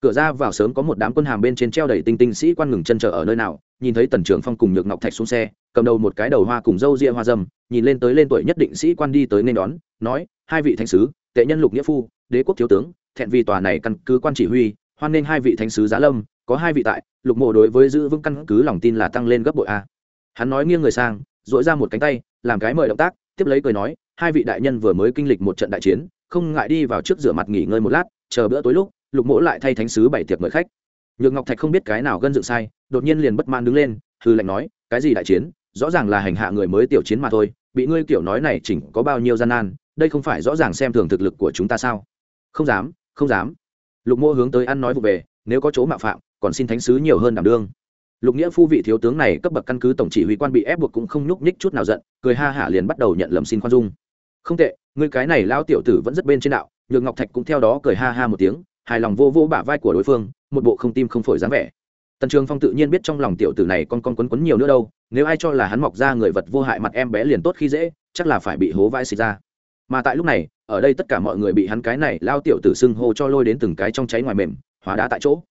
Cửa ra vào sớm có một đám quân hàm bên trên treo đầy tinh tinh sĩ quan ngừng chân chờ ở nơi nào, nhìn thấy tần trưởng phong cùng nhược ngọc thạch xuống xe, cầm đầu một cái đầu hoa cùng dâu ria hoa dâm, nhìn lên tới lên tuổi nhất định sĩ quan đi tới nên đón, nói, hai vị thánh sứ, tệ nhân lục nghĩa phu, đế quốc thiếu tướng, thẹn vì tòa này căn cứ quan chỉ huy hoan nên hai vị thánh sứ giá lâm, có hai vị tại, lục mộ đối với giữ vững căn cứ lòng tin là tăng lên gấp bội a. Hắn nói nghiêng người sang dội ra một cánh tay, làm cái mời động tác, tiếp lấy cười nói, hai vị đại nhân vừa mới kinh lịch một trận đại chiến, không ngại đi vào trước rửa mặt nghỉ ngơi một lát, chờ bữa tối lúc, lục mỗ lại thay thánh sứ bảy tiệc mời khách. Nhược ngọc thạch không biết cái nào gân dựng sai, đột nhiên liền bất man đứng lên hư lệnh nói, cái gì đại chiến, rõ ràng là hành hạ người mới tiểu chiến mà thôi, bị ngươi kiểu nói này chỉnh có bao nhiêu gian nan, đây không phải rõ ràng xem thường thực lực của chúng ta sao? Không dám không dám lục mô hướng tới ăn nói vụ về, nếu có chỗ mạo phạm, còn xin thánh sứ nhiều hơn đảm đương. Lục nghĩa phu vị thiếu tướng này cấp bậc căn cứ tổng chỉ huy quan bị ép buộc cũng không nhúc nhích chút nào giận, cười ha hả liền bắt đầu nhận lầm xin khoan dung. Không tệ người cái này lao tiểu tử vẫn rất bên trên đạo, nhược ngọc thạch cũng theo đó cười ha ha một tiếng, hài lòng vô vô bả vai của đối phương, một bộ không tim không phổi dáng vẻ. Tần trường phong tự nhiên biết trong lòng tiểu tử này con con quấn quấn nhiều nữa đâu, nếu ai cho là hắn mọc ra người vật vô hại mặt em bé liền tốt khi dễ, chắc là phải bị hố vai xịt ra mà tại lúc này, ở đây tất cả mọi người bị hắn cái này lao tiểu tử xưng hô cho lôi đến từng cái trong cháy ngoài mềm, hóa đá tại chỗ.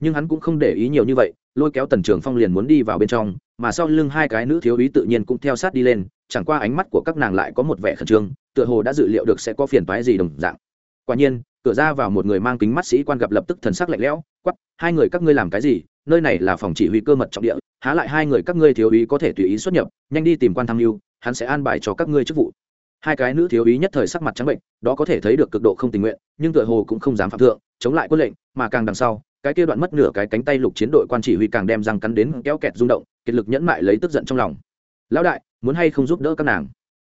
Nhưng hắn cũng không để ý nhiều như vậy, lôi kéo tần trường phong liền muốn đi vào bên trong, mà sau lưng hai cái nữ thiếu ý tự nhiên cũng theo sát đi lên, chẳng qua ánh mắt của các nàng lại có một vẻ khẩn trương, tựa hồ đã dự liệu được sẽ có phiền toái gì đồng dạng. Quả nhiên, cửa ra vào một người mang kính mắt sĩ quan gặp lập tức thần sắc lạnh lẽo quắp hai người các ngươi làm cái gì? Nơi này là phòng chỉ huy cơ mật trọng địa, há lại hai người các ngươi thiếu ý có thể tùy ý xuất nhập, nhanh đi tìm quan tham mưu, hắn sẽ an bài cho các ngươi chức vụ hai cái nữ thiếu ý nhất thời sắc mặt trắng bệnh, đó có thể thấy được cực độ không tình nguyện, nhưng tựa hồ cũng không dám phạm thượng, chống lại quân lệnh, mà càng đằng sau, cái kia đoạn mất nửa cái cánh tay lục chiến đội quan chỉ huy càng đem răng cắn đến kéo kẹt rung động, kiệt lực nhẫn mại lấy tức giận trong lòng. Lão đại, muốn hay không giúp đỡ các nàng?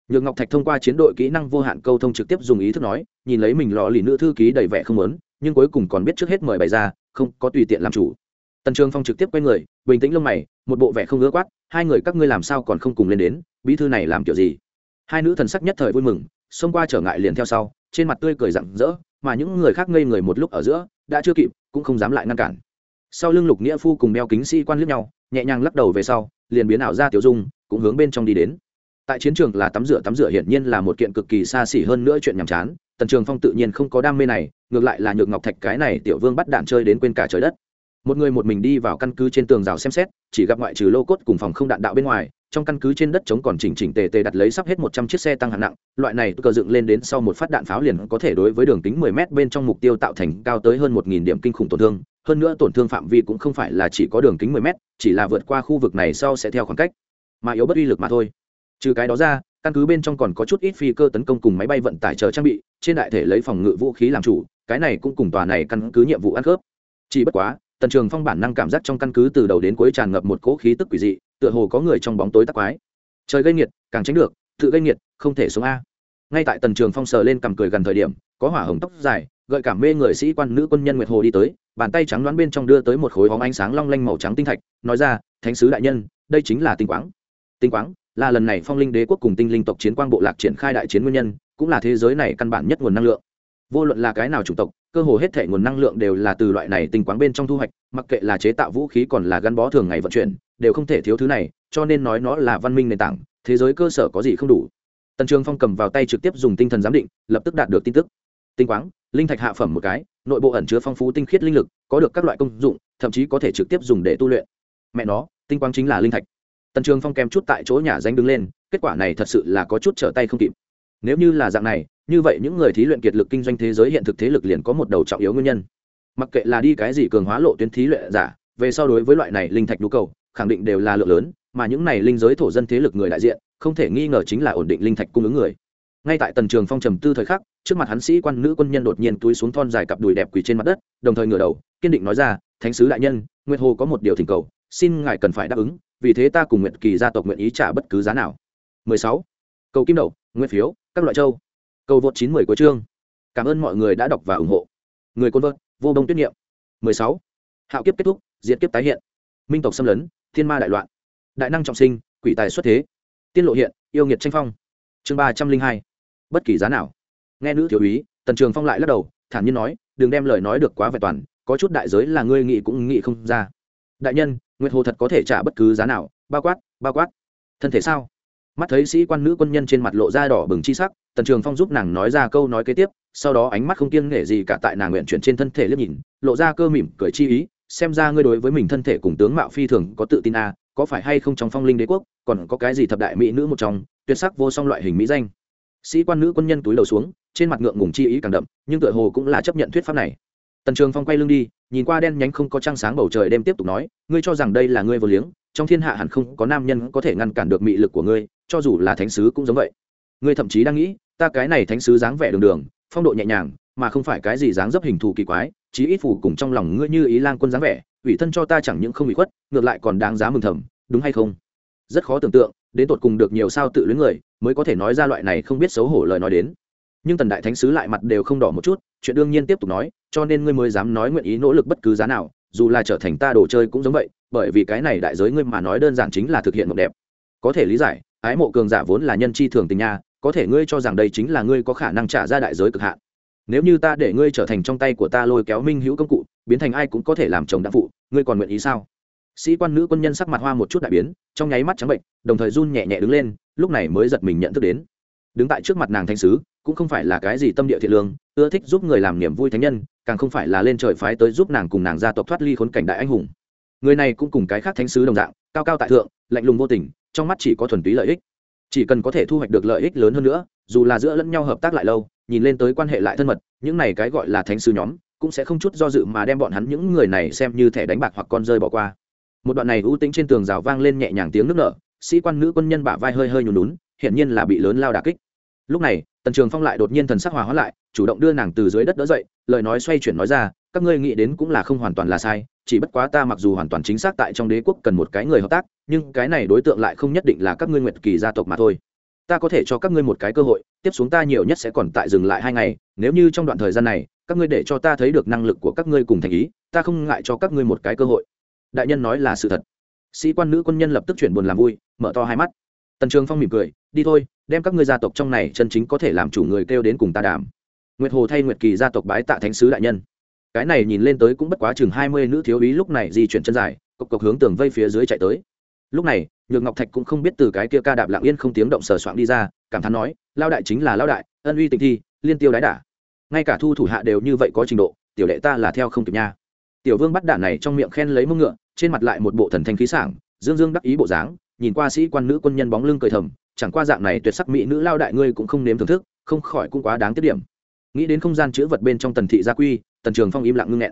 Nhược ngọc thạch thông qua chiến đội kỹ năng vô hạn câu thông trực tiếp dùng ý thức nói, nhìn lấy mình lò lì nữ thư ký đầy vẻ không lớn nhưng cuối cùng còn biết trước hết mời bày ra, không có tùy tiện làm chủ. Tần trường phong trực tiếp quay người, bình tĩnh lông mày, một bộ vẻ không ngứa quát, hai người các ngươi làm sao còn không cùng lên đến? Bí thư này làm kiểu gì? Hai nữ thần sắc nhất thời vui mừng, xông qua trở ngại liền theo sau, trên mặt tươi cười rặng rỡ, mà những người khác ngây người một lúc ở giữa, đã chưa kịp, cũng không dám lại ngăn cản. Sau lưng lục nghĩa phu cùng đeo kính sĩ quan liếc nhau, nhẹ nhàng lắc đầu về sau, liền biến ảo ra tiểu dung, cũng hướng bên trong đi đến. Tại chiến trường là tắm rửa tắm rửa hiển nhiên là một kiện cực kỳ xa xỉ hơn nữa chuyện nhàm chán, tần trường phong tự nhiên không có đam mê này, ngược lại là nhược ngọc thạch cái này tiểu vương bắt đạn chơi đến quên cả trời đất. Một người một mình đi vào căn cứ trên tường rào xem xét, chỉ gặp ngoại trừ lô cốt cùng phòng không đạn đạo bên ngoài trong căn cứ trên đất chống còn chỉnh chỉnh tề tề đặt lấy sắp hết một trăm chiếc xe tăng hạng nặng, loại này cờ dựng lên đến sau một phát đạn pháo liền có thể đối với đường kính mười m bên trong mục tiêu tạo thành cao tới hơn một nghìn điểm kinh khủng tổn thương, hơn nữa tổn thương phạm vi cũng không phải là chỉ có đường kính mười m chỉ là vượt qua khu vực này sau sẽ theo khoảng cách, mà yếu bất uy lực mà thôi. Trừ cái đó ra, căn cứ bên trong còn có chút ít phi cơ tấn công cùng máy bay vận tải chờ trang bị, trên đại thể lấy phòng ngự vũ khí làm chủ, cái này cũng cùng tòa này căn cứ nhiệm vụ ăn khớp. Chỉ bất quá, tần trường phong bản năng cảm giác trong căn cứ từ đầu đến cuối tràn ngập một cỗ khí tức quỷ dị tựa hồ có người trong bóng tối tắc quái. Trời gây nghiệt, càng tránh được, tự gây nghiệt, không thể sống a. Ngay tại tần trường phong sờ lên cằm cười gần thời điểm, có hỏa hồng tóc dài, gợi cảm mê người sĩ quan nữ quân nhân nguyệt hồ đi tới, bàn tay trắng đoán bên trong đưa tới một khối hóng ánh sáng long lanh màu trắng tinh thạch, nói ra, thánh sứ đại nhân, đây chính là tinh quáng. Tinh quáng là lần này phong linh đế quốc cùng tinh linh tộc chiến quang bộ lạc triển khai đại chiến nguyên nhân, cũng là thế giới này căn bản nhất nguồn năng lượng. Vô luận là cái nào chủng tộc cơ hồ hết thể nguồn năng lượng đều là từ loại này tinh quáng bên trong thu hoạch, mặc kệ là chế tạo vũ khí còn là gắn bó thường ngày vận chuyển, đều không thể thiếu thứ này, cho nên nói nó là văn minh nền tảng, thế giới cơ sở có gì không đủ. Tần trường phong cầm vào tay trực tiếp dùng tinh thần giám định, lập tức đạt được tin tức. Tinh quáng, linh thạch hạ phẩm một cái, nội bộ ẩn chứa phong phú tinh khiết linh lực, có được các loại công dụng, thậm chí có thể trực tiếp dùng để tu luyện. Mẹ nó, tinh quáng chính là linh thạch. Tần trường phong kèm chút tại chỗ nhà danh đứng lên, kết quả này thật sự là có chút trở tay không kịp. Nếu như là dạng này như vậy những người thí luyện kiệt lực kinh doanh thế giới hiện thực thế lực liền có một đầu trọng yếu nguyên nhân. Mặc kệ là đi cái gì cường hóa lộ tuyến thí luyện giả, về so đối với loại này linh thạch nhu cầu, khẳng định đều là lượng lớn, mà những này linh giới thổ dân thế lực người đại diện, không thể nghi ngờ chính là ổn định linh thạch cung ứng người. Ngay tại tần trường phong trầm tư thời khắc, trước mặt hắn sĩ quan nữ quân nhân đột nhiên túi xuống thon dài cặp đùi đẹp quỳ trên mặt đất, đồng thời ngửa đầu, kiên định nói ra, thánh sứ đại nhân, nguyệt hồ có một điều thỉnh cầu, xin ngài cần phải đáp ứng, vì thế ta cùng nguyện kỳ gia tộc nguyện ý trả bất cứ giá nào. 16. cầu kim đậu nguyên phiếu, các loại châu cầu vượt 90 của chương. Cảm ơn mọi người đã đọc và ủng hộ. Người côn vợt, vô đông tuyết niệm. 16. hạo kiếp kết thúc, diệt kiếp tái hiện. Minh tộc xâm lấn, thiên ma đại loạn. Đại năng trọng sinh, quỷ tài xuất thế. Tiên lộ hiện, yêu nghiệt tranh phong. Chương ba trăm linh hai. Bất kỳ giá nào. Nghe nữ thiếu úy, tần trường phong lại lắc đầu, thản nhiên nói, đừng đem lời nói được quá vẹn toàn, có chút đại giới là ngươi nghĩ cũng nghĩ không ra. Đại nhân, nguyệt hồ thật có thể trả bất cứ giá nào. Bao quát bao quát. Thân thể sao? Mắt thấy sĩ quan nữ quân nhân trên mặt lộ ra đỏ bừng chi sắc tần trường phong giúp nàng nói ra câu nói kế tiếp sau đó ánh mắt không kiêng nể gì cả tại nàng nguyện chuyển trên thân thể liếc nhìn lộ ra cơ mỉm cười chi ý xem ra ngươi đối với mình thân thể cùng tướng mạo phi thường có tự tin à, có phải hay không trong phong linh đế quốc còn có cái gì thập đại mỹ nữ một trong tuyệt sắc vô song loại hình mỹ danh. Sĩ quan nữ quân nhân túi đầu xuống trên mặt ngượng ngùng chi ý càng đậm nhưng tựa hồ cũng là chấp nhận thuyết pháp này. Tần trường phong quay lưng đi nhìn qua đen nhánh không có trăng sáng bầu trời đêm tiếp tục nói ngươi cho rằng đây là ngươi vô liếng trong thiên hạ hẳn không có nam nhân có thể ngăn cản được mị lực của ngươi cho dù là thánh sứ cũng giống vậy. Ngươi thậm chí đang nghĩ, ta cái này thánh sứ dáng vẻ đường đường, phong độ nhẹ nhàng, mà không phải cái gì dáng dấp hình thù kỳ quái, chí ít phủ cùng trong lòng ngươi như ý lang quân dáng vẻ, ủy thân cho ta chẳng những không bị khuất, ngược lại còn đáng giá mừng thầm, đúng hay không? Rất khó tưởng tượng, đến tột cùng được nhiều sao tự luyến người, mới có thể nói ra loại này không biết xấu hổ lời nói đến. Nhưng tần đại thánh sứ lại mặt đều không đỏ một chút, chuyện đương nhiên tiếp tục nói, cho nên ngươi mới dám nói nguyện ý nỗ lực bất cứ giá nào, dù là trở thành ta đồ chơi cũng giống vậy, bởi vì cái này đại giới ngươi mà nói đơn giản chính là thực hiện một đẹp. Có thể lý giải ái mộ cường giả vốn là nhân chi thường tình nha, có thể ngươi cho rằng đây chính là ngươi có khả năng trả ra đại giới cực hạn. Nếu như ta để ngươi trở thành trong tay của ta lôi kéo minh hữu công cụ, biến thành ai cũng có thể làm chồng đã phụ, ngươi còn nguyện ý sao? Sĩ quan nữ quân nhân sắc mặt hoa một chút đại biến, trong nháy mắt trắng bệnh, đồng thời run nhẹ nhẹ đứng lên, lúc này mới giật mình nhận thức đến. Đứng tại trước mặt nàng thanh sứ, cũng không phải là cái gì tâm địa thiện lương, ưa thích giúp người làm niềm vui thánh nhân, càng không phải là lên trời phái tới giúp nàng cùng nàng gia tộc thoát ly khốn cảnh đại anh hùng. Người này cũng cùng cái khác thánh sứ đồng dạng, cao cao tại thượng, lạnh lùng vô tình trong mắt chỉ có thuần túy lợi ích. Chỉ cần có thể thu hoạch được lợi ích lớn hơn nữa, dù là giữa lẫn nhau hợp tác lại lâu, nhìn lên tới quan hệ lại thân mật, những này cái gọi là thánh sứ nhóm, cũng sẽ không chút do dự mà đem bọn hắn những người này xem như thẻ đánh bạc hoặc con rơi bỏ qua. Một đoạn này ưu tính trên tường rào vang lên nhẹ nhàng tiếng nước nở, sĩ quan nữ quân nhân bả vai hơi hơi nhùn lún hiển nhiên là bị lớn lao đà kích. Lúc này, tần trường phong lại đột nhiên thần sắc hòa hóa lại, chủ động đưa nàng từ dưới đất đỡ dậy, lời nói xoay chuyển nói ra, các ngươi nghĩ đến cũng là không hoàn toàn là sai chỉ bất quá ta mặc dù hoàn toàn chính xác tại trong đế quốc cần một cái người hợp tác, nhưng cái này đối tượng lại không nhất định là các ngươi nguyệt kỳ gia tộc mà thôi. Ta có thể cho các ngươi một cái cơ hội, tiếp xuống ta nhiều nhất sẽ còn tại dừng lại hai ngày, nếu như trong đoạn thời gian này, các ngươi để cho ta thấy được năng lực của các ngươi cùng thành ý, ta không ngại cho các ngươi một cái cơ hội. Đại nhân nói là sự thật. Sĩ quan nữ quân nhân lập tức chuyển buồn làm vui, mở to hai mắt. Tần trường phong mỉm cười, đi thôi, đem các ngươi gia tộc trong này chân chính có thể làm chủ người kêu đến cùng ta đàm. Nguyệt hồ thay nguyệt kỳ gia tộc bái tạ thánh sứ đại nhân cái này nhìn lên tới cũng bất quá chừng hai mươi nữ thiếu úy lúc này di chuyển chân dài, cộc cộc hướng tường vây phía dưới chạy tới. Lúc này, nhược ngọc thạch cũng không biết từ cái kia ca đạp lạng yên không tiếng động sờ soạng đi ra, cảm thán nói lao đại chính là lao đại, ân uy tịnh thi, liên tiêu đái đả. Ngay cả thu thủ hạ đều như vậy có trình độ, tiểu đệ ta là theo không kịp nha. Tiểu vương bắt đạn này trong miệng khen lấy mông ngựa, trên mặt lại một bộ thần thanh khí sảng, dương dương đắc ý bộ dáng, nhìn qua sĩ quan nữ quân nhân bóng lưng cười thầm, chẳng qua dạng này tuyệt sắc mỹ nữ lao đại ngươi cũng không nếm thưởng thức, không khỏi cũng quá đáng tiết điểm. Nghĩ đến không gian chữ vật bên trong tần thị gia quy tần trường phong im lặng ngưng nghẹn.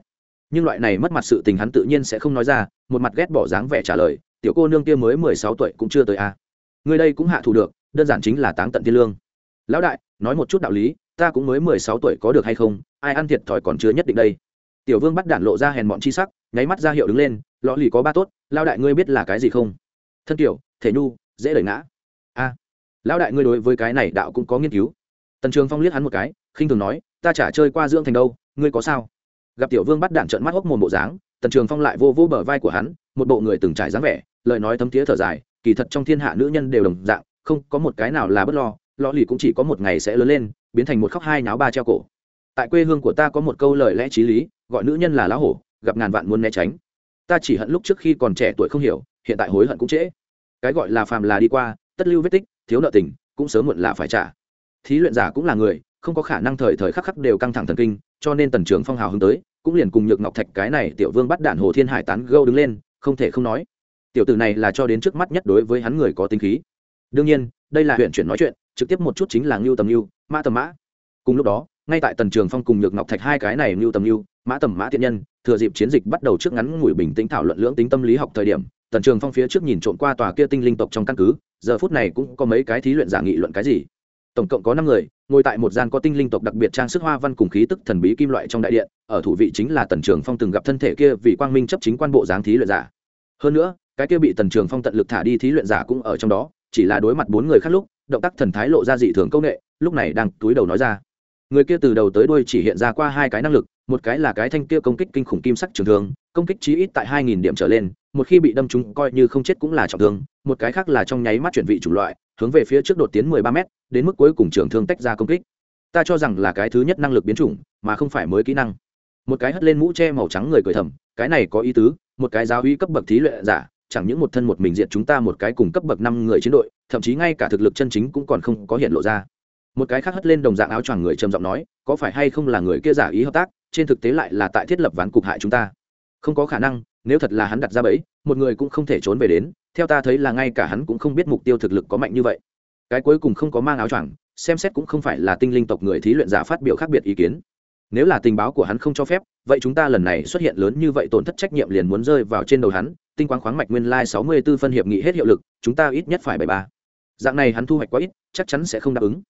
Nhưng loại này mất mặt sự tình hắn tự nhiên sẽ không nói ra, một mặt ghét bỏ dáng vẻ trả lời, tiểu cô nương kia mới mười sáu tuổi cũng chưa tới a à. người đây cũng hạ thủ được, đơn giản chính là táng tận thiên lương. Lão đại, nói một chút đạo lý, ta cũng mới mười sáu tuổi có được hay không? Ai ăn thiệt thòi còn chưa nhất định đây. Tiểu vương bắt đản lộ ra hèn bọn chi sắc, nháy mắt ra hiệu đứng lên, lọ lì có ba tốt lao đại ngươi biết là cái gì không? Thân kiểu, thể nhu, dễ đẩy ngã. A, lão đại ngươi đối với cái này đạo cũng có nghiên cứu. Tần trường phong liếc hắn một cái, khinh thường nói, ta chả chơi qua dưỡng thành đâu ngươi có sao? Gặp tiểu vương bắt đạn trợn mắt hốc mồm bộ dáng, tần trường phong lại vô vô bờ vai của hắn, một bộ người từng trải dáng vẻ, lời nói thấm thía thở dài, kỳ thật trong thiên hạ nữ nhân đều đồng dạng, không có một cái nào là bất lo lo lì cũng chỉ có một ngày sẽ lớn lên, biến thành một khóc hai náo ba treo cổ. Tại quê hương của ta có một câu lời lẽ t r í lý, gọi nữ nhân là lá hổ, gặp ngàn vạn muốn né tránh. Ta chỉ hận lúc trước khi còn trẻ tuổi không hiểu, hiện tại hối hận cũng trễ. Cái gọi là phàm là đi qua, tất lưu vết tích, thiếu nợ tình, cũng sớm muộn là phải trả. Thí luyện giả cũng là người không có khả năng thời thời khắc khắc đều căng thẳng thần kinh, cho nên tần trường phong hào hứng tới, cũng liền cùng nhược ngọc thạch cái này tiểu vương bắt đạn hồ thiên hải tán gâu đứng lên, không thể không nói. Tiểu tử này là cho đến trước mắt nhất đối với hắn người có tính khí. Đương nhiên, đây là huyện chuyển nói chuyện, trực tiếp một chút chính là ngưu tầm ngưu, mã tầm mã. Cùng lúc đó, ngay tại tần trường phong cùng nhược ngọc thạch hai cái này ngưu tầm ngưu, mã tầm mã thiện nhân, thừa dịp chiến dịch bắt đầu trước ngắn ngủi bình tĩnh thảo luận lưỡng tính tâm lý học thời điểm, tần trường phong phía trước nhìn trộm qua tòa kia tinh linh tộc trong căn cứ, giờ phút này cũng có mấy cái thí luyện giả nghị luận cái gì tổng cộng có năm người, ngồi tại một gian có tinh linh tộc đặc biệt trang sức hoa văn cùng khí tức thần bí kim loại trong đại điện, ở thủ vị chính là tần trường phong từng gặp thân thể kia vì quang minh chấp chính quan bộ dáng thí luyện giả. Hơn nữa, cái kia bị tần trường phong tận lực thả đi thí luyện giả cũng ở trong đó, chỉ là đối mặt bốn người khác lúc, động tác thần thái lộ ra dị thường công nghệ, lúc này đang túi đầu nói ra. Người kia từ đầu tới đuôi chỉ hiện ra qua hai cái năng lực, một cái là cái thanh kia công kích kinh khủng kim sắc trường thương, công kích chí ít tại hai nghìn điểm trở lên một khi bị đâm trúng coi như không chết cũng là trọng thương, một cái khác là trong nháy mắt chuyển vị chủng loại, hướng về phía trước đột tiến 13 m đến mức cuối cùng trường thương tách ra công kích. Ta cho rằng là cái thứ nhất năng lực biến chủng, mà không phải mới kỹ năng. Một cái hất lên mũ che màu trắng người cười thầm, cái này có ý tứ, một cái giáo uy cấp bậc thí luyện giả, chẳng những một thân một mình diện chúng ta một cái cùng cấp bậc năm người chiến đội, thậm chí ngay cả thực lực chân chính cũng còn không có hiện lộ ra. Một cái khác hất lên đồng dạng áo choàng người trầm giọng nói, có phải hay không là người kia giả ý hợp tác, trên thực tế lại là tại thiết lập ván cục hại chúng ta. Không có khả năng nếu thật là hắn đặt ra bẫy, một người cũng không thể trốn về đến, theo ta thấy là ngay cả hắn cũng không biết mục tiêu thực lực có mạnh như vậy. Cái cuối cùng không có mang áo choàng, xem xét cũng không phải là tinh linh tộc người thí luyện giả phát biểu khác biệt ý kiến. Nếu là tình báo của hắn không cho phép, vậy chúng ta lần này xuất hiện lớn như vậy tổn thất trách nhiệm liền muốn rơi vào trên đầu hắn, tinh quang khoáng mạch nguyên lai sáu mươi b ố phân hiệp nghị hết hiệu lực, chúng ta ít nhất phải bảy ba. Dạng này hắn thu hoạch quá ít, chắc chắn sẽ không đáp ứng.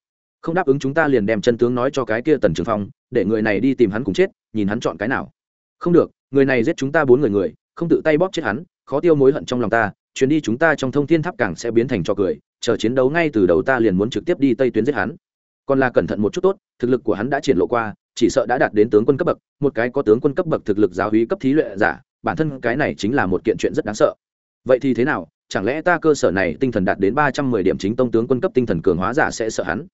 Không đáp ứng chúng ta liền đem chân tướng nói cho cái kia tần trường phong, để người này đi tìm hắn cùng chết, nhìn hắn chọn cái nào. Không được, người này giết chúng ta bốn người người không tự tay bóp chết hắn, khó tiêu mối hận trong lòng ta, chuyến đi chúng ta trong thông thiên tháp càng sẽ biến thành trò cười, chờ chiến đấu ngay từ đầu ta liền muốn trực tiếp đi tây tuyến giết hắn. Còn là cẩn thận một chút tốt, thực lực của hắn đã triển lộ qua, chỉ sợ đã đạt đến tướng quân cấp bậc, một cái có tướng quân cấp bậc thực lực giáo hí cấp thí luyện giả, bản thân cái này chính là một kiện chuyện rất đáng sợ. Vậy thì thế nào, chẳng lẽ ta cơ sở này tinh thần đạt đến ba trăm mười điểm chính tông tướng quân cấp tinh thần cường hóa giả sẽ sợ hắn?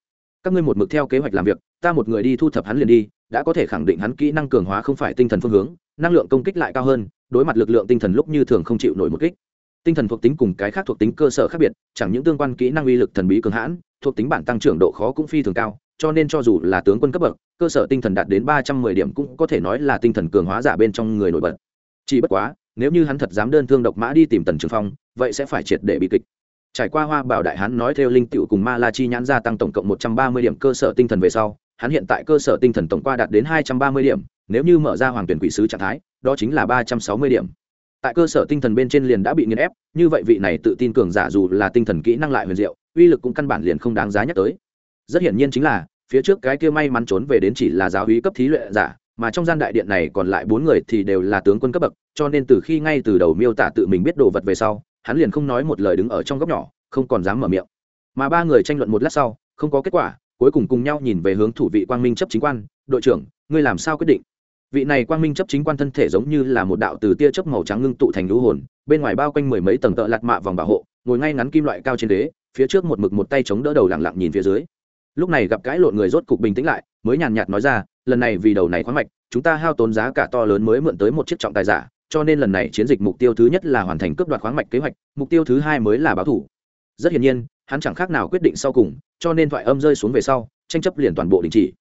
Các ngươi một mực theo kế hoạch làm việc, ta một người đi thu thập hắn liền đi, đã có thể khẳng định hắn kỹ năng cường hóa không phải tinh thần phương hướng năng lượng công kích lại cao hơn, đối mặt lực lượng tinh thần lúc như thường không chịu nổi một kích. Tinh thần thuộc tính cùng cái khác thuộc tính cơ sở khác biệt, chẳng những tương quan kỹ năng uy lực thần bí cường hãn, thuộc tính bản tăng trưởng độ khó cũng phi thường cao, cho nên cho dù là tướng quân cấp bậc, cơ sở tinh thần đạt đến ba trăm mười điểm cũng có thể nói là tinh thần cường hóa giả bên trong người nổi bật. Chỉ bất quá, nếu như hắn thật dám đơn thương độc mã đi tìm tần trường phong, vậy sẽ phải triệt để bị kịch. Trải qua hoa bảo đại hắn nói theo linh tựu cùng ma la chi nhãn gia tăng tổng cộng một trăm ba mươi điểm cơ sở tinh thần về sau, hắn hiện tại cơ sở tinh thần tổng qua đạt đến hai trăm ba mươi điểm nếu như mở ra hoàng tuyển quỷ sứ trạng thái, đó chính là ba trăm sáu mươi điểm. Tại cơ sở tinh thần bên trên liền đã bị nghiền ép, như vậy vị này tự tin cường giả dù là tinh thần kỹ năng lại huyền diệu, uy lực cũng căn bản liền không đáng giá nhắc tới. Rất hiển nhiên chính là, phía trước cái kia may mắn trốn về đến chỉ là giáo hí cấp thí luyện giả, mà trong gian đại điện này còn lại bốn người thì đều là tướng quân cấp bậc, cho nên từ khi ngay từ đầu miêu tả tự mình biết đồ vật về sau, hắn liền không nói một lời đứng ở trong góc nhỏ, không còn dám mở miệng. Mà ba người tranh luận một lát sau, không có kết quả, cuối cùng cùng nhau nhìn về hướng thủ vị quang minh chấp chính quan, đội trưởng, ngươi làm sao quyết định? Vị này quang minh chấp chính quan thân thể giống như là một đạo từ tia chớp màu trắng ngưng tụ thành lũ hồn, bên ngoài bao quanh mười mấy tầng tợ lạt mạ vòng bảo hộ, ngồi ngay ngắn kim loại cao trên đế, phía trước một mực một tay chống đỡ đầu lặng lặng nhìn phía dưới. Lúc này gặp cãi lộn người rốt cục bình tĩnh lại, mới nhàn nhạt nói ra, lần này vì đầu này khoáng mạch, chúng ta hao tốn giá cả to lớn mới mượn tới một chiếc trọng tài giả, cho nên lần này chiến dịch mục tiêu thứ nhất là hoàn thành cướp đoạt khoáng mạch kế hoạch, mục tiêu thứ hai mới là báo thủ. Rất hiển nhiên, hắn chẳng khác nào quyết định sau cùng, cho nên thoại âm rơi xuống về sau, tranh chấp liền toàn bộ đình chỉ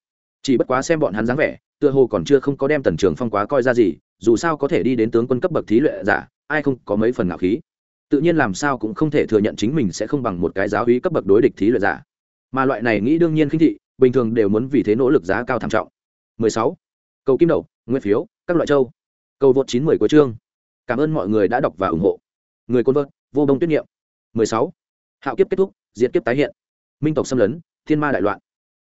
chỉ bất quá xem bọn hắn dáng vẻ, tựa hồ còn chưa không có đem tần trường phong quá coi ra gì, dù sao có thể đi đến tướng quân cấp bậc thí luyện giả, ai không có mấy phần ngạo khí. Tự nhiên làm sao cũng không thể thừa nhận chính mình sẽ không bằng một cái giáo hí cấp bậc đối địch thí luyện giả. Mà loại này nghĩ đương nhiên khinh thị, bình thường đều muốn vì thế nỗ lực giá cao tham trọng. 16. cầu kim đậu nguyên phiếu, các loại châu. Cầu vượt 90 của chương. Cảm ơn mọi người đã đọc và ủng hộ. Người côn vợt, vô đông tuyết nghiệm 16. hạo kiếp kết thúc, diệt kiếp tái hiện. Minh tộc xâm lấn, thiên ma đại loạn.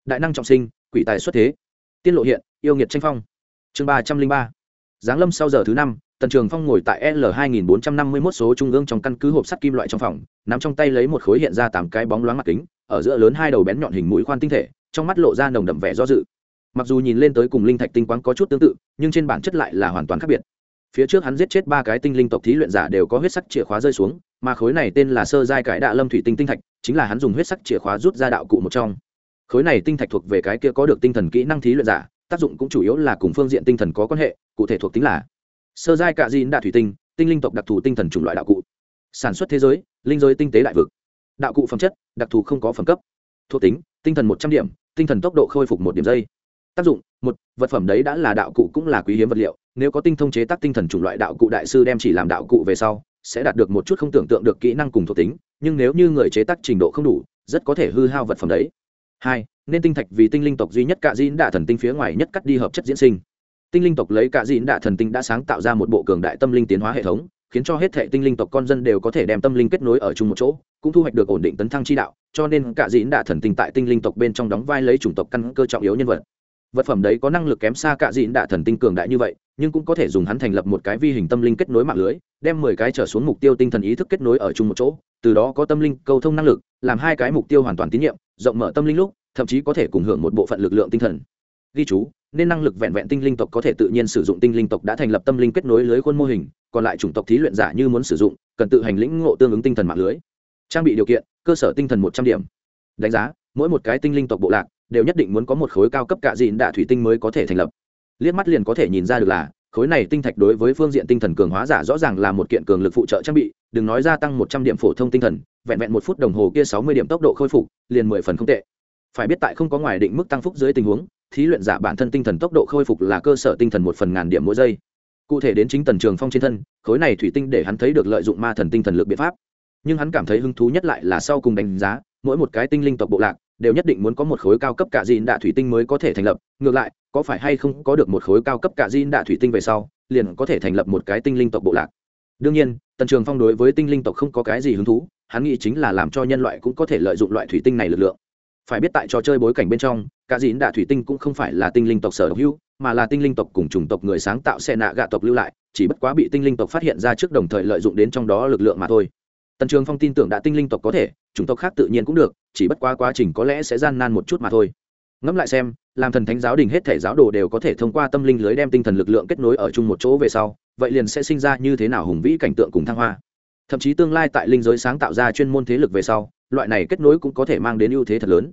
Đại năng trọng sinh quỷ tài xuất thế. Tiên lộ hiện, yêu nghiệt tranh phong. Chương ba trăm linh ba. Giáng lâm sau giờ thứ năm, tần trường phong ngồi tại l hai nghìn bốn trăm năm mươi mốt số trung ương trong căn cứ hộp sắt kim loại trong phòng, nắm trong tay lấy một khối hiện ra tám cái bóng loáng mặt kính, ở giữa lớn hai đầu bén nhọn hình mũi khoan tinh thể, trong mắt lộ ra nồng đậm vẻ do dự. Mặc dù nhìn lên tới cùng linh thạch tinh quáng có chút tương tự, nhưng trên bản chất lại là hoàn toàn khác biệt. Phía trước hắn giết chết ba cái tinh linh tộc thí luyện giả đều có huyết sắc chìa khóa rơi xuống, mà khối này tên là sơ giai cải đạ lâm thủy tinh tinh thạch, chính là hắn dùng huyết sắc chìa khóa rút ra đạo cụ một trong khối này tinh thạch thuộc về cái kia có được tinh thần kỹ năng thí luyện giả, tác dụng cũng chủ yếu là cùng phương diện tinh thần có quan hệ, cụ thể thuộc tính là sơ giai cạ dìn đạ thủy tinh tinh linh tộc đặc thù tinh thần chủng loại đạo cụ. Sản xuất thế giới, linh giới tinh tế đại vực. Đạo cụ phẩm chất, đặc thù không có phẩm cấp. Thuộc tính, tinh thần một trăm điểm, tinh thần tốc độ khôi phục một điểm giây. Tác dụng, một, vật phẩm đấy đã là đạo cụ cũng là quý hiếm vật liệu, nếu có tinh thông chế tác tinh thần chủng loại đạo cụ đại sư đem chỉ làm đạo cụ về sau, sẽ đạt được một chút không tưởng tượng được kỹ năng cùng thuộc tính, nhưng nếu như người chế tác trình độ không đủ, rất có thể hư hao vật phẩm đấy hai, nên tinh thạch vì tinh linh tộc duy nhất cạ dĩn đạ thần tinh phía ngoài nhất cắt đi hợp chất diễn sinh. Tinh linh tộc lấy cạ dĩn đạ thần tinh đã sáng tạo ra một bộ cường đại tâm linh tiến hóa hệ thống, khiến cho hết thệ tinh linh tộc con dân đều có thể đem tâm linh kết nối ở chung một chỗ, cũng thu hoạch được ổn định tấn thăng chi đạo, cho nên cạ dĩn đạ thần tinh tại tinh linh tộc bên trong đóng vai lấy chủng tộc căn cơ trọng yếu nhân vật. Vật phẩm đấy có năng lực kém xa cạ dịn đạ thần tinh cường đại như vậy nhưng cũng có thể dùng hắn thành lập một cái vi hình tâm linh kết nối mạng lưới, đem mười cái trở xuống mục tiêu tinh thần ý thức kết nối ở chung một chỗ, từ đó có tâm linh câu thông năng lực, làm hai cái mục tiêu hoàn toàn tín nhiệm, rộng mở tâm linh lúc, thậm chí có thể cùng hưởng một bộ phận lực lượng tinh thần. Ghi chú, nên năng lực vẹn vẹn tinh linh tộc có thể tự nhiên sử dụng tinh linh tộc đã thành lập tâm linh kết nối lưới khuôn mô hình, còn lại chủng tộc thí luyện giả như muốn sử dụng, cần tự hành lĩnh ngộ tương ứng tinh thần mạng lưới. Trang bị điều kiện, cơ sở tinh thần một trăm điểm. Đánh giá, mỗi một cái tinh linh tộc bộ lạc, đều nhất định muốn có một khối cao cấp cạ dịn đạ thủy tinh mới có thể thành lập liếc mắt liền có thể nhìn ra được là, khối này tinh thạch đối với phương diện tinh thần cường hóa giả rõ ràng là một kiện cường lực phụ trợ trang bị, đừng nói gia tăng một trăm điểm phổ thông tinh thần, vẹn vẹn một phút đồng hồ kia sáu mươi điểm tốc độ khôi phục, liền mười phần không tệ. Phải biết tại không có ngoài định mức tăng phúc dưới tình huống, thí luyện giả bản thân tinh thần tốc độ khôi phục là cơ sở tinh thần một phần ngàn điểm mỗi giây. Cụ thể đến chính tần trường phong trên thân, khối này thủy tinh để hắn thấy được lợi dụng ma thần tinh thần lực biện pháp. Nhưng hắn cảm thấy hứng thú nhất lại là sau cùng đánh giá, mỗi một cái tinh linh tộc bộ lạc đều nhất định muốn có một khối cao cấp cả dìn đạ thủy tinh mới có thể thành lập. Ngược lại, có phải hay không có được một khối cao cấp cả dìn đạ thủy tinh về sau, liền có thể thành lập một cái tinh linh tộc bộ lạc? Đương nhiên, tần trường phong đối với tinh linh tộc không có cái gì hứng thú, hắn nghĩ chính là làm cho nhân loại cũng có thể lợi dụng loại thủy tinh này lực lượng. Phải biết tại trò chơi bối cảnh bên trong, cả dìn đạ thủy tinh cũng không phải là tinh linh tộc sở hữu, mà là tinh linh tộc cùng chủng tộc người sáng tạo xe nạ gạ tộc lưu lại, chỉ bất quá bị tinh linh tộc phát hiện ra trước đồng thời lợi dụng đến trong đó lực lượng mà thôi tần trường phong tin tưởng đã tinh linh tộc có thể, chủng tộc khác tự nhiên cũng được, chỉ bất quá quá trình có lẽ sẽ gian nan một chút mà thôi. Ngẫm lại xem, làm thần thánh giáo đình hết thể giáo đồ đều có thể thông qua tâm linh lưới đem tinh thần lực lượng kết nối ở chung một chỗ về sau, vậy liền sẽ sinh ra như thế nào hùng vĩ cảnh tượng cùng thăng hoa. Thậm chí tương lai tại linh giới sáng tạo ra chuyên môn thế lực về sau, loại này kết nối cũng có thể mang đến ưu thế thật lớn.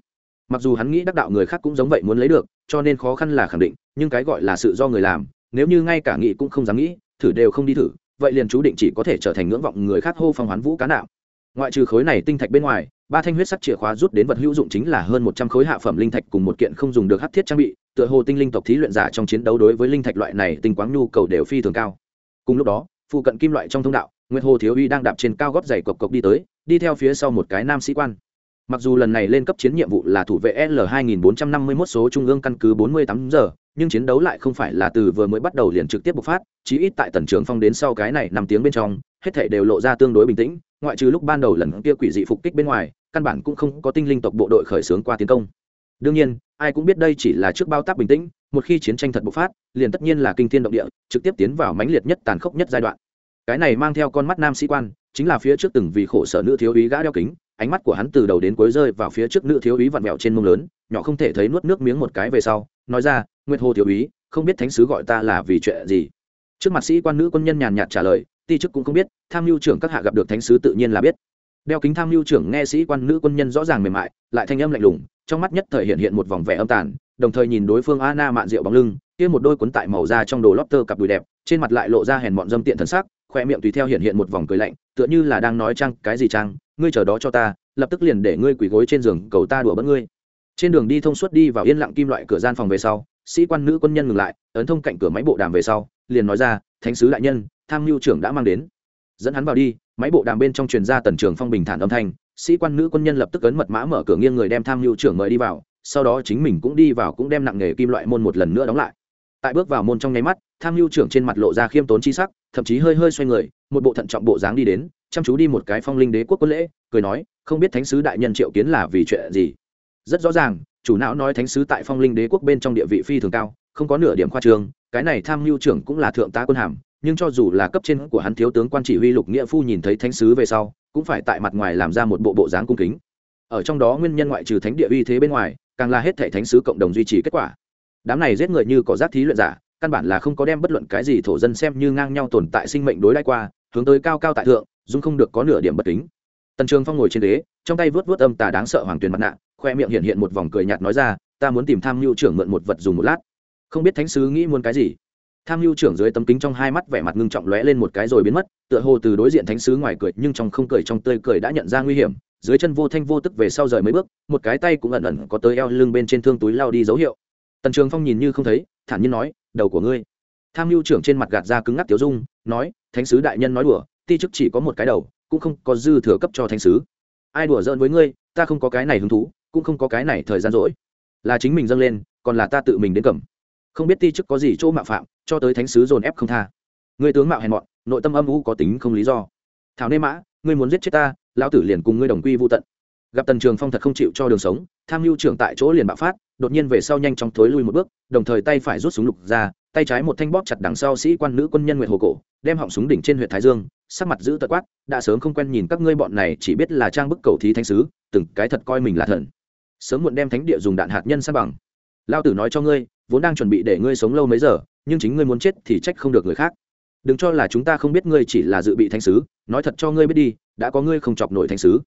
Mặc dù hắn nghĩ đắc đạo người khác cũng giống vậy muốn lấy được, cho nên khó khăn là khẳng định, nhưng cái gọi là sự do người làm, nếu như ngay cả nghĩ cũng không dám nghĩ, thử đều không đi thử vậy liền chú định chỉ có thể trở thành ngưỡng vọng người khác hô phong hoán vũ cá nạo ngoại trừ khối này tinh thạch bên ngoài, ba thanh huyết sắc chìa khóa rút đến vật hữu dụng chính là hơn một trăm khối hạ phẩm linh thạch cùng một kiện không dùng được hắc thiết trang bị, tựa hồ tinh linh tộc thí luyện giả trong chiến đấu đối với linh thạch loại này tinh quáng nhu cầu đều phi thường cao. Cùng lúc đó, phụ cận kim loại trong thông đạo, nguyệt hồ thiếu uy đang đạp trên cao góp giày cộc cộc đi tới, đi theo phía sau một cái nam sĩ quan. Mặc dù lần này lên cấp chiến nhiệm vụ là thủ vệ l 2451 số trung ương căn cứ 48 giờ nhưng chiến đấu lại không phải là từ vừa mới bắt đầu liền trực tiếp bộc phát, chí ít tại tần trường phong đến sau cái này năm tiếng bên trong, hết thể đều lộ ra tương đối bình tĩnh, ngoại trừ lúc ban đầu lần kia quỷ dị phục kích bên ngoài, căn bản cũng không có tinh linh tộc bộ đội khởi xướng qua tiến công. Đương nhiên, ai cũng biết đây chỉ là trước bao tác bình tĩnh, một khi chiến tranh thật bộc phát, liền tất nhiên là kinh thiên động địa, trực tiếp tiến vào mãnh liệt nhất tàn khốc nhất giai đoạn. Cái này mang theo con mắt nam sĩ quan, chính là phía trước từng vì khổ sở nữ thiếu úy gã đeo kính, ánh mắt của hắn từ đầu đến cuối rơi vào phía trước nữ thiếu úy vặn vẹo trên mông lớn, nhỏ không thể thấy nuốt nước miếng một cái về sau nói ra nguyệt hồ thiếu úy không biết thánh sứ gọi ta là vì chuyện gì trước mặt sĩ quan nữ quân nhân nhàn nhạt trả lời ti chức cũng không biết tham mưu trưởng các hạ gặp được thánh sứ tự nhiên là biết đeo kính tham mưu trưởng nghe sĩ quan nữ quân nhân rõ ràng mềm mại lại thanh âm lạnh lùng trong mắt nhất thời hiện hiện một vòng vẻ âm tàn đồng thời nhìn đối phương Anna mạn rượu bóng lưng, kia một đôi cuốn tại màu da trong đồ lót tơ cặp đùi đẹp, trên mặt lại lộ ra hèn mọn dâm tiện thần sắc, khoe miệng tùy theo hiện hiện một vòng cười lạnh, tựa như là đang nói chăng, cái gì chăng, ngươi chờ đó cho ta, lập tức liền để ngươi quỳ gối trên giường cầu ta đùa bỡn ngươi. Trên đường đi thông suốt đi vào yên lặng kim loại cửa gian phòng về sau, sĩ quan nữ quân nhân ngừng lại, ấn thông cạnh cửa máy bộ đàm về sau, liền nói ra, thánh sứ đại nhân, tham mưu trưởng đã mang đến. Dẫn hắn vào đi, máy bộ đàm bên trong truyền ra tần trường phong bình thản âm thanh, sĩ quan nữ quân nhân lập tức ấn mật mã mở cửa nghiêng người đem tham mưu trưởng mời đi vào sau đó chính mình cũng đi vào cũng đem nặng nghề kim loại môn một lần nữa đóng lại tại bước vào môn trong nháy mắt tham mưu trưởng trên mặt lộ ra khiêm tốn chi sắc thậm chí hơi hơi xoay người một bộ thận trọng bộ dáng đi đến chăm chú đi một cái phong linh đế quốc quân lễ cười nói không biết thánh sứ đại nhân triệu kiến là vì chuyện gì rất rõ ràng, chủ não nói thánh sứ tại phong linh đế quốc bên trong địa vị phi thường cao, không có nửa điểm khoa trường cái này tham mưu trưởng cũng là thượng tá quân hàm, nhưng cho dù là cấp trên của hắn thiếu tướng quan chỉ huy lục nghĩa phu nhìn thấy thánh sứ về sau, cũng phải tại mặt ngoài làm ra một bộ bộ dáng cung kính. Ở trong đó nguyên nhân ngoại trừ thánh địa uy thế bên ngoài, càng là hết thể thánh sứ cộng đồng duy trì kết quả. Đám này giết người như có giác thí luyện giả, căn bản là không có đem bất luận cái gì thổ dân xem như ngang nhau tồn tại sinh mệnh đối đãi qua, hướng tới cao cao tại thượng, dung không được có nửa điểm bất kính tần trường phong ngồi trên đế trong tay vớt vớt âm tà đáng sợ hoàng tuyền mặt nạ, khoe miệng hiện hiện một vòng cười nhạt nói ra, ta muốn tìm tham mưu trưởng mượn một vật dùng một lát. Không biết thánh sứ nghĩ muốn cái gì. Tham mưu trưởng dưới tấm kính trong hai mắt vẻ mặt ngưng trọng lóe lên một cái rồi biến mất, tựa hồ từ đối diện thánh sứ ngoài cười, nhưng trong không cười, trong tươi cười đã nhận ra nguy hiểm. Dưới chân vô thanh vô tức về sau rời mấy bước, một cái tay cũng ẩn ẩn có tới eo lưng bên trên thương túi lao đi dấu hiệu. Tần trường phong nhìn như không thấy, thản nhiên nói, đầu của ngươi. Tham mưu trưởng trên mặt gạt ra cứng ngắc tiểu dung, nói, thánh sứ đại nhân nói đùa ti chức chỉ có một cái đầu, cũng không có dư thừa cấp cho thánh sứ. Ai đùa giỡn với ngươi, ta không có cái này hứng thú, cũng không có cái này thời gian rỗi. Là chính mình dâng lên, còn là ta tự mình đến cầm. Không biết ti chức có gì chỗ mạo phạm, cho tới thánh sứ dồn ép không tha. Ngươi tướng mạo hèn mọn, nội tâm âm u có tính không lý do. Thảo nê mã, ngươi muốn giết chết ta, lão tử liền cùng ngươi đồng quy vô tận. Gặp tần trường phong thật không chịu cho đường sống, tham mưu trưởng tại chỗ liền bạo phát, đột nhiên về sau nhanh chóng thối lui một bước, đồng thời tay phải rút súng lục ra tay trái một thanh bóp chặt đằng sau sĩ quan nữ quân nhân nguyệt hồ cổ, đem họng súng đỉnh trên huyện thái dương, sắc mặt giữ tật quát, đã sớm không quen nhìn các ngươi bọn này, chỉ biết là trang bức cầu thí thánh sứ, từng cái thật coi mình là thần. Sớm muộn đem thánh địa dùng đạn hạt nhân san bằng. Lao tử nói cho ngươi, vốn đang chuẩn bị để ngươi sống lâu mấy giờ, nhưng chính ngươi muốn chết thì trách không được người khác. Đừng cho là chúng ta không biết ngươi chỉ là dự bị thánh sứ, nói thật cho ngươi biết đi, đã có ngươi không chọc nổi thánh sứ.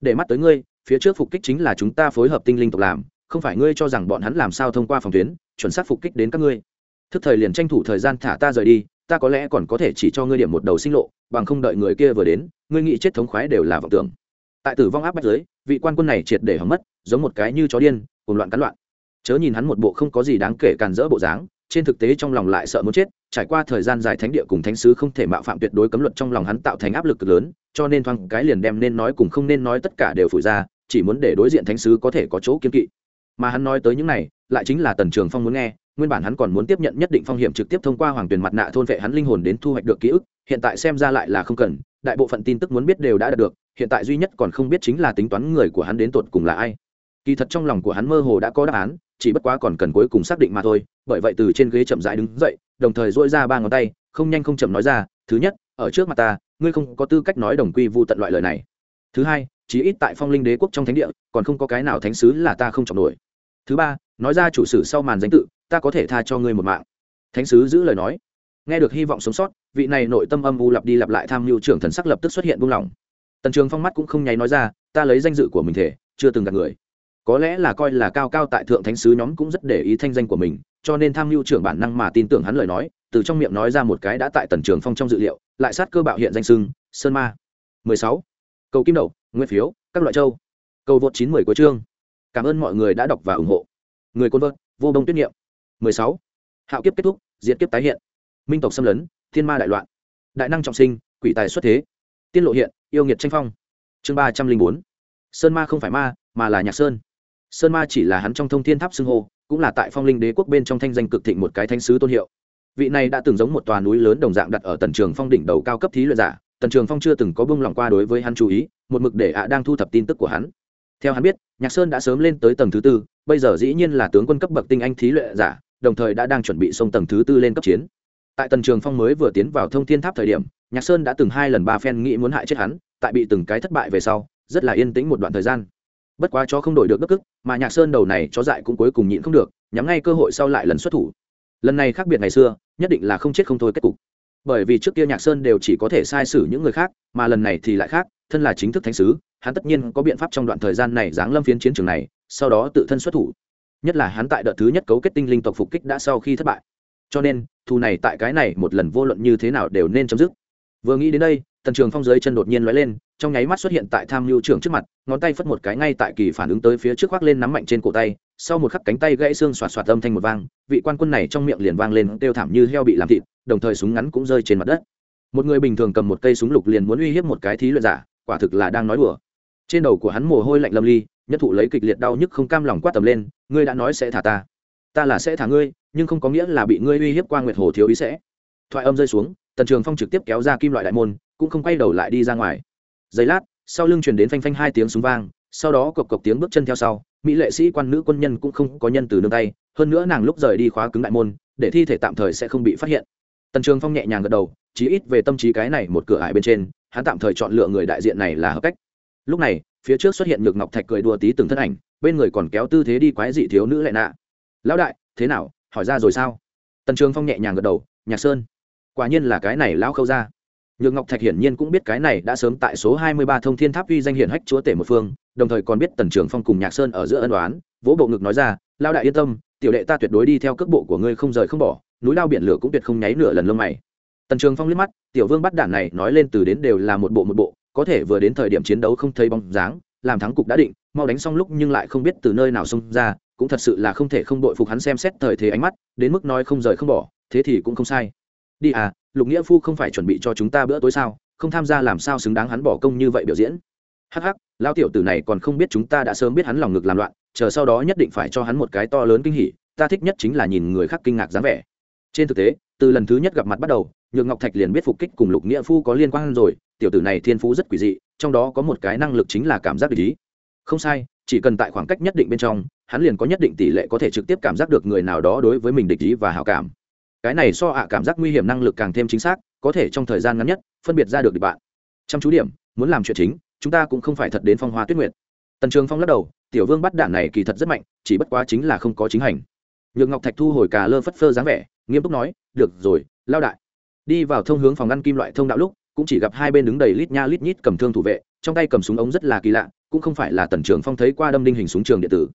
Để mắt tới ngươi, phía trước phục kích chính là chúng ta phối hợp tinh linh tộc làm, không phải ngươi cho rằng bọn hắn làm sao thông qua phòng tuyến, chuẩn xác phục kích đến các ngươi thức thời liền tranh thủ thời gian thả ta rời đi, ta có lẽ còn có thể chỉ cho ngươi điểm một đầu sinh lộ, bằng không đợi người kia vừa đến, ngươi nghĩ chết thống khoái đều là vọng tưởng. Tại tử vong áp bách giới vị quan quân này triệt để hỏng mất, giống một cái như chó điên cùng loạn cắn loạn. Chớ nhìn hắn một bộ không có gì đáng kể càn rỡ bộ dáng, trên thực tế trong lòng lại sợ muốn chết, trải qua thời gian dài thánh địa cùng thánh sứ không thể mạo phạm tuyệt đối cấm luật trong lòng hắn tạo thành áp lực cực lớn, cho nên thoáng cái liền đem nên nói cùng không nên nói tất cả đều phủi ra, chỉ muốn để đối diện thánh sứ có thể có chỗ kiên kỵ. Mà hắn nói tới những này lại chính là tần trường phong muốn nghe, nguyên bản hắn còn muốn tiếp nhận nhất định phong hiểm trực tiếp thông qua hoàng tuyển mặt nạ thôn vệ hắn linh hồn đến thu hoạch được ký ức, hiện tại xem ra lại là không cần, đại bộ phận tin tức muốn biết đều đã đạt được, hiện tại duy nhất còn không biết chính là tính toán người của hắn đến tột cùng là ai. Kỳ thật trong lòng của hắn mơ hồ đã có đáp án, chỉ bất quá còn cần cuối cùng xác định mà thôi, bởi vậy từ trên ghế chậm rãi đứng dậy, đồng thời dỗi ra ba ngón tay, không nhanh không chậm nói ra, thứ nhất, ở trước mặt ta, ngươi không có tư cách nói đồng quy vu tận loại lời này. Thứ hai, chí ít tại phong linh đế quốc trong thánh địa, còn không có cái nào thánh sứ là ta không chọc nổi thứ ba, nói ra chủ sử sau màn danh tự, ta có thể tha cho ngươi một mạng. Thánh sứ giữ lời nói. Nghe được hy vọng sống sót, vị này nội tâm âm u lặp đi lặp lại tham mưu trưởng thần sắc lập tức xuất hiện buông lỏng. Tần trường phong mắt cũng không nháy nói ra, ta lấy danh dự của mình thể, chưa từng gặp người. Có lẽ là coi là cao cao tại thượng thánh sứ nhóm cũng rất để ý thanh danh của mình, cho nên tham mưu trưởng bản năng mà tin tưởng hắn lời nói, từ trong miệng nói ra một cái đã tại tần trường phong trong dự liệu, lại sát cơ bạo hiện danh sưng, sơn ma. 16. cầu kim đậu, nguyên phiếu, các loại châu. Cầu vượt 90 của chương cảm ơn mọi người đã đọc và ủng hộ. Người côn vợt vô đông tuyết niệm. 16. hạo kiếp kết thúc diễn kiếp tái hiện. Minh tộc xâm lấn, thiên ma đại loạn. Đại năng trọng sinh, quỷ tài xuất thế. Tiên lộ hiện, yêu nghiệt tranh phong. Chương ba trăm linh bốn. Sơn ma không phải ma, mà là nhạc sơn. Sơn ma chỉ là hắn trong thông thiên tháp xưng hô, cũng là tại phong linh đế quốc bên trong thanh danh cực thịnh một cái thanh sứ tôn hiệu. Vị này đã từng giống một tòa núi lớn đồng dạng đặt ở tần trường phong đỉnh đầu cao cấp thí luyện giả. Tần trường phong chưa từng có bông lòng qua đối với hắn chú ý, một mực để ạ đang thu thập tin tức của hắn theo hắn biết, nhạc sơn đã sớm lên tới tầng thứ tư, bây giờ dĩ nhiên là tướng quân cấp bậc tinh anh thí luyện giả, đồng thời đã đang chuẩn bị xông tầng thứ tư lên cấp chiến. Tại tần trường phong mới vừa tiến vào thông thiên tháp thời điểm, nhạc sơn đã từng hai lần ba phen nghĩ muốn hại chết hắn, tại bị từng cái thất bại về sau, rất là yên tĩnh một đoạn thời gian. Bất quá chó không đổi được bất cức mà nhạc sơn đầu này chó dại cũng cuối cùng nhịn không được, nhắm ngay cơ hội sau lại lần xuất thủ. Lần này khác biệt ngày xưa, nhất định là không chết không thôi kết cục. Bởi vì trước kia nhạc sơn đều chỉ có thể sai sử những người khác, mà lần này thì lại khác, thân là chính thức thánh sứ hắn tất nhiên có biện pháp trong đoạn thời gian này giáng lâm phiến chiến trường này, sau đó tự thân xuất thủ. Nhất là hắn tại đợt thứ nhất cấu kết tinh linh tộc phục kích đã sau khi thất bại. Cho nên, thù này tại cái này một lần vô luận như thế nào đều nên chấm dứt. Vừa nghĩ đến đây, tần trường phong dưới chân đột nhiên lóe lên, trong nháy mắt xuất hiện tại tham mưu trưởng trước mặt, ngón tay phất một cái ngay tại kỳ phản ứng tới phía trước khoác lên nắm mạnh trên cổ tay, sau một khắc cánh tay gãy xương xoạt xoạt âm thanh một vang, vị quan quân này trong miệng liền vang lên, kêu thảm như heo bị làm thịt, đồng thời súng ngắn cũng rơi trên mặt đất. Một người bình thường cầm một cây súng lục liền muốn uy hiếp một cái thí luyện giả, quả thực là đang nói đùa trên đầu của hắn mồ hôi lạnh lâm ly, nhất thụ lấy kịch liệt đau nhức không cam lòng quát tầm lên, ngươi đã nói sẽ thả ta. Ta là sẽ thả ngươi, nhưng không có nghĩa là bị ngươi uy hiếp qua nguyệt hồ thiếu ý sẽ. Thoại âm rơi xuống, tần trường phong trực tiếp kéo ra kim loại đại môn, cũng không quay đầu lại đi ra ngoài. Giây lát, sau lưng truyền đến phanh phanh hai tiếng súng vang, sau đó cộc cộc tiếng bước chân theo sau, mỹ lệ sĩ quan nữ quân nhân cũng không có nhân từ nương tay, hơn nữa nàng lúc rời đi khóa cứng đại môn, để thi thể tạm thời sẽ không bị phát hiện. Tần trường phong nhẹ nhàng gật đầu, chí ít về tâm trí cái này một cửa ải bên trên, hắn tạm thời chọn lựa người đại diện này là hợp cách lúc này, phía trước xuất hiện nhược ngọc thạch cười đùa tí từng thân ảnh, bên người còn kéo tư thế đi quái dị thiếu nữ lại nạ. Lão đại, thế nào? Hỏi ra rồi sao? Tần trường phong nhẹ nhàng gật đầu, nhạc sơn, quả nhiên là cái này lão khâu ra nhược ngọc thạch hiển nhiên cũng biết cái này đã sớm tại số hai mươi ba thông thiên tháp uy danh hiển hách chúa tể một phương, đồng thời còn biết tần trường phong cùng nhạc sơn ở giữa ân đoán vỗ bộ ngực nói ra lao đại yên tâm, tiểu đệ ta tuyệt đối đi theo cước bộ của ngươi không rời không bỏ, núi lao biển lửa cũng tuyệt không nháy nửa lần lông mày. Tần trường phong liếc mắt, tiểu vương bắt đản này nói lên từ đến đều là một bộ một bộ có thể vừa đến thời điểm chiến đấu không thấy bóng dáng, làm thắng cục đã định, mau đánh xong lúc nhưng lại không biết từ nơi nào xông ra, cũng thật sự là không thể không đội phục hắn xem xét thời thế ánh mắt, đến mức nói không rời không bỏ, thế thì cũng không sai. Đi à lục nghĩa phu không phải chuẩn bị cho chúng ta bữa tối sao, không tham gia làm sao xứng đáng hắn bỏ công như vậy biểu diễn. Hắc hắc lao tiểu tử này còn không biết chúng ta đã sớm biết hắn lòng ngực làm loạn, chờ sau đó nhất định phải cho hắn một cái to lớn kinh hỉ, ta thích nhất chính là nhìn người khác kinh ngạc dáng vẻ. Trên thực tế, từ lần thứ nhất gặp mặt bắt đầu, nhược ngọc thạch liền biết phục kích cùng lục nghĩa phu có liên quan rồi tiểu tử này thiên phú rất quỷ dị, trong đó có một cái năng lực chính là cảm giác ý. Không sai, chỉ cần tại khoảng cách nhất định bên trong, hắn liền có nhất định tỷ lệ có thể trực tiếp cảm giác được người nào đó đối với mình địch ý và hào cảm. Cái này so ạ cảm giác nguy hiểm năng lực càng thêm chính xác, có thể trong thời gian ngắn nhất, phân biệt ra được địch bạn. Chăm chú điểm, muốn làm chuyện chính, chúng ta cũng không phải thật đến phong hoa tuyết nguyệt. Tần trường phong lắc đầu, tiểu vương bắt đạn này kỳ thật rất mạnh, chỉ bất quá chính là không có chính hành. Nhược ngọc thạch thu hồi cà lơ phất phơ dáng vẻ, nghiêm túc nói, được rồi, lao đại. Đi vào thông hướng phòng ngăn kim loại thông đạo lúc cũng chỉ gặp hai bên đứng đầy lít nha lít nhít cầm thương thủ vệ, trong tay cầm súng ống rất là kỳ lạ, cũng không phải là tần trường phong thấy qua đâm đinh hình súng trường điện tử.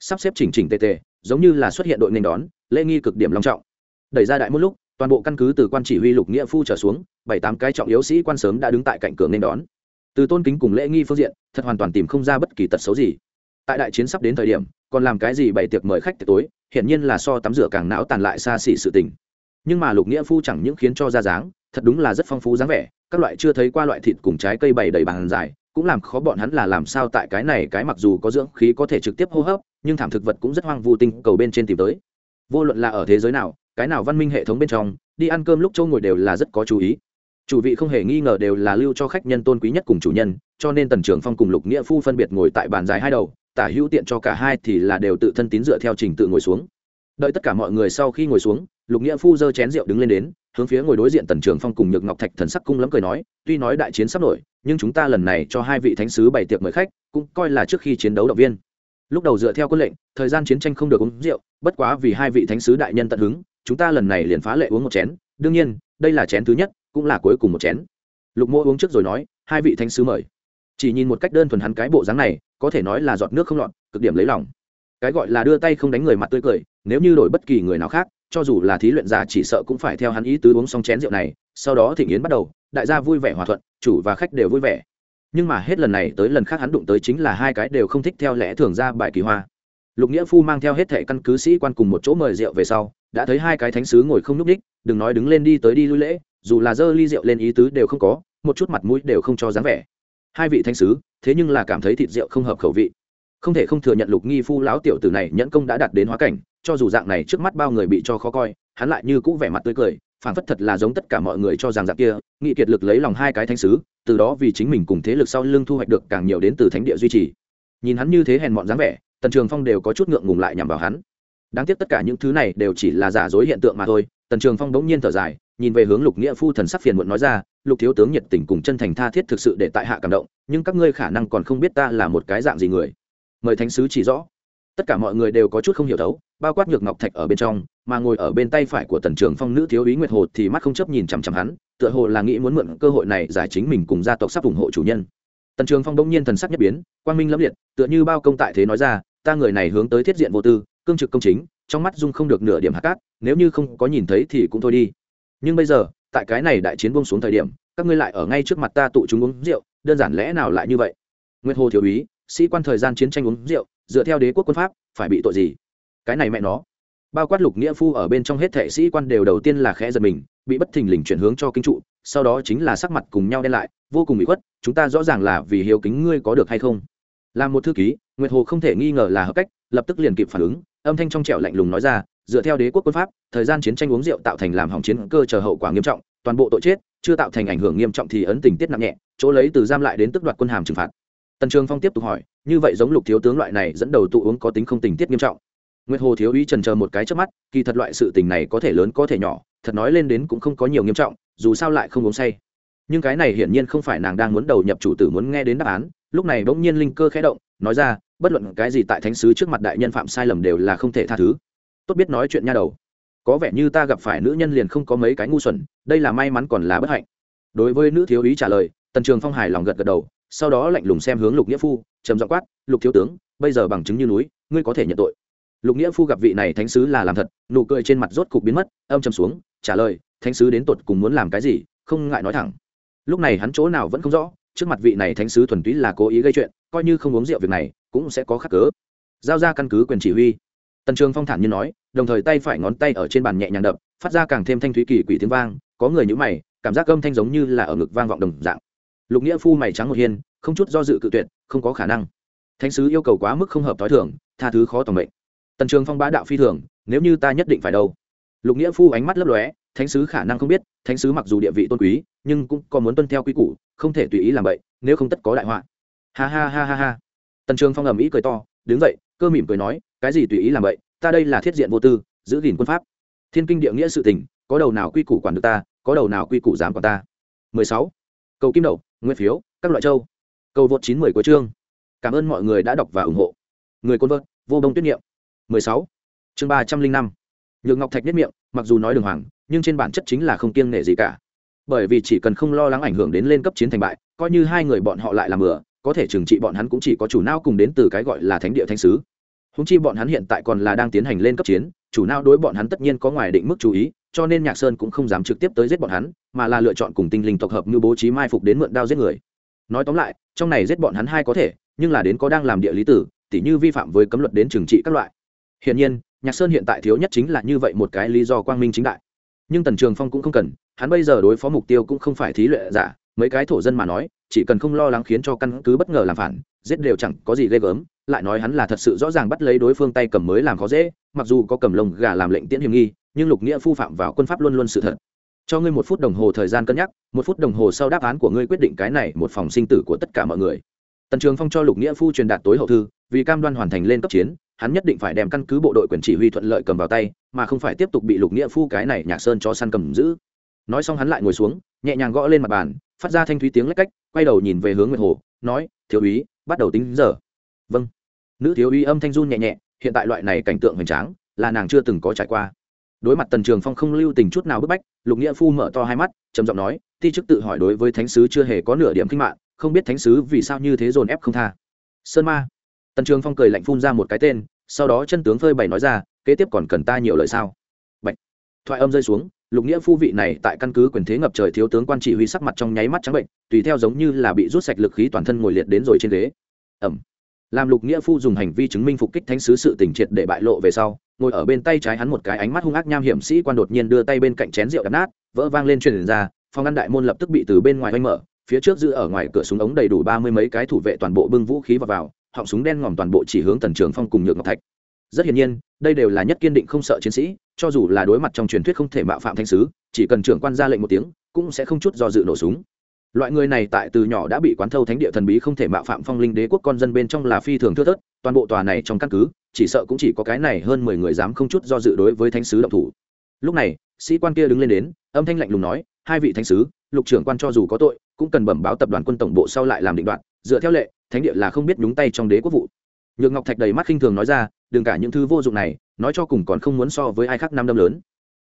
Sắp xếp chỉnh chỉnh tề tề, giống như là xuất hiện đội nên đón, lễ nghi cực điểm long trọng. Đẩy ra đại một lúc, toàn bộ căn cứ từ quan chỉ huy lục nghĩa phu trở xuống, bảy tám cái trọng yếu sĩ quan sớm đã đứng tại cạnh cửa nên đón. Từ tôn kính cùng lễ nghi phương diện, thật hoàn toàn tìm không ra bất kỳ tật xấu gì. Tại đại chiến sắp đến thời điểm, còn làm cái gì bày tiệc mời khách tiệc tối, hiển nhiên là so tắm rửa càng não tàn lại xa xỉ sự tình. Nhưng mà lục nghĩa phu chẳng những khiến cho ra dáng, thật đúng là rất phong phú dáng vẻ các loại chưa thấy qua loại thịt cùng trái cây bày đầy bàn dài, cũng làm khó bọn hắn là làm sao tại cái này cái mặc dù có dưỡng khí có thể trực tiếp hô hấp, nhưng thảm thực vật cũng rất hoang vu tinh cầu bên trên tìm tới. Vô luận là ở thế giới nào, cái nào văn minh hệ thống bên trong, đi ăn cơm lúc châu ngồi đều là rất có chú ý. Chủ vị không hề nghi ngờ đều là lưu cho khách nhân tôn quý nhất cùng chủ nhân, cho nên tần trưởng phong cùng lục nghĩa phu phân biệt ngồi tại bàn dài hai đầu, tả hữu tiện cho cả hai thì là đều tự thân tín dựa theo trình tự ngồi xuống. Đợi tất cả mọi người sau khi ngồi xuống, lục nghĩa phu giơ chén rượu đứng lên đến hướng phía ngồi đối diện tần trường phong cùng nhược ngọc thạch thần sắc cung lắm cười nói, tuy nói đại chiến sắp nổi, nhưng chúng ta lần này cho hai vị thánh sứ bày tiệc mời khách, cũng coi là trước khi chiến đấu động viên. Lúc đầu dựa theo quân lệnh, thời gian chiến tranh không được uống rượu, bất quá vì hai vị thánh sứ đại nhân tận hứng, chúng ta lần này liền phá lệ uống một chén. Đương nhiên, đây là chén thứ nhất, cũng là cuối cùng một chén. Lục mô uống trước rồi nói, hai vị thánh sứ mời. Chỉ nhìn một cách đơn thuần hắn cái bộ dáng này, có thể nói là giọt nước không lọt, cực điểm lấy lòng. Cái gọi là đưa tay không đánh người mặt tươi cười, nếu như đổi bất kỳ người nào khác cho dù là thí luyện giả chỉ sợ cũng phải theo hắn ý tứ uống xong chén rượu này, sau đó thịnh yến bắt đầu, đại gia vui vẻ hòa thuận, chủ và khách đều vui vẻ. Nhưng mà hết lần này tới lần khác hắn đụng tới chính là hai cái đều không thích theo lẽ thường ra bài kỳ hoa. Lục nghĩa phu mang theo hết thệ căn cứ sĩ quan cùng một chỗ mời rượu về sau, đã thấy hai cái thánh sứ ngồi không n ú c ních đừng nói đứng lên đi tới đi lui lễ, dù là dơ ly rượu lên ý tứ đều không có, một chút mặt mũi đều không cho dáng vẻ. Hai vị thánh sứ, thế nhưng là cảm thấy thịt rượu không hợp khẩu vị. Không thể không thừa nhận lục nghi phu lão tiểu tử này nhẫn công đã đạt đến hóa cảnh cho dù dạng này trước mắt bao người bị cho khó coi, hắn lại như cũ vẻ mặt tươi cười phản phất thật là giống tất cả mọi người cho rằng dạng kia, nghị kiệt lực lấy lòng hai cái thánh sứ, từ đó vì chính mình cùng thế lực sau lưng thu hoạch được càng nhiều đến từ thánh địa duy trì. Nhìn hắn như thế hèn mọn dáng vẻ, tần trường phong đều có chút ngượng ngùng lại nhằm vào hắn. Đáng tiếc tất cả những thứ này đều chỉ là giả dối hiện tượng mà thôi, tần trường phong bỗng nhiên thở dài, nhìn về hướng lục nghĩa phu thần sắc phiền muộn nói ra, lục thiếu tướng nhiệt tình cùng chân thành tha thiết thực sự để tại hạ cảm động, nhưng các ngươi khả năng còn không biết ta là một cái dạng gì người. Mời thánh sứ chỉ rõ tất cả mọi người đều có chút không hiểu thấu, bao quát nhược ngọc thạch ở bên trong, mà ngồi ở bên tay phải của tần trường phong nữ thiếu ý nguyệt hồ thì mắt không chấp nhìn chằm chằm hắn, tựa hồ là nghĩ muốn mượn cơ hội này giải chính mình cùng gia tộc sắp ủng hộ chủ nhân. Tần trường phong đông nhiên thần sắc nhất biến, quang minh lâm liệt, tựa như bao công tại thế nói ra, ta người này hướng tới thiết diện vô tư, cương trực công chính, trong mắt dung không được nửa điểm hạt cát, nếu như không có nhìn thấy thì cũng thôi đi. Nhưng bây giờ, tại cái này đại chiến buông xuống thời điểm, các ngươi lại ở ngay trước mặt ta tụ chúng uống rượu, đơn giản lẽ nào lại như vậy? Nguyệt hồ thiếu úy, sĩ quan thời gian chiến tranh uống rượu dựa theo đế quốc quân pháp, phải bị tội gì? Cái này mẹ nó. Bao quát lục nghĩa phu ở bên trong hết thệ sĩ quan đều đầu tiên là khẽ giật mình, bị bất thình lình chuyển hướng cho kinh trụ, sau đó chính là sắc mặt cùng nhau đen lại, vô cùng bị khuất, chúng ta rõ ràng là vì hiếu kính ngươi có được hay không? Là một thư ký, nguyệt hồ không thể nghi ngờ là hợp cách, lập tức liền kịp phản ứng, âm thanh trong trẻo lạnh lùng nói ra, dựa theo đế quốc quân pháp, thời gian chiến tranh uống rượu tạo thành làm hỏng chiến cơ chờ hậu quả nghiêm trọng, toàn bộ tội chết, chưa tạo thành ảnh hưởng nghiêm trọng thì ấn tình tiết nặng nhẹ, chỗ lấy từ giam lại đến tức đoạt quân hàm trừng phạt. Tần trường phong tiếp tục hỏi như vậy giống lục thiếu tướng loại này dẫn đầu tụ uống có tính không tình tiết nghiêm trọng. Nguyệt hồ thiếu úy trần chờ một cái trước mắt, kỳ thật loại sự tình này có thể lớn có thể nhỏ, thật nói lên đến cũng không có nhiều nghiêm trọng, dù sao lại không uống say. Nhưng cái này hiển nhiên không phải nàng đang muốn đầu nhập chủ tử muốn nghe đến đáp án, lúc này bỗng nhiên linh cơ khẽ động, nói ra, bất luận cái gì tại thánh sứ trước mặt đại nhân phạm sai lầm đều là không thể tha thứ. Tốt biết nói chuyện nha đầu. Có vẻ như ta gặp phải nữ nhân liền không có mấy cái ngu xuẩn, đây là may mắn còn là bất hạnh. Đối với nữ thiếu úy trả lời, tần trường phong hài lòng gật gật đầu sau đó lạnh lùng xem hướng lục nghĩa phu, trầm giọng quát, lục thiếu tướng, bây giờ bằng chứng như núi, ngươi có thể nhận tội. Lục nghĩa phu gặp vị này thánh sứ là làm thật, nụ cười trên mặt rốt cục biến mất, âm trầm xuống, trả lời, thánh sứ đến tột cùng muốn làm cái gì, không ngại nói thẳng. Lúc này hắn chỗ nào vẫn không rõ, trước mặt vị này thánh sứ thuần túy là cố ý gây chuyện, coi như không uống rượu việc này, cũng sẽ có khắc cớ. Giao ra căn cứ quyền chỉ huy. Tần trường phong thản như nói, đồng thời tay phải ngón tay ở trên bàn nhẹ nhàng đập, phát ra càng thêm thanh thúy kỳ quỷ tiếng vang, có người nhữ mày, cảm giác âm thanh giống như là ở ngực vang vọng đồng dạng lục nghĩa phu mày trắng một hiên, không chút do dự cự tuyệt, không có khả năng. Thánh sứ yêu cầu quá mức không hợp t h o i thưởng tha thứ khó tòng mệnh. Tần trường phong bá đạo phi thường, nếu như ta nhất định phải đâu? Lục nghĩa phu ánh mắt lấp lóe, thánh sứ khả năng không biết, thánh sứ mặc dù địa vị tôn quý, nhưng cũng có muốn tuân theo quy củ, không thể tùy ý làm vậy, nếu không tất có đại họa. Ha ha ha ha ha. Tần trường phong ầm ĩ cười to, đứng dậy, cơ mỉm cười nói, cái gì tùy ý làm vậy, ta đây là thiết diện vô tư, giữ gìn quân pháp. Thiên kinh địa nghĩa sự tình, có đầu nào quy củ quản được ta, có đầu nào quy củ dám quản ta. 16. cầu kim đậu nguyên phiếu, các loại châu. Cầu vượt chín mười của chương. Cảm ơn mọi người đã đọc và ủng hộ. Người côn vợt, vô đông tuyết niệm. mười sáu. Chương ba trăm linh năm. Nhược ngọc thạch nhất miệng, mặc dù nói đường hoàng, nhưng trên bản chất chính là không kiêng nể gì cả. Bởi vì chỉ cần không lo lắng ảnh hưởng đến lên cấp chiến thành bại, coi như hai người bọn họ lại làm bừa có thể trừng trị bọn hắn cũng chỉ có chủ não cùng đến từ cái gọi là thánh địa thanh sứ. Húng chi bọn hắn hiện tại còn là đang tiến hành lên cấp chiến, chủ não đối bọn hắn tất nhiên có ngoài định mức chú ý, cho nên nhạc sơn cũng không dám trực tiếp tới giết bọn hắn mà là lựa chọn cùng tinh linh tộc hợp như bố trí mai phục đến mượn đao giết người. Nói tóm lại, trong này giết bọn hắn hai có thể, nhưng là đến có đang làm địa lý tử, tỉ như vi phạm với cấm luật đến trừng trị các loại. Hiện nhiên, nhạc sơn hiện tại thiếu nhất chính là như vậy một cái lý do quang minh chính đại. Nhưng tần trường phong cũng không cần, hắn bây giờ đối phó mục tiêu cũng không phải thí luyện giả, mấy cái thổ dân mà nói, chỉ cần không lo lắng khiến cho căn cứ bất ngờ làm phản, giết đều chẳng có gì ghê gớm, lại nói hắn là thật sự rõ ràng bắt lấy đối phương tay cầm mới làm khó dễ, mặc dù có cầm lồng gà làm lệnh tiễn hiểm nghi, nhưng lục nghĩa phu phạm vào quân pháp luôn luôn sự thật cho ngươi một phút đồng hồ thời gian cân nhắc, một phút đồng hồ sau đáp án của ngươi quyết định cái này một phòng sinh tử của tất cả mọi người. Tần trường phong cho lục nghĩa phu truyền đạt tối hậu thư, vì cam đoan hoàn thành lên cấp chiến, hắn nhất định phải đem căn cứ bộ đội quyền chỉ huy thuận lợi cầm vào tay, mà không phải tiếp tục bị lục nghĩa phu cái này nhạc sơn cho săn cầm giữ. Nói xong hắn lại ngồi xuống, nhẹ nhàng gõ lên mặt bàn, phát ra thanh thúy tiếng lách cách, quay đầu nhìn về hướng nguyệt hồ, nói, thiếu úy, bắt đầu tính giờ. Vâng. Nữ thiếu úy âm thanh run nhẹ nhẹ, hiện tại loại này cảnh tượng hoành tráng, là nàng chưa từng có trải qua đối mặt tần trường phong không lưu tình chút nào bức bách, lục nghĩa phu mở to hai mắt, trầm giọng nói, ti chức tự hỏi đối với thánh sứ chưa hề có nửa điểm kinh mạng không biết thánh sứ vì sao như thế dồn ép không tha. Sơn ma. Tần trường phong cười lạnh phun ra một cái tên, sau đó chân tướng phơi bày nói ra, kế tiếp còn cần ta nhiều lời sao? Bạch. thoại âm rơi xuống, lục nghĩa phu vị này tại căn cứ quyền thế ngập trời thiếu tướng quan chỉ huy sắc mặt trong nháy mắt trắng bệnh, tùy theo giống như là bị rút sạch lực khí toàn thân ngồi liệt đến rồi trên ghế. Ẩm làm lục nghĩa phu dùng hành vi chứng minh phục kích thánh sứ sự tình triệt để bại lộ về sau, ngồi ở bên tay trái hắn một cái ánh mắt hung ác nham hiểm sĩ quan đột nhiên đưa tay bên cạnh chén rượu đập nát, vỡ vang lên truyền ra, phòng ngăn đại môn lập tức bị từ bên ngoài oanh mở, phía trước giữ ở ngoài cửa súng ống đầy đủ ba mươi mấy cái thủ vệ toàn bộ bưng vũ khí vào vào, họng súng đen ngòm toàn bộ chỉ hướng tần trường phong cùng nhược ngọc thạch. Rất hiển nhiên, đây đều là nhất kiên định không sợ chiến sĩ, cho dù là đối mặt trong truyền thuyết không thể mạo phạm thanh sứ, chỉ cần trưởng quan ra lệnh một tiếng, cũng sẽ không chút do dự nổ súng loại người này tại từ nhỏ đã bị quán thâu thánh địa thần bí không thể mạo phạm phong linh đế quốc con dân bên trong là phi thường thưa thớt, toàn bộ tòa này trong căn cứ, chỉ sợ cũng chỉ có cái này hơn mười người dám không chút do dự đối với thánh sứ động thủ. Lúc này, sĩ quan kia đứng lên đến, âm thanh lạnh lùng nói, hai vị thánh sứ, lục trưởng quan cho dù có tội, cũng cần bẩm báo tập đoàn quân tổng bộ sau lại làm định đoạn dựa theo lệ, thánh địa là không biết nhúng tay trong đế quốc vụ. Nhược ngọc thạch đầy mắt khinh thường nói ra, đừng cả những thứ vô dụng này, nói cho cùng còn không muốn so với ai khác năm đâm lớn.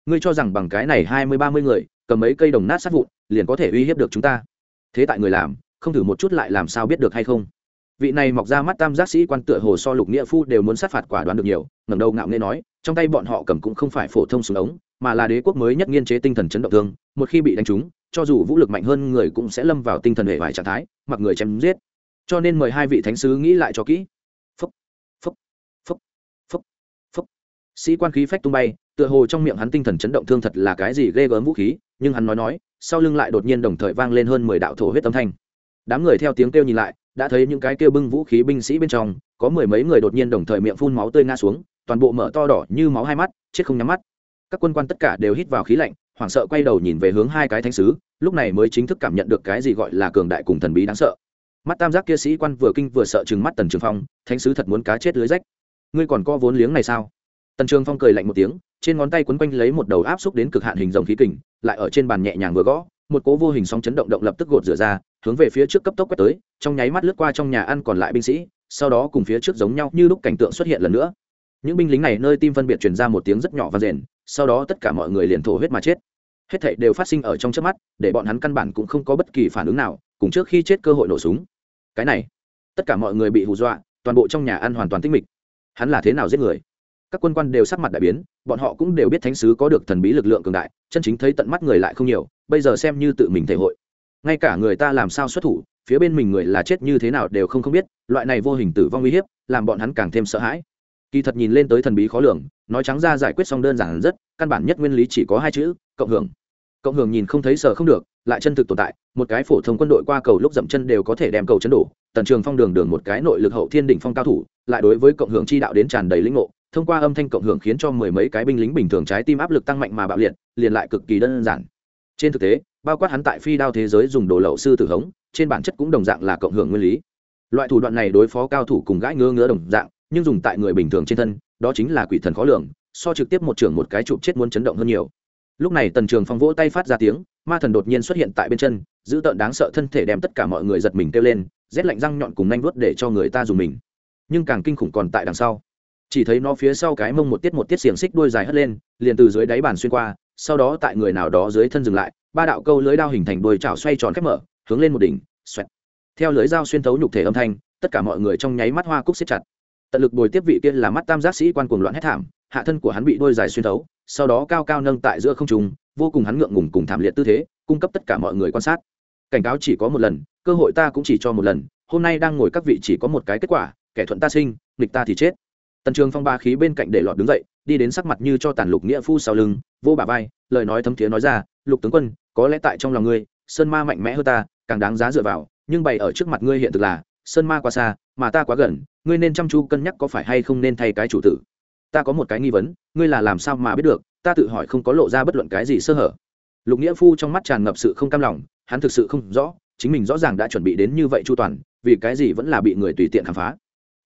Ngươi cho rằng bằng cái này hai mươi ba mươi người, cầm mấy cây đồng nát sát vụn, liền có thể uy hiếp được chúng ta thế tại người làm, không thử một chút lại làm sao biết được hay không? Vị này mọc ra mắt tam giác sĩ quan tựa hồ so lục nghĩa phu đều muốn sát phạt quả đoán được nhiều, ngẩng đầu ngạo nghễ nói, trong tay bọn họ cầm cũng không phải phổ thông súng ống, mà là đế quốc mới nhất nghiên chế tinh thần chấn động thương, một khi bị đánh trúng, cho dù vũ lực mạnh hơn người cũng sẽ lâm vào tinh thần hệ vải trạng thái, mặc người chém giết. Cho nên mời hai vị thánh sứ nghĩ lại cho kỹ. Phúc phúc phúc phúc phúc. Sĩ quan khí phách tung bay, tựa hồ trong miệng hắn tinh thần chấn động thương thật là cái gì ghê gớm vũ khí nhưng hắn nói nói, sau lưng lại đột nhiên đồng thời vang lên hơn mười đạo thổ huyết âm thanh. Đám người theo tiếng kêu nhìn lại, đã thấy những cái kêu bưng vũ khí binh sĩ bên trong, có mười mấy người đột nhiên đồng thời miệng phun máu tươi ngã xuống, toàn bộ mở to đỏ như máu hai mắt, chết không nhắm mắt. Các quân quan tất cả đều hít vào khí lạnh, hoảng sợ quay đầu nhìn về hướng hai cái thánh sứ, lúc này mới chính thức cảm nhận được cái gì gọi là cường đại cùng thần bí đáng sợ. Mắt tam giác kia sĩ quan vừa kinh vừa sợ chừng mắt tần trường phong, thánh sứ thật muốn cá chết lưới rách. Ngươi còn có vốn liếng này sao? Tần trường phong cười lạnh một tiếng trên ngón tay quấn quanh lấy một đầu áp xúc đến cực hạn hình rồng khí kình, lại ở trên bàn nhẹ nhàng vừa gõ, một cố vô hình sóng chấn động động lập tức gột rửa ra, hướng về phía trước cấp tốc quét tới, trong nháy mắt lướt qua trong nhà ăn còn lại binh sĩ, sau đó cùng phía trước giống nhau như lúc cảnh tượng xuất hiện lần nữa. Những binh lính này nơi tim phân biệt truyền ra một tiếng rất nhỏ và rền sau đó tất cả mọi người liền thổ huyết mà chết. Hết thảy đều phát sinh ở trong trước mắt, để bọn hắn căn bản cũng không có bất kỳ phản ứng nào, cùng trước khi chết cơ hội nổ súng. Cái này, tất cả mọi người bị hù dọa, toàn bộ trong nhà ăn hoàn toàn tĩnh mịch. Hắn là thế nào giết người? Các quân quan đều sắc mặt đại biến, bọn họ cũng đều biết thánh sứ có được thần bí lực lượng cường đại, chân chính thấy tận mắt người lại không nhiều, bây giờ xem như tự mình thể hội. Ngay cả người ta làm sao xuất thủ, phía bên mình người là chết như thế nào đều không không biết, loại này vô hình tử vong uy hiếp, làm bọn hắn càng thêm sợ hãi. Kỳ thật nhìn lên tới thần bí khó lường, nói trắng ra giải quyết xong đơn giản rất, căn bản nhất nguyên lý chỉ có hai chữ, cộng hưởng. Cộng hưởng nhìn không thấy sợ không được, lại chân thực tồn tại, một cái phổ thông quân đội qua cầu lúc dậm chân đều có thể đem cầu chấn đổ, tần trường phong đường đường một cái nội lực hậu thiên đỉnh phong cao thủ, lại đối với cộng hưởng chi đạo đến tràn đầy lĩnh ngộ thông qua âm thanh cộng hưởng khiến cho mười mấy cái binh lính bình thường trái tim áp lực tăng mạnh mà bạo liệt, liền lại cực kỳ đơn giản. Trên thực tế, bao quát hắn tại phi đao thế giới dùng đồ lậu sư tử hống, trên bản chất cũng đồng dạng là cộng hưởng nguyên lý. Loại thủ đoạn này đối phó cao thủ cùng gãi ngứa ngứa đồng dạng, nhưng dùng tại người bình thường trên thân, đó chính là quỷ thần khó lường, so trực tiếp một trưởng một cái chụp chết muốn chấn động hơn nhiều. Lúc này tần trường phong vỗ tay phát ra tiếng, ma thần đột nhiên xuất hiện tại bên chân, giữ tợn đáng sợ thân thể đem tất cả mọi người giật mình kêu lên, rét lạnh răng nhọn cùng nanh vuốt để cho người ta dùng mình. Nhưng càng kinh khủng còn tại đằng sau chỉ thấy nó phía sau cái mông một tiết một tiết xiềng xích đuôi dài hất lên, liền từ dưới đáy bàn xuyên qua, sau đó tại người nào đó dưới thân dừng lại, ba đạo câu lưới đao hình thành đuôi chảo xoay tròn khép mở, hướng lên một đỉnh, xoẹt. Theo lưới dao xuyên thấu nhục thể âm thanh, tất cả mọi người trong nháy mắt hoa cúc xếp chặt. Tận lực bồi tiếp vị kia là mắt tam giác sĩ quan cuồng loạn hết thảm, hạ thân của hắn bị đôi dài xuyên thấu, sau đó cao cao nâng tại giữa không trung, vô cùng hắn ngượng ngùng cùng thảm liệt tư thế, cung cấp tất cả mọi người quan sát. Cảnh cáo chỉ có một lần, cơ hội ta cũng chỉ cho một lần, hôm nay đang ngồi các vị chỉ có một cái kết quả, kẻ thuận ta sinh, nghịch ta thì chết tần trường phong ba khí bên cạnh để lọt đứng dậy, đi đến sắc mặt như cho tàn lục nghĩa phu sau lưng, vô bà vai, lời nói thấm thiế nói ra, lục tướng quân, có lẽ tại trong lòng ngươi, sơn ma mạnh mẽ hơn ta, càng đáng giá dựa vào, nhưng bày ở trước mặt ngươi hiện thực là, sơn ma quá xa, mà ta quá gần, ngươi nên chăm chú cân nhắc có phải hay không nên thay cái chủ tử. Ta có một cái nghi vấn, ngươi là làm sao mà biết được, ta tự hỏi không có lộ ra bất luận cái gì sơ hở. Lục nghĩa phu trong mắt tràn ngập sự không cam lòng, hắn thực sự không rõ, chính mình rõ ràng đã chuẩn bị đến như vậy chu toàn, vì cái gì vẫn là bị người tùy tiện khám phá.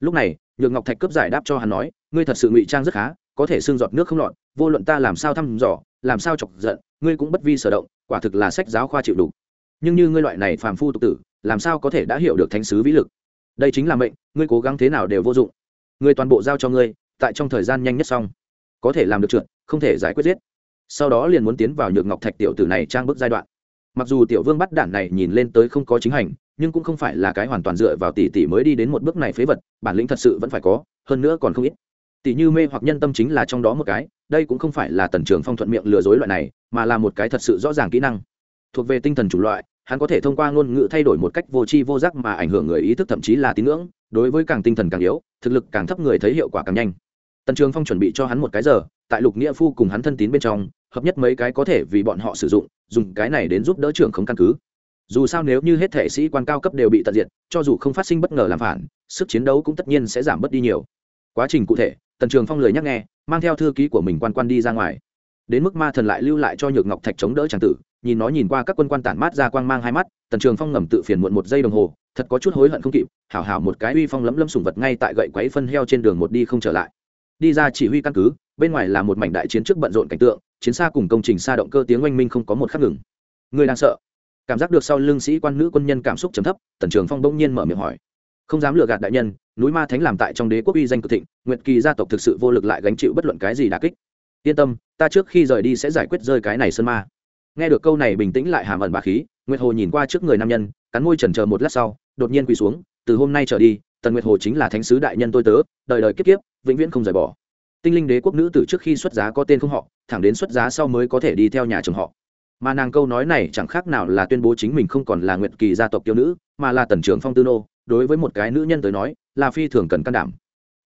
Lúc này nhược ngọc thạch cướp giải đáp cho hắn nói, ngươi thật sự ngụy trang rất khá, có thể xương giọt nước không lọt, vô luận ta làm sao thăm dò, làm sao chọc giận, ngươi cũng bất vi sở động, quả thực là sách giáo khoa chịu đủ nhưng như ngươi loại này phàm phu tục tử, làm sao có thể đã hiểu được thánh sứ vĩ lực? Đây chính là mệnh, ngươi cố gắng thế nào đều vô dụng. Ngươi toàn bộ giao cho ngươi, tại trong thời gian nhanh nhất xong. Có thể làm được trượt, không thể giải quyết giết. Sau đó liền muốn tiến vào nhược ngọc thạch tiểu tử này trang bức giai đoạn mặc dù tiểu vương bắt đản này nhìn lên tới không có chính hành, nhưng cũng không phải là cái hoàn toàn dựa vào tỷ tỷ mới đi đến một bước này phế vật, bản lĩnh thật sự vẫn phải có, hơn nữa còn không ít. Tỷ như mê hoặc nhân tâm chính là trong đó một cái, đây cũng không phải là tần trường phong thuận miệng lừa dối loại này, mà là một cái thật sự rõ ràng kỹ năng. Thuộc về tinh thần chủng loại, hắn có thể thông qua ngôn ngữ thay đổi một cách vô tri vô giác mà ảnh hưởng người ý thức thậm chí là tín ngưỡng, đối với càng tinh thần càng yếu, thực lực càng thấp người thấy hiệu quả càng nhanh. Tần trường phong chuẩn bị cho hắn một cái giờ, tại lục nghĩa phu cùng hắn thân tín bên trong hợp nhất mấy cái có thể vì bọn họ sử dụng, dùng cái này đến giúp đỡ trưởng không căn cứ. Dù sao nếu như hết thể sĩ quan cao cấp đều bị tận diệt, cho dù không phát sinh bất ngờ làm phản, sức chiến đấu cũng tất nhiên sẽ giảm bớt đi nhiều. Quá trình cụ thể, tần trường phong lời nhắc nghe, mang theo thư ký của mình quan quan đi ra ngoài. Đến mức ma thần lại lưu lại cho nhược ngọc thạch chống đỡ tràng tử, nhìn nó nhìn qua các quân quan tản mát ra quang mang hai mắt, tần trường phong ngầm tự phiền muộn một giây đồng hồ, thật có chút hối hận không kịp, hảo hảo một cái uy phong lấm lâm sùng vật ngay tại gậy quấy phân heo trên đường một đi không trở lại. Đi ra chỉ huy căn cứ, bên ngoài là một mảnh đại chiến trước bận rộn cảnh tượng chiến xa cùng công trình xa động cơ tiếng oanh minh không có một khắc ngừng. Người đang sợ. Cảm giác được sau lưng sĩ quan nữ quân nhân cảm xúc trầm thấp, tần trường phong bỗng nhiên mở miệng hỏi. Không dám lừa gạt đại nhân, núi ma thánh làm tại trong đế quốc uy danh cực thịnh, nguyệt kỳ gia tộc thực sự vô lực lại gánh chịu bất luận cái gì đà kích. Yên tâm, ta trước khi rời đi sẽ giải quyết rơi cái này sơn ma. Nghe được câu này bình tĩnh lại hàm ẩn bà khí, nguyệt hồ nhìn qua trước người nam nhân, cắn môi chần chờ một lát sau, đột nhiên quỳ xuống, từ hôm nay trở đi, tần nguyệt hồ chính là thánh sứ đại nhân tôi tớ, đời đời kiếp kiếp, vĩnh viễn không rời bỏ tinh linh đế quốc nữ từ trước khi xuất giá có tên không họ, thẳng đến xuất giá sau mới có thể đi theo nhà chồng họ. Mà nàng câu nói này chẳng khác nào là tuyên bố chính mình không còn là nguyệt kỳ gia tộc tiêu nữ, mà là tần trường phong tư nô, đối với một cái nữ nhân tới nói, là phi thường cần can đảm.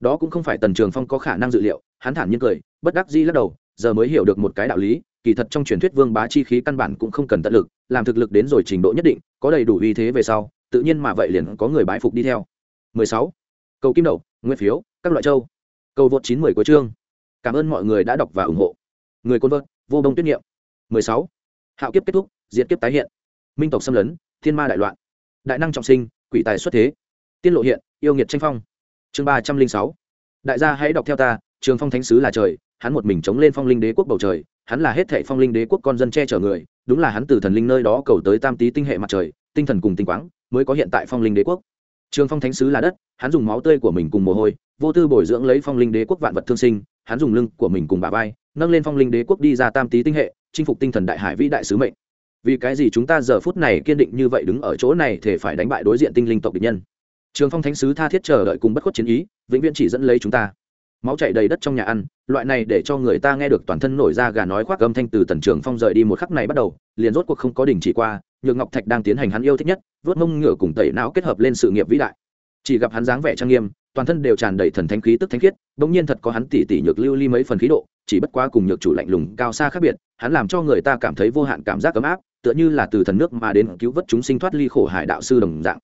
Đó cũng không phải tần trường phong có khả năng dự liệu, hắn thản nhiên cười, bất đắc dĩ lắc đầu, giờ mới hiểu được một cái đạo lý, kỳ thật trong truyền thuyết vương bá chi khí căn bản cũng không cần tận lực, làm thực lực đến rồi trình độ nhất định, có đầy đủ uy thế về sau, tự nhiên mà vậy liền có người bái phục đi theo. 16. cầu kim đậu nguyên phiếu, các loại châu cầu vượt 910 của chương. Cảm ơn mọi người đã đọc và ủng hộ. Người côn vợt, vô bông tuyết nghiệm 16. hạo kiếp kết thúc, diệt kiếp tái hiện. Minh tộc xâm lấn, thiên ma đại loạn. Đại năng trọng sinh, quỷ tài xuất thế. Tiên lộ hiện, yêu nghiệt tranh phong. Chương ba trăm linh sáu. Đại gia hãy đọc theo ta, trường phong thánh sứ là trời, hắn một mình chống lên phong linh đế quốc bầu trời, hắn là hết thảy phong linh đế quốc con dân che chở người, đúng là hắn từ thần linh nơi đó cầu tới tam tý tinh hệ mặt trời, tinh thần cùng tinh quáng, mới có hiện tại phong linh đế quốc. Trường phong thánh sứ là đất, hắn dùng máu tươi của mình cùng mồ hôi vô tư bồi dưỡng lấy phong linh đế quốc vạn vật thương sinh, hắn dùng lưng của mình cùng bà vai, nâng lên phong linh đế quốc đi ra tam tý tinh hệ, chinh phục tinh thần đại hải vĩ đại sứ mệnh. Vì cái gì chúng ta giờ phút này kiên định như vậy đứng ở chỗ này thể phải đánh bại đối diện tinh linh tộc địch nhân? Trường phong thánh sứ tha thiết chờ đợi cùng bất khuất chiến ý, vĩnh viễn chỉ dẫn lấy chúng ta. Máu chảy đầy đất trong nhà ăn, loại này để cho người ta nghe được toàn thân nổi ra gà nói khoác âm thanh từ tần trường phong rời đi một khắc này bắt đầu, liền rốt cuộc không có đình chỉ qua, nhược ngọc thạch đang tiến hành hắn yêu thích nhất vớt mông ngựa cùng tẩy não kết hợp lên sự nghiệp vĩ đại. Chỉ gặp hắn dáng vẻ trang nghiêm toàn thân đều tràn đầy thần thánh khí tức thánh khiết, bỗng nhiên thật có hắn tỉ tỉ nhược lưu ly mấy phần khí độ, chỉ bất quá cùng nhược chủ lạnh lùng cao xa khác biệt, hắn làm cho người ta cảm thấy vô hạn cảm giác ấm áp, tựa như là từ thần nước mà đến cứu vớt chúng sinh thoát ly khổ hải đạo sư đồng dạng.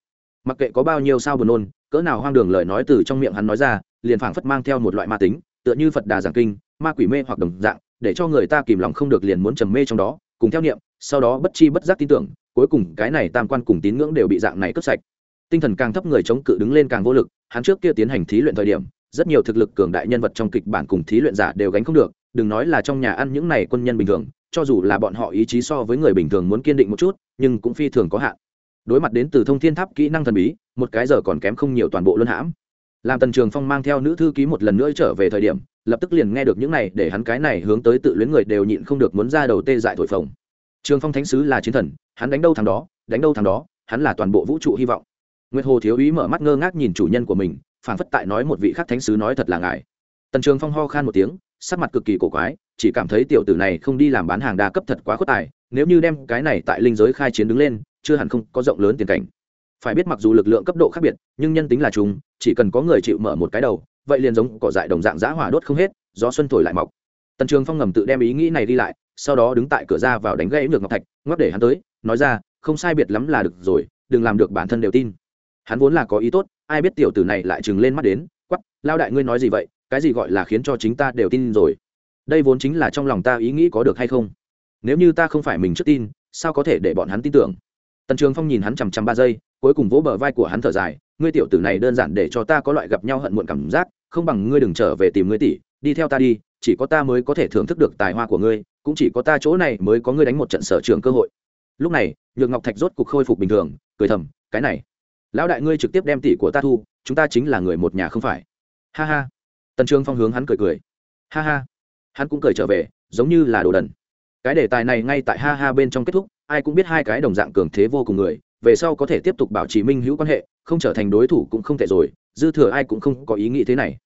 Mặc kệ có bao nhiêu sao buồn nôn, cỡ nào hoang đường lời nói từ trong miệng hắn nói ra, liền phảng phất mang theo một loại ma tính, tựa như phật đà giảng kinh, ma quỷ mê hoặc đồng dạng, để cho người ta kìm lòng không được liền muốn trầm mê trong đó, cùng theo niệm, sau đó bất chi bất giác tin tưởng, cuối cùng cái này tam quan cùng tín ngưỡng đều bị dạng này cướp sạch tinh thần càng thấp người chống cự đứng lên càng vô lực, hắn trước kia tiến hành thí luyện thời điểm, rất nhiều thực lực cường đại nhân vật trong kịch bản cùng thí luyện giả đều gánh không được, đừng nói là trong nhà ăn những này quân nhân bình thường, cho dù là bọn họ ý chí so với người bình thường muốn kiên định một chút, nhưng cũng phi thường có hạn. Đối mặt đến từ thông thiên tháp kỹ năng thần bí, một cái giờ còn kém không nhiều toàn bộ luân hãm. Làm tần trường phong mang theo nữ thư ký một lần nữa trở về thời điểm, lập tức liền nghe được những này để hắn cái này hướng tới tự luyến người đều nhịn không được muốn ra đầu tê dại thổi phồng. Trường phong thánh sứ là chiến thần, hắn đánh đâu thằng đó, đánh đâu thằng đó, hắn là toàn bộ vũ trụ hy vọng nguyệt hồ thiếu úy mở mắt ngơ ngác nhìn chủ nhân của mình phản phất tại nói một vị khắc thánh sứ nói thật là ngài. Tần trường phong ho khan một tiếng, sắc mặt cực kỳ cổ quái, chỉ cảm thấy tiểu tử này không đi làm bán hàng đa cấp thật quá khuất tài, nếu như đem cái này tại linh giới khai chiến đứng lên, chưa hẳn không có rộng lớn tiền cảnh. Phải biết mặc dù lực lượng cấp độ khác biệt, nhưng nhân tính là chúng, chỉ cần có người chịu mở một cái đầu, vậy liền giống cỏ dại đồng dạng giã hỏa đốt không hết, gió xuân thổi lại mọc. Tần trường phong ngầm tự đem ý nghĩ này đi lại, sau đó đứng tại cửa ra vào đánh gây ngược ngọc thạch, ngoắc để hắn tới, nói ra, không sai biệt lắm là được rồi, đừng làm được bản thân đều tin hắn vốn là có ý tốt, ai biết tiểu tử này lại chừng lên mắt đến quắp lao đại ngươi nói gì vậy? Cái gì gọi là khiến cho chính ta đều tin rồi? Đây vốn chính là trong lòng ta ý nghĩ có được hay không? Nếu như ta không phải mình trước tin, sao có thể để bọn hắn tin tưởng? Tần trường phong nhìn hắn chằm chằm ba giây, cuối cùng vỗ bờ vai của hắn thở dài, ngươi tiểu tử này đơn giản để cho ta có loại gặp nhau hận muộn cảm giác, không bằng ngươi đừng trở về tìm ngươi tỷ, đi theo ta đi, chỉ có ta mới có thể thưởng thức được tài hoa của ngươi, cũng chỉ có ta chỗ này mới có ngươi đánh một trận sở trường cơ hội. Lúc này, nhược ngọc thạch rốt cục khôi phục bình thường, cười thầm, cái này lão đại ngươi trực tiếp đem tỷ của ta thu, chúng ta chính là người một nhà không phải. Ha ha. Tần trường phong hướng hắn cười cười. Ha ha. Hắn cũng cười trở về, giống như là đồ đần. Cái đề tài này ngay tại ha ha bên trong kết thúc, ai cũng biết hai cái đồng dạng cường thế vô cùng người, về sau có thể tiếp tục bảo trì minh hữu quan hệ, không trở thành đối thủ cũng không tệ rồi, dư thừa ai cũng không có ý nghĩ thế này.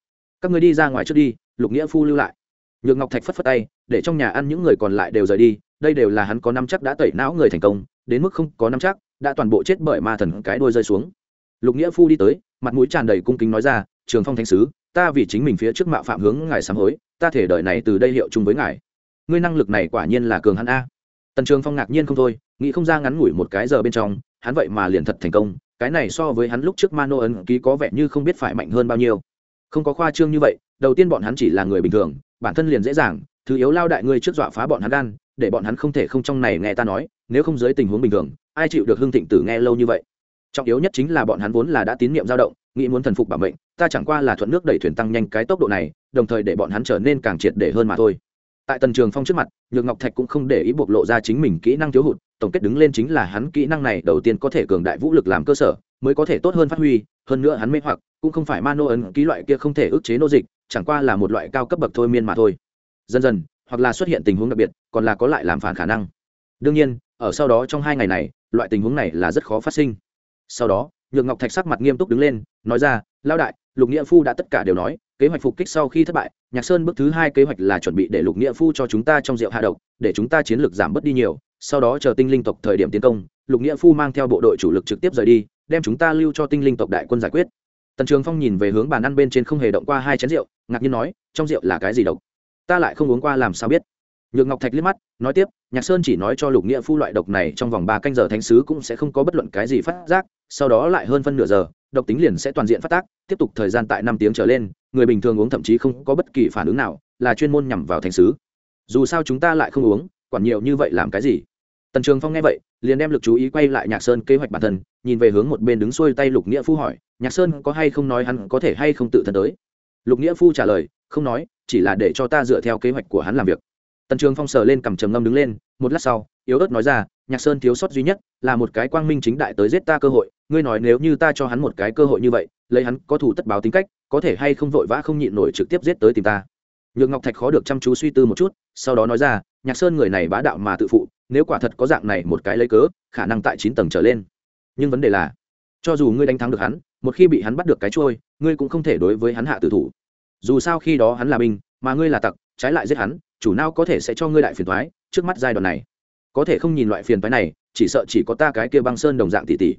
Các người đi ra ngoài trước đi, lục nghĩa phu lưu lại. Nhược ngọc thạch phất phất tay, để trong nhà ăn những người còn lại đều rời đi, đây đều là hắn có năm chắc đã tẩy não người thành công, đến mức không có năm chắc, đã toàn bộ chết bởi ma thần cái đuôi rơi xuống lục nghĩa phu đi tới, mặt mũi tràn đầy cung kính nói ra, trường phong thánh sứ, ta vì chính mình phía trước mạo phạm hướng ngài sám hối, ta thể đợi này từ đây hiệu chung với ngài. Ngươi năng lực này quả nhiên là cường hắn a. Tần trường phong ngạc nhiên không thôi, nghĩ không ra ngắn ngủi một cái giờ bên trong, hắn vậy mà liền thật thành công, cái này so với hắn lúc trước mano ấn ký có vẻ như không biết phải mạnh hơn bao nhiêu. Không có khoa trương như vậy, đầu tiên bọn hắn chỉ là người bình thường, bản thân liền dễ dàng, thứ yếu lao đại ngươi trước dọa phá bọn hắn gan, để bọn hắn không thể không trong này nghe ta nói, nếu không dưới tình huống bình thường, ai chịu được hương thịnh tử nghe lâu như vậy? Trọng yếu nhất chính là bọn hắn vốn là đã tín nhiệm dao động, nghĩ muốn thần phục bảo mệnh, ta chẳng qua là thuận nước đẩy thuyền tăng nhanh cái tốc độ này, đồng thời để bọn hắn trở nên càng triệt để hơn mà thôi. Tại tần trường phong trước mặt, nhược ngọc thạch cũng không để ý bộc lộ ra chính mình kỹ năng thiếu hụt, tổng kết đứng lên chính là hắn kỹ năng này đầu tiên có thể cường đại vũ lực làm cơ sở, mới có thể tốt hơn phát huy, hơn nữa hắn mê hoặc, cũng không phải ma nô ấn ký loại kia không thể ức chế nô dịch, chẳng qua là một loại cao cấp bậc thôi miên mà thôi. Dần dần, hoặc là xuất hiện tình huống đặc biệt, còn là có lại làm phản khả năng. Đương nhiên, ở sau đó trong hai ngày này, loại tình huống này là rất khó phát sinh sau đó, nhược ngọc thạch sắc mặt nghiêm túc đứng lên, nói ra lao đại, lục nghĩa phu đã tất cả đều nói, kế hoạch phục kích sau khi thất bại, nhạc sơn bước thứ hai kế hoạch là chuẩn bị để lục nghĩa phu cho chúng ta trong rượu hạ độc, để chúng ta chiến lược giảm bớt đi nhiều, sau đó chờ tinh linh tộc thời điểm tiến công, lục nghĩa phu mang theo bộ đội chủ lực trực tiếp rời đi, đem chúng ta lưu cho tinh linh tộc đại quân giải quyết. Tần trường phong nhìn về hướng bàn ăn bên trên không hề động qua hai chén rượu, ngạc nhiên nói, trong rượu là cái gì độc? Ta lại không uống qua làm sao biết? Nhược ngọc thạch liếc mắt, nói tiếp, nhạc sơn chỉ nói cho lục nghĩa phu loại độc này trong vòng ba canh giờ thánh sứ cũng sẽ không có bất luận cái gì phát giác sau đó lại hơn phân nửa giờ, độc tính liền sẽ toàn diện phát tác, tiếp tục thời gian tại năm tiếng trở lên, người bình thường uống thậm chí không có bất kỳ phản ứng nào, là chuyên môn nhằm vào thành sứ. Dù sao chúng ta lại không uống, quản nhiều như vậy làm cái gì? Tần trường phong nghe vậy, liền đem lực chú ý quay lại nhạc sơn kế hoạch bản thân, nhìn về hướng một bên đứng xuôi tay lục nghĩa phu hỏi, nhạc sơn có hay không nói hắn có thể hay không tự thân tới? Lục nghĩa phu trả lời, không nói, chỉ là để cho ta dựa theo kế hoạch của hắn làm việc. Tần trường phong sờ lên cầm trầm ngâm đứng lên, một lát sau, yếu ớt nói ra, nhạc sơn thiếu sót duy nhất là một cái quang minh chính đại tới giết ta cơ hội ngươi nói nếu như ta cho hắn một cái cơ hội như vậy, lấy hắn có thủ tất báo tính cách, có thể hay không vội vã không nhịn nổi trực tiếp giết tới tìm ta? Nhược ngọc thạch khó được chăm chú suy tư một chút, sau đó nói ra, nhạc sơn người này bá đạo mà tự phụ, nếu quả thật có dạng này một cái lấy cớ, khả năng tại chín tầng trở lên. Nhưng vấn đề là, cho dù ngươi đánh thắng được hắn, một khi bị hắn bắt được cái trôi, ngươi cũng không thể đối với hắn hạ tử thủ. Dù sao khi đó hắn là binh, mà ngươi là tặc, trái lại giết hắn, chủ nào có thể sẽ cho ngươi đại phiền thoái trước mắt giai đoạn này. Có thể không nhìn loại phiền thoái này, chỉ sợ chỉ có ta cái kia băng sơn đồng dạng tỷ tỷ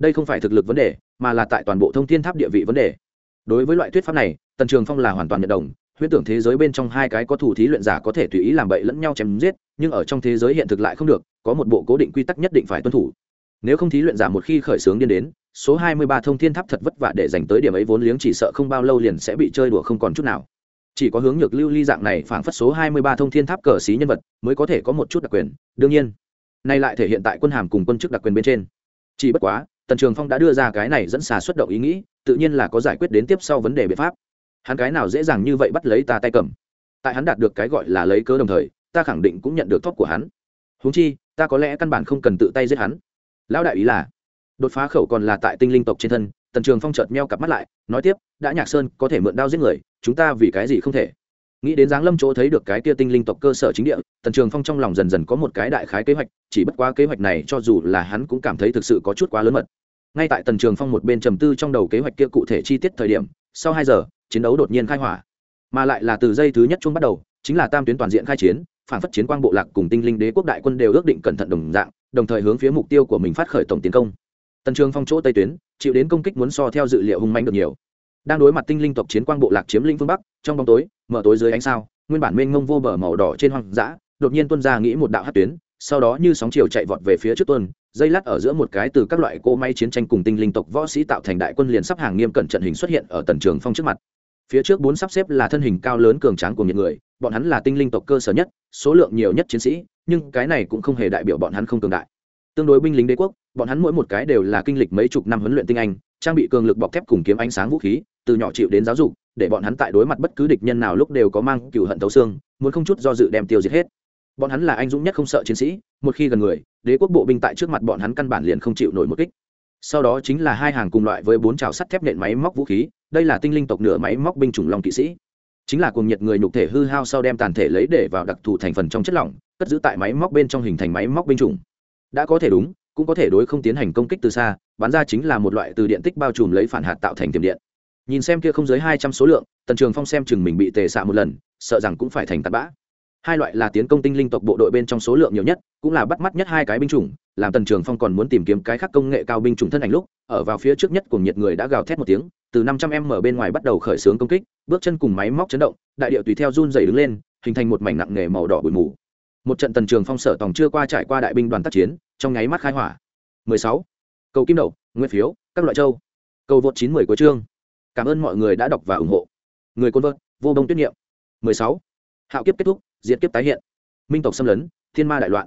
đây không phải thực lực vấn đề, mà là tại toàn bộ thông thiên tháp địa vị vấn đề. Đối với loại thuyết pháp này, tần trường phong là hoàn toàn nhận đồng. Huyễn tưởng thế giới bên trong hai cái có thủ thí luyện giả có thể tùy ý làm bậy lẫn nhau chém giết, nhưng ở trong thế giới hiện thực lại không được, có một bộ cố định quy tắc nhất định phải tuân thủ. Nếu không thí luyện giả một khi khởi xướng điên đến, số hai mươi ba thông thiên tháp thật vất vả để dành tới điểm ấy vốn liếng chỉ sợ không bao lâu liền sẽ bị chơi đùa không còn chút nào. Chỉ có hướng nhược lưu ly dạng này phảng phất số hai mươi ba thông thiên tháp cờ xí nhân vật, mới có thể có một chút đặc quyền. Đương nhiên, nay lại thể hiện tại quân hàm cùng quân chức đặc quyền bên trên. Chỉ bất quá tần trường phong đã đưa ra cái này dẫn xà xuất động ý nghĩ, tự nhiên là có giải quyết đến tiếp sau vấn đề biện pháp. Hắn cái nào dễ dàng như vậy bắt lấy ta tay cầm. Tại hắn đạt được cái gọi là lấy cớ đồng thời, ta khẳng định cũng nhận được thóp của hắn. Húng chi, ta có lẽ căn bản không cần tự tay giết hắn. Lão đại ý là, đột phá khẩu còn là tại tinh linh tộc trên thân, tần trường phong chợt meo cặp mắt lại, nói tiếp, đã nhạc sơn, có thể mượn đao giết người, chúng ta vì cái gì không thể? Nghĩ đến giáng lâm chỗ thấy được cái kia tinh linh tộc cơ sở chính địa, tần trường phong trong lòng dần dần có một cái đại khái kế hoạch, chỉ bất quá kế hoạch này cho dù là hắn cũng cảm thấy thực sự có chút quá lớn mật ngay tại tần trường phong một bên trầm tư trong đầu kế hoạch kia cụ thể chi tiết thời điểm, sau hai giờ, chiến đấu đột nhiên khai hỏa. Mà lại là từ giây thứ nhất chung bắt đầu, chính là tam tuyến toàn diện khai chiến, phản phất chiến quang bộ lạc cùng tinh linh đế quốc đại quân đều ước định cẩn thận đồng dạng, đồng thời hướng phía mục tiêu của mình phát khởi tổng tiến công. Tần trường phong chỗ tây tuyến, chịu đến công kích muốn so theo dự liệu hung manh được nhiều. Đang đối mặt tinh linh tộc chiến quang bộ lạc chiếm lĩnh phương bắc, trong bóng tối, mở tối dưới ánh sao, nguyên bản mênh mông vô bờ màu đỏ trên hoang dã, đột nhiên tuân ra nghĩ một đạo hát tuyến, sau đó như sóng chiều chạy vọt về phía trước tuân dây lát ở giữa một cái từ các loại cỗ máy chiến tranh cùng tinh linh tộc võ sĩ tạo thành đại quân liền sắp hàng nghiêm cẩn trận hình xuất hiện ở tần trường phong trước mặt. Phía trước bốn sắp xếp là thân hình cao lớn cường tráng của những người, bọn hắn là tinh linh tộc cơ sở nhất, số lượng nhiều nhất chiến sĩ, nhưng cái này cũng không hề đại biểu bọn hắn không cường đại. Tương đối binh lính đế quốc, bọn hắn mỗi một cái đều là kinh lịch mấy chục năm huấn luyện tinh anh, trang bị cường lực bọc thép cùng kiếm ánh sáng vũ khí, từ nhỏ chịu đến giáo dục, để bọn hắn tại đối mặt bất cứ địch nhân nào lúc đều có mang cựu hận tấu xương, muốn không chút do dự đem tiêu diệt hết bọn hắn là anh dũng nhất không sợ chiến sĩ, một khi gần người, đế quốc bộ binh tại trước mặt bọn hắn căn bản liền không chịu nổi một kích. Sau đó chính là hai hàng cùng loại với bốn trào sắt thép nện máy móc vũ khí, đây là tinh linh tộc nửa máy móc binh chủng long kỵ sĩ. Chính là cùng nhiệt người nhục thể hư hao sau đem tàn thể lấy để vào đặc thù thành phần trong chất lỏng, cất giữ tại máy móc bên trong hình thành máy móc binh chủng. Đã có thể đúng, cũng có thể đối không tiến hành công kích từ xa, bắn ra chính là một loại từ điện tích bao trùm lấy phản hạt tạo thành tiềm điện. Nhìn xem kia không dưới hai trăm số lượng, tần trường phong xem chừng mình bị tề xạ một lần, sợ rằng cũng phải thành tạt bã hai loại là tiến công tinh linh tộc bộ đội bên trong số lượng nhiều nhất, cũng là bắt mắt nhất hai cái binh chủng, làm tần trường phong còn muốn tìm kiếm cái khác công nghệ cao binh chủng thân ảnh lúc, ở vào phía trước nhất cùng nhiệt người đã gào thét một tiếng, từ năm trăm em mở bên ngoài bắt đầu khởi xướng công kích, bước chân cùng máy móc chấn động, đại điệu tùy theo run dày đứng lên, hình thành một mảnh nặng nghề màu đỏ bụi mù. Một trận tần trường phong sở tòng chưa qua trải qua đại binh đoàn tác chiến, trong nháy mắt khai hỏa. 16. cầu kim đậu nguyên phiếu, các loại châu. Cầu vượt 910 của chương. Cảm ơn mọi người đã đọc và ủng hộ. Người côn vợt, vô đông tuyết niệm 16. hạo kiếp kết thúc diệt kiếp tái hiện. Minh tộc xâm lấn, thiên ma đại loạn.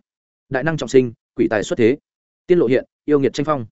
Đại năng trọng sinh, quỷ tài xuất thế. Tiên lộ hiện, yêu nghiệt tranh phong.